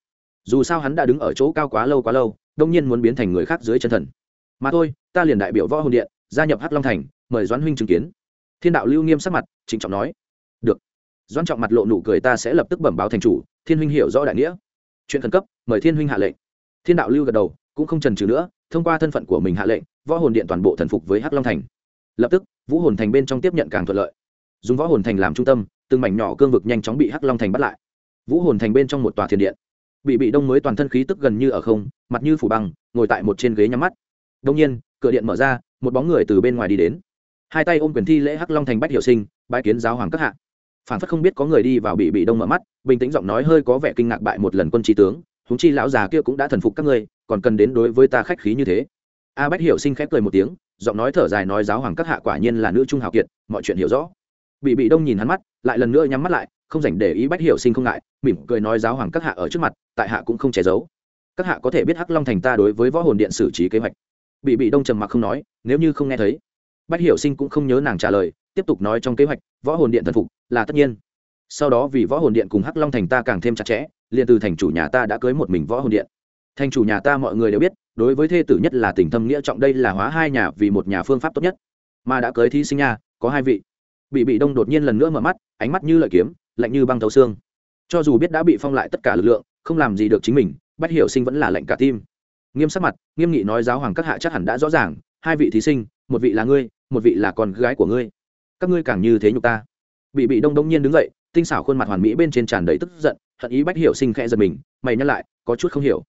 Dù sao hắn đã đứng ở chỗ cao quá lâu quá lâu, đông nhiên muốn biến thành người khác dưới chân thần. Mà thôi, ta liền đại biểu võ hồn điện, gia nhập hắc long thành, mời doãn huynh chứng kiến. Thiên đạo lưu nghiêm sắc mặt, trịnh trọng nói. Được doan trọng mặt lộ nụ cười ta sẽ lập tức bẩm báo thành chủ, thiên huynh hiểu rõ đại nghĩa. Chuyện khẩn cấp, mời thiên huynh hạ lệnh. Thiên đạo lưu gật đầu, cũng không trần trừ nữa, thông qua thân phận của mình hạ lệnh, võ hồn điện toàn bộ thần phục với hắc long thành. Lập tức, vũ hồn thành bên trong tiếp nhận càng thuận lợi. Dùng võ hồn thành làm trung tâm, từng mảnh nhỏ cương vực nhanh chóng bị hắc long thành bắt lại. Vũ hồn thành bên trong một tòa thiền điện. Bị bị đông mới toàn thân khí tức gần như ở không, mặt như phủ băng, ngồi tại một trên ghế nhắm mắt. Đông nhiên, cửa điện mở ra, một bóng người từ bên ngoài đi đến. Hai tay ôm quyền thi lễ hắc long thành bách hiệu sinh bãi kiến giáo hoàng các hạ phản phất không biết có người đi vào bị bị đông mở mắt, bình tĩnh giọng nói hơi có vẻ kinh ngạc bại một lần quân trí tướng húng chi lão già kia cũng đã thần phục các ngươi, còn cần đến đối với ta khách khí như thế. A bách hiểu sinh khép cười một tiếng, giọng nói thở dài nói giáo hoàng các hạ quả nhiên là nữ trung hào kiệt, mọi chuyện hiểu rõ. Bị bị đông nhìn hắn mắt, lại lần nữa nhắm mắt lại, không dành để ý bách hiểu sinh không ngại, mỉm cười nói giáo hoàng các hạ ở trước mặt, tại hạ cũng không che giấu. Các hạ có thể biết hắc long thành ta đối với võ hồn điện xử trí kế hoạch. Bị bị đông trầm mặc không nói, nếu như không nghe thấy. Bách hiểu sinh cũng không nhớ nàng trả lời tiếp tục nói trong kế hoạch, võ hồn điện thần phục, là tất nhiên. Sau đó vì võ hồn điện cùng hắc long thành ta càng thêm chặt chẽ, liền từ thành chủ nhà ta đã cưới một mình võ hồn điện. Thành chủ nhà ta mọi người đều biết, đối với thê tử nhất là tình thâm nghĩa trọng đây là hóa hai nhà vì một nhà phương pháp tốt nhất. Mà đã cưới thí sinh nhà có hai vị. Bị bị đông đột nhiên lần nữa mở mắt, ánh mắt như lợi kiếm, lạnh như băng thấu xương. Cho dù biết đã bị phong lại tất cả lực lượng, không làm gì được chính mình, bách hiểu sinh vẫn là lạnh cả tim. Nghiêm sắc mặt, nghiêm nghị nói giáo hoàng các hạ chắc hẳn đã rõ ràng, hai vị thí sinh, một vị là ngươi, một vị là con gái của ngươi các ngươi càng như thế nhục ta. Bị bị đông đông nhiên đứng dậy, tinh xảo khuôn mặt hoàn mỹ bên trên tràn đầy tức giận, hận ý bách hiểu sinh khẽ giật mình, mày nhắc lại, có chút không hiểu.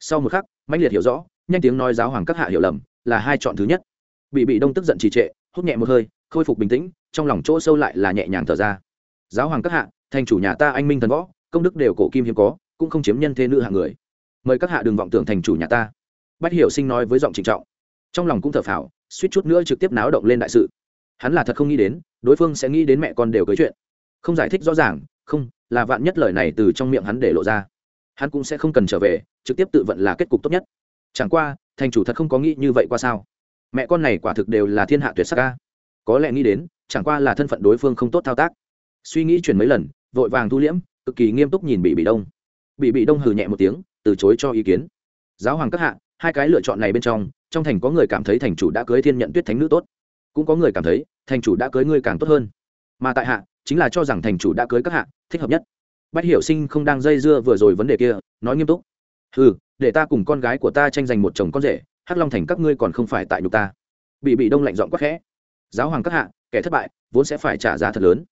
Sau một khắc mãnh liệt hiểu rõ, nhanh tiếng nói giáo hoàng các hạ hiểu lầm, là hai chọn thứ nhất. Bị bị đông tức giận trì trệ, hút nhẹ một hơi, khôi phục bình tĩnh, trong lòng chỗ sâu lại là nhẹ nhàng thở ra. Giáo hoàng các hạ, thành chủ nhà ta anh minh thần võ, công đức đều cổ kim hiếm có, cũng không chiếm nhân thế nữ hạng người. Mời các hạ đừng vọng tưởng thành chủ nhà ta. Bách hiểu sinh nói với giọng trịnh trọng. Trong lòng cũng thở phào, suýt chút nữa trực tiếp náo động lên đại sự hắn là thật không nghĩ đến, đối phương sẽ nghĩ đến mẹ con đều cưới chuyện. Không giải thích rõ ràng, không, là vạn nhất lời này từ trong miệng hắn để lộ ra. Hắn cũng sẽ không cần trở về, trực tiếp tự vận là kết cục tốt nhất. Chẳng qua, thành chủ thật không có nghĩ như vậy qua sao? Mẹ con này quả thực đều là thiên hạ tuyệt sắc ca có lẽ nghĩ đến, chẳng qua là thân phận đối phương không tốt thao tác. Suy nghĩ chuyển mấy lần, vội vàng thu liễm, cực kỳ nghiêm túc nhìn bị bị đông. Bị bị đông hừ nhẹ một tiếng, từ chối cho ý kiến. Giáo hoàng các hạ, hai cái lựa chọn này bên trong trong thành có người cảm thấy thành chủ đã cưới thiên nhận tuyết thánh nữ tốt cũng có người cảm thấy thành chủ đã cưới ngươi càng tốt hơn. Mà tại hạ, chính là cho rằng thành chủ đã cưới các hạ, thích hợp nhất. Bách hiểu sinh không đang dây dưa vừa rồi vấn đề kia, nói nghiêm túc. Ừ để ta cùng con gái của ta tranh giành một chồng con rể, hắc long thành các ngươi còn không phải tại nhục ta. Bị bị đông lạnh dọn quắc khẽ. Giáo hoàng các hạ, kẻ thất bại, vốn sẽ phải trả giá thật lớn.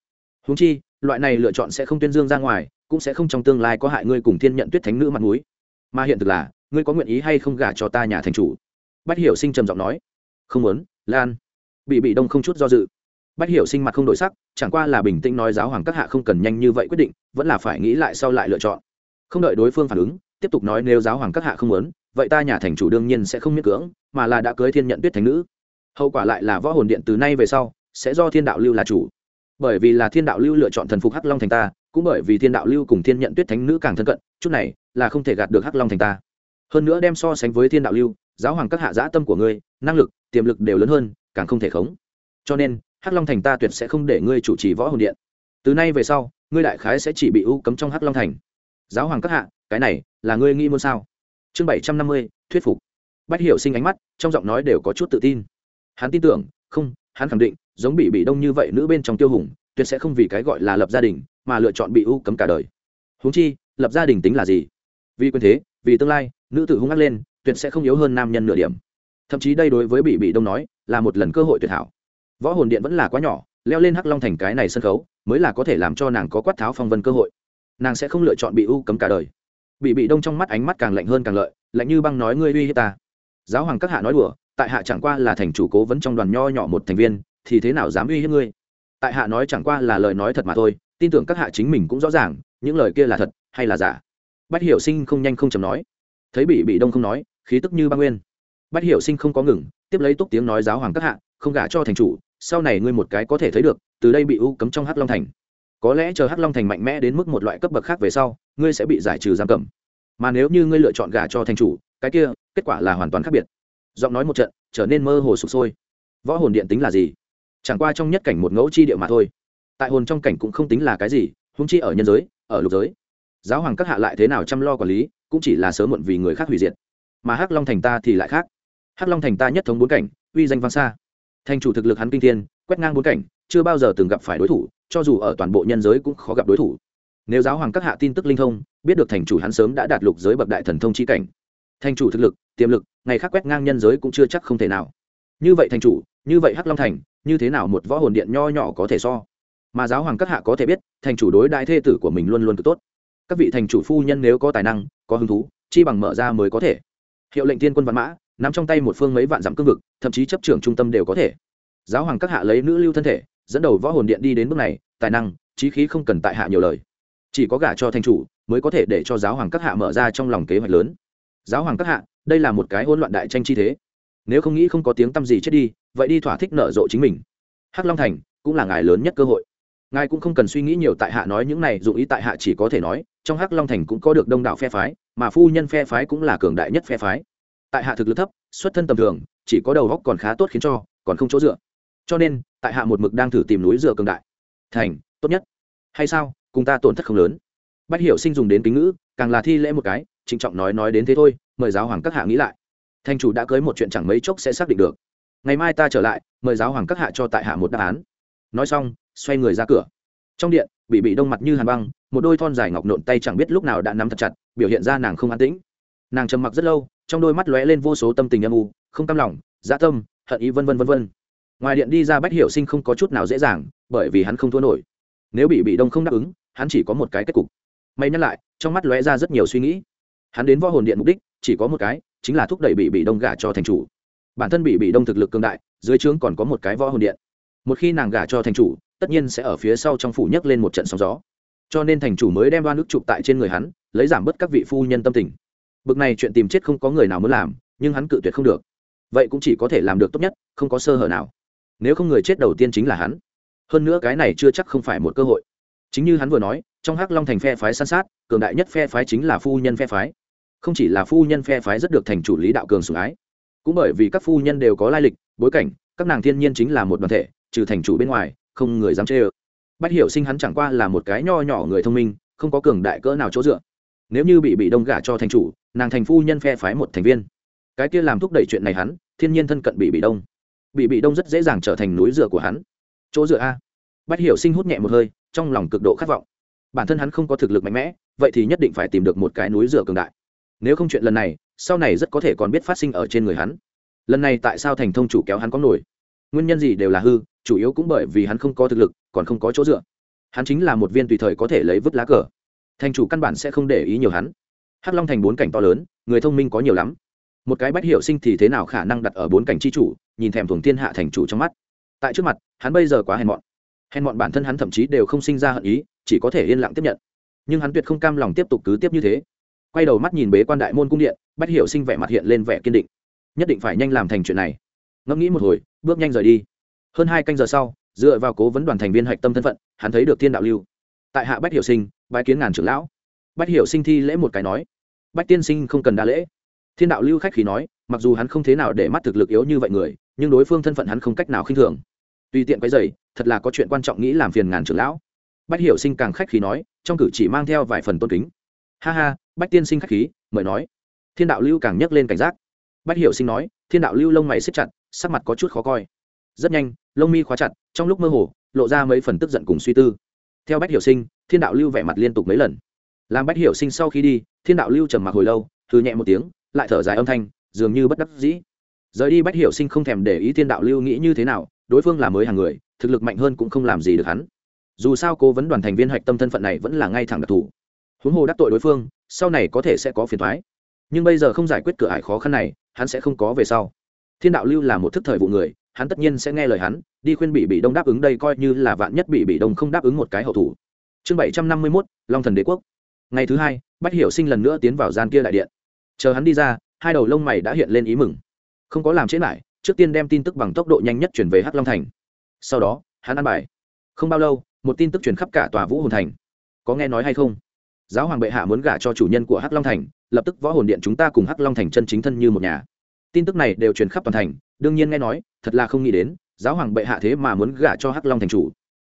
Húng chi, loại này lựa chọn sẽ không tuyên dương ra ngoài, cũng sẽ không trong tương lai có hại ngươi cùng thiên nhận tuyết thánh nữ mặt mũi. Mà hiện thực là, ngươi có nguyện ý hay không gả cho ta nhà thành chủ? Bách hiểu sinh trầm giọng nói. Không muốn, lan bị bị đông không chút do dự. Bách hiểu sinh mặt không đổi sắc, chẳng qua là bình tĩnh nói giáo hoàng các hạ không cần nhanh như vậy quyết định, vẫn là phải nghĩ lại sau lại lựa chọn. Không đợi đối phương phản ứng, tiếp tục nói nếu giáo hoàng các hạ không muốn, vậy ta nhà thành chủ đương nhiên sẽ không miễn cưỡng, mà là đã cưới thiên nhận tuyết thánh nữ. Hậu quả lại là võ hồn điện từ nay về sau, sẽ do thiên đạo lưu là chủ. Bởi vì là thiên đạo lưu lựa chọn thần phục hắc long thành ta, cũng bởi vì thiên đạo lưu cùng thiên nhận tuyết thánh nữ càng thân cận, chút này là không thể gạt được hắc long thành ta. Hơn nữa đem so sánh với thiên đạo lưu, giáo hoàng các hạ giã tâm của ngươi, năng lực, tiềm lực đều lớn hơn càng không thể khống. Cho nên, hắc long thành ta tuyệt sẽ không để ngươi chủ trì võ hồn điện. Từ nay về sau, ngươi đại khái sẽ chỉ bị ưu cấm trong hắc long thành. Giáo hoàng các hạ, cái này là ngươi nghĩ muốn sao? Chương bảy trăm năm mươi, thuyết phục. Bách hiểu sinh ánh mắt, trong giọng nói đều có chút tự tin. Hắn tin tưởng, không, hắn khẳng định, giống bị bị đông như vậy nữ bên trong tiêu hùng, tuyệt sẽ không vì cái gọi là lập gia đình, mà lựa chọn bị ưu cấm cả đời. Huống chi, lập gia đình tính là gì? Vì quyền thế, vì tương lai, nữ tử hung ác lên, tuyệt sẽ không yếu hơn nam nhân nửa điểm. Thậm chí đây đối với bị bị đông nói là một lần cơ hội tuyệt hảo. Võ hồn điện vẫn là quá nhỏ, leo lên hắc long thành cái này sân khấu, mới là có thể làm cho nàng có quát tháo phong vân cơ hội. Nàng sẽ không lựa chọn bị u cấm cả đời. Bị bị đông trong mắt ánh mắt càng lạnh hơn càng lợi, lạnh như băng nói ngươi uy hiếp ta. Giáo hoàng các hạ nói đùa, tại hạ chẳng qua là thành chủ cố vấn trong đoàn nho nhỏ một thành viên, thì thế nào dám uy hiếp ngươi? Tại hạ nói chẳng qua là lời nói thật mà thôi, tin tưởng các hạ chính mình cũng rõ ràng, những lời kia là thật hay là giả. Bách hiểu sinh không nhanh không chầm nói. Thấy bị bị đông không nói, khí tức như băng nguyên bách hiểu sinh không có ngừng, tiếp lấy túc tiếng nói giáo hoàng các hạ, không gả cho thành chủ, sau này ngươi một cái có thể thấy được, từ đây bị u cấm trong hắc long thành. Có lẽ chờ hắc long thành mạnh mẽ đến mức một loại cấp bậc khác về sau, ngươi sẽ bị giải trừ giam cầm. Mà nếu như ngươi lựa chọn gả cho thành chủ, cái kia, kết quả là hoàn toàn khác biệt. Giọng nói một trận, trở nên mơ hồ sụp sôi. Võ hồn điện tính là gì? Chẳng qua trong nhất cảnh một ngẫu chi địa mà thôi. Tại hồn trong cảnh cũng không tính là cái gì húng chi ở nhân giới, ở lục giới. Giáo hoàng các hạ lại thế nào chăm lo quản lý, cũng chỉ là sớm muộn vì người khác hủy diệt. Mà hắc long thành ta thì lại khác hắc long thành ta nhất thống bốn cảnh, uy danh vang xa. Thành chủ thực lực hắn kinh thiên, quét ngang bốn cảnh, chưa bao giờ từng gặp phải đối thủ, cho dù ở toàn bộ nhân giới cũng khó gặp đối thủ. Nếu giáo hoàng các hạ tin tức linh thông, biết được thành chủ hắn sớm đã đạt lục giới bậc đại thần thông chi cảnh. Thành chủ thực lực, tiềm lực, ngày khác quét ngang nhân giới cũng chưa chắc không thể nào. Như vậy thành chủ, như vậy hắc long thành, như thế nào một võ hồn điện nho nhỏ có thể so? Mà giáo hoàng các hạ có thể biết, thành chủ đối đại thê tử của mình luôn luôn cực tốt. Các vị thành chủ phu nhân nếu có tài năng, có hứng thú, chi bằng mở ra mới có thể. Hiệu lệnh tiên quân văn mã nắm trong tay một phương mấy vạn dặm cương vực, thậm chí chấp trưởng trung tâm đều có thể. Giáo hoàng các hạ lấy nữ lưu thân thể, dẫn đầu võ hồn điện đi đến bước này, tài năng trí khí không cần tại hạ nhiều lời. Chỉ có gả cho thanh chủ, mới có thể để cho giáo hoàng các hạ mở ra trong lòng kế hoạch lớn. Giáo hoàng các hạ, đây là một cái hỗn loạn đại tranh chi thế. Nếu không nghĩ không có tiếng tăm gì chết đi, vậy đi thỏa thích nợ rộ chính mình. Hắc long thành cũng là ngài lớn nhất cơ hội. Ngài cũng không cần suy nghĩ nhiều tại hạ nói những này dụng ý tại hạ chỉ có thể nói, trong hắc long thành cũng có được đông đảo phe phái, mà phu nhân phe phái cũng là cường đại nhất phe phái tại hạ thực lực thấp, xuất thân tầm thường, chỉ có đầu góc còn khá tốt khiến cho, còn không chỗ dựa. Cho nên, tại hạ một mực đang thử tìm núi dựa cường đại. Thành, tốt nhất. Hay sao? Cùng ta tổn thất không lớn. Bách hiểu sinh dùng đến kính ngữ, càng là thi lễ một cái, trịnh trọng nói nói đến thế thôi, mời giáo hoàng các hạ nghĩ lại. Thành chủ đã cưới một chuyện chẳng mấy chốc sẽ xác định được. Ngày mai ta trở lại, mời giáo hoàng các hạ cho tại hạ một đáp án. Nói xong, xoay người ra cửa. Trong điện, bị bị đông mặt như hàn băng, một đôi thon dài ngọc nộn tay chẳng biết lúc nào đã nắm thật chặt, biểu hiện ra nàng không an tĩnh. Nàng trầm mặc rất lâu trong đôi mắt lóe lên vô số tâm tình âm u, không cam lòng dã tâm, hận ý vân vân vân vân. Ngoài điện đi ra bách hiểu sinh không có chút nào dễ dàng, bởi vì hắn không thua nổi. Nếu bị bị đông không đáp ứng, hắn chỉ có một cái kết cục. May nhắc lại, trong mắt lóe ra rất nhiều suy nghĩ. Hắn đến võ hồn điện mục đích, chỉ có một cái, chính là thúc đẩy bị bị đông gả cho thành chủ. Bản thân bị bị đông thực lực cương đại, dưới trướng còn có một cái võ hồn điện. Một khi nàng gả cho thành chủ, tất nhiên sẽ ở phía sau trong phủ nhấc lên một trận sóng gió. Cho nên thành chủ mới đem đoan nước chụp tại trên người hắn, lấy giảm bớt các vị phu nhân tâm tình bực này chuyện tìm chết không có người nào muốn làm, nhưng hắn cự tuyệt không được. Vậy cũng chỉ có thể làm được tốt nhất, không có sơ hở nào. Nếu không người chết đầu tiên chính là hắn. Hơn nữa cái này chưa chắc không phải một cơ hội. Chính như hắn vừa nói, trong hắc long thành phe phái san sát, cường đại nhất phe phái chính là phu nhân phe phái. Không chỉ là phu nhân phe phái rất được thành chủ lý đạo cường sủng ái, cũng bởi vì các phu nhân đều có lai lịch, bối cảnh, các nàng thiên nhiên chính là một đoàn thể, trừ thành chủ bên ngoài, không người dám chê ơ. Bách hiểu sinh hắn chẳng qua là một cái nho nhỏ người thông minh, không có cường đại cỡ nào chỗ dựa nếu như bị bị đông gả cho thành chủ, nàng thành phu nhân phe phái một thành viên. Cái kia làm thúc đẩy chuyện này hắn, thiên nhiên thân cận bị bị đông. Bị bị đông rất dễ dàng trở thành núi dựa của hắn. Chỗ dựa a. Bách hiểu sinh hút nhẹ một hơi, trong lòng cực độ khát vọng. Bản thân hắn không có thực lực mạnh mẽ, vậy thì nhất định phải tìm được một cái núi dựa cường đại. Nếu không chuyện lần này, sau này rất có thể còn biết phát sinh ở trên người hắn. Lần này tại sao thành thông chủ kéo hắn có nổi? Nguyên nhân gì đều là hư, chủ yếu cũng bởi vì hắn không có thực lực, còn không có chỗ dựa. Hắn chính là một viên tùy thời có thể lấy vứt lá cờ thành chủ căn bản sẽ không để ý nhiều hắn. Hắc long thành bốn cảnh to lớn, người thông minh có nhiều lắm. Một cái bách hiệu sinh thì thế nào khả năng đặt ở bốn cảnh c h i chủ, nhìn thèm thuồng thiên hạ thành chủ trong mắt. Tại trước mặt, hắn bây giờ quá hèn mọn. Hèn mọn bản thân hắn thậm chí đều không sinh ra hận ý, chỉ có thể yên lặng tiếp nhận. Nhưng hắn tuyệt không cam lòng tiếp tục cứ tiếp như thế. Quay đầu mắt nhìn bế quan đại môn cung điện, bách hiệu sinh vẻ mặt hiện lên vẻ kiên định. Nhất định phải nhanh làm thành chuyện này. Ngẫm nghĩ một hồi, bước nhanh rời đi. Hơn hai canh giờ sau, dựa vào cố vấn đoàn thành viên hạch tâm thân phận, hắn thấy được thiên đạo lưu. Tại hạ bách hiệu sinh bái kiến ngàn trưởng lão. Bách hiệu sinh thi lễ một cái nói. Bách tiên sinh không cần đa lễ. Thiên đạo lưu khách khí nói, mặc dù hắn không thế nào để mắt thực lực yếu như vậy người, nhưng đối phương thân phận hắn không cách nào khinh thường. Tùy tiện quấy dày thật là có chuyện quan trọng nghĩ làm phiền ngàn trưởng lão. Bách hiểu sinh càng khách khí nói, trong cử chỉ mang theo vài phần tôn kính. Ha ha, bách tiên sinh khách khí, mời nói. Thiên đạo lưu càng nhấc lên cảnh giác. Bách hiểu sinh nói, thiên đạo lưu lông mày xếp chặt, sắc mặt có chút khó coi. Rất nhanh, lông mi khóa chặt, trong lúc mơ hồ, lộ ra mấy phần tức giận cùng suy tư theo bách hiểu sinh, thiên đạo lưu vẻ mặt liên tục mấy lần. Làm bách hiểu sinh sau khi đi, thiên đạo lưu trầm mặc hồi lâu thư nhẹ một tiếng, lại thở dài âm thanh, dường như bất đắc dĩ. Rời đi bách hiểu sinh không thèm để ý thiên đạo lưu nghĩ như thế nào, đối phương là mới hàng người, thực lực mạnh hơn cũng không làm gì được hắn. Dù sao cố vấn đoàn thành viên hạch tâm thân phận này vẫn là ngay thẳng đặc thù. Huống hồ đắc tội đối phương, sau này có thể sẽ có phiền thoái nhưng bây giờ không giải quyết cửa ải khó khăn này, hắn sẽ không có về sau. Thiên đạo lưu là một thức thời vụ người hắn tất nhiên sẽ nghe lời hắn, đi khuyên bị bị đông đáp ứng đây coi như là vạn nhất bị bị đông không đáp ứng một cái hậu thủ. Chương bảy trăm năm mươi mốt, long thần đế quốc. Ngày thứ hai, bách hiểu sinh lần nữa tiến vào gian kia đại điện. Chờ hắn đi ra, hai đầu lông mày đã hiện lên ý mừng. Không có làm chết lại, trước tiên đem tin tức bằng tốc độ nhanh nhất chuyển về hắc long thành. Sau đó, hắn ăn bài. Không bao lâu, một tin tức truyền khắp cả tòa vũ hồn thành. Có nghe nói hay không? Giáo hoàng bệ hạ muốn gả cho chủ nhân của hắc long thành, lập tức võ hồn điện chúng ta cùng hắc long thành chân chính thân như một nhà. Tin tức này đều truyền khắp toàn thành đương nhiên nghe nói, thật là không nghĩ đến, giáo hoàng bệ hạ thế mà muốn gả cho hắc long thành chủ.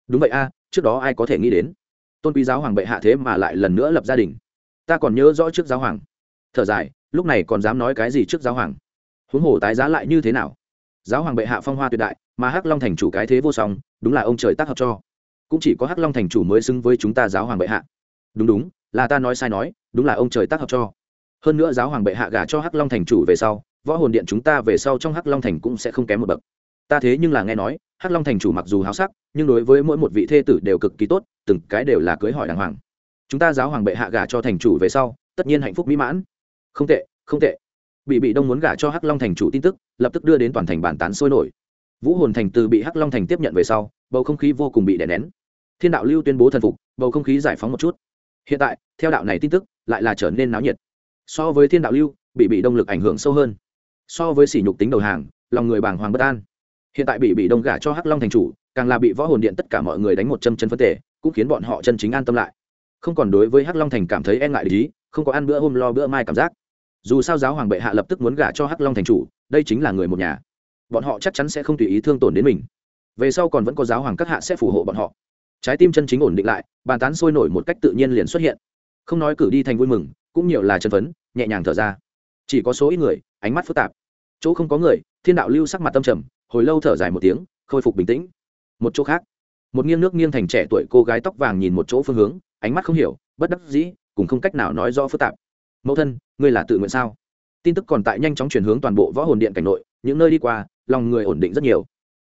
Đúng vậy a, trước đó ai có thể nghĩ đến? Tôn quý giáo hoàng bệ hạ thế mà lại lần nữa lập gia đình. Ta còn nhớ rõ trước giáo hoàng. Thở dài, lúc này còn dám nói cái gì trước giáo hoàng? Huống hồ tái giá lại như thế nào? Giáo hoàng bệ hạ phong hoa tuyệt đại, mà hắc long thành chủ cái thế vô song, đúng là ông trời tác hợp cho. Cũng chỉ có hắc long thành chủ mới xứng với chúng ta giáo hoàng bệ hạ. Đúng đúng, là ta nói sai nói, đúng là ông trời tác hợp cho. Hơn nữa giáo hoàng bệ hạ gả cho hắc long thành chủ về sau võ hồn điện chúng ta về sau trong hắc long thành cũng sẽ không kém một bậc. Ta thế nhưng là nghe nói, hắc long thành chủ mặc dù háo sắc, nhưng đối với mỗi một vị thê tử đều cực kỳ tốt, từng cái đều là cưới hỏi đàng hoàng. Chúng ta giáo hoàng bệ hạ gả cho thành chủ về sau, tất nhiên hạnh phúc mỹ mãn. Không tệ không tệ. Bị bị đông muốn gả cho hắc long thành chủ tin tức, lập tức đưa đến toàn thành bàn tán sôi nổi. Vũ hồn thành từ bị hắc long thành tiếp nhận về sau, bầu không khí vô cùng bị đè nén. Thiên đạo lưu tuyên bố thần phục, bầu không khí giải phóng một chút. Hiện tại, theo đạo này tin tức, lại là trở nên náo nhiệt. So với thiên đạo lưu, bị bị đông lực ảnh hưởng sâu hơn so với sỉ nhục tính đầu hàng, lòng người bàng hoàng bất an. Hiện tại bị bị đông gả cho hắc long thành chủ, càng là bị võ hồn điện tất cả mọi người đánh một châm chân phân tể cũng khiến bọn họ chân chính an tâm lại. Không còn đối với hắc long thành cảm thấy e ngại lý không có ăn bữa hôm lo bữa mai cảm giác. Dù sao giáo hoàng bệ hạ lập tức muốn gả cho hắc long thành chủ, đây chính là người một nhà. Bọn họ chắc chắn sẽ không tùy ý thương tổn đến mình. Về sau còn vẫn có giáo hoàng các hạ sẽ phù hộ bọn họ. Trái tim chân chính ổn định lại, bàn tán sôi nổi một cách tự nhiên liền xuất hiện. Không nói cử đi thành vui mừng, cũng nhiều là chân phấn, nhẹ nhàng thở ra. Chỉ có số ít người, ánh mắt phức tạp chỗ không có người, thiên đạo lưu sắc mặt tâm trầm, hồi lâu thở dài một tiếng, khôi phục bình tĩnh. Một chỗ khác, một nghiêng nước nghiêng thành trẻ tuổi cô gái tóc vàng nhìn một chỗ phương hướng, ánh mắt không hiểu, bất đắc dĩ cũng không cách nào nói rõ phức tạp. Mẫu thân, ngươi là tự nguyện sao? Tin tức còn tại nhanh chóng chuyển hướng toàn bộ võ hồn điện cảnh nội, những nơi đi qua, lòng người ổn định rất nhiều.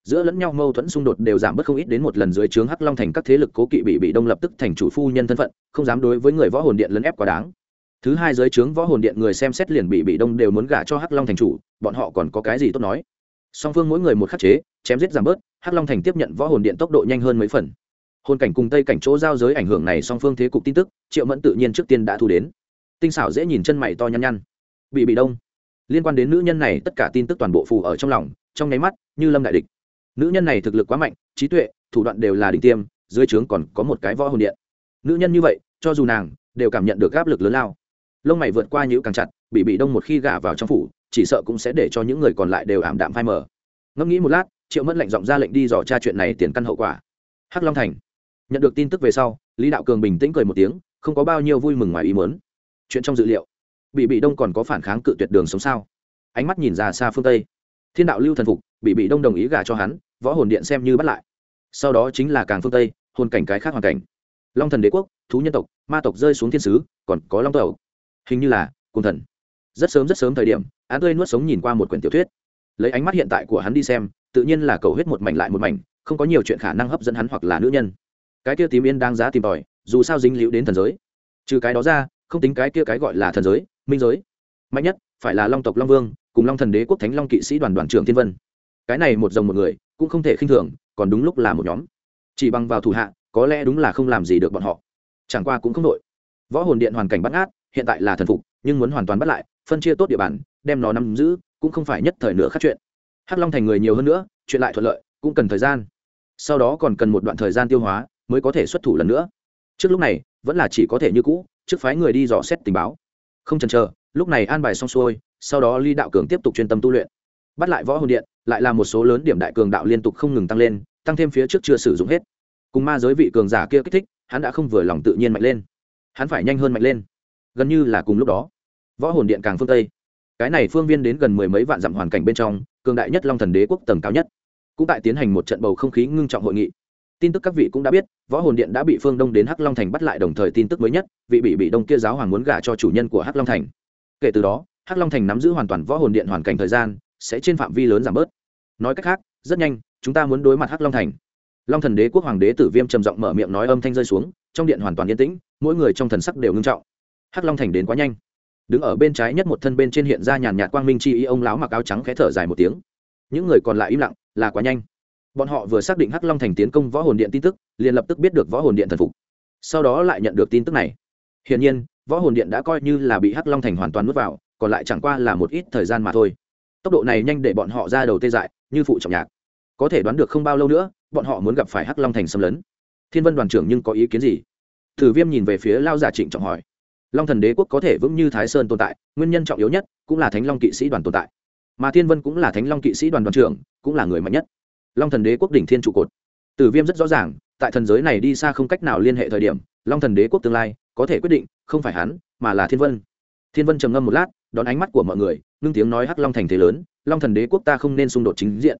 Giữa lẫn nhau mâu thuẫn xung đột đều giảm bớt không ít đến một lần dưới trướng hắc long thành các thế lực cố kỵ bị bị đông lập tức thành chủ phu nhân thân phận, không dám đối với người võ hồn điện lấn ép quá đáng thứ hai dưới trướng võ hồn điện người xem xét liền bị bị đông đều muốn gả cho hắc long thành chủ, bọn họ còn có cái gì tốt nói? Song phương mỗi người một khắc chế, chém giết giảm bớt, hắc long thành tiếp nhận võ hồn điện tốc độ nhanh hơn mấy phần. Hồn cảnh cùng tây cảnh chỗ giao giới ảnh hưởng này song phương thế cục tin tức, triệu mẫn tự nhiên trước tiên đã thu đến. Tinh xảo dễ nhìn chân mày to nhăn nhăn. Bị bị đông. Liên quan đến nữ nhân này, tất cả tin tức toàn bộ phù ở trong lòng, trong nháy mắt, như lâm đại địch. Nữ nhân này thực lực quá mạnh, trí tuệ, thủ đoạn đều là đỉnh tiêm, dưới trướng còn có một cái võ hồn điện. Nữ nhân như vậy, cho dù nàng, đều cảm nhận được áp lực lớn lao lông mày vượt qua nhữ càng chặt, bị bị đông một khi gả vào trong phủ, chỉ sợ cũng sẽ để cho những người còn lại đều ảm đạm phai mờ. Ngẫm nghĩ một lát, triệu mẫn lệnh giọng ra lệnh đi dò tra chuyện này tiền căn hậu quả. Hắc long thành. Nhận được tin tức về sau, lý đạo cường bình tĩnh cười một tiếng, không có bao nhiêu vui mừng ngoài ý muốn. Chuyện trong dự liệu. Bị bị đông còn có phản kháng cự tuyệt đường sống sao? Ánh mắt nhìn ra xa phương tây. Thiên đạo lưu thần phục, bị bị đông đồng ý gả cho hắn, võ hồn điện xem như bắt lại. Sau đó chính là càng phương tây, hồn cảnh cái khác hoàn cảnh. Long thần đế quốc, thú nhân tộc, ma tộc rơi xuống thiên sứ, còn có long tộc hình như là cung thần. Rất sớm rất sớm thời điểm, án tươi nuốt sống nhìn qua một quyển tiểu thuyết. Lấy ánh mắt hiện tại của hắn đi xem, tự nhiên là cầu huyết một mảnh lại một mảnh, không có nhiều chuyện khả năng hấp dẫn hắn hoặc là nữ nhân. Cái kia tìm yên đang giá tìm tòi, dù sao dính liễu đến thần giới. Trừ cái đó ra, không tính cái kia cái gọi là thần giới, minh giới. Mạnh nhất, phải là long tộc long vương, cùng long thần đế quốc thánh long kỵ sĩ đoàn đoàn trưởng thiên vân. Cái này một dòng một người, cũng không thể khinh thường, còn đúng lúc là một nhóm. Chỉ bằng vào thủ hạ, có lẽ đúng là không làm gì được bọn họ. Chẳng qua cũng không đội võ hồn điện hoàn cảnh bắt ngát hiện tại là thần phục, nhưng muốn hoàn toàn bắt lại, phân chia tốt địa bàn, đem nó nắm giữ, cũng không phải nhất thời nữa khác chuyện. Hắc long thành người nhiều hơn nữa, chuyện lại thuận lợi, cũng cần thời gian. Sau đó còn cần một đoạn thời gian tiêu hóa, mới có thể xuất thủ lần nữa. Trước lúc này, vẫn là chỉ có thể như cũ, trước phái người đi dò xét tình báo. Không chần chờ, lúc này an bài xong xuôi, sau đó ly đạo cường tiếp tục chuyên tâm tu luyện. Bắt lại võ hồn điện, lại là một số lớn điểm đại cường đạo liên tục không ngừng tăng lên, tăng thêm phía trước chưa sử dụng hết. Cùng ma giới vị cường giả kia kích thích, hắn đã không vừa lòng tự nhiên mạnh lên. Hắn phải nhanh hơn mạnh lên gần như là cùng lúc đó. Võ hồn điện càng phương tây. Cái này phương viên đến gần mười mấy vạn dặm hoàn cảnh bên trong, cường đại nhất long thần đế quốc tầng cao nhất. Cũng tại tiến hành một trận bầu không khí ngưng trọng hội nghị. Tin tức các vị cũng đã biết, võ hồn điện đã bị phương đông đến hắc long thành bắt lại đồng thời tin tức mới nhất, vị bị bị đông kia giáo hoàng muốn gả cho chủ nhân của hắc long thành. Kể từ đó, hắc long thành nắm giữ hoàn toàn võ hồn điện hoàn cảnh thời gian, sẽ trên phạm vi lớn giảm bớt. Nói cách khác, rất nhanh, chúng ta muốn đối mặt hắc long thành. Long thần đế quốc hoàng đế tử viêm trầm giọng mở miệng nói âm thanh rơi xuống, trong điện hoàn toàn yên tĩnh, mỗi người trong thần sắc đều ngưng trọng hắc long thành đến quá nhanh. Đứng ở bên trái nhất một thân bên trên hiện ra nhàn nhạt quang minh chi ý, ông lão mặc áo trắng khẽ thở dài một tiếng. Những người còn lại im lặng, là quá nhanh. Bọn họ vừa xác định hắc long thành tiến công võ hồn điện tin tức, liền lập tức biết được võ hồn điện thần phục. Sau đó lại nhận được tin tức này. Hiển nhiên, võ hồn điện đã coi như là bị hắc long thành hoàn toàn nuốt vào, còn lại chẳng qua là một ít thời gian mà thôi. Tốc độ này nhanh để bọn họ ra đầu tê dại, như phụ trọng nhạc. Có thể đoán được không bao lâu nữa, bọn họ muốn gặp phải hắc long thành xâm lấn. Thiên vân đoàn trưởng nhưng có ý kiến gì? Thử viêm nhìn về phía lao giả trịnh trọng hỏi long thần đế quốc có thể vững như thái sơn tồn tại, nguyên nhân trọng yếu nhất cũng là thánh long kỵ sĩ đoàn tồn tại. Mà thiên vân cũng là thánh long kỵ sĩ đoàn đoàn trưởng, cũng là người mạnh nhất. Long thần đế quốc đỉnh thiên trụ cột. Tử viêm rất rõ ràng, tại thần giới này đi xa không cách nào liên hệ thời điểm, long thần đế quốc tương lai có thể quyết định không phải hắn, mà là thiên vân. Thiên vân trầm ngâm một lát, đón ánh mắt của mọi người, ngưng tiếng nói hắc long thành thế lớn, long thần đế quốc ta không nên xung đột chính diện.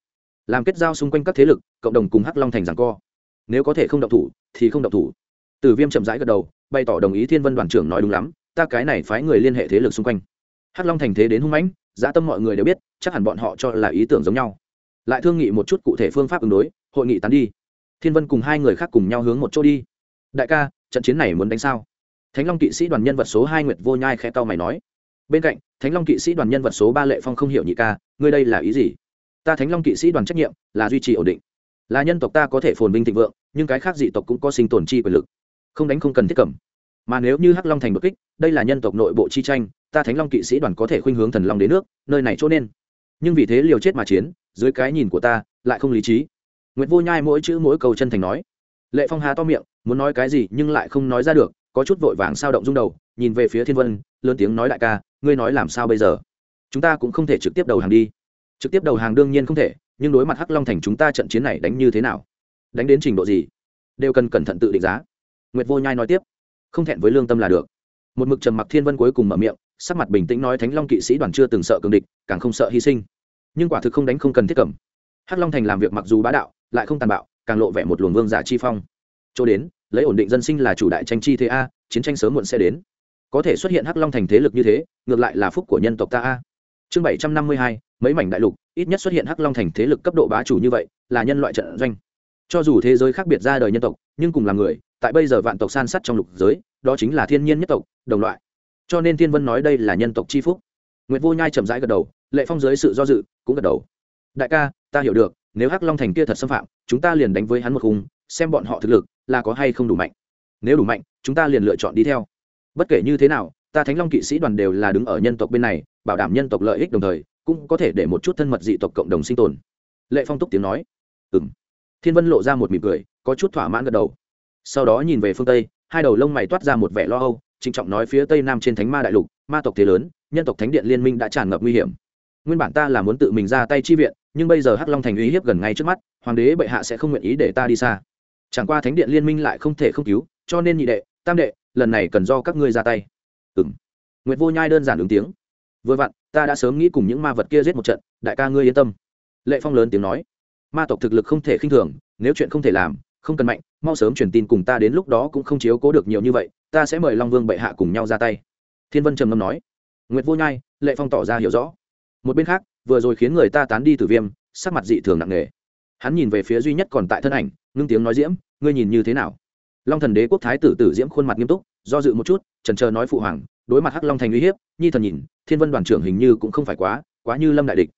Làm kết giao xung quanh các thế lực, cộng đồng cùng hắc long thành rằng co. Nếu có thể không động thủ, thì không động thủ tử viêm chậm rãi gật đầu, bày tỏ đồng ý thiên vân đoàn trưởng nói đúng lắm, ta cái này phái người liên hệ thế lực xung quanh. Hắc long thành thế đến hung mãnh, dã tâm mọi người đều biết, chắc hẳn bọn họ cho là ý tưởng giống nhau. Lại thương nghị một chút cụ thể phương pháp ứng đối, hội nghị tán đi. Thiên vân cùng hai người khác cùng nhau hướng một chỗ đi. Đại ca, trận chiến này muốn đánh sao? Thánh long kỵ sĩ đoàn nhân vật số hai nguyệt vô nhai khe tao mày nói. Bên cạnh, thánh long kỵ sĩ đoàn nhân vật số ba lệ phong không hiểu nhị ca, ngươi đây là ý gì? Ta thánh long kỵ sĩ đoàn trách nhiệm là duy trì ổn định. Là nhân tộc ta có thể phồn vinh thịnh vượng, nhưng cái khác dị tộc cũng có sinh tồn chi quyền lực không đánh không cần thiết cẩm mà nếu như hắc long thành đột kích, đây là nhân tộc nội bộ chi tranh, ta thánh long kỵ sĩ đoàn có thể khuynh hướng thần long đến nước, nơi này chỗ nên. Nhưng vì thế liều chết mà chiến, dưới cái nhìn của ta, lại không lý trí. Nguyễn vô nhai mỗi chữ mỗi câu chân thành nói. Lệ phong hà to miệng, muốn nói cái gì nhưng lại không nói ra được, có chút vội vàng sao động rung đầu, nhìn về phía thiên vân, lớn tiếng nói đại ca, ngươi nói làm sao bây giờ? Chúng ta cũng không thể trực tiếp đầu hàng đi. Trực tiếp đầu hàng đương nhiên không thể, nhưng đối mặt hắc long thành chúng ta trận chiến này đánh như thế nào? Đánh đến trình độ gì? Đều cần cẩn thận tự định giá nguyệt vô nhai nói tiếp, không thẹn với lương tâm là được. Một mực trầm mặc thiên vân cuối cùng mở miệng, sắc mặt bình tĩnh nói, thánh long kỵ sĩ đoàn chưa từng sợ cường địch, càng không sợ hy sinh. Nhưng quả thực không đánh không cần thiết cẩm hắc long thành làm việc mặc dù bá đạo, lại không tàn bạo, càng lộ vẻ một luồng vương giả chi phong. Chỗ đến, lấy ổn định dân sinh là chủ đại tranh chi thế a, chiến tranh sớm muộn sẽ đến. Có thể xuất hiện hắc long thành thế lực như thế, ngược lại là phúc của nhân tộc ta a. Chương bảy trăm năm mươi hai, mấy mảnh đại lục, ít nhất xuất hiện hắc long thành thế lực cấp độ bá chủ như vậy, là nhân loại trận doanh. Cho dù thế giới khác biệt ra đời nhân tộc, nhưng cùng là người tại bây giờ vạn tộc san sắt trong lục giới, đó chính là thiên nhiên nhất tộc, đồng loại. Cho nên thiên vân nói đây là nhân tộc c h i phúc. N vô nhai chậm rãi gật đầu, lệ phong dưới sự do dự, cũng gật đầu. Đại ca, ta hiểu được, nếu hắc long thành kia thật xâm phạm, chúng ta liền đánh với hắn một khung, xem bọn họ thực lực, là có hay không đủ mạnh. Nếu đủ mạnh, chúng ta liền lựa chọn đi theo. Bất kể như thế nào, ta thánh long kỵ sĩ đoàn đều là đứng ở nhân tộc bên này, bảo đảm nhân tộc lợi ích đồng thời, cũng có thể để một chút thân mật dị tộc cộng đồng sinh tồn. Lệ phong túc tiếng nói. Ừ m thiên vân lộ ra một mỉm cười, có chút thỏa mãn gật đầu sau đó nhìn về phương tây, hai đầu lông mày toát ra một vẻ lo âu, trịnh trọng nói phía tây nam trên thánh ma đại lục, ma tộc thế lớn, nhân tộc thánh điện liên minh đã tràn ngập nguy hiểm. Nguyên bản ta là muốn tự mình ra tay chi viện, nhưng bây giờ hắc long thành uy hiếp gần ngay trước mắt, hoàng đế bệ hạ sẽ không nguyện ý để ta đi xa. Chẳng qua thánh điện liên minh lại không thể không cứu, cho nên nhị đệ, tam đệ, lần này cần do các ngươi ra tay. Ừng nguyệt vô nhai đơn giản ứng tiếng. Vừa vặn, ta đã sớm nghĩ cùng những ma vật kia giết một trận, đại ca ngươi yên tâm. Lệ phong lớn tiếng nói. Ma tộc thực lực không thể khinh thường, nếu chuyện không thể làm không cần mạnh, mau sớm truyền tin cùng ta đến lúc đó cũng không chiếu cố được nhiều như vậy, ta sẽ mời long vương bệ hạ cùng nhau ra tay. Thiên vân trầm ngâm nói. Nguyệt vô nhai, lệ phong tỏ ra hiểu rõ. Một bên khác, vừa rồi khiến người ta tán đi tử viêm, sắc mặt dị thường nặng nề. Hắn nhìn về phía duy nhất còn tại thân ảnh, ngưng tiếng nói diễm, ngươi nhìn như thế nào? Long thần đế quốc thái tử tử diễm khuôn mặt nghiêm túc, do dự một chút trần trờ nói phụ hoàng, đối mặt hắc long thành uy hiếp, nhi thần nhìn, thiên vân đoàn trưởng hình như cũng không phải quá quá như lâm đại địch.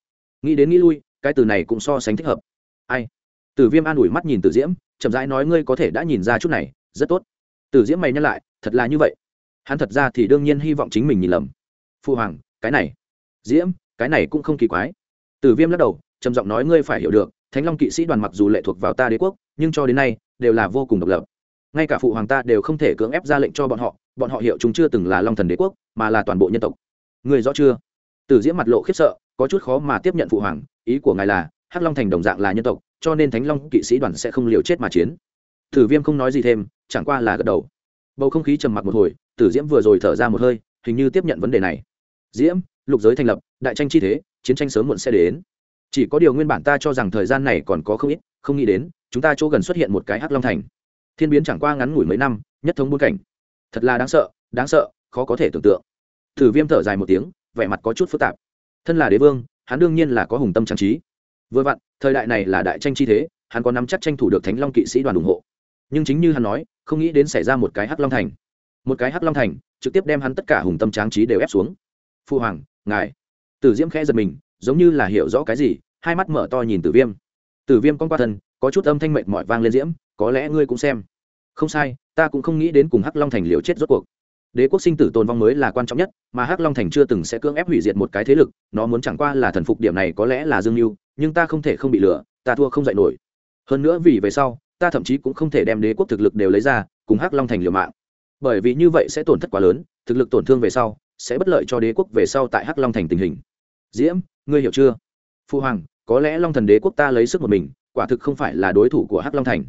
Nghĩ đến nghĩ lui, cái từ này cũng so sánh thích hợp. Ai? Tử viêm an ủi mắt nhìn tử diễm chậm rãi nói ngươi có thể đã nhìn ra chút này, rất tốt. Tử diễm mày nhắc lại, thật là như vậy. Hắn thật ra thì đương nhiên hy vọng chính mình nhìn lầm. Phụ hoàng, cái này. Diễm, cái này cũng không kỳ quái. Tử viêm lắc đầu, trầm giọng nói ngươi phải hiểu được, thánh long kỵ sĩ đoàn mặc dù lệ thuộc vào ta đế quốc, nhưng cho đến nay, đều là vô cùng độc lập. Ngay cả phụ hoàng ta đều không thể cưỡng ép ra lệnh cho bọn họ bọn họ hiệu chúng chưa từng là long thần đế quốc, mà là toàn bộ nhân tộc. Người rõ chưa? Tử diễm mặt lộ khiếp sợ, có chút khó mà tiếp nhận phụ hoàng, ý của ngài là hắc long thành đồng dạng là nhân tộc, cho nên thánh long kỵ sĩ đoàn sẽ không liều chết mà chiến. Tử viêm không nói gì thêm, chẳng qua là gật đầu. Bầu không khí trầm mặc một hồi, tử diễm vừa rồi thở ra một hơi, hình như tiếp nhận vấn đề này. Diễm, lục giới thành lập, đại tranh chi thế, chiến tranh sớm muộn sẽ đến. Chỉ có điều nguyên bản ta cho rằng thời gian này còn có không ít, không nghĩ đến, chúng ta chỗ gần xuất hiện một cái hắc long thành. Thiên biến chẳng qua ngắn ngủi mấy năm, nhất thống bốn cảnh. Thật là đáng sợ đáng sợ, khó có thể tưởng tượng. Thử viêm thở dài một tiếng, vẻ mặt có chút phức tạp. Thân là đế vương, hắn đương nhiên là có hùng tâm trang trí vừa vặn, thời đại này là đại tranh chi thế, hắn có nắm chắc tranh thủ được thánh long kỵ sĩ đoàn ủng hộ. Nhưng chính như hắn nói, không nghĩ đến xảy ra một cái hắc long thành. Một cái hắc long thành, trực tiếp đem hắn tất cả hùng tâm tráng trí đều ép xuống. Phu hoàng, ngài. Tử diễm khẽ giật mình, giống như là hiểu rõ cái gì, hai mắt mở to nhìn tử viêm. Tử viêm con qua thân, có chút âm thanh mệnh mỏi vang lên diễm, có lẽ ngươi cũng xem. Không sai, ta cũng không nghĩ đến cùng hắc long thành liều chết rốt cuộc. Đế quốc sinh tử tồn vong mới là quan trọng nhất, mà hắc long thành chưa từng sẽ cưỡng ép hủy diệt một cái thế lực, nó muốn chẳng qua là thần phục điểm này có lẽ là dương mưu nhưng ta không thể không bị lừa, ta thua không dạy nổi. Hơn nữa vì về sau, ta thậm chí cũng không thể đem đế quốc thực lực đều lấy ra, cùng hắc long thành liều mạng. Bởi vì như vậy sẽ tổn thất quá lớn, thực lực tổn thương về sau, sẽ bất lợi cho đế quốc về sau tại hắc long thành tình hình. Diễm, ngươi hiểu chưa? Phu hoàng, có lẽ long thần đế quốc ta lấy sức một mình, quả thực không phải là đối thủ của hắc long thành.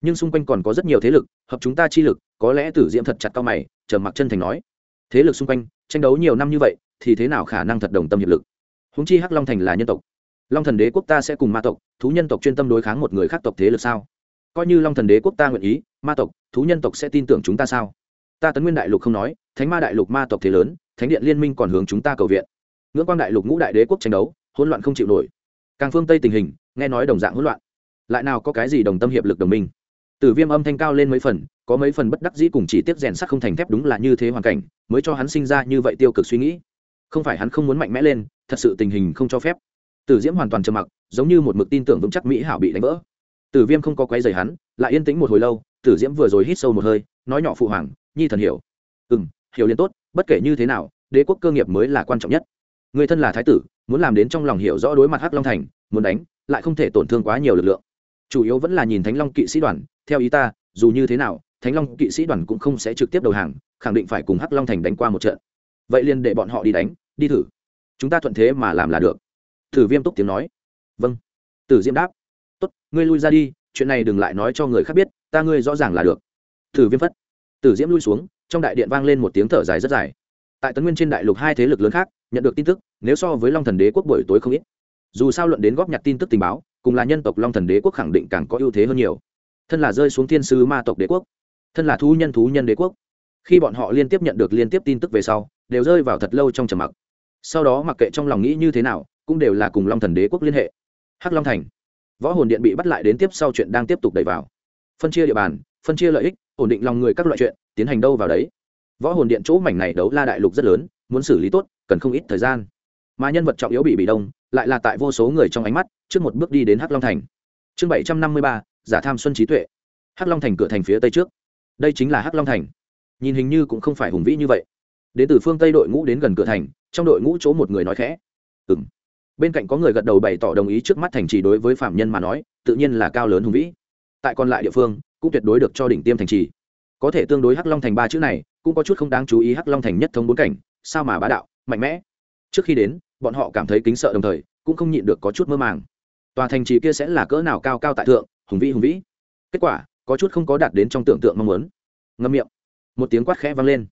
Nhưng xung quanh còn có rất nhiều thế lực, hợp chúng ta chi lực, có lẽ tử diễm thật chặt cao mày, trầm mặc chân thành nói. Thế lực xung quanh, tranh đấu nhiều năm như vậy, thì thế nào khả năng thật đồng tâm hiệp lực? Húng chi hắc long thành là nhân tộc long thần đế quốc ta sẽ cùng ma tộc thú nhân tộc chuyên tâm đối kháng một người khác tộc thế lực sao? Coi như long thần đế quốc ta nguyện ý ma tộc thú nhân tộc sẽ tin tưởng chúng ta sao? Ta tấn nguyên đại lục không nói thánh ma đại lục ma tộc thế lớn thánh điện liên minh còn hướng chúng ta cầu viện. Ngưỡng quang đại lục ngũ đại đế quốc tranh đấu hỗn loạn không chịu nổi. Càng phương tây tình hình nghe nói đồng dạng hỗn loạn. Lại nào có cái gì đồng tâm hiệp lực đồng minh? Tử Viêm âm thanh cao lên mấy phần, có mấy phần bất đắc dĩ cùng chỉ tiếp rèn sắc không thành thép đúng là như thế hoàn cảnh, mới cho hắn sinh ra như vậy tiêu cực suy nghĩ. Không phải hắn không muốn mạnh mẽ lên, thật sự tình hình không cho phép. Tử Diễm hoàn toàn trầm mặc, giống như một mực tin tưởng vững chắc mỹ hảo bị đánh vỡ. Tử Viêm không có quấy rầy hắn, lại yên tĩnh một hồi lâu, Tử Diễm vừa rồi hít sâu một hơi, nói nhỏ phụ hoàng, nhi thần hiểu. Ừm, hiểu liền tốt, bất kể như thế nào, đế quốc cơ nghiệp mới là quan trọng nhất. Người thân là thái tử, muốn làm đến trong lòng hiểu rõ đối mặt Hắc Long Thành, muốn đánh, lại không thể tổn thương quá nhiều lực lượng chủ yếu vẫn là nhìn thánh long kỵ sĩ đoàn theo ý ta dù như thế nào thánh long kỵ sĩ đoàn cũng không sẽ trực tiếp đầu hàng khẳng định phải cùng hắc long thành đánh qua một trận vậy liền để bọn họ đi đánh đi thử chúng ta thuận thế mà làm là được thử viêm túc tiếng nói. Vâng. Tử diễm đáp. Tốt, ngươi lui ra đi, chuyện này đừng lại nói cho người khác biết, ta ngươi rõ ràng là được. Thử viêm phất. Tử diễm lui xuống, trong đại điện vang lên một tiếng thở dài rất dài. Tại tấn nguyên trên đại lục hai thế lực lớn khác, nhận được tin tức, nếu so với long thần đế quốc buổi tối không ít. Dù sao luận đến góp nhặt tin tức tình báo, cùng là nhân tộc long thần đế quốc khẳng định càng có ưu thế hơn nhiều. Thân là rơi xuống thiên sứ ma tộc đế quốc, thân là thú nhân thú nhân đế quốc, khi bọn họ liên tiếp nhận được liên tiếp tin tức về sau, đều rơi vào thật lâu trong trầm mặc. Sau đó mặc kệ trong lòng nghĩ như thế nào cũng đều là cùng long thần đế quốc liên hệ. Hắc long thành, võ hồn điện bị bắt lại đến tiếp sau chuyện đang tiếp tục đẩy vào. Phân chia địa bàn, phân chia lợi ích, ổn định lòng người các loại chuyện, tiến hành đâu vào đấy. Võ hồn điện chỗ mảnh này đấu la đại lục rất lớn, muốn xử lý tốt, cần không ít thời gian. Mà nhân vật trọng yếu bị bị đông, lại là tại vô số người trong ánh mắt, trước một bước đi đến hắc long thành. Chương bảy trăm năm mươi ba, giả tham xuân trí tuệ. Hắc long thành cửa thành phía tây trước. Đây chính là hắc long thành. Nhìn hình như cũng không phải hùng vĩ như vậy. Đến từ phương tây đội ngũ đến gần cửa thành, trong đội ngũ chỗ một người nói khẽ. Ừ m bên cạnh có người gật đầu bày tỏ đồng ý trước mắt thành trì đối với phạm nhân mà nói, tự nhiên là cao lớn hùng vĩ. Tại còn lại địa phương, cũng tuyệt đối được cho đỉnh tiêm thành trì. Có thể tương đối hắc long thành ba chữ này, cũng có chút không đáng chú ý hắc long thành nhất thống bốn cảnh, sao mà bá đạo, mạnh mẽ. Trước khi đến, bọn họ cảm thấy kính sợ đồng thời, cũng không nhịn được có chút mơ màng. Tòa thành trì kia sẽ là cỡ nào cao cao tại thượng, hùng vĩ hùng vĩ. Kết quả, có chút không có đạt đến trong tưởng tượng mong muốn. Ngâm miệng. Một tiếng quát khẽ vang lên.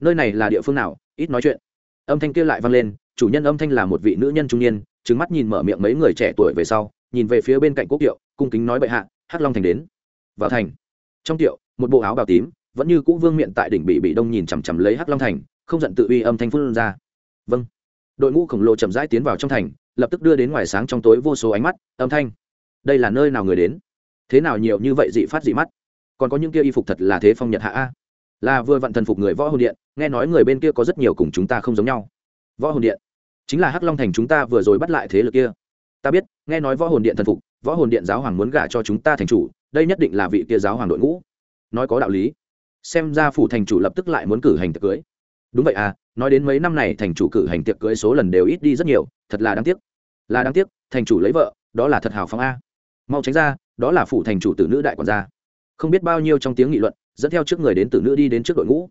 Nơi này là địa phương nào? Ít nói chuyện. Âm thanh kia lại vang lên, chủ nhân âm thanh là một vị nữ nhân trung niên trứng mắt nhìn mở miệng mấy người trẻ tuổi về sau, nhìn về phía bên cạnh quốc kiệu, cung kính nói bệ hạ, hắc long thành đến. Vào thành. Trong tiệu, một bộ áo bào tím, vẫn như cũ vương miệng tại đỉnh bị bị đông nhìn chằm chằm lấy hắc long thành, không giận tự uy âm thanh phun ra. Vâng. Đội ngũ khổng lồ chậm rãi tiến vào trong thành, lập tức đưa đến ngoài sáng trong tối vô số ánh mắt, âm thanh. Đây là nơi nào người đến? Thế nào nhiều như vậy dị phát dị mắt? Còn có những kia y phục thật là thế phong nhật hạ a. Là vừa vặn thần phục người võ hồn điện, nghe nói người bên kia có rất nhiều cùng chúng ta không giống nhau. Võ hồn điện chính là hắc long thành chúng ta vừa rồi bắt lại thế lực kia. Ta biết, nghe nói võ hồn điện thần phục, võ hồn điện giáo hoàng muốn gả cho chúng ta thành chủ, đây nhất định là vị kia giáo hoàng đội ngũ. Nói có đạo lý. Xem ra phủ thành chủ lập tức lại muốn cử hành tiệc cưới. Đúng vậy à nói đến mấy năm này thành chủ cử hành tiệc cưới số lần đều ít đi rất nhiều, thật là đáng tiếc. Là đáng tiếc, thành chủ lấy vợ, đó là thật hào phóng a. Mau tránh ra, đó là phủ thành chủ tử nữ đại quản gia. Không biết bao nhiêu trong tiếng nghị luận, dẫn theo trước người đến tử nữ đi đến trước đội ngũ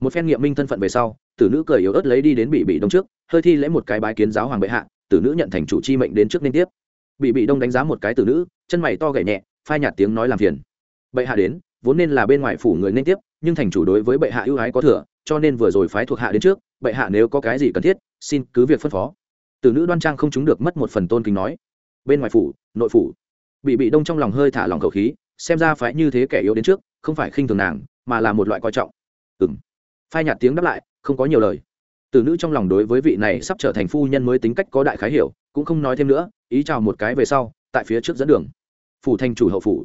một phen nghiệm minh thân phận về sau, tử nữ cười yếu ớt lấy đi đến bị bị đông trước, hơi thi lấy một cái bái kiến giáo hoàng bệ hạ, tử nữ nhận thành chủ chi mệnh đến trước nên tiếp. Bị bị đông đánh giá một cái tử nữ, chân mày to gậy nhẹ, phai nhạt tiếng nói làm phiền. Bệ hạ đến, vốn nên là bên ngoài phủ người nên tiếp, nhưng thành chủ đối với bệ hạ ưu ái có thừa, cho nên vừa rồi phái thuộc hạ đến trước, bệ hạ nếu có cái gì cần thiết, xin cứ việc phân phó. Tử nữ đoan trang không chúng được mất một phần tôn kính nói. Bên ngoài phủ, nội phủ. Bị bị đông trong lòng hơi thả lòng khẩu khí, xem ra phải như thế kẻ yếu đến trước, không phải khinh thường nàng, mà là một loại coi trọng. Ừ m phai nhạt tiếng đáp lại, không có nhiều lời. Từ nữ trong lòng đối với vị này sắp trở thành phu nhân mới tính cách có đại khái hiểu, cũng không nói thêm nữa, ý chào một cái về sau, tại phía trước dẫn đường. Phủ thành chủ hậu phủ.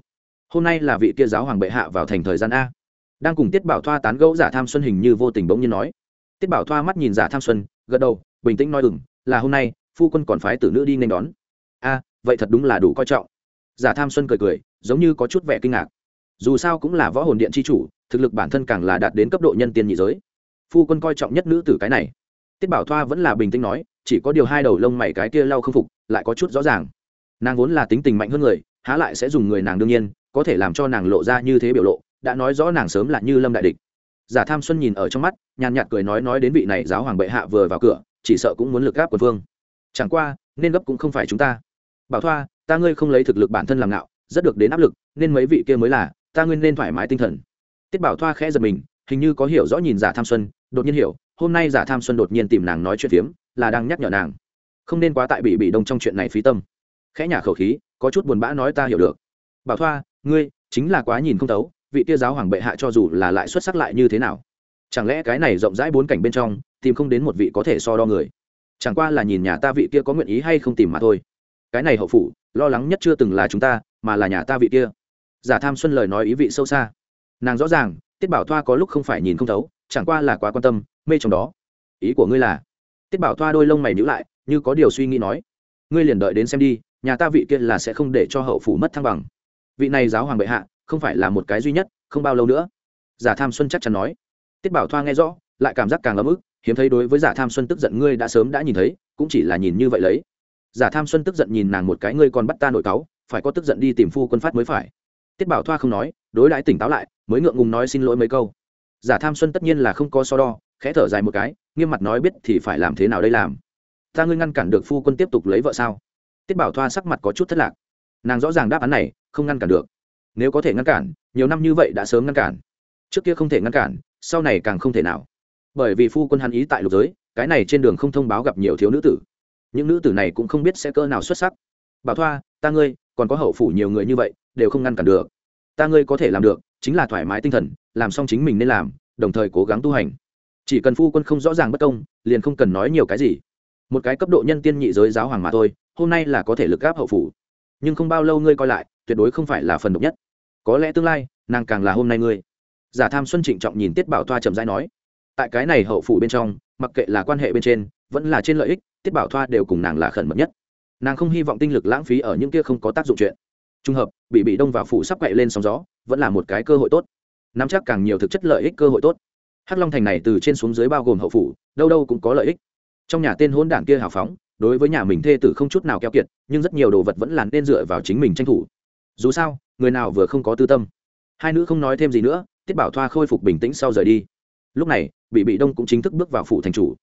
Hôm nay là vị kia giáo hoàng bệ hạ vào thành thời gian a. Đang cùng tiết bảo thoa tán gẫu giả tham xuân hình như vô tình bỗng nhiên nói. Tiết bảo thoa mắt nhìn giả tham xuân, gật đầu, bình tĩnh nói ừng là hôm nay, phu quân còn phái tử nữ đi nên đón. A, vậy thật đúng là đủ coi trọng. Giả tham xuân cười cười, giống như có chút vẻ kinh ngạc. Dù sao cũng là võ hồn điện c h i chủ thực lực bản thân càng là đạt đến cấp độ nhân tiên nhị giới. Phu quân coi trọng nhất nữ tử cái này. Tiết bảo thoa vẫn là bình tĩnh nói, chỉ có điều hai đầu lông mày cái kia lau không phục, lại có chút rõ ràng. Nàng vốn là tính tình mạnh hơn người, há lại sẽ dùng người nàng đương nhiên, có thể làm cho nàng lộ ra như thế biểu lộ, đã nói rõ nàng sớm là như lâm đại địch. Giả tham xuân nhìn ở trong mắt, nhàn nhạt cười nói nói đến vị này giáo hoàng bệ hạ vừa vào cửa, chỉ sợ cũng muốn lực gáp quân vương. Chẳng qua, nên gấp cũng không phải chúng ta. Bảo thoa, ta ngươi không lấy thực lực bản thân làm ngạo, rất được đến áp lực, nên mấy vị kia mới là, ta ngươi nên thoải mái tinh thần tiết bảo thoa khẽ giật mình, hình như có hiểu rõ nhìn giả tham xuân, đột nhiên hiểu, hôm nay giả tham xuân đột nhiên tìm nàng nói chuyện phiếm, là đang nhắc nhở nàng. Không nên quá tại bị bị đông trong chuyện này phí tâm. Khẽ nhả khẩu khí, có chút buồn bã nói ta hiểu được. Bảo thoa, ngươi, chính là quá nhìn không thấu, vị kia giáo hoàng bệ hạ cho dù là lại xuất sắc lại như thế nào? Chẳng lẽ cái này rộng rãi bốn cảnh bên trong, tìm không đến một vị có thể so đo người? Chẳng qua là nhìn nhà ta vị kia có nguyện ý hay không tìm mà thôi. Cái này hậu phủ, lo lắng nhất chưa từng là chúng ta, mà là nhà ta vị kia. Giả tham xuân lời nói ý vị sâu xa nàng rõ ràng, tiết bảo thoa có lúc không phải nhìn không thấu, chẳng qua là quá quan tâm, mê trong đó. Ý của ngươi là? Tiết bảo thoa đôi lông mày nhữ lại, như có điều suy nghĩ nói. Ngươi liền đợi đến xem đi, nhà ta vị kia là sẽ không để cho hậu phủ mất thăng bằng. Vị này giáo hoàng bệ hạ, không phải là một cái duy nhất, không bao lâu nữa. Giả tham xuân chắc chắn nói. Tiết bảo thoa nghe rõ, lại cảm giác càng ấm ức, hiếm thấy đối với giả tham xuân tức giận ngươi đã sớm đã nhìn thấy, cũng chỉ là nhìn như vậy lấy. Giả tham xuân tức giận nhìn nàng một cái, ngươi còn bắt ta nội cáu, phải có tức giận đi tìm phu quân phát mới phải. Tiết bảo thoa không nói đối đãi tỉnh táo lại, mới ngượng ngùng nói xin lỗi mấy câu. Giả tham xuân tất nhiên là không có so đo, khẽ thở dài một cái, nghiêm mặt nói biết thì phải làm thế nào đây làm? Ta ngươi ngăn cản được phu quân tiếp tục lấy vợ sao? Tiết bảo thoa sắc mặt có chút thất lạc. Nàng rõ ràng đáp án này, không ngăn cản được. Nếu có thể ngăn cản, nhiều năm như vậy đã sớm ngăn cản. Trước kia không thể ngăn cản, sau này càng không thể nào. Bởi vì phu quân hắn ý tại lục giới, cái này trên đường không thông báo gặp nhiều thiếu nữ tử. Những nữ tử này cũng không biết sẽ cơ nào xuất sắc. Bảo thoa, ta ngươi, còn có hậu phủ nhiều người như vậy, đều không ngăn cản được ta ngươi có thể làm được, chính là thoải mái tinh thần, làm xong chính mình nên làm, đồng thời cố gắng tu hành. Chỉ cần phu quân không rõ ràng bất công, liền không cần nói nhiều cái gì. Một cái cấp độ nhân tiên nhị giới giáo hoàng mà thôi, hôm nay là có thể lực gáp hậu phủ. Nhưng không bao lâu ngươi coi lại, tuyệt đối không phải là phần độc nhất. Có lẽ tương lai, nàng càng là hôm nay ngươi. Giả tham xuân trịnh trọng nhìn tiết bảo thoa trầm rãi nói, tại cái này hậu phủ bên trong, mặc kệ là quan hệ bên trên, vẫn là trên lợi ích, tiết bảo thoa đều cùng nàng là khẩn mật nhất. Nàng không hy vọng tinh lực lãng phí ở những kia không có tác dụng chuyện trung hợp, bị bị đông vào phủ sắp quậy lên sóng gió, vẫn là một cái cơ hội tốt. Nắm chắc càng nhiều thực chất lợi ích cơ hội tốt. Hắc long thành này từ trên xuống dưới bao gồm hậu phủ, đâu đâu cũng có lợi ích. Trong nhà tên hôn đảng kia hào phóng, đối với nhà mình thê tử không chút nào keo kiệt, nhưng rất nhiều đồ vật vẫn là nên dựa vào chính mình tranh thủ. Dù sao, người nào vừa không có tư tâm. Hai nữ không nói thêm gì nữa, tiết bảo thoa khôi phục bình tĩnh sau rời đi. Lúc này, bị bị đông cũng chính thức bước vào phủ thành chủ.